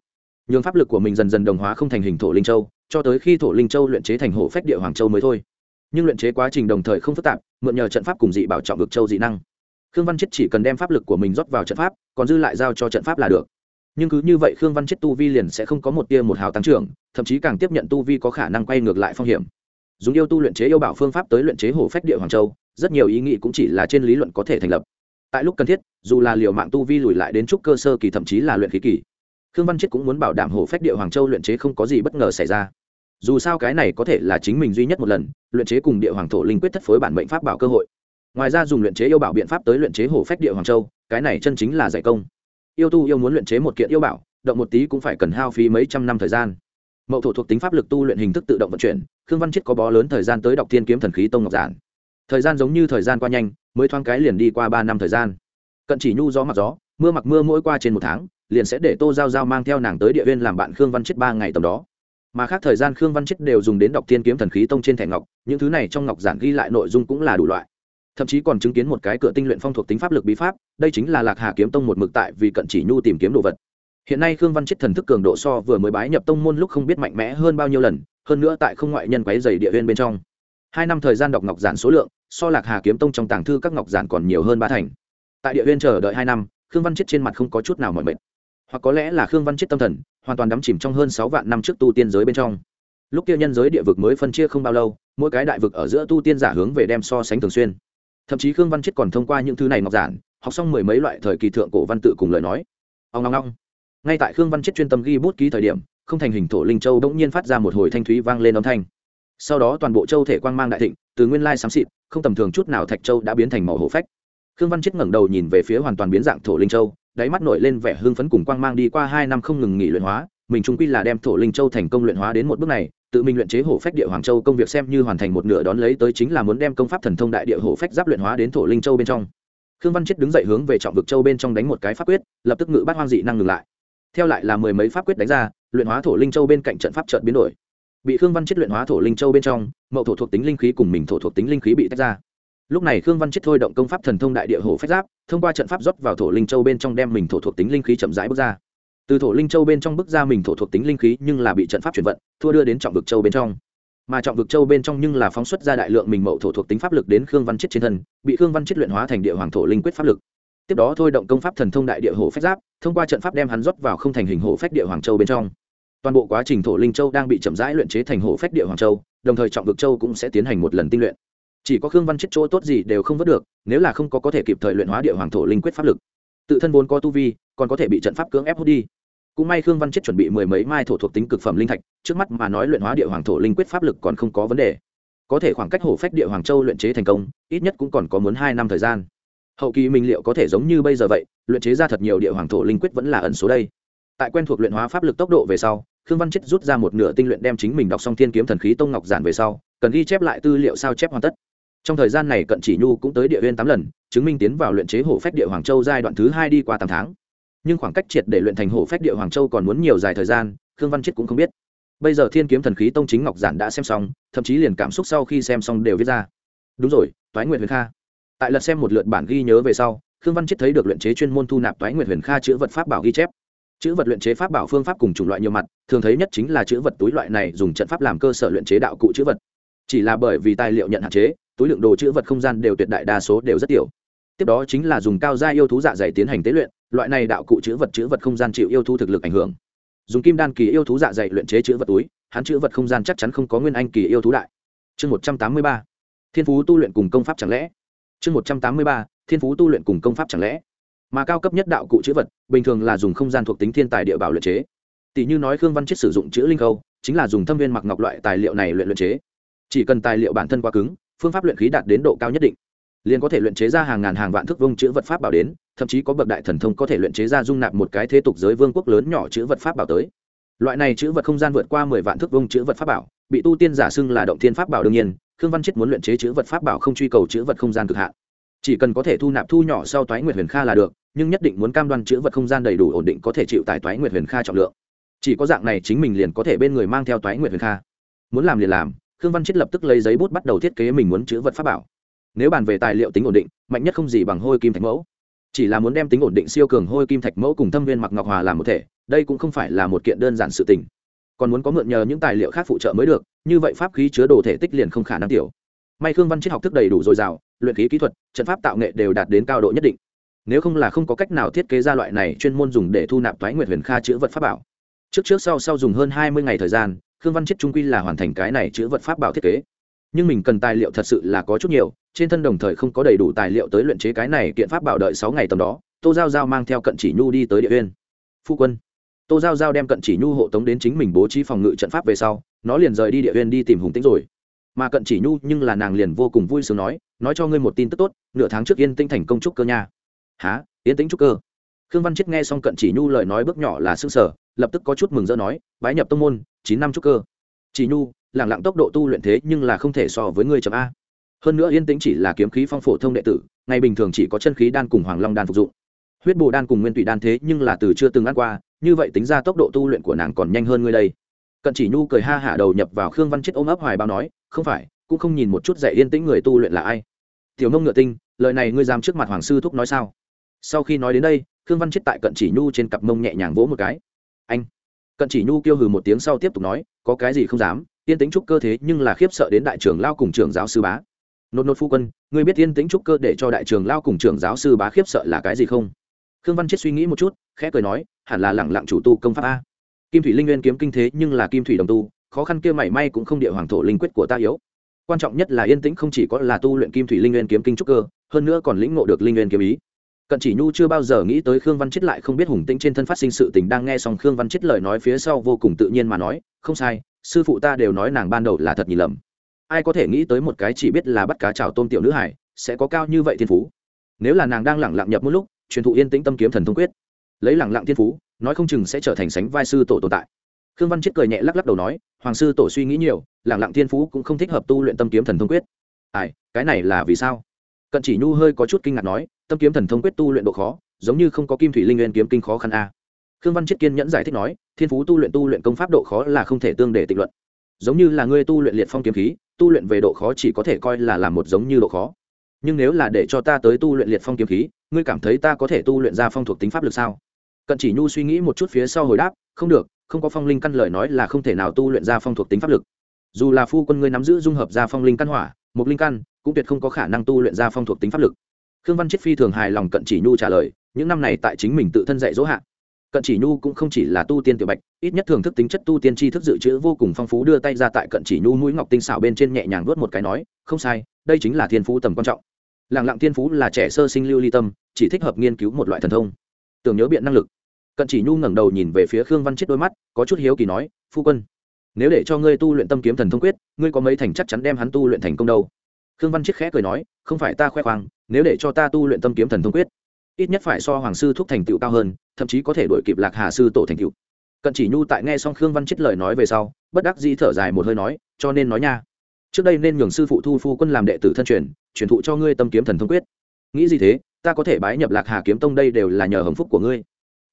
Nhường pháp lực của mình dần dần đồng hóa không thành hình thổ linh châu, cho tới khi thổ linh châu luyện chế thành hổ phách địa hoàng châu mới thôi. Nhưng luyện chế quá trình đồng thời không phức tạp, mượn nhờ trận pháp cùng dị bảo trọng vực châu dị năng. Khương văn chết chỉ cần đem pháp lực của mình rót vào trận pháp, còn dư lại giao cho trận pháp là được nhưng cứ như vậy khương văn chết tu vi liền sẽ không có một tia một hào tăng trưởng, thậm chí càng tiếp nhận tu vi có khả năng quay ngược lại phong hiểm. Dùng yêu tu luyện chế yêu bảo phương pháp tới luyện chế hổ phách địa hoàng châu, rất nhiều ý nghĩ cũng chỉ là trên lý luận có thể thành lập. Tại lúc cần thiết, dù là liều mạng tu vi lùi lại đến trúc cơ sơ kỳ thậm chí là luyện khí kỳ, khương văn chết cũng muốn bảo đảm hổ phách địa hoàng châu luyện chế không có gì bất ngờ xảy ra. Dù sao cái này có thể là chính mình duy nhất một lần, luyện chế cùng địa hoàng thổ linh quyết thất phối bản mệnh pháp bảo cơ hội. Ngoài ra dùng luyện chế yêu bảo biện pháp tới luyện chế hổ phách địa hoàng châu, cái này chân chính là giải công yêu tu yêu muốn luyện chế một kiện yêu bảo, động một tí cũng phải cần hao phí mấy trăm năm thời gian. Mậu thổ thuộc tính pháp lực tu luyện hình thức tự động vận chuyển, khương văn chết có bó lớn thời gian tới đọc thiên kiếm thần khí tông ngọc giản. Thời gian giống như thời gian qua nhanh, mới thoáng cái liền đi qua ba năm thời gian. Cận chỉ nhu gió mặc gió, mưa mặc mưa mỗi qua trên một tháng, liền sẽ để tô giao giao mang theo nàng tới địa viên làm bạn khương văn chết ba ngày tầm đó. Mà khác thời gian khương văn chết đều dùng đến đọc thiên kiếm thần khí tông trên thẻ ngọc, những thứ này trong ngọc giản ghi lại nội dung cũng là đủ loại thậm chí còn chứng kiến một cái cửa tinh luyện phong thuộc tính pháp lực bí pháp, đây chính là lạc hà kiếm tông một mực tại vì cận chỉ nhu tìm kiếm đồ vật. Hiện nay khương văn chết thần thức cường độ so vừa mới bái nhập tông môn lúc không biết mạnh mẽ hơn bao nhiêu lần, hơn nữa tại không ngoại nhân quấy dày địa viên bên trong. Hai năm thời gian đọc ngọc giản số lượng, so lạc hà kiếm tông trong tàng thư các ngọc giản còn nhiều hơn ba thành. Tại địa viên chờ đợi hai năm, khương văn chết trên mặt không có chút nào mỏi mệt. Hoặc có lẽ là khương văn chết tâm thần, hoàn toàn đắm chìm trong hơn sáu vạn năm trước tu tiên giới bên trong. Lúc kia nhân giới địa vực mới phân chia không bao lâu, mỗi cái đại vực ở giữa tu tiên giả hướng về đem so sánh thường xuyên thậm chí khương văn chết còn thông qua những thứ này ngọc giản, học xong mười mấy loại thời kỳ thượng cổ văn tự cùng lời nói. Ông ngong ngong. Ngay tại khương văn chết chuyên tâm ghi bút ký thời điểm, không thành hình thổ linh châu bỗng nhiên phát ra một hồi thanh thúy vang lên âm thanh. Sau đó toàn bộ châu thể quang mang đại thịnh, từ nguyên lai xám xịt, không tầm thường chút nào thạch châu đã biến thành màu hổ phách. Khương văn chết ngẩng đầu nhìn về phía hoàn toàn biến dạng thổ linh châu, đáy mắt nổi lên vẻ hưng phấn cùng quang mang đi qua hai năm không ngừng nghỉ luyện hóa, mình trung quy là đem thổ linh châu thành công luyện hóa đến một bước này tự mình luyện chế hổ phách địa hoàng châu công việc xem như hoàn thành một nửa đón lấy tới chính là muốn đem công pháp thần thông đại địa hổ phách giáp luyện hóa đến thổ linh châu bên trong. Khương văn chết đứng dậy hướng về trọng vực châu bên trong đánh một cái pháp quyết, lập tức ngự bắt hoang dị năng ngừng lại. Theo lại là mười mấy pháp quyết đánh ra, luyện hóa thổ linh châu bên cạnh trận pháp trợt biến đổi. Bị khương văn chết luyện hóa thổ linh châu bên trong, mậu thổ thuộc tính linh khí cùng mình thổ thuộc tính linh khí bị tách ra. Lúc này khương văn chết thôi động công pháp thần thông đại địa hổ phách giáp, thông qua trận pháp rót vào thổ linh châu bên trong đem mình thổ thuộc tính linh khí chậm rãi bước ra từ thổ linh châu bên trong bức ra mình thổ thuộc tính linh khí nhưng là bị trận pháp chuyển vận, thua đưa đến trọng vực châu bên trong. Mà trọng vực châu bên trong nhưng là phóng xuất ra đại lượng mình mậu thổ thuộc tính pháp lực đến khương văn chết trên thân, bị khương văn chết luyện hóa thành địa hoàng thổ linh quyết pháp lực. Tiếp đó thôi động công pháp thần thông đại địa hồ phách giáp, thông qua trận pháp đem hắn rót vào không thành hình hồ phách địa hoàng châu bên trong. Toàn bộ quá trình thổ linh châu đang bị chậm rãi luyện chế thành hồ phách địa hoàng châu, đồng thời trọng vực châu cũng sẽ tiến hành một lần tinh luyện. Chỉ có khương văn chết chỗ tốt gì đều không vớt được, nếu là không có có thể kịp thời luyện hóa địa hoàng thổ linh quyết pháp lực. Tự thân vốn có tu vi, còn có thể bị trận pháp cưỡng ép hút đi cũng may khương văn chết chuẩn bị mười mấy mai thổ thuộc tính cực phẩm linh thạch, trước mắt mà nói luyện hóa địa hoàng thổ linh quyết pháp lực còn không có vấn đề. Có thể khoảng cách hổ phách địa hoàng châu luyện chế thành công, ít nhất cũng còn có muốn hai năm thời gian. Hậu kỳ minh liệu có thể giống như bây giờ vậy, luyện chế ra thật nhiều địa hoàng thổ linh quyết vẫn là ẩn số đây. Tại quen thuộc luyện hóa pháp lực tốc độ về sau, khương văn chết rút ra một nửa tinh luyện đem chính mình đọc xong thiên kiếm thần khí tông ngọc giản về sau, cần ghi chép lại tư liệu sao chép hoàn tất. Trong thời gian này cận chỉ nhu cũng tới địa huyên tám lần, chứng minh tiến vào luyện chế hổ phách địa hoàng châu giai đoạn thứ hai đi qua tám tháng nhưng khoảng cách triệt để luyện thành hổ phách địa hoàng châu còn muốn nhiều dài thời gian, khương văn chết cũng không biết. Bây giờ thiên kiếm thần khí tông chính ngọc giản đã xem xong, thậm chí liền cảm xúc sau khi xem xong đều viết ra. Đúng rồi, toái nguyệt huyền kha. Tại lật xem một lượt bản ghi nhớ về sau, khương văn chết thấy được luyện chế chuyên môn thu nạp toái nguyệt huyền kha chữ vật pháp bảo ghi chép. Chữ vật luyện chế pháp bảo phương pháp cùng chủng loại nhiều mặt, thường thấy nhất chính là chữ vật túi loại này dùng trận pháp làm cơ sở luyện chế đạo cụ chữ vật. Chỉ là bởi vì tài liệu nhận hạn chế, túi lượng đồ chữ vật không gian đều tuyệt đại đa số đều rất tiểu. Tiếp đó chính là dùng cao gia yêu thú dạ dày tiến hành tế luyện loại này đạo cụ chữ vật chữ vật không gian chịu yêu thú thực lực ảnh hưởng. Dùng kim đan kỳ yêu thú dạ dày luyện chế chữ vật túi, hắn chữ vật không gian chắc chắn không có nguyên anh kỳ yêu thú đại. Chương một trăm tám mươi ba. Thiên phú tu luyện cùng công pháp chẳng lẽ? Chương một trăm tám mươi ba. Thiên phú tu luyện cùng công pháp chẳng lẽ? Mà cao cấp nhất đạo cụ chữ vật, bình thường là dùng không gian thuộc tính thiên tài địa bảo luyện chế. Tỷ như nói khương văn chết sử dụng chữ linh khâu, chính là dùng thâm viên mặc ngọc loại tài liệu này luyện luyện chế. Chỉ cần tài liệu bản thân quá cứng, phương pháp luyện khí đạt đến độ cao nhất định liền có thể luyện chế ra hàng ngàn hàng vạn thước vông chữ vật pháp bảo đến, thậm chí có bậc đại thần thông có thể luyện chế ra dung nạp một cái thế tục giới vương quốc lớn nhỏ chữ vật pháp bảo tới. Loại này chữ vật không gian vượt qua mười vạn thước vông chữ vật pháp bảo, bị tu tiên giả xưng là động thiên pháp bảo đương nhiên, khương văn chết muốn luyện chế chữ vật pháp bảo không truy cầu chữ vật không gian cực hạn. Chỉ cần có thể thu nạp thu nhỏ sau toái nguyệt huyền kha là được, nhưng nhất định muốn cam đoan chữ vật không gian đầy đủ ổn định có thể chịu tải toái nguyệt huyền kha trọng lượng. Chỉ có dạng này chính mình liền có thể bên người mang theo toái nguyệt huyền kha. Muốn làm liền làm, khương văn chết lập tức lấy giấy bút bắt đầu thiết kế mình muốn chữ vật pháp bảo nếu bàn về tài liệu tính ổn định, mạnh nhất không gì bằng hôi kim thạch mẫu. Chỉ là muốn đem tính ổn định siêu cường hôi kim thạch mẫu cùng thâm viên mặc ngọc hòa làm một thể, đây cũng không phải là một kiện đơn giản sự tình. Còn muốn có mượn nhờ những tài liệu khác phụ trợ mới được, như vậy pháp khí chứa đồ thể tích liền không khả năng tiểu. May khương văn triết học thức đầy đủ dồi dào, luyện khí kỹ thuật, trận pháp tạo nghệ đều đạt đến cao độ nhất định. Nếu không là không có cách nào thiết kế ra loại này chuyên môn dùng để thu nạp thoái nguyệt huyền kha chữ vật pháp bảo. Trước trước sau sau dùng hơn hai mươi ngày thời gian, khương văn triết trung quy là hoàn thành cái này chữ vật pháp bảo thiết kế nhưng mình cần tài liệu thật sự là có chút nhiều, trên thân đồng thời không có đầy đủ tài liệu tới luyện chế cái này kiện pháp bảo đợi sáu ngày tầm đó, tô giao giao mang theo cận chỉ nhu đi tới địa uyên phu quân. Tô giao giao đem cận chỉ nhu hộ tống đến chính mình bố trí phòng ngự trận pháp về sau, nó liền rời đi địa uyên đi tìm hùng tĩnh rồi. Mà cận chỉ nhu nhưng là nàng liền vô cùng vui sướng nói nói cho ngươi một tin tức tốt, nửa tháng trước yên tĩnh thành công trúc cơ nha. Há yên tĩnh trúc cơ? Khương văn chết nghe xong cận chỉ nhu lời nói bước nhỏ là xương sở lập tức có chút mừng rỡ nói, bái nhập tông môn, chín năm trúc cơ chỉ nhu, lẳng lặng tốc độ tu luyện thế nhưng là không thể so với ngươi chậm a. Hơn nữa yên tĩnh chỉ là kiếm khí phong phổ thông đệ tử, ngày bình thường chỉ có chân khí đan cùng hoàng long đan phục dụng. Huyết bồ đan cùng nguyên tụy đan thế nhưng là từ chưa từng ăn qua, như vậy tính ra tốc độ tu luyện của nàng còn nhanh hơn ngươi đây. Cận chỉ nhu cười ha hả đầu nhập vào khương văn chết ôm ấp hoài bao nói, không phải, cũng không nhìn một chút dạy yên tĩnh người tu luyện là ai. Tiểu nông ngựa tinh, lời này ngươi dám trước mặt hoàng sư thúc nói sao? Sau khi nói đến đây, khương văn chết tại cận chỉ nhu trên cặp mông nhẹ nhàng vỗ một cái. Anh cận chỉ nhu kêu hừ một tiếng sau tiếp tục nói, có cái gì không dám yên tĩnh trúc cơ thế nhưng là khiếp sợ đến đại trưởng lao cùng trưởng giáo sư bá. Nột nột phu quân, ngươi biết yên tĩnh trúc cơ để cho đại trưởng lao cùng trưởng giáo sư bá khiếp sợ là cái gì không? Khương văn chết suy nghĩ một chút, khẽ cười nói, hẳn là lẳng lặng chủ tu công pháp a. Kim thủy linh nguyên kiếm kinh thế nhưng là kim thủy đồng tu, khó khăn kia mảy may cũng không địa hoàng thổ linh quyết của ta yếu. Quan trọng nhất là yên tĩnh không chỉ có là tu luyện kim thủy linh nguyên kiếm kinh trúc cơ, hơn nữa còn lĩnh ngộ được linh nguyên kiếm ý cận chỉ nhu chưa bao giờ nghĩ tới khương văn chết lại không biết hùng tĩnh trên thân phát sinh sự tình đang nghe xong khương văn chết lời nói phía sau vô cùng tự nhiên mà nói, không sai, sư phụ ta đều nói nàng ban đầu là thật nhìn lầm. Ai có thể nghĩ tới một cái chỉ biết là bắt cá trào tôm tiểu nữ hải sẽ có cao như vậy thiên phú. Nếu là nàng đang lẳng lặng nhập một lúc, truyền thụ yên tĩnh tâm kiếm thần thông quyết. Lấy lẳng lặng thiên phú, nói không chừng sẽ trở thành sánh vai sư tổ tồn tại. Khương văn chết cười nhẹ lắc lắc đầu nói, hoàng sư tổ suy nghĩ nhiều lẳng lặng thiên phú cũng không thích hợp tu luyện tâm kiếm thần thông quyết. Ai, cái này là vì sao? Cận chỉ nhu hơi có chút kinh ngạc nói tâm kiếm thần thông quyết tu luyện độ khó, giống như không có kim thủy linh nguyên kiếm kinh khó khăn a. Khương văn chiết kiên nhẫn giải thích nói, thiên phú tu luyện tu luyện công pháp độ khó là không thể tương để tịch luận. Giống như là ngươi tu luyện liệt phong kiếm khí, tu luyện về độ khó chỉ có thể coi là làm một giống như độ khó. Nhưng nếu là để cho ta tới tu luyện liệt phong kiếm khí, ngươi cảm thấy ta có thể tu luyện ra phong thuộc tính pháp lực sao? Cận chỉ nhu suy nghĩ một chút phía sau hồi đáp, không được, không có phong linh căn lời nói là không thể nào tu luyện ra phong thuộc tính pháp lực. Dù là phu quân ngươi nắm giữ dung hợp ra phong linh căn hỏa một linh căn, cũng tuyệt không có khả năng tu luyện ra phong thuộc tính pháp lực khương văn chết phi thường hài lòng cận chỉ nhu trả lời, những năm này tại chính mình tự thân dạy dỗ hạ. Cận chỉ nhu cũng không chỉ là tu tiên tiểu bạch, ít nhất thường thức tính chất tu tiên tri thức dự trữ vô cùng phong phú đưa tay ra tại cận chỉ nhu mũi ngọc tinh xảo bên trên nhẹ nhàng vuốt một cái nói, không sai, đây chính là thiên phú tầm quan trọng. Làng lặng thiên phú là trẻ sơ sinh lưu ly tâm, chỉ thích hợp nghiên cứu một loại thần thông. Tưởng nhớ biện năng lực. Cận chỉ nhu ngẩng đầu nhìn về phía khương văn chết đôi mắt, có chút hiếu kỳ nói, phu quân, nếu để cho ngươi tu luyện tâm kiếm thần thông quyết, ngươi có mấy thành chắc chắn đem hắn tu luyện thành công đâu? Khương văn chiết khẽ cười nói, không phải ta khoe khoang, nếu để cho ta tu luyện tâm kiếm thần thông quyết, ít nhất phải so hoàng sư thúc thành tựu cao hơn, thậm chí có thể đổi kịp lạc hà sư tổ thành tựu. Cận chỉ nhu tại nghe xong khương văn chết lời nói về sau, bất đắc dĩ thở dài một hơi nói, cho nên nói nha, trước đây nên nhường sư phụ thu phu quân làm đệ tử thân truyền truyền thụ cho ngươi tâm kiếm thần thông quyết. Nghĩ gì thế, ta có thể bái nhập lạc hà kiếm tông đây đều là nhờ hồng phúc của ngươi.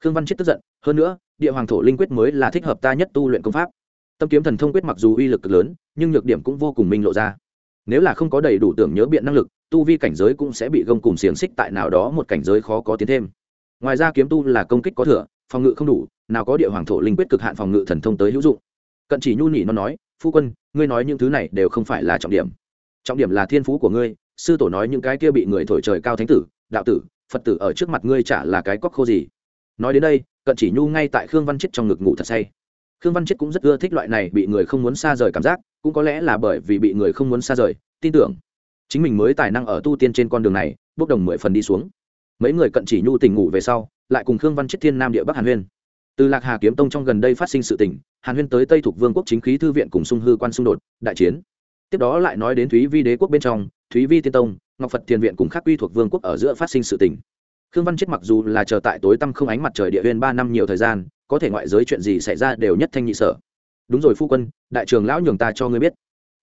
Khương văn chết tức giận, hơn nữa, địa hoàng thổ linh quyết mới là thích hợp ta nhất tu luyện công pháp. Tâm kiếm thần thông quyết mặc dù uy lực cực lớn, nhưng nhược điểm cũng vô cùng minh lộ ra nếu là không có đầy đủ tưởng nhớ biện năng lực, tu vi cảnh giới cũng sẽ bị gông cùng xiềng xích tại nào đó một cảnh giới khó có tiến thêm. Ngoài ra kiếm tu là công kích có thừa, phòng ngự không đủ, nào có địa hoàng thổ linh quyết cực hạn phòng ngự thần thông tới hữu dụng. Cận chỉ nhu nhị nó nói, phu quân, ngươi nói những thứ này đều không phải là trọng điểm. Trọng điểm là thiên phú của ngươi, sư tổ nói những cái kia bị người thổi trời cao thánh tử, đạo tử, phật tử ở trước mặt ngươi chả là cái cóc khô gì. Nói đến đây, cận chỉ nhu ngay tại khương văn chết trong ngực ngủ thật say khương văn chết cũng rất ưa thích loại này bị người không muốn xa rời cảm giác, cũng có lẽ là bởi vì bị người không muốn xa rời, tin tưởng. Chính mình mới tài năng ở tu tiên trên con đường này bốc đồng mười phần đi xuống. Mấy người cận chỉ nhu tình ngủ về sau, lại cùng khương văn chết thiên nam địa bắc hàn huyên. Từ lạc hà kiếm tông trong gần đây phát sinh sự tình, hàn huyên tới tây thuộc vương quốc chính khí thư viện cùng sung hư quan xung đột, đại chiến. Tiếp đó lại nói đến thúy vi đế quốc bên trong, thúy vi tiên tông, ngọc phật thiền viện cùng khắc quy thuộc vương quốc ở giữa phát sinh sự tình. Khương văn chết mặc dù là chờ tại tối tăm không ánh mặt trời địa huyên ba năm nhiều thời gian có thể ngoại giới chuyện gì xảy ra đều nhất thanh nhị sở. Đúng rồi phu quân, đại trường lão nhường ta cho ngươi biết.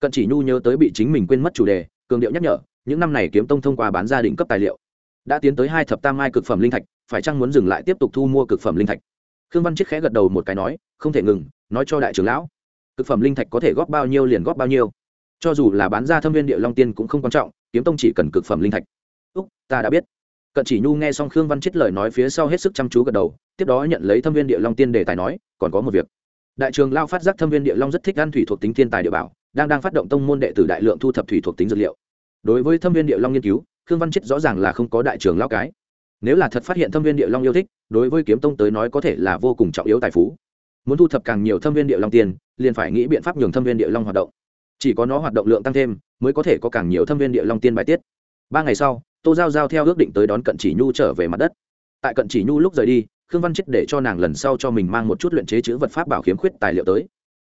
Cận chỉ nhu nhớ tới bị chính mình quên mất chủ đề, cường điệu nhắc nhở, những năm này kiếm tông thông qua bán gia đình cấp tài liệu, đã tiến tới hai thập tam mai cực phẩm linh thạch, phải chăng muốn dừng lại tiếp tục thu mua cực phẩm linh thạch? Khương văn chiết khẽ gật đầu một cái nói, không thể ngừng, nói cho đại trưởng lão, cực phẩm linh thạch có thể góp bao nhiêu liền góp bao nhiêu. Cho dù là bán ra thâm viên địa long tiên cũng không quan trọng, kiếm tông chỉ cần cực phẩm linh thạch. Úc, ta đã biết cận chỉ nhu nghe xong khương văn chết lời nói phía sau hết sức chăm chú gật đầu, tiếp đó nhận lấy thâm viên địa long tiên đề tài nói, còn có một việc. Đại trường lao phát giác thâm viên địa long rất thích ăn thủy thuộc tính thiên tài địa bảo, đang đang phát động tông môn đệ tử đại lượng thu thập thủy thuộc tính dược liệu. Đối với thâm viên địa long nghiên cứu, khương văn chết rõ ràng là không có đại trường lao cái. Nếu là thật phát hiện thâm viên địa long yêu thích, đối với kiếm tông tới nói có thể là vô cùng trọng yếu tài phú. Muốn thu thập càng nhiều thâm viên địa long tiền, liền phải nghĩ biện pháp nhường thâm viên địa long hoạt động. Chỉ có nó hoạt động lượng tăng thêm, mới có thể có càng nhiều thâm viên địa long tiên bài tiết. Ba ngày sau tô giao giao theo ước định tới đón cận chỉ nhu trở về mặt đất tại cận chỉ nhu lúc rời đi khương văn chết để cho nàng lần sau cho mình mang một chút luyện chế chữ vật pháp bảo khiếm khuyết tài liệu tới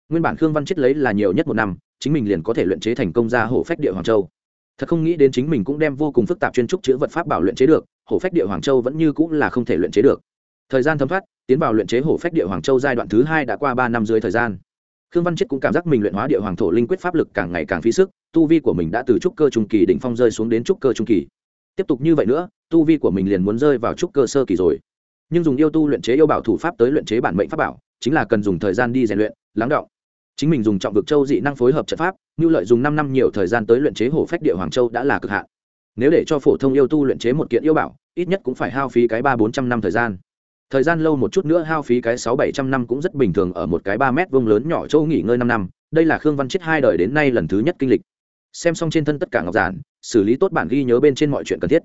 nguyên bản khương văn chết lấy là nhiều nhất một năm chính mình liền có thể luyện chế thành công ra hổ phách địa hoàng châu thật không nghĩ đến chính mình cũng đem vô cùng phức tạp chuyên trúc chữ vật pháp bảo luyện chế được hổ phách địa hoàng châu vẫn như cũng là không thể luyện chế được thời gian thấm thoát tiến vào luyện chế hổ phách địa hoàng châu giai đoạn thứ hai đã qua ba năm dưới thời gian khương văn chết cũng cảm giác mình luyện hóa địa hoàng thổ linh quyết pháp lực càng ngày càng phí sức tu vi của mình đã từ trúc cơ trung kỳ đỉnh phong rơi xuống đến trúc cơ trung kỳ tiếp tục như vậy nữa, tu vi của mình liền muốn rơi vào trúc cơ sơ kỳ rồi. Nhưng dùng yêu tu luyện chế yêu bảo thủ pháp tới luyện chế bản mệnh pháp bảo, chính là cần dùng thời gian đi rèn luyện, lắng động. Chính mình dùng trọng vực châu dị năng phối hợp trận pháp, như lợi dùng năm năm nhiều thời gian tới luyện chế hổ phách địa hoàng châu đã là cực hạn. Nếu để cho phổ thông yêu tu luyện chế một kiện yêu bảo, ít nhất cũng phải hao phí cái ba bốn trăm năm thời gian. Thời gian lâu một chút nữa hao phí cái sáu bảy trăm năm cũng rất bình thường ở một cái ba mét vuông lớn nhỏ châu nghỉ ngơi năm năm. Đây là khương văn chết hai đời đến nay lần thứ nhất kinh lịch xem xong trên thân tất cả ngọc giản, xử lý tốt bản ghi nhớ bên trên mọi chuyện cần thiết.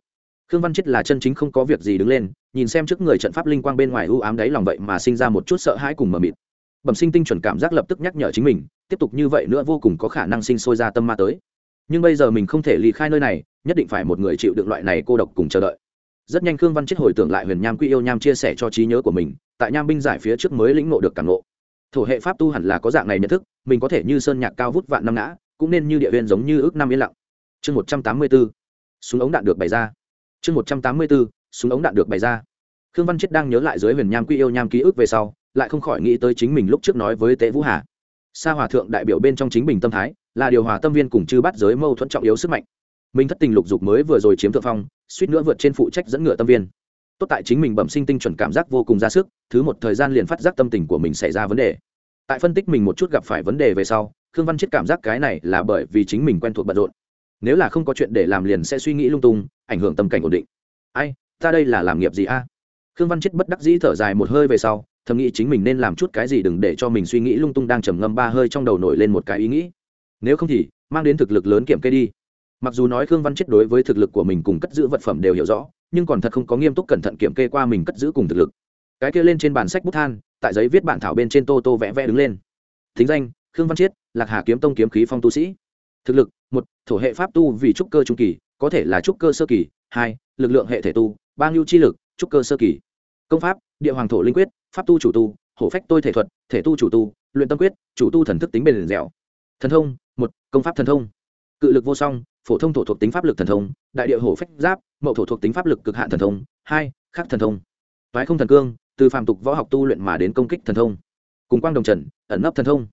Khương văn chết là chân chính không có việc gì đứng lên, nhìn xem trước người trận pháp linh quang bên ngoài u ám đáy lòng vậy mà sinh ra một chút sợ hãi cùng mờ mịt. Bẩm sinh tinh chuẩn cảm giác lập tức nhắc nhở chính mình, tiếp tục như vậy nữa vô cùng có khả năng sinh sôi ra tâm ma tới. Nhưng bây giờ mình không thể ly khai nơi này, nhất định phải một người chịu đựng loại này cô độc cùng chờ đợi. Rất nhanh khương văn chết hồi tưởng lại huyền nham quy yêu nham chia sẻ cho trí nhớ của mình, tại nham binh giải phía trước mới lĩnh ngộ được cảm ngộ. Thổ hệ pháp tu hẳn là có dạng này nhận thức, mình có thể như sơn nhạc cao vút vạn năm ngã cũng nên như địa huyên giống như ước năm yên lặng. Chương một trăm tám mươi b ố súng ống đạn được bày ra. Chương một trăm tám mươi b ố súng ống đạn được bày ra. Khương văn chết đang nhớ lại dưới huyền nham quy yêu nham ký ức về sau, lại không khỏi nghĩ tới chính mình lúc trước nói với tế vũ hà. Sa hòa thượng đại biểu bên trong chính bình tâm thái, là điều hòa tâm viên cùng chư bắt giới mâu thuẫn trọng yếu sức mạnh. Mình thất tình lục dục mới vừa rồi chiếm thượng phong, suýt nữa vượt trên phụ trách dẫn ngựa tâm viên. Tốt tại chính mình bẩm sinh tinh chuẩn cảm giác vô cùng ra sức, thứ một thời gian liền phát giác tâm tình của mình xảy ra vấn đề. Tại phân tích mình một chút gặp phải vấn đề về sau khương văn chết cảm giác cái này là bởi vì chính mình quen thuộc bận rộn. Nếu là không có chuyện để làm liền sẽ suy nghĩ lung tung, ảnh hưởng tâm cảnh ổn định. Ai, ta đây là làm nghiệp gì a? Khương văn chết bất đắc dĩ thở dài một hơi về sau, thầm nghĩ chính mình nên làm chút cái gì đừng để cho mình suy nghĩ lung tung đang trầm ngâm ba hơi trong đầu nổi lên một cái ý nghĩ. Nếu không thì, mang đến thực lực lớn kiểm kê đi. Mặc dù nói khương văn chết đối với thực lực của mình cùng cất giữ vật phẩm đều hiểu rõ, nhưng còn thật không có nghiêm túc cẩn thận kiểm kê qua mình cất giữ cùng thực lực. Cái kia lên trên bản sách bút than, tại giấy viết bản thảo bên trên tô tô vẽ vẽ đứng lên. Thính danh khương văn chiết, lạc hà kiếm tông kiếm khí phong tu sĩ. Thực lực, một, thổ hệ pháp tu vì trúc cơ trung kỳ, có thể là trúc cơ sơ kỳ. Hai, lực lượng hệ thể tu, ba ngưu chi lực, trúc cơ sơ kỳ. Công pháp, địa hoàng thổ linh quyết, pháp tu chủ tu, hổ phách tôi thể thuật, thể tu chủ tu, luyện tâm quyết, chủ tu thần thức tính bền dẻo. Thần thông, một, công pháp thần thông. Cự lực vô song, phổ thông thổ thuộc tính pháp lực thần thông, đại địa hổ phách giáp, mậu thổ thuộc tính pháp lực cực hạn thần thông. Hai, khắc thần thông. Toái không thần cương, từ phàm tục võ học tu luyện mà đến công kích thần thông. Cùng quang đồng trần, ẩn nấp thần thông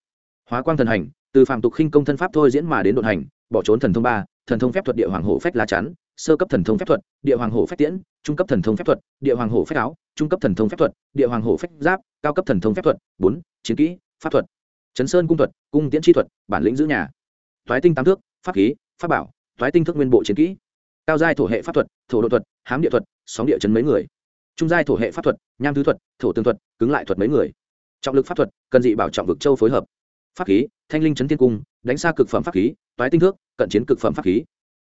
hóa quang thần hành, từ phạm tục khinh công thân pháp thôi diễn mà đến đột hành, bỏ trốn thần thông ba, thần thông phép thuật địa hoàng hổ phách lá chắn, sơ cấp thần thông phép thuật, địa hoàng hổ phách tiễn, trung cấp thần thông phép thuật, địa hoàng hổ phách áo, trung cấp thần thông phép thuật, địa hoàng hổ phách giáp, cao cấp thần thông phép thuật, bốn, chiến kỹ, pháp thuật. Chấn sơn cung thuật, cung tiễn chi thuật, bản lĩnh giữ nhà. Thoái tinh tám thước, pháp khí, pháp bảo, thoái tinh thức nguyên bộ chiến kỹ. Cao giai thổ hệ pháp thuật, thổ độ thuật, hám địa thuật, sóng địa chấn mấy người. Trung giai thổ hệ pháp thuật, nham thứ thuật, thổ tương thuật, cứng lại thuật mấy người. Trọng lực pháp thuật, cần dị bảo trọng vực châu phối hợp pháp khí, thanh linh chấn thiên cung, đánh xa cực phẩm pháp khí, toái tinh thước, cận chiến cực phẩm pháp khí.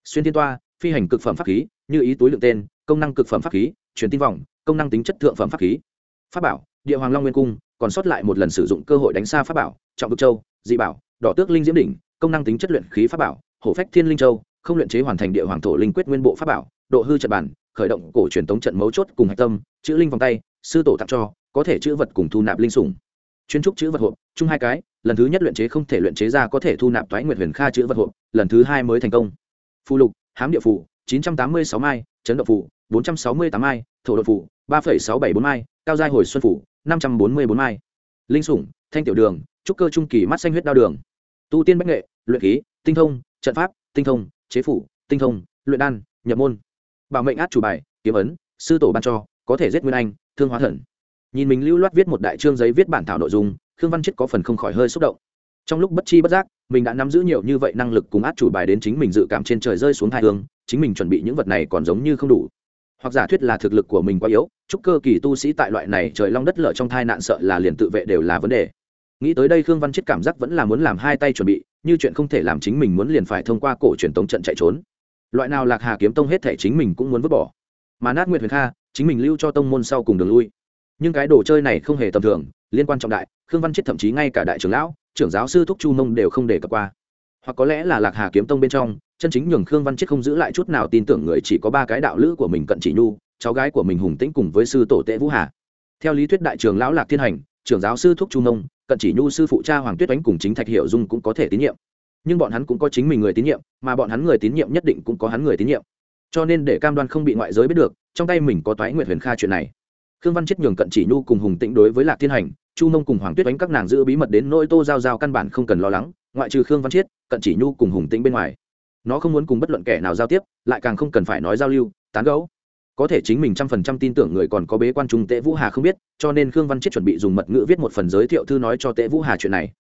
Xuyên thiên toa, phi hành cực phẩm pháp khí, như ý túi lượng tên, công năng cực phẩm pháp khí, truyền tin vòng, công năng tính chất thượng phẩm pháp khí. Pháp bảo, địa hoàng long nguyên cung, còn sót lại một lần sử dụng cơ hội đánh xa pháp bảo, trọng bực châu, dị bảo, đỏ tước linh diễm đỉnh, công năng tính chất luyện khí pháp bảo, hổ phách thiên linh châu, không luyện chế hoàn thành địa hoàng thổ linh quyết nguyên bộ pháp bảo, độ hư trận bản, khởi động cổ truyền tống trận mấu chốt cùng hạch tâm, chữ linh vòng tay, sư tổ tặng cho, có thể chữ vật cùng thu nạp linh sủng chuyên trúc chữ vật hộp, chung hai cái, lần thứ nhất luyện chế không thể luyện chế ra có thể thu nạp toái nguyệt huyền kha chữ vật hộp, lần thứ hai mới thành công. Phù lục, hám địa phủ chín trăm tám mươi sáu mai, chấn động phủ bốn trăm sáu mươi tám mai, thổ đột phủ ba phẩy sáu bảy bốn mai, cao giai hồi xuân phủ năm trăm bốn mươi bốn mai. Linh sủng, thanh tiểu đường, trúc cơ trung kỳ mắt xanh huyết đao đường. Tu tiên bách nghệ, luyện khí, tinh thông, trận pháp, tinh thông, chế phủ, tinh thông, luyện đan, nhập môn. Bảo mệnh át chủ bài, kiếm ấn, sư tổ ban cho, có thể giết nguyên anh, thương hóa thần nhìn mình lưu loát viết một đại chương giấy viết bản thảo nội dung, khương văn chết có phần không khỏi hơi xúc động. Trong lúc bất chi bất giác, mình đã nắm giữ nhiều như vậy năng lực cùng át chủ bài đến chính mình dự cảm trên trời rơi xuống hai hương, chính mình chuẩn bị những vật này còn giống như không đủ. Hoặc giả thuyết là thực lực của mình quá yếu, chúc cơ kỳ tu sĩ tại loại này trời long đất lở trong thai nạn sợ là liền tự vệ đều là vấn đề. Nghĩ tới đây khương văn chết cảm giác vẫn là muốn làm hai tay chuẩn bị, như chuyện không thể làm chính mình muốn liền phải thông qua cổ truyền tống trận chạy trốn. Loại nào lạc hà kiếm tông hết thể chính mình cũng muốn vứt bỏ. Mà nát nguyệt huyền kha, chính mình lưu cho tông môn sau cùng đường lui nhưng cái đồ chơi này không hề tầm thường, liên quan trọng đại, khương văn chết thậm chí ngay cả đại trưởng lão, trưởng giáo sư thúc chu mông đều không để cập qua. Hoặc có lẽ là lạc hà kiếm tông bên trong, chân chính nhường khương văn chết không giữ lại chút nào tin tưởng người chỉ có ba cái đạo lữ của mình cận chỉ nhu, cháu gái của mình hùng tĩnh cùng với sư tổ tệ vũ hà. Theo lý thuyết đại trường lão lạc thiên hành, trưởng giáo sư thúc chu mông, cận chỉ nhu sư phụ cha hoàng tuyết oánh cùng chính thạch hiệu dung cũng có thể tín nhiệm. Nhưng bọn hắn cũng có chính mình người tín nhiệm, mà bọn hắn người tín nhiệm nhất định cũng có hắn người tín nhiệm. Cho nên để cam đoan không bị ngoại giới biết được, trong tay mình có toái nguyệt huyền kha chuyện này khương văn chết nhường cận chỉ nhu cùng hùng tĩnh đối với lạc thiên hành, chu mông cùng hoàng tuyết đánh các nàng giữ bí mật đến nỗi tô giao giao căn bản không cần lo lắng, ngoại trừ khương văn chiết, cận chỉ nhu cùng hùng tĩnh bên ngoài. Nó không muốn cùng bất luận kẻ nào giao tiếp, lại càng không cần phải nói giao lưu, tán gẫu. Có thể chính mình trăm phần trăm tin tưởng người còn có bế quan trung tệ vũ hà không biết, cho nên khương văn chiết chuẩn bị dùng mật ngữ viết một phần giới thiệu thư nói cho tệ vũ hà chuyện này.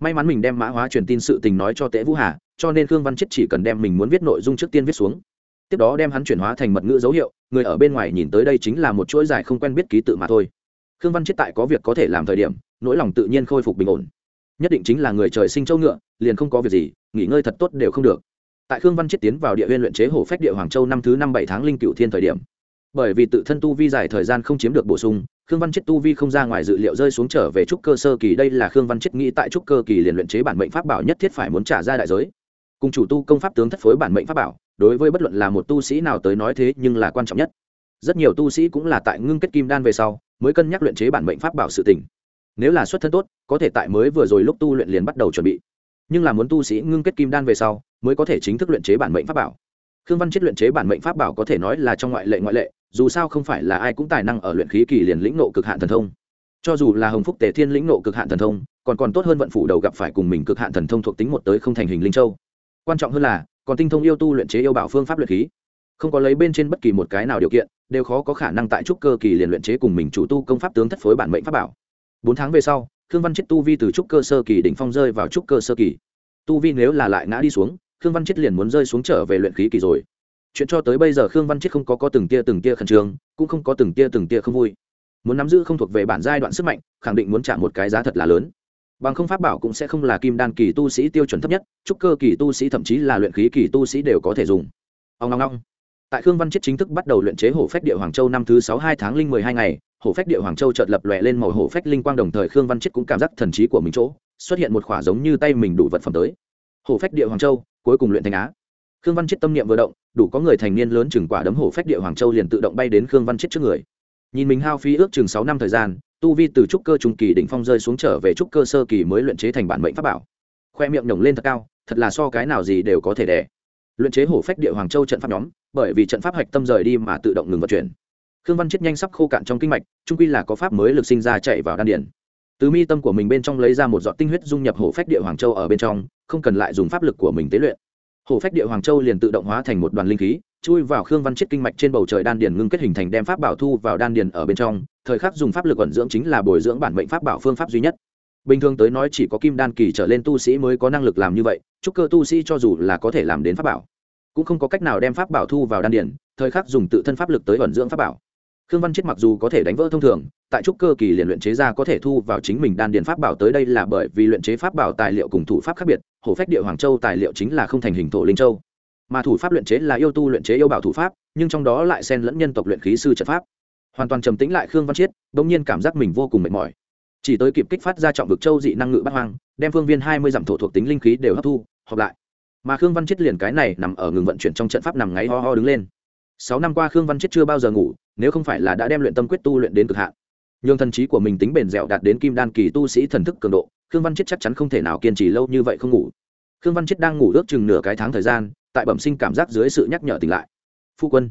May mắn mình đem mã hóa truyền tin sự tình nói cho tệ vũ hà, cho nên khương văn chiết chỉ cần đem mình muốn viết nội dung trước tiên viết xuống. Tiếp đó đem hắn chuyển hóa thành mật ngữ dấu hiệu người ở bên ngoài nhìn tới đây chính là một chuỗi dài không quen biết ký tự mà thôi. Khương văn chết tại có việc có thể làm thời điểm, nỗi lòng tự nhiên khôi phục bình ổn. Nhất định chính là người trời sinh châu ngựa, liền không có việc gì, nghỉ ngơi thật tốt đều không được. Tại khương văn chết tiến vào địa huyên luyện chế hổ phách địa hoàng châu năm thứ năm bảy tháng linh cựu thiên thời điểm, bởi vì tự thân tu vi dài thời gian không chiếm được bổ sung, khương văn chết tu vi không ra ngoài dự liệu rơi xuống trở về trúc cơ sơ kỳ, đây là khương văn chết nghĩ tại trúc cơ kỳ liền luyện chế bản mệnh pháp bảo nhất thiết phải muốn trả ra đại giới. Cùng chủ tu công pháp tướng thất phối bản mệnh pháp bảo đối với bất luận là một tu sĩ nào tới nói thế nhưng là quan trọng nhất. Rất nhiều tu sĩ cũng là tại ngưng kết kim đan về sau, mới cân nhắc luyện chế bản mệnh pháp bảo sự tình. Nếu là xuất thân tốt, có thể tại mới vừa rồi lúc tu luyện liền bắt đầu chuẩn bị. Nhưng là muốn tu sĩ ngưng kết kim đan về sau, mới có thể chính thức luyện chế bản mệnh pháp bảo. Khương văn chết luyện chế bản mệnh pháp bảo có thể nói là trong ngoại lệ ngoại lệ, dù sao không phải là ai cũng tài năng ở luyện khí kỳ liền lĩnh nộ cực hạn thần thông. Cho dù là hồng phúc tề thiên lĩnh nộ cực hạn thần thông, còn còn tốt hơn vận phủ đầu gặp phải cùng mình cực hạn thần thông thuộc tính một tới không thành hình linh châu. Quan trọng hơn là còn tinh thông yêu tu luyện chế yêu bảo phương pháp luyện khí. Không có lấy bên trên bất kỳ một cái nào điều kiện, đều khó có khả năng tại trúc cơ kỳ liền luyện chế cùng mình chủ tu công pháp tướng thất phối bản mệnh pháp bảo. Bốn tháng về sau, khương văn chết tu vi từ trúc cơ sơ kỳ đỉnh phong rơi vào trúc cơ sơ kỳ. Tu vi nếu là lại ngã đi xuống, khương văn chết liền muốn rơi xuống trở về luyện khí kỳ rồi. Chuyện cho tới bây giờ khương văn chết không có có từng tia từng tia khẩn trương, cũng không có từng tia từng tia không vui. Muốn nắm giữ không thuộc về bản giai đoạn sức mạnh, khẳng định muốn trả một cái giá thật là lớn bằng không pháp bảo cũng sẽ không là kim đan kỳ tu sĩ tiêu chuẩn thấp nhất, trúc cơ kỳ tu sĩ thậm chí là luyện khí kỳ tu sĩ đều có thể dùng. Ông ngong ngong tại khương văn chết chính thức bắt đầu luyện chế hổ phách địa hoàng châu năm thứ sáu hai tháng linh mười hai ngày, hổ phách địa hoàng châu chợt lập lòe lên màu hổ phách linh quang đồng thời khương văn chết cũng cảm giác thần trí của mình chỗ, xuất hiện một khỏa giống như tay mình đủ vật phẩm tới. Hổ phách địa hoàng châu, cuối cùng luyện thành á. Khương văn chết tâm niệm vừa động, đủ có người thành niên lớn chừng quả đấm hổ phách địa hoàng châu liền tự động bay đến khương văn chết trước người. Nhìn mình hao phí ước chừng sáu năm thời gian tu vi từ trúc cơ trung kỳ đỉnh phong rơi xuống trở về trúc cơ sơ kỳ mới luyện chế thành bản mệnh pháp bảo. Khoe miệng nhổng lên thật cao, thật là so cái nào gì đều có thể đẻ luyện chế hổ phách địa hoàng châu trận pháp nhóm, bởi vì trận pháp hạch tâm rời đi mà tự động ngừng vận chuyển. Khương văn chết nhanh sắp khô cạn trong kinh mạch trung quy là có pháp mới lực sinh ra chạy vào đan điển từ mi tâm của mình bên trong lấy ra một giọt tinh huyết dung nhập hổ phách địa hoàng châu ở bên trong, không cần lại dùng pháp lực của mình tế luyện. Hổ phách địa hoàng châu liền tự động hóa thành một đoàn linh khí chui vào khương văn chết kinh mạch trên bầu trời đan điền ngưng kết hình thành đem pháp bảo thu vào đan điền ở bên trong, thời khắc dùng pháp lực ẩn dưỡng chính là bồi dưỡng bản mệnh pháp bảo phương pháp duy nhất. Bình thường tới nói chỉ có kim đan kỳ trở lên tu sĩ mới có năng lực làm như vậy, chúc cơ tu sĩ cho dù là có thể làm đến pháp bảo, cũng không có cách nào đem pháp bảo thu vào đan điền, thời khắc dùng tự thân pháp lực tới ẩn dưỡng pháp bảo. Khương văn chết mặc dù có thể đánh vỡ thông thường, tại trúc cơ kỳ liền luyện chế ra có thể thu vào chính mình đan điền pháp bảo tới đây là bởi vì luyện chế pháp bảo tài liệu cùng thủ pháp khác biệt, hổ phách địa hoàng châu tài liệu chính là không thành hình thổ linh châu mà thủ pháp luyện chế là yêu tu luyện chế yêu bảo thủ pháp, nhưng trong đó lại xen lẫn nhân tộc luyện khí sư trận pháp. Hoàn toàn trầm tĩnh lại khương văn chiết, bỗng nhiên cảm giác mình vô cùng mệt mỏi. Chỉ tới kịp kích phát ra trọng vực châu dị năng ngự bắt hoang, đem phương viên hai mươi dặm thổ thuộc tính linh khí đều hấp thu hợp lại. Mà khương văn chiết liền cái này nằm ở ngừng vận chuyển trong trận pháp nằm ngáy ho ho đứng lên. Sáu năm qua khương văn chiết chưa bao giờ ngủ, nếu không phải là đã đem luyện tâm quyết tu luyện đến cực hạn. Nhường thần trí của mình tính bền dẻo đạt đến kim đan kỳ tu sĩ thần thức cường độ, khương văn chiết chắc chắn không thể nào kiên trì lâu như vậy không ngủ. Khương văn chiết đang ngủ ước chừng nửa cái tháng thời gian tại bẩm sinh cảm giác dưới sự nhắc nhở tỉnh lại. Phu quân,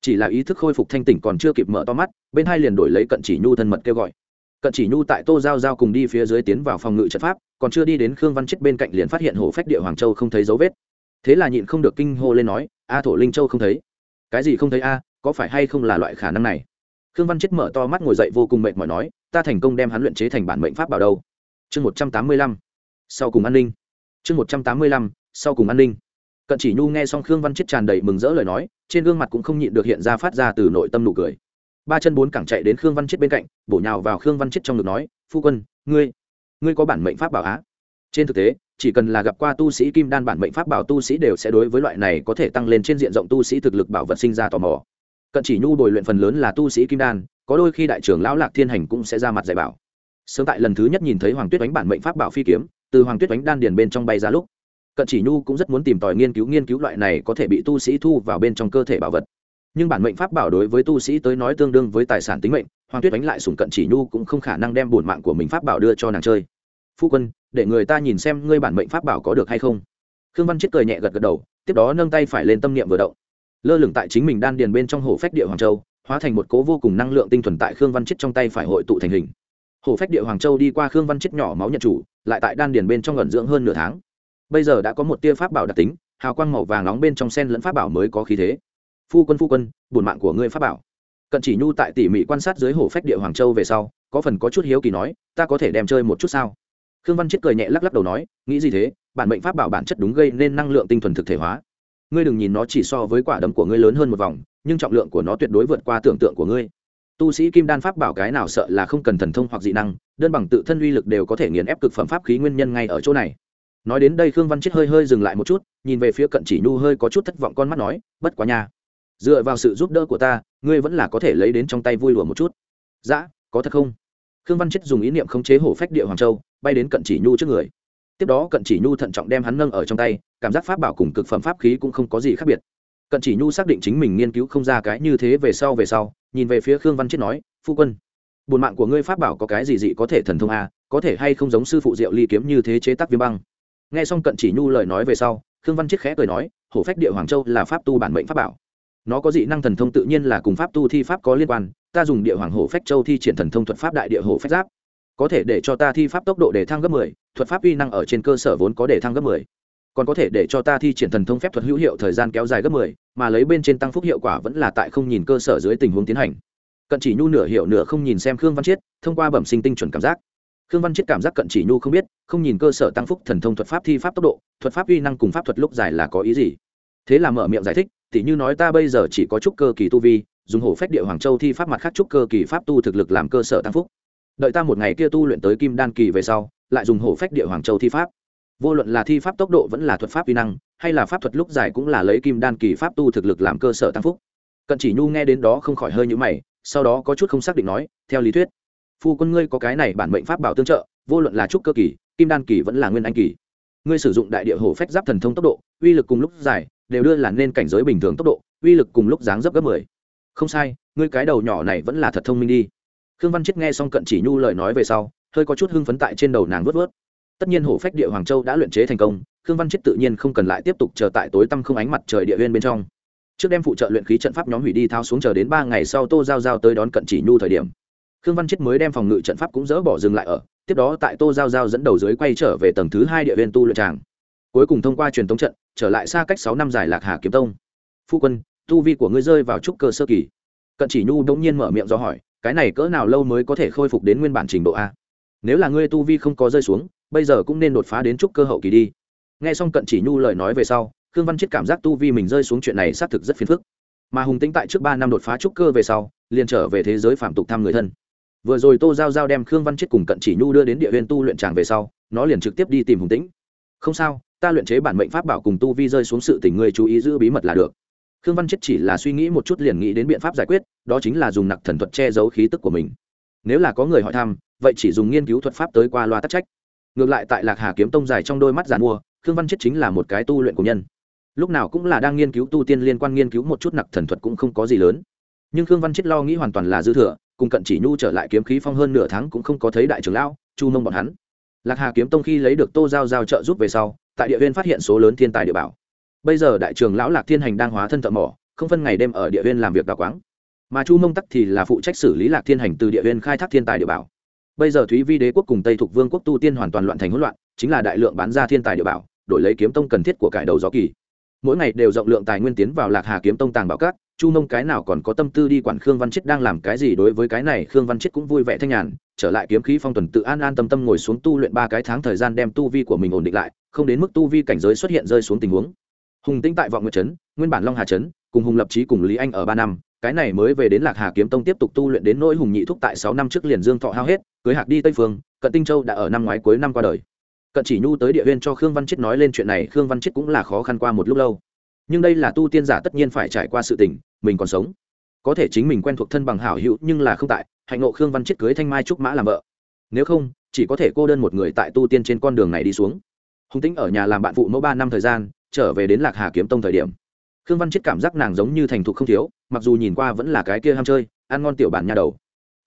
chỉ là ý thức khôi phục thanh tỉnh còn chưa kịp mở to mắt, bên hai liền đổi lấy cận chỉ nhu thân mật kêu gọi. Cận chỉ nhu tại tô giao giao cùng đi phía dưới tiến vào phòng ngự trận pháp, còn chưa đi đến khương văn chết bên cạnh liền phát hiện hổ phách địa hoàng châu không thấy dấu vết. Thế là nhịn không được kinh hô lên nói, a thổ linh châu không thấy. Cái gì không thấy a? Có phải hay không là loại khả năng này? Khương văn chết mở to mắt ngồi dậy vô cùng mệt mỏi nói, ta thành công đem hắn luyện chế thành bản mệnh pháp bảo đâu. Chương một trăm tám mươi lăm. Sau cùng an ninh. Chương một trăm tám mươi lăm. Sau cùng an ninh cận chỉ nhu nghe xong khương văn chết tràn đầy mừng rỡ lời nói, trên gương mặt cũng không nhịn được hiện ra phát ra từ nội tâm nụ cười. Ba chân bốn cẳng chạy đến khương văn chết bên cạnh, bổ nhào vào khương văn chết trong ngực nói, phu quân, ngươi ngươi có bản mệnh pháp bảo á? Trên thực tế, chỉ cần là gặp qua tu sĩ kim đan bản mệnh pháp bảo tu sĩ đều sẽ đối với loại này có thể tăng lên trên diện rộng tu sĩ thực lực bảo vật sinh ra tò mò. Cận chỉ nhu bồi luyện phần lớn là tu sĩ kim đan, có đôi khi đại trưởng lão lạc thiên hành cũng sẽ ra mặt dạy bảo. Sớm tại lần thứ nhất nhìn thấy hoàng tuyết đánh bản mệnh pháp bảo phi kiếm, từ hoàng tuyết đánh đan điền bên trong bay ra lúc cận chỉ nhu cũng rất muốn tìm tòi nghiên cứu nghiên cứu loại này có thể bị tu sĩ thu vào bên trong cơ thể bảo vật. Nhưng bản mệnh pháp bảo đối với tu sĩ tới nói tương đương với tài sản tính mệnh, hoàng tuyết đánh lại sùng cận chỉ nhu cũng không khả năng đem bổn mạng của mình pháp bảo đưa cho nàng chơi. Phu quân, để người ta nhìn xem ngươi bản mệnh pháp bảo có được hay không. Khương văn chết cười nhẹ gật gật đầu, tiếp đó nâng tay phải lên tâm niệm vừa động. Lơ lửng tại chính mình đan điền bên trong hồ phách địa hoàng châu, hóa thành một cố vô cùng năng lượng tinh thuần tại khương văn chết trong tay phải hội tụ thành hình. Hồ phách địa hoàng châu đi qua khương văn chết nhỏ máu nhận chủ, lại tại đan điền bên trong gần dưỡng hơn nửa tháng bây giờ đã có một tia pháp bảo đặc tính, hào quang màu vàng nóng bên trong sen lẫn pháp bảo mới có khí thế. Phu quân phu quân bùn mạng của ngươi pháp bảo. Cận chỉ nhu tại tỉ mỉ quan sát dưới hồ phách địa hoàng châu về sau, có phần có chút hiếu kỳ nói, ta có thể đem chơi một chút sao? Khương văn chết cười nhẹ lắc lắc đầu nói, nghĩ gì thế? Bản mệnh pháp bảo bản chất đúng gây nên năng lượng tinh thuần thực thể hóa. Ngươi đừng nhìn nó chỉ so với quả đấm của ngươi lớn hơn một vòng, nhưng trọng lượng của nó tuyệt đối vượt qua tưởng tượng của ngươi. Tu sĩ kim đan pháp bảo cái nào sợ là không cần thần thông hoặc dị năng, đơn bằng tự thân uy lực đều có thể nghiền ép cực phẩm pháp khí nguyên nhân ngay ở chỗ này nói đến đây khương văn chết hơi hơi dừng lại một chút nhìn về phía cận chỉ nhu hơi có chút thất vọng con mắt nói bất quá nha dựa vào sự giúp đỡ của ta ngươi vẫn là có thể lấy đến trong tay vui lùa một chút. Dã có thật không? Khương văn chết dùng ý niệm khống chế hổ phách địa hoàng châu bay đến cận chỉ nhu trước người. Tiếp đó cận chỉ nhu thận trọng đem hắn nâng ở trong tay cảm giác pháp bảo cùng cực phẩm pháp khí cũng không có gì khác biệt. Cận chỉ nhu xác định chính mình nghiên cứu không ra cái như thế về sau về sau nhìn về phía khương văn chết nói phu quân bùn mạng của ngươi pháp bảo có cái gì dị có thể thần thông a à, có thể hay không giống sư phụ diệu ly kiếm như thế chế tác viêm băng? Nghe xong cận chỉ nhu lời nói về sau khương văn chiết khẽ cười nói hổ phách địa hoàng châu là pháp tu bản mệnh pháp bảo. Nó có dị năng thần thông tự nhiên là cùng pháp tu thi pháp có liên quan ta dùng địa hoàng hổ phách châu thi triển thần thông thuật pháp đại địa hổ phách giáp. Có thể để cho ta thi pháp tốc độ để thăng gấp 10, thuật pháp uy năng ở trên cơ sở vốn có để thăng gấp 10. còn có thể để cho ta thi triển thần thông phép thuật hữu hiệu thời gian kéo dài gấp 10, mà lấy bên trên tăng phúc hiệu quả vẫn là tại không nhìn cơ sở dưới tình huống tiến hành. Cận chỉ nhu nửa hiểu nửa không nhìn xem khương văn chiết thông qua bẩm sinh tinh chuẩn cảm giác khương văn chiết cảm giác cận chỉ nhu không biết, không nhìn cơ sở tăng phúc thần thông thuật pháp thi pháp tốc độ, thuật pháp uy năng cùng pháp thuật lúc dài là có ý gì. Thế là mở miệng giải thích tỉ như nói ta bây giờ chỉ có chút cơ kỳ tu vi, dùng hổ phách địa hoàng châu thi pháp mặt khác chút cơ kỳ pháp tu thực lực làm cơ sở tăng phúc. Đợi ta một ngày kia tu luyện tới kim đan kỳ về sau, lại dùng hổ phách địa hoàng châu thi pháp. Vô luận là thi pháp tốc độ vẫn là thuật pháp uy năng, hay là pháp thuật lúc dài cũng là lấy kim đan kỳ pháp tu thực lực làm cơ sở tăng phúc. Cận chỉ nhu nghe đến đó không khỏi hơi nhũ mày, sau đó có chút không xác định nói, theo lý thuyết phu quân ngươi có cái này bản mệnh pháp bảo tương trợ, vô luận là trúc cơ kỳ, kim đan kỳ vẫn là nguyên anh kỳ. Ngươi sử dụng đại địa hổ phách giáp thần thông tốc độ, uy lực cùng lúc dài, đều đưa là nên cảnh giới bình thường tốc độ, uy lực cùng lúc dáng dấp gấp mười. Không sai, ngươi cái đầu nhỏ này vẫn là thật thông minh đi. Khương văn chết nghe xong cận chỉ nhu lời nói về sau, hơi có chút hưng phấn tại trên đầu nàng vớt vớt tất nhiên hổ phách địa hoàng châu đã luyện chế thành công, khương văn chết tự nhiên không cần lại tiếp tục chờ tại tối tăm không ánh mặt trời địa huyên bên trong. Trước đem phụ trợ luyện khí trận pháp nhóm hủy đi thao xuống chờ đến ba ngày sau tô giao giao tới đón cận chỉ nhu thời điểm khương văn chết mới đem phòng ngự trận pháp cũng dỡ bỏ dừng lại ở, tiếp đó tại tô giao giao dẫn đầu dưới quay trở về tầng thứ hai địa viên tu luyện tràng. Cuối cùng thông qua truyền tống trận, trở lại xa cách sáu năm dài lạc hà kiếm tông. Phu quân, tu vi của ngươi rơi vào trúc cơ sơ kỳ. Cận chỉ nhu đống nhiên mở miệng do hỏi, cái này cỡ nào lâu mới có thể khôi phục đến nguyên bản trình độ a? Nếu là ngươi tu vi không có rơi xuống, bây giờ cũng nên đột phá đến trúc cơ hậu kỳ đi. Nghe xong cận chỉ nhu lời nói về sau, khương văn chết cảm giác tu vi mình rơi xuống chuyện này xác thực rất phiền phức. Mà hùng tính tại trước ba năm đột phá trúc cơ về sau, liền trở về thế giới phạm tục thăm người thân vừa rồi tô giao giao đem khương văn chết cùng cận chỉ nhu đưa đến địa huyên tu luyện tràng về sau, nó liền trực tiếp đi tìm hùng tĩnh. Không sao, ta luyện chế bản mệnh pháp bảo cùng tu vi rơi xuống sự tình người chú ý giữ bí mật là được. Khương văn chết chỉ là suy nghĩ một chút liền nghĩ đến biện pháp giải quyết, đó chính là dùng nặc thần thuật che giấu khí tức của mình. Nếu là có người hỏi thăm, vậy chỉ dùng nghiên cứu thuật pháp tới qua loa tắc trách. Ngược lại tại lạc hà kiếm tông dài trong đôi mắt giàn mua, khương văn chết chính là một cái tu luyện của nhân. Lúc nào cũng là đang nghiên cứu tu tiên liên quan nghiên cứu một chút nặc thần thuật cũng không có gì lớn. Nhưng khương văn chết lo nghĩ hoàn toàn là dư thừa cùng cận chỉ nhu trở lại kiếm khí phong hơn nửa tháng cũng không có thấy đại trưởng lão, chu mông bọn hắn. Lạc hà kiếm tông khi lấy được tô giao giao trợ giúp về sau, tại địa viên phát hiện số lớn thiên tài địa bảo. Bây giờ đại trường lão lạc thiên hành đang hóa thân thợ mỏ, không phân ngày đêm ở địa viên làm việc đào quáng. Mà chu mông tắc thì là phụ trách xử lý lạc thiên hành từ địa viên khai thác thiên tài địa bảo. Bây giờ thúy vi đế quốc cùng tây thuộc vương quốc tu tiên hoàn toàn loạn thành hỗn loạn, chính là đại lượng bán ra thiên tài địa bảo, đổi lấy kiếm tông cần thiết của cải đầu gió kỳ. Mỗi ngày đều rộng lượng tài nguyên tiến vào lạc hà kiếm tông tàng bảo cát chu mông cái nào còn có tâm tư đi quản khương văn chết đang làm cái gì đối với cái này, khương văn chết cũng vui vẻ thanh nhàn, trở lại kiếm khí phong tuần tự an an tâm tâm ngồi xuống tu luyện ba cái tháng thời gian đem tu vi của mình ổn định lại, không đến mức tu vi cảnh giới xuất hiện rơi xuống tình huống. Hùng tinh tại vọng nguyệt trấn, nguyên bản long hà trấn, cùng hùng lập trí cùng lý anh ở ba năm, cái này mới về đến lạc hà kiếm tông tiếp tục tu luyện đến nỗi hùng nhị thúc tại sáu năm trước liền dương thọ hao hết, cưới hạc đi tây phương, cận tinh châu đã ở năm ngoái cuối năm qua đời. Cận chỉ nhu tới địa huyên cho khương văn chết nói lên chuyện này, khương văn chết cũng là khó khăn qua một lúc lâu nhưng đây là tu tiên giả tất nhiên phải trải qua sự tình, mình còn sống. Có thể chính mình quen thuộc thân bằng hảo hữu nhưng là không tại, hạnh ngộ khương văn chết cưới thanh mai trúc mã làm vợ. Nếu không, chỉ có thể cô đơn một người tại tu tiên trên con đường này đi xuống. Hùng tĩnh ở nhà làm bạn phụ mẫu ba năm thời gian, trở về đến lạc hà kiếm tông thời điểm. Khương văn chết cảm giác nàng giống như thành thục không thiếu, mặc dù nhìn qua vẫn là cái kia ham chơi, ăn ngon tiểu bản nhà đầu.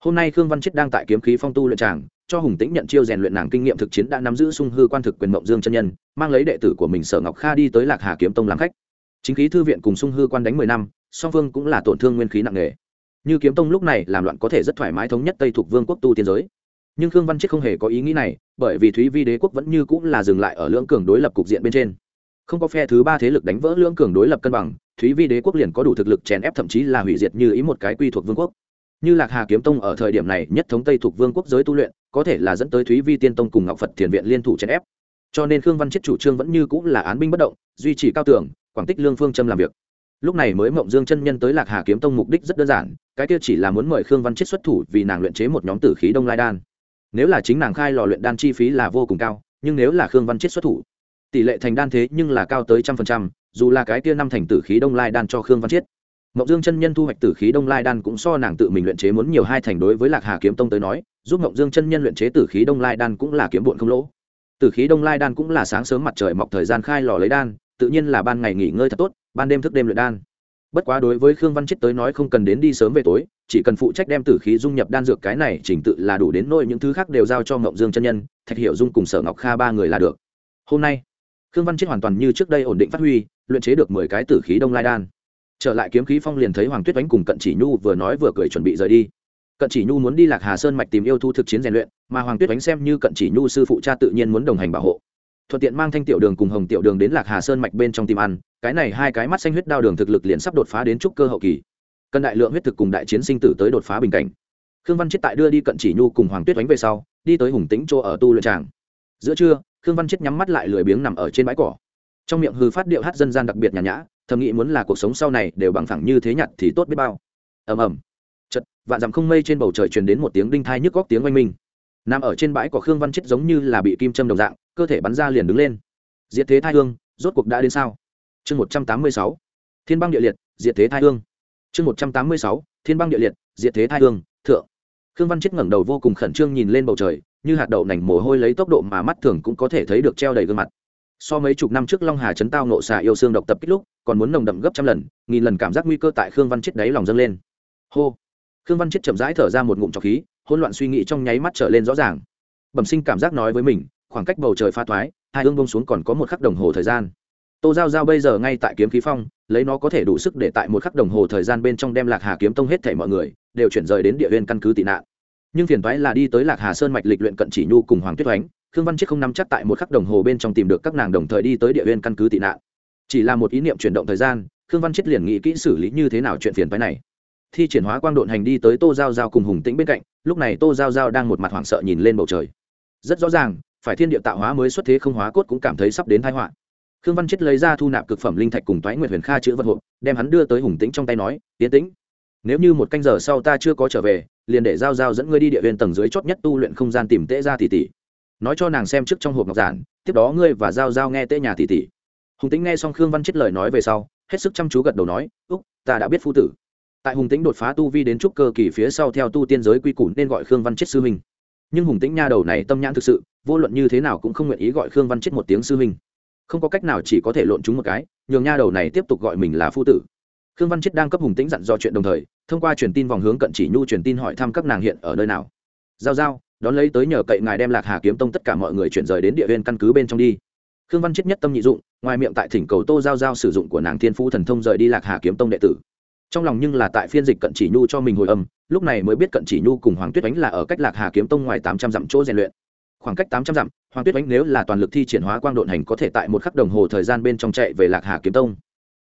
Hôm nay khương văn chết đang tại kiếm khí phong tu luyện tràng, cho hùng tĩnh nhận chiêu rèn luyện nàng kinh nghiệm thực chiến đã nắm giữ sung hư quan thực quyền mộng dương chân nhân, mang lấy đệ tử của mình sở ngọc kha đi tới lạc hà kiếm tông làm khách chính khí thư viện cùng sung hư quan đánh mười năm, song phương cũng là tổn thương nguyên khí nặng nề. Như kiếm tông lúc này làm loạn có thể rất thoải mái thống nhất tây thuộc vương quốc tu tiên giới. Nhưng khương văn chết không hề có ý nghĩ này, bởi vì thúy vi đế quốc vẫn như cũng là dừng lại ở lưỡng cường đối lập cục diện bên trên. Không có phe thứ ba thế lực đánh vỡ lưỡng cường đối lập cân bằng, thúy vi đế quốc liền có đủ thực lực chèn ép thậm chí là hủy diệt như ý một cái quy thuộc vương quốc. Như lạc hà kiếm tông ở thời điểm này nhất thống tây thuộc vương quốc giới tu luyện, có thể là dẫn tới thúy vi tiên tông cùng ngọc phật thiền viện liên thủ chèn ép. Cho nên khương văn chết chủ trương vẫn như cũng là án binh bất động, duy trì cao tưởng quảng tích lương phương châm làm việc. Lúc này mới mộng dương chân nhân tới lạc hà kiếm tông mục đích rất đơn giản, cái kia chỉ là muốn mời khương văn chết xuất thủ vì nàng luyện chế một nhóm tử khí đông lai đan. Nếu là chính nàng khai lò luyện đan chi phí là vô cùng cao, nhưng nếu là khương văn chết xuất thủ, tỷ lệ thành đan thế nhưng là cao tới trăm phần trăm, dù là cái kia năm thành tử khí đông lai đan cho khương văn chết. Mộng dương chân nhân thu hoạch tử khí đông lai đan cũng so nàng tự mình luyện chế muốn nhiều hai thành đối với lạc hà kiếm tông tới nói, giúp mộng dương chân nhân luyện chế tử khí đông lai đan cũng là kiếm bụn không lỗ. Tử khí đông lai đan cũng là sáng sớm mặt trời mọc thời gian khai lò lấy đan tự nhiên là ban ngày nghỉ ngơi thật tốt, ban đêm thức đêm luyện đan. Bất quá đối với khương văn chết tới nói không cần đến đi sớm về tối, chỉ cần phụ trách đem tử khí dung nhập đan dược cái này chỉnh tự là đủ đến nỗi những thứ khác đều giao cho ngộng dương chân nhân, thạch hiệu dung cùng sở ngọc kha ba người là được. Hôm nay, khương văn chết hoàn toàn như trước đây ổn định phát huy, luyện chế được mười cái tử khí đông lai đan. Trở lại kiếm khí phong liền thấy hoàng tuyết đánh cùng cận chỉ nhu vừa nói vừa cười chuẩn bị rời đi. Cận chỉ nhu muốn đi lạc hà sơn mạch tìm yêu thu thực chiến rèn luyện, mà hoàng tuyết đánh xem như cận chỉ nhu sư phụ cha tự nhiên muốn đồng hành bảo hộ thuận tiện mang thanh tiểu đường cùng hồng tiểu đường đến lạc hà sơn mạch bên trong tìm ăn, cái này hai cái mắt xanh huyết đao đường thực lực liền sắp đột phá đến trúc cơ hậu kỳ. Cần đại lượng huyết thực cùng đại chiến sinh tử tới đột phá bình cảnh. Khương văn chết tại đưa đi cận chỉ nhu cùng hoàng tuyết đánh về sau, đi tới hùng tính chỗ ở tu luyện tràng. Giữa trưa, khương văn chết nhắm mắt lại lười biếng nằm ở trên bãi cỏ. Trong miệng hư phát điệu hát dân gian đặc biệt nhàn nhã, thầm nghĩ muốn là cuộc sống sau này đều bằng phẳng như thế nhặt thì tốt biết bao. Ầm ầm. Chật vạn dặm không mây trên bầu trời truyền đến một tiếng đinh thai nhức góc tiếng oanh minh nằm ở trên bãi của khương văn chết giống như là bị kim châm đồng dạng, cơ thể bắn ra liền đứng lên. Diệt thế thai hương, rốt cuộc đã đến sao? Chương một trăm tám mươi sáu. Thiên băng địa liệt, diệt thế thai hương. Chương một trăm tám mươi sáu. Thiên băng địa liệt, diệt thế thai hương, thượng. Khương văn chết ngẩng đầu vô cùng khẩn trương nhìn lên bầu trời, như hạt đậu nành mồ hôi lấy tốc độ mà mắt thường cũng có thể thấy được treo đầy gương mặt. So mấy chục năm trước long hà chấn tao nộ xà yêu xương độc tập kích lúc, còn muốn nồng đậm gấp trăm lần, nghìn lần cảm giác nguy cơ tại khương văn chết đáy lòng dâng lên. Hô khương văn chết chậm rãi thở ra một ngụm trọc khí, hỗn loạn suy nghĩ trong nháy mắt trở lên rõ ràng. Bẩm sinh cảm giác nói với mình, khoảng cách bầu trời pha thoái, hai hương bông xuống còn có một khắc đồng hồ thời gian. Tô giao giao bây giờ ngay tại kiếm khí phong, lấy nó có thể đủ sức để tại một khắc đồng hồ thời gian bên trong đem lạc hà kiếm tông hết thể mọi người, đều chuyển rời đến địa nguyên căn cứ tị nạn. Nhưng phiền toái là đi tới lạc hà sơn mạch lịch luyện cận chỉ nhu cùng hoàng tuyết oánh, khương văn chiết không nắm chắc tại một khắc đồng hồ bên trong tìm được các nàng đồng thời đi tới địa nguyên căn cứ tị nạn. Chỉ là một ý niệm chuyển động thời gian, khương văn chiết liền nghĩ kỹ xử lý như thế nào chuyện phiền toái này thi triển hóa quang độn hành đi tới tô giao giao cùng hùng tĩnh bên cạnh, lúc này tô giao giao đang một mặt hoảng sợ nhìn lên bầu trời. Rất rõ ràng, phải thiên địa tạo hóa mới xuất thế không hóa cốt cũng cảm thấy sắp đến thái họa. Khương văn chết lấy ra thu nạp cực phẩm linh thạch cùng toái nguyệt huyền kha chữ vật hộp, đem hắn đưa tới hùng tĩnh trong tay nói tiến tĩnh, nếu như một canh giờ sau ta chưa có trở về, liền để giao giao dẫn ngươi đi địa viên tầng dưới chót nhất tu luyện không gian tìm tễ ra tỷ tỷ. Nói cho nàng xem trước trong hộp ngọc giản, tiếp đó ngươi và giao giao nghe tễ nhà tỷ tỷ. Hùng tĩnh nghe xong khương văn chết lời nói về sau, hết sức chăm chú gật đầu nói, úc, ta đã biết phu tử tại hùng tĩnh đột phá tu vi đến trúc cơ kỳ phía sau theo tu tiên giới quy củ nên gọi khương văn chết sư huynh. Nhưng hùng tĩnh nha đầu này tâm nhãn thực sự, vô luận như thế nào cũng không nguyện ý gọi khương văn chết một tiếng sư huynh. Không có cách nào chỉ có thể lộn chúng một cái, nhường nha đầu này tiếp tục gọi mình là phu tử. Khương văn chết đang cấp hùng tĩnh dặn dò chuyện đồng thời, thông qua truyền tin vòng hướng cận chỉ nhu truyền tin hỏi thăm các nàng hiện ở nơi nào. Giao giao, đón lấy tới nhờ cậy ngài đem lạc hà kiếm tông tất cả mọi người chuyển rời đến địa viên căn cứ bên trong đi. Khương văn chết nhất tâm nhị dụng, ngoài miệng tại thỉnh cầu tô giao giao sử dụng của nàng thiên phu thần thông rời đi lạc hà kiếm tông đệ tử trong lòng nhưng là tại phiên dịch cận chỉ nhu cho mình hồi âm, lúc này mới biết cận chỉ nhu cùng hoàng tuyết ánh là ở cách lạc hà kiếm tông ngoài tám trăm dặm chỗ rèn luyện. Khoảng cách tám trăm dặm, hoàng tuyết ánh nếu là toàn lực thi triển hóa quang độn hành có thể tại một khắc đồng hồ thời gian bên trong chạy về lạc hà kiếm tông.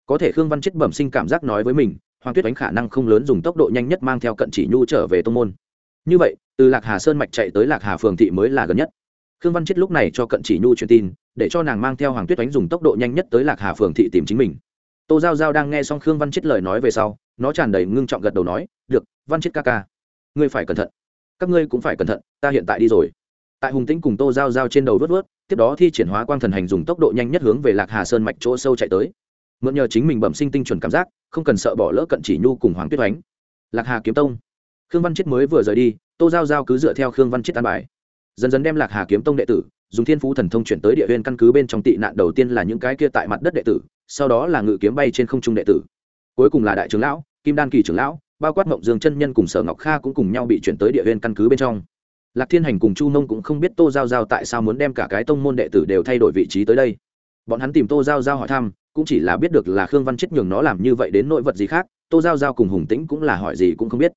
Có thể khương văn chết bẩm sinh cảm giác nói với mình, hoàng tuyết ánh khả năng không lớn dùng tốc độ nhanh nhất mang theo cận chỉ nhu trở về tông môn. Như vậy, từ lạc hà sơn mạch chạy tới lạc hà phường thị mới là gần nhất. Khương văn chết lúc này cho cận chỉ nhu truyền tin, để cho nàng mang theo hoàng tuyết ánh dùng tốc độ nhanh nhất tới lạc hà phường thị tìm chính mình tô giao giao đang nghe xong khương văn chết lời nói về sau, nó tràn đầy ngưng trọng gật đầu nói, được, văn chết ca ca, ngươi phải cẩn thận. Các ngươi cũng phải cẩn thận, ta hiện tại đi rồi. Tại hùng tĩnh cùng tô giao giao trên đầu vớt vớt, tiếp đó thi triển hóa quang thần hành dùng tốc độ nhanh nhất hướng về lạc hà sơn mạch chỗ sâu chạy tới. Mượn nhờ chính mình bẩm sinh tinh chuẩn cảm giác, không cần sợ bỏ lỡ cận chỉ nhu cùng hoàng tuyết oánh lạc hà kiếm tông. Khương văn chết mới vừa rời đi, tô giao giao cứ dựa theo khương văn chết an bài. Dần dần đem lạc hà kiếm tông đệ tử, dùng thiên phú thần thông chuyển tới địa huyên căn cứ bên trong tị nạn đầu tiên là những cái kia tại mặt đất đệ tử sau đó là ngự kiếm bay trên không trung đệ tử. Cuối cùng là đại trưởng lão, kim đan kỳ trưởng lão, bao quát mộng dương chân nhân cùng sở ngọc kha cũng cùng nhau bị chuyển tới địa huyên căn cứ bên trong. Lạc thiên hành cùng chu nông cũng không biết tô giao giao tại sao muốn đem cả cái tông môn đệ tử đều thay đổi vị trí tới đây. Bọn hắn tìm tô giao giao hỏi thăm, cũng chỉ là biết được là khương văn chết nhường nó làm như vậy đến nội vật gì khác, tô giao giao cùng hùng tĩnh cũng là hỏi gì cũng không biết.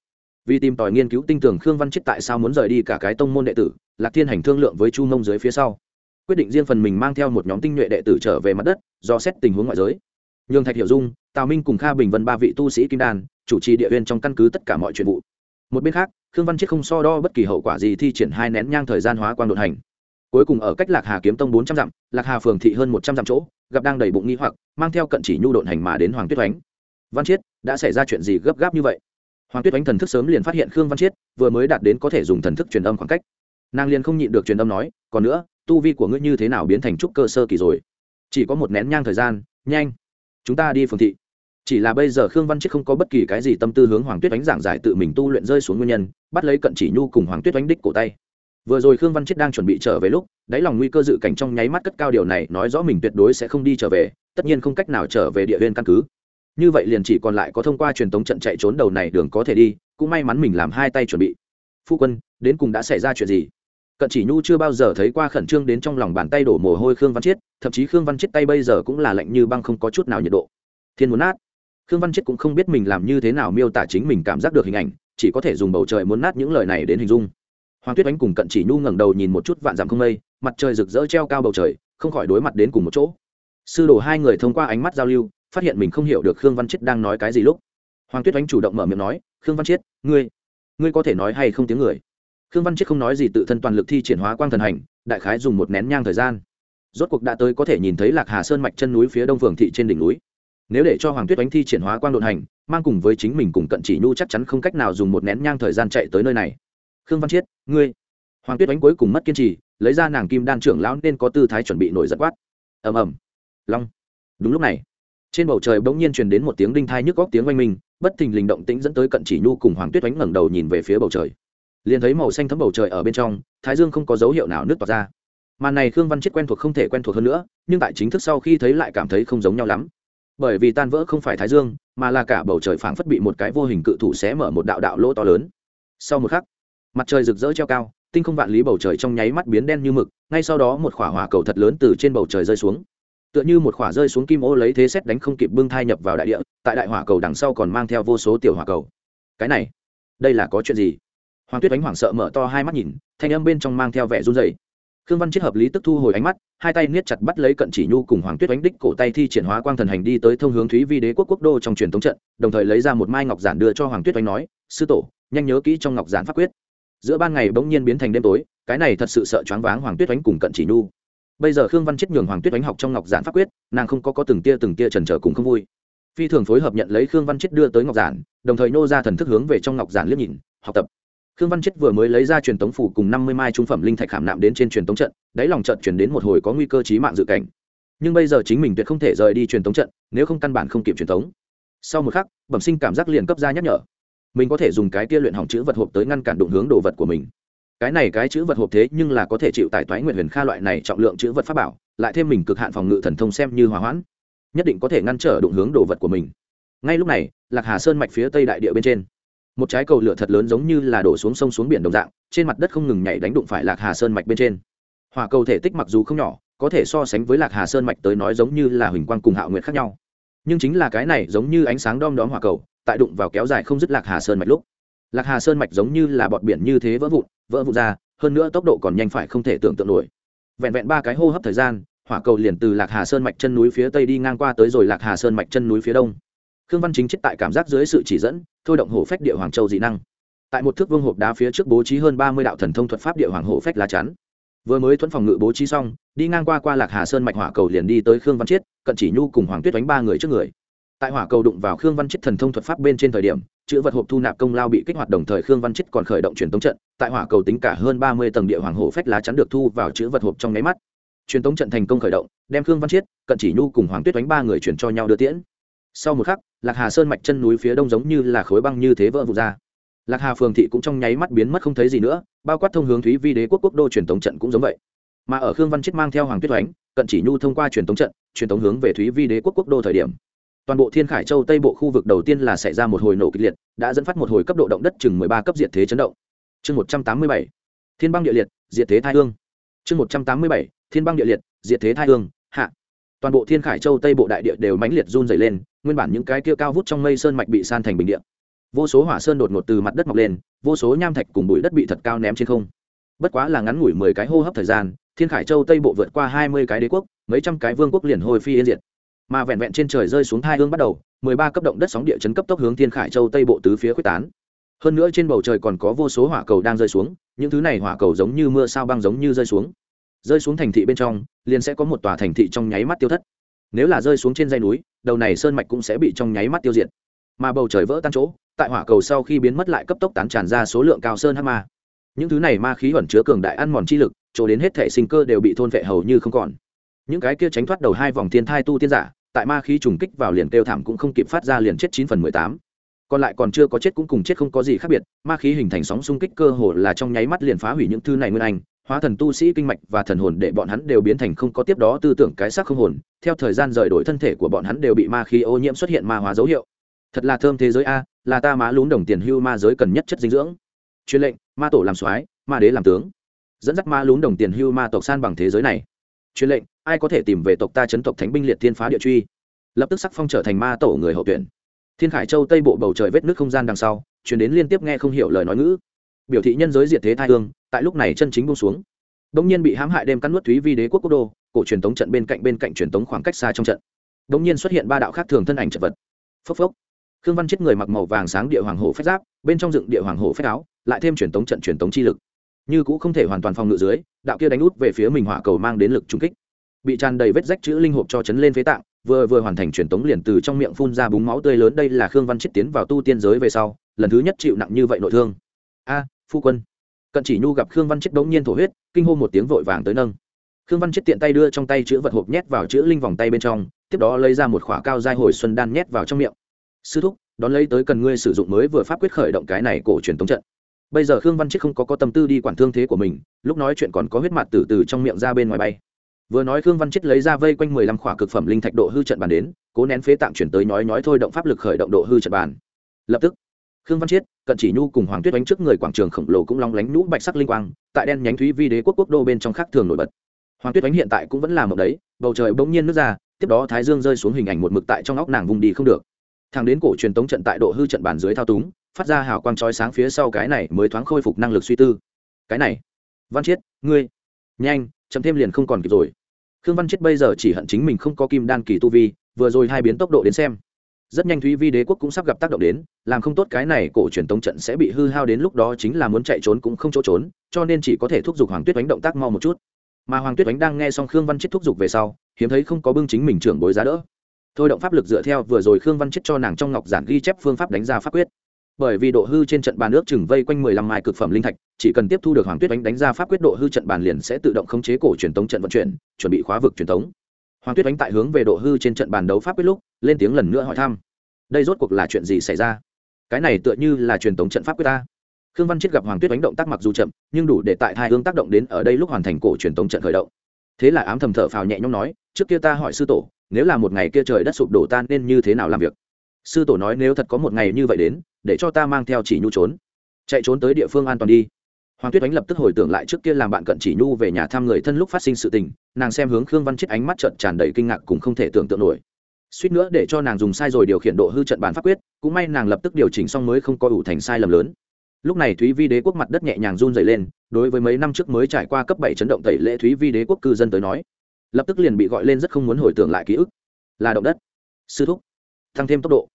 Vì tìm tòi nghiên cứu tinh tường khương văn chết tại sao muốn rời đi cả cái tông môn đệ tử, lạc thiên hành thương lượng với chu nông dưới phía sau quyết định riêng phần mình mang theo một nhóm tinh nhuệ đệ tử trở về mặt đất, do xét tình huống ngoại giới. Nhường thạch hiểu dung, tào minh cùng kha bình vân ba vị tu sĩ kim đan, chủ trì địa viên trong căn cứ tất cả mọi chuyện vụ. Một bên khác, khương văn chiết không so đo bất kỳ hậu quả gì thi triển hai nén nhang thời gian hóa quang đột hành. Cuối cùng ở cách lạc hà kiếm tông bốn trăm dặm, lạc hà phường thị hơn một trăm dặm chỗ, gặp đang đầy bụng nghi hoặc, mang theo cận chỉ nhu đột hành mà đến hoàng tuyết oánh. Văn chiết, đã xảy ra chuyện gì gấp gáp như vậy? Hoàng tuyết oánh thần thức sớm liền phát hiện khương văn chiết, vừa mới đạt đến có thể dùng thần thức truyền âm khoảng cách. Nàng liền không nhịn được truyền âm nói, còn nữa tu vi của ngươi như thế nào biến thành trúc cơ sơ kỳ rồi? Chỉ có một nén nhang thời gian, nhanh. Chúng ta đi phường thị. Chỉ là bây giờ khương văn Chiết không có bất kỳ cái gì tâm tư hướng hoàng tuyết đánh giảng giải tự mình tu luyện rơi xuống nguyên nhân, bắt lấy cận chỉ nhu cùng hoàng tuyết đánh đích cổ tay. Vừa rồi khương văn Chiết đang chuẩn bị trở về lúc, đáy lòng nguy cơ dự cảnh trong nháy mắt cất cao điều này, nói rõ mình tuyệt đối sẽ không đi trở về, tất nhiên không cách nào trở về địa viên căn cứ. Như vậy liền chỉ còn lại có thông qua truyền tống trận chạy trốn đầu này đường có thể đi, cũng may mắn mình làm hai tay chuẩn bị. Phu quân, đến cùng đã xảy ra chuyện gì? Cận chỉ nhu chưa bao giờ thấy qua khẩn trương đến trong lòng bàn tay đổ mồ hôi khương văn chiết, thậm chí khương văn chiết tay bây giờ cũng là lạnh như băng không có chút nào nhiệt độ. Thiên muốn nát. Khương văn chiết cũng không biết mình làm như thế nào miêu tả chính mình cảm giác được hình ảnh, chỉ có thể dùng bầu trời muốn nát những lời này đến hình dung. Hoàng tuyết ánh cùng cận chỉ nhu ngẩng đầu nhìn một chút vạn dặm không mây, mặt trời rực rỡ treo cao bầu trời, không khỏi đối mặt đến cùng một chỗ. Sư đồ hai người thông qua ánh mắt giao lưu, phát hiện mình không hiểu được khương văn chiết đang nói cái gì lúc. Hoàng tuyết ánh chủ động mở miệng nói, khương văn chiết, ngươi ngươi có thể nói hay không tiếng người? Khương văn chiết không nói gì tự thân toàn lực thi triển hóa quang thần hành, đại khái dùng một nén nhang thời gian. Rốt cuộc đã tới có thể nhìn thấy lạc hà sơn mạch chân núi phía đông phường thị trên đỉnh núi. Nếu để cho hoàng tuyết đánh thi triển hóa quang đột hành, mang cùng với chính mình cùng cận chỉ nhu chắc chắn không cách nào dùng một nén nhang thời gian chạy tới nơi này. Khương văn chiết ngươi. Hoàng tuyết đánh cuối cùng mất kiên trì, lấy ra nàng kim đan trưởng lão nên có tư thái chuẩn bị nổi giật quát. Ầm ầm. Long. Đúng lúc này, trên bầu trời bỗng nhiên truyền đến một tiếng đinh thai nhức góc tiếng oanh minh, bất thình lình động tĩnh dẫn tới cận chỉ nhu cùng hoàng tuyết đánh ngẩng đầu nhìn về phía bầu trời liền thấy màu xanh thấm bầu trời ở bên trong, thái dương không có dấu hiệu nào nước tỏa ra. Màn này khương văn chết quen thuộc không thể quen thuộc hơn nữa, nhưng tại chính thức sau khi thấy lại cảm thấy không giống nhau lắm. Bởi vì tan vỡ không phải thái dương, mà là cả bầu trời phảng phất bị một cái vô hình cự thủ xé mở một đạo đạo lỗ to lớn. Sau một khắc, mặt trời rực rỡ treo cao, tinh không vạn lý bầu trời trong nháy mắt biến đen như mực, ngay sau đó một khỏa hỏa cầu thật lớn từ trên bầu trời rơi xuống. Tựa như một khỏa rơi xuống kim ô lấy thế xét đánh không kịp bưng thai nhập vào đại địa, tại đại hỏa cầu đằng sau còn mang theo vô số tiểu hỏa cầu. Cái này, đây là có chuyện gì? Hoàng tuyết đánh hoảng sợ mở to hai mắt nhìn, thanh âm bên trong mang theo vẻ run dày khương văn chết hợp lý tức thu hồi ánh mắt, hai tay niết chặt bắt lấy cận chỉ nhu cùng hoàng tuyết đánh đích cổ tay thi triển hóa quang thần hành đi tới thông hướng thúy vi đế quốc quốc đô trong truyền thống trận, đồng thời lấy ra một mai ngọc giản đưa cho hoàng tuyết đánh nói, sư tổ, nhanh nhớ kỹ trong ngọc giản pháp quyết. Giữa ban ngày bỗng nhiên biến thành đêm tối, cái này thật sự sợ choáng váng hoàng tuyết đánh cùng cận chỉ nhu. Bây giờ khương văn chết nhường hoàng tuyết đánh học trong ngọc giản pháp quyết, nàng không có có từng tia từng tia trần trở cùng không vui. Phi thường phối hợp nhận lấy khương văn chết đưa tới ngọc giản, đồng thời nô ra thần thức hướng về trong ngọc giản liếc nhìn, học tập khương văn chết vừa mới lấy ra truyền tống phủ cùng năm mươi mai trung phẩm linh thạch khảm nạm đến trên truyền tống trận, đáy lòng trận chuyển đến một hồi có nguy cơ chí mạng dự cảnh. Nhưng bây giờ chính mình tuyệt không thể rời đi truyền tống trận, nếu không căn bản không kịp truyền tống. Sau một khắc, bẩm sinh cảm giác liền cấp ra nhắc nhở. Mình có thể dùng cái kia luyện hỏng chữ vật hộp tới ngăn cản đụng hướng đồ vật của mình. Cái này cái chữ vật hộp thế nhưng là có thể chịu tải toái nguyện huyền kha loại này trọng lượng chữ vật pháp bảo, lại thêm mình cực hạn phòng ngự thần thông xem như hòa hoãn, nhất định có thể ngăn trở đụng hướng đồ vật của mình. Ngay lúc này, lạc hà sơn mạch phía tây đại địa bên trên một trái cầu lửa thật lớn giống như là đổ xuống sông xuống biển đồng dạng, trên mặt đất không ngừng nhảy đánh đụng phải lạc hà sơn mạch bên trên. Hỏa cầu thể tích mặc dù không nhỏ, có thể so sánh với lạc hà sơn mạch tới nói giống như là huỳnh quang cùng hạo nguyệt khác nhau. Nhưng chính là cái này giống như ánh sáng đom đóm hỏa cầu, tại đụng vào kéo dài không dứt lạc hà sơn mạch lúc. Lạc hà sơn mạch giống như là bọt biển như thế vỡ vụn vỡ vụn ra, hơn nữa tốc độ còn nhanh phải không thể tưởng tượng nổi. Vẹn vẹn ba cái hô hấp thời gian, hỏa cầu liền từ lạc hà sơn mạch chân núi phía tây đi ngang qua tới rồi lạc hà sơn mạch chân núi phía đông khương văn chính chết tại cảm giác dưới sự chỉ dẫn, thôi động hổ phách địa hoàng châu dị năng. Tại một thước vương hộp đá phía trước bố trí hơn ba mươi đạo thần thông thuật pháp địa hoàng hổ phách lá chắn. Vừa mới thuẫn phòng ngự bố trí xong, đi ngang qua qua lạc hà sơn mạch hỏa cầu liền đi tới khương văn chiết, cận chỉ nhu cùng hoàng tuyết đánh ba người trước người. Tại hỏa cầu đụng vào khương văn chết thần thông thuật pháp bên trên thời điểm, chữ vật hộp thu nạp công lao bị kích hoạt đồng thời khương văn chết còn khởi động truyền tống trận, tại hỏa cầu tính cả hơn ba mươi tầng địa hoàng hổ phách lá chắn được thu vào chữ vật hộp trong nháy mắt. Truyền tống trận thành công khởi động, đem khương văn chiết, cận chỉ nhu cùng hoàng tuyết đánh ba người chuyển cho nhau đưa tiễn. Sau một khắc lạc hà sơn mạch chân núi phía đông giống như là khối băng như thế vỡ vụt ra. Lạc hà phường thị cũng trong nháy mắt biến mất không thấy gì nữa, bao quát thông hướng thúy vi đế quốc quốc đô truyền thống trận cũng giống vậy. Mà ở khương văn chiết mang theo hoàng tuyết oánh, cận chỉ nhu thông qua truyền thống trận, truyền thống hướng về thúy vi đế quốc quốc đô thời điểm. Toàn bộ thiên khải châu tây bộ khu vực đầu tiên là xảy ra một hồi nổ kịch liệt, đã dẫn phát một hồi cấp độ động đất chừng mười ba cấp diệt thế chấn động. Chương một trăm tám mươi bảy, thiên băng địa liệt, diệt thế thai hương. Chương một trăm tám mươi bảy, thiên băng địa liệt, diệt thế thai hương, hạ. Toàn bộ thiên khải châu tây bộ đại địa đều mãnh liệt run dày lên nguyên bản những cái kia cao vút trong mây sơn mạch bị san thành bình địa vô số hỏa sơn đột ngột từ mặt đất mọc lên, vô số nham thạch cùng bụi đất bị thật cao ném trên không. Bất quá là ngắn ngủi mười cái hô hấp thời gian, thiên khải châu tây bộ vượt qua hai mươi cái đế quốc, mấy trăm cái vương quốc liền hồi phi yên diệt. Mà vẹn vẹn trên trời rơi xuống hai hương bắt đầu, mười ba cấp động đất sóng địa chấn cấp tốc hướng thiên khải châu tây bộ tứ phía quyết tán. Hơn nữa trên bầu trời còn có vô số hỏa cầu đang rơi xuống, những thứ này hỏa cầu giống như mưa sao băng giống như rơi xuống. Rơi xuống thành thị bên trong, liền sẽ có một tòa thành thị trong nháy mắt tiêu thất nếu là rơi xuống trên dây núi, đầu này sơn mạch cũng sẽ bị trong nháy mắt tiêu diệt. Mà bầu trời vỡ tan chỗ, tại hỏa cầu sau khi biến mất lại cấp tốc tán tràn ra số lượng cao sơn hắc ma. Những thứ này ma khí ẩn chứa cường đại ăn mòn chi lực, chỗ đến hết thể sinh cơ đều bị thôn vệ hầu như không còn. Những cái kia tránh thoát đầu hai vòng thiên thai tu tiên giả, tại ma khí trùng kích vào liền tiêu thảm cũng không kịp phát ra liền chết chín phần mười tám. Còn lại còn chưa có chết cũng cùng chết không có gì khác biệt, ma khí hình thành sóng xung kích cơ hồ là trong nháy mắt liền phá hủy những thứ này nguyên anh hóa thần tu sĩ kinh mạch và thần hồn để bọn hắn đều biến thành không có tiếp đó tư tưởng cái xác không hồn. Theo thời gian rời đổi thân thể của bọn hắn đều bị ma khí ô nhiễm xuất hiện ma hóa dấu hiệu. Thật là thơm thế giới a, là ta má lún đồng tiền hưu ma giới cần nhất chất dinh dưỡng. Truyền lệnh, ma tổ làm soái, ma đế làm tướng. Dẫn dắt ma lún đồng tiền hưu ma tộc san bằng thế giới này. Truyền lệnh, ai có thể tìm về tộc ta chấn tộc thánh binh liệt thiên phá địa truy? Lập tức sắc phong trở thành ma tổ người hậu tuyển. Thiên khải châu tây bộ bầu trời vết nước không gian đằng sau chuyển đến liên tiếp nghe không hiểu lời nói ngữ biểu thị nhân giới diệt thế thai hương, tại lúc này chân chính bông xuống. Đông nhiên bị hãm hại đêm cắn nuốt thúy vi đế quốc quốc đô, cổ truyền tống trận bên cạnh bên cạnh truyền tống khoảng cách xa trong trận. Đông nhiên xuất hiện ba đạo khác thường thân ảnh chật vật. Phốc phốc. Khương văn chết người mặc màu vàng sáng địa hoàng hổ phép giáp, bên trong dựng địa hoàng hổ phép áo, lại thêm truyền tống trận truyền tống chi lực. Như cũng không thể hoàn toàn phòng ngự dưới, đạo kia đánh út về phía mình hỏa cầu mang đến lực trung kích. Bị tràn đầy vết rách chữ linh hộp cho chấn lên phế tạng, vừa vừa hoàn thành truyền tống liền từ trong miệng phun ra búng máu tươi lớn, đây là khương văn chết tiến vào tu tiên giới về sau, lần thứ nhất chịu nặng như vậy nội thương. A phu quân. Cận chỉ nhu gặp khương văn chết bỗng nhiên thổ huyết, kinh hô một tiếng vội vàng tới nâng. Khương văn chết tiện tay đưa trong tay chữ vật hộp nhét vào chữ linh vòng tay bên trong, tiếp đó lấy ra một khỏa cao dai hồi xuân đan nhét vào trong miệng. Sư thúc, đón lấy tới cần ngươi sử dụng mới vừa pháp quyết khởi động cái này cổ truyền tống trận. Bây giờ khương văn chết không có có tâm tư đi quản thương thế của mình, lúc nói chuyện còn có huyết mạt từ từ trong miệng ra bên ngoài bay. Vừa nói khương văn chết lấy ra vây quanh mười lăm khỏa cực phẩm linh thạch độ hư trận bàn đến, cố nén phế tạm chuyển tới nói nói thôi động pháp lực khởi động độ hư trận bàn. Lập tức khương văn chiết, cận chỉ nhu cùng hoàng tuyết đánh trước người quảng trường khổng lồ cũng long lánh nhũ bạch sắc linh quang, tại đen nhánh thúy vi đế quốc quốc đô bên trong khác thường nổi bật. Hoàng tuyết đánh hiện tại cũng vẫn là một đấy, bầu trời bỗng nhiên nước ra, tiếp đó thái dương rơi xuống hình ảnh một mực tại trong óc nàng vùng đi không được. Thằng đến cổ truyền tống trận tại độ hư trận bàn dưới thao túng, phát ra hào quang trói sáng phía sau cái này mới thoáng khôi phục năng lực suy tư. Cái này, văn chiết, ngươi, nhanh, chậm thêm liền không còn kịp rồi. Khương văn chiết bây giờ chỉ hận chính mình không có kim đan kỳ tu vi, vừa rồi hai biến tốc độ đến xem rất nhanh thúy vi đế quốc cũng sắp gặp tác động đến, làm không tốt cái này cổ truyền tống trận sẽ bị hư hao đến lúc đó chính là muốn chạy trốn cũng không chỗ trốn, cho nên chỉ có thể thúc giục hoàng tuyết đánh động tác mau một chút. Mà hoàng tuyết đánh đang nghe xong khương văn chết thúc giục về sau, hiếm thấy không có bưng chính mình trưởng bối giá đỡ. Thôi động pháp lực dựa theo vừa rồi khương văn chết cho nàng trong ngọc giản ghi chép phương pháp đánh ra pháp quyết. Bởi vì độ hư trên trận bàn nước chừng vây quanh mười lăm mai cực phẩm linh thạch, chỉ cần tiếp thu được hoàng tuyết đánh đánh ra pháp quyết độ hư trận bàn liền sẽ tự động khống chế cổ truyền tống trận vận chuyển, chuẩn bị khóa vực truyền tống hoàng tuyết đánh tại hướng về độ hư trên trận bàn đấu pháp quyết lúc, lên tiếng lần nữa hỏi thăm. Đây rốt cuộc là chuyện gì xảy ra? Cái này tựa như là truyền tống trận pháp quyết ta. Khương văn chết gặp hoàng tuyết đánh động tác mặc dù chậm, nhưng đủ để tại hai hướng tác động đến ở đây lúc hoàn thành cổ truyền tống trận khởi động. Thế là ám thầm thở phào nhẹ nhõm nói, trước kia ta hỏi sư tổ, nếu là một ngày kia trời đất sụp đổ tan nên như thế nào làm việc? Sư tổ nói, nếu thật có một ngày như vậy đến, để cho ta mang theo chỉ nhu trốn. Chạy trốn tới địa phương an toàn đi hoàng tuyết Ánh lập tức hồi tưởng lại trước kia làm bạn cận chỉ nhu về nhà thăm người thân lúc phát sinh sự tình, nàng xem hướng khương văn chết ánh mắt trận tràn đầy kinh ngạc cùng không thể tưởng tượng nổi. Suýt nữa để cho nàng dùng sai rồi điều khiển độ hư trận bàn pháp quyết, cũng may nàng lập tức điều chỉnh xong mới không có ủ thành sai lầm lớn. Lúc này thúy vi đế quốc mặt đất nhẹ nhàng run dày lên, đối với mấy năm trước mới trải qua cấp bảy chấn động tẩy lễ thúy vi đế quốc cư dân tới nói, lập tức liền bị gọi lên rất không muốn hồi tưởng lại ký ức. Là động đất. Sư thúc, tăng thêm tốc độ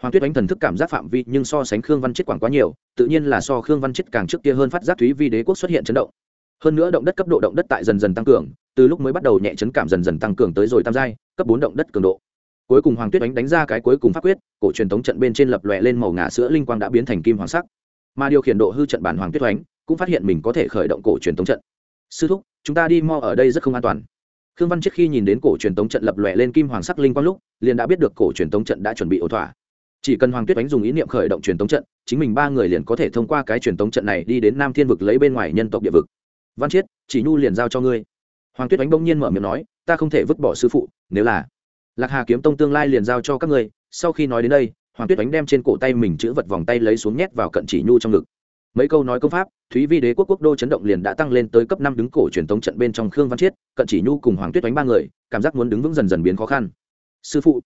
hoàng tuyết đánh thần thức cảm giác phạm vi nhưng so sánh khương văn chết quảng quá nhiều, tự nhiên là so khương văn chết càng trước kia hơn phát giác thúy vi đế quốc xuất hiện chấn động. Hơn nữa động đất cấp độ động đất tại dần dần tăng cường, từ lúc mới bắt đầu nhẹ chấn cảm dần dần tăng cường tới rồi tam giai, cấp bốn động đất cường độ. Cuối cùng hoàng tuyết đánh đánh ra cái cuối cùng pháp quyết, cổ truyền thống trận bên trên lập lòe lên màu ngà sữa linh quang đã biến thành kim hoàng sắc. Mà điều khiển độ hư trận bản hoàng tuyết đánh cũng phát hiện mình có thể khởi động cổ truyền thống trận. Sư thúc, chúng ta đi mo ở đây rất không an toàn. Khương văn trước khi nhìn đến cổ truyền thống trận lập lòe lên kim hoàng sắc linh quang lúc, liền đã biết được cổ truyền thống trận đã chuẩn bị ổ thỏa chỉ cần hoàng tuyết đánh dùng ý niệm khởi động truyền thống trận, chính mình ba người liền có thể thông qua cái truyền thống trận này đi đến nam thiên vực lấy bên ngoài nhân tộc địa vực. Văn chiết, chỉ nhu liền giao cho ngươi. Hoàng tuyết đánh bỗng nhiên mở miệng nói, ta không thể vứt bỏ sư phụ, nếu là lạc hà kiếm tông tương lai liền giao cho các ngươi. Sau khi nói đến đây, hoàng tuyết đánh đem trên cổ tay mình chữ vật vòng tay lấy xuống nhét vào cận chỉ nhu trong ngực. Mấy câu nói công pháp, thúy vi đế quốc quốc đô chấn động liền đã tăng lên tới cấp năm đứng cổ truyền thống trận bên trong khương văn chiết, cận chỉ nhu cùng hoàng tuyết đánh ba người, cảm giác muốn đứng vững dần dần biến khó khăn. Sư phụ,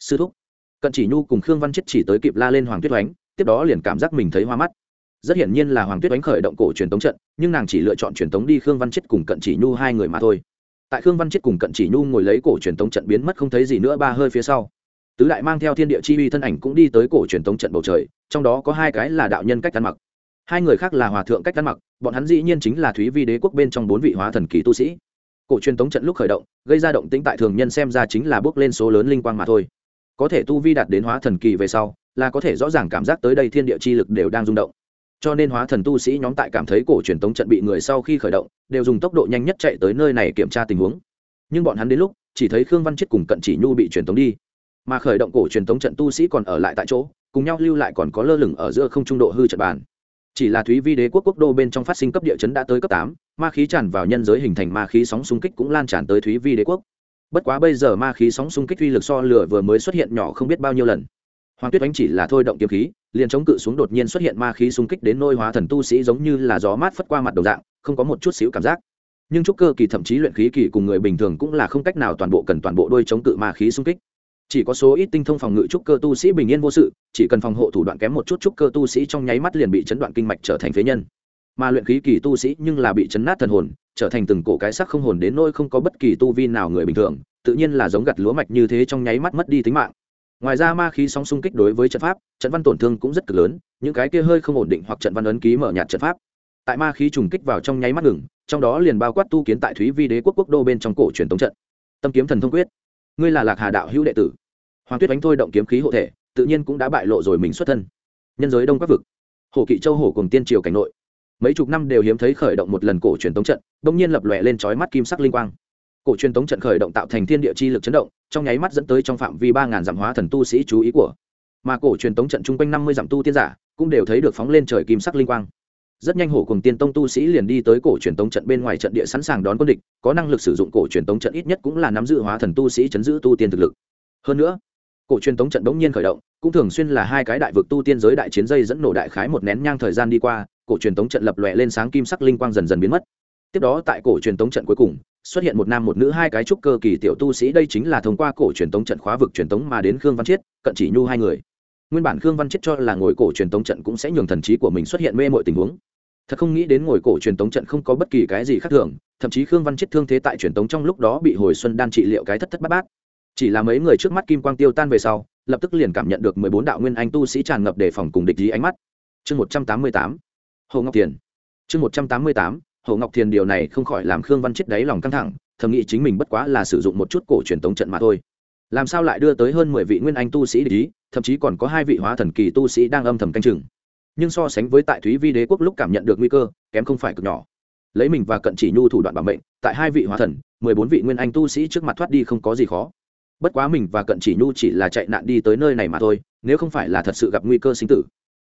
sư thúc cận chỉ nhu cùng khương văn Chết chỉ tới kịp la lên hoàng tuyết đánh tiếp đó liền cảm giác mình thấy hoa mắt. Rất hiển nhiên là hoàng tuyết đánh khởi động cổ truyền thống trận, nhưng nàng chỉ lựa chọn truyền thống đi khương văn Chết cùng cận chỉ nhu hai người mà thôi. Tại khương văn Chết cùng cận chỉ nhu ngồi lấy cổ truyền thống trận biến mất không thấy gì nữa ba hơi phía sau, tứ đại mang theo thiên địa chi uy thân ảnh cũng đi tới cổ truyền thống trận bầu trời, trong đó có hai cái là đạo nhân cách ăn mặc, hai người khác là hòa thượng cách ăn mặc, bọn hắn dĩ nhiên chính là thúy vi đế quốc bên trong bốn vị hóa thần kỳ tu sĩ. Cổ truyền thống trận lúc khởi động, gây ra động tĩnh tại thường nhân xem ra chính là bước lên số lớn linh quang mà thôi có thể tu vi đạt đến hóa thần kỳ về sau, là có thể rõ ràng cảm giác tới đây thiên địa chi lực đều đang rung động. Cho nên hóa thần tu sĩ nhóm tại cảm thấy cổ truyền tống trận bị người sau khi khởi động, đều dùng tốc độ nhanh nhất chạy tới nơi này kiểm tra tình huống. Nhưng bọn hắn đến lúc, chỉ thấy khương văn chết cùng cận chỉ nhu bị truyền tống đi. Mà khởi động cổ truyền tống trận tu sĩ còn ở lại tại chỗ, cùng nhau lưu lại còn có lơ lửng ở giữa không trung độ hư trận bàn. Chỉ là thúy vi đế quốc quốc đô bên trong phát sinh cấp địa chấn đã tới cấp tám, ma khí tràn vào nhân giới hình thành ma khí sóng xung kích cũng lan tràn tới thúy vi đế quốc bất quá bây giờ ma khí sóng xung kích uy lực so lửa vừa mới xuất hiện nhỏ không biết bao nhiêu lần. Hoàng tuyết đánh chỉ là thôi động kiếm khí, liền chống cự xuống đột nhiên xuất hiện ma khí xung kích đến nôi hóa thần tu sĩ giống như là gió mát phất qua mặt đầu dạng, không có một chút xíu cảm giác. Nhưng trúc cơ kỳ thậm chí luyện khí kỳ cùng người bình thường cũng là không cách nào toàn bộ cần toàn bộ đôi chống cự ma khí xung kích. Chỉ có số ít tinh thông phòng ngự trúc cơ tu sĩ bình yên vô sự, chỉ cần phòng hộ thủ đoạn kém một chút trúc cơ tu sĩ trong nháy mắt liền bị chấn đoạn kinh mạch trở thành phế nhân mà luyện khí kỳ tu sĩ nhưng là bị chấn nát thần hồn, trở thành từng cổ cái sắc không hồn đến nỗi không có bất kỳ tu vi nào người bình thường, tự nhiên là giống gặt lúa mạch như thế trong nháy mắt mất đi tính mạng. Ngoài ra ma khí sóng xung kích đối với trận pháp, trận văn tổn thương cũng rất cực lớn, những cái kia hơi không ổn định hoặc trận văn ấn ký mở nhạt trận pháp. Tại ma khí trùng kích vào trong nháy mắt ngừng, trong đó liền bao quát tu kiến tại thúy vi đế quốc quốc đô bên trong cổ truyền tống trận. Tâm kiếm thần thông quyết. Ngươi là lạc hà đạo hữu đệ tử. Hoàng tuyết đánh thôi động kiếm khí hộ thể, tự nhiên cũng đã bại lộ rồi mình xuất thân. Nhân giới đông các vực. Hồ kỵ châu hồ cùng tiên triều cảnh nội mấy chục năm đều hiếm thấy khởi động một lần cổ truyền tống trận, bỗng nhiên lập lòe lên trói mắt kim sắc linh quang. Cổ truyền tống trận khởi động tạo thành thiên địa chi lực chấn động, trong nháy mắt dẫn tới trong phạm vi ba ngàn dặm hóa thần tu sĩ chú ý của. Mà cổ truyền tống trận chung quanh năm mươi dặm tu tiên giả cũng đều thấy được phóng lên trời kim sắc linh quang. Rất nhanh hổ cùng tiên tông tu sĩ liền đi tới cổ truyền tống trận bên ngoài trận địa sẵn sàng đón quân địch, có năng lực sử dụng cổ truyền tống trận ít nhất cũng là nắm giữ hóa thần tu sĩ chấn giữ tu tiên thực lực. Hơn nữa, cổ truyền tống trận đống nhiên khởi động, cũng thường xuyên là hai cái đại vực tu tiên giới đại chiến dây dẫn nổ đại khái một nén nhang thời gian đi qua cổ truyền tống trận lập lòe lên sáng kim sắc linh quang dần dần biến mất. Tiếp đó tại cổ truyền tống trận cuối cùng, xuất hiện một nam một nữ hai cái trúc cơ kỳ tiểu tu sĩ, đây chính là thông qua cổ truyền tống trận khóa vực truyền tống mà đến khương văn chiết, cận chỉ nhu hai người. Nguyên bản khương văn chiết cho là ngồi cổ truyền tống trận cũng sẽ nhường thần trí của mình xuất hiện mê mọi tình huống. Thật không nghĩ đến ngồi cổ truyền tống trận không có bất kỳ cái gì khác thường, thậm chí khương văn chiết thương thế tại truyền tống trong lúc đó bị hồi xuân đan trị liệu cái thất thất bát bát. Chỉ là mấy người trước mắt kim quang tiêu tan về sau, lập tức liền cảm nhận được mười bốn đạo nguyên anh tu sĩ tràn ngập đề phòng cùng địch ý ánh mắt. Chương một trăm tám mươi tám hồ ngọc thiền. Chương một trăm tám mươi tám, hồ ngọc thiền điều này không khỏi làm khương văn chết đáy lòng căng thẳng, thầm nghĩ chính mình bất quá là sử dụng một chút cổ truyền tống trận mà thôi. Làm sao lại đưa tới hơn mười vị nguyên anh tu sĩ để ý, thậm chí còn có hai vị hóa thần kỳ tu sĩ đang âm thầm canh chừng. Nhưng so sánh với tại thúy vi đế quốc lúc cảm nhận được nguy cơ, kém không phải cực nhỏ. Lấy mình và cận chỉ nhu thủ đoạn bảo mệnh, tại hai vị hóa thần, mười bốn vị nguyên anh tu sĩ trước mặt thoát đi không có gì khó. Bất quá mình và cận chỉ nhu chỉ là chạy nạn đi tới nơi này mà thôi, nếu không phải là thật sự gặp nguy cơ sinh tử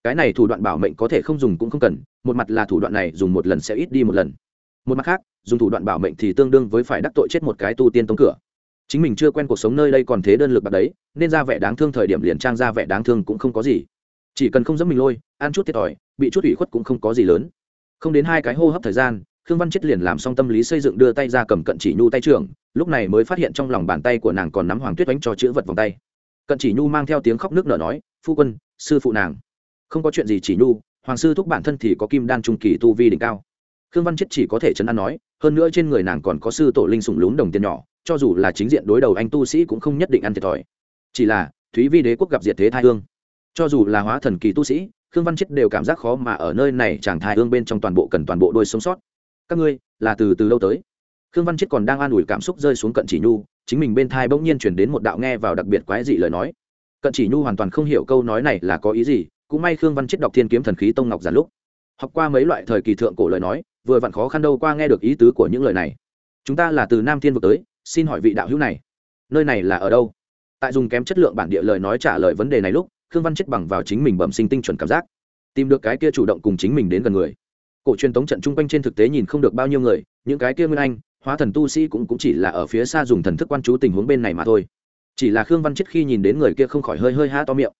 cái này thủ đoạn bảo mệnh có thể không dùng cũng không cần, một mặt là thủ đoạn này dùng một lần sẽ ít đi một lần. Một mặt khác, dùng thủ đoạn bảo mệnh thì tương đương với phải đắc tội chết một cái tu tiên tống cửa. Chính mình chưa quen cuộc sống nơi đây còn thế đơn lực bạc đấy, nên ra vẻ đáng thương thời điểm liền trang ra vẻ đáng thương cũng không có gì. Chỉ cần không dẫm mình lôi, ăn chút thiệt thòi, bị chút ủy khuất cũng không có gì lớn. Không đến hai cái hô hấp thời gian, khương văn chết liền làm xong tâm lý xây dựng đưa tay ra cầm cận chỉ nhu tay trưởng, lúc này mới phát hiện trong lòng bàn tay của nàng còn nắm hoàng tuyết đánh cho chữ vật vòng tay. Cận chỉ nhu mang theo tiếng khóc nước nở nói, phu quân, sư phụ nàng không có chuyện gì chỉ nhu, hoàng sư thúc bản thân thì có kim đan trung kỳ tu vi đỉnh cao. Khương văn chết chỉ có thể chấn an nói, hơn nữa trên người nàng còn có sư tổ linh sủng lún đồng tiền nhỏ, cho dù là chính diện đối đầu anh tu sĩ cũng không nhất định ăn thiệt thòi. Chỉ là, thúy vi đế quốc gặp diệt thế thai hương. Cho dù là hóa thần kỳ tu sĩ, khương văn chết đều cảm giác khó mà ở nơi này chàng thai hương bên trong toàn bộ cần toàn bộ đôi sống sót. Các ngươi, là từ từ lâu tới. Khương văn chết còn đang an ủi cảm xúc rơi xuống cận chỉ nhu, chính mình bên thai bỗng nhiên chuyển đến một đạo nghe vào đặc biệt quái dị lời nói. Cận chỉ nhu hoàn toàn không hiểu câu nói này là có ý gì cũng may khương văn chết đọc thiên kiếm thần khí tông ngọc giản lúc. Học qua mấy loại thời kỳ thượng cổ lời nói vừa vặn khó khăn đâu qua nghe được ý tứ của những lời này. Chúng ta là từ nam thiên vực tới xin hỏi vị đạo hữu này nơi này là ở đâu? Tại dùng kém chất lượng bản địa lời nói trả lời vấn đề này lúc khương văn chết bằng vào chính mình bẩm sinh tinh chuẩn cảm giác. Tìm được cái kia chủ động cùng chính mình đến gần người. Cổ truyền tống trận chung quanh trên thực tế nhìn không được bao nhiêu người những cái kia nguyên anh hóa thần tu sĩ cũng, cũng chỉ là ở phía xa dùng thần thức quan chú tình huống bên này mà thôi. Chỉ là khương văn chết khi nhìn đến người kia không khỏi hơi hơi há to miệng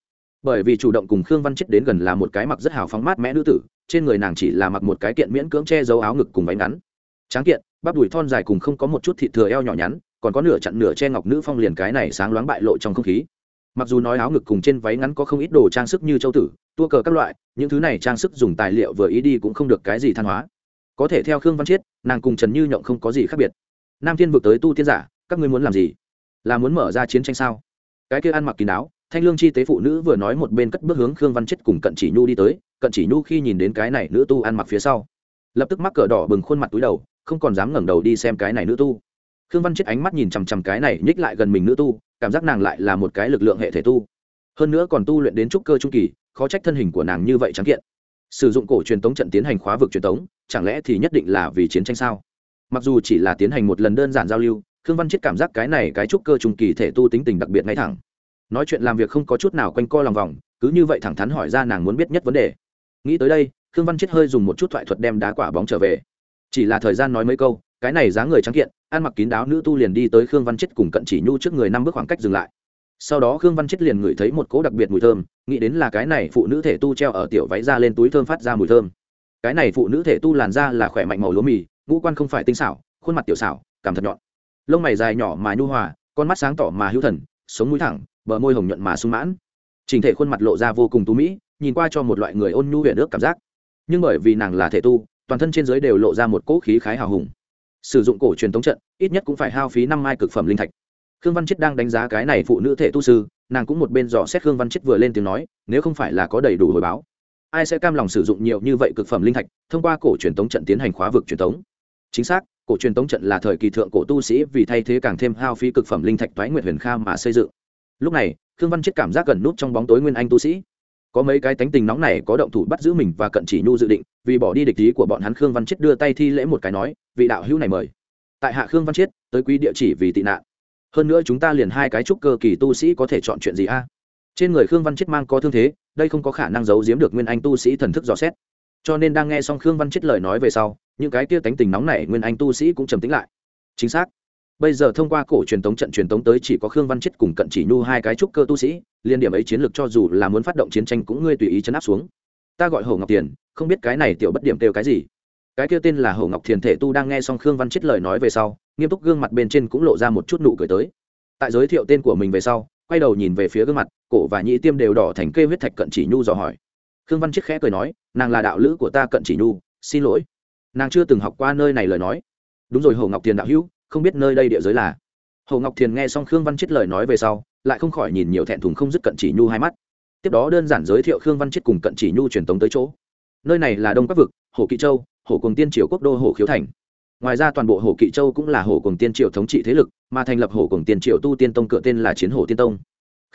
bởi vì chủ động cùng khương văn chết đến gần là một cái mặc rất hào phóng mát mẽ nữ tử, trên người nàng chỉ là mặc một cái kiện miễn cưỡng che giấu áo ngực cùng váy ngắn. Tráng kiện, bắp đùi thon dài cùng không có một chút thịt thừa eo nhỏ nhắn, còn có nửa chặn nửa che ngọc nữ phong liền cái này sáng loáng bại lộ trong không khí. Mặc dù nói áo ngực cùng trên váy ngắn có không ít đồ trang sức như châu tử, tua cờ các loại, những thứ này trang sức dùng tài liệu vừa ý đi cũng không được cái gì than hóa. Có thể theo khương văn chiết nàng cùng trần như nhộng không có gì khác biệt. Nam thiên vực tới tu tiên giả, các ngươi muốn làm gì? Là muốn mở ra chiến tranh sao? Cái kia ăn mặc kín áo thanh lương chi tế phụ nữ vừa nói một bên cất bước hướng khương văn chết cùng cận chỉ nhu đi tới. Cận chỉ nhu khi nhìn đến cái này nữ tu ăn mặc phía sau, lập tức mắc cờ đỏ bừng khuôn mặt túi đầu, không còn dám ngẩng đầu đi xem cái này nữ tu. Khương văn chết ánh mắt nhìn chằm chằm cái này nhích lại gần mình nữ tu, cảm giác nàng lại là một cái lực lượng hệ thể tu. Hơn nữa còn tu luyện đến trúc cơ trung kỳ, khó trách thân hình của nàng như vậy trắng kiện. Sử dụng cổ truyền tống trận tiến hành khóa vực truyền tống, chẳng lẽ thì nhất định là vì chiến tranh sao? Mặc dù chỉ là tiến hành một lần đơn giản giao lưu, khương văn chết cảm giác cái này cái trúc cơ trung kỳ thể tu tính tình đặc biệt ngay thẳng nói chuyện làm việc không có chút nào quanh co lòng vòng, cứ như vậy thẳng thắn hỏi ra nàng muốn biết nhất vấn đề. Nghĩ tới đây, khương văn chết hơi dùng một chút thoại thuật đem đá quả bóng trở về. Chỉ là thời gian nói mấy câu, cái này dáng người trắng kiện, ăn mặc kín đáo nữ tu liền đi tới khương văn chết cùng cận chỉ nhu trước người năm bước khoảng cách dừng lại. Sau đó khương văn chết liền ngửi thấy một cỗ đặc biệt mùi thơm, nghĩ đến là cái này phụ nữ thể tu treo ở tiểu váy ra lên túi thơm phát ra mùi thơm. Cái này phụ nữ thể tu làn da là khỏe mạnh màu lúa mì, ngũ quan không phải tinh xảo, khuôn mặt tiểu xảo, cảm thật nhọn. Lông mày dài nhỏ mà nhu hòa, con mắt sáng tỏ mà hữu thần, sống mũi thẳng bờ môi hồng nhuận mà sung mãn. Trình thể khuôn mặt lộ ra vô cùng tú mỹ, nhìn qua cho một loại người ôn nhu huyện ước cảm giác. Nhưng bởi vì nàng là thể tu, toàn thân trên giới đều lộ ra một cỗ khí khái hào hùng. Sử dụng cổ truyền thống trận, ít nhất cũng phải hao phí năm mai cực phẩm linh thạch. Khương văn chết đang đánh giá cái này phụ nữ thể tu sư, nàng cũng một bên dò xét khương văn chết vừa lên tiếng nói, nếu không phải là có đầy đủ hồi báo, ai sẽ cam lòng sử dụng nhiều như vậy cực phẩm linh thạch, thông qua cổ truyền thống trận tiến hành khóa vực truyền thống chính xác, cổ truyền tống trận là thời kỳ thượng cổ tu sĩ vì thay thế càng thêm hao phí cực phẩm linh thạch toái nguyệt huyền kha mà xây dựng lúc này, khương văn chết cảm giác gần nút trong bóng tối nguyên anh tu sĩ. Có mấy cái tánh tình nóng này có động thủ bắt giữ mình và cận chỉ nhu dự định, vì bỏ đi địch ý của bọn hắn, khương văn chết đưa tay thi lễ một cái nói, vị đạo hữu này mời. Tại hạ khương văn chết, tới quý địa chỉ vì tị nạn. Hơn nữa chúng ta liền hai cái trúc cơ kỳ tu sĩ có thể chọn chuyện gì a? Trên người khương văn chết mang có thương thế, đây không có khả năng giấu giếm được nguyên anh tu sĩ thần thức dò xét. Cho nên đang nghe xong khương văn chết lời nói về sau, những cái kia tánh tình nóng này nguyên anh tu sĩ cũng trầm tính lại. Chính xác bây giờ thông qua cổ truyền tống trận truyền tống tới chỉ có khương văn chết cùng cận chỉ nhu hai cái trúc cơ tu sĩ, liên điểm ấy chiến lược cho dù là muốn phát động chiến tranh cũng ngươi tùy ý chấn áp xuống. Ta gọi hồ ngọc tiền không biết cái này tiểu bất điểm kêu cái gì. Cái kia tên là hồ ngọc thiền thể tu đang nghe xong khương văn chết lời nói về sau, nghiêm túc gương mặt bên trên cũng lộ ra một chút nụ cười tới. Tại giới thiệu tên của mình về sau, quay đầu nhìn về phía gương mặt, cổ và nhĩ tiêm đều đỏ thành kê huyết thạch cận chỉ nhu dò hỏi. Khương văn chết khẽ cười nói, nàng là đạo lữ của ta cận chỉ nhu, xin lỗi. Nàng chưa từng học qua nơi này lời nói. Đúng rồi hồ ngọc thiền đạo hữu không biết nơi đây địa giới là. Hồ ngọc thiền nghe xong khương văn chết lời nói về sau, lại không khỏi nhìn nhiều thẹn thùng không dứt cận chỉ nhu hai mắt. Tiếp đó đơn giản giới thiệu khương văn chết cùng cận chỉ nhu truyền tống tới chỗ. Nơi này là đông Bắc vực, hồ kỵ châu, hồ cùng tiên triều quốc đô, hồ khiếu thành. Ngoài ra toàn bộ hồ kỵ châu cũng là hồ cùng tiên triều thống trị thế lực, mà thành lập hồ cùng tiên triều tu tiên tông cửa tên là chiến hồ tiên tông.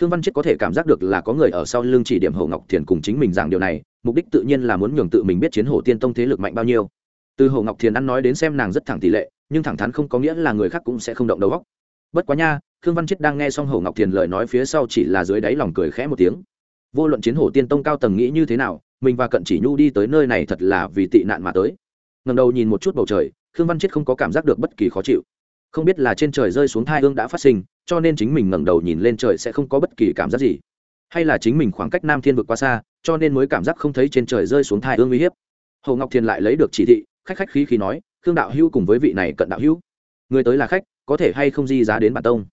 Khương văn chết có thể cảm giác được là có người ở sau lưng chỉ điểm hồ ngọc thiền cùng chính mình giảng điều này, mục đích tự nhiên là muốn nhường tự mình biết chiến hồ tiên tông thế lực mạnh bao nhiêu. Từ hồ ngọc thiền ăn nói đến xem nàng rất thẳng tỷ lệ nhưng thẳng thắn không có nghĩa là người khác cũng sẽ không động đầu góc bất quá nha, khương văn chết đang nghe xong hồ ngọc thiền lời nói phía sau chỉ là dưới đáy lòng cười khẽ một tiếng. Vô luận chiến hồ tiên tông cao tầng nghĩ như thế nào, mình và cận chỉ nhu đi tới nơi này thật là vì tị nạn mà tới. Ngầm đầu nhìn một chút bầu trời, khương văn chết không có cảm giác được bất kỳ khó chịu. Không biết là trên trời rơi xuống thai hương đã phát sinh, cho nên chính mình ngẩng đầu nhìn lên trời sẽ không có bất kỳ cảm giác gì. Hay là chính mình khoảng cách nam thiên vực quá xa, cho nên mới cảm giác không thấy trên trời rơi xuống thai hương uy hiếp. Hồ ngọc thiền lại lấy được chỉ thị, khách khách khí khí nói khương đạo hữu cùng với vị này cận đạo hữu. Người tới là khách, có thể hay không di giá đến bản tông?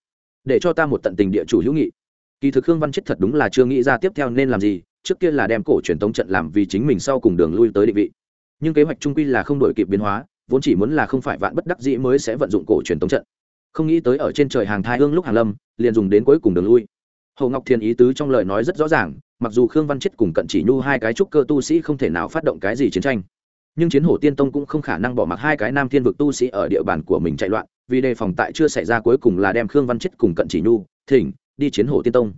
Để cho ta một tận tình địa chủ hữu nghị. Kỳ thực khương văn chết thật đúng là chưa nghĩ ra tiếp theo nên làm gì, trước kia là đem cổ truyền tống trận làm vì chính mình sau cùng đường lui tới định vị. Nhưng kế hoạch trung quy là không đổi kịp biến hóa, vốn chỉ muốn là không phải vạn bất đắc dĩ mới sẽ vận dụng cổ truyền tống trận. Không nghĩ tới ở trên trời hàng thai hương lúc hàng lâm, liền dùng đến cuối cùng đường lui. Hồ ngọc thiên ý tứ trong lời nói rất rõ ràng, mặc dù khương văn chết cùng cận chỉ nhu hai cái trúc cơ tu sĩ không thể nào phát động cái gì chiến tranh nhưng chiến hổ tiên tông cũng không khả năng bỏ mặc hai cái nam thiên vực tu sĩ ở địa bàn của mình chạy loạn, vì đề phòng tại chưa xảy ra cuối cùng là đem khương văn chết cùng cận chỉ nhu, thỉnh, đi chiến hổ tiên tông.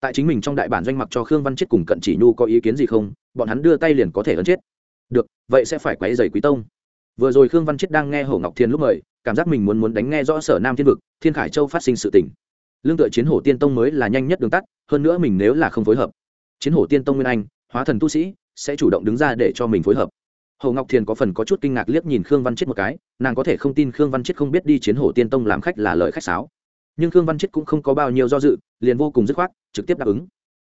Tại chính mình trong đại bản doanh mặc cho khương văn chết cùng cận chỉ nhu có ý kiến gì không, bọn hắn đưa tay liền có thể ấn chết. Được, vậy sẽ phải quấy dày quý tông. Vừa rồi khương văn chết đang nghe hổ ngọc thiên lúc mời, cảm giác mình muốn muốn đánh nghe rõ sở nam thiên vực, thiên khải châu phát sinh sự tình. Lương tựa chiến hổ tiên tông mới là nhanh nhất đường tắt, hơn nữa mình nếu là không phối hợp, chiến hổ tiên tông nguyên anh, hóa thần tu sĩ, sẽ chủ động đứng ra để cho mình phối hợp hồ ngọc thiền có phần có chút kinh ngạc liếc nhìn khương văn chết một cái, nàng có thể không tin khương văn chết không biết đi chiến hổ tiên tông làm khách là lời khách sáo. Nhưng khương văn chết cũng không có bao nhiêu do dự, liền vô cùng dứt khoát, trực tiếp đáp ứng.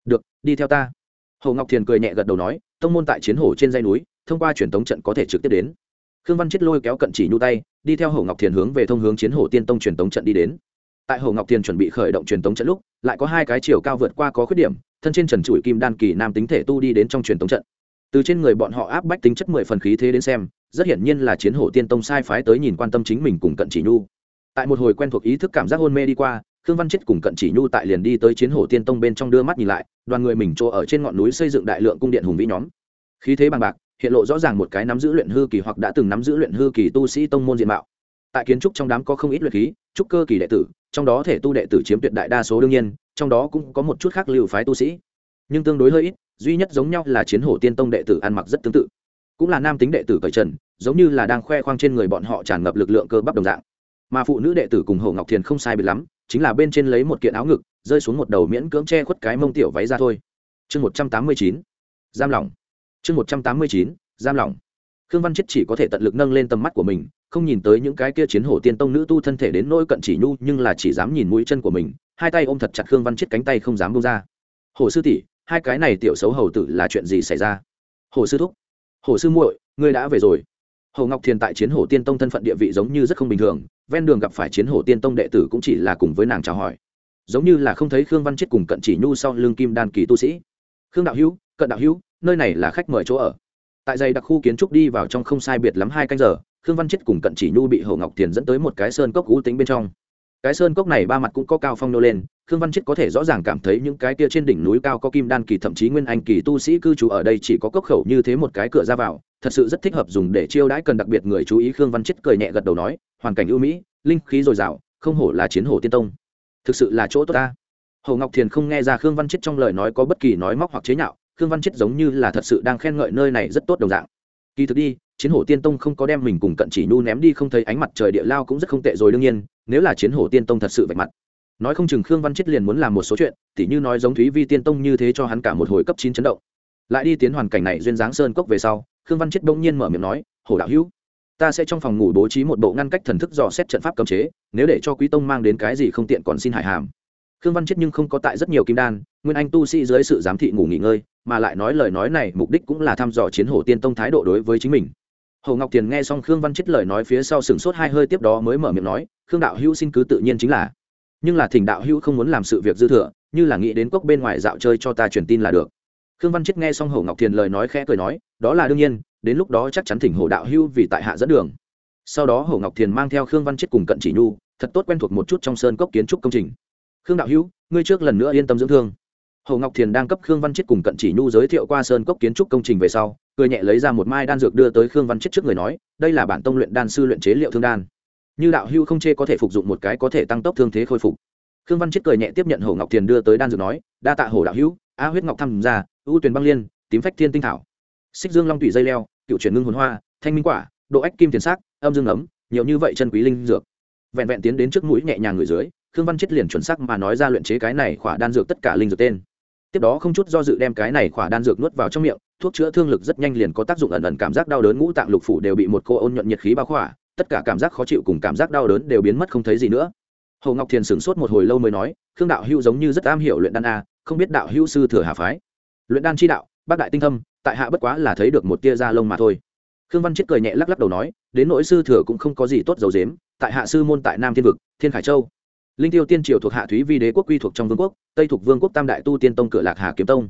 Được, đi theo ta. Hồ ngọc thiền cười nhẹ gật đầu nói, tông môn tại chiến hổ trên dây núi, thông qua truyền tống trận có thể trực tiếp đến. Khương văn chết lôi kéo cận chỉ nhu tay, đi theo hồ ngọc thiền hướng về thông hướng chiến hổ tiên tông truyền tống trận đi đến. Tại hồ ngọc thiền chuẩn bị khởi động truyền tống trận lúc, lại có hai cái chiều cao vượt qua có khuyết điểm, thân trên trần trụi kim đan kỳ nam tính thể tu đi đến trong truyền tống trận từ trên người bọn họ áp bách tính chất mười phần khí thế đến xem, rất hiển nhiên là chiến hổ tiên tông sai phái tới nhìn quan tâm chính mình cùng cận chỉ nhu. Tại một hồi quen thuộc ý thức cảm giác hôn mê đi qua, khương văn chết cùng cận chỉ nhu tại liền đi tới chiến hổ tiên tông bên trong đưa mắt nhìn lại, đoàn người mình chỗ ở trên ngọn núi xây dựng đại lượng cung điện hùng vĩ nhóm. Khí thế bằng bạc, hiện lộ rõ ràng một cái nắm giữ luyện hư kỳ hoặc đã từng nắm giữ luyện hư kỳ tu sĩ tông môn diện mạo. Tại kiến trúc trong đám có không ít luyện khí, trúc cơ kỳ đệ tử, trong đó thể tu đệ tử chiếm tuyệt đại đa số đương nhiên, trong đó cũng có một chút khác lưu phái tu sĩ. Nhưng tương đối hơi ít duy nhất giống nhau là chiến hổ tiên tông đệ tử ăn mặc rất tương tự. Cũng là nam tính đệ tử cởi trần, giống như là đang khoe khoang trên người bọn họ tràn ngập lực lượng cơ bắp đồng dạng. Mà phụ nữ đệ tử cùng hồ ngọc thiền không sai biệt lắm, chính là bên trên lấy một kiện áo ngực, rơi xuống một đầu miễn cưỡng che khuất cái mông tiểu váy ra thôi. Chương một trăm tám mươi chín, giam lỏng. Chương một trăm tám mươi chín, giam lỏng. Khương văn chết chỉ có thể tận lực nâng lên tầm mắt của mình, không nhìn tới những cái kia chiến hổ tiên tông nữ tu thân thể đến nỗi cận chỉ nhu, nhưng là chỉ dám nhìn mũi chân của mình, hai tay ôm thật chặt khương văn chết cánh tay không dám bông ra. Hồ sư tỷ hai cái này tiểu xấu hầu tử là chuyện gì xảy ra? Hồ sư thúc, hồ sư muội, ngươi đã về rồi. Hồ ngọc thiền tại chiến hồ tiên tông thân phận địa vị giống như rất không bình thường, ven đường gặp phải chiến hồ tiên tông đệ tử cũng chỉ là cùng với nàng chào hỏi. Giống như là không thấy khương văn chết cùng cận chỉ nhu sau lưng kim đan kỳ tu sĩ. Khương đạo hữu, cận đạo hữu, nơi này là khách mời chỗ ở. Tại dày đặc khu kiến trúc đi vào trong không sai biệt lắm hai canh giờ, khương văn chết cùng cận chỉ nhu bị hồ ngọc thiền dẫn tới một cái sơn cốc cú tính bên trong. Cái sơn cốc này ba mặt cũng có cao phong nô lên khương văn chết có thể rõ ràng cảm thấy những cái kia trên đỉnh núi cao có kim đan kỳ, thậm chí nguyên anh kỳ tu sĩ cư trú ở đây chỉ có cốc khẩu như thế một cái cửa ra vào, thật sự rất thích hợp dùng để chiêu đãi cần đặc biệt người chú ý. Khương văn chết cười nhẹ gật đầu nói, hoàn cảnh ưu mỹ, linh khí dồi dào, không hổ là chiến hổ tiên tông. Thực sự là chỗ tốt ta. Hồ ngọc thiền không nghe ra khương văn chết trong lời nói có bất kỳ nói móc hoặc chế nhạo, khương văn chết giống như là thật sự đang khen ngợi nơi này rất tốt đồng dạng. Kỳ thực đi, chiến hổ tiên tông không có đem mình cùng cận chỉ nhu ném đi không thấy ánh mặt trời địa lao cũng rất không tệ rồi đương nhiên, nếu là chiến hổ tiên tông thật sự vạch mặt nói không chừng khương văn chết liền muốn làm một số chuyện, tỉ như nói giống thúy vi tiên tông như thế cho hắn cả một hồi cấp chín chấn động. Lại đi tiến hoàn cảnh này duyên dáng sơn cốc về sau, khương văn chết bỗng nhiên mở miệng nói, hổ đạo hữu, ta sẽ trong phòng ngủ bố trí một bộ ngăn cách thần thức dò xét trận pháp cấm chế, nếu để cho quý tông mang đến cái gì không tiện còn xin hải hàm. Khương văn chết nhưng không có tại rất nhiều kim đan, nguyên anh tu sĩ dưới sự giám thị ngủ nghỉ ngơi, mà lại nói lời nói này mục đích cũng là thăm dò chiến hổ tiên tông thái độ đối với chính mình. Hồ ngọc thiền nghe xong khương văn chết lời nói phía sau sừng sốt hai hơi tiếp đó mới mở miệng nói, khương đạo hữu xin cứ tự nhiên chính là nhưng là thỉnh đạo hữu không muốn làm sự việc dư thừa, như là nghĩ đến cốc bên ngoài dạo chơi cho ta truyền tin là được. Khương văn chết nghe xong Hầu ngọc thiền lời nói khẽ cười nói, đó là đương nhiên, đến lúc đó chắc chắn thỉnh hồ đạo hữu vì tại hạ dẫn đường. Sau đó hồ ngọc thiền mang theo khương văn chết cùng cận chỉ nhu, thật tốt quen thuộc một chút trong sơn cốc kiến trúc công trình. Khương đạo hữu, ngươi trước lần nữa yên tâm dưỡng thương. Hồ ngọc thiền đang cấp khương văn chết cùng cận chỉ nhu giới thiệu qua sơn cốc kiến trúc công trình về sau, cười nhẹ lấy ra một mai đan dược đưa tới khương văn chết trước người nói, đây là bản tông luyện đan sư luyện chế liệu thương đan như đạo hưu không chê có thể phục dụng một cái có thể tăng tốc thương thế khôi phục. Khương văn chết cười nhẹ tiếp nhận hồ ngọc thiền đưa tới đan dược nói, đa tạ hồ đạo hữu, a huyết ngọc thăm ra ưu tuyền băng liên, tím phách thiên tinh thảo. Xích dương long tủy dây leo, cựu chuyển ngưng hồn hoa, thanh minh quả, độ ách kim tiền sắc, âm dương ấm, nhiều như vậy chân quý linh dược. Vẹn vẹn tiến đến trước mũi nhẹ nhàng người dưới, khương văn chết liền chuẩn sắc mà nói ra luyện chế cái này khỏa đan dược tất cả linh dược tên. Tiếp đó không chút do dự đem cái này khỏa đan dược nuốt vào trong miệng, thuốc chữa thương lực rất nhanh liền có tác dụng ẩn ẩn cảm giác đau đớn ngũ tạng lục phủ đều bị một cô ôn nhuận nhiệt khí bao khỏa tất cả cảm giác khó chịu cùng cảm giác đau đớn đều biến mất không thấy gì nữa. Hồ ngọc thiền sửng sốt một hồi lâu mới nói, khương đạo hữu giống như rất am hiểu luyện đan a, không biết đạo hữu sư thừa hà phái. Luyện đan chi đạo, bác đại tinh thâm, tại hạ bất quá là thấy được một tia da lông mà thôi. Khương văn chết cười nhẹ lắc lắc đầu nói, đến nỗi sư thừa cũng không có gì tốt dầu dếm tại hạ sư môn tại nam thiên vực, thiên khải châu. Linh tiêu tiên triều thuộc hạ thúy vi đế quốc quy thuộc trong vương quốc, tây thuộc vương quốc tam đại tu tiên tông cửa lạc hà kiếm tông.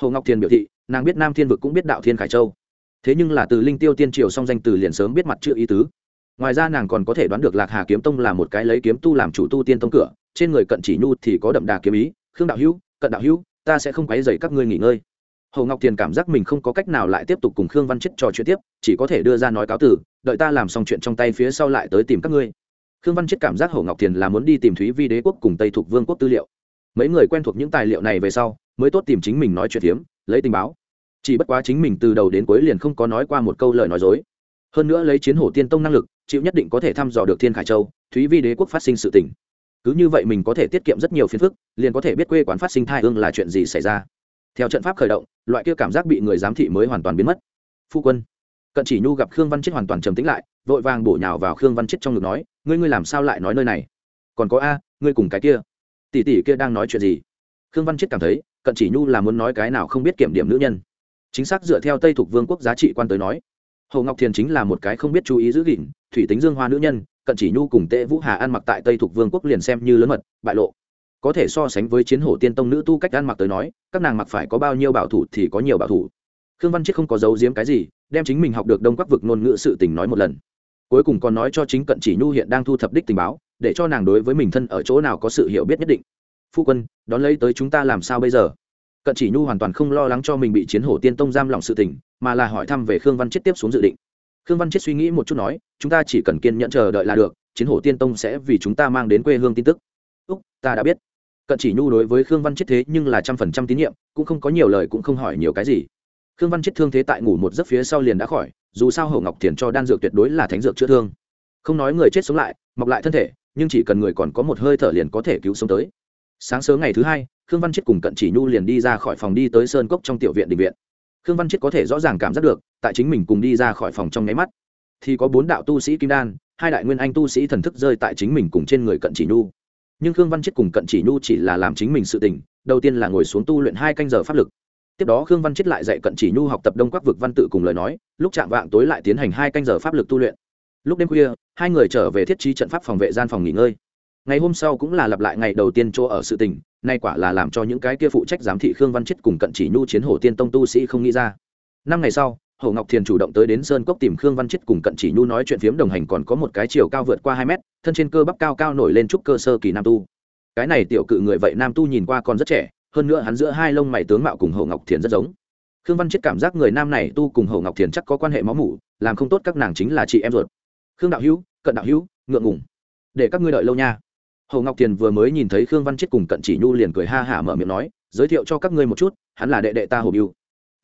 Hồ ngọc thiền biểu thị, nàng biết nam thiên vực cũng biết đạo thiên khải châu. Thế nhưng là từ linh tiêu tiên triều song danh từ liền sớm biết mặt chữ ý tứ ngoài ra nàng còn có thể đoán được lạc hà kiếm tông là một cái lấy kiếm tu làm chủ tu tiên tông cửa, trên người cận chỉ nhu thì có đậm đà kiếm ý, khương đạo hữu, cận đạo hữu, ta sẽ không quấy dày các ngươi nghỉ ngơi. Hồ ngọc thiền cảm giác mình không có cách nào lại tiếp tục cùng khương văn chết trò chuyện tiếp, chỉ có thể đưa ra nói cáo tử đợi ta làm xong chuyện trong tay phía sau lại tới tìm các ngươi. Khương văn chết cảm giác hồ ngọc thiền là muốn đi tìm thúy vi đế quốc cùng tây thuộc vương quốc tư liệu. Mấy người quen thuộc những tài liệu này về sau, mới tốt tìm chính mình nói chuyện hiếm lấy tình báo. Chỉ bất quá chính mình từ đầu đến cuối liền không có nói qua một câu lời nói dối hơn nữa lấy chiến hổ tiên tông năng lực, chịu nhất định có thể thăm dò được thiên khải châu, thúy vi đế quốc phát sinh sự tình. Cứ như vậy mình có thể tiết kiệm rất nhiều phiền phức, liền có thể biết quê quán phát sinh thai hương là chuyện gì xảy ra. Theo trận pháp khởi động, loại kia cảm giác bị người giám thị mới hoàn toàn biến mất. Phu quân, cận chỉ nhu gặp khương văn chết hoàn toàn trầm tĩnh lại, vội vàng bổ nhào vào khương văn chết trong ngực nói, ngươi ngươi làm sao lại nói nơi này? Còn có a, ngươi cùng cái kia, tỷ tỷ kia đang nói chuyện gì? Khương văn chết cảm thấy, cận chỉ nhu là muốn nói cái nào không biết kiểm điểm nữ nhân. Chính xác dựa theo tây thuộc vương quốc giá trị quan tới nói hồ ngọc thiền chính là một cái không biết chú ý giữ gìn, thủy tính dương hoa nữ nhân, cận chỉ nhu cùng tệ vũ hà ăn mặc tại tây thuộc vương quốc liền xem như lớn mật, bại lộ. Có thể so sánh với chiến hổ tiên tông nữ tu cách ăn mặc tới nói, các nàng mặc phải có bao nhiêu bảo thủ thì có nhiều bảo thủ. Khương văn chiết không có giấu giếm cái gì, đem chính mình học được đông các vực ngôn ngữ sự tình nói một lần. Cuối cùng còn nói cho chính cận chỉ nhu hiện đang thu thập đích tình báo, để cho nàng đối với mình thân ở chỗ nào có sự hiểu biết nhất định. Phu quân, đón lấy tới chúng ta làm sao bây giờ? Cận chỉ nhu hoàn toàn không lo lắng cho mình bị chiến hổ tiên tông giam lòng sự tình mà là hỏi thăm về khương văn chết tiếp xuống dự định. Khương văn chết suy nghĩ một chút nói, chúng ta chỉ cần kiên nhẫn chờ đợi là được, chiến hổ tiên tông sẽ vì chúng ta mang đến quê hương tin tức. Úc, ta đã biết. Cận chỉ nhu đối với khương văn chết thế nhưng là trăm phần trăm tín nhiệm, cũng không có nhiều lời cũng không hỏi nhiều cái gì. Khương văn chết thương thế tại ngủ một giấc phía sau liền đã khỏi, dù sao hậu ngọc thiền cho đan dược tuyệt đối là thánh dược chữa thương. Không nói người chết sống lại, mọc lại thân thể, nhưng chỉ cần người còn có một hơi thở liền có thể cứu sống tới. Sáng sớm ngày thứ hai, khương văn chết cùng cận chỉ nhu liền đi ra khỏi phòng đi tới sơn cốc trong tiểu viện định viện khương văn chết có thể rõ ràng cảm giác được, tại chính mình cùng đi ra khỏi phòng trong nháy mắt, thì có bốn đạo tu sĩ kim đan, hai đại nguyên anh tu sĩ thần thức rơi tại chính mình cùng trên người cận chỉ nhu. Nhưng khương văn chết cùng cận chỉ nhu chỉ là làm chính mình sự tình, đầu tiên là ngồi xuống tu luyện hai canh giờ pháp lực. Tiếp đó khương văn chết lại dạy cận chỉ nhu học tập đông quắc vực văn tự cùng lời nói, lúc chạm vạng tối lại tiến hành hai canh giờ pháp lực tu luyện. Lúc đêm khuya, hai người trở về thiết trí trận pháp phòng vệ gian phòng nghỉ ngơi. Ngày hôm sau cũng là lặp lại ngày đầu tiên chỗ ở sự tỉnh nay quả là làm cho những cái kia phụ trách giám thị khương văn chết cùng cận chỉ nhu chiến hổ tiên tông tu sĩ không nghĩ ra. Năm ngày sau hậu ngọc thiền chủ động tới đến sơn cốc tìm khương văn chết cùng cận chỉ nhu nói chuyện phiếm đồng hành còn có một cái chiều cao vượt qua hai mét, thân trên cơ bắp cao cao nổi lên trúc cơ sơ kỳ nam tu. Cái này tiểu cự người vậy nam tu nhìn qua còn rất trẻ, hơn nữa hắn giữa hai lông mày tướng mạo cùng hậu ngọc thiền rất giống. Khương văn chết cảm giác người nam này tu cùng hậu ngọc thiền chắc có quan hệ máu mủ, làm không tốt các nàng chính là chị em ruột. Khương đạo hữu, cận đạo hữu, ngượng ngùng. Để các ngươi đợi lâu nha. Hồ ngọc thiền vừa mới nhìn thấy khương văn chết cùng cận chỉ nhu liền cười ha hả mở miệng nói, giới thiệu cho các ngươi một chút, hắn là đệ đệ ta hồ biêu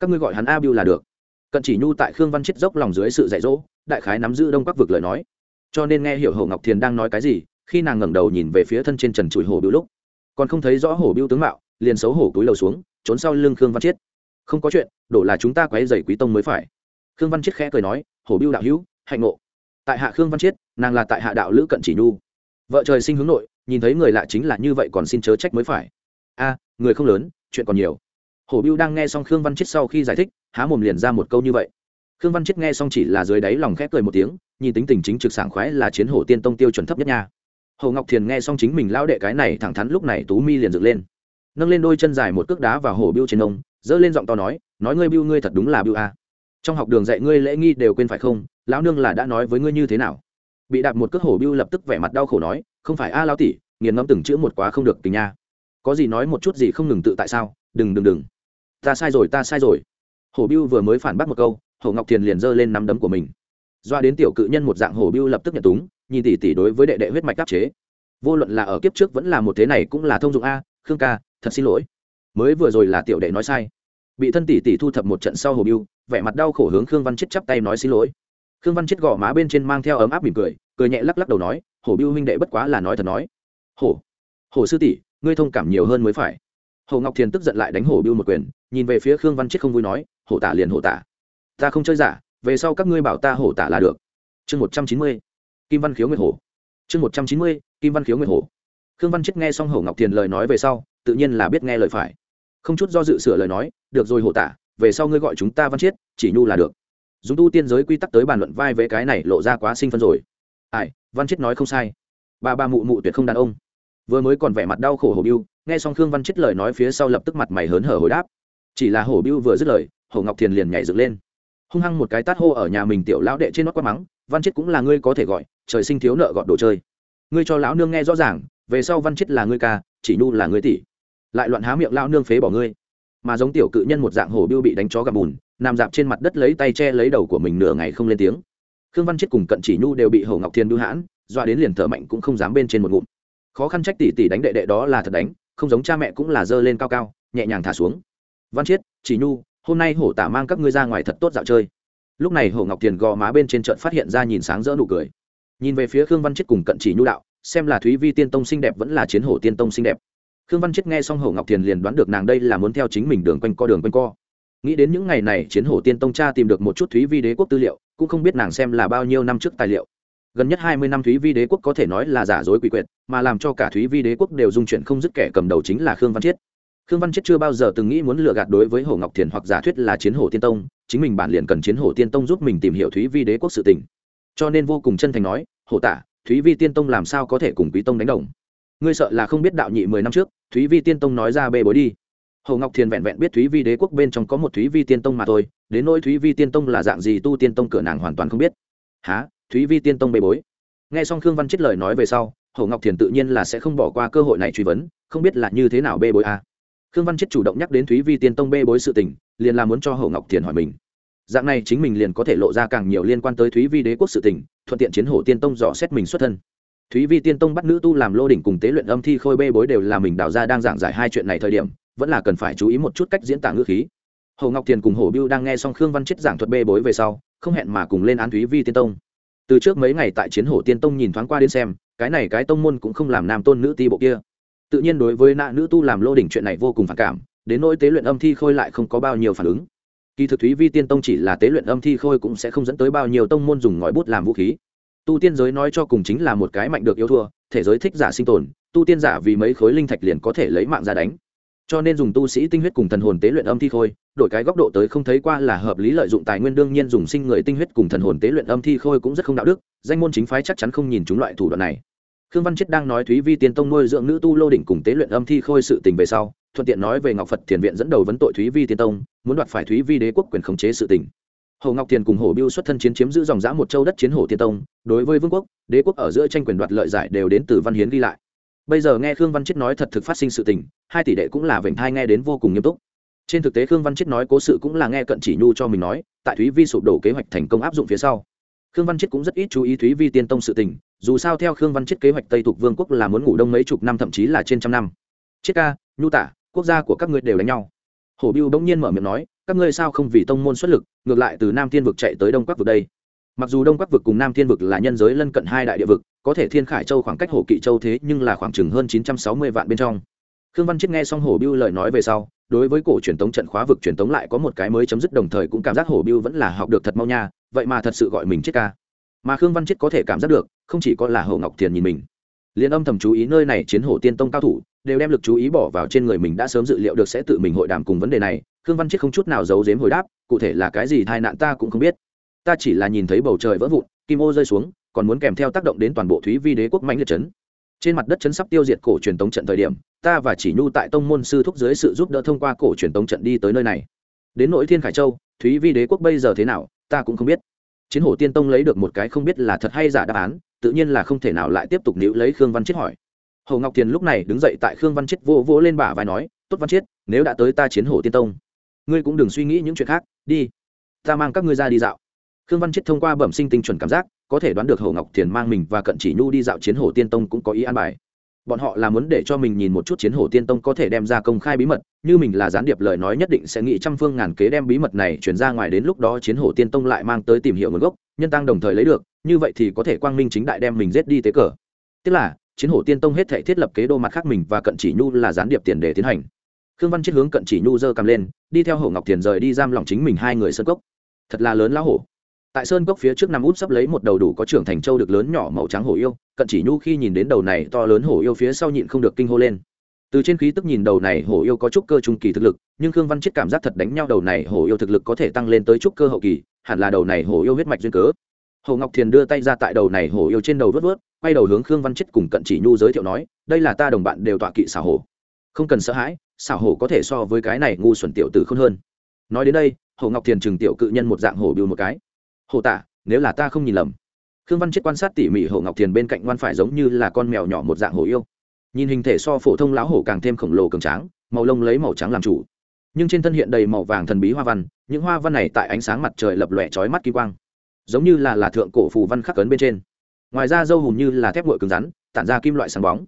các ngươi gọi hắn a Biêu là được. Cận chỉ nhu tại khương văn chết dốc lòng dưới sự dạy dỗ, đại khái nắm giữ đông các vực lời nói. Cho nên nghe hiểu Hồ ngọc thiền đang nói cái gì, khi nàng ngẩng đầu nhìn về phía thân trên trần trụi Hồ Biêu lúc, còn không thấy rõ Hồ Biêu tướng mạo, liền xấu hổ túi lầu xuống, trốn sau lưng khương văn chiết không có chuyện, đổ là chúng ta quấy dày quý tông mới phải. Khương văn chiết khẽ cười nói hổ Biêu đạo hữu, hạnh ngộ. Tại hạ khương văn chiết nàng là tại hạ đạo lữ cận chỉ nhu. Vợ trời sinh hướng nội nhìn thấy người lạ chính là như vậy còn xin chớ trách mới phải. A, người không lớn, chuyện còn nhiều. Hổ biêu đang nghe xong khương văn chiết sau khi giải thích, há mồm liền ra một câu như vậy. Khương văn chiết nghe xong chỉ là dưới đáy lòng khẽ cười một tiếng, nhìn tính tình chính trực sảng khoái là chiến hổ tiên tông tiêu chuẩn thấp nhất nha. Hồ ngọc thiền nghe xong chính mình lão đệ cái này thẳng thắn lúc này tú mi liền dựng lên. Nâng lên đôi chân dài một cước đá vào hổ biêu trên ông dỡ lên giọng to nói nói ngươi biêu ngươi thật đúng là biêu a. Trong học đường dạy ngươi lễ nghi đều quên phải không? Lão nương là đã nói với ngươi như thế nào? Bị đạp một cước hổ biêu lập tức vẻ mặt đau khổ nói không phải a lão tỷ, nghiền ngẫm từng chữ một quá không được tình nha. Có gì nói một chút gì không ngừng tự tại sao? Đừng đừng đừng. Ta sai rồi, ta sai rồi. Hổ biêu vừa mới phản bác một câu, hổ ngọc thiền liền giơ lên nắm đấm của mình. Doa đến tiểu cự nhân một dạng hổ biêu lập tức nhận túng, nhìn tỷ tỷ đối với đệ đệ huyết mạch đáp chế. Vô luận là ở kiếp trước vẫn là một thế này cũng là thông dụng a, khương ca, thật xin lỗi. Mới vừa rồi là tiểu đệ nói sai. Bị thân tỷ tỷ thu thập một trận sau hồ biêu vẻ mặt đau khổ hướng khương văn chết chắp tay nói xin lỗi. Khương văn chết gõ má bên trên mang theo ấm áp mỉm cười cười nhẹ lắc lắc đầu nói hổ biêu huynh đệ bất quá là nói thật nói. Hổ hổ sư tỷ, ngươi thông cảm nhiều hơn mới phải. Hồ ngọc thiền tức giận lại đánh hổ biêu một quyền, nhìn về phía khương văn chết không vui nói, hổ tả liền hổ tả. Ta không chơi giả, về sau các ngươi bảo ta hổ tả là được. Chương một trăm chín mươi, kim văn khiếu nguyệt hổ. Chương một trăm chín mươi, kim văn khiếu nguyệt hổ. Khương văn chết nghe xong hổ ngọc thiền lời nói về sau, tự nhiên là biết nghe lời phải. Không chút do dự sửa lời nói, được rồi hổ tả, về sau ngươi gọi chúng ta văn chiết chỉ nhu là được. Dùng tu tiên giới quy tắc tới bàn luận vai với cái này lộ ra quá sinh phân rồi ai, văn chiết nói không sai. Ba ba mụ mụ tuyệt không đàn ông. Vừa mới còn vẻ mặt đau khổ hổ biêu, nghe xong khương văn chiết lời nói phía sau lập tức mặt mày hớn hở hồi đáp. Chỉ là hổ biêu vừa dứt lời, hổ ngọc thiền liền nhảy dựng lên. Hung hăng một cái tát hô ở nhà mình tiểu lão đệ trên nót quát mắng, văn chết cũng là ngươi có thể gọi, trời sinh thiếu nợ gọt đồ chơi. Ngươi cho lão nương nghe rõ ràng, về sau văn chết là ngươi ca, chỉ nhu là ngươi tỷ. Lại loạn há miệng lão nương phế bỏ ngươi. Mà giống tiểu cự nhân một dạng hổ biêu bị đánh chó gặp bùn, nằm dạp trên mặt đất lấy tay che lấy đầu của mình nửa ngày không lên tiếng khương văn chết cùng cận chỉ nhu đều bị hổ ngọc thiên đu hãn, doa đến liền thở mạnh cũng không dám bên trên một ngụm. Khó khăn trách tỷ tỷ đánh đệ đệ đó là thật đánh, không giống cha mẹ cũng là dơ lên cao cao, nhẹ nhàng thả xuống. Văn chiết chỉ nhu, hôm nay hổ tả mang các ngươi ra ngoài thật tốt dạo chơi. Lúc này hổ ngọc tiền gò má bên trên trận phát hiện ra nhìn sáng rỡ nụ cười. Nhìn về phía khương văn chết cùng cận chỉ nhu đạo, xem là thúy vi tiên tông xinh đẹp vẫn là chiến hổ tiên tông xinh đẹp. Khương văn chết nghe xong hổ ngọc tiền liền đoán được nàng đây là muốn theo chính mình đường quanh co đường quanh co. Nghĩ đến những ngày này chiến hổ tiên tông cha tìm được một chút thúy vi đế quốc tư liệu cũng không biết nàng xem là bao nhiêu năm trước tài liệu. Gần nhất hai mươi năm thúy vi đế quốc có thể nói là giả dối quỷ quyệt, mà làm cho cả thúy vi đế quốc đều dung chuyển không dứt kẻ cầm đầu chính là khương văn chiết. Khương văn chiết chưa bao giờ từng nghĩ muốn lừa gạt đối với hồ ngọc thiền hoặc giả thuyết là chiến hổ tiên tông, chính mình bản liền cần chiến hổ tiên tông giúp mình tìm hiểu thúy vi đế quốc sự tình. Cho nên vô cùng chân thành nói, hổ tả, thúy vi tiên tông làm sao có thể cùng quý tông đánh đồng? Ngươi sợ là không biết đạo nhị mười năm trước, thúy vi tiên tông nói ra bê bối đi. Hồ ngọc thiền vẹn vẹn biết thúy vi đế quốc bên trong có một thúy vi tiên tông mà thôi đến nỗi thúy vi tiên tông là dạng gì tu tiên tông cửa nàng hoàn toàn không biết. Há thúy vi tiên tông bê bối. Nghe xong khương văn chết lời nói về sau Hầu ngọc thiền tự nhiên là sẽ không bỏ qua cơ hội này truy vấn, không biết là như thế nào bê bối a. À khương văn chết chủ động nhắc đến thúy vi tiên tông bê bối sự tình, liền là muốn cho Hầu ngọc thiền hỏi mình. Dạng này chính mình liền có thể lộ ra càng nhiều liên quan tới thúy vi đế quốc sự tình, thuận tiện chiến hổ tiên tông dò xét mình xuất thân. Thúy vi tiên tông bắt nữ tu làm lô đỉnh cùng tế luyện âm thi khôi bê bối đều là mình đào ra đang giảng giải hai chuyện này thời điểm, vẫn là cần phải chú ý một chút cách diễn tả ngữ khí hồ ngọc thiền cùng hồ biêu đang nghe xong khương văn chết giảng thuật bê bối về sau, không hẹn mà cùng lên án thúy vi tiên tông. Từ trước mấy ngày tại chiến hổ tiên tông nhìn thoáng qua đến xem, cái này cái tông môn cũng không làm nam tôn nữ ti bộ kia. Tự nhiên đối với nạ nữ tu làm lô đỉnh chuyện này vô cùng phản cảm, đến nỗi tế luyện âm thi khôi lại không có bao nhiêu phản ứng. Kỳ thực thúy vi tiên tông chỉ là tế luyện âm thi khôi cũng sẽ không dẫn tới bao nhiêu tông môn dùng ngòi bút làm vũ khí. Tu tiên giới nói cho cùng chính là một cái mạnh được yêu thua, thể giới thích giả sinh tồn, tu tiên giả vì mấy khối linh thạch liền có thể lấy mạng ra đánh. Cho nên dùng tu sĩ tinh huyết cùng thần hồn tế luyện âm thi khôi đổi cái góc độ tới không thấy qua là hợp lý lợi dụng tài nguyên đương nhiên dùng sinh người tinh huyết cùng thần hồn tế luyện âm thi khôi cũng rất không đạo đức, danh môn chính phái chắc chắn không nhìn chúng loại thủ đoạn này. Khương văn chết đang nói thúy vi tiên tông nuôi dưỡng nữ tu lô đỉnh cùng tế luyện âm thi khôi sự tình về sau, thuận tiện nói về ngọc phật thiền viện dẫn đầu vấn tội thúy vi tiên tông, muốn đoạt phải thúy vi đế quốc quyền khống chế sự tình. Hồ ngọc thiền cùng hồ biêu xuất thân chiến chiếm giữ dòng giã một châu đất chiến hồ tiên tông, đối với vương quốc, đế quốc ở giữa tranh quyền đoạt lợi giải đều đến từ văn hiến ghi lại. Bây giờ nghe khương văn chết nói thật thực phát sinh sự tình, hai tỷ đệ cũng là vểnh thai nghe đến vô cùng nghiêm túc trên thực tế khương văn chết nói cố sự cũng là nghe cận chỉ nhu cho mình nói, tại thúy vi sụp đổ kế hoạch thành công áp dụng phía sau. Khương văn chết cũng rất ít chú ý thúy vi tiên tông sự tình, dù sao theo khương văn chết kế hoạch tây thuộc vương quốc là muốn ngủ đông mấy chục năm thậm chí là trên trăm năm. Chết ca, nhu tả, quốc gia của các ngươi đều đánh nhau. Hổ biêu bỗng nhiên mở miệng nói, các ngươi sao không vì tông môn xuất lực, ngược lại từ nam thiên vực chạy tới đông quắc vực đây. Mặc dù đông quắc vực cùng nam thiên vực là nhân giới lân cận hai đại địa vực, có thể thiên khải châu khoảng cách hồ kỵ châu thế nhưng là khoảng chừng hơn chín trăm sáu mươi vạn bên trong. Khương văn chết nghe xong hổ biêu lời nói về sau đối với cổ truyền tống trận khóa vực truyền tống lại có một cái mới chấm dứt đồng thời cũng cảm giác hổ biêu vẫn là học được thật mau nha, vậy mà thật sự gọi mình chết ca. Mà khương văn chết có thể cảm giác được, không chỉ có là hồ ngọc thiền nhìn mình. Liền âm thầm chú ý nơi này chiến hổ tiên tông cao thủ, đều đem lực chú ý bỏ vào trên người mình đã sớm dự liệu được sẽ tự mình hội đàm cùng vấn đề này, khương văn chết không chút nào giấu giếm hồi đáp, cụ thể là cái gì tai nạn ta cũng không biết. Ta chỉ là nhìn thấy bầu trời vỡ vụn, kim ô rơi xuống, còn muốn kèm theo tác động đến toàn bộ thúy vi đế quốc mạnh liệt chấn trên mặt đất chấn sắp tiêu diệt cổ truyền tống trận thời điểm, ta và chỉ nhu tại tông môn sư thúc dưới sự giúp đỡ thông qua cổ truyền tống trận đi tới nơi này. Đến nỗi thiên khải châu, thúy vi đế quốc bây giờ thế nào, ta cũng không biết. Chiến hổ tiên tông lấy được một cái không biết là thật hay giả đáp án, tự nhiên là không thể nào lại tiếp tục níu lấy khương văn chết hỏi. Hồ ngọc thiền lúc này đứng dậy tại khương văn chết vô vỗ lên bả vai nói, tốt văn chết nếu đã tới ta chiến hổ tiên tông, ngươi cũng đừng suy nghĩ những chuyện khác, đi. Ta mang các ngươi ra đi dạo. Khương văn chết thông qua bẩm sinh tinh chuẩn cảm giác có thể đoán được hồ ngọc thiền mang mình và cận chỉ nhu đi dạo chiến hổ tiên tông cũng có ý an bài. Bọn họ là muốn để cho mình nhìn một chút chiến hổ tiên tông có thể đem ra công khai bí mật, như mình là gián điệp lời nói nhất định sẽ nghĩ trăm phương ngàn kế đem bí mật này chuyển ra ngoài đến lúc đó chiến hổ tiên tông lại mang tới tìm hiểu nguồn gốc, nhân tăng đồng thời lấy được, như vậy thì có thể quang minh chính đại đem mình giết đi tế cờ. Tức là, chiến hổ tiên tông hết thể thiết lập kế đô mặt khác mình và cận chỉ nhu là gián điệp tiền để tiến hành. Khương văn chết hướng cận chỉ nhu giơ cầm lên, đi theo hồ ngọc thiền rời đi giam lòng chính mình hai người sơn cốc. Thật là lớn lão hổ tại sơn cốc phía trước nằm út sắp lấy một đầu đủ có trưởng thành châu được lớn nhỏ màu trắng hổ yêu, cận chỉ nhu khi nhìn đến đầu này to lớn hổ yêu phía sau nhịn không được kinh hô lên. Từ trên khí tức nhìn đầu này hổ yêu có chút cơ trung kỳ thực lực, nhưng khương văn chết cảm giác thật đánh nhau đầu này hổ yêu thực lực có thể tăng lên tới chút cơ hậu kỳ, hẳn là đầu này hổ yêu huyết mạch duyên cớ. Hồ ngọc thiền đưa tay ra tại đầu này hổ yêu trên đầu vớt vớt, quay đầu hướng khương văn chết cùng cận chỉ nhu giới thiệu nói, đây là ta đồng bạn đều tọa kỵ xảo hổ. Không cần sợ hãi, xảo hổ có thể so với cái này ngu xuẩn tiểu tử không hơn. Nói đến đây, hồ ngọc thiền trừng tiểu cự nhân một dạng hổ biêu một cái hồ tả, nếu là ta không nhìn lầm. Khương văn chết quan sát tỉ mỉ hồ ngọc thiền bên cạnh ngoan phải giống như là con mèo nhỏ một dạng hồ yêu. Nhìn hình thể so phổ thông lão hổ càng thêm khổng lồ cường tráng, màu lông lấy màu trắng làm chủ. Nhưng trên thân hiện đầy màu vàng thần bí hoa văn, những hoa văn này tại ánh sáng mặt trời lập lòe trói mắt kỳ quang, giống như là là thượng cổ phù văn khắc cấn bên trên. Ngoài ra dâu hùm như là thép ngội cứng rắn, tản ra kim loại sáng bóng.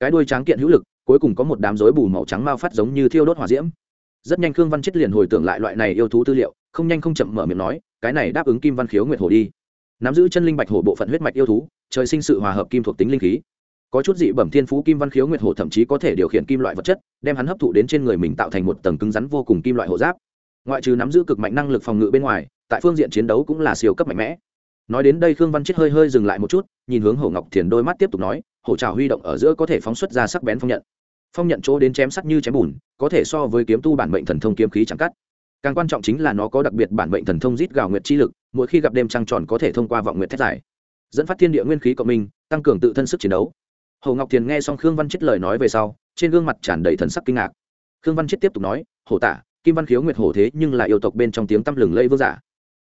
Cái đuôi tráng kiện hữu lực, cuối cùng có một đám rối bù màu trắng mao phát giống như thiêu đốt hỏa diễm. Rất nhanh khương văn chết liền hồi tưởng lại loại này yêu thú tư liệu không nhanh không chậm mở miệng nói, cái này đáp ứng kim văn khiếu nguyệt hồ đi. Nắm giữ chân linh bạch hổ bộ phận huyết mạch yêu thú, trời sinh sự hòa hợp kim thuộc tính linh khí. Có chút dị bẩm thiên phú kim văn khiếu nguyệt hổ thậm chí có thể điều khiển kim loại vật chất, đem hắn hấp thụ đến trên người mình tạo thành một tầng cứng rắn vô cùng kim loại hộ giáp. Ngoại trừ nắm giữ cực mạnh năng lực phòng ngự bên ngoài, tại phương diện chiến đấu cũng là siêu cấp mạnh mẽ. Nói đến đây khương văn chết hơi hơi dừng lại một chút, nhìn hướng hổ ngọc thiền đôi mắt tiếp tục nói, hổ trào huy động ở giữa có thể phóng xuất ra sắc bén phong nhận. Phong nhận chỗ đến chém sắc như chém bùn, có thể so với kiếm tu bản mệnh thần thông kiếm khí chẳng cắt càng quan trọng chính là nó có đặc biệt bản mệnh thần thông rít gào nguyệt chi lực, mỗi khi gặp đêm trăng tròn có thể thông qua vọng nguyệt thét giải dẫn phát thiên địa nguyên khí cộng minh, tăng cường tự thân sức chiến đấu. Hồ ngọc thiền nghe xong khương văn chết lời nói về sau, trên gương mặt tràn đầy thần sắc kinh ngạc. Khương văn chết tiếp tục nói hổ tả, kim văn khiếu nguyệt hổ thế nhưng là yêu tộc bên trong tiếng tăm lừng lây vương giả.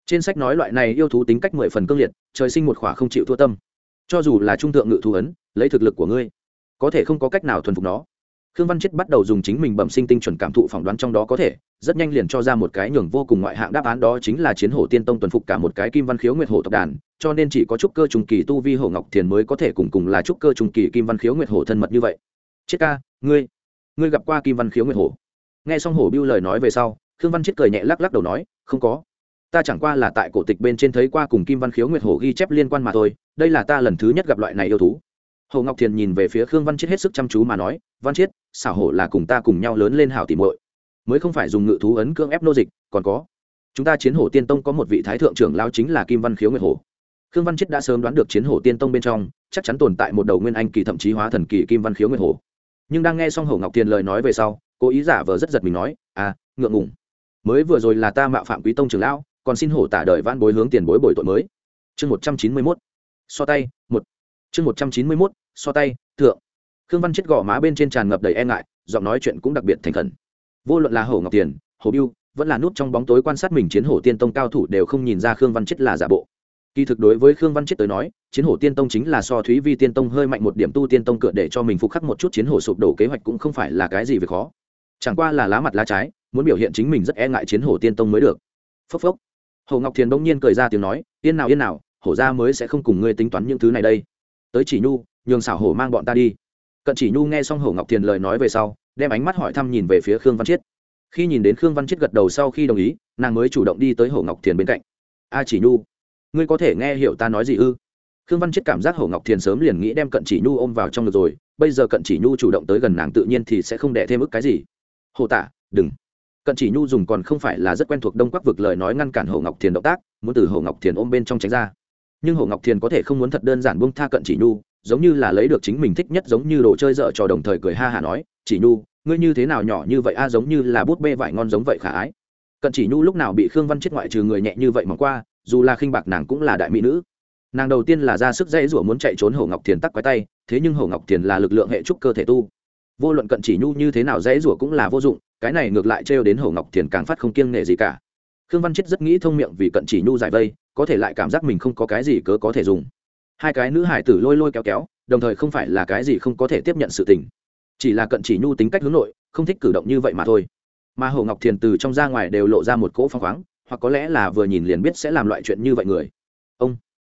Trên sách nói loại này yêu thú tính cách mười phần cương liệt, trời sinh một khỏa không chịu thua tâm. Cho dù là trung thượng ngự thú ấn, lấy thực lực của ngươi, có thể không có cách nào thuần phục nó. Khương văn chết bắt đầu dùng chính mình bẩm sinh tinh chuẩn cảm thụ phỏng đoán trong đó có thể rất nhanh liền cho ra một cái nhường vô cùng ngoại hạng đáp án đó chính là chiến hổ tiên tông tuần phục cả một cái kim văn khiếu nguyệt hổ tộc đàn, cho nên chỉ có trúc cơ trùng kỳ tu vi hổ ngọc thiền mới có thể cùng cùng là trúc cơ trùng kỳ kim văn khiếu nguyệt hổ thân mật như vậy. Chết ca, ngươi ngươi gặp qua kim văn khiếu nguyệt hổ? Nghe xong hổ biêu lời nói về sau, khương văn chết cười nhẹ lắc lắc đầu nói, không có. Ta chẳng qua là tại cổ tịch bên trên thấy qua cùng kim văn khiếu nguyệt hổ ghi chép liên quan mà thôi, đây là ta lần thứ nhất gặp loại này yêu thú. Hồ ngọc thiền nhìn về phía khương văn chiết hết sức chăm chú mà nói, văn chiết, xảo hổ là cùng ta cùng nhau lớn lên hảo tìm muội mới không phải dùng ngự thú ấn cưỡng ép nô dịch, còn có, chúng ta chiến hổ tiên tông có một vị thái thượng trưởng lao chính là kim văn khiếu nguyệt hổ. Khương văn chiết đã sớm đoán được chiến hổ tiên tông bên trong chắc chắn tồn tại một đầu nguyên anh kỳ thậm chí hóa thần kỳ kim văn khiếu nguyệt hổ. Nhưng đang nghe xong hổ ngọc thiền lời nói về sau cố ý giả vờ rất giật mình nói à ngượng ngùng. Mới vừa rồi là ta mạo phạm quý tông trưởng lão, còn xin hổ tả đời van bối hướng tiền bối bồi tội mới. Chương một trăm chín mươi mốt. So tay, một. Chương một trăm chín mươi mốt. So tay, thượng. Khương văn chết gò má bên trên tràn ngập đầy e ngại, giọng nói chuyện cũng đặc biệt thành khẩn vô luận là hổ ngọc tiền, hổ biêu, vẫn là nút trong bóng tối quan sát mình chiến hổ tiên tông cao thủ đều không nhìn ra khương văn chết là giả bộ. Kỳ thực đối với khương văn chết tới nói, chiến hổ tiên tông chính là so thúy vi tiên tông hơi mạnh một điểm tu tiên tông cửa để cho mình phục khắc một chút chiến hổ sụp đổ kế hoạch cũng không phải là cái gì về khó. Chẳng qua là lá mặt lá trái, muốn biểu hiện chính mình rất e ngại chiến hổ tiên tông mới được. Phốc phốc. Hồ ngọc thiền bỗng nhiên cười ra tiếng nói, yên nào yên nào, hổ ra mới sẽ không cùng ngươi tính toán những thứ này đây. Tới chỉ nhu, nhường xảo hổ mang bọn ta đi. Cận chỉ nhu nghe xong hổ ngọc thiền lời nói về sau đem ánh mắt hỏi thăm nhìn về phía khương văn chiết. Khi nhìn đến khương văn Chiết gật đầu sau khi đồng ý, nàng mới chủ động đi tới hồ ngọc thiền bên cạnh. A chỉ nhu, ngươi có thể nghe hiểu ta nói gì ư? Khương văn Chiết cảm giác hồ ngọc thiền sớm liền nghĩ đem cận chỉ nhu ôm vào trong được rồi, bây giờ cận chỉ nhu chủ động tới gần nàng tự nhiên thì sẽ không đẻ thêm ức cái gì. Hồ tả đừng. Cận chỉ nhu dùng còn không phải là rất quen thuộc đông quắc vực lời nói ngăn cản hồ ngọc thiền động tác, muốn từ hồ ngọc thiền ôm bên trong tránh ra. Nhưng hồ ngọc thiền có thể không muốn thật đơn giản buông tha cận chỉ nhu giống như là lấy được chính mình thích nhất giống như đồ chơi dở trò đồng thời cười ha hả nói, chỉ nhu, ngươi như thế nào nhỏ như vậy a, giống như là bút bê vải ngon giống vậy khả ái. Cận chỉ nhu lúc nào bị khương văn chết ngoại trừ người nhẹ như vậy mà qua, dù là khinh bạc nàng cũng là đại mỹ nữ. Nàng đầu tiên là ra sức dễ rủa muốn chạy trốn hổ ngọc thiền tắc quái tay, thế nhưng hổ ngọc thiền là lực lượng hệ trúc cơ thể tu. Vô luận cận chỉ nhu như thế nào dễ rủa cũng là vô dụng, cái này ngược lại trêu đến hổ ngọc thiền càng phát không kiêng nể gì cả. Khương văn chết rất nghĩ thông miệng vì cận chỉ nhu giải vây, có thể lại cảm giác mình không có cái gì cớ có thể dùng hai cái nữ hải tử lôi lôi kéo kéo, đồng thời không phải là cái gì không có thể tiếp nhận sự tình. Chỉ là cận chỉ nhu tính cách hướng nội, không thích cử động như vậy mà thôi. Mà hồ ngọc thiền từ trong ra ngoài đều lộ ra một cỗ phong khoáng, hoặc có lẽ là vừa nhìn liền biết sẽ làm loại chuyện như vậy người. Ông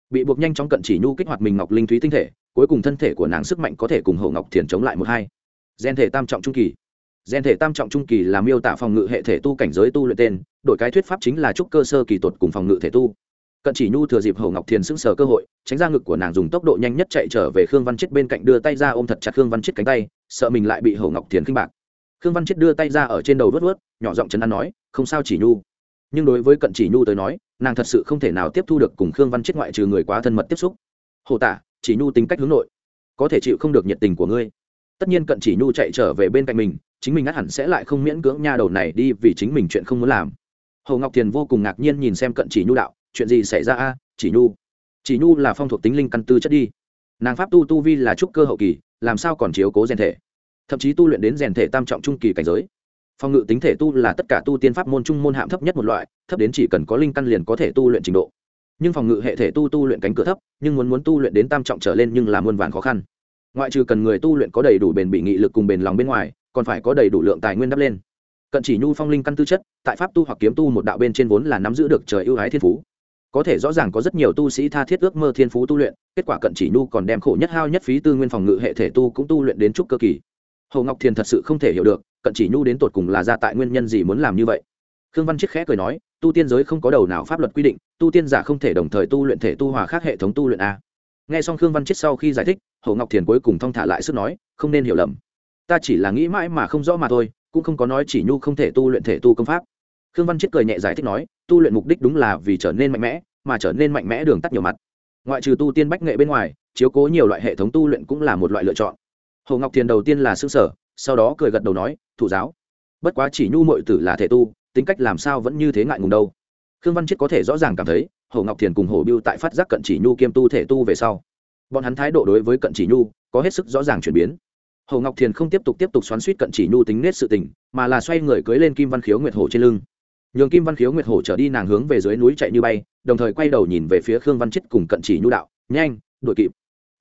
bị buộc nhanh chóng cận chỉ nhu kích hoạt mình ngọc linh thúy tinh thể, cuối cùng thân thể của nàng sức mạnh có thể cùng hồ ngọc thiền chống lại một hai. Gen thể tam trọng trung kỳ. Gen thể tam trọng trung kỳ là miêu tả phòng ngự hệ thể tu cảnh giới tu luyện tên, đổi cái thuyết pháp chính là trúc cơ sơ kỳ tột cùng phòng ngự thể tu cận chỉ nhu thừa dịp hầu ngọc thiền sững sờ cơ hội, tránh ra ngực của nàng dùng tốc độ nhanh nhất chạy trở về khương văn chết bên cạnh đưa tay ra ôm thật chặt khương văn chết cánh tay, sợ mình lại bị hầu ngọc thiền khinh bạc. Khương văn chết đưa tay ra ở trên đầu vớt vớt nhỏ giọng chấn an nói, không sao chỉ nhu. Nhưng đối với cận chỉ nhu tới nói, nàng thật sự không thể nào tiếp thu được cùng khương văn chết ngoại trừ người quá thân mật tiếp xúc. Hồ tả, chỉ nhu tính cách hướng nội, có thể chịu không được nhiệt tình của ngươi. Tất nhiên cận chỉ nhu chạy trở về bên cạnh mình, chính mình ngắt hẳn sẽ lại không miễn cưỡng nha đầu này đi vì chính mình chuyện không muốn làm. Hồ ngọc thiền vô cùng ngạc nhiên nhìn xem cận chỉ nhu đạo chuyện gì xảy ra a? Chỉ nhu. Chỉ nhu là phong thuộc tính linh căn tư chất đi. Nàng pháp tu tu vi là trúc cơ hậu kỳ, làm sao còn chiếu cố rèn thể? Thậm chí tu luyện đến rèn thể tam trọng trung kỳ cảnh giới. Phòng ngự tính thể tu là tất cả tu tiên pháp môn trung môn hạm thấp nhất một loại, thấp đến chỉ cần có linh căn liền có thể tu luyện trình độ. Nhưng phòng ngự hệ thể tu tu luyện cánh cửa thấp, nhưng muốn muốn tu luyện đến tam trọng trở lên nhưng là muôn vàn khó khăn. Ngoại trừ cần người tu luyện có đầy đủ bền bị nghị lực cùng bền lòng bên ngoài, còn phải có đầy đủ lượng tài nguyên đắp lên. Cận chỉ nhu phong linh căn tư chất, tại pháp tu hoặc kiếm tu một đạo bên trên vốn là nắm giữ được trời ưu ái thiên phú có thể rõ ràng có rất nhiều tu sĩ tha thiết ước mơ thiên phú tu luyện, kết quả cận chỉ nhu còn đem khổ nhất hao nhất phí tư nguyên phòng ngự hệ thể tu cũng tu luyện đến trúc cơ kỳ. Hồ ngọc thiền thật sự không thể hiểu được, cận chỉ nhu đến tột cùng là ra tại nguyên nhân gì muốn làm như vậy. Khương văn chiết khẽ cười nói, tu tiên giới không có đầu nào pháp luật quy định, tu tiên giả không thể đồng thời tu luyện thể tu hòa khác hệ thống tu luyện a. Nghe xong khương văn chiết sau khi giải thích, hồ ngọc thiền cuối cùng thong thả lại sức nói, không nên hiểu lầm. Ta chỉ là nghĩ mãi mà không rõ mà thôi, cũng không có nói chỉ nhu không thể tu luyện thể tu công pháp khương văn chết cười nhẹ giải thích nói, tu luyện mục đích đúng là vì trở nên mạnh mẽ, mà trở nên mạnh mẽ đường tắt nhiều mặt. Ngoại trừ tu tiên bách nghệ bên ngoài, chiếu cố nhiều loại hệ thống tu luyện cũng là một loại lựa chọn. Hồ ngọc thiền đầu tiên là xương sở sau đó cười gật đầu nói, thủ giáo, bất quá chỉ nhu mội tử là thể tu, tính cách làm sao vẫn như thế ngại ngùng đâu. Khương văn chết có thể rõ ràng cảm thấy, hồ ngọc thiền cùng hồ biêu tại phát giác cận chỉ nhu kiêm tu thể tu về sau, bọn hắn thái độ đối với cận chỉ nhu có hết sức rõ ràng chuyển biến. Hồ ngọc thiền không tiếp tục tiếp tục xoắn suýt cận chỉ nhu tính nết sự tình, mà là xoay người cưới lên kim văn khiếu nguyệt hổ trên lưng nhường kim văn khiếu nguyệt hổ trở đi nàng hướng về dưới núi chạy như bay, đồng thời quay đầu nhìn về phía khương văn chết cùng cận chỉ nhu đạo. Nhanh đội kịp.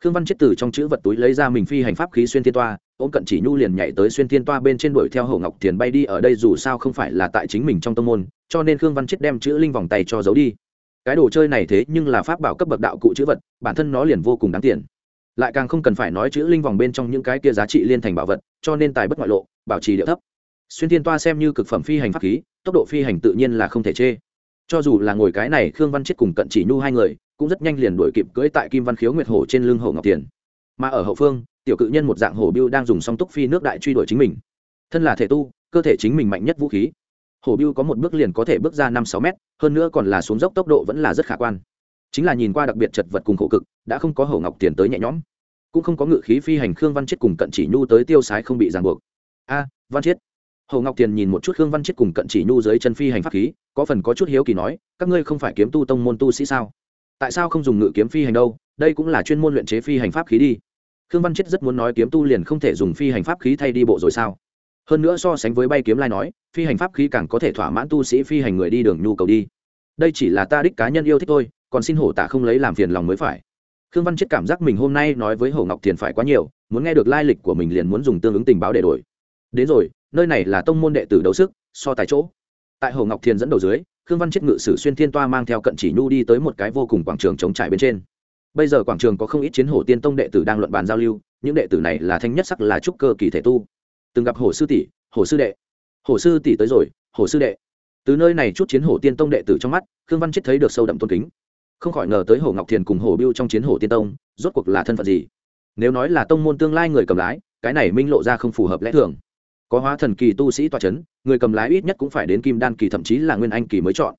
Khương văn chết từ trong chữ vật túi lấy ra mình phi hành pháp khí xuyên thiên toa, ôm cận chỉ nhu liền nhảy tới xuyên thiên toa bên trên đuổi theo hậu ngọc thiền bay đi, ở đây dù sao không phải là tại chính mình trong tâm môn, cho nên khương văn chết đem chữ linh vòng tay cho giấu đi. Cái đồ chơi này thế nhưng là pháp bảo cấp bậc đạo cụ chữ vật, bản thân nó liền vô cùng đáng tiền. Lại càng không cần phải nói chữ linh vòng bên trong những cái kia giá trị liên thành bảo vật, cho nên tài bất ngoại lộ, bảo trì địa thấp xuyên thiên toa xem như cực phẩm phi hành pháp khí, tốc độ phi hành tự nhiên là không thể chê. Cho dù là ngồi cái này khương văn chết cùng cận chỉ nhu hai người, cũng rất nhanh liền đuổi kịp cưỡi tại kim văn khiếu nguyệt hổ trên lưng hổ ngọc tiền. Mà ở hậu phương, tiểu cự nhân một dạng hổ biêu đang dùng song túc phi nước đại truy đuổi chính mình. Thân là thể tu, cơ thể chính mình mạnh nhất vũ khí. Hổ biêu có một bước liền có thể bước ra năm sáu mét, hơn nữa còn là xuống dốc tốc độ vẫn là rất khả quan. Chính là nhìn qua đặc biệt chật vật cùng khổ cực, đã không có hổ ngọc tiền tới nhẹ nhõm. Cũng không có ngự khí phi hành khương văn chết cùng cận chỉ nhu tới tiêu sái không bị ràng buộc. A, văn chết hồ ngọc tiền nhìn một chút khương văn chết cùng cận chỉ nhu dưới chân phi hành pháp khí, có phần có chút hiếu kỳ nói, các ngươi không phải kiếm tu tông môn tu sĩ sao? Tại sao không dùng ngự kiếm phi hành đâu? Đây cũng là chuyên môn luyện chế phi hành pháp khí đi. Khương văn chết rất muốn nói kiếm tu liền không thể dùng phi hành pháp khí thay đi bộ rồi sao? Hơn nữa so sánh với bay kiếm lai nói, phi hành pháp khí càng có thể thỏa mãn tu sĩ phi hành người đi đường nhu cầu đi. Đây chỉ là ta đích cá nhân yêu thích thôi, còn xin hổ tạ không lấy làm phiền lòng mới phải. Khương văn chết cảm giác mình hôm nay nói với hổ ngọc thiền phải quá nhiều, muốn nghe được lai lịch của mình liền muốn dùng tương ứng tình báo để đổi. Đến rồi nơi này là tông môn đệ tử đấu sức, so tài chỗ. Tại hồ ngọc thiền dẫn đầu dưới, khương văn chết ngự sử xuyên thiên toa mang theo cận chỉ nhu đi tới một cái vô cùng quảng trường chống trải bên trên. Bây giờ quảng trường có không ít chiến hổ tiên tông đệ tử đang luận bàn giao lưu, những đệ tử này là thanh nhất sắc là trúc cơ kỳ thể tu. Từng gặp hồ sư tỷ, hồ sư đệ. Hồ sư tỷ tới rồi, hồ sư đệ. Từ nơi này chút chiến hổ tiên tông đệ tử trong mắt, khương văn chết thấy được sâu đậm tôn kính. Không khỏi ngờ tới hồ ngọc thiền cùng hồ biêu trong chiến hổ tiên tông, rốt cuộc là thân phận gì? Nếu nói là tông môn tương lai người cầm lái, cái này minh lộ ra không phù hợp lẽ thường có hóa thần kỳ tu sĩ toa c h ấ n người cầm lái ít nhất cũng phải đến kim đan kỳ thậm chí là nguyên anh kỳ mới chọn.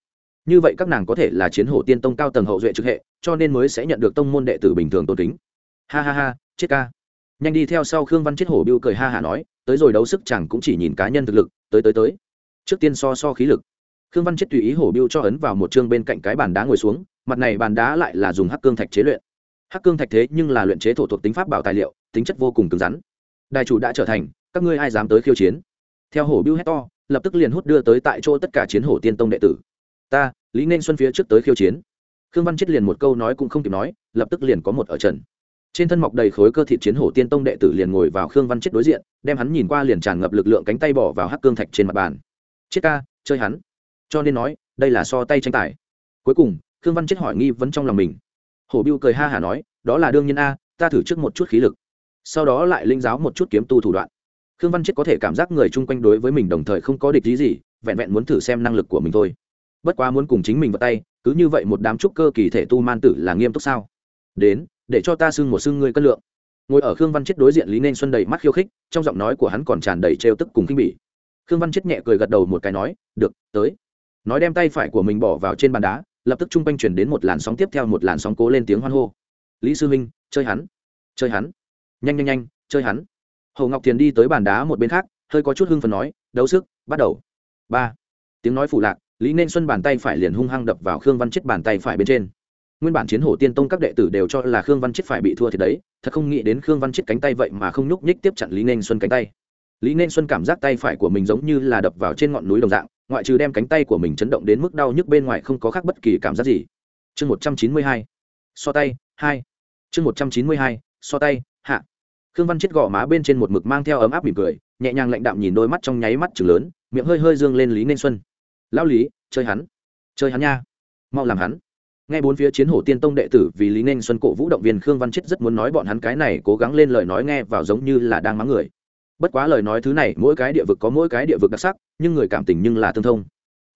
Như vậy các nàng có thể là chiến hổ tiên tông cao tầng hậu duệ trực hệ, cho nên mới sẽ nhận được tông môn đệ tử bình thường tôn kính. Ha ha ha, chết ca. Nhanh đi theo sau khương văn chết hổ biêu cười ha hả nói, tới rồi đấu sức chẳng cũng chỉ nhìn cá nhân thực lực, tới tới tới. Trước tiên so so khí lực. Khương văn chết tùy ý hổ biêu cho ấn vào một chương bên cạnh cái bàn đá ngồi xuống, mặt này bàn đá lại là dùng hắc cương thạch chế luyện. Hắc cương thạch thế nhưng là luyện chế thổ thuộc tính pháp bảo tài liệu, tính chất vô cùng cứng rắn. Đại chủ đã trở thành các ngươi ai dám tới khiêu chiến? Theo hổ biêu hét to lập tức liền hút đưa tới tại chỗ tất cả chiến hổ tiên tông đệ tử. Ta, lý nên xuân phía trước tới khiêu chiến. Khương văn chết liền một câu nói cũng không kịp nói, lập tức liền có một ở trần. Trên thân mọc đầy khối cơ thịt chiến hổ tiên tông đệ tử liền ngồi vào khương văn chết đối diện, đem hắn nhìn qua liền tràn ngập lực lượng cánh tay bỏ vào hắc cương thạch trên mặt bàn. Chết ca, chơi hắn. Cho nên nói, đây là so tay tranh tài. Cuối cùng, khương văn chết hỏi nghi vấn trong lòng mình. Hổ biêu cười ha hả nói, đó là đương nhiên a, ta thử trước một chút khí lực. Sau đó lại linh giáo một chút kiếm tu thủ đoạn khương văn chết có thể cảm giác người chung quanh đối với mình đồng thời không có địch ý gì vẹn vẹn muốn thử xem năng lực của mình thôi. Bất quá muốn cùng chính mình vào tay cứ như vậy một đám trúc cơ kỳ thể tu man tử là nghiêm túc sao? Đến để cho ta xưng một xưng ngươi cân lượng. Ngồi ở khương văn chết đối diện lý nên xuân đầy mắt khiêu khích trong giọng nói của hắn còn tràn đầy trêu tức cùng kinh bỉ. Khương văn chết nhẹ cười gật đầu một cái nói được tới. Nói đem tay phải của mình bỏ vào trên bàn đá lập tức chung quanh chuyển đến một làn sóng tiếp theo một làn sóng cố lên tiếng hoan hô. Lý sư Minh, chơi hắn chơi hắn nhanh nhanh nhanh chơi hắn hồ ngọc thiền đi tới bàn đá một bên khác, hơi có chút hưng phần nói, đấu sức, bắt đầu. Ba. Tiếng nói phủ lạc, lý nên xuân bàn tay phải liền hung hăng đập vào khương văn chết bàn tay phải bên trên. Nguyên bản chiến hổ tiên tông các đệ tử đều cho là khương văn chết phải bị thua thì đấy, thật không nghĩ đến khương văn chết cánh tay vậy mà không nhúc nhích tiếp chặn lý nên xuân cánh tay. Lý nên xuân cảm giác tay phải của mình giống như là đập vào trên ngọn núi đồng dạng, ngoại trừ đem cánh tay của mình chấn động đến mức đau nhức bên ngoài không có khác bất kỳ cảm giác gì. Chương một trăm chín mươi hai. So tay, hai. Chương một trăm chín mươi hai. So tay khương văn chết gõ má bên trên một mực mang theo ấm áp mỉm cười, nhẹ nhàng lạnh đạm nhìn đôi mắt trong nháy mắt chừng lớn, miệng hơi hơi dương lên lý nên xuân. Lão lý, chơi hắn chơi hắn nha, mau làm hắn. Nghe bốn phía chiến hổ tiên tông đệ tử vì lý nên xuân cổ vũ động viên khương văn chết rất muốn nói bọn hắn cái này cố gắng lên lời nói nghe vào giống như là đang mắng người. Bất quá lời nói thứ này, mỗi cái địa vực có mỗi cái địa vực đặc sắc, nhưng người cảm tình nhưng là tương thông.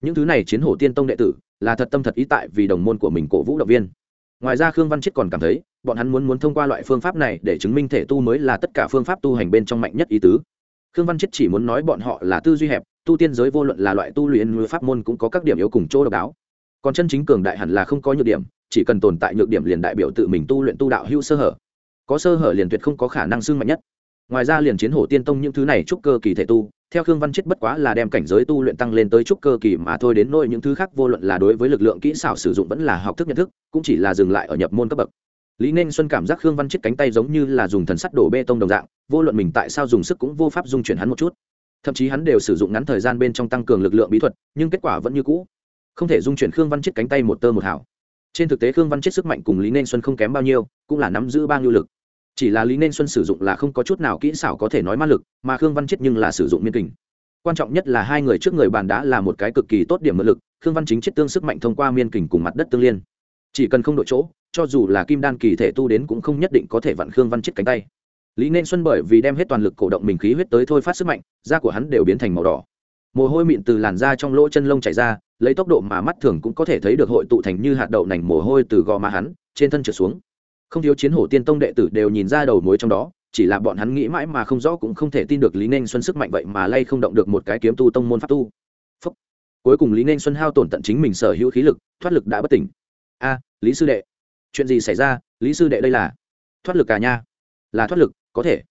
Những thứ này chiến hổ tiên tông đệ tử là thật tâm thật ý tại vì đồng môn của mình cổ vũ động viên. Ngoài ra khương văn chết còn cảm thấy bọn hắn muốn muốn thông qua loại phương pháp này để chứng minh thể tu mới là tất cả phương pháp tu hành bên trong mạnh nhất ý tứ. Khương văn chết chỉ muốn nói bọn họ là tư duy hẹp, tu tiên giới vô luận là loại tu luyện pháp môn cũng có các điểm yếu cùng chỗ độc đáo. Còn chân chính cường đại hẳn là không có nhược điểm, chỉ cần tồn tại nhược điểm liền đại biểu tự mình tu luyện tu đạo hữu sơ hở. Có sơ hở liền tuyệt không có khả năng xưng mạnh nhất. Ngoài ra liền chiến hổ tiên tông những thứ này trúc cơ kỳ thể tu, theo khương văn chết bất quá là đem cảnh giới tu luyện tăng lên tới trúc cơ kỳ mà thôi, đến nỗi những thứ khác vô luận là đối với lực lượng kỹ xảo sử dụng vẫn là học thức nhận thức, cũng chỉ là dừng lại ở nhập môn cấp bậc lý nên xuân cảm giác khương văn chết cánh tay giống như là dùng thần sắt đổ bê tông đồng dạng, vô luận mình tại sao dùng sức cũng vô pháp dung chuyển hắn một chút. Thậm chí hắn đều sử dụng ngắn thời gian bên trong tăng cường lực lượng bí thuật, nhưng kết quả vẫn như cũ. Không thể dung chuyển khương văn chết cánh tay một tơ một hảo trên thực tế khương văn chết sức mạnh cùng lý nên xuân không kém bao nhiêu, cũng là nắm giữ bao nhiêu lực. Chỉ là lý nên xuân sử dụng là không có chút nào kỹ xảo có thể nói ma lực, mà khương văn chết nhưng là sử dụng miên kình. Quan trọng nhất là hai người trước người bàn đá là một cái cực kỳ tốt điểm mượn lực, khương văn chính chết tương sức mạnh thông qua miên kình cùng mặt đất tương liên. Chỉ cần không đổi chỗ cho dù là kim đan kỳ thể tu đến cũng không nhất định có thể vặn khương văn chết cánh tay. Lý nên xuân bởi vì đem hết toàn lực cổ động mình khí huyết tới thôi phát sức mạnh, da của hắn đều biến thành màu đỏ. Mồ hôi mịn từ làn da trong lỗ chân lông chảy ra, lấy tốc độ mà mắt thường cũng có thể thấy được hội tụ thành như hạt đậu nành mồ hôi từ gò má hắn, trên thân trở xuống. Không thiếu chiến hổ tiên tông đệ tử đều nhìn ra đầu mối trong đó, chỉ là bọn hắn nghĩ mãi mà không rõ cũng không thể tin được lý nên xuân sức mạnh vậy mà lay không động được một cái kiếm tu tông môn pháp tu. Phúc. cuối cùng lý nên xuân hao tổn tận chính mình sở hữu khí lực, thoát lực đã bất tỉnh. A, lý sư đệ chuyện gì xảy ra, lý sư đệ đây là? Thoát lực cả nha? Là thoát lực, có thể.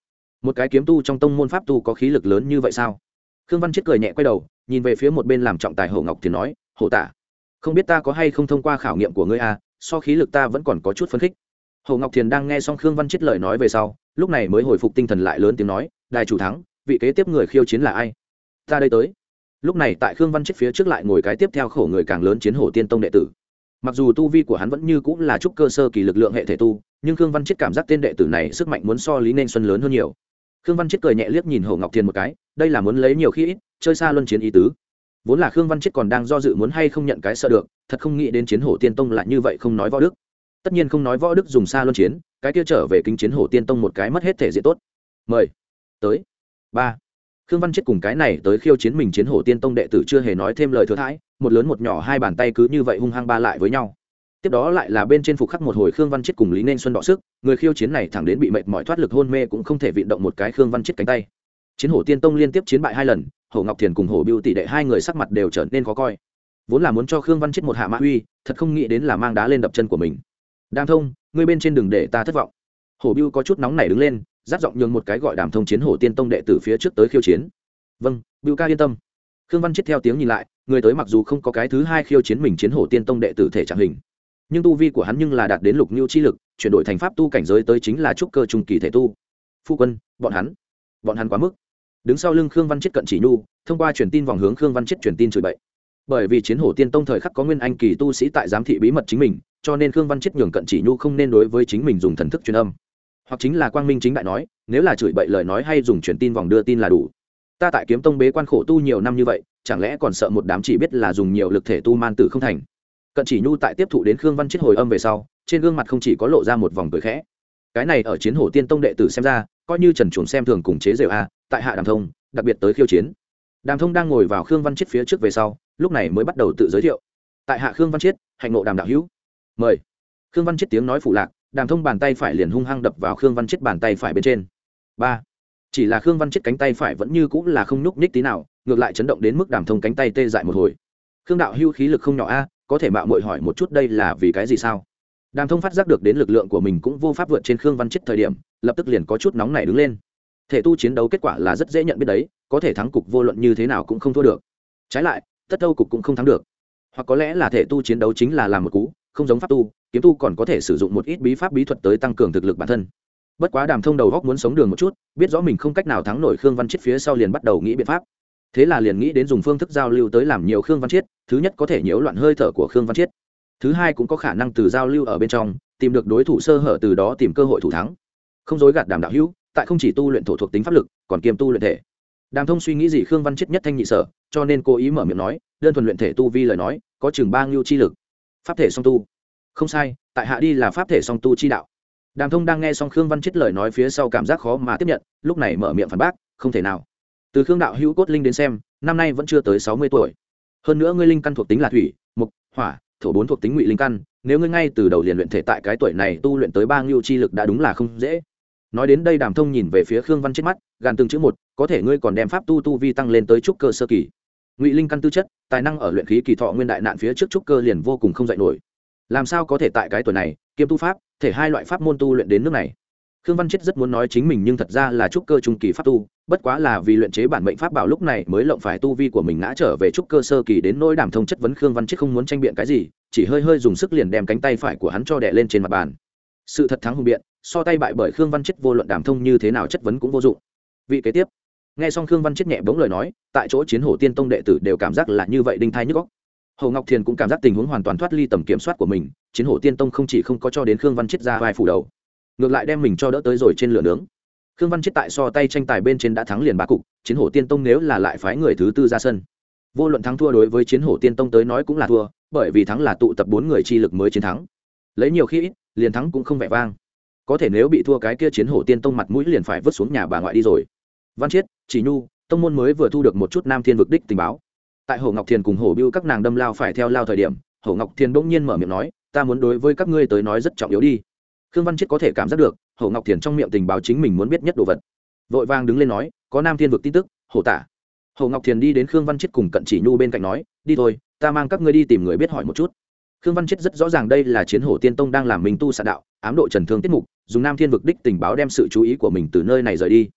Một cái kiếm tu trong tông môn pháp tu có khí lực lớn như vậy sao? Khương văn chết cười nhẹ quay đầu, nhìn về phía một bên làm trọng tài hổ ngọc thì nói hổ tả không biết ta có hay không thông qua khảo nghiệm của ngươi a so khí lực ta vẫn còn có chút phấn khích. Hồ ngọc thiền đang nghe xong khương văn chết lời nói về sau, lúc này mới hồi phục tinh thần lại lớn tiếng nói, đài chủ thắng, vị kế tiếp người khiêu chiến là ai? Ta đây tới. Lúc này tại khương văn chết phía trước lại ngồi cái tiếp theo khổ người càng lớn chiến hổ tiên tông đệ tử mặc dù tu vi của hắn vẫn như cũng là trúc cơ sơ kỳ lực lượng hệ thể tu, nhưng khương văn chết cảm giác tên đệ tử này sức mạnh muốn so lý nên xuân lớn hơn nhiều. Khương văn chết cười nhẹ liếc nhìn hồ ngọc thiền một cái, đây là muốn lấy nhiều khi ít, chơi xa luân chiến ý tứ. Vốn là khương văn chết còn đang do dự muốn hay không nhận cái sợ được, thật không nghĩ đến chiến hổ tiên tông lại như vậy không nói võ đức. Tất nhiên không nói võ đức dùng xa luân chiến, cái kia trở về kinh chiến hổ tiên tông một cái mất hết thể diện tốt. Mời. Tới. Ba khương văn chết cùng cái này tới khiêu chiến mình chiến hổ tiên tông đệ tử chưa hề nói thêm lời thừa thãi, một lớn một nhỏ hai bàn tay cứ như vậy hung hăng ba lại với nhau. Tiếp đó lại là bên trên phục khắc một hồi khương văn chết cùng lý nên xuân đọ sức, người khiêu chiến này thẳng đến bị mệt mỏi thoát lực hôn mê cũng không thể vận động một cái khương văn chết cánh tay. Chiến hổ tiên tông liên tiếp chiến bại hai lần, hổ ngọc thiền cùng hổ biêu tỷ đệ hai người sắc mặt đều trở nên khó coi. Vốn là muốn cho khương văn chết một hạ mã uy, thật không nghĩ đến là mang đá lên đập chân của mình. Đang thông, ngươi bên trên đừng để ta thất vọng. Hổ biêu có chút nóng nảy đứng lên giáp giọng nhường một cái gọi đàm thông chiến hổ tiên tông đệ từ phía trước tới khiêu chiến. Vâng bưu ca yên tâm. Khương văn chết theo tiếng nhìn lại, người tới mặc dù không có cái thứ hai khiêu chiến mình chiến hổ tiên tông đệ tử thể trạng hình, nhưng tu vi của hắn nhưng là đạt đến lục nhu chi lực, chuyển đổi thành pháp tu cảnh giới tới chính là trúc cơ trung kỳ thể tu. Phu quân, bọn hắn bọn hắn quá mức. Đứng sau lưng khương văn chết cận chỉ nhu, thông qua truyền tin vòng hướng khương văn chết truyền tin chửi bậy. Bởi vì chiến hổ tiên tông thời khắc có nguyên anh kỳ tu sĩ tại giám thị bí mật chính mình, cho nên khương văn chết nhường cận chỉ nhu không nên đối với chính mình dùng thần thức truyền âm hoặc chính là quang minh chính đại nói, nếu là chửi bậy lời nói hay dùng truyền tin vòng đưa tin là đủ. Ta tại kiếm tông bế quan khổ tu nhiều năm như vậy, chẳng lẽ còn sợ một đám chỉ biết là dùng nhiều lực thể tu man tử không thành? Cận chỉ nhu tại tiếp thụ đến khương văn chết hồi âm về sau, trên gương mặt không chỉ có lộ ra một vòng cười khẽ. Cái này ở chiến hổ tiên tông đệ tử xem ra, coi như trần chuồn xem thường cùng chế rượu a, tại hạ đàm thông, đặc biệt tới khiêu chiến. Đàm thông đang ngồi vào khương văn chết phía trước về sau, lúc này mới bắt đầu tự giới thiệu. Tại hạ khương văn chết, hạnh ngộ đàm đạo hữu. Mời. Khương văn chết tiếng nói phụ lạc đàm thông bàn tay phải liền hung hăng đập vào khương văn chết bàn tay phải bên trên. Ba. Chỉ là khương văn chết cánh tay phải vẫn như cũng là không nhúc nhích tí nào, ngược lại chấn động đến mức đàm thông cánh tay tê dại một hồi. Khương đạo hưu khí lực không nhỏ a, có thể mạo muội hỏi một chút đây là vì cái gì sao? Đàm thông phát giác được đến lực lượng của mình cũng vô pháp vượt trên khương văn chết thời điểm, lập tức liền có chút nóng nảy đứng lên. Thể tu chiến đấu kết quả là rất dễ nhận biết đấy, có thể thắng cục vô luận như thế nào cũng không thua được. Trái lại, tất đâu cục cũng không thắng được. Hoặc có lẽ là thể tu chiến đấu chính là làm một cú, không giống pháp tu kiếm tu còn có thể sử dụng một ít bí pháp bí thuật tới tăng cường thực lực bản thân. Bất quá đàm thông đầu góc muốn sống đường một chút, biết rõ mình không cách nào thắng nổi khương văn chết phía sau liền bắt đầu nghĩ biện pháp. Thế là liền nghĩ đến dùng phương thức giao lưu tới làm nhiều khương văn chiết, thứ nhất có thể nhiễu loạn hơi thở của khương văn chiết. Thứ hai cũng có khả năng từ giao lưu ở bên trong, tìm được đối thủ sơ hở từ đó tìm cơ hội thủ thắng. Không dối gạt đàm đạo hữu, tại không chỉ tu luyện thổ thuộc tính pháp lực, còn kiêm tu luyện thể. Đàm thông suy nghĩ gì khương văn chiết nhất thanh nhị sở, cho nên cố ý mở miệng nói, đơn thuần luyện thể tu vi lời nói, có chừng ba ngưu chi lực. Pháp thể song tu không sai, tại hạ đi là pháp thể song tu chi đạo. Đàm thông đang nghe xong khương văn chết lời nói phía sau cảm giác khó mà tiếp nhận, lúc này mở miệng phản bác, không thể nào. Từ khương đạo hữu cốt linh đến xem, năm nay vẫn chưa tới sáu mươi tuổi. Hơn nữa ngươi linh căn thuộc tính là thủy mục hỏa, thổ bốn thuộc tính ngụy linh căn, nếu ngươi ngay từ đầu liền luyện thể tại cái tuổi này tu luyện tới ba ngưu chi lực đã đúng là không dễ. Nói đến đây đàm thông nhìn về phía khương văn chết mắt, gàn từng chữ một, có thể ngươi còn đem pháp tu tu vi tăng lên tới trúc cơ sơ kỳ. Ngụy linh căn tư chất, tài năng ở luyện khí kỳ thọ nguyên đại nạn phía trước trúc cơ liền vô cùng không dạy nổi làm sao có thể tại cái tuổi này, kiêm tu pháp, thể hai loại pháp môn tu luyện đến nước này? Khương văn chết rất muốn nói chính mình nhưng thật ra là trúc cơ trung kỳ pháp tu, bất quá là vì luyện chế bản mệnh pháp bảo lúc này mới lộng phải tu vi của mình ngã trở về trúc cơ sơ kỳ đến nỗi đảm thông chất vấn khương văn chết không muốn tranh biện cái gì, chỉ hơi hơi dùng sức liền đem cánh tay phải của hắn cho đẻ lên trên mặt bàn. Sự thật thắng hùng biện, so tay bại bởi khương văn chết vô luận đảm thông như thế nào chất vấn cũng vô dụng. Vị kế tiếp. Nghe xong khương văn chết nhẹ bỗng lời nói, tại chỗ chiến hổ tiên tông đệ tử đều cảm giác là như vậy đinh thai nhức góc hồ ngọc thiền cũng cảm giác tình huống hoàn toàn thoát ly tầm kiểm soát của mình, chiến hổ tiên tông không chỉ không có cho đến khương văn chết ra vai phủ đầu, ngược lại đem mình cho đỡ tới rồi trên lửa nướng. Khương văn chết tại so tay tranh tài bên trên đã thắng liền ba cục, chiến hổ tiên tông nếu là lại phái người thứ tư ra sân. Vô luận thắng thua đối với chiến hổ tiên tông tới nói cũng là thua, bởi vì thắng là tụ tập bốn người chi lực mới chiến thắng. Lấy nhiều khi ít, liền thắng cũng không vẻ vang. Có thể nếu bị thua cái kia chiến hổ tiên tông mặt mũi liền phải vứt xuống nhà bà ngoại đi rồi. Văn chiết chỉ nhu, tông môn mới vừa thu được một chút nam thiên vực đích tình báo tại hồ ngọc thiền cùng hồ biêu các nàng đâm lao phải theo lao thời điểm, hồ ngọc thiền bỗng nhiên mở miệng nói, ta muốn đối với các ngươi tới nói rất trọng yếu đi. Khương văn chết có thể cảm giác được, hồ ngọc thiền trong miệng tình báo chính mình muốn biết nhất đồ vật. Vội vàng đứng lên nói, có nam thiên vực tin tức, hồ tả. Hồ ngọc thiền đi đến khương văn chết cùng cận chỉ nhu bên cạnh nói, đi thôi, ta mang các ngươi đi tìm người biết hỏi một chút. Khương văn chết rất rõ ràng đây là chiến hổ tiên tông đang làm mình tu xạ đạo, ám độ trần thương tiết mục, dùng nam thiên vực đích tình báo đem sự chú ý của mình từ nơi này rời đi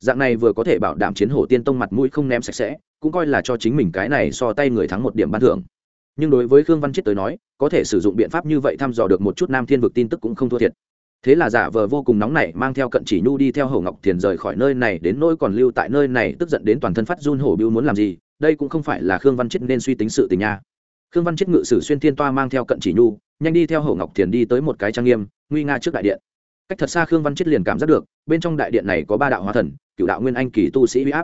dạng này vừa có thể bảo đảm chiến hổ tiên tông mặt mũi không ném sạch sẽ, cũng coi là cho chính mình cái này so tay người thắng một điểm ban thưởng. Nhưng đối với khương văn chết tới nói, có thể sử dụng biện pháp như vậy thăm dò được một chút nam thiên vực tin tức cũng không thua thiệt. Thế là giả vờ vô cùng nóng này mang theo cận chỉ nhu đi theo hổ ngọc thiền rời khỏi nơi này, đến nỗi còn lưu tại nơi này, tức giận đến toàn thân phát run hổ biêu muốn làm gì, đây cũng không phải là khương văn chết nên suy tính sự tình nha. Khương văn chết ngự sử xuyên thiên toa mang theo cận chỉ nhu, nhanh đi theo hổ ngọc thiền đi tới một cái trang nghiêm, nguy nga trước đại điện cách thật xa khương văn chết liền cảm giác được, bên trong đại điện này có ba đạo hóa thần, cựu đạo nguyên anh kỳ tu sĩ huy áp.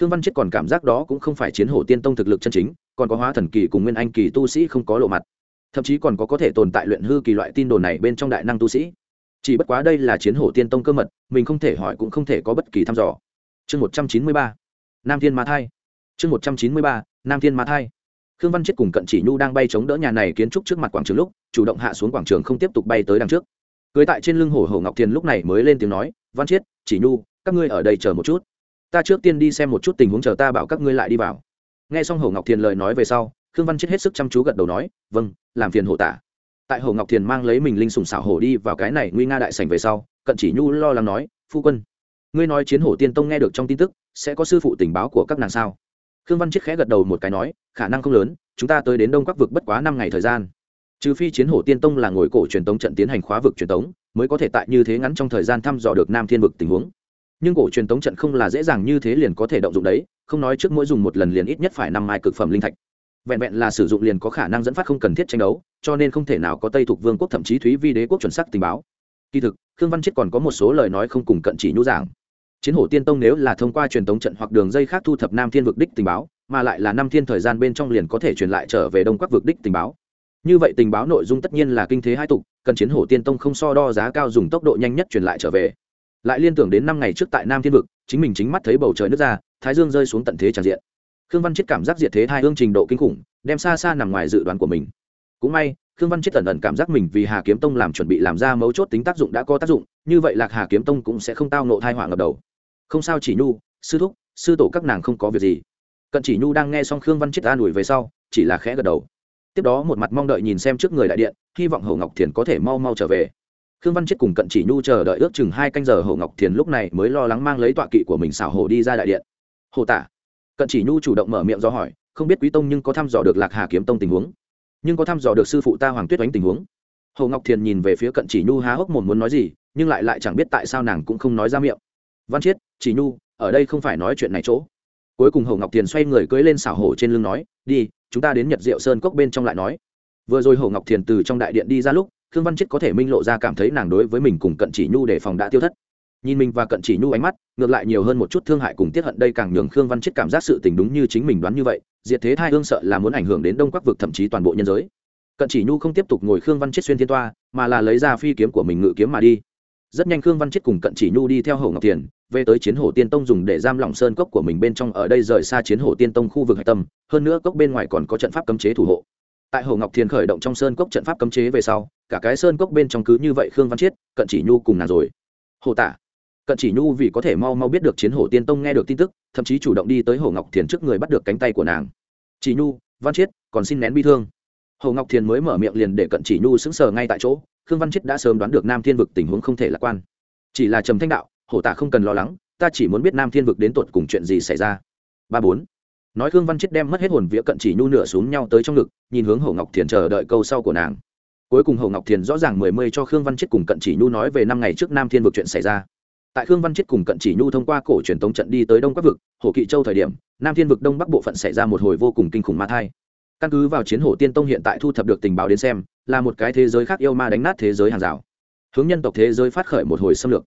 Khương văn chết còn cảm giác đó cũng không phải chiến hổ tiên tông thực lực chân chính, còn có hóa thần kỳ cùng nguyên anh kỳ tu sĩ không có lộ mặt. Thậm chí còn có có thể tồn tại luyện hư kỳ loại tin đồn này bên trong đại năng tu sĩ. Chỉ bất quá đây là chiến hổ tiên tông cơ mật, mình không thể hỏi cũng không thể có bất kỳ thăm dò. Chương một trăm chín mươi ba, nam thiên ma thai. Chương một trăm chín mươi ba, nam thiên ma thai. Khương văn chết cùng cận chỉ nhu đang bay chống đỡ nhà này kiến trúc trước mặt quảng trường lúc, chủ động hạ xuống quảng trường không tiếp tục bay tới đằng trước cưới tại trên lưng hổ hổ ngọc thiền lúc này mới lên tiếng nói, văn chiết, chỉ nhu, các ngươi ở đây chờ một chút. Ta trước tiên đi xem một chút tình huống chờ ta bảo các ngươi lại đi vào. Nghe xong hổ ngọc thiền lời nói về sau, khương văn chiết hết sức chăm chú gật đầu nói vâng làm phiền hổ tả tại hổ ngọc thiền mang lấy mình linh sùng xảo hổ đi vào cái này nguy nga đại sảnh về sau, cận chỉ nhu lo lắng nói, phu quân, ngươi nói chiến hổ tiên tông nghe được trong tin tức, sẽ có sư phụ tình báo của các nàng sao? Khương văn chiết khẽ gật đầu một cái nói, khả năng không lớn, chúng ta tới đến đông các vực bất quá năm ngày thời gian trừ phi chiến hổ tiên tông là ngồi cổ truyền tống trận tiến hành khóa vực truyền tống, mới có thể tại như thế ngắn trong thời gian thăm dò được nam thiên vực tình huống. Nhưng cổ truyền tống trận không là dễ dàng như thế liền có thể động dụng đấy, không nói trước mỗi dùng một lần liền ít nhất phải năm mai cực phẩm linh thạch. Vẹn vẹn là sử dụng liền có khả năng dẫn phát không cần thiết tranh đấu, cho nên không thể nào có tây thuộc vương quốc thậm chí thúy vi đế quốc chuẩn sắc tình báo. Kỳ thực, khương văn chết còn có một số lời nói không cùng cận chỉ nhũ giảng. Chiến hổ tiên tông nếu là thông qua truyền tống trận hoặc đường dây khác thu thập nam thiên vực đích tình báo, mà lại là năm thiên thời gian bên trong liền có thể truyền lại trở về đông các vực đích tình báo như vậy tình báo nội dung tất nhiên là kinh thế hai tục, cần chiến hổ tiên tông không so đo giá cao dùng tốc độ nhanh nhất truyền lại trở về. Lại liên tưởng đến năm ngày trước tại nam thiên vực, chính mình chính mắt thấy bầu trời nước ra, thái dương rơi xuống tận thế tràn diện. Khương văn chết cảm giác diệt thế hai hương trình độ kinh khủng, đem xa xa nằm ngoài dự đoán của mình. Cũng may, khương văn chết tần ẩn cảm giác mình vì hà kiếm tông làm chuẩn bị làm ra mấu chốt tính tác dụng đã có tác dụng, như vậy lạc hà kiếm tông cũng sẽ không tao nộ thai họa ngập đầu. Không sao chỉ nhu, sư thúc, sư tổ các nàng không có việc gì. Cận chỉ nhu đang nghe xong khương văn chết an ủi về sau, chỉ là khẽ gật đầu tiếp đó một mặt mong đợi nhìn xem trước người đại điện, hy vọng hậu ngọc thiền có thể mau mau trở về. Khương văn chết cùng cận chỉ nhu chờ đợi ước chừng hai canh giờ hậu ngọc thiền lúc này mới lo lắng mang lấy tọa kỵ của mình xảo hồ đi ra đại điện. Hồ tả. Cận chỉ nhu chủ động mở miệng do hỏi, không biết quý tông nhưng có thăm dò được lạc hà kiếm tông tình huống? Nhưng có thăm dò được sư phụ ta hoàng tuyết oánh tình huống. Hồ ngọc thiền nhìn về phía cận chỉ nhu há hốc mồm muốn nói gì, nhưng lại lại chẳng biết tại sao nàng cũng không nói ra miệng. Văn chiết, chỉ nhu, ở đây không phải nói chuyện này chỗ cuối cùng hồ ngọc thiền xoay người cưỡi lên xảo hổ trên lưng nói, đi, chúng ta đến nhật diệu sơn cốc bên trong lại nói. Vừa rồi hồ ngọc thiền từ trong đại điện đi ra lúc, khương văn chết có thể minh lộ ra cảm thấy nàng đối với mình cùng cận chỉ nhu để phòng đã tiêu thất. Nhìn mình và cận chỉ nhu ánh mắt, ngược lại nhiều hơn một chút thương hại cùng tiết hận đây càng nhường khương văn chết cảm giác sự tình đúng như chính mình đoán như vậy, diệt thế thai hương sợ là muốn ảnh hưởng đến đông quắc vực thậm chí toàn bộ nhân giới. Cận chỉ nhu không tiếp tục ngồi khương văn chết xuyên thiên toa, mà là lấy ra phi kiếm của mình ngự kiếm mà đi rất nhanh khương văn chết cùng cận chỉ nhu đi theo hậu ngọc thiền, về tới chiến hổ tiên tông dùng để giam lỏng sơn cốc của mình bên trong ở đây rời xa chiến hổ tiên tông khu vực hạch tâm, hơn nữa cốc bên ngoài còn có trận pháp cấm chế thủ hộ. Tại hồ ngọc thiền khởi động trong sơn cốc trận pháp cấm chế về sau, cả cái sơn cốc bên trong cứ như vậy khương văn chiết cận chỉ nhu cùng nàng rồi. Hồ tả cận chỉ nhu vì có thể mau mau biết được chiến hổ tiên tông nghe được tin tức, thậm chí chủ động đi tới hồ ngọc thiền trước người bắt được cánh tay của nàng. Chỉ nhu, văn chiết còn xin nén bi thương. Hồ ngọc thiền mới mở miệng liền để cận chỉ nhu sững sờ ngay tại chỗ khương văn chiết đã sớm đoán được nam thiên vực tình huống không thể lạc quan. Chỉ là trầm thanh đạo, hổ tả không cần lo lắng, ta chỉ muốn biết nam thiên vực đến tột cùng chuyện gì xảy ra. Ba bốn. Nói khương văn chết đem mất hết hồn vía cận chỉ nhu nửa xuống nhau tới trong ngực, nhìn hướng Hổ ngọc thiền chờ đợi câu sau của nàng. Cuối cùng Hổ ngọc thiền rõ ràng mười mươi cho khương văn chết cùng cận chỉ nhu nói về năm ngày trước nam thiên vực chuyện xảy ra. Tại khương văn chết cùng cận chỉ nhu thông qua cổ truyền tống trận đi tới đông bắc vực hồ kỵ châu thời điểm, nam thiên vực đông bắc bộ phận xảy ra một hồi vô cùng kinh khủng ma thai căn cứ vào chiến hổ tiên tông hiện tại thu thập được tình báo đến xem, là một cái thế giới khác yêu ma đánh nát thế giới hàng rào. Hướng nhân tộc thế giới phát khởi một hồi xâm lược.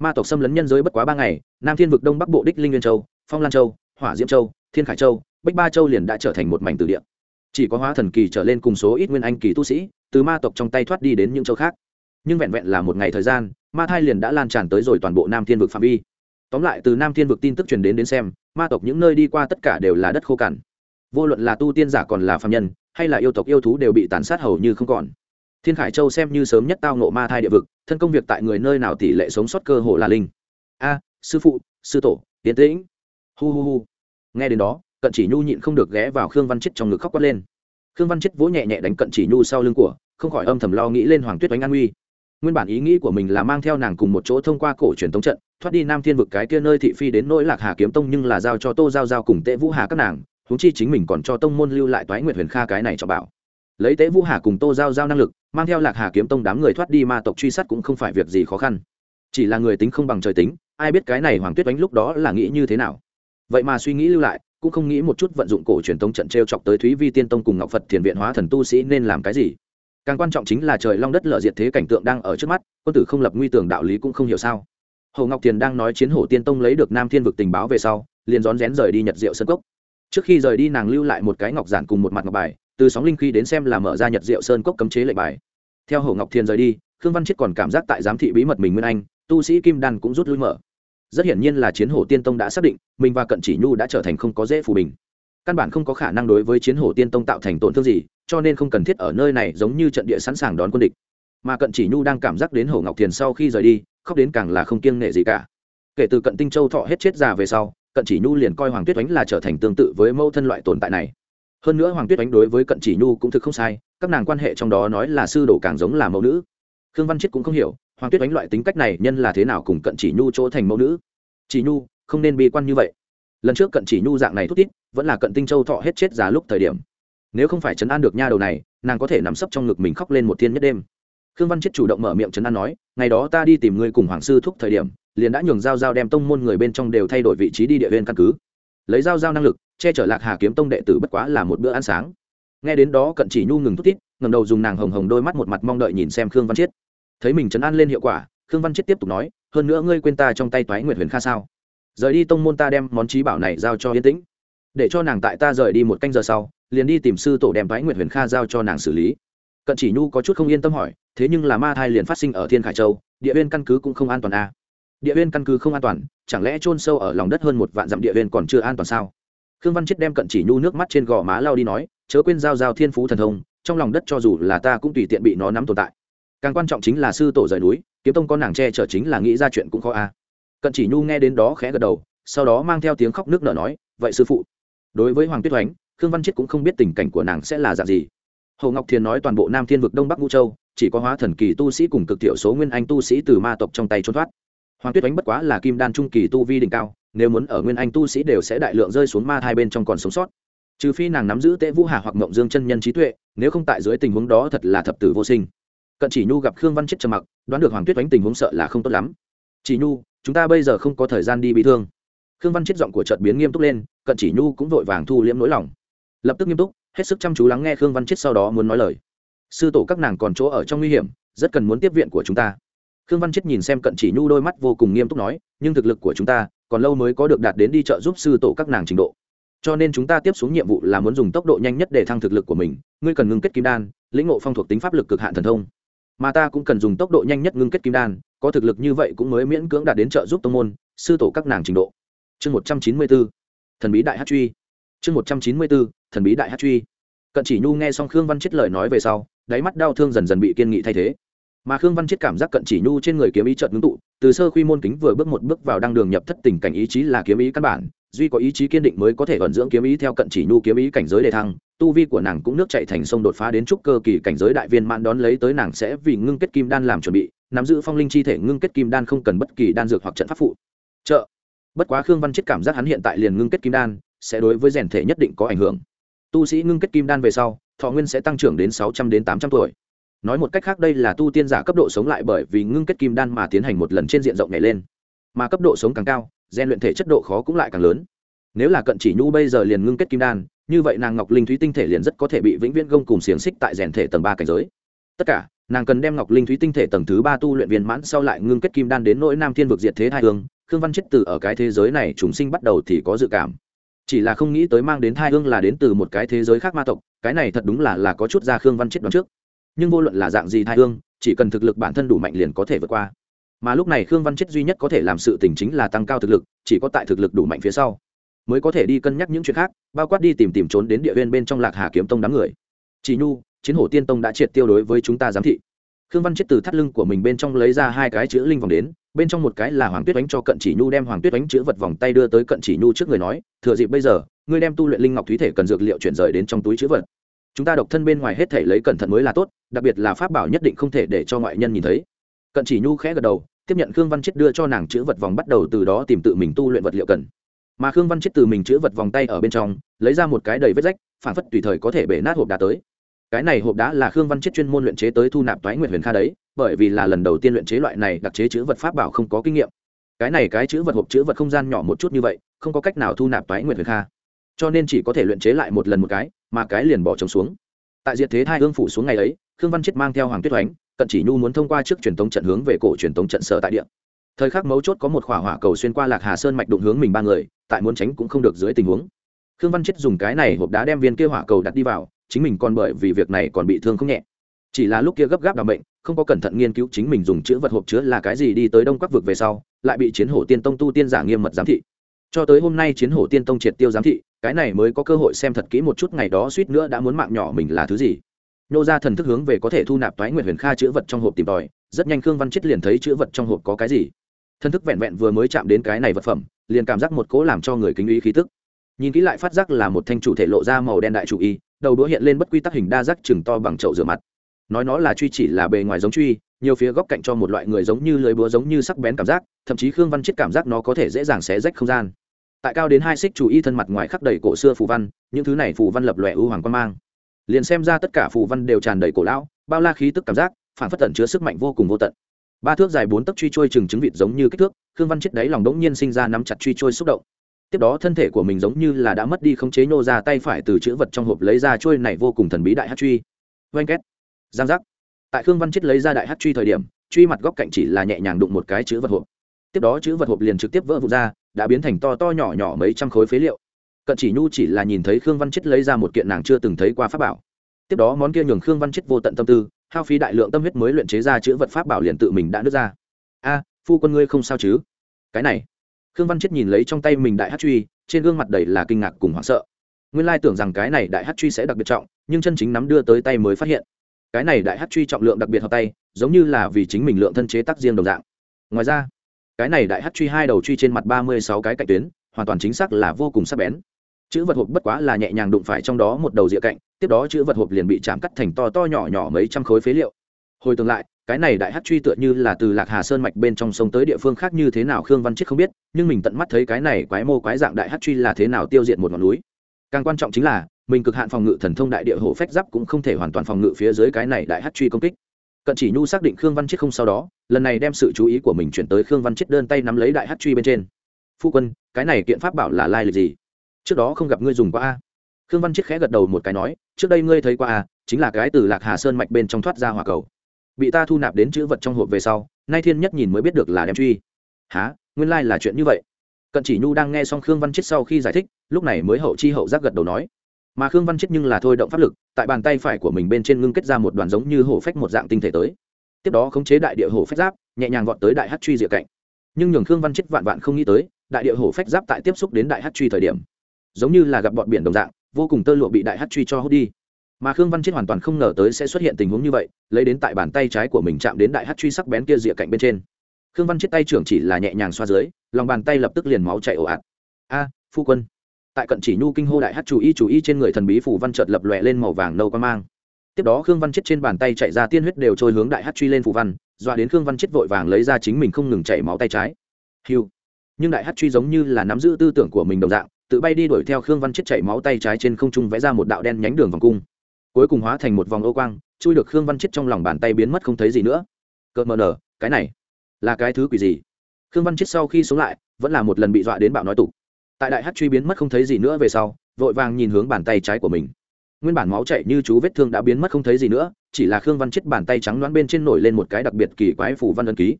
Ma tộc xâm lấn nhân giới bất quá ba ngày, nam thiên vực đông bắc bộ đích linh nguyên châu, phong lan châu, hỏa diễm châu, thiên khải châu bách ba châu liền đã trở thành một mảnh từ địa. Chỉ có hóa thần kỳ trở lên cùng số ít nguyên anh kỳ tu sĩ, từ ma tộc trong tay thoát đi đến những châu khác. Nhưng vẹn vẹn là một ngày thời gian, ma thai liền đã lan tràn tới rồi toàn bộ nam thiên vực phạm vi. Tóm lại từ nam thiên vực tin tức truyền đến đến xem, ma tộc những nơi đi qua tất cả đều là đất khô cằn vô luận là tu tiên giả còn là phạm nhân, hay là yêu tộc yêu thú đều bị tàn sát hầu như không còn. Thiên khải châu xem như sớm nhất tao nộ ma thai địa vực, thân công việc tại người nơi nào tỷ lệ sống sót cơ hồ là linh. A, sư phụ, sư tổ, tiến tĩnh. Hu hu hu. Nghe đến đó, cận chỉ nhu nhịn không được ghé vào khương văn chết trong ngực khóc quát lên. Khương văn chết vỗ nhẹ nhẹ đánh cận chỉ nhu sau lưng của, không khỏi âm thầm lo nghĩ lên hoàng tuyết oánh an uy. Nguyên bản ý nghĩ của mình là mang theo nàng cùng một chỗ thông qua cổ truyền thống trận, thoát đi nam thiên vực cái kia nơi thị phi đến nỗi lạc hà kiếm tông nhưng là giao cho tô giao giao cùng tệ vũ hà các nàng huống chi chính mình còn cho tông môn lưu lại toái nguyệt huyền kha cái này cho bảo. Lấy tế vũ hà cùng tô giao giao năng lực, mang theo lạc hà kiếm tông đám người thoát đi ma tộc truy sát cũng không phải việc gì khó khăn. Chỉ là người tính không bằng trời tính, ai biết cái này hoàng tuyết đánh lúc đó là nghĩ như thế nào. Vậy mà suy nghĩ lưu lại, cũng không nghĩ một chút vận dụng cổ truyền tông trận t r e o chọc tới thúy vi tiên tông cùng ngọc phật thiền viện hóa thần tu sĩ nên làm cái gì. Càng quan trọng chính là trời long đất lợ diệt thế cảnh tượng đang ở trước mắt, quân tử không lập nguy tưởng đạo lý cũng không hiểu sao. Hồ ngọc thiền đang nói chiến hổ tiên tông lấy được nam thiên vực tình báo về sau, liền rón rén rời đi nhật diệu sân cốc trước khi rời đi nàng lưu lại một cái ngọc giản cùng một mặt ngọc bài, từ sóng linh khí đến xem là mở ra nhật diệu sơn cốc cấm chế lệnh bài. Theo hồ ngọc thiền rời đi, khương văn chết còn cảm giác tại giám thị bí mật mình nguyên anh, tu sĩ kim đan cũng rút lui mở. Rất hiển nhiên là chiến hổ tiên tông đã xác định, mình và cận chỉ nhu đã trở thành không có dễ phù bình. Căn bản không có khả năng đối với chiến hổ tiên tông tạo thành tổn thương gì, cho nên không cần thiết ở nơi này giống như trận địa sẵn sàng đón quân địch. Mà cận chỉ nhu đang cảm giác đến hồ ngọc thiền sau khi rời đi, khóc đến càng là không kiêng nệ gì cả. Kể từ cận tinh châu thọ hết chết già về sau cận chỉ nhu liền coi hoàng tuyết oánh là trở thành tương tự với mẫu thân loại tồn tại này. Hơn nữa hoàng tuyết oánh đối với cận chỉ nhu cũng thực không sai, các nàng quan hệ trong đó nói là sư đồ càng giống là mẫu nữ. Khương văn Chiết cũng không hiểu, hoàng tuyết oánh loại tính cách này nhân là thế nào cùng cận chỉ nhu chỗ thành mẫu nữ. Chỉ nhu, không nên bi quan như vậy. Lần trước cận chỉ nhu dạng này thút tít vẫn là cận tinh châu thọ hết chết già lúc thời điểm. Nếu không phải chấn an được nha đầu này, nàng có thể nằm sấp trong ngực mình khóc lên một thiên nhất đêm. Khương văn Chiết chủ động mở miệng chấn an nói, ngày đó ta đi tìm ngươi cùng hoàng sư thúc thời điểm liền đã nhường giao giao đem tông môn người bên trong đều thay đổi vị trí đi địa viên căn cứ. Lấy giao giao năng lực, che chở lạc hà kiếm tông đệ tử bất quá là một bữa ăn sáng. Nghe đến đó cận chỉ nhu ngừng thút tít ngầm đầu dùng nàng hồng hồng đôi mắt một mặt mong đợi nhìn xem khương văn chiết. Thấy mình chấn an lên hiệu quả, khương văn chiết tiếp tục nói, hơn nữa ngươi quên ta trong tay toái nguyệt huyền kha sao? Rời đi tông môn ta đem món trí bảo này giao cho yên tĩnh. Để cho nàng tại ta rời đi một canh giờ sau, liền đi tìm sư tổ đem toái nguyệt huyền kha giao cho nàng xử lý. Cận chỉ nhu có chút không yên tâm hỏi, thế nhưng là ma thai liền phát sinh ở thiên khải châu, địa viên căn cứ cũng không an toàn à địa viên căn cứ không an toàn, chẳng lẽ chôn sâu ở lòng đất hơn một vạn dặm địa viên còn chưa an toàn sao? Khương văn chết đem cận chỉ nhu nước mắt trên gò má lao đi nói, chớ quên giao giao thiên phú thần thông, trong lòng đất cho dù là ta cũng tùy tiện bị nó nắm tồn tại. Càng quan trọng chính là sư tổ rời núi, kiếm tông con nàng che chở chính là nghĩ ra chuyện cũng khó a. Cận chỉ nhu nghe đến đó khẽ gật đầu, sau đó mang theo tiếng khóc nước nở nói, vậy sư phụ, đối với hoàng tuyết oánh, khương văn chết cũng không biết tình cảnh của nàng sẽ là dạng gì. Hồ ngọc thiền nói toàn bộ nam thiên vực đông bắc ngũ châu, chỉ có hóa thần kỳ tu sĩ cùng cực thiểu số nguyên anh tu sĩ từ ma tộc trong tay trốn thoát hoàng tuyết oánh bất quá là kim đan trung kỳ tu vi đỉnh cao, nếu muốn ở nguyên anh tu sĩ đều sẽ đại lượng rơi xuống ma hai bên trong còn sống sót. Trừ phi nàng nắm giữ tế vũ hà hoặc mộng dương chân nhân trí tuệ, nếu không tại dưới tình huống đó thật là thập tử vô sinh. Cận chỉ nhu gặp khương văn chết trầm mặc, đoán được hoàng tuyết oánh tình huống sợ là không tốt lắm. Chỉ nhu, chúng ta bây giờ không có thời gian đi bị thương. Khương văn chết giọng của trợt biến nghiêm túc lên, cận chỉ nhu cũng vội vàng thu liễm nỗi lòng. Lập tức nghiêm túc, hết sức chăm chú lắng nghe khương văn chết sau đó muốn nói lời. Sư tổ các nàng còn chỗ ở trong nguy hiểm, rất cần muốn tiếp viện của chúng ta khương văn chết nhìn xem cận chỉ nhu đôi mắt vô cùng nghiêm túc nói, nhưng thực lực của chúng ta, còn lâu mới có được đạt đến đi chợ giúp sư tổ các nàng trình độ. Cho nên chúng ta tiếp xuống nhiệm vụ là muốn dùng tốc độ nhanh nhất để thăng thực lực của mình. Ngươi cần ngưng kết kim đan, lĩnh ngộ phong thuộc tính pháp lực cực hạn thần thông. Mà ta cũng cần dùng tốc độ nhanh nhất ngưng kết kim đan, có thực lực như vậy cũng mới miễn cưỡng đạt đến trợ giúp tông môn, sư tổ các nàng trình độ. Chương một trăm chín mươi bốn thần bí đại hát truy. Chương một trăm chín mươi bốn thần bí đại hát truy. Cận chỉ nhu nghe xong khương văn chết lời nói về sau, đáy mắt đau thương dần dần bị kiên nghị thay thế mà khương văn chết cảm giác cận chỉ nhu trên người kiếm ý trợt ngưng tụ từ sơ khuy môn kính vừa bước một bước vào đăng đường nhập thất tình cảnh ý chí là kiếm ý căn bản duy có ý chí kiên định mới có thể vận dưỡng kiếm ý theo cận chỉ nhu kiếm ý cảnh giới đề thăng tu vi của nàng cũng nước chạy thành sông đột phá đến trúc cơ kỳ cảnh giới đại viên mãn đón lấy tới nàng sẽ vì ngưng kết kim đan làm chuẩn bị nắm giữ phong linh chi thể ngưng kết kim đan không cần bất kỳ đan dược hoặc trận pháp phụ trợ bất quá khương văn chết cảm giác hắn hiện tại liền ngưng kết kim đan sẽ đối với rèn thể nhất định có ảnh hưởng tu sĩ ngưng kết kim đan về sau thọ nguyên sẽ tăng trưởng đến sáu trăm đến tám trăm tuổi nói một cách khác đây là tu tiên giả cấp độ sống lại bởi vì ngưng kết kim đan mà tiến hành một lần trên diện rộng nhảy lên. Mà cấp độ sống càng cao gian luyện thể chất độ khó cũng lại càng lớn. Nếu là cận chỉ nhu bây giờ liền ngưng kết kim đan, như vậy nàng ngọc linh thúy tinh thể liền rất có thể bị vĩnh viễn gông cùng xiềng xích tại rèn thể tầng ba cảnh giới. Tất cả, nàng cần đem ngọc linh thúy tinh thể tầng thứ ba tu luyện viên mãn sau lại ngưng kết kim đan đến nỗi nam thiên vực diệt thế thai hương, khương văn chết từ ở cái thế giới này chúng sinh bắt đầu thì có dự cảm. Chỉ là không nghĩ tới mang đến thai hương là đến từ một cái thế giới khác ma tộc, cái này thật đúng là là có chút ra khương văn chết đoán trước nhưng vô luận là dạng gì thai hương, chỉ cần thực lực bản thân đủ mạnh liền có thể vượt qua. Mà lúc này khương văn chết duy nhất có thể làm sự tình chính là tăng cao thực lực, chỉ có tại thực lực đủ mạnh phía sau, mới có thể đi cân nhắc những chuyện khác, bao quát đi tìm tìm trốn đến địa viên bên trong lạc hà kiếm tông đám người. Chỉ nhu, chiến hổ tiên tông đã triệt tiêu đối với chúng ta giám thị. Khương văn chết từ thắt lưng của mình bên trong lấy ra hai cái chữ linh vòng đến, bên trong một cái là hoàng tuyết đánh cho cận chỉ nhu đem hoàng tuyết đánh chữ vật vòng tay đưa tới cận chỉ nhu trước người nói, thừa dịp bây giờ, ngươi đem tu luyện linh ngọc thúy thể cần dược liệu chuyển rời đến trong túi chữ vật chúng ta độc thân bên ngoài hết thể lấy cẩn thận mới là tốt, đặc biệt là pháp bảo nhất định không thể để cho ngoại nhân nhìn thấy. Cận chỉ nhu khẽ gật đầu, tiếp nhận khương văn chết đưa cho nàng chữ vật vòng bắt đầu từ đó tìm tự mình tu luyện vật liệu cần. Mà khương văn chết từ mình chữ vật vòng tay ở bên trong, lấy ra một cái đầy vết rách, phản phất tùy thời có thể bể nát hộp đá tới. Cái này hộp đá là khương văn chết chuyên môn luyện chế tới thu nạp toái nguyện huyền kha đấy, bởi vì là lần đầu tiên luyện chế loại này đặc chế chữ vật pháp bảo không có kinh nghiệm. Cái này cái chữ vật hộp chữ vật không gian nhỏ một chút như vậy, không có cách nào thu nạp toái nguyện huyền kha cho nên chỉ có thể luyện chế lại một lần một cái, mà cái liền bỏ trống xuống. Tại diệt thế thai hương phủ xuống ngày ấy, khương văn chết mang theo hoàng tuyết oánh, cận chỉ nhu muốn thông qua trước truyền tống trận hướng về cổ truyền tống trận sở tại địa. Thời khắc mấu chốt có một khỏa hỏa cầu xuyên qua lạc hà sơn mạch đụng hướng mình ba người, tại muốn tránh cũng không được dưới tình huống. Khương văn chết dùng cái này hộp đá đem viên kia hỏa cầu đặt đi vào, chính mình còn bởi vì việc này còn bị thương không nhẹ. Chỉ là lúc kia gấp gáp đ bệnh không có cẩn thận nghiên cứu chính mình dùng chữ vật hộp chứa là cái gì đi tới đông các vực về sau, lại bị chiến hổ tiên tông tu tiên giả nghiêm mật giám thị. Cho tới hôm nay chiến hổ tiên tông triệt tiêu giám thị cái này mới có cơ hội xem thật kỹ một chút, ngày đó suýt nữa đã muốn mạng nhỏ mình là thứ gì. Nô ra thần thức hướng về có thể thu nạp toái nguyện huyền kha chữ vật trong hộp tìm tòi, rất nhanh khương văn chết liền thấy chữ vật trong hộp có cái gì. Thần thức vẹn vẹn vừa mới chạm đến cái này vật phẩm, liền cảm giác một cố làm cho người kính ý khí tức. Nhìn kỹ lại phát giác là một thanh chủ thể lộ ra màu đen đại chủ y, đầu đũa hiện lên bất quy tắc hình đa giác chừng to bằng chậu rửa mặt. Nói nó là truy chỉ là bề ngoài giống truy, nhiều phía góc cạnh cho một loại người giống như lưới búa giống như sắc bén cảm giác, thậm chí khương văn chết cảm giác nó có thể dễ dàng xé rách không gian tại cao đến hai xích chủ y thân mặt ngoài khắc đầy cổ xưa phù văn, những thứ này phù văn lập lòe ưu hoàng quan mang. Liền xem ra tất cả phù văn đều tràn đầy cổ lão, bao la khí tức cảm giác, phản phất tận chứa sức mạnh vô cùng vô tận. Ba thước dài bốn tấc truy trôi chừng trứng vịt giống như kích thước, khương văn chết đáy lòng đống nhiên sinh ra nắm chặt truy trôi xúc động. Tiếp đó thân thể của mình giống như là đã mất đi khống chế nô ra tay phải từ chữ vật trong hộp lấy ra trôi này vô cùng thần bí đại hát truy. Oanh két. Giang giác. Tại khương văn chết lấy ra đại hát truy thời điểm, truy mặt góc cạnh chỉ là nhẹ nhàng đụng một cái chữ vật hộp. Tiếp đó chữ vật hộp liền trực tiếp vỡ vụt ra đã biến thành to to nhỏ nhỏ mấy trăm khối phế liệu. Cận chỉ nhu chỉ là nhìn thấy khương văn chết lấy ra một kiện nàng chưa từng thấy qua pháp bảo. Tiếp đó món kia nhường khương văn chết vô tận tâm tư, hao phí đại lượng tâm huyết mới luyện chế ra chữ vật pháp bảo liền tự mình đã nứt ra. A, phu quân ngươi không sao chứ? Cái này. Khương văn chết nhìn lấy trong tay mình đại hát truy, trên gương mặt đầy là kinh ngạc cùng hoảng sợ. Nguyên lai tưởng rằng cái này đại hát truy sẽ đặc biệt trọng, nhưng chân chính nắm đưa tới tay mới phát hiện. Cái này đại hát truy trọng lượng đặc biệt hợp tay, giống như là vì chính mình lượng thân chế tác riêng đồng dạng. Ngoài ra cái này đại hát truy hai đầu truy trên mặt ba mươi sáu cái cạnh tuyến, hoàn toàn chính xác là vô cùng sắc bén. Chữ vật hộp bất quá là nhẹ nhàng đụng phải trong đó một đầu rìa cạnh, tiếp đó chữ vật hộp liền bị chạm cắt thành to to nhỏ nhỏ mấy trăm khối phế liệu. Hồi tương lại, cái này đại hát truy tựa như là từ lạc hà sơn mạch bên trong sông tới địa phương khác như thế nào khương văn chết không biết, nhưng mình tận mắt thấy cái này quái mô quái dạng đại hát truy là thế nào tiêu diệt một ngọn núi. Càng quan trọng chính là, mình cực hạn phòng ngự thần thông đại địa hổ phách giáp cũng không thể hoàn toàn phòng ngự phía dưới cái này đại hát truy công kích cận chỉ nhu xác định khương văn chết không sau đó, lần này đem sự chú ý của mình chuyển tới khương văn chết đơn tay nắm lấy đại hát truy bên trên. Phu quân, cái này kiện pháp bảo là lai lịch gì? Trước đó không gặp ngươi dùng qua a? Khương văn chết khẽ gật đầu một cái nói, trước đây ngươi thấy qua a, chính là cái từ lạc hà sơn mạch bên trong thoát ra hỏa cầu. Bị ta thu nạp đến chữ vật trong hộp về sau, nay thiên nhất nhìn mới biết được là đem truy. Há nguyên lai là chuyện như vậy. Cận chỉ nhu đang nghe xong khương văn chết sau khi giải thích, lúc này mới hậu chi hậu giác gật đầu nói mà khương văn chết nhưng là thôi động pháp lực tại bàn tay phải của mình bên trên ngưng kết ra một đoàn giống như hổ phách một dạng tinh thể tới tiếp đó khống chế đại địa hổ phách giáp nhẹ nhàng gọn tới đại hát truy rìa cạnh nhưng nhường khương văn chết vạn vạn không nghĩ tới đại địa hổ phách giáp tại tiếp xúc đến đại hát truy thời điểm giống như là gặp bọn biển đồng dạng vô cùng tơ lụa bị đại hát truy cho hút đi mà khương văn chết hoàn toàn không ngờ tới sẽ xuất hiện tình huống như vậy lấy đến tại bàn tay trái của mình chạm đến đại hát truy sắc bén kia rìa cạnh bên trên khương văn chết tay trưởng chỉ là nhẹ nhàng xoa dưới lòng bàn tay lập tức liền máu chạy ồ ạt a phu quân tại cận chỉ nhu kinh hô đại hát chủ y chủ y trên người thần bí phủ văn trợt lập lòe lên màu vàng nâu quan mang. Tiếp đó khương văn chết trên bàn tay chạy ra tiên huyết đều trôi hướng đại hát truy lên phủ văn, dọa đến khương văn chết vội vàng lấy ra chính mình không ngừng chảy máu tay trái. Hiu nhưng đại hát truy giống như là nắm giữ tư tưởng của mình đồng dạng, tự bay đi đuổi theo khương văn chết chảy máu tay trái trên không trung vẽ ra một đạo đen nhánh đường vòng cung. Cuối cùng hóa thành một vòng ô quang, chui được khương văn chết trong lòng bàn tay biến mất không thấy gì nữa. Cợt mờ nở, cái này là cái thứ quỷ gì? Khương văn chết sau khi sống lại, vẫn là một lần bị dọa đến bạo nói tục tại đại hát truy biến mất không thấy gì nữa về sau, vội vàng nhìn hướng bàn tay trái của mình. Nguyên bản máu chạy như chú vết thương đã biến mất không thấy gì nữa, chỉ là khương văn chết bàn tay trắng đoán bên trên nổi lên một cái đặc biệt kỳ quái phù văn ân ký.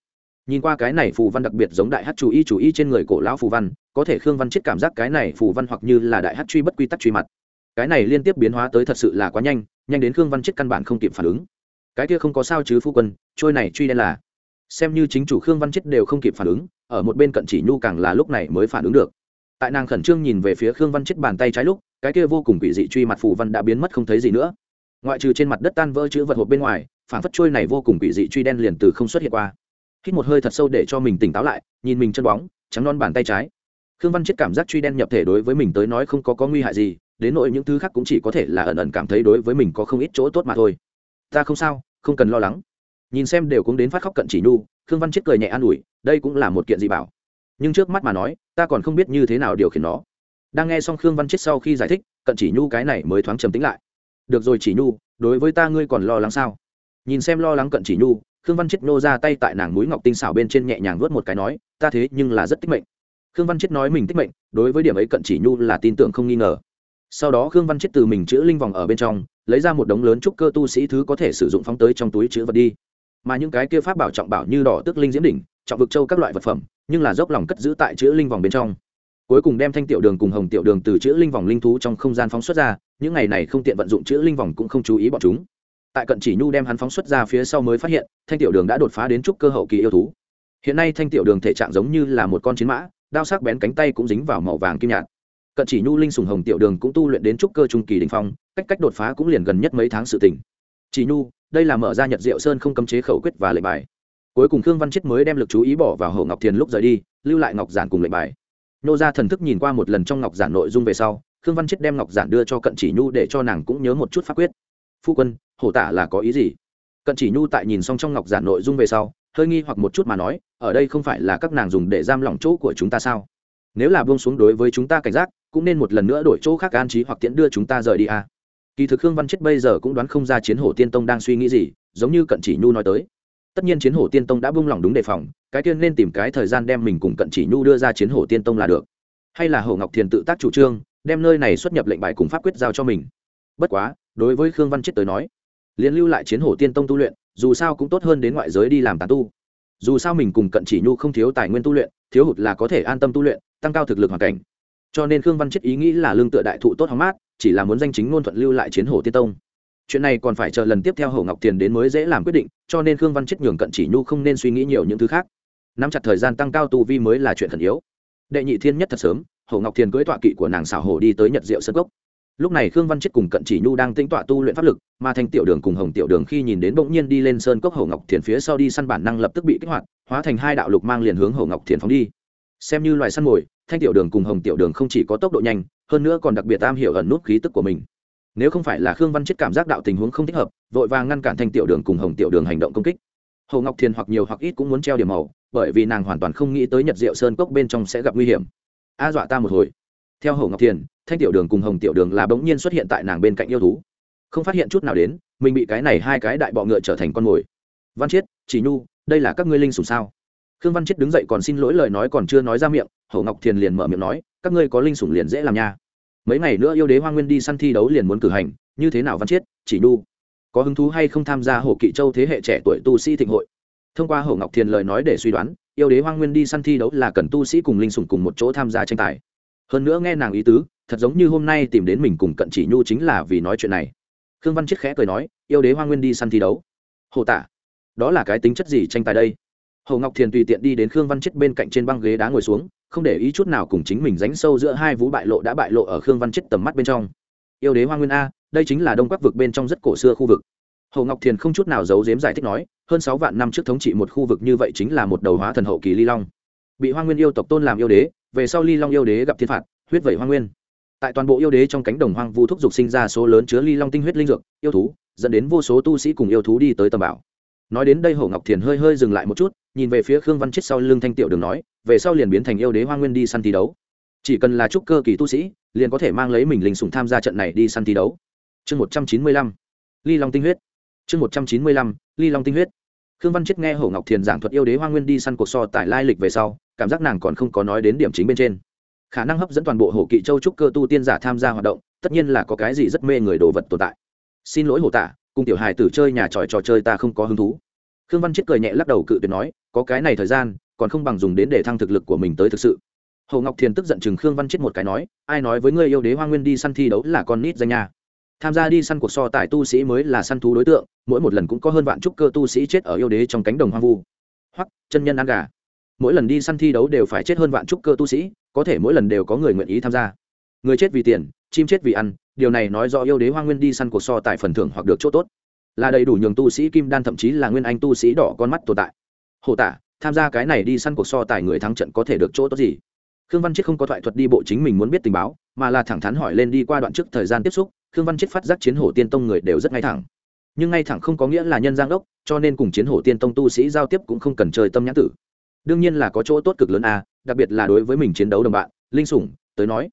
Nhìn qua cái này phù văn đặc biệt giống đại hát chủ y chủ y trên người cổ lão phù văn, có thể khương văn chết cảm giác cái này phù văn hoặc như là đại hát truy bất quy tắc truy mặt. Cái này liên tiếp biến hóa tới thật sự là quá nhanh nhanh đến khương văn chết căn bản không kịp phản ứng. Cái kia không có sao chứ phu quân, trôi này truy đen là. Xem như chính chủ khương văn chết đều không kịp phản ứng, ở một bên cận chỉ nhu càng là lúc này mới phản ứng được tại nàng khẩn trương nhìn về phía khương văn chết bàn tay trái lúc, cái kia vô cùng quỷ dị truy mặt phù văn đã biến mất không thấy gì nữa. Ngoại trừ trên mặt đất tan vỡ chữ vật hộp bên ngoài phản phất trôi này vô cùng quỷ dị truy đen liền từ không xuất hiện qua. Hít một hơi thật sâu để cho mình tỉnh táo lại, nhìn mình chân bóng, trắng non bàn tay trái. Khương văn chết cảm giác truy đen nhập thể đối với mình tới nói không có có nguy hại gì, đến nỗi những thứ khác cũng chỉ có thể là ẩn ẩn cảm thấy đối với mình có không ít chỗ tốt mà thôi. Ta không sao, không cần lo lắng. Nhìn xem đều cũng đến phát khóc cận chỉ nhu, khương văn chết cười nhẹ an ủi, đây cũng là một kiện gì bảo nhưng trước mắt mà nói, ta còn không biết như thế nào điều khiển nó. Đang nghe xong khương văn chết sau khi giải thích, cận chỉ nhu cái này mới thoáng trầm tính lại. Được rồi chỉ nhu, đối với ta ngươi còn lo lắng sao? Nhìn xem lo lắng cận chỉ nhu, khương văn chết nô ra tay tại nàng núi ngọc tinh xảo bên trên nhẹ nhàng vớt một cái nói, ta thế nhưng là rất tích mệnh. Khương văn chết nói mình tích mệnh, đối với điểm ấy cận chỉ nhu là tin tưởng không nghi ngờ. Sau đó khương văn chết từ mình chữ linh vòng ở bên trong, lấy ra một đống lớn trúc cơ tu sĩ thứ có thể sử dụng phóng tới trong túi chữ vật đi. Mà những cái kia pháp bảo trọng bảo như đỏ tức linh diễm đỉnh trọng vực châu các loại vật phẩm, nhưng là dốc lòng cất giữ tại chữ linh vòng bên trong. Cuối cùng đem thanh tiểu đường cùng hồng tiểu đường từ chữ linh vòng linh thú trong không gian phóng xuất ra, những ngày này không tiện vận dụng chữ linh vòng cũng không chú ý bọn chúng. Tại cận chỉ nhu đem hắn phóng xuất ra phía sau mới phát hiện, thanh tiểu đường đã đột phá đến trúc cơ hậu kỳ yêu thú. Hiện nay thanh tiểu đường thể trạng giống như là một con chiến mã, đao sắc bén cánh tay cũng dính vào màu vàng kim nhạt. Cận chỉ nhu linh sùng hồng tiểu đường cũng tu luyện đến trúc cơ trung kỳ đình phong, cách cách đột phá cũng liền gần nhất mấy tháng sự tỉnh chỉ nhu, đây là mở ra nhật diệu sơn không cấm chế khẩu quyết và lệnh bài cuối cùng khương văn chết mới đem lực chú ý bỏ vào hậu ngọc thiền lúc rời đi, lưu lại ngọc giản cùng lệnh bài. Nô ra thần thức nhìn qua một lần trong ngọc giản nội dung về sau, khương văn chết đem ngọc giản đưa cho cận chỉ nhu để cho nàng cũng nhớ một chút pháp quyết. Phu quân, hổ tả là có ý gì? Cận chỉ nhu tại nhìn xong trong ngọc giản nội dung về sau, hơi nghi hoặc một chút mà nói, ở đây không phải là các nàng dùng để giam lỏng chỗ của chúng ta sao? Nếu là buông xuống đối với chúng ta cảnh giác, cũng nên một lần nữa đổi chỗ khác an trí hoặc tiễn đưa chúng ta rời đi à. kỳ thực khương văn chết bây giờ cũng đoán không ra chiến hổ tiên tông đang suy nghĩ gì, giống như cận chỉ nhu nói tới tất nhiên chiến hổ tiên tông đã buông lỏng đúng đề phòng, cái tiên nên tìm cái thời gian đem mình cùng cận chỉ nhu đưa ra chiến hổ tiên tông là được. Hay là hổ ngọc thiền tự tác chủ trương, đem nơi này xuất nhập lệnh bài cùng pháp quyết giao cho mình. Bất quá, đối với khương văn chết tới nói liên lưu lại chiến hổ tiên tông tu luyện, dù sao cũng tốt hơn đến ngoại giới đi làm tán tu. Dù sao mình cùng cận chỉ nhu không thiếu tài nguyên tu luyện, thiếu hụt là có thể an tâm tu luyện, tăng cao thực lực hoàn cảnh. Cho nên khương văn chết ý nghĩ là lương tựa đại thụ tốt hóng mát, chỉ là muốn danh chính ngôn thuận lưu lại chiến hổ tiên tông chuyện này còn phải chờ lần tiếp theo Hồ ngọc tiền đến mới dễ làm quyết định, cho nên khương văn chết nhường cận chỉ nhu không nên suy nghĩ nhiều những thứ khác. Nắm chặt thời gian tăng cao tu vi mới là chuyện khẩn yếu. Đệ nhị thiên nhất thật sớm, Hồ ngọc Tiền cưới tọa kỵ của nàng xảo hổ đi tới nhật diệu sân gốc lúc này khương văn chết cùng cận chỉ nhu đang tĩnh tọa tu luyện pháp lực, mà thanh tiểu đường cùng hồng tiểu đường khi nhìn đến bỗng nhiên đi lên sơn cốc Hồ ngọc thiền phía sau đi săn bản năng lập tức bị kích hoạt, hóa thành hai đạo lục mang liền hướng Hồ ngọc thiền phóng đi. Xem như loài săn mồi, thanh tiểu đường cùng hồng tiểu đường không chỉ có tốc độ nhanh, hơn nữa còn đặc biệt am hiểu ẩn nút khí tức của mình nếu không phải là khương văn chết cảm giác đạo tình huống không thích hợp, vội vàng ngăn cản thanh tiểu đường cùng hồng tiểu đường hành động công kích. Hồ ngọc thiền hoặc nhiều hoặc ít cũng muốn treo điểm màu, bởi vì nàng hoàn toàn không nghĩ tới nhật diệu sơn cốc bên trong sẽ gặp nguy hiểm. A dọa ta một hồi. Theo hồ ngọc thiền, thanh tiểu đường cùng hồng tiểu đường là bỗng nhiên xuất hiện tại nàng bên cạnh yêu thú. Không phát hiện chút nào đến, mình bị cái này hai cái đại bọ ngựa trở thành con mồi. Văn chiết chỉ nhu, đây là các ngươi linh sùng sao? Khương văn chiết đứng dậy còn xin lỗi lời nói còn chưa nói ra miệng, Hồ ngọc thiền liền mở miệng nói, các ngươi có linh sủng liền dễ làm nha mấy ngày nữa yêu đế hoa nguyên đi săn thi đấu liền muốn cử hành, như thế nào văn chiết, chỉ nhu. Có hứng thú hay không tham gia hồ kỵ châu thế hệ trẻ tuổi tu sĩ thịnh hội? Thông qua hồ ngọc thiền lời nói để suy đoán, yêu đế hoa nguyên đi săn thi đấu là cần tu sĩ cùng linh sủng cùng một chỗ tham gia tranh tài. Hơn nữa nghe nàng ý tứ, thật giống như hôm nay tìm đến mình cùng cận chỉ nhu chính là vì nói chuyện này. Khương văn chiết khẽ cười nói, yêu đế hoa nguyên đi săn thi đấu. Hồ tả đó là cái tính chất gì tranh tài đây? Hồ ngọc thiền tùy tiện đi đến khương văn chiết bên cạnh trên băng ghế đá ngồi xuống không để ý chút nào cùng chính mình ránh sâu giữa hai vú bại lộ đã bại lộ ở khương văn chết tầm mắt bên trong. Yêu đế hoa nguyên a, đây chính là đông bắc vực bên trong rất cổ xưa khu vực. Hồ ngọc thiền không chút nào giấu giếm giải thích nói, hơn sáu vạn năm trước thống trị một khu vực như vậy chính là một đầu hóa thần hậu kỳ ly long. Bị hoa nguyên yêu tộc tôn làm yêu đế, về sau ly long yêu đế gặp thiên phạt, huyết vẩy hoa nguyên. Tại toàn bộ yêu đế trong cánh đồng hoang vu thúc dục sinh ra số lớn chứa ly long tinh huyết linh dược, yêu thú, dẫn đến vô số tu sĩ cùng yêu thú đi tới tầm bảo. Nói đến đây hồ ngọc thiền hơi hơi dừng lại một chút nhìn về phía khương văn chết sau lưng thanh tiểu đường nói, về sau liền biến thành yêu đế hoa nguyên đi săn thi đấu. Chỉ cần là trúc cơ kỳ tu sĩ, liền có thể mang lấy mình linh sùng tham gia trận này đi săn thi đấu. Chương một trăm chín mươi lăm, ly long tinh huyết. Chương một trăm chín mươi lăm, ly long tinh huyết. Khương văn chết nghe hồ ngọc thiền giảng thuật yêu đế hoa nguyên đi săn cuộc so tại lai lịch về sau, cảm giác nàng còn không có nói đến điểm chính bên trên. Khả năng hấp dẫn toàn bộ hồ kỵ châu trúc cơ tu tiên giả tham gia hoạt động, tất nhiên là có cái gì rất mê người đồ vật tồn tại. Xin lỗi hồ tả cùng tiểu hài tử chơi nhà tròi trò chơi ta không có hứng thú khương văn chết cười nhẹ lắc đầu cự tuyệt nói, có cái này thời gian, còn không bằng dùng đến để thăng thực lực của mình tới thực sự. Hồ ngọc thiền tức giận chừng khương văn chết một cái nói, ai nói với ngươi yêu đế hoa nguyên đi săn thi đấu là con nít danh nha. Tham gia đi săn cuộc so tài tu sĩ mới là săn thú đối tượng, mỗi một lần cũng có hơn vạn trúc cơ tu sĩ chết ở yêu đế trong cánh đồng hoang vu. Hoặc, chân nhân ăn gà. Mỗi lần đi săn thi đấu đều phải chết hơn vạn trúc cơ tu sĩ, có thể mỗi lần đều có người nguyện ý tham gia. Người chết vì tiền, chim chết vì ăn, điều này nói do yêu đế hoa nguyên đi săn cuộc so tài phần thưởng hoặc được chỗ tốt là đầy đủ nhường tu sĩ kim đan thậm chí là nguyên anh tu sĩ đỏ con mắt tồn tại. Hồ tả, tham gia cái này đi săn cuộc so tài người thắng trận có thể được chỗ tốt gì? Khương văn chết không có thoại thuật đi bộ chính mình muốn biết tình báo, mà là thẳng thắn hỏi lên đi qua đoạn trước thời gian tiếp xúc, khương văn chết phát giác chiến hổ tiên tông người đều rất ngay thẳng. Nhưng ngay thẳng không có nghĩa là nhân giang đốc, cho nên cùng chiến hổ tiên tông tu sĩ giao tiếp cũng không cần chơi tâm nhãn tử. Đương nhiên là có chỗ tốt cực lớn a đặc biệt là đối với mình chiến đấu đồng bạn, linh sủng, tới nói.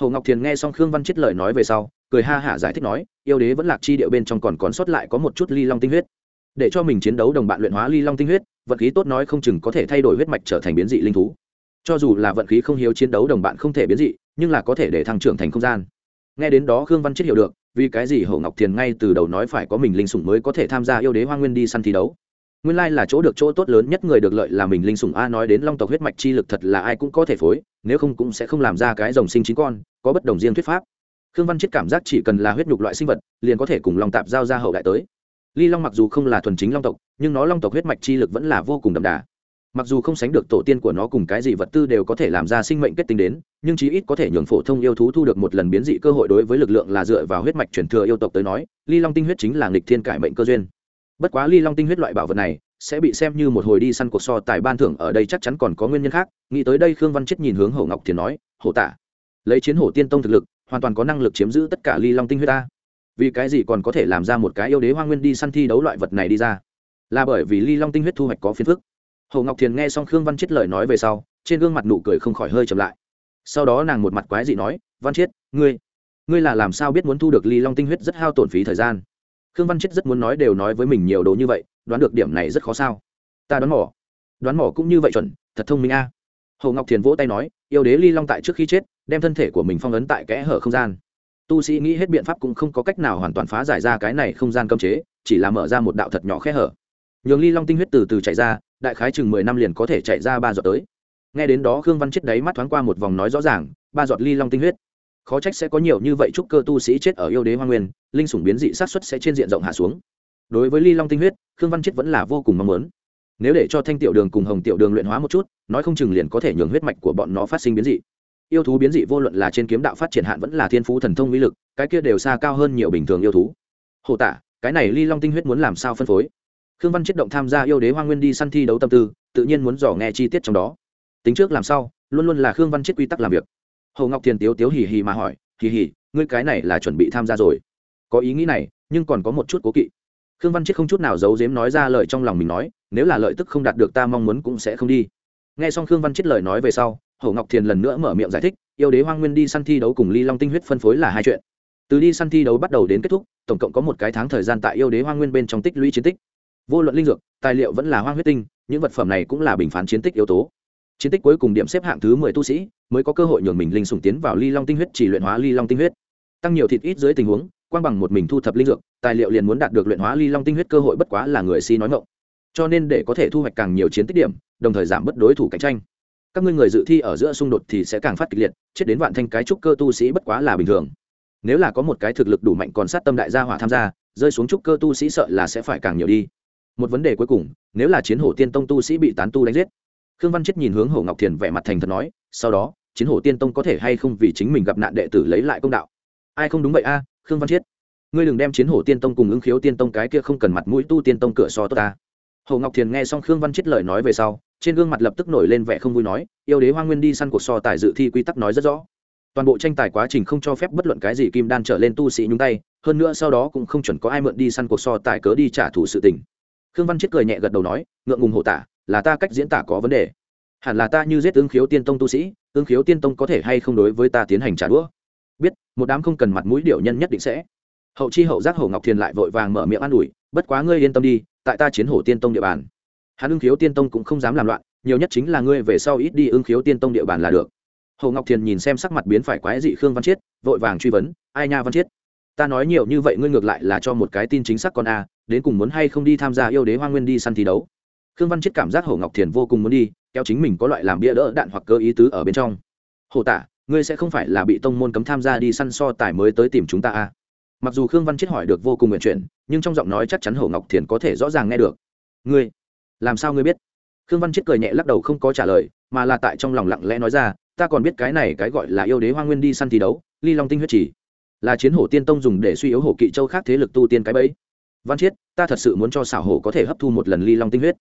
Hồ ngọc thiền nghe xong khương văn chết lời nói về sau, cười ha hả giải thích nói yêu đế vẫn lạc chi điệu bên trong còn còn sót lại có một chút ly long tinh huyết. Để cho mình chiến đấu đồng bạn luyện hóa ly long tinh huyết, vận khí tốt nói không chừng có thể thay đổi huyết mạch trở thành biến dị linh thú. Cho dù là vận khí không hiếu chiến đấu đồng bạn không thể biến dị, nhưng là có thể để thăng trưởng thành không gian. Nghe đến đó khương văn chết hiểu được, vì cái gì hậu ngọc thiền ngay từ đầu nói phải có mình linh sủng mới có thể tham gia yêu đế hoa nguyên đi săn thi đấu. Nguyên lai là chỗ được chỗ tốt lớn nhất người được lợi là mình linh sủng a nói đến long tộc huyết mạch chi lực thật là ai cũng có thể phối, nếu không cũng sẽ không làm ra cái dòng sinh chính con, có bất đồng riêng thuyết pháp khương văn chết cảm giác chỉ cần là huyết nhục loại sinh vật, liền có thể cùng long tạp giao ra hậu đại tới. Ly long mặc dù không là thuần chính long tộc, nhưng nó long tộc huyết mạch chi lực vẫn là vô cùng đậm đà. Mặc dù không sánh được tổ tiên của nó cùng cái gì vật tư đều có thể làm ra sinh mệnh kết tinh đến, nhưng chí ít có thể nhường phổ thông yêu thú thu được một lần biến dị cơ hội đối với lực lượng là dựa vào huyết mạch truyền thừa yêu tộc tới nói, ly long tinh huyết chính là nghịch thiên cải mệnh cơ duyên. Bất quá ly long tinh huyết loại bảo vật này sẽ bị xem như một hồi đi săn cuộc so tài ban thưởng ở đây chắc chắn còn có nguyên nhân khác, nghĩ tới đây khương văn chết nhìn hướng hổ ngọc thiền nói, hổ tả lấy chiến hổ tiên tông thực lực hoàn toàn có năng lực chiếm giữ tất cả ly long tinh huyết ta. Vì cái gì còn có thể làm ra một cái yêu đế hoa nguyên đi săn thi đấu loại vật này đi ra? Là bởi vì ly long tinh huyết thu hoạch có phiền phức. Hồ ngọc thiền nghe xong khương văn chết lời nói về sau, trên gương mặt nụ cười không khỏi hơi chậm lại. Sau đó nàng một mặt quái dị nói, văn chết ngươi ngươi là làm sao biết muốn thu được ly long tinh huyết rất hao tổn phí thời gian? Khương văn chết rất muốn nói đều nói với mình nhiều đồ như vậy, đoán được điểm này rất khó sao. Ta đoán mỏ đoán mỏ cũng như vậy chuẩn, thật thông minh a. Hồ ngọc thiền vỗ tay nói, yêu đế ly long tại trước khi chết đem thân thể của mình phong ấn tại kẽ hở không gian. Tu sĩ nghĩ hết biện pháp cũng không có cách nào hoàn toàn phá giải ra cái này không gian cấm chế, chỉ là mở ra một đạo thật nhỏ khe hở. Nhường ly long tinh huyết từ từ chạy ra, đại khái chừng mười năm liền có thể chạy ra ba giọt tới. Nghe đến đó khương văn chết đáy mắt thoáng qua một vòng nói rõ ràng, ba giọt ly long tinh huyết. Khó trách sẽ có nhiều như vậy chúc cơ tu sĩ chết ở yêu đế hoa nguyên, linh sủng biến dị sát xuất sẽ trên diện rộng hạ xuống. Đối với ly long tinh huyết, khương văn chết vẫn là vô cùng mong muốn. Nếu để cho thanh tiểu đường cùng hồng tiểu đường luyện hóa một chút, nói không chừng liền có thể nhường huyết mạch của bọn nó phát sinh biến dị yêu thú biến dị vô luận là trên kiếm đạo phát triển hạn vẫn là thiên phú thần thông uy lực cái kia đều xa cao hơn nhiều bình thường yêu thú. Hồ tả cái này ly long tinh huyết muốn làm sao phân phối? Khương văn chết động tham gia yêu đế hoa nguyên đi săn thi đấu tâm tư tự nhiên muốn dò nghe chi tiết trong đó. Tính trước làm sau, luôn luôn là khương văn chết quy tắc làm việc. Hồ ngọc thiền tiếu tiếu hì hì mà hỏi hì hì ngươi cái này là chuẩn bị tham gia rồi. Có ý nghĩ này nhưng còn có một chút cố kỵ. Khương văn chết không chút nào giấu giếm nói ra lời trong lòng mình nói nếu là lợi tức không đạt được ta mong muốn cũng sẽ không đi. Nghe xong khương văn chết lời nói về sau hồ ngọc thiền lần nữa mở miệng giải thích, yêu đế hoang nguyên đi săn thi đấu cùng ly long tinh huyết phân phối là hai chuyện. Từ đi săn thi đấu bắt đầu đến kết thúc, tổng cộng có một cái tháng thời gian tại yêu đế hoang nguyên bên trong tích lũy chiến tích. Vô luận linh dược, tài liệu vẫn là hoang huyết tinh, những vật phẩm này cũng là bình phán chiến tích yếu tố. Chiến tích cuối cùng điểm xếp hạng thứ mười tu sĩ, mới có cơ hội nhường mình linh sùng tiến vào ly long tinh huyết chỉ luyện hóa ly long tinh huyết. Tăng nhiều thịt ít dưới tình huống, quang bằng một mình thu thập linh dược, tài liệu liền muốn đạt được luyện hóa ly long tinh huyết cơ hội bất quá là người si nói ngộng cho nên để có thể thu hoạch càng nhiều chiến tích điểm, đồng thời giảm bớt đối thủ cạnh tranh các ngươi người dự thi ở giữa xung đột thì sẽ càng phát kịch liệt, chết đến vạn thanh cái trúc cơ tu sĩ bất quá là bình thường. Nếu là có một cái thực lực đủ mạnh còn sát tâm đại gia hỏa tham gia, rơi xuống trúc cơ tu sĩ sợ là sẽ phải càng nhiều đi. Một vấn đề cuối cùng, nếu là chiến hổ tiên tông tu sĩ bị tán tu đánh giết, khương văn chết nhìn hướng hổ ngọc thiền vẻ mặt thành thật nói, sau đó, chiến hổ tiên tông có thể hay không vì chính mình gặp nạn đệ tử lấy lại công đạo? Ai không đúng vậy a, khương văn chết. Ngươi đừng đem chiến hổ tiên tông cùng ứng khiếu tiên tông cái kia không cần mặt mũi tu tiên tông cửa so tốt ta. Hồ ngọc thiền nghe xong khương văn chết lời nói về sau trên gương mặt lập tức nổi lên vẻ không vui nói, yêu đế hoa nguyên đi săn cuộc so tài dự thi quy tắc nói rất rõ. Toàn bộ tranh tài quá trình không cho phép bất luận cái gì kim đan trở lên tu sĩ nhúng tay, hơn nữa sau đó cũng không chuẩn có ai mượn đi săn cuộc so tài cớ đi trả thù sự tình. Khương văn chết cười nhẹ gật đầu nói, ngượng ngùng hộ tả, là ta cách diễn tả có vấn đề. Hẳn là ta như giết ứng khiếu tiên tông tu sĩ, ứng khiếu tiên tông có thể hay không đối với ta tiến hành trả đũa? Biết, một đám không cần mặt mũi điệu nhân nhất định sẽ. Hậu chi hậu giác hậu ngọc thiền lại vội vàng mở miệng an ủi, bất quá ngươi yên tâm đi, tại ta chiến hổ tiên tông địa bàn hắn ưng khiếu tiên tông cũng không dám làm loạn, nhiều nhất chính là ngươi về sau ít đi ưng khiếu tiên tông địa bàn là được. Hồ ngọc thiền nhìn xem sắc mặt biến phải quái dị khương văn chiết, vội vàng truy vấn, ai nha văn chiết? Ta nói nhiều như vậy ngươi ngược lại là cho một cái tin chính xác con a, đến cùng muốn hay không đi tham gia yêu đế hoa nguyên đi săn thi đấu? Khương văn chiết cảm giác hồ ngọc thiền vô cùng muốn đi, kéo chính mình có loại làm bia đỡ đạn hoặc cơ ý tứ ở bên trong. Hồ tả, ngươi sẽ không phải là bị tông môn cấm tham gia đi săn so tài mới tới tìm chúng ta a? Mặc dù khương văn chiết hỏi được vô cùng nguyện chuyển, nhưng trong giọng nói chắc chắn hồ ngọc thiền có thể rõ ràng nghe được. Ngươi làm sao ngươi biết? Khương văn chết cười nhẹ lắc đầu không có trả lời, mà là tại trong lòng lặng lẽ nói ra, ta còn biết cái này cái gọi là yêu đế hoa nguyên đi săn thi đấu, ly long tinh huyết chỉ, là chiến hổ tiên tông dùng để suy yếu hổ kỵ châu khác thế lực tu tiên cái bẫy. Văn chiết, ta thật sự muốn cho xảo hổ có thể hấp thu một lần ly long tinh huyết.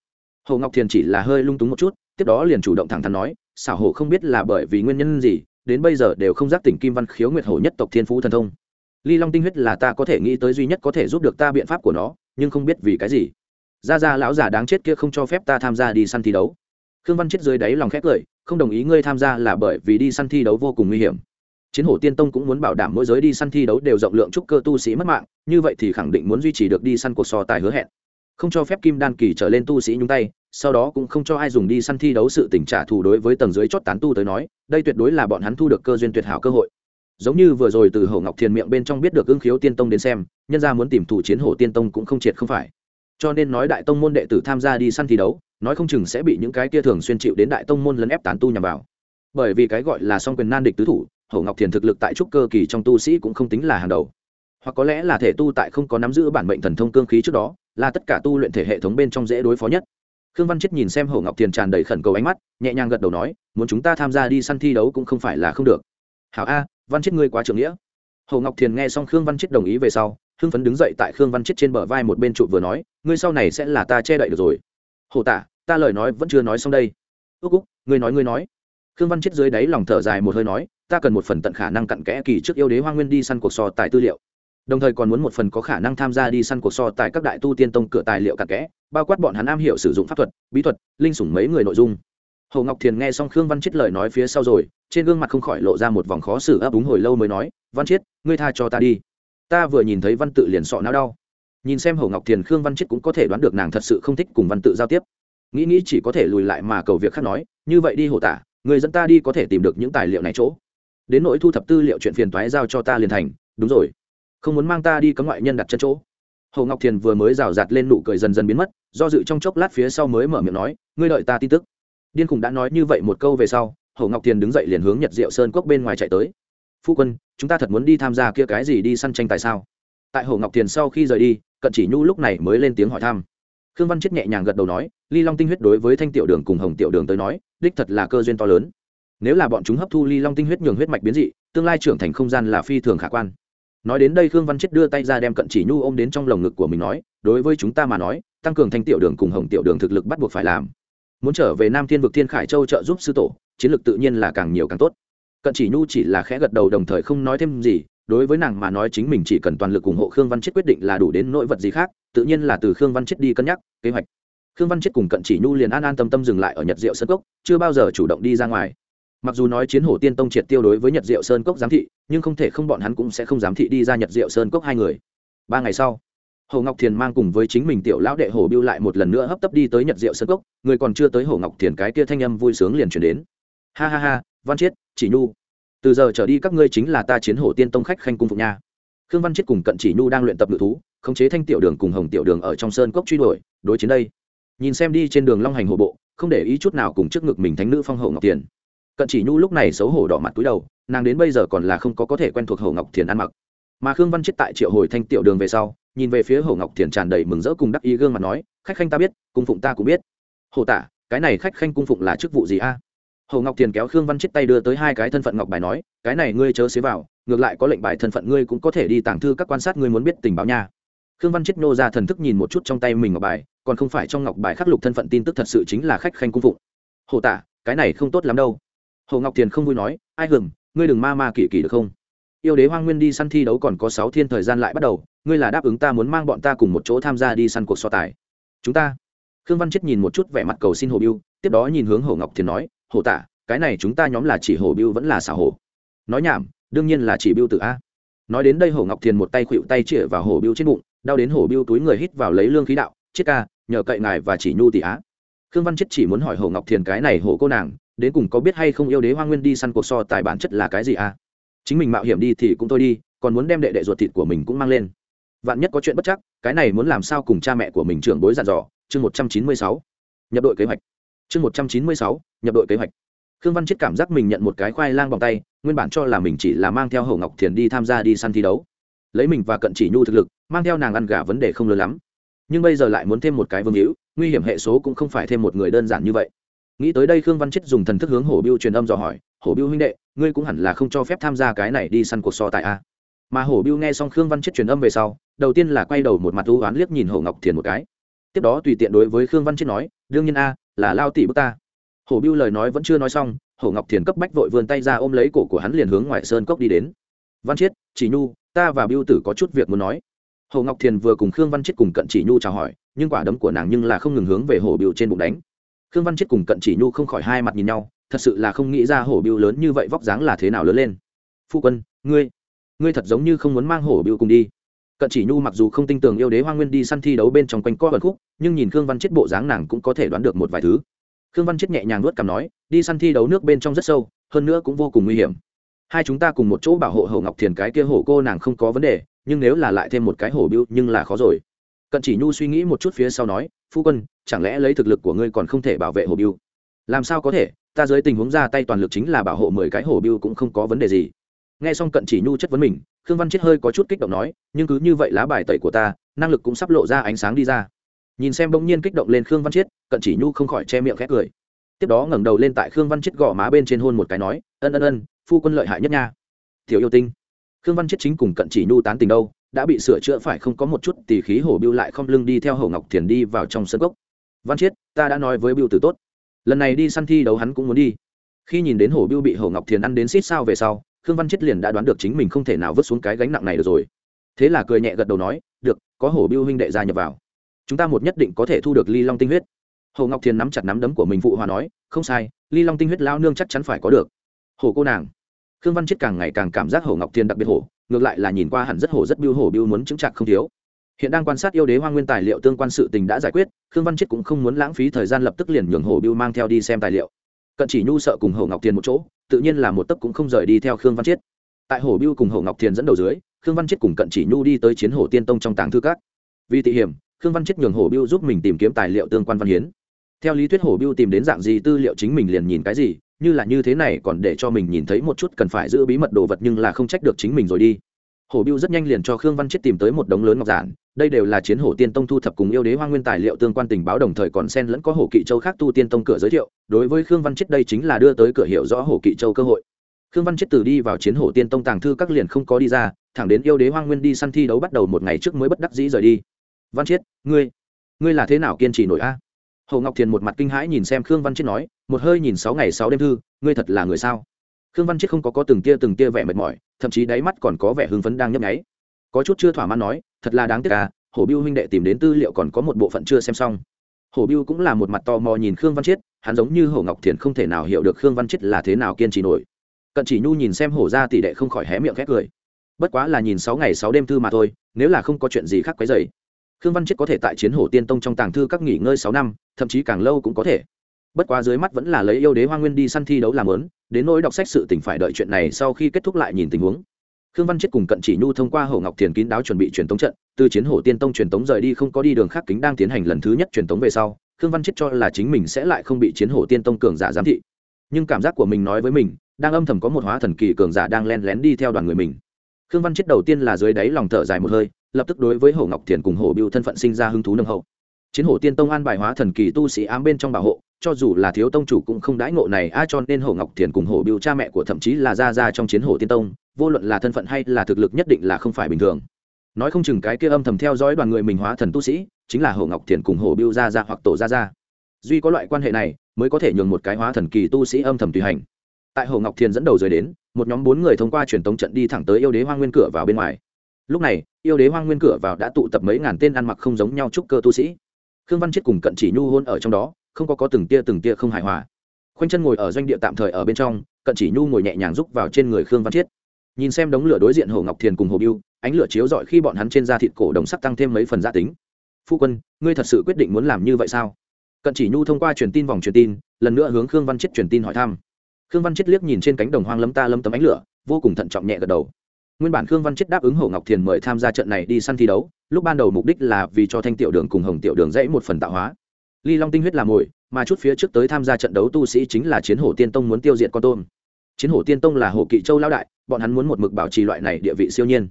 Hồ ngọc thiền chỉ là hơi lung túng một chút, tiếp đó liền chủ động thẳng thắn nói, xảo hổ không biết là bởi vì nguyên nhân gì, đến bây giờ đều không giác tỉnh kim văn khiếu nguyệt hổ nhất tộc thiên phú thần thông. Ly long tinh huyết là ta có thể nghĩ tới duy nhất có thể giúp được ta biện pháp của nó, nhưng không biết vì cái gì ra ra lão già đáng chết kia không cho phép ta tham gia đi săn thi đấu. Khương văn chết dưới đáy lòng khét cười, không đồng ý ngươi tham gia là bởi vì đi săn thi đấu vô cùng nguy hiểm. Chiến hổ tiên tông cũng muốn bảo đảm mỗi giới đi săn thi đấu đều rộng lượng trúc cơ tu sĩ mất mạng, như vậy thì khẳng định muốn duy trì được đi săn cuộc so tài hứa hẹn. Không cho phép kim đan kỳ trở lên tu sĩ nhung tay, sau đó cũng không cho ai dùng đi săn thi đấu sự tỉnh trả thù đối với tầng dưới chót tán tu tới nói, đây tuyệt đối là bọn hắn thu được cơ duyên tuyệt hảo cơ hội. Giống như vừa rồi từ hổ ngọc thiền miệng bên trong biết được ưng khiếu tiên tông đến xem, nhân ra muốn tìm thủ chiến hổ tiên tông cũng không triệt không phải cho nên nói đại tông môn đệ tử tham gia đi săn thi đấu, nói không chừng sẽ bị những cái kia thường xuyên chịu đến đại tông môn lấn ép tán tu nhằm vào. Bởi vì cái gọi là song quyền nan địch tứ thủ hậu ngọc thiền thực lực tại trúc cơ kỳ trong tu sĩ cũng không tính là hàng đầu. Hoặc có lẽ là thể tu tại không có nắm giữ bản mệnh thần thông cương khí trước đó, là tất cả tu luyện thể hệ thống bên trong dễ đối phó nhất. Khương văn chết nhìn xem hồ ngọc thiền tràn đầy khẩn cầu ánh mắt, nhẹ nhàng gật đầu nói, muốn chúng ta tham gia đi săn thi đấu cũng không phải là không được. Hảo a, văn chết ngươi quá trưởng nghĩa. Hồ ngọc thiền nghe xong khương văn chết đồng ý về sau hưng phấn đứng dậy tại khương văn chết trên bờ vai một bên trụ vừa nói, ngươi sau này sẽ là ta che đậy được rồi. Hồ tả, ta lời nói vẫn chưa nói xong đây. Ước úc, ngươi nói ngươi nói. Khương văn chết dưới đáy lòng thở dài một hơi nói, ta cần một phần tận khả năng cặn kẽ kỳ trước yêu đế hoa nguyên đi săn cuộc so tài tư liệu. Đồng thời còn muốn một phần có khả năng tham gia đi săn cuộc so tài các đại tu tiên tông cửa tài liệu cặn kẽ, bao quát bọn hắn am hiểu sử dụng pháp thuật, bí thuật, linh sủng mấy người nội dung. Hồ ngọc thiền nghe xong khương văn chết lời nói phía sau rồi, trên gương mặt không khỏi lộ ra một vòng khó xử ấp úng hồi lâu mới nói, văn chết, ngươi tha cho ta đi ta vừa nhìn thấy văn tự liền sọ não đau. Nhìn xem hồ ngọc thiền, khương văn chết cũng có thể đoán được nàng thật sự không thích cùng văn tự giao tiếp. Nghĩ nghĩ chỉ có thể lùi lại mà cầu việc khác nói, như vậy đi hồ tả, người dẫn ta đi có thể tìm được những tài liệu này chỗ. Đến nỗi thu thập tư liệu chuyện phiền toái giao cho ta liền thành, đúng rồi. Không muốn mang ta đi cấm ngoại nhân đặt chân chỗ. Hồ ngọc thiền vừa mới rào rạt lên nụ cười dần dần biến mất, do dự trong chốc lát phía sau mới mở miệng nói, ngươi đợi ta tin tức. Điên khùng đã nói như vậy một câu về sau hồ ngọc thiền đứng dậy liền hướng nhật diệu sơn cốc bên ngoài chạy tới phu quân, chúng ta thật muốn đi tham gia kia cái gì đi săn tranh tại sao? Tại hồ ngọc thiền sau khi rời đi, cận chỉ nhu lúc này mới lên tiếng hỏi thăm. Khương văn chết nhẹ nhàng gật đầu nói, ly long tinh huyết đối với thanh tiểu đường cùng hồng tiểu đường tới nói, đích thật là cơ duyên to lớn. Nếu là bọn chúng hấp thu ly long tinh huyết nhường huyết mạch biến dị, tương lai trưởng thành không gian là phi thường khả quan. Nói đến đây khương văn chết đưa tay ra đem cận chỉ nhu ôm đến trong lồng ngực của mình nói, đối với chúng ta mà nói, tăng cường thanh tiểu đường cùng hồng tiểu đường thực lực bắt buộc phải làm. Muốn trở về nam thiên vực thiên khải châu trợ giúp sư tổ, chiến lược tự nhiên là càng nhiều càng tốt cận chỉ nhu chỉ là khẽ gật đầu đồng thời không nói thêm gì, đối với nàng mà nói chính mình chỉ cần toàn lực ủng hộ khương văn chết quyết định là đủ đến nỗi vật gì khác, tự nhiên là từ khương văn chết đi cân nhắc, kế hoạch. Khương văn chết cùng cận chỉ nhu liền an an tâm tâm dừng lại ở nhật diệu sơn cốc, chưa bao giờ chủ động đi ra ngoài. Mặc dù nói chiến hổ tiên tông triệt tiêu đối với nhật diệu sơn cốc giám thị, nhưng không thể không bọn hắn cũng sẽ không giám thị đi ra nhật diệu sơn cốc hai người. Ba ngày sau, hồ ngọc thiền mang cùng với chính mình tiểu lão đệ hồ biêu lại một lần nữa hấp tấp đi tới nhật diệu sơn cốc, người còn chưa tới hồ ngọc thiền cái kia thanh âm vui sướng liền chuyển đến. Ha ha ha, văn chiết chỉ nhu. Từ giờ trở đi các ngươi chính là ta chiến hổ tiên tông khách khanh cung phục nha. Khương văn chiết cùng cận chỉ nhu đang luyện tập ngự thú, khống chế thanh tiểu đường cùng hồng tiểu đường ở trong sơn cốc truy đuổi, đối chiến đây. Nhìn xem đi trên đường long hành hộ bộ, không để ý chút nào cùng trước ngực mình thánh nữ phong hậu ngọc tiền cận chỉ nhu lúc này xấu hổ đỏ mặt túi đầu, nàng đến bây giờ còn là không có có thể quen thuộc hậu ngọc thiền ăn mặc. Mà khương văn chết tại triệu hồi thanh tiểu đường về sau, nhìn về phía hậu ngọc thiền tràn đầy mừng rỡ cùng đắc ý gương mặt nói, khách khanh ta biết, cung phụng ta cũng biết. Hồ tả, cái này khách khanh cung phụng là chức vụ gì a? Hồ ngọc thiền kéo khương văn chết tay đưa tới hai cái thân phận ngọc bài nói, cái này ngươi chớ xế vào, ngược lại có lệnh bài thân phận ngươi cũng có thể đi tàng thư các quan sát, ngươi muốn biết tình báo nha. Khương văn chết nô ra thần thức nhìn một chút trong tay mình ngọc bài, còn không phải trong ngọc bài khắc lục thân phận tin tức thật sự chính là khách khanh cung phụng. Hồ tả cái này không tốt lắm đâu. Hồ ngọc thiền không vui nói, ai hừng ngươi đừng ma ma kỳ kỳ được không? Yêu đế hoang nguyên đi săn thi đấu còn có sáu thiên thời gian lại bắt đầu, ngươi là đáp ứng ta muốn mang bọn ta cùng một chỗ tham gia đi săn cuộc so tài. Chúng ta? Khương văn chết nhìn một chút vẻ mặt cầu xin hồ biêu, tiếp đó nhìn hướng hồ ngọc thiền nói Hổ tả, cái này chúng ta nhóm là chỉ Hổ biêu vẫn là xảo hổ. nói nhảm, đương nhiên là chỉ biêu tự a. Nói đến đây Hổ ngọc thiền một tay khuỵu tay chĩa vào Hổ biêu trên bụng, đau đến Hổ biêu túi người hít vào lấy lương khí đạo chiết ca, nhờ cậy ngài và chỉ nhu tỷ á. Khương văn chết chỉ muốn hỏi Hổ ngọc thiền cái này Hổ cô nàng, đến cùng có biết hay không yêu đế hoa nguyên đi săn cuộc so tài bản chất là cái gì à chính mình mạo hiểm đi thì cũng thôi đi, còn muốn đem đệ đệ ruột thịt của mình cũng mang lên. Vạn nhất có chuyện bất chắc, cái này muốn làm sao cùng cha mẹ của mình trưởng bối dặn dò, chương một trăm chín mươi sáu. Nhập đội kế hoạch chương một trăm chín mươi sáu, nhập đội kế hoạch. Khương văn chết cảm giác mình nhận một cái khoai lang bằng tay, nguyên bản cho là mình chỉ là mang theo hậu ngọc thiền đi tham gia đi săn thi đấu. Lấy mình và cận chỉ nhu thực lực, mang theo nàng ăn gà vấn đề không lớn lắm. Nhưng bây giờ lại muốn thêm một cái vương hữu, nguy hiểm hệ số cũng không phải thêm một người đơn giản như vậy. Nghĩ tới đây khương văn chết dùng thần thức hướng hổ biêu truyền âm dò hỏi, hổ biêu huynh đệ, ngươi cũng hẳn là không cho phép tham gia cái này đi săn cuộc so tại a à? mà hổ biêu nghe xong khương văn chết truyền âm về sau, đầu tiên là quay đầu một mặt thú oán liếc nhìn hổ ngọc thiền một cái. Tiếp đó tùy tiện đối với khương văn chết nói, đương nhiên a là lao tỷ bức ta. Hổ biêu lời nói vẫn chưa nói xong, hổ ngọc thiền cấp bách vội vươn tay ra ôm lấy cổ của hắn liền hướng ngoài sơn cốc đi đến. Văn chiết, chỉ nhu, ta và biêu tử có chút việc muốn nói. Hồ ngọc thiền vừa cùng khương văn chết cùng cận chỉ nhu chào hỏi, nhưng quả đấm của nàng nhưng là không ngừng hướng về hồ biêu trên bụng đánh. Khương văn chết cùng cận chỉ nhu không khỏi hai mặt nhìn nhau, thật sự là không nghĩ ra hổ biêu lớn như vậy vóc dáng là thế nào lớn lên. Phu quân, ngươi ngươi thật giống như không muốn mang hổ biêu cùng đi cận chỉ nhu mặc dù không tin tưởng yêu đế hoa nguyên đi săn thi đấu bên trong quanh co bật khúc, nhưng nhìn khương văn chết bộ dáng nàng cũng có thể đoán được một vài thứ. Khương văn chết nhẹ nhàng nuốt cằm nói, đi săn thi đấu nước bên trong rất sâu, hơn nữa cũng vô cùng nguy hiểm. Hai chúng ta cùng một chỗ bảo hộ hổ ngọc thiền cái kia hổ cô nàng không có vấn đề, nhưng nếu là lại thêm một cái hổ biêu nhưng là khó rồi. Cận chỉ nhu suy nghĩ một chút phía sau nói, phu quân, chẳng lẽ lấy thực lực của ngươi còn không thể bảo vệ hổ biêu làm sao có thể? Ta dưới tình huống ra tay toàn lực chính là bảo hộ mười cái hổ biêu cũng không có vấn đề gì nghe xong cận chỉ nhu chất vấn mình, khương văn chết hơi có chút kích động nói, nhưng cứ như vậy lá bài tẩy của ta, năng lực cũng sắp lộ ra ánh sáng đi ra. Nhìn xem bỗng nhiên kích động lên khương văn chiết cận chỉ nhu không khỏi che miệng khét cười. Tiếp đó ngẩng đầu lên tại khương văn chiết gõ má bên trên hôn một cái nói, ân ân ân, phu quân lợi hại nhất nha. Tiểu yêu tinh. Khương văn chiết chính cùng cận chỉ nhu tán tình đâu, đã bị sửa chữa phải không có một chút tỉ khí hổ biêu lại không lưng đi theo hổ ngọc thiền đi vào trong sân gốc văn chiết ta đã nói với biêu tử tốt, lần này đi săn thi đấu hắn cũng muốn đi. Khi nhìn đến hổ biêu bị hổ ngọc thiền ăn đến xít sao về sau khương văn chiết liền đã đoán được chính mình không thể nào vứt xuống cái gánh nặng này được rồi. Thế là cười nhẹ gật đầu nói, được, có hổ biêu huynh đệ gia nhập vào. Chúng ta một nhất định có thể thu được ly long tinh huyết. Hồ ngọc thiền nắm chặt nắm đấm của mình phụ hòa nói, không sai, ly long tinh huyết lao nương chắc chắn phải có được. Hồ cô nàng. Khương văn chết càng ngày càng cảm giác hồ ngọc thiền đặc biệt hổ, ngược lại là nhìn qua hẳn rất hổ rất biêu hổ biêu muốn chứng chặt không thiếu. Hiện đang quan sát yêu đế hoa nguyên tài liệu tương quan sự tình đã giải quyết, khương văn chết cũng không muốn lãng phí thời gian lập tức liền nhường hổ biêu mang theo đi xem tài liệu cận chỉ nhu sợ cùng hồ ngọc thiền một chỗ, tự nhiên là một tấc cũng không rời đi theo khương văn Chiết. tại Hồ biêu cùng hồ ngọc thiền dẫn đầu dưới, khương văn Chiết cùng cận chỉ nhu đi tới chiến hổ tiên tông trong tàng thư các. Vì tị hiểm, khương văn Chiết nhường Hồ biêu giúp mình tìm kiếm tài liệu tương quan văn hiến. Theo lý thuyết Hồ biêu tìm đến dạng gì tư liệu chính mình liền nhìn cái gì, như là như thế này còn để cho mình nhìn thấy một chút cần phải giữ bí mật đồ vật nhưng là không trách được chính mình rồi đi. Hồ biêu rất nhanh liền cho khương văn Chiết tìm tới một đống lớn ngọc giản đây đều là chiến hổ tiên tông thu thập cùng yêu đế hoa nguyên tài liệu tương quan tình báo, đồng thời còn xen lẫn có hổ kỵ châu khác tu tiên tông cửa giới thiệu. Đối với khương văn chết đây chính là đưa tới cửa hiệu rõ hổ kỵ châu cơ hội. Khương văn chết từ đi vào chiến hổ tiên tông tàng thư các liền không có đi ra, thẳng đến yêu đế hoa nguyên đi săn thi đấu bắt đầu một ngày trước mới bất đắc dĩ rời đi. Văn chiết ngươi ngươi là thế nào kiên trì nổi a? Hồ ngọc thiền một mặt kinh hãi nhìn xem khương văn chiết nói, một hơi nhìn sáu ngày sáu đêm thư, ngươi thật là người sao? Khương văn chiết không có có từng tia từng tia vẻ mệt mỏi, thậm chí đáy mắt còn có vẻ hưng phấn đang nhấp nháy có chút chưa thỏa mãn nói, thật là đáng tiếc à hổ biêu huynh đệ tìm đến tư liệu còn có một bộ phận chưa xem xong. Hổ biêu cũng là một mặt tò mò nhìn khương văn chiết, hắn giống như hổ ngọc thiền không thể nào hiểu được khương văn chiết là thế nào kiên trì nổi. Cận chỉ nhu nhìn xem hổ ra tỷ đệ không khỏi hé miệng khét cười. Bất quá là nhìn sáu ngày sáu đêm thư mà thôi, nếu là không có chuyện gì khác quấy dày khương văn Chiết có thể tại chiến hổ tiên tông trong tàng thư các nghỉ ngơi sáu năm, thậm chí càng lâu cũng có thể. Bất quá dưới mắt vẫn là lấy yêu đế hoa nguyên đi săn thi đấu làm lớn đến nỗi đọc sách sự tỉnh phải đợi chuyện này sau khi kết thúc lại nhìn tình huống khương văn chết cùng cận chỉ nhu thông qua hổ ngọc thiền kín đáo chuẩn bị truyền tống trận, từ chiến hổ tiên tông truyền tống rời đi không có đi đường khác kính đang tiến hành lần thứ nhất truyền tống về sau, khương văn chết cho là chính mình sẽ lại không bị chiến hổ tiên tông cường giả giám thị. Nhưng cảm giác của mình nói với mình, đang âm thầm có một hóa thần kỳ cường giả đang len lén đi theo đoàn người mình. Khương văn chết đầu tiên là dưới đáy lòng thở dài một hơi, lập tức đối với hổ ngọc thiền cùng hổ biêu thân phận sinh ra hứng thú nâng hậu. Chiến hổ tiên tông an bài hóa thần kỳ tu sĩ ám bên trong bảo hộ, cho dù là thiếu tông chủ cũng không đãi ngộ này, a, cho nên hổ ngọc thiền cùng hổ biêu cha mẹ của thậm chí là gia gia trong chiến hổ tiên tông vô luận là thân phận hay là thực lực nhất định là không phải bình thường. Nói không chừng cái kia âm thầm theo dõi đoàn người mình hóa thần tu sĩ, chính là hổ ngọc thiền cùng hổ biêu gia gia hoặc tổ gia gia. Duy có loại quan hệ này, mới có thể nhường một cái hóa thần kỳ tu sĩ âm thầm tùy hành. Tại hồ ngọc thiền dẫn đầu rời đến, một nhóm bốn người thông qua truyền tống trận đi thẳng tới yêu đế hoang nguyên cửa vào bên ngoài. Lúc này, yêu đế hoang nguyên cửa vào đã tụ tập mấy ngàn tên ăn mặc không giống nhau trúc cơ tu sĩ. Khương văn chết cùng cận chỉ nhu hôn ở trong đó, không có có từng tia từng tia không hài hòa. Khoanh chân ngồi ở doanh địa tạm thời ở bên trong, cận chỉ nhu ngồi nhẹ nhàng rúc vào trên người khương văn chiết nhìn xem đống lửa đối diện hồ ngọc thiền cùng hồ biêu ánh lửa chiếu rọi khi bọn hắn trên da thịt cổ đồng sắc tăng thêm mấy phần gia tính. Phu quân, ngươi thật sự quyết định muốn làm như vậy sao? Cận chỉ nhu thông qua truyền tin vòng truyền tin, lần nữa hướng khương văn chiết truyền tin hỏi thăm. Khương văn chết liếc nhìn trên cánh đồng hoang lấm ta lấm tấm ánh lửa, vô cùng thận trọng nhẹ gật đầu. Nguyên bản khương văn chết đáp ứng hồ ngọc thiền mời tham gia trận này đi săn thi đấu, lúc ban đầu mục đích là vì cho thanh tiểu đường cùng hồng tiểu đường dãy một phần tạo hóa. Ly long tinh huyết là mồi, mà chút phía trước tới tham gia trận đấu tu sĩ chính là chiến hổ tiên tông muốn tiêu diệt con tôm. Chiến hổ tiên tông là hổ kỵ châu lão đại bọn hắn muốn một mực bảo trì loại này địa vị siêu nhiên.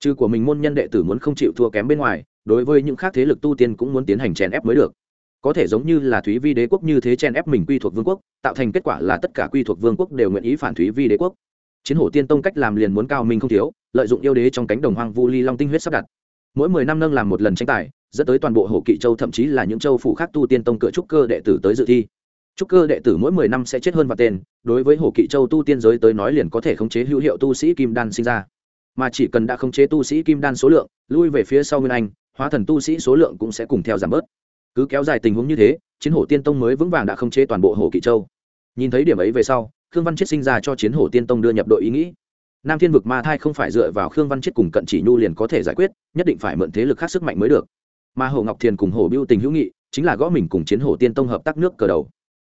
Trừ của mình môn nhân đệ tử muốn không chịu thua kém bên ngoài, đối với những khác thế lực tu tiên cũng muốn tiến hành chèn ép mới được. Có thể giống như là thúy vi đế quốc như thế chen ép mình quy thuộc vương quốc, tạo thành kết quả là tất cả quy thuộc vương quốc đều nguyện ý phản thúy vi đế quốc. Chiến hổ tiên tông cách làm liền muốn cao minh không thiếu, lợi dụng yêu đế trong cánh đồng hoang vu ly long tinh huyết sắp đặt. Mỗi mười năm nâng làm một lần tranh tài, dẫn tới toàn bộ hổ kỵ châu, thậm chí là những châu phủ khác tu tiên tông cửa trúc cơ đệ tử tới dự thi trúc cơ đệ tử mỗi mười năm sẽ chết hơn và tên, đối với hồ kỵ châu tu tiên giới tới nói liền có thể khống chế hữu hiệu tu sĩ kim đan sinh ra. Mà chỉ cần đã khống chế tu sĩ kim đan số lượng, lui về phía sau nguyên anh, hóa thần tu sĩ số lượng cũng sẽ cùng theo giảm bớt. Cứ kéo dài tình huống như thế, chiến hổ tiên tông mới vững vàng đã không chế toàn bộ hồ kỵ châu. Nhìn thấy điểm ấy về sau, khương văn chết sinh ra cho chiến hổ tiên tông đưa nhập đội ý nghĩ. Nam thiên vực ma thai không phải dựa vào khương văn chết cùng cận chỉ nhu liền có thể giải quyết, nhất định phải mượn thế lực khác sức mạnh mới được. Mà hồ ngọc thiền cùng hồ biêu tình hữu nghị, chính là gõ mình cùng chiến hổ tiên tông hợp tác nước cờ đầu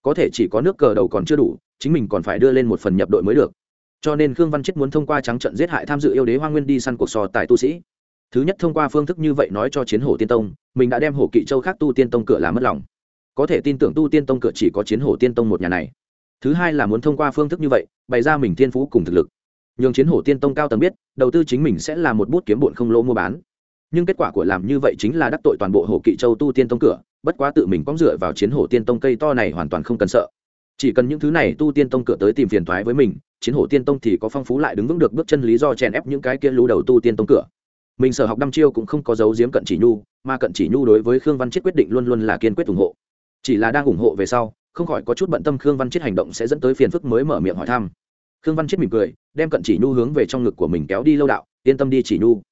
có thể chỉ có nước cờ đầu còn chưa đủ, chính mình còn phải đưa lên một phần nhập đội mới được. Cho nên khương văn chết muốn thông qua trắng trận giết hại tham dự yêu đế hoa nguyên đi săn cuộc sò tại tu sĩ. Thứ nhất thông qua phương thức như vậy nói cho chiến hổ tiên tông, mình đã đem hổ kỵ châu khác tu tiên tông cửa làm mất lòng. Có thể tin tưởng tu tiên tông cửa chỉ có chiến hổ tiên tông một nhà này. Thứ hai là muốn thông qua phương thức như vậy, bày ra mình thiên phú cùng thực lực. Nhường chiến hổ tiên tông cao tầng biết, đầu tư chính mình sẽ là một bút kiếm bụn không lỗ mua bán. Nhưng kết quả của làm như vậy chính là đắc tội toàn bộ hồ kỵ châu tu tiên tông cửa bất quá tự mình cóng dựa vào chiến hổ tiên tông cây to này hoàn toàn không cần sợ. Chỉ cần những thứ này tu tiên tông cửa tới tìm phiền thoái với mình, chiến hổ tiên tông thì có phong phú lại đứng vững được bước chân lý do chèn ép những cái kia lú đầu tu tiên tông cửa. Mình sở học đăm chiêu cũng không có dấu diếm cận chỉ nhu, mà cận chỉ nhu đối với khương văn chết quyết định luôn luôn là kiên quyết ủng hộ. Chỉ là đang ủng hộ về sau, không khỏi có chút bận tâm khương văn chết hành động sẽ dẫn tới phiền phức mới mở miệng hỏi thăm. Khương văn chết mỉm cười, đem cận chỉ nhu hướng về trong ngực của mình kéo đi lâu đạo, yên tâm đi chỉ nhu.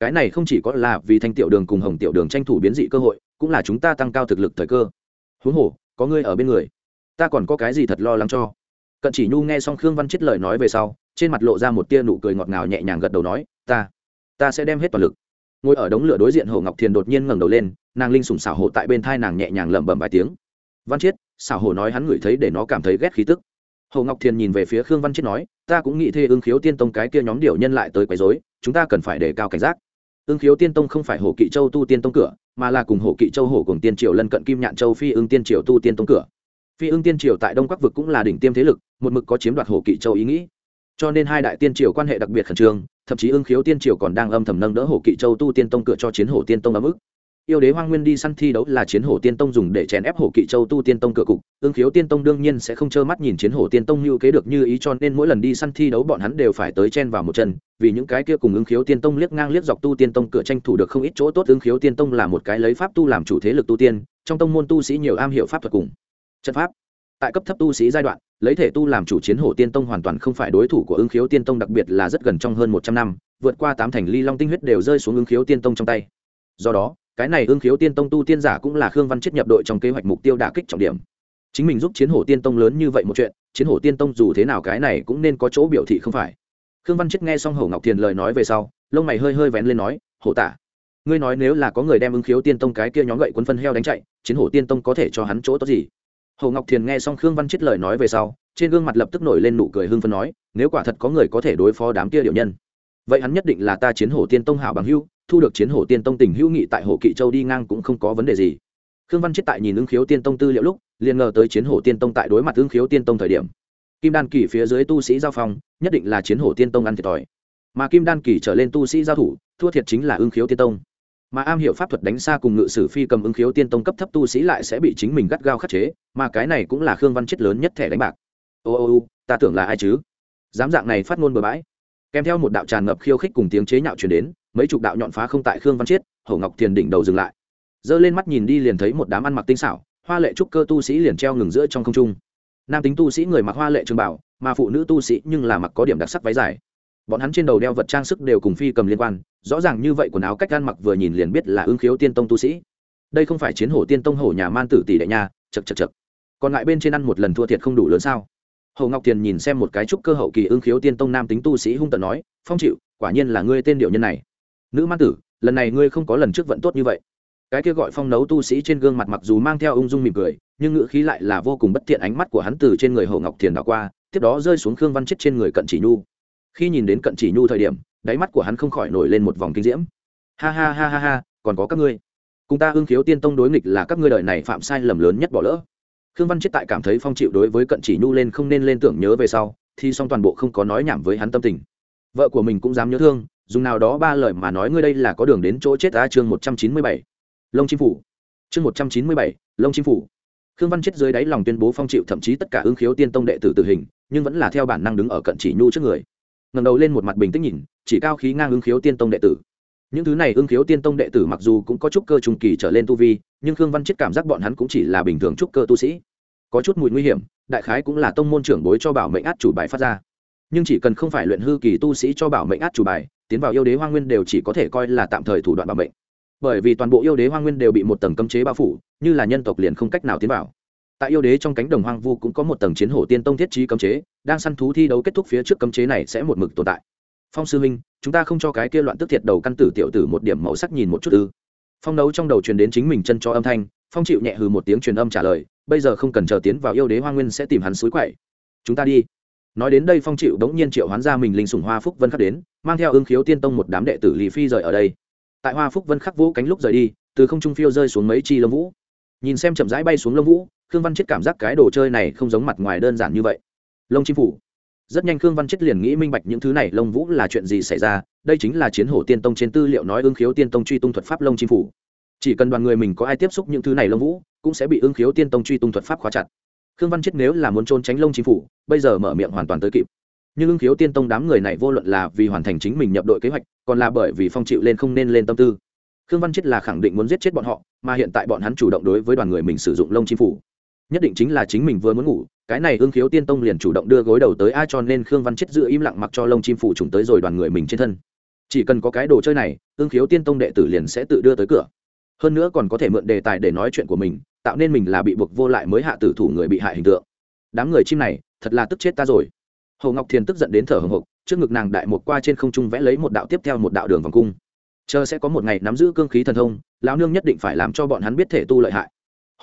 Cái này không chỉ có là vì thanh tiểu đường cùng hồng tiểu đường tranh thủ biến dị cơ hội cũng là chúng ta tăng cao thực lực thời cơ. Huống hồ, có ngươi ở bên người, ta còn có cái gì thật lo lắng cho? Cận chỉ nhu nghe xong khương văn chết lời nói về sau, trên mặt lộ ra một tia nụ cười ngọt ngào nhẹ nhàng gật đầu nói, ta ta sẽ đem hết toàn lực. Ngồi ở đống lửa đối diện hồ ngọc thiền đột nhiên ngẩng đầu lên, nàng linh sùng xảo hộ tại bên thai nàng nhẹ nhàng lẩm bẩm vài tiếng. Văn chiết xảo hộ nói hắn ngửi thấy để nó cảm thấy ghét khí tức. Hồ ngọc thiền nhìn về phía khương văn chiết nói, ta cũng nghĩ thê ương khiếu tiên tông cái kia nhóm điều nhân lại tới quấy dối chúng ta cần phải đề cao cảnh giác. Ương khiếu tiên tông không phải hồ kỵ châu tu tiên tông cửa mà là cùng hộ kỵ châu hổ cùng tiên triều lân cận kim nhạn châu, phi ương tiên triều tu tiên tông cửa. Phi ương tiên triều tại đông bắc vực cũng là đỉnh tiêm thế lực, một mực có chiếm đoạt hồ kỵ châu ý nghĩ. Cho nên hai đại tiên triều quan hệ đặc biệt khẩn trương, thậm chí ương khiếu tiên triều còn đang âm thầm nâng đỡ hồ kỵ châu tu tiên tông cửa cho chiến hồ tiên tông ấm ức yêu đế hoang nguyên đi săn thi đấu là chiến hổ tiên tông dùng để chèn ép hồ kỵ châu tu tiên tông cửa cục. Ương khiếu tiên tông đương nhiên sẽ không trơ mắt nhìn chiến hổ tiên tông như kế được như ý cho nên mỗi lần đi săn thi đấu bọn hắn đều phải tới chen vào một chân vì những cái kia cùng ương khiếu tiên tông liếc ngang liếc dọc tu tiên tông cửa tranh thủ được không ít chỗ tốt. Ương khiếu tiên tông là một cái lấy pháp tu làm chủ thế lực tu tiên, trong tông môn tu sĩ nhiều am hiểu pháp thuật cùng trận pháp. Tại cấp thấp tu sĩ giai đoạn, lấy thể tu làm chủ chiến hổ tiên tông hoàn toàn không phải đối thủ của ương khiếu tiên tông, đặc biệt là rất gần trong hơn một trăm năm, vượt qua tám thành ly long tinh huyết đều rơi xuống ương khiếu tiên tông trong tay. Do đó cái này ương khiếu tiên tông tu tiên giả cũng là khương văn chết nhập đội trong kế hoạch mục tiêu đả kích trọng điểm. Chính mình giúp chiến hổ tiên tông lớn như vậy một chuyện, chiến hổ tiên tông dù thế nào cái này cũng nên có chỗ biểu thị không phải. Khương văn chết nghe xong hổ ngọc thiền lời nói về sau, lông mày hơi hơi vén lên nói, hổ tả, ngươi nói nếu là có người đem ứng khiếu tiên tông cái kia nhóm gậy quân phân heo đánh chạy, chiến hổ tiên tông có thể cho hắn chỗ tốt gì? Hồ ngọc thiền nghe xong khương văn chết lời nói về sau, trên gương mặt lập tức nổi lên nụ cười hưng phân nói, nếu quả thật có người có thể đối phó đám kia điệu nhân, vậy hắn nhất định là ta chiến hổ tiên tông hảo bằng hưu thu được chiến hổ tiên tông tình hữu nghị tại hồ kỵ châu đi ngang cũng không có vấn đề gì. Khương văn chết tại nhìn ứng khiếu tiên tông tư liệu lúc, liền ngờ tới chiến hổ tiên tông tại đối mặt ứng khiếu tiên tông thời điểm. Kim đan kỳ phía dưới tu sĩ giao phong, nhất định là chiến hổ tiên tông ăn thiệt thòi. Mà kim đan kỳ trở lên tu sĩ giao thủ, thua thiệt chính là ứng khiếu tiên tông. Mà am hiểu pháp thuật đánh xa cùng ngự sử phi cầm ứng khiếu tiên tông cấp thấp tu sĩ lại sẽ bị chính mình gắt gao khắc chế, mà cái này cũng là khương văn chết lớn nhất thẻ đánh bạc. Ô ô ô, ta tưởng là ai chứ? Dám dạng này phát ngôn bừa bãi. Kèm theo một đạo tràn ngập khiêu khích cùng tiếng chế nhạo chuyển đến mấy chục đạo nhọn phá không tại khương văn chiết hậu ngọc thiền đỉnh đầu dừng lại. Giơ lên mắt nhìn đi liền thấy một đám ăn mặc tinh xảo hoa lệ trúc cơ tu sĩ liền treo ngừng giữa trong không trung. Nam tính tu sĩ người mặc hoa lệ trường bảo mà phụ nữ tu sĩ nhưng là mặc có điểm đặc sắc váy dài. Bọn hắn trên đầu đeo vật trang sức đều cùng phi cầm liên quan rõ ràng như vậy quần áo cách gan mặc vừa nhìn liền biết là ương khiếu tiên tông tu sĩ. Đây không phải chiến hổ tiên tông hổ nhà man tử tỷ đại nhà, chật chật chật còn lại bên trên ăn một lần thua thiệt không đủ lớn sao? Hầu ngọc tiền nhìn xem một cái trúc cơ hậu kỳ ương khiếu tiên tông nam tính tu sĩ hung tận nói phong chịu quả nhiên là ngươi tên điệu nhân này nữ man tử, lần này ngươi không có lần trước vận tốt như vậy. Cái kia gọi phong nấu tu sĩ trên gương mặt mặc dù mang theo ung dung mỉm cười, nhưng ngữ khí lại là vô cùng bất thiện ánh mắt của hắn từ trên người hồ ngọc thiền đảo qua, tiếp đó rơi xuống khương văn chết trên người cận chỉ nhu. Khi nhìn đến cận chỉ nhu thời điểm, đáy mắt của hắn không khỏi nổi lên một vòng kinh diễm. Ha ha ha ha ha, còn có các ngươi. Cùng ta hưng khiếu tiên tông đối nghịch là các ngươi đời này phạm sai lầm lớn nhất bỏ lỡ. Khương văn chết tại cảm thấy phong chịu đối với cận chỉ nhu lên không nên lên tưởng nhớ về sau, thì song toàn bộ không có nói nhảm với hắn tâm tình. Vợ của mình cũng dám nhớ thương dùng nào đó ba lời mà nói ngươi đây là có đường đến chỗ chết ta chương một trăm chín mươi bảy. Lông chim phủ. Chương một trăm chín mươi bảy, lông chim phủ. Khương văn chết dưới đáy lòng tuyên bố phong chịu thậm chí tất cả ứng khiếu tiên tông đệ tử tử hình, nhưng vẫn là theo bản năng đứng ở cận chỉ nhu trước người. Ngầm đầu lên một mặt bình tĩnh nhìn, chỉ cao khí ngang ứng khiếu tiên tông đệ tử. Những thứ này ứng khiếu tiên tông đệ tử mặc dù cũng có chút cơ trùng kỳ trở lên tu vi, nhưng khương văn chết cảm giác bọn hắn cũng chỉ là bình thường trúc cơ tu sĩ. Có chút mùi nguy hiểm, đại khái cũng là tông môn trưởng bối cho bảo mệnh át chủ bài phát ra. Nhưng chỉ cần không phải luyện hư kỳ tu sĩ cho bảo mệnh át chủ bài tiến vào yêu đế hoa nguyên đều chỉ có thể coi là tạm thời thủ đoạn bảo mệnh. Bởi vì toàn bộ yêu đế hoa nguyên đều bị một tầng cấm chế bao phủ, như là nhân tộc liền không cách nào tiến vào. Tại yêu đế trong cánh đồng hoang vu cũng có một tầng chiến hổ tiên tông thiết trí cấm chế, đang săn thú thi đấu kết thúc phía trước cấm chế này sẽ một mực tồn tại. Phong sư minh chúng ta không cho cái kia loạn tức thiệt đầu căn tử tiểu tử một điểm màu sắc nhìn một chút ư. Phong đấu trong đầu truyền đến chính mình chân cho âm thanh, phong chịu nhẹ hừ một tiếng truyền âm trả lời, bây giờ không cần chờ tiến vào yêu đế hoa nguyên sẽ tìm hắn suối quậy. Chúng ta đi nói đến đây phong chịu đống nhiên triệu hoán ra mình linh sủng hoa phúc vân khắc đến, mang theo ương khiếu tiên tông một đám đệ tử lì phi rời ở đây. Tại hoa phúc vân khắc vũ cánh lúc rời đi, từ không trung phiêu rơi xuống mấy chi lông vũ. Nhìn xem chậm rãi bay xuống lông vũ, khương văn chết cảm giác cái đồ chơi này không giống mặt ngoài đơn giản như vậy. Lông chim phủ. Rất nhanh khương văn chết liền nghĩ minh bạch những thứ này lông vũ là chuyện gì xảy ra, đây chính là chiến hổ tiên tông trên tư liệu nói ương khiếu tiên tông truy tung thuật pháp lông chim phủ. Chỉ cần đoàn người mình có ai tiếp xúc những thứ này lông vũ, cũng sẽ bị ương khiếu tiên tông truy tung thuật pháp khóa chặt khương văn chết nếu là muốn trốn tránh lông chim phủ, bây giờ mở miệng hoàn toàn tới kịp. Nhưng ưng khiếu tiên tông đám người này vô luận là vì hoàn thành chính mình nhập đội kế hoạch, còn là bởi vì phong chịu lên không nên lên tâm tư. Khương văn chết là khẳng định muốn giết chết bọn họ, mà hiện tại bọn hắn chủ động đối với đoàn người mình sử dụng lông chim phủ. Nhất định chính là chính mình vừa muốn ngủ, cái này ưng khiếu tiên tông liền chủ động đưa gối đầu tới ai cho nên khương văn chết giữ im lặng mặc cho lông chim phủ trùng tới rồi đoàn người mình trên thân. Chỉ cần có cái đồ chơi này ưng khiếu tiên tông đệ tử liền sẽ tự đưa tới cửa. Hơn nữa còn có thể mượn đề tài để nói chuyện của mình tạo nên mình là bị buộc vô lại mới hạ tử thủ người bị hại hình tượng. Đám người chim này, thật là tức chết ta rồi. Hồ ngọc thiền tức giận đến thở hồng hộc, trước ngực nàng đại một qua trên không trung vẽ lấy một đạo tiếp theo một đạo đường vòng cung. Chờ sẽ có một ngày nắm giữ cương khí thần thông, lão nương nhất định phải làm cho bọn hắn biết thể tu lợi hại.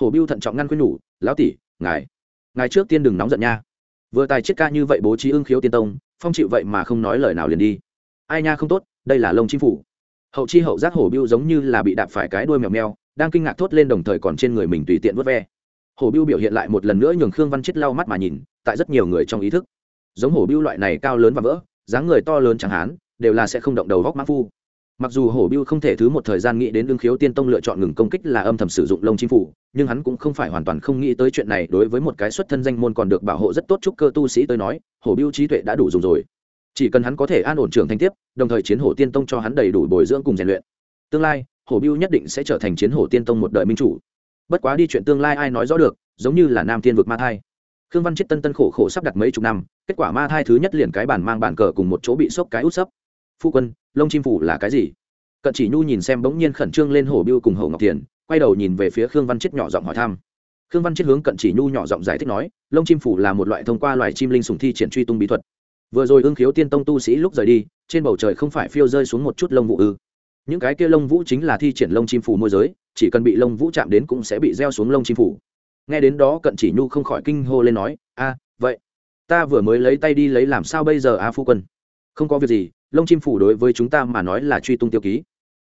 Hồ biêu thận trọng ngăn khuyên nhủ, lão tỷ, ngài ngài trước tiên đừng nóng giận nha. Vừa tài chiết ca như vậy bố trí ưng khiếu tiên tông, phong chịu vậy mà không nói lời nào liền đi. Ai nha không tốt, đây là lông chim phủ. Hậu chi hậu giác hổ biêu giống như là bị đạp phải cái đuôi mèo mèo đang kinh ngạc thốt lên đồng thời còn trên người mình tùy tiện vớt ve. Hổ biêu biểu hiện lại một lần nữa nhường khương văn chết lau mắt mà nhìn, tại rất nhiều người trong ý thức. Giống hổ biêu loại này cao lớn và vỡ, dáng người to lớn chẳng hán đều là sẽ không động đầu góc mã phu. Mặc dù hổ biêu không thể thứ một thời gian nghĩ đến đương khiếu tiên tông lựa chọn ngừng công kích là âm thầm sử dụng lông chim phủ, nhưng hắn cũng không phải hoàn toàn không nghĩ tới chuyện này đối với một cái xuất thân danh môn còn được bảo hộ rất tốt chúc cơ tu sĩ tới nói, hổ biêu trí tuệ đã đủ dùng rồi. Chỉ cần hắn có thể an ổn trưởng thành tiếp, đồng thời chiến hổ tiên tông cho hắn đầy đủ bồi dưỡng cùng rèn luyện. Tương lai hổ biêu nhất định sẽ trở thành chiến hổ tiên tông một đời minh chủ. Bất quá đi chuyện tương lai ai nói rõ được giống như là nam tiên vực ma thai. Khương văn chết tân tân khổ khổ sắp đặt mấy chục năm kết quả ma thai thứ nhất liền cái bản mang bản cờ cùng một chỗ bị sốc cái út sấp. Phu quân lông chim phủ là cái gì? Cận chỉ nhu nhìn xem bỗng nhiên khẩn trương lên hổ biêu cùng hổ ngọc Thiền, quay đầu nhìn về phía khương văn chết nhỏ giọng hỏi thăm. Khương văn chết hướng cận chỉ nhu nhỏ giọng giải thích nói lông chim phủ là một loại thông qua loài chim linh sùng thi triển truy tung bí thuật. Vừa rồi ương khiếu tiên tông tu sĩ lúc rời đi trên bầu trời không phải phiêu rơi xuống một chút lông vũ ư? Những cái kia lông vũ chính là thi triển lông chim phủ môi giới, chỉ cần bị lông vũ chạm đến cũng sẽ bị gieo xuống lông chim phủ nghe đến đó cận chỉ nhu không khỏi kinh hô lên nói, a, vậy, ta vừa mới lấy tay đi lấy làm sao bây giờ a phu quân? Không có việc gì, lông chim phủ đối với chúng ta mà nói là truy tung tiêu ký.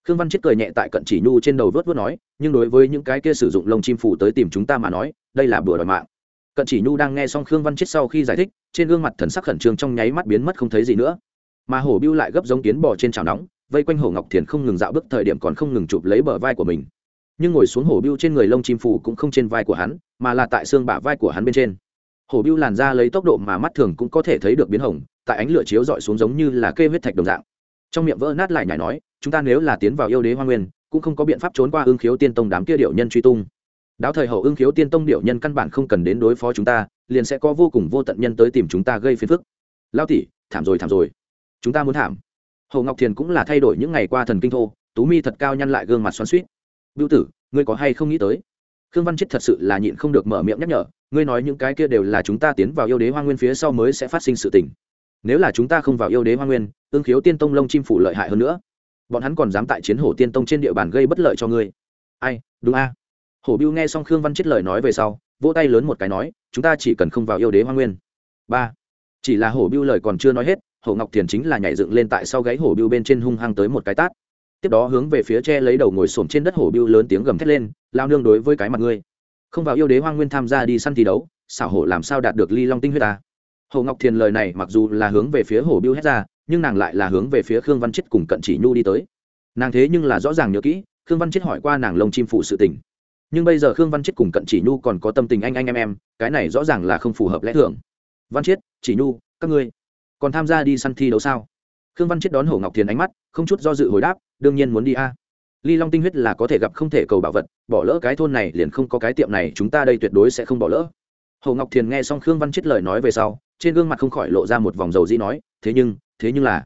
Khương văn chết cười nhẹ tại cận chỉ nhu trên đầu vớt vớt nói, nhưng đối với những cái kia sử dụng lông chim phủ tới tìm chúng ta mà nói, đây là bừa đòi mạng. Cận chỉ nhu đang nghe xong khương văn chết sau khi giải thích, trên gương mặt thần sắc khẩn trương trong nháy mắt biến mất không thấy gì nữa. Mà hổ biêu lại gấp giống kiến bò trên chảo nóng vây quanh hồ ngọc thiền không ngừng dạo bước thời điểm còn không ngừng chụp lấy bờ vai của mình. Nhưng ngồi xuống hổ biêu trên người lông chim phủ cũng không trên vai của hắn, mà là tại xương bả vai của hắn bên trên. Hổ biêu làn ra lấy tốc độ mà mắt thường cũng có thể thấy được biến hồng, tại ánh lửa chiếu dọi xuống giống như là kê huyết thạch đồng dạng. Trong miệng vỡ nát lại nhảy nói, chúng ta nếu là tiến vào yêu đế hoa nguyên, cũng không có biện pháp trốn qua ương khiếu tiên tông đám kia điệu nhân truy tung. Đáo thời hậu ương khiếu tiên tông điệu nhân căn bản không cần đến đối phó chúng ta, liền sẽ có vô cùng vô tận nhân tới tìm chúng ta gây phiền phức. Lao tỉ thảm rồi thảm rồi. Chúng ta muốn thảm hồ ngọc thiền cũng là thay đổi những ngày qua thần kinh thô, tú mi thật cao nhăn lại gương mặt xoắn suýt bưu tử, ngươi có hay không nghĩ tới? Khương văn chết thật sự là nhịn không được mở miệng nhắc nhở, ngươi nói những cái kia đều là chúng ta tiến vào yêu đế hoa nguyên phía sau mới sẽ phát sinh sự tình. Nếu là chúng ta không vào yêu đế hoa nguyên ương khiếu tiên tông lông chim phủ lợi hại hơn nữa. Bọn hắn còn dám tại chiến hổ tiên tông trên địa bàn gây bất lợi cho ngươi. Ai, đúng a. Hổ biêu nghe xong khương văn chết lời nói về sau, vỗ tay lớn một cái nói, chúng ta chỉ cần không vào yêu đế hoa nguyên. Ba. Chỉ là hổ biêu lời còn chưa nói hết hổ ngọc thiền chính là nhảy dựng lên tại sau gáy hổ biêu bên trên hung hăng tới một cái tát. Tiếp đó hướng về phía tre lấy đầu ngồi xổm trên đất hổ biêu lớn tiếng gầm thét lên, lao nương đối với cái mặt ngươi. Không vào yêu đế hoang nguyên tham gia đi săn thi đấu, xảo hổ làm sao đạt được ly long tinh huyết ta? Hồ ngọc thiền lời này mặc dù là hướng về phía hổ biêu hét ra, nhưng nàng lại là hướng về phía khương văn chết cùng cận chỉ nhu đi tới. Nàng thế nhưng là rõ ràng nhớ kỹ, khương văn chết hỏi qua nàng lông chim phụ sự tình. Nhưng bây giờ khương văn chết cùng cận chỉ nhu còn có tâm tình anh anh em em, cái này rõ ràng là không phù hợp lẽ thường. Văn chết, chỉ nhu, các ngươi còn tham gia đi săn thi đấu sao? Khương văn chết đón hổ ngọc thiền ánh mắt, không chút do dự hồi đáp, đương nhiên muốn đi a. Ly long tinh huyết là có thể gặp không thể cầu bảo vật, bỏ lỡ cái thôn này liền không có cái tiệm này, chúng ta đây tuyệt đối sẽ không bỏ lỡ. Hồ ngọc thiền nghe xong khương văn chết lời nói về sau, trên gương mặt không khỏi lộ ra một vòng dầu dĩ nói, thế nhưng thế nhưng là,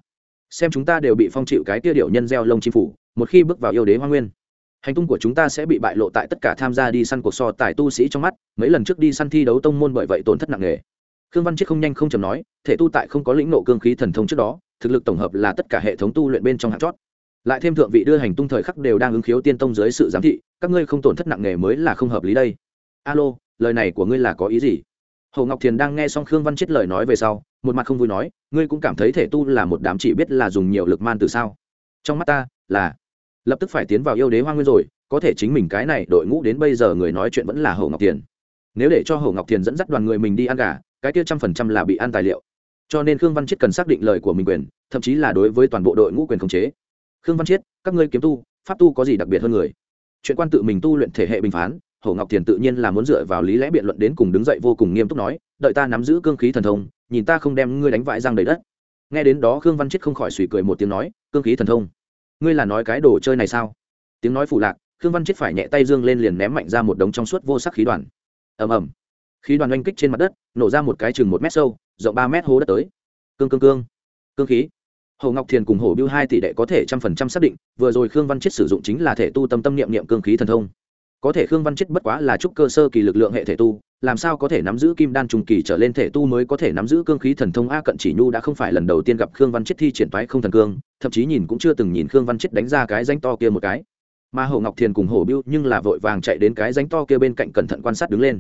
xem chúng ta đều bị phong chịu cái tia điệu nhân gieo lông chim phủ, một khi bước vào yêu đế hoa nguyên, hành tung của chúng ta sẽ bị bại lộ tại tất cả tham gia đi săn cuộc so tài tu sĩ trong mắt, mấy lần trước đi săn thi đấu tông môn bởi vậy tổn thất nặng nề khương văn Chiết không nhanh không chầm nói, thể tu tại không có lĩnh nộ cương khí thần thông trước đó, thực lực tổng hợp là tất cả hệ thống tu luyện bên trong hạt chót. Lại thêm thượng vị đưa hành tung thời khắc đều đang ứng khiếu tiên tông dưới sự giám thị, các ngươi không tổn thất nặng nề mới là không hợp lý đây. Alo, lời này của ngươi là có ý gì? Hồ ngọc thiền đang nghe xong khương văn chết lời nói về sau, một mặt không vui nói, ngươi cũng cảm thấy thể tu là một đám chỉ biết là dùng nhiều lực man từ sao? Trong mắt ta, là, lập tức phải tiến vào yêu đế hoa nguyên rồi, có thể chính mình cái này đội ngũ đến bây giờ người nói chuyện vẫn là hồ ngọc thiền. Nếu để cho hồ ngọc thiền dẫn dắt đoàn người mình đi ăn gà cái kia trăm phần trăm là bị ăn tài liệu. Cho nên khương văn Chiết cần xác định lời của mình quyền thậm chí là đối với toàn bộ đội ngũ quyền khống chế. Khương văn Chiết, các ngươi kiếm tu pháp tu có gì đặc biệt hơn người? Chuyện quan tự mình tu luyện thể hệ bình phán hồ ngọc thiền tự nhiên là muốn dựa vào lý lẽ biện luận đến cùng đứng dậy vô cùng nghiêm túc nói đợi ta nắm giữ cương khí thần thông nhìn ta không đem ngươi đánh vãi răng đầy đất. Nghe đến đó khương văn Chiết không khỏi sủi cười một tiếng nói cương khí thần thông? Ngươi là nói cái đồ chơi này sao? Tiếng nói phụ lạc khương văn Chiết phải nhẹ tay dương lên liền ném mạnh ra một đống trong suốt vô sắc khí đoàn. Ầm ầm khí đoàn oanh kích trên mặt đất, nổ ra một cái chừng một mét sâu, rộng ba mét hố đất tới. Cương cương cương. Cương khí. Hồ ngọc thiền cùng hồ biêu hai tỷ đệ có thể trăm phần trăm xác định, vừa rồi khương văn chết sử dụng chính là thể tu tâm tâm niệm niệm cương khí thần thông. Có thể khương văn chết bất quá là trúc cơ sơ kỳ lực lượng hệ thể tu, làm sao có thể nắm giữ kim đan trùng kỳ trở lên thể tu mới có thể nắm giữ cương khí thần thông a cận chỉ nhu đã không phải lần đầu tiên gặp khương văn chết thi triển toái không thần cương, thậm chí nhìn cũng chưa từng nhìn khương văn chết đánh ra cái danh to kia một cái. Mà hồ ngọc thiền cùng hồ biêu nhưng là vội vàng chạy đến cái danh to kia bên cạnh cẩn thận quan sát đứng lên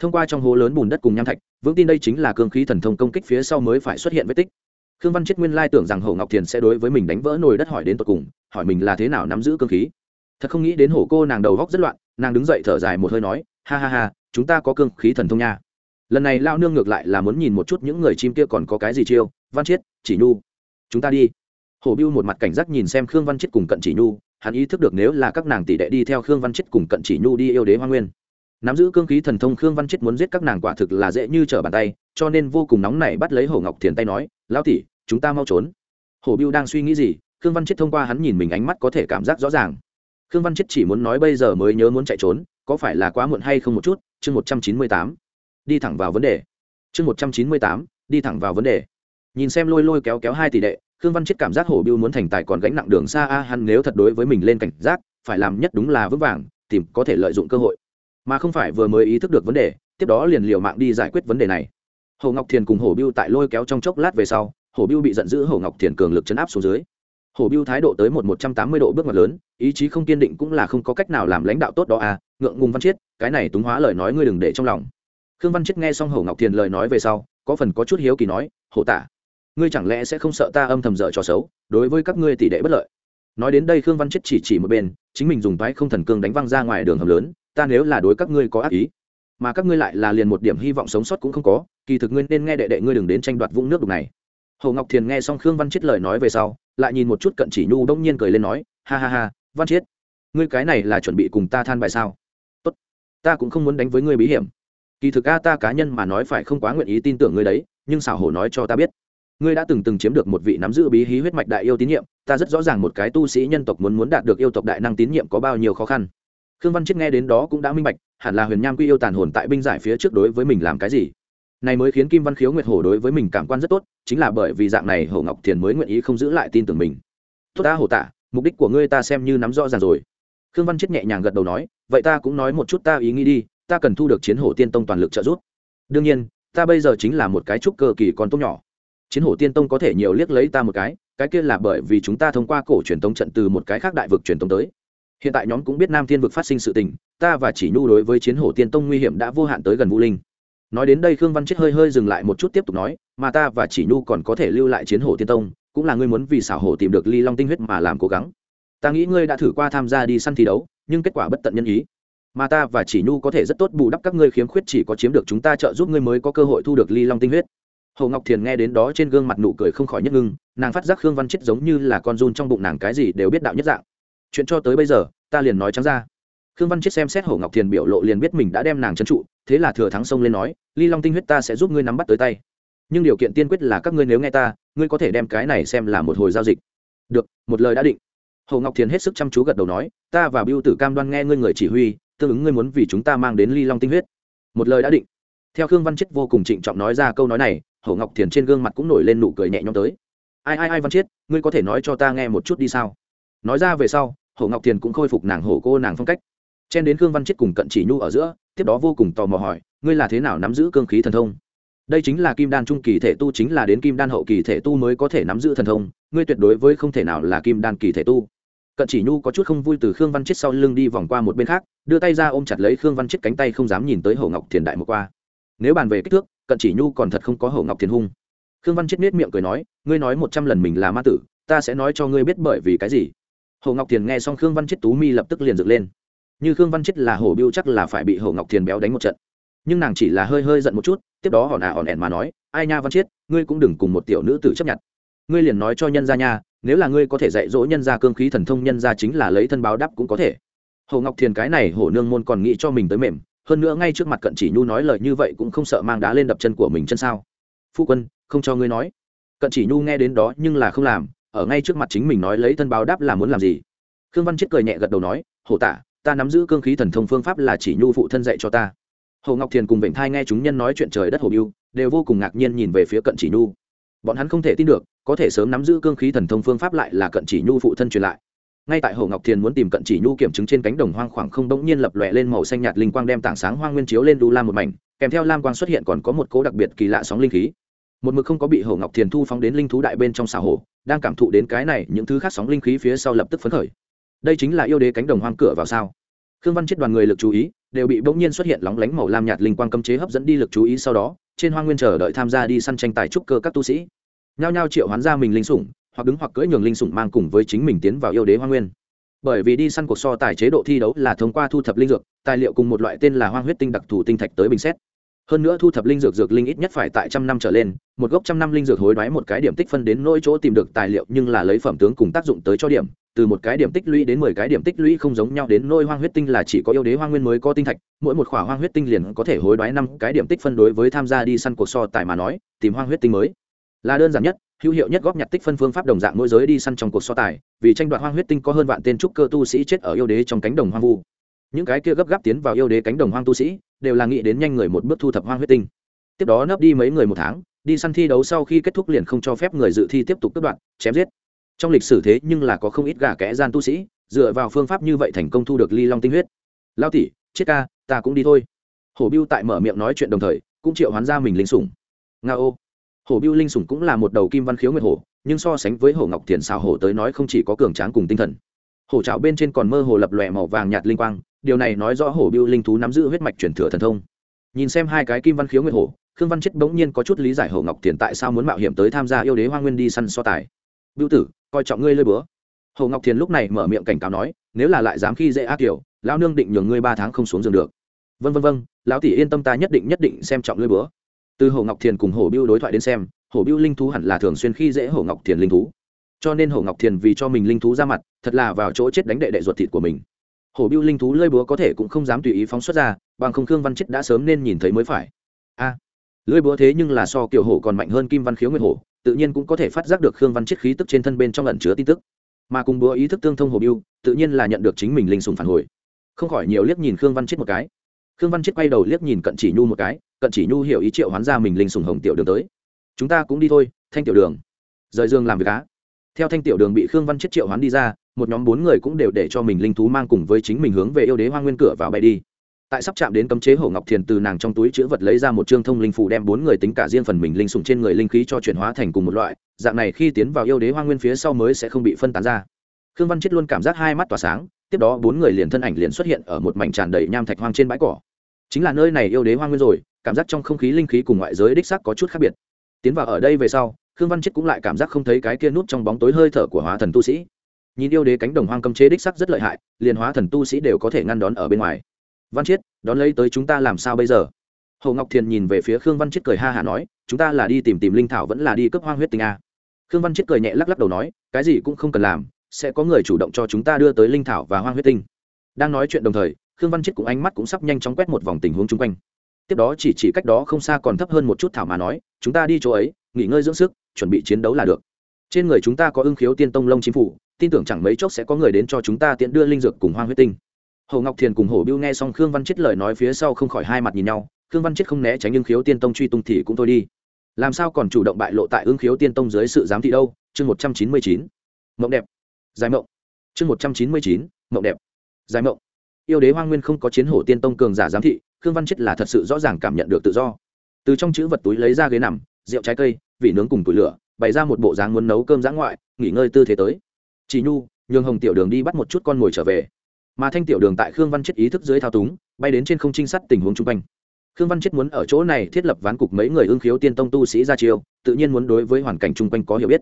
thông qua trong hố lớn bùn đất cùng nham thạch, vững tin đây chính là cương khí thần thông công kích phía sau mới phải xuất hiện vết tích. Khương văn chết nguyên lai tưởng rằng hồ ngọc thiền sẽ đối với mình đánh vỡ nồi đất hỏi đến tột cùng, hỏi mình là thế nào nắm giữ cương khí. Thật không nghĩ đến hổ cô nàng đầu góc rất loạn, nàng đứng dậy thở dài một hơi nói, ha ha ha, chúng ta có cương khí thần thông nha. Lần này lao nương ngược lại là muốn nhìn một chút những người chim kia còn có cái gì chiêu, văn chiết chỉ nhu, chúng ta đi. Hổ biêu một mặt cảnh giác nhìn xem khương văn chiết cùng cận chỉ nhu, hắn ý thức được nếu là các nàng tỷ đệ đi theo khương văn chiết cùng cận chỉ nhu đi yêu đế hoa nguyên nắm giữ cương khí thần thông khương văn chết muốn giết các nàng quả thực là dễ như trở bàn tay, cho nên vô cùng nóng nảy bắt lấy hổ ngọc thiền tay nói lao tỷ, chúng ta mau trốn. Hổ biêu đang suy nghĩ gì, khương văn chết thông qua hắn nhìn mình ánh mắt có thể cảm giác rõ ràng. Khương văn chết chỉ muốn nói bây giờ mới nhớ muốn chạy trốn, có phải là quá muộn hay không một chút? Chương một trăm chín mươi tám. Đi thẳng vào vấn đề. Chương một trăm chín mươi tám. Đi thẳng vào vấn đề. Nhìn xem lôi lôi kéo kéo hai tỷ đệ, khương văn chết cảm giác hổ biêu muốn thành tài còn gánh nặng đường xa, a, hắn nếu thật đối với mình lên cảnh giác, phải làm nhất đúng là vững vàng, tìm có thể lợi dụng cơ hội mà không phải vừa mới ý thức được vấn đề, tiếp đó liền liều mạng đi giải quyết vấn đề này. Hồ ngọc thiền cùng hổ biêu tại lôi kéo trong chốc lát về sau hổ biêu bị giận dữ Hồ ngọc thiền cường lực chấn áp xuống dưới. Hổ biêu thái độ tới một một trăm tám mươi độ bước ngoặt lớn, ý chí không kiên định cũng là không có cách nào làm lãnh đạo tốt đó à ngượng ngùng văn chiết, cái này túng hóa lời nói ngươi đừng để trong lòng. Khương văn chiết nghe xong hổ ngọc thiền lời nói về sau, có phần có chút hiếu kỳ nói hổ tả, ngươi chẳng lẽ sẽ không sợ ta âm thầm dở trò xấu, đối với các ngươi tỷ đệ bất lợi? Nói đến đây khương văn chiết chỉ chỉ một bên, chính mình dùng thoái không thần cương đánh văng ra ngoài đường hầm lớn ta nếu là đối các ngươi có ác ý, mà các ngươi lại là liền một điểm hy vọng sống sót cũng không có, kỳ thực ngươi nên nghe đệ đệ ngươi đừng đến tranh đoạt vũng nước đục này. Hồ ngọc thiền nghe xong khương văn chết lời nói về sau, lại nhìn một chút cận chỉ nhu đông nhiên cười lên nói, ha ha ha, văn chiết, ngươi cái này là chuẩn bị cùng ta than bài sao? Tốt, ta cũng không muốn đánh với ngươi bí hiểm. Kỳ thực a, ta cá nhân mà nói phải không quá nguyện ý tin tưởng ngươi đấy, nhưng xảo hổ nói cho ta biết, ngươi đã từng từng chiếm được một vị nắm giữ bí hí huyết mạch đại yêu tín nhiệm, ta rất rõ ràng một cái tu sĩ nhân tộc muốn muốn đạt được yêu tộc đại năng tín nhiệm có bao nhiêu khó khăn khương văn chiết nghe đến đó cũng đã minh bạch, hẳn là huyền nham quy yêu tàn hồn tại binh giải phía trước đối với mình làm cái gì. Này mới khiến kim văn khiếu nguyệt hổ đối với mình cảm quan rất tốt, chính là bởi vì dạng này hổ ngọc thiền mới nguyện ý không giữ lại tin tưởng mình. Tốt ta, hổ tạ, mục đích của ngươi ta xem như nắm rõ ràng rồi. Khương văn chết nhẹ nhàng gật đầu nói, vậy ta cũng nói một chút ta ý nghĩ đi, ta cần thu được chiến hổ tiên tông toàn lực trợ giúp. Đương nhiên, ta bây giờ chính là một cái trúc cơ kỳ con tốt nhỏ. Chiến hổ tiên tông có thể nhiều liếc lấy ta một cái cái kia là bởi vì chúng ta thông qua cổ truyền tông trận từ một cái khác đại vực truyền tông tới hiện tại nhóm cũng biết nam thiên vực phát sinh sự tình, ta và chỉ nhu đối với chiến hổ tiên tông nguy hiểm đã vô hạn tới gần vũ linh. Nói đến đây khương văn chết hơi hơi dừng lại một chút tiếp tục nói, mà ta và chỉ nhu còn có thể lưu lại chiến hổ tiên tông, cũng là ngươi muốn vì xảo hổ tìm được ly long tinh huyết mà làm cố gắng. Ta nghĩ ngươi đã thử qua tham gia đi săn thi đấu, nhưng kết quả bất tận nhân ý. Mà ta và chỉ nhu có thể rất tốt bù đắp các ngươi khiếm khuyết chỉ có chiếm được chúng ta trợ giúp ngươi mới có cơ hội thu được ly long tinh huyết. Hồ ngọc thiền nghe đến đó trên gương mặt nụ cười không khỏi nhất ngưng, nàng phát giác khương văn chết giống như là con run trong bụng nàng cái gì đều biết đạo nhất dạng chuyện cho tới bây giờ, ta liền nói trắng ra. Khương văn chết xem xét hồ ngọc thiền biểu lộ liền biết mình đã đem nàng trấn trụ, thế là thừa thắng sông lên nói, ly long tinh huyết ta sẽ giúp ngươi nắm bắt tới tay. Nhưng điều kiện tiên quyết là các ngươi nếu nghe ta, ngươi có thể đem cái này xem là một hồi giao dịch. Được, một lời đã định. Hồ ngọc thiền hết sức chăm chú gật đầu nói, ta và biêu tử cam đoan nghe ngươi người chỉ huy, tương ứng ngươi muốn vì chúng ta mang đến ly long tinh huyết. Một lời đã định. Theo khương văn chết vô cùng trịnh trọng nói ra câu nói này hồ ngọc thiền trên gương mặt cũng nổi lên nụ cười nhẹ nhõm tới. Ai ai ai văn chết, ngươi có thể nói cho ta nghe một chút đi sao? Nói ra về sau hồ ngọc thiền cũng khôi phục nàng hổ cô nàng phong cách chen đến khương văn chết cùng cận chỉ nhu ở giữa tiếp đó vô cùng tò mò hỏi ngươi là thế nào nắm giữ cương khí thần thông đây chính là kim đan trung kỳ thể tu chính là đến kim đan hậu kỳ thể tu mới có thể nắm giữ thần thông ngươi tuyệt đối với không thể nào là kim đan kỳ thể tu cận chỉ nhu có chút không vui từ khương văn chết sau lưng đi vòng qua một bên khác đưa tay ra ôm chặt lấy khương văn chết cánh tay không dám nhìn tới Hổ ngọc thiền đại một qua nếu bàn về kích thước cận chỉ nhu còn thật không có Hổ ngọc thiền hung khương văn chết nết miệng cười nói ngươi nói một trăm lần mình là ma tử ta sẽ nói cho ngươi biết bởi vì cái gì Hồ ngọc thiền nghe xong khương văn chết tú mi lập tức liền dựng lên. Như khương văn chết là hổ biêu chắc là phải bị Hồ ngọc thiền béo đánh một trận. Nhưng nàng chỉ là hơi hơi giận một chút, tiếp đó hòn à hòn ẻn mà nói, ai nha văn chiết ngươi cũng đừng cùng một tiểu nữ tử chấp nhận. Ngươi liền nói cho nhân gia nha, nếu là ngươi có thể dạy dỗ nhân gia cương khí thần thông, nhân gia chính là lấy thân báo đáp cũng có thể. Hồ ngọc thiền cái này hổ nương môn còn nghĩ cho mình tới mềm, hơn nữa ngay trước mặt cận chỉ nhu nói lời như vậy cũng không sợ mang đá lên đập chân của mình chân sao. Phu quân, không cho ngươi nói. Cận chỉ nhu nghe đến đó nhưng là không làm ở ngay trước mặt chính mình nói lấy thân báo đáp là muốn làm gì. Khương văn chết cười nhẹ gật đầu nói, hổ tả, ta nắm giữ cương khí thần thông phương pháp là chỉ nhu phụ thân dạy cho ta. Hồ ngọc thiền cùng vịnh thai nghe chúng nhân nói chuyện trời đất hồ biêu, đều vô cùng ngạc nhiên nhìn về phía cận chỉ nhu. Bọn hắn không thể tin được, có thể sớm nắm giữ cương khí thần thông phương pháp lại là cận chỉ nhu phụ thân truyền lại. Ngay tại hồ ngọc thiền muốn tìm cận chỉ nhu kiểm chứng trên cánh đồng hoang khoảng không đ ỗ n g nhiên lập lòe lên màu xanh nhạt linh quang đem tảng sáng hoang nguyên chiếu lên đu lam một mảnh, kèm theo lam quang xuất hiện còn có một cố đặc biệt kỳ lạ sóng linh khí. Một mực không có bị hồ ngọc thiền thu phóng đến linh thú đại bên trong xà hồ đang cảm thụ đến cái này, những thứ khác sóng linh khí phía sau lập tức phấn khởi. Đây chính là yêu đế cánh đồng hoang cửa vào sao? Khương văn chết đoàn người lực chú ý, đều bị bỗng nhiên xuất hiện lóng lánh màu lam nhạt linh quang cấm chế hấp dẫn đi lực chú ý sau đó, trên hoang nguyên chờ đợi tham gia đi săn tranh tài trúc cơ các tu sĩ. Nhao nhao triệu hoán ra mình linh sủng, hoặc đứng hoặc cưỡi nhường linh sủng mang cùng với chính mình tiến vào yêu đế hoang nguyên. Bởi vì đi săn cuộc so tài chế độ thi đấu là thông qua thu thập linh dược, tài liệu cùng một loại tên là hoang huyết tinh đặc thù tinh thạch tới bình xét hơn nữa thu thập linh dược dược linh ít nhất phải tại trăm năm trở lên, một gốc trăm năm linh dược hối đoái một cái điểm tích phân đến nỗi chỗ tìm được tài liệu nhưng là lấy phẩm tướng cùng tác dụng tới cho điểm, từ một cái điểm tích lũy đến mười cái điểm tích lũy không giống nhau đến nôi hoang huyết tinh là chỉ có yêu đế hoang nguyên mới có tinh thạch, mỗi một khỏa hoang huyết tinh liền có thể hối đoái năm cái điểm tích phân đối với tham gia đi săn cuộc so tài mà nói, tìm hoang huyết tinh mới là đơn giản nhất, hữu hiệu nhất góp nhặt tích phân phương pháp đồng dạng mỗi giới đi săn trong cuộc so tài, vì tranh đoạt hoang huyết tinh có hơn vạn tên trúc cơ tu sĩ chết ở yêu đế trong cánh đồng hoang vu. Những cái kia gấp gáp tiến vào yêu đế cánh đồng hoang tu sĩ đều là nghĩ đến nhanh người một bước thu thập hoang huyết tinh. Tiếp đó nấp đi mấy người một tháng, đi săn thi đấu sau khi kết thúc liền không cho phép người dự thi tiếp tục cướp đoạn chém giết. Trong lịch sử thế nhưng là có không ít gà kẽ gian tu sĩ, dựa vào phương pháp như vậy thành công thu được ly long tinh huyết. Lao tỷ, chết ca, ta cũng đi thôi. Hổ biêu tại mở miệng nói chuyện đồng thời, cũng triệu hoán ra mình linh sủng. Nga ô. Hổ biêu linh sủng cũng là một đầu kim văn khiếu nguyệt hổ, nhưng so sánh với hổ ngọc thiền xào hổ tới nói không chỉ có cường tráng cùng tinh thần. Hổ trào bên trên còn mơ hồ lập lòe màu vàng nhạt linh quang điều này nói rõ hổ biêu linh thú nắm giữ huyết mạch truyền thừa thần thông. Nhìn xem hai cái kim văn khiếu nguyệt hổ, khương văn chết bỗng nhiên có chút lý giải hổ ngọc thiền tại sao muốn mạo hiểm tới tham gia yêu đế hoa nguyên đi săn so tài. Biêu tử, coi trọng ngươi lơi bữa Hổ ngọc thiền lúc này mở miệng cảnh cáo nói, nếu là lại dám khi dễ ác kiểu lão nương định nhường ngươi ba tháng không xuống giường được. Vân vân vân lão tỷ yên tâm ta nhất định nhất định xem trọng lơi bữa từ Hổ ngọc thiền cùng Hổ biêu đối thoại đến xem, Hổ biêu linh thú hẳn là thường xuyên khi dễ Hổ ngọc thiền linh thú. Cho nên Hổ ngọc thiền vì cho mình linh thú ra mặt, thật là vào chỗ chết đánh đệ đệ ruột thịt của mình. Hổ biêu linh thú lơi búa có thể cũng không dám tùy ý phóng xuất ra bằng không khương văn chết đã sớm nên nhìn thấy mới phải. A à, lưỡi búa thế nhưng là so kiểu hổ còn mạnh hơn kim văn khiếu nguyên hổ tự nhiên cũng có thể phát giác được khương văn chiết khí tức trên thân bên trong ẩn chứa tin tức. Mà cùng búa ý thức tương thông Hổ biêu tự nhiên là nhận được chính mình linh sùng phản hồi. Không khỏi nhiều liếc nhìn khương văn chiết một cái. Khương văn chiết quay đầu liếc nhìn cận chỉ nhu một cái cận chỉ nhu hiểu ý triệu hoán ra mình linh sùng hồng tiểu đường tới. Chúng ta cũng đi thôi thanh tiểu đường. Rời dương làm việc cá theo thanh tiểu đường bị khương văn chiết triệu hoán đi ra một nhóm bốn người cũng đều để cho mình linh thú mang cùng với chính mình hướng về yêu đế hoa nguyên cửa vào bay đi. Tại sắp chạm đến cấm chế hổ ngọc thiền từ nàng trong túi chữ vật lấy ra một chương thông linh phủ đem bốn người tính cả riêng phần mình linh sùng trên người linh khí cho chuyển hóa thành cùng một loại, dạng này khi tiến vào yêu đế hoa nguyên phía sau mới sẽ không bị phân tán ra. Khương văn chết luôn cảm giác hai mắt tỏa sáng, tiếp đó bốn người liền thân ảnh liền xuất hiện ở một mảnh tràn đầy nham thạch hoang trên bãi cỏ. Chính là nơi này yêu đế hoa nguyên rồi, cảm giác trong không khí linh khí cùng ngoại giới đích sắc có chút khác biệt. Tiến vào ở đây về sau, khương văn chết cũng lại cảm giác không thấy cái kia nút trong bóng tối hơi thở của hóa thần tu sĩ nhìn yêu đế cánh đồng hoang cấm chế đích sắc rất lợi hại, liền hóa thần tu sĩ đều có thể ngăn đón ở bên ngoài. Văn chiết, đón lấy tới chúng ta làm sao bây giờ? Hồ ngọc thiền nhìn về phía khương văn chiết cười ha hả nói, chúng ta là đi tìm tìm linh thảo vẫn là đi cấp hoang huyết tinh a. Khương văn chiết cười nhẹ lắc lắc đầu nói, cái gì cũng không cần làm, sẽ có người chủ động cho chúng ta đưa tới linh thảo và hoang huyết tinh. Đang nói chuyện đồng thời, khương văn chiết cũng ánh mắt cũng sắp nhanh chóng quét một vòng tình huống chung quanh. Tiếp đó chỉ chỉ cách đó không xa còn thấp hơn một chút thảo mà nói, chúng ta đi chỗ ấy, nghỉ ngơi dưỡng sức, chuẩn bị chiến đấu là được trên người chúng ta có ưng khiếu tiên tông lông chính phủ, tin tưởng chẳng mấy chốc sẽ có người đến cho chúng ta tiện đưa linh dược cùng hoang huyết tinh. Hồ ngọc thiền cùng hổ biêu nghe xong khương văn chết lời nói phía sau không khỏi hai mặt nhìn nhau, khương văn chết không né tránh ưng khiếu tiên tông truy tung thì cũng thôi đi. Làm sao còn chủ động bại lộ tại ưng khiếu tiên tông dưới sự giám thị đâu? Chương một trăm chín mươi chín. Mộng đẹp. Dài mộng. Chương một trăm chín mươi chín. Mộng đẹp. Dài mộng. Yêu đế hoa nguyên không có chiến hổ tiên tông cường giả giám thị, khương văn chết là thật sự rõ ràng cảm nhận được tự do. Từ trong chữ vật túi lấy ra ghế nằm, rượu trái cây, vị nướng cùng tủi lửa bày ra một bộ dáng muốn nấu cơm giã ngoại, nghỉ ngơi tư thế tới. Chỉ nhu, nhường hồng tiểu đường đi bắt một chút con mồi trở về. Mà thanh tiểu đường tại khương văn chết ý thức dưới thao túng, bay đến trên không trinh sát tình huống chung quanh. Khương văn chết muốn ở chỗ này thiết lập ván cục mấy người ương khiếu tiên tông tu sĩ ra chiêu, tự nhiên muốn đối với hoàn cảnh chung quanh có hiểu biết.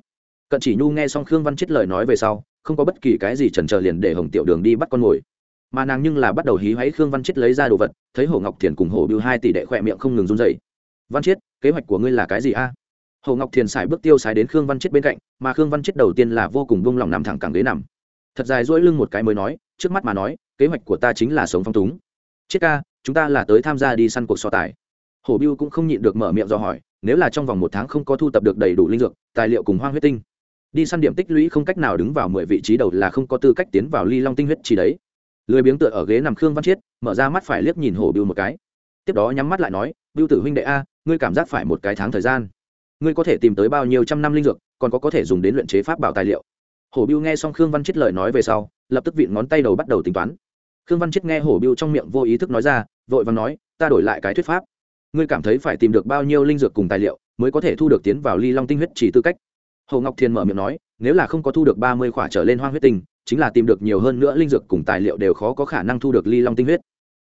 Cận chỉ nhu nghe xong khương văn chết lời nói về sau, không có bất kỳ cái gì trần trờ liền để hồng tiểu đường đi bắt con mồi mà nàng nhưng là bắt đầu hí hoáy khương văn chết lấy ra đồ vật, thấy hổ ngọc thiền cùng hổ biêu hai tỷ đệ khỏe miệng không ngừng run dậy văn chiết kế hoạch của ngươi là cái gì a? Hồ ngọc thiền xài bước tiêu xài đến khương văn chiết bên cạnh, mà khương văn chiết đầu tiên là vô cùng buông lòng nằm thẳng cẳng ghế nằm. Thật dài dỗi lưng một cái mới nói, trước mắt mà nói, kế hoạch của ta chính là sống phong túng. Chiết ca, chúng ta là tới tham gia đi săn cuộc so tài. Hồ biêu cũng không nhịn được mở miệng do hỏi, nếu là trong vòng một tháng không có thu tập được đầy đủ linh dược, tài liệu cùng hoang huyết tinh. Đi săn điểm tích lũy không cách nào đứng vào mười vị trí đầu là không có tư cách tiến vào ly long tinh huyết chỉ đấy. Lười biếng tựa ở ghế nằm khương văn chiết mở ra mắt phải liếc nhìn hồ biêu một cái. Tiếp đó nhắm mắt lại nói, biêu tử huynh đệ a, ngươi cảm giác phải một cái tháng thời gian ngươi có thể tìm tới bao nhiêu trăm năm linh dược, còn có có thể dùng đến luyện chế pháp bảo tài liệu. Hổ biêu nghe xong khương văn chết lời nói về sau, lập tức vịn ngón tay đầu bắt đầu tính toán. Khương văn chết nghe hổ biêu trong miệng vô ý thức nói ra, vội và nói, ta đổi lại cái thuyết pháp. Ngươi cảm thấy phải tìm được bao nhiêu linh dược cùng tài liệu mới có thể thu được tiến vào ly long tinh huyết chỉ tư cách? Hồ ngọc thiên mở miệng nói, nếu là không có thu được ba mươi khỏa trở lên hoang huyết tinh, chính là tìm được nhiều hơn nữa linh dược cùng tài liệu đều khó có khả năng thu được ly long tinh huyết.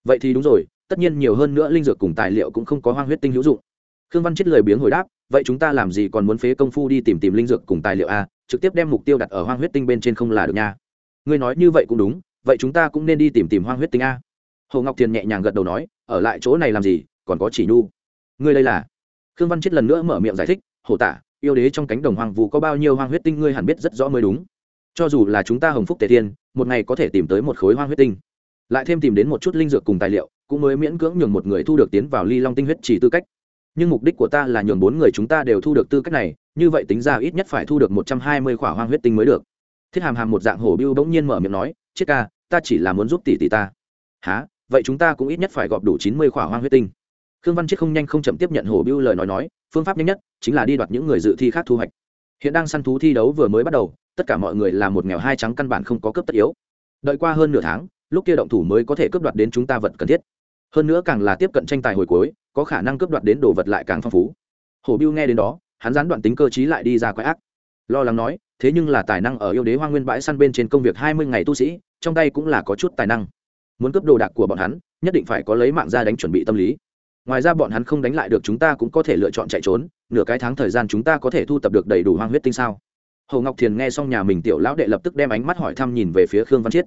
Vậy thì đúng rồi, tất nhiên nhiều hơn nữa linh dược cùng tài liệu cũng không có hoang huyết tinh hữu dụng khương văn chết lười biếng hồi đáp, vậy chúng ta làm gì còn muốn phế công phu đi tìm tìm linh dược cùng tài liệu a trực tiếp đem mục tiêu đặt ở hoang huyết tinh bên trên không là được nha. Ngươi nói như vậy cũng đúng, vậy chúng ta cũng nên đi tìm tìm hoang huyết tinh a. Hồ ngọc thiền nhẹ nhàng gật đầu nói, ở lại chỗ này làm gì, còn có chỉ nhu. Ngươi đây là? Khương văn chết lần nữa mở miệng giải thích, hồ tả, yêu đế trong cánh đồng hoàng vũ có bao nhiêu hoang huyết tinh ngươi hẳn biết rất rõ mới đúng. Cho dù là chúng ta hồng phúc tề thiên một ngày có thể tìm tới một khối hoang huyết tinh. Lại thêm tìm đến một chút linh dược cùng tài liệu, cũng mới miễn cưỡng nhường một người thu được tiến vào ly long tinh huyết chỉ tư cách nhưng mục đích của ta là nhường bốn người chúng ta đều thu được tư cách này, như vậy tính ra ít nhất phải thu được một trăm hai mươi khỏa hoang huyết tinh mới được. Thiết hàm hàm một dạng hổ biêu bỗng nhiên mở miệng nói chiết ca, ta chỉ là muốn giúp tỷ tỷ ta. Há vậy chúng ta cũng ít nhất phải gọp đủ chín mươi khỏa hoang huyết tinh. Khương văn chiết không nhanh không chậm tiếp nhận hổ biêu lời nói nói, phương pháp nhanh nhất chính là đi đoạt những người dự thi khác thu hoạch. Hiện đang săn thú thi đấu vừa mới bắt đầu, tất cả mọi người là một nghèo hai trắng căn bản không có cấp tất yếu. Đợi qua hơn nửa tháng, lúc kia động thủ mới có thể cướp đoạt đến chúng ta vật cần thiết hơn nữa càng là tiếp cận tranh tài hồi cuối, có khả năng cướp đoạt đến đồ vật lại càng phong phú. Hổ biêu nghe đến đó, hắn gián đoạn tính cơ chí lại đi ra quái ác. Lo lắng nói, thế nhưng là tài năng ở yêu đế hoa nguyên bãi săn bên trên công việc hai mươi ngày tu sĩ, trong tay cũng là có chút tài năng. Muốn cướp đồ đạc của bọn hắn, nhất định phải có lấy mạng ra đánh chuẩn bị tâm lý. Ngoài ra bọn hắn không đánh lại được chúng ta cũng có thể lựa chọn chạy trốn, nửa cái tháng thời gian chúng ta có thể thu tập được đầy đủ hoang huyết tinh sao? Hồ ngọc thiền nghe xong nhà mình tiểu lão đệ lập tức đem ánh mắt hỏi thăm nhìn về phía khương văn chiết.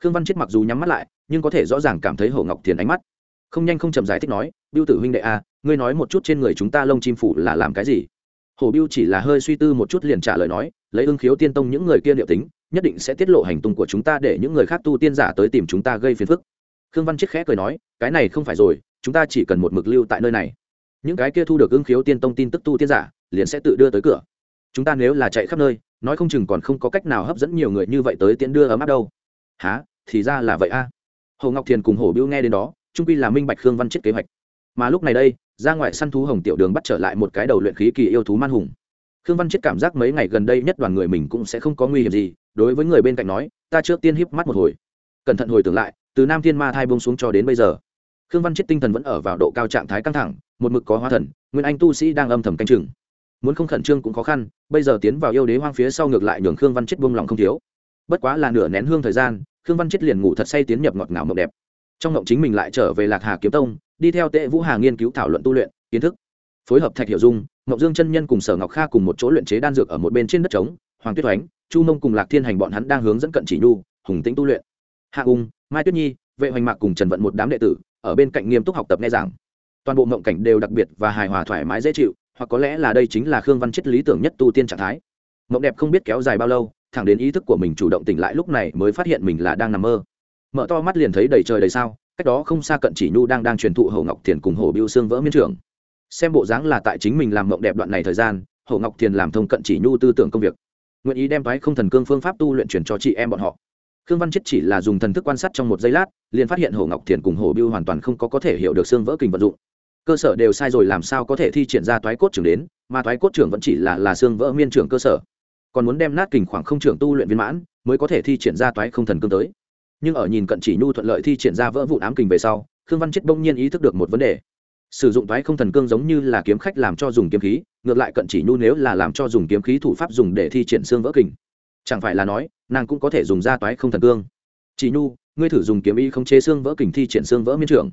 Khương văn chiết mặc dù nhắm mắt lại, nhưng có thể rõ ràng cảm thấy hồ ngọc thiền ánh mắt không nhanh không chậm giải thích nói biêu tử huynh đệ a à, ngươi nói một chút trên người chúng ta lông chim phủ là làm cái gì? Hồ biêu chỉ là hơi suy tư một chút liền trả lời nói lấy ưng khiếu tiên tông những người kia liệu tính nhất định sẽ tiết lộ hành tung của chúng ta để những người khác tu tiên giả tới tìm chúng ta gây phiền phức. Khương văn chiết khẽ cười nói cái này không phải rồi chúng ta chỉ cần một mực lưu tại nơi này. Những cái kia thu được ưng khiếu tiên tông tin tức tu tiên giả liền sẽ tự đưa tới cửa. Chúng ta nếu là chạy khắp nơi nói không chừng còn không có cách nào hấp dẫn nhiều người như vậy tới tiễn đưa ấm áp đâu. Há thì ra là vậy a. Hồ ngọc thiền cùng hồ biêu nghe đến đó trung quy là minh bạch khương văn chết kế hoạch. Mà lúc này đây, ra ngoài săn thú hồng tiểu đường bắt trở lại một cái đầu luyện khí kỳ yêu thú man hùng. Khương văn chết cảm giác mấy ngày gần đây nhất đoàn người mình cũng sẽ không có nguy hiểm gì, đối với người bên cạnh nói, ta trước tiên híp mắt một hồi. Cẩn thận hồi tưởng lại, từ nam thiên ma thai bông xuống cho đến bây giờ, khương văn chết tinh thần vẫn ở vào độ cao trạng thái căng thẳng, một mực có hóa thần, nguyên anh tu sĩ đang âm thầm canh chừng. Muốn không khẩn trương cũng khó khăn, bây giờ tiến vào yêu đế hoang phía sau ngược lại nhường khương văn chết buông lòng không thiếu. Bất quá là nửa nén hương thời gian, khương văn chết liền ngủ thật say tiến nhập ngọt ngào mộng đẹp trong ngộng chính mình lại trở về lạc hà kiếm tông, đi theo tệ vũ hà nghiên cứu thảo luận tu luyện, kiến thức. Phối hợp thạch hiệu dung, ngọc dương chân nhân cùng sở ngọc kha cùng một chỗ luyện chế đan dược ở một bên trên đất trống, hoàng tuyết oánh, chu mông cùng lạc thiên hành bọn hắn đang hướng dẫn cận chỉ nhu, hùng tĩnh tu luyện. Hạ ung, mai tuyết nhi, vệ hoành mạc cùng trần vận một đám đệ tử, ở bên cạnh nghiêm túc học tập nghe giảng. Toàn bộ mộng cảnh đều đặc biệt và hài hòa thoải mái dễ chịu, hoặc có lẽ là đây chính là khương văn chất lý tưởng nhất tu tiên trạng thái. Mộng đẹp không biết kéo dài bao lâu, thẳng đến ý thức của mình chủ động tỉnh lại lúc này mới phát hiện mình là đang nằm mơ mở to mắt liền thấy đầy trời đầy sao, cách đó không xa cận chỉ nhu đang đang truyền thụ hậu ngọc thiền cùng hồ biêu xương vỡ miên trưởng xem bộ dáng là tại chính mình làm mộng đẹp đoạn này thời gian hậu ngọc thiền làm thông cận chỉ nhu tư tưởng công việc. Nguyện ý đem thoái không thần cương phương pháp tu luyện truyền cho chị em bọn họ. Khương văn chết chỉ là dùng thần thức quan sát trong một giây lát, liền phát hiện hồ ngọc thiền cùng hồ biêu hoàn toàn không có có thể hiểu được xương vỡ kình vận dụng. Cơ sở đều sai rồi làm sao có thể thi triển ra toái cốt trưởng đến, mà toái cốt trưởng vẫn chỉ là là xương vỡ miên trưởng cơ sở. Còn muốn đem nát kình khoảng không trưởng tu luyện viên mãn, mới có thể thi triển ra toái không thần cương tới nhưng ở nhìn cận chỉ nhu thuận lợi thi triển ra vỡ vụn ám kình về sau, khương văn chết bỗng nhiên ý thức được một vấn đề. Sử dụng toái không thần cương giống như là kiếm khách làm cho dùng kiếm khí, ngược lại cận chỉ nhu nếu là làm cho dùng kiếm khí thủ pháp dùng để thi triển xương vỡ kình. Chẳng phải là nói, nàng cũng có thể dùng ra toái không thần cương. Chỉ nhu, ngươi thử dùng kiếm ý không chế xương vỡ kình thi triển xương vỡ miên trưởng.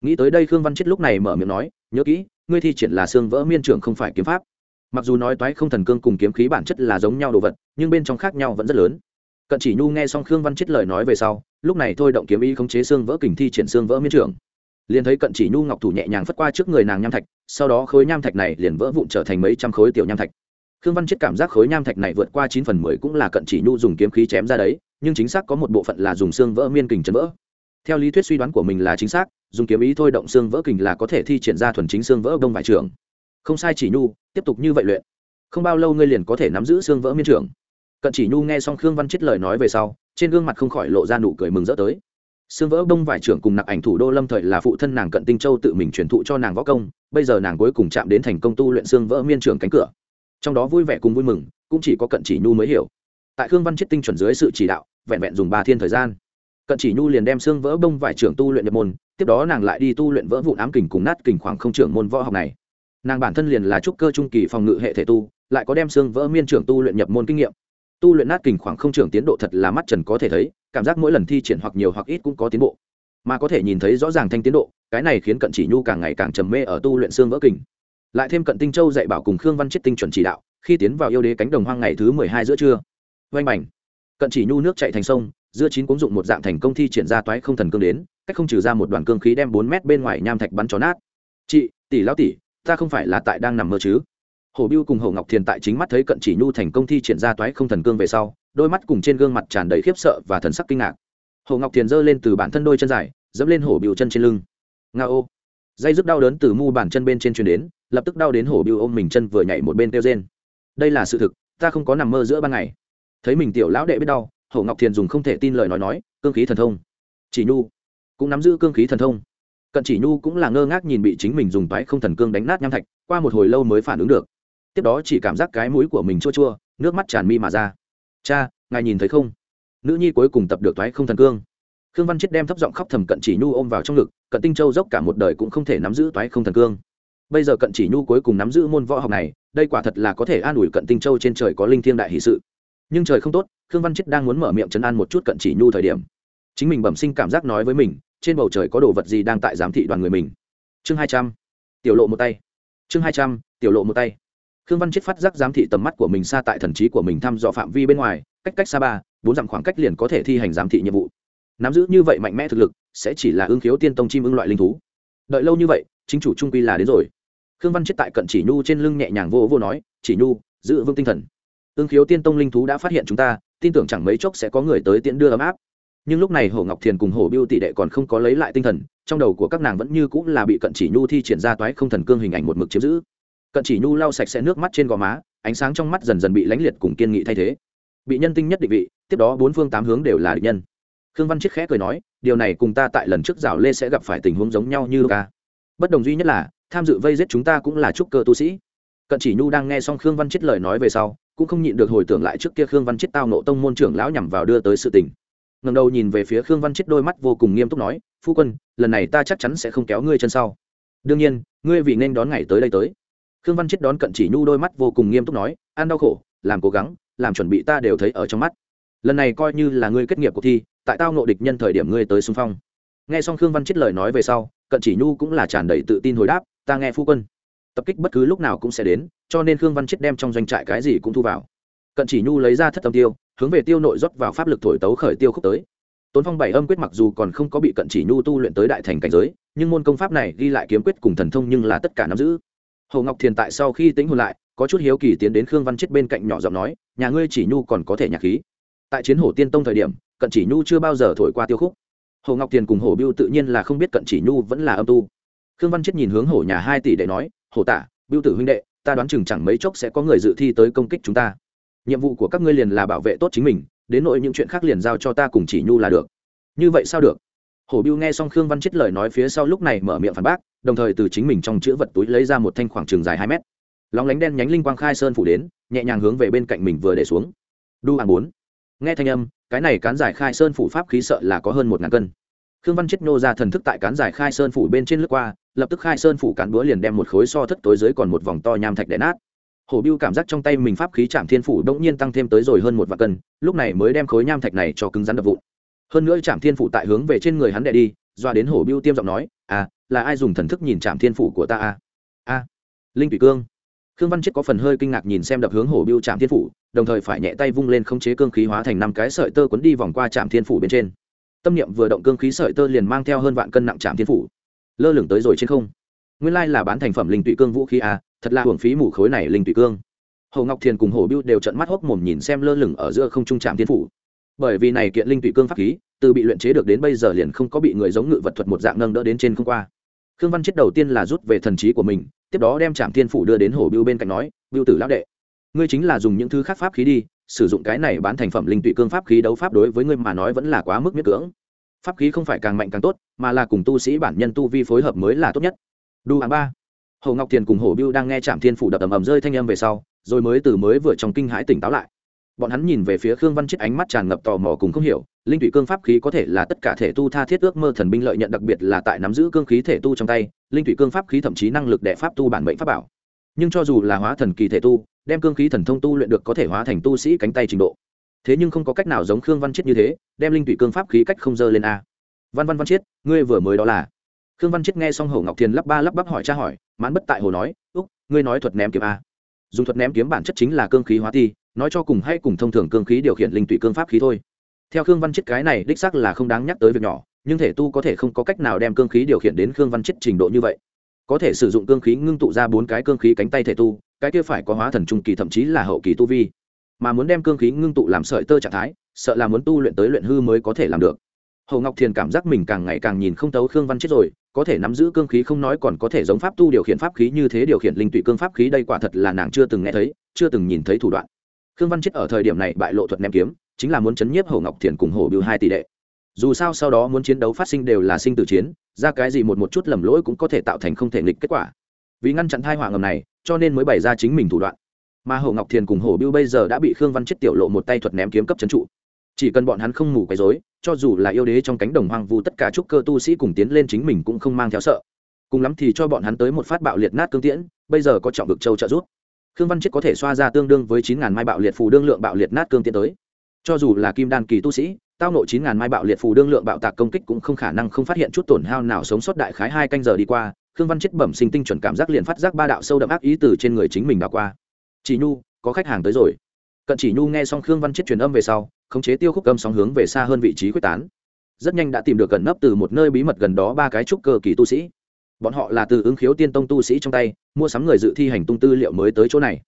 Nghĩ tới đây khương văn chết lúc này mở miệng nói, nhớ kỹ, ngươi thi triển là xương vỡ miên trưởng không phải kiếm pháp. Mặc dù nói toái không thần cương cùng kiếm khí bản chất là giống nhau đồ vật, nhưng bên trong khác nhau vẫn rất lớn. Cận chỉ nhu nghe xong khương văn chết lời nói về sau lúc này thôi động kiếm ý khống chế xương vỡ kình thi triển xương vỡ miên trưởng liền thấy cận chỉ nhu ngọc thủ nhẹ nhàng phất qua trước người nàng nham thạch, sau đó khối nham thạch này liền vỡ vụn trở thành mấy trăm khối tiểu nham thạch. Khương văn chết cảm giác khối nham thạch này vượt qua chín phần mười cũng là cận chỉ nhu dùng kiếm khí chém ra đấy, nhưng chính xác có một bộ phận là dùng xương vỡ miên kình chấn vỡ. Theo lý thuyết suy đoán của mình là chính xác, dùng kiếm ý thôi động xương vỡ kình là có thể thi triển ra thuần chính xương vỡ đông vải trường. Không sai chỉ nhu, tiếp tục như vậy luyện. Không bao lâu ngươi liền có thể nắm giữ xương vỡ miên trưởng cận chỉ nhu nghe xong khương văn chết lời nói về sau trên gương mặt không khỏi lộ ra nụ cười mừng rỡ tới. Xương vỡ đông vải trưởng cùng nặc ảnh thủ đô lâm thời là phụ thân nàng cận tinh châu tự mình truyền thụ cho nàng võ công, bây giờ nàng cuối cùng chạm đến thành công tu luyện xương vỡ miên trưởng cánh cửa. Trong đó vui vẻ cùng vui mừng, cũng chỉ có cận chỉ nhu mới hiểu. Tại khương văn chiết tinh chuẩn dưới sự chỉ đạo, vẹn vẹn dùng ba thiên thời gian. Cận chỉ nhu liền đem xương vỡ đông vải trưởng tu luyện nhập môn, tiếp đó nàng lại đi tu luyện vỡ vụn ám kình cùng nát kình khoảng không trưởng môn võ học này. Nàng bản thân liền là trúc cơ trung kỳ phòng ngự hệ thể tu, lại có đem xương vỡ miên trưởng tu luyện nhập môn kinh nghiệm tu luyện nát kình khoảng không trưởng tiến độ thật là mắt trần có thể thấy, cảm giác mỗi lần thi triển hoặc nhiều hoặc ít cũng có tiến bộ. Mà có thể nhìn thấy rõ ràng thanh tiến độ, cái này khiến cận chỉ nhu càng ngày càng trầm mê ở tu luyện xương vỡ kình. Lại thêm cận tinh châu dạy bảo cùng khương văn chiết tinh chuẩn chỉ đạo, khi tiến vào yêu đế cánh đồng hoang ngày thứ mười hai giữa trưa. Oanh mảnh cận chỉ nhu nước chạy thành sông, giữa chín cũng dụng một dạng thành công thi triển ra toái không thần cương đến, cách không trừ ra một đoàn cương khí đem bốn mét bên ngoài nham thạch bắn chó nát. Chị, tỷ lão tỷ, ta không phải là tại đang nằm mơ chứ? Hổ biêu cùng hổ ngọc thiền tại chính mắt thấy cận chỉ nhu thành công thi triển ra toái không thần cương về sau, đôi mắt cùng trên gương mặt tràn đầy khiếp sợ và thần sắc kinh ngạc. Hổ ngọc thiền giơ lên từ bản thân đôi chân dài, dẫm lên hổ biêu chân trên lưng. Nga ô. Dây dứt đau đớn từ mu bàn chân bên trên truyền đến, lập tức đau đến hổ biêu ôm mình chân vừa nhảy một bên kêu rên. Đây là sự thực, ta không có nằm mơ giữa ban ngày. Thấy mình tiểu lão đệ biết đau, hổ ngọc thiền dùng không thể tin lời nói nói, cương khí thần thông. Chỉ nhu. Cũng nắm giữ cương khí thần thông. Cận chỉ nhu cũng là ngơ ngác nhìn bị chính mình dùng toái không thần cương đánh nát nham thạch, qua một hồi lâu mới phản ứng được tiếp đó chỉ cảm giác cái mũi của mình chua chua, nước mắt tràn mi mà ra. Cha, ngài nhìn thấy không? Nữ nhi cuối cùng tập được thoái không thần cương. Khương văn chết đem thấp giọng khóc thầm cận chỉ nhu ôm vào trong ngực, cận tinh châu dốc cả một đời cũng không thể nắm giữ thoái không thần cương. Bây giờ cận chỉ nhu cuối cùng nắm giữ môn võ học này, đây quả thật là có thể an ủi cận tinh châu trên trời có linh thiêng đại hỷ sự. Nhưng trời không tốt, khương văn chết đang muốn mở miệng chấn an một chút cận chỉ nhu thời điểm. Chính mình bẩm sinh cảm giác nói với mình, trên bầu trời có đồ vật gì đang tại giám thị đoàn người mình. Chương hai trăm, tiểu lộ một tay. Chương hai trăm, tiểu lộ một tay khương văn chết phát giác giám thị tầm mắt của mình xa tại thần trí của mình thăm dò phạm vi bên ngoài, cách cách xa ba, bốn dặm khoảng cách liền có thể thi hành giám thị nhiệm vụ. Nắm giữ như vậy mạnh mẽ thực lực, sẽ chỉ là ương khiếu tiên tông chim ưng loại linh thú. Đợi lâu như vậy, chính chủ trung quy là đến rồi. Khương văn chết tại cận chỉ nhu trên lưng nhẹ nhàng vô vô nói, chỉ nhu, giữ vững tinh thần. Ương khiếu tiên tông linh thú đã phát hiện chúng ta, tin tưởng chẳng mấy chốc sẽ có người tới tiễn đưa ấm áp. Nhưng lúc này hồ ngọc thiền cùng hồ biêu tỷ đệ còn không có lấy lại tinh thần, trong đầu của các nàng vẫn như cũng là bị cận chỉ nhu thi triển ra toái không thần cương hình ảnh một mực chiếm giữ cận chỉ nhu lau sạch sẽ nước mắt trên gò má, ánh sáng trong mắt dần dần bị lánh liệt cùng kiên nghị thay thế. Bị nhân tinh nhất định vị, tiếp đó bốn phương tám hướng đều là định nhân. Khương văn chiết khẽ cười nói, điều này cùng ta tại lần trước rào lê sẽ gặp phải tình huống giống nhau như ca bất đồng duy nhất là, tham dự vây giết chúng ta cũng là trúc cơ tu sĩ. Cận chỉ nhu đang nghe xong khương văn chiết lời nói về sau, cũng không nhịn được hồi tưởng lại trước kia khương văn chiết tao nộ tông môn trưởng lão nhằm vào đưa tới sự tình. Ngầm đầu nhìn về phía khương văn Chiết đôi mắt vô cùng nghiêm túc nói, phu quân, lần này ta chắc chắn sẽ không kéo ngươi chân sau. Đương nhiên, ngươi vì nên đón ngày tới đây tới khương văn chết đón cận chỉ nhu đôi mắt vô cùng nghiêm túc nói ăn đau khổ, làm cố gắng, làm chuẩn bị ta đều thấy ở trong mắt. Lần này coi như là ngươi kết nghiệp cuộc thi, tại tao nộ địch nhân thời điểm ngươi tới xung phong. Nghe xong khương văn chết lời nói về sau, cận chỉ nhu cũng là tràn đầy tự tin hồi đáp, ta nghe phu quân. Tập kích bất cứ lúc nào cũng sẽ đến, cho nên khương văn chết đem trong doanh trại cái gì cũng thu vào. Cận chỉ nhu lấy ra thất tâm tiêu, hướng về tiêu nội rót vào pháp lực thổi tấu khởi tiêu khúc tới. Tốn phong bảy âm quyết mặc dù còn không có bị cận chỉ nhu tu luyện tới đại thành cảnh giới, nhưng môn công pháp này ghi lại kiếm quyết cùng thần thông nhưng là tất cả nắm giữ hồ ngọc thiền tại sau khi tính hồn lại, có chút hiếu kỳ tiến đến khương văn chết bên cạnh nhỏ giọng nói, nhà ngươi chỉ nhu còn có thể nhạc khí. Tại chiến hổ tiên tông thời điểm, cận chỉ nhu chưa bao giờ thổi qua tiêu khúc. Hồ ngọc thiền cùng hồ biêu tự nhiên là không biết cận chỉ nhu vẫn là âm tu. Khương văn chết nhìn hướng hổ nhà hai tỷ để nói hổ tả biêu tử huynh đệ, ta đoán chừng chẳng mấy chốc sẽ có người dự thi tới công kích chúng ta. Nhiệm vụ của các ngươi liền là bảo vệ tốt chính mình, đến nội những chuyện khác liền giao cho ta cùng chỉ nhu là được. Như vậy sao được? Hổ biêu nghe xong khương văn chết lời nói phía sau lúc này mở miệng phản bác đồng thời từ chính mình trong chữ vật túi lấy ra một thanh khoảng trường dài hai mét. Lóng lánh đen nhánh linh quang khai sơn phủ đến, nhẹ nhàng hướng về bên cạnh mình vừa để xuống. Đu hàng bốn. Nghe thanh âm, cái này cán giải khai sơn phủ pháp khí sợ là có hơn một ngàn cân. Khương văn chết nô ra thần thức tại cán giải khai sơn phủ bên trên lướt qua, lập tức khai sơn phủ cán búa liền đem một khối so thất tối dưới còn một vòng to nham thạch đẻ nát. Hổ biêu cảm giác trong tay mình pháp khí chạm thiên phủ đ ỗ n g nhiên tăng thêm tới rồi hơn một vạn cân, lúc này mới đem khối nham thạch này cho cứng rắn đập vụn. Hơn nữa chạm thiên phủ tại hướng về trên người hắn đè đi doa đến hổ biêu tiêm giọng nói à là ai dùng thần thức nhìn chạm thiên phủ của ta à? A à, linh thủy cương. Khương văn chết có phần hơi kinh ngạc nhìn xem đập hướng hổ biêu chạm thiên phủ đồng thời phải nhẹ tay vung lên không chế cương khí hóa thành năm cái sợi tơ quấn đi vòng qua chạm thiên phủ bên trên. Tâm niệm vừa động cương khí sợi tơ liền mang theo hơn vạn cân nặng chạm thiên phủ. Lơ lửng tới rồi trên không. Nguyên lai là bán thành phẩm linh tụy cương vũ khí à, thật là hưởng phí mù khối này linh tụy cương. Hồ ngọc thiền cùng hồ biêu đều trận mắt hốc mồm nhìn xem lơ lửng ở giữa không trung trạm thiên phủ bởi vì này kiện linh tụy cương pháp khí, từ bị luyện chế được đến bây giờ liền không có bị người giống ngự vật thuật một dạng nâng đỡ đến trên không qua. Khương văn chết đầu tiên là rút về thần trí của mình, tiếp đó đem trạm thiên phủ đưa đến hồ biêu bên cạnh nói biêu tử lão đệ, ngươi chính là dùng những thứ khác pháp khí đi, sử dụng cái này bán thành phẩm linh tụy cương pháp khí đấu pháp đối với ngươi mà nói vẫn là quá mức miết cưỡng. Pháp khí không phải càng mạnh càng tốt, mà là cùng tu sĩ bản nhân tu vi phối hợp mới là tốt nhất. Đu hạng ba, hồ ngọc thiền cùng hồ biêu đang nghe trạm thiên phủ đập ầm ầm rơi thanh âm về sau, rồi mới từ mới vừa trong kinh hãi tỉnh táo lại bọn hắn nhìn về phía khương văn chết ánh mắt tràn ngập tò mò cùng không hiểu, linh thủy cương pháp khí có thể là tất cả thể tu tha thiết ước mơ thần binh lợi nhận, đặc biệt là tại nắm giữ cương khí thể tu trong tay, linh thủy cương pháp khí thậm chí năng lực đệ pháp tu bản mệnh pháp bảo. Nhưng cho dù là hóa thần kỳ thể tu, đem cương khí thần thông tu luyện được có thể hóa thành tu sĩ cánh tay trình độ. Thế nhưng không có cách nào giống khương văn chết như thế, đem linh thủy cương pháp khí cách không dơ lên a. Văn văn văn chết, ngươi vừa mới đó là? Khương văn chết nghe xong hầu ngọc thiền lắp ba lắp bắp hỏi tra hỏi, mãn bất tại hồ nói, úc, ngươi nói thuật ném kiếm a. Dùng thuật ném kiếm bản chất chính là cương khí hóa ti nói cho cùng hay cùng thông thường cương khí điều khiển linh tụy cương pháp khí thôi. Theo khương văn chết cái này đích xác là không đáng nhắc tới việc nhỏ nhưng thể tu có thể không có cách nào đem cương khí điều khiển đến khương văn chết trình độ như vậy. Có thể sử dụng cương khí ngưng tụ ra bốn cái cương khí cánh tay thể tu cái kia phải có hóa thần trung kỳ thậm chí là hậu kỳ tu vi. Mà muốn đem cương khí ngưng tụ làm sợi tơ trạng thái sợ là muốn tu luyện tới luyện hư mới có thể làm được. Hồ Ngọc Thiền cảm giác mình càng ngày càng nhìn không tấu Khương Văn chết rồi, có thể nắm giữ cương khí không nói còn có thể giống pháp tu điều khiển pháp khí như thế điều khiển linh tụy cương pháp khí đây quả thật là nàng chưa từng nghe thấy, chưa từng nhìn thấy thủ đoạn. Khương Văn chết ở thời điểm này bại lộ thuật ném kiếm, chính là muốn chấn nhiếp Hồ Ngọc Thiền cùng Hồ Biêu hai tỷ đệ. Dù sao sau đó muốn chiến đấu phát sinh đều là sinh tử chiến, ra cái gì một một chút lầm lỗi cũng có thể tạo thành không thể nghịch kết quả. Vì ngăn chặn thai họa ngầm này, cho nên mới bày ra chính mình thủ đoạn. Mà Hồ Ngọc Thiền cùng Hồ Biêu bây giờ đã bị Khương Văn chết tiểu lộ một tay thuật ném kiếm cấp chấn trụ chỉ cần bọn hắn không ngủ quấy rối cho dù là yêu đế trong cánh đồng hoang vu tất cả trúc cơ tu sĩ cùng tiến lên chính mình cũng không mang theo sợ cùng lắm thì cho bọn hắn tới một phát bạo liệt nát cương tiễn bây giờ có trọng vực châu trợ giúp khương văn chết có thể xoa ra tương đương với chín ngàn mai bạo liệt phù đương lượng bạo liệt nát cương tiến tới. Cho dù là kim đan kỳ tu sĩ, tao nộ chín ngàn mai bạo liệt phù đương lượng bạo tạc công kích cũng không khả năng không phát hiện chút tổn hao nào sống sót đại khái hai canh giờ đi qua, khương văn chết bẩm sinh tinh chuẩn cảm giác liền phát giác ba đạo sâu đậm ác ý từ trên người chính mình đảo qua. Chị nhu, có khách hàng tới rồi. Cận chỉ nhu nghe xong khương văn chết truyền âm về sau, khống chế tiêu khúc âm sóng hướng về xa hơn vị trí quyết tán. Rất nhanh đã tìm được gần nấp từ một nơi bí mật gần đó ba cái trúc cơ kỳ tu sĩ bọn họ là từ ứng khiếu tiên tông tu sĩ trong tay, mua sắm người dự thi hành tung tư liệu mới tới chỗ này.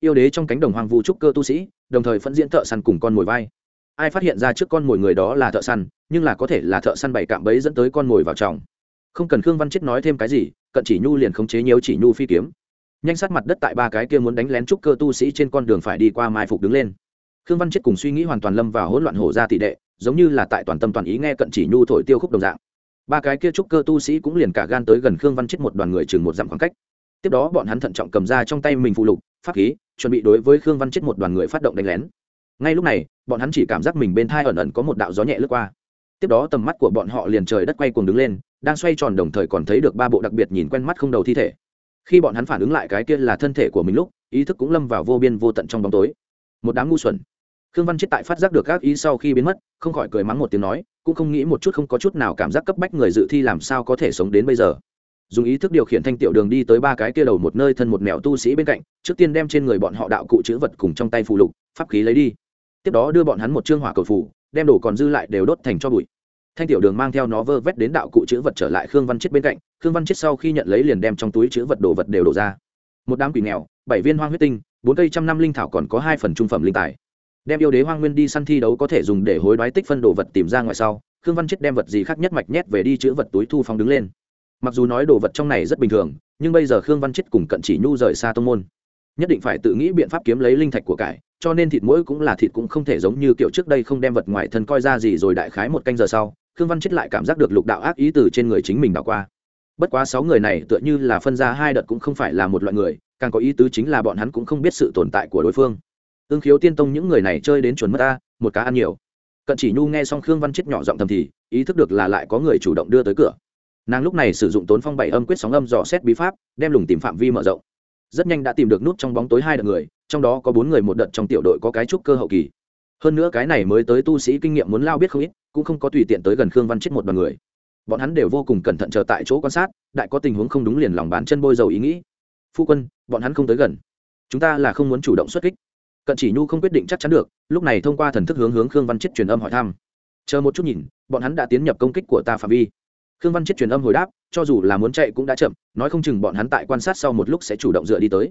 Yêu đế trong cánh đồng hoàng vu trúc cơ tu sĩ, đồng thời phân diễn thợ săn cùng con mồi vai. Ai phát hiện ra trước con mồi người đó là thợ săn, nhưng là có thể là thợ săn bảy cạm bẫy dẫn tới con mồi vào trong. Không cần khương văn chết nói thêm cái gì, cận chỉ nhu liền khống chế nhiều chỉ nhu phi kiếm. Nhanh sát mặt đất tại ba cái kia muốn đánh lén trúc cơ tu sĩ trên con đường phải đi qua mai phục đứng lên. Khương văn chết cùng suy nghĩ hoàn toàn lâm vào hỗn loạn hổ ra tỷ đệ, giống như là tại toàn tâm toàn ý nghe cận chỉ nhu thổi tiêu khúc đồng dạng ba cái kia trúc cơ tu sĩ cũng liền cả gan tới gần khương văn chết một đoàn người chừng một dặm khoảng cách. Tiếp đó bọn hắn thận trọng cầm ra trong tay mình phụ lục, pháp khí, chuẩn bị đối với khương văn chết một đoàn người phát động đánh lén. Ngay lúc này, bọn hắn chỉ cảm giác mình bên thai ẩn ẩn có một đạo gió nhẹ lướt qua. Tiếp đó tầm mắt của bọn họ liền trời đất quay cuồng đứng lên, đang xoay tròn đồng thời còn thấy được ba bộ đặc biệt nhìn quen mắt không đầu thi thể. Khi bọn hắn phản ứng lại cái kia là thân thể của mình lúc, ý thức cũng lâm vào vô biên vô tận trong bóng tối. Một đám ngu xuẩn. Khương văn chết tại phát giác được các ý sau khi biến mất, không khỏi cười mắng một tiếng nói cũng không nghĩ một chút không có chút nào cảm giác cấp bách người dự thi làm sao có thể sống đến bây giờ. Dùng ý thức điều khiển thanh tiểu đường đi tới ba cái kia đầu một nơi thân một mèo tu sĩ bên cạnh, trước tiên đem trên người bọn họ đạo cụ chữ vật cùng trong tay phù lục, pháp khí lấy đi. Tiếp đó đưa bọn hắn một chương hỏa cầu phủ đem đồ còn dư lại đều đốt thành cho bụi. Thanh tiểu đường mang theo nó vơ vét đến đạo cụ chữ vật trở lại khương văn chết bên cạnh, khương văn chết sau khi nhận lấy liền đem trong túi chữ vật đồ vật đều đổ ra. Một đám quỷ nghèo, bảy viên hoang huyết tinh, bốn cây trăm năm linh thảo còn có hai phần trung phẩm linh tài đem yêu đế hoang nguyên đi săn thi đấu có thể dùng để hối đoái tích phân đồ vật tìm ra ngoài sau, khương văn chết đem vật gì khác nhất mạch nhét về đi chữ vật túi thu phong đứng lên. Mặc dù nói đồ vật trong này rất bình thường, nhưng bây giờ khương văn chết cùng cận chỉ nhu rời xa tông môn. Nhất định phải tự nghĩ biện pháp kiếm lấy linh thạch của cải, cho nên thịt mũi cũng là thịt cũng không thể giống như kiểu trước đây không đem vật ngoài thân coi ra gì rồi đại khái một canh giờ sau, khương văn chết lại cảm giác được lục đạo ác ý từ trên người chính mình đảo qua. Bất quá sáu người này tựa như là phân ra hai đợt cũng không phải là một loại người, càng có ý tứ chính là bọn hắn cũng không biết sự tồn tại của đối phương ương khiếu tiên tông những người này chơi đến chuẩn mất ta, một cá ăn nhiều. Cận chỉ nhu nghe xong khương văn chết nhỏ giọng thầm thì, ý thức được là lại có người chủ động đưa tới cửa. Nàng lúc này sử dụng tốn phong bảy âm quyết sóng âm dò xét bí pháp, đem lùng tìm phạm vi mở rộng. Rất nhanh đã tìm được nút trong bóng tối hai đợt người, trong đó có bốn người một đợt trong tiểu đội có cái trúc cơ hậu kỳ. Hơn nữa cái này mới tới tu sĩ kinh nghiệm muốn lao biết không ít, cũng không có tùy tiện tới gần khương văn chết một đoàn người. Bọn hắn đều vô cùng cẩn thận chờ tại chỗ quan sát, đại có tình huống không đúng liền lòng bán chân bôi dầu ý nghĩ. Phu quân, bọn hắn không tới gần. Chúng ta là không muốn chủ động xuất kích cận chỉ nhu không quyết định chắc chắn được, lúc này thông qua thần thức hướng hướng khương văn chết truyền âm hỏi thăm. Chờ một chút nhìn, bọn hắn đã tiến nhập công kích của ta phạm vi. Khương văn chết truyền âm hồi đáp, cho dù là muốn chạy cũng đã chậm, nói không chừng bọn hắn tại quan sát sau một lúc sẽ chủ động dựa đi tới.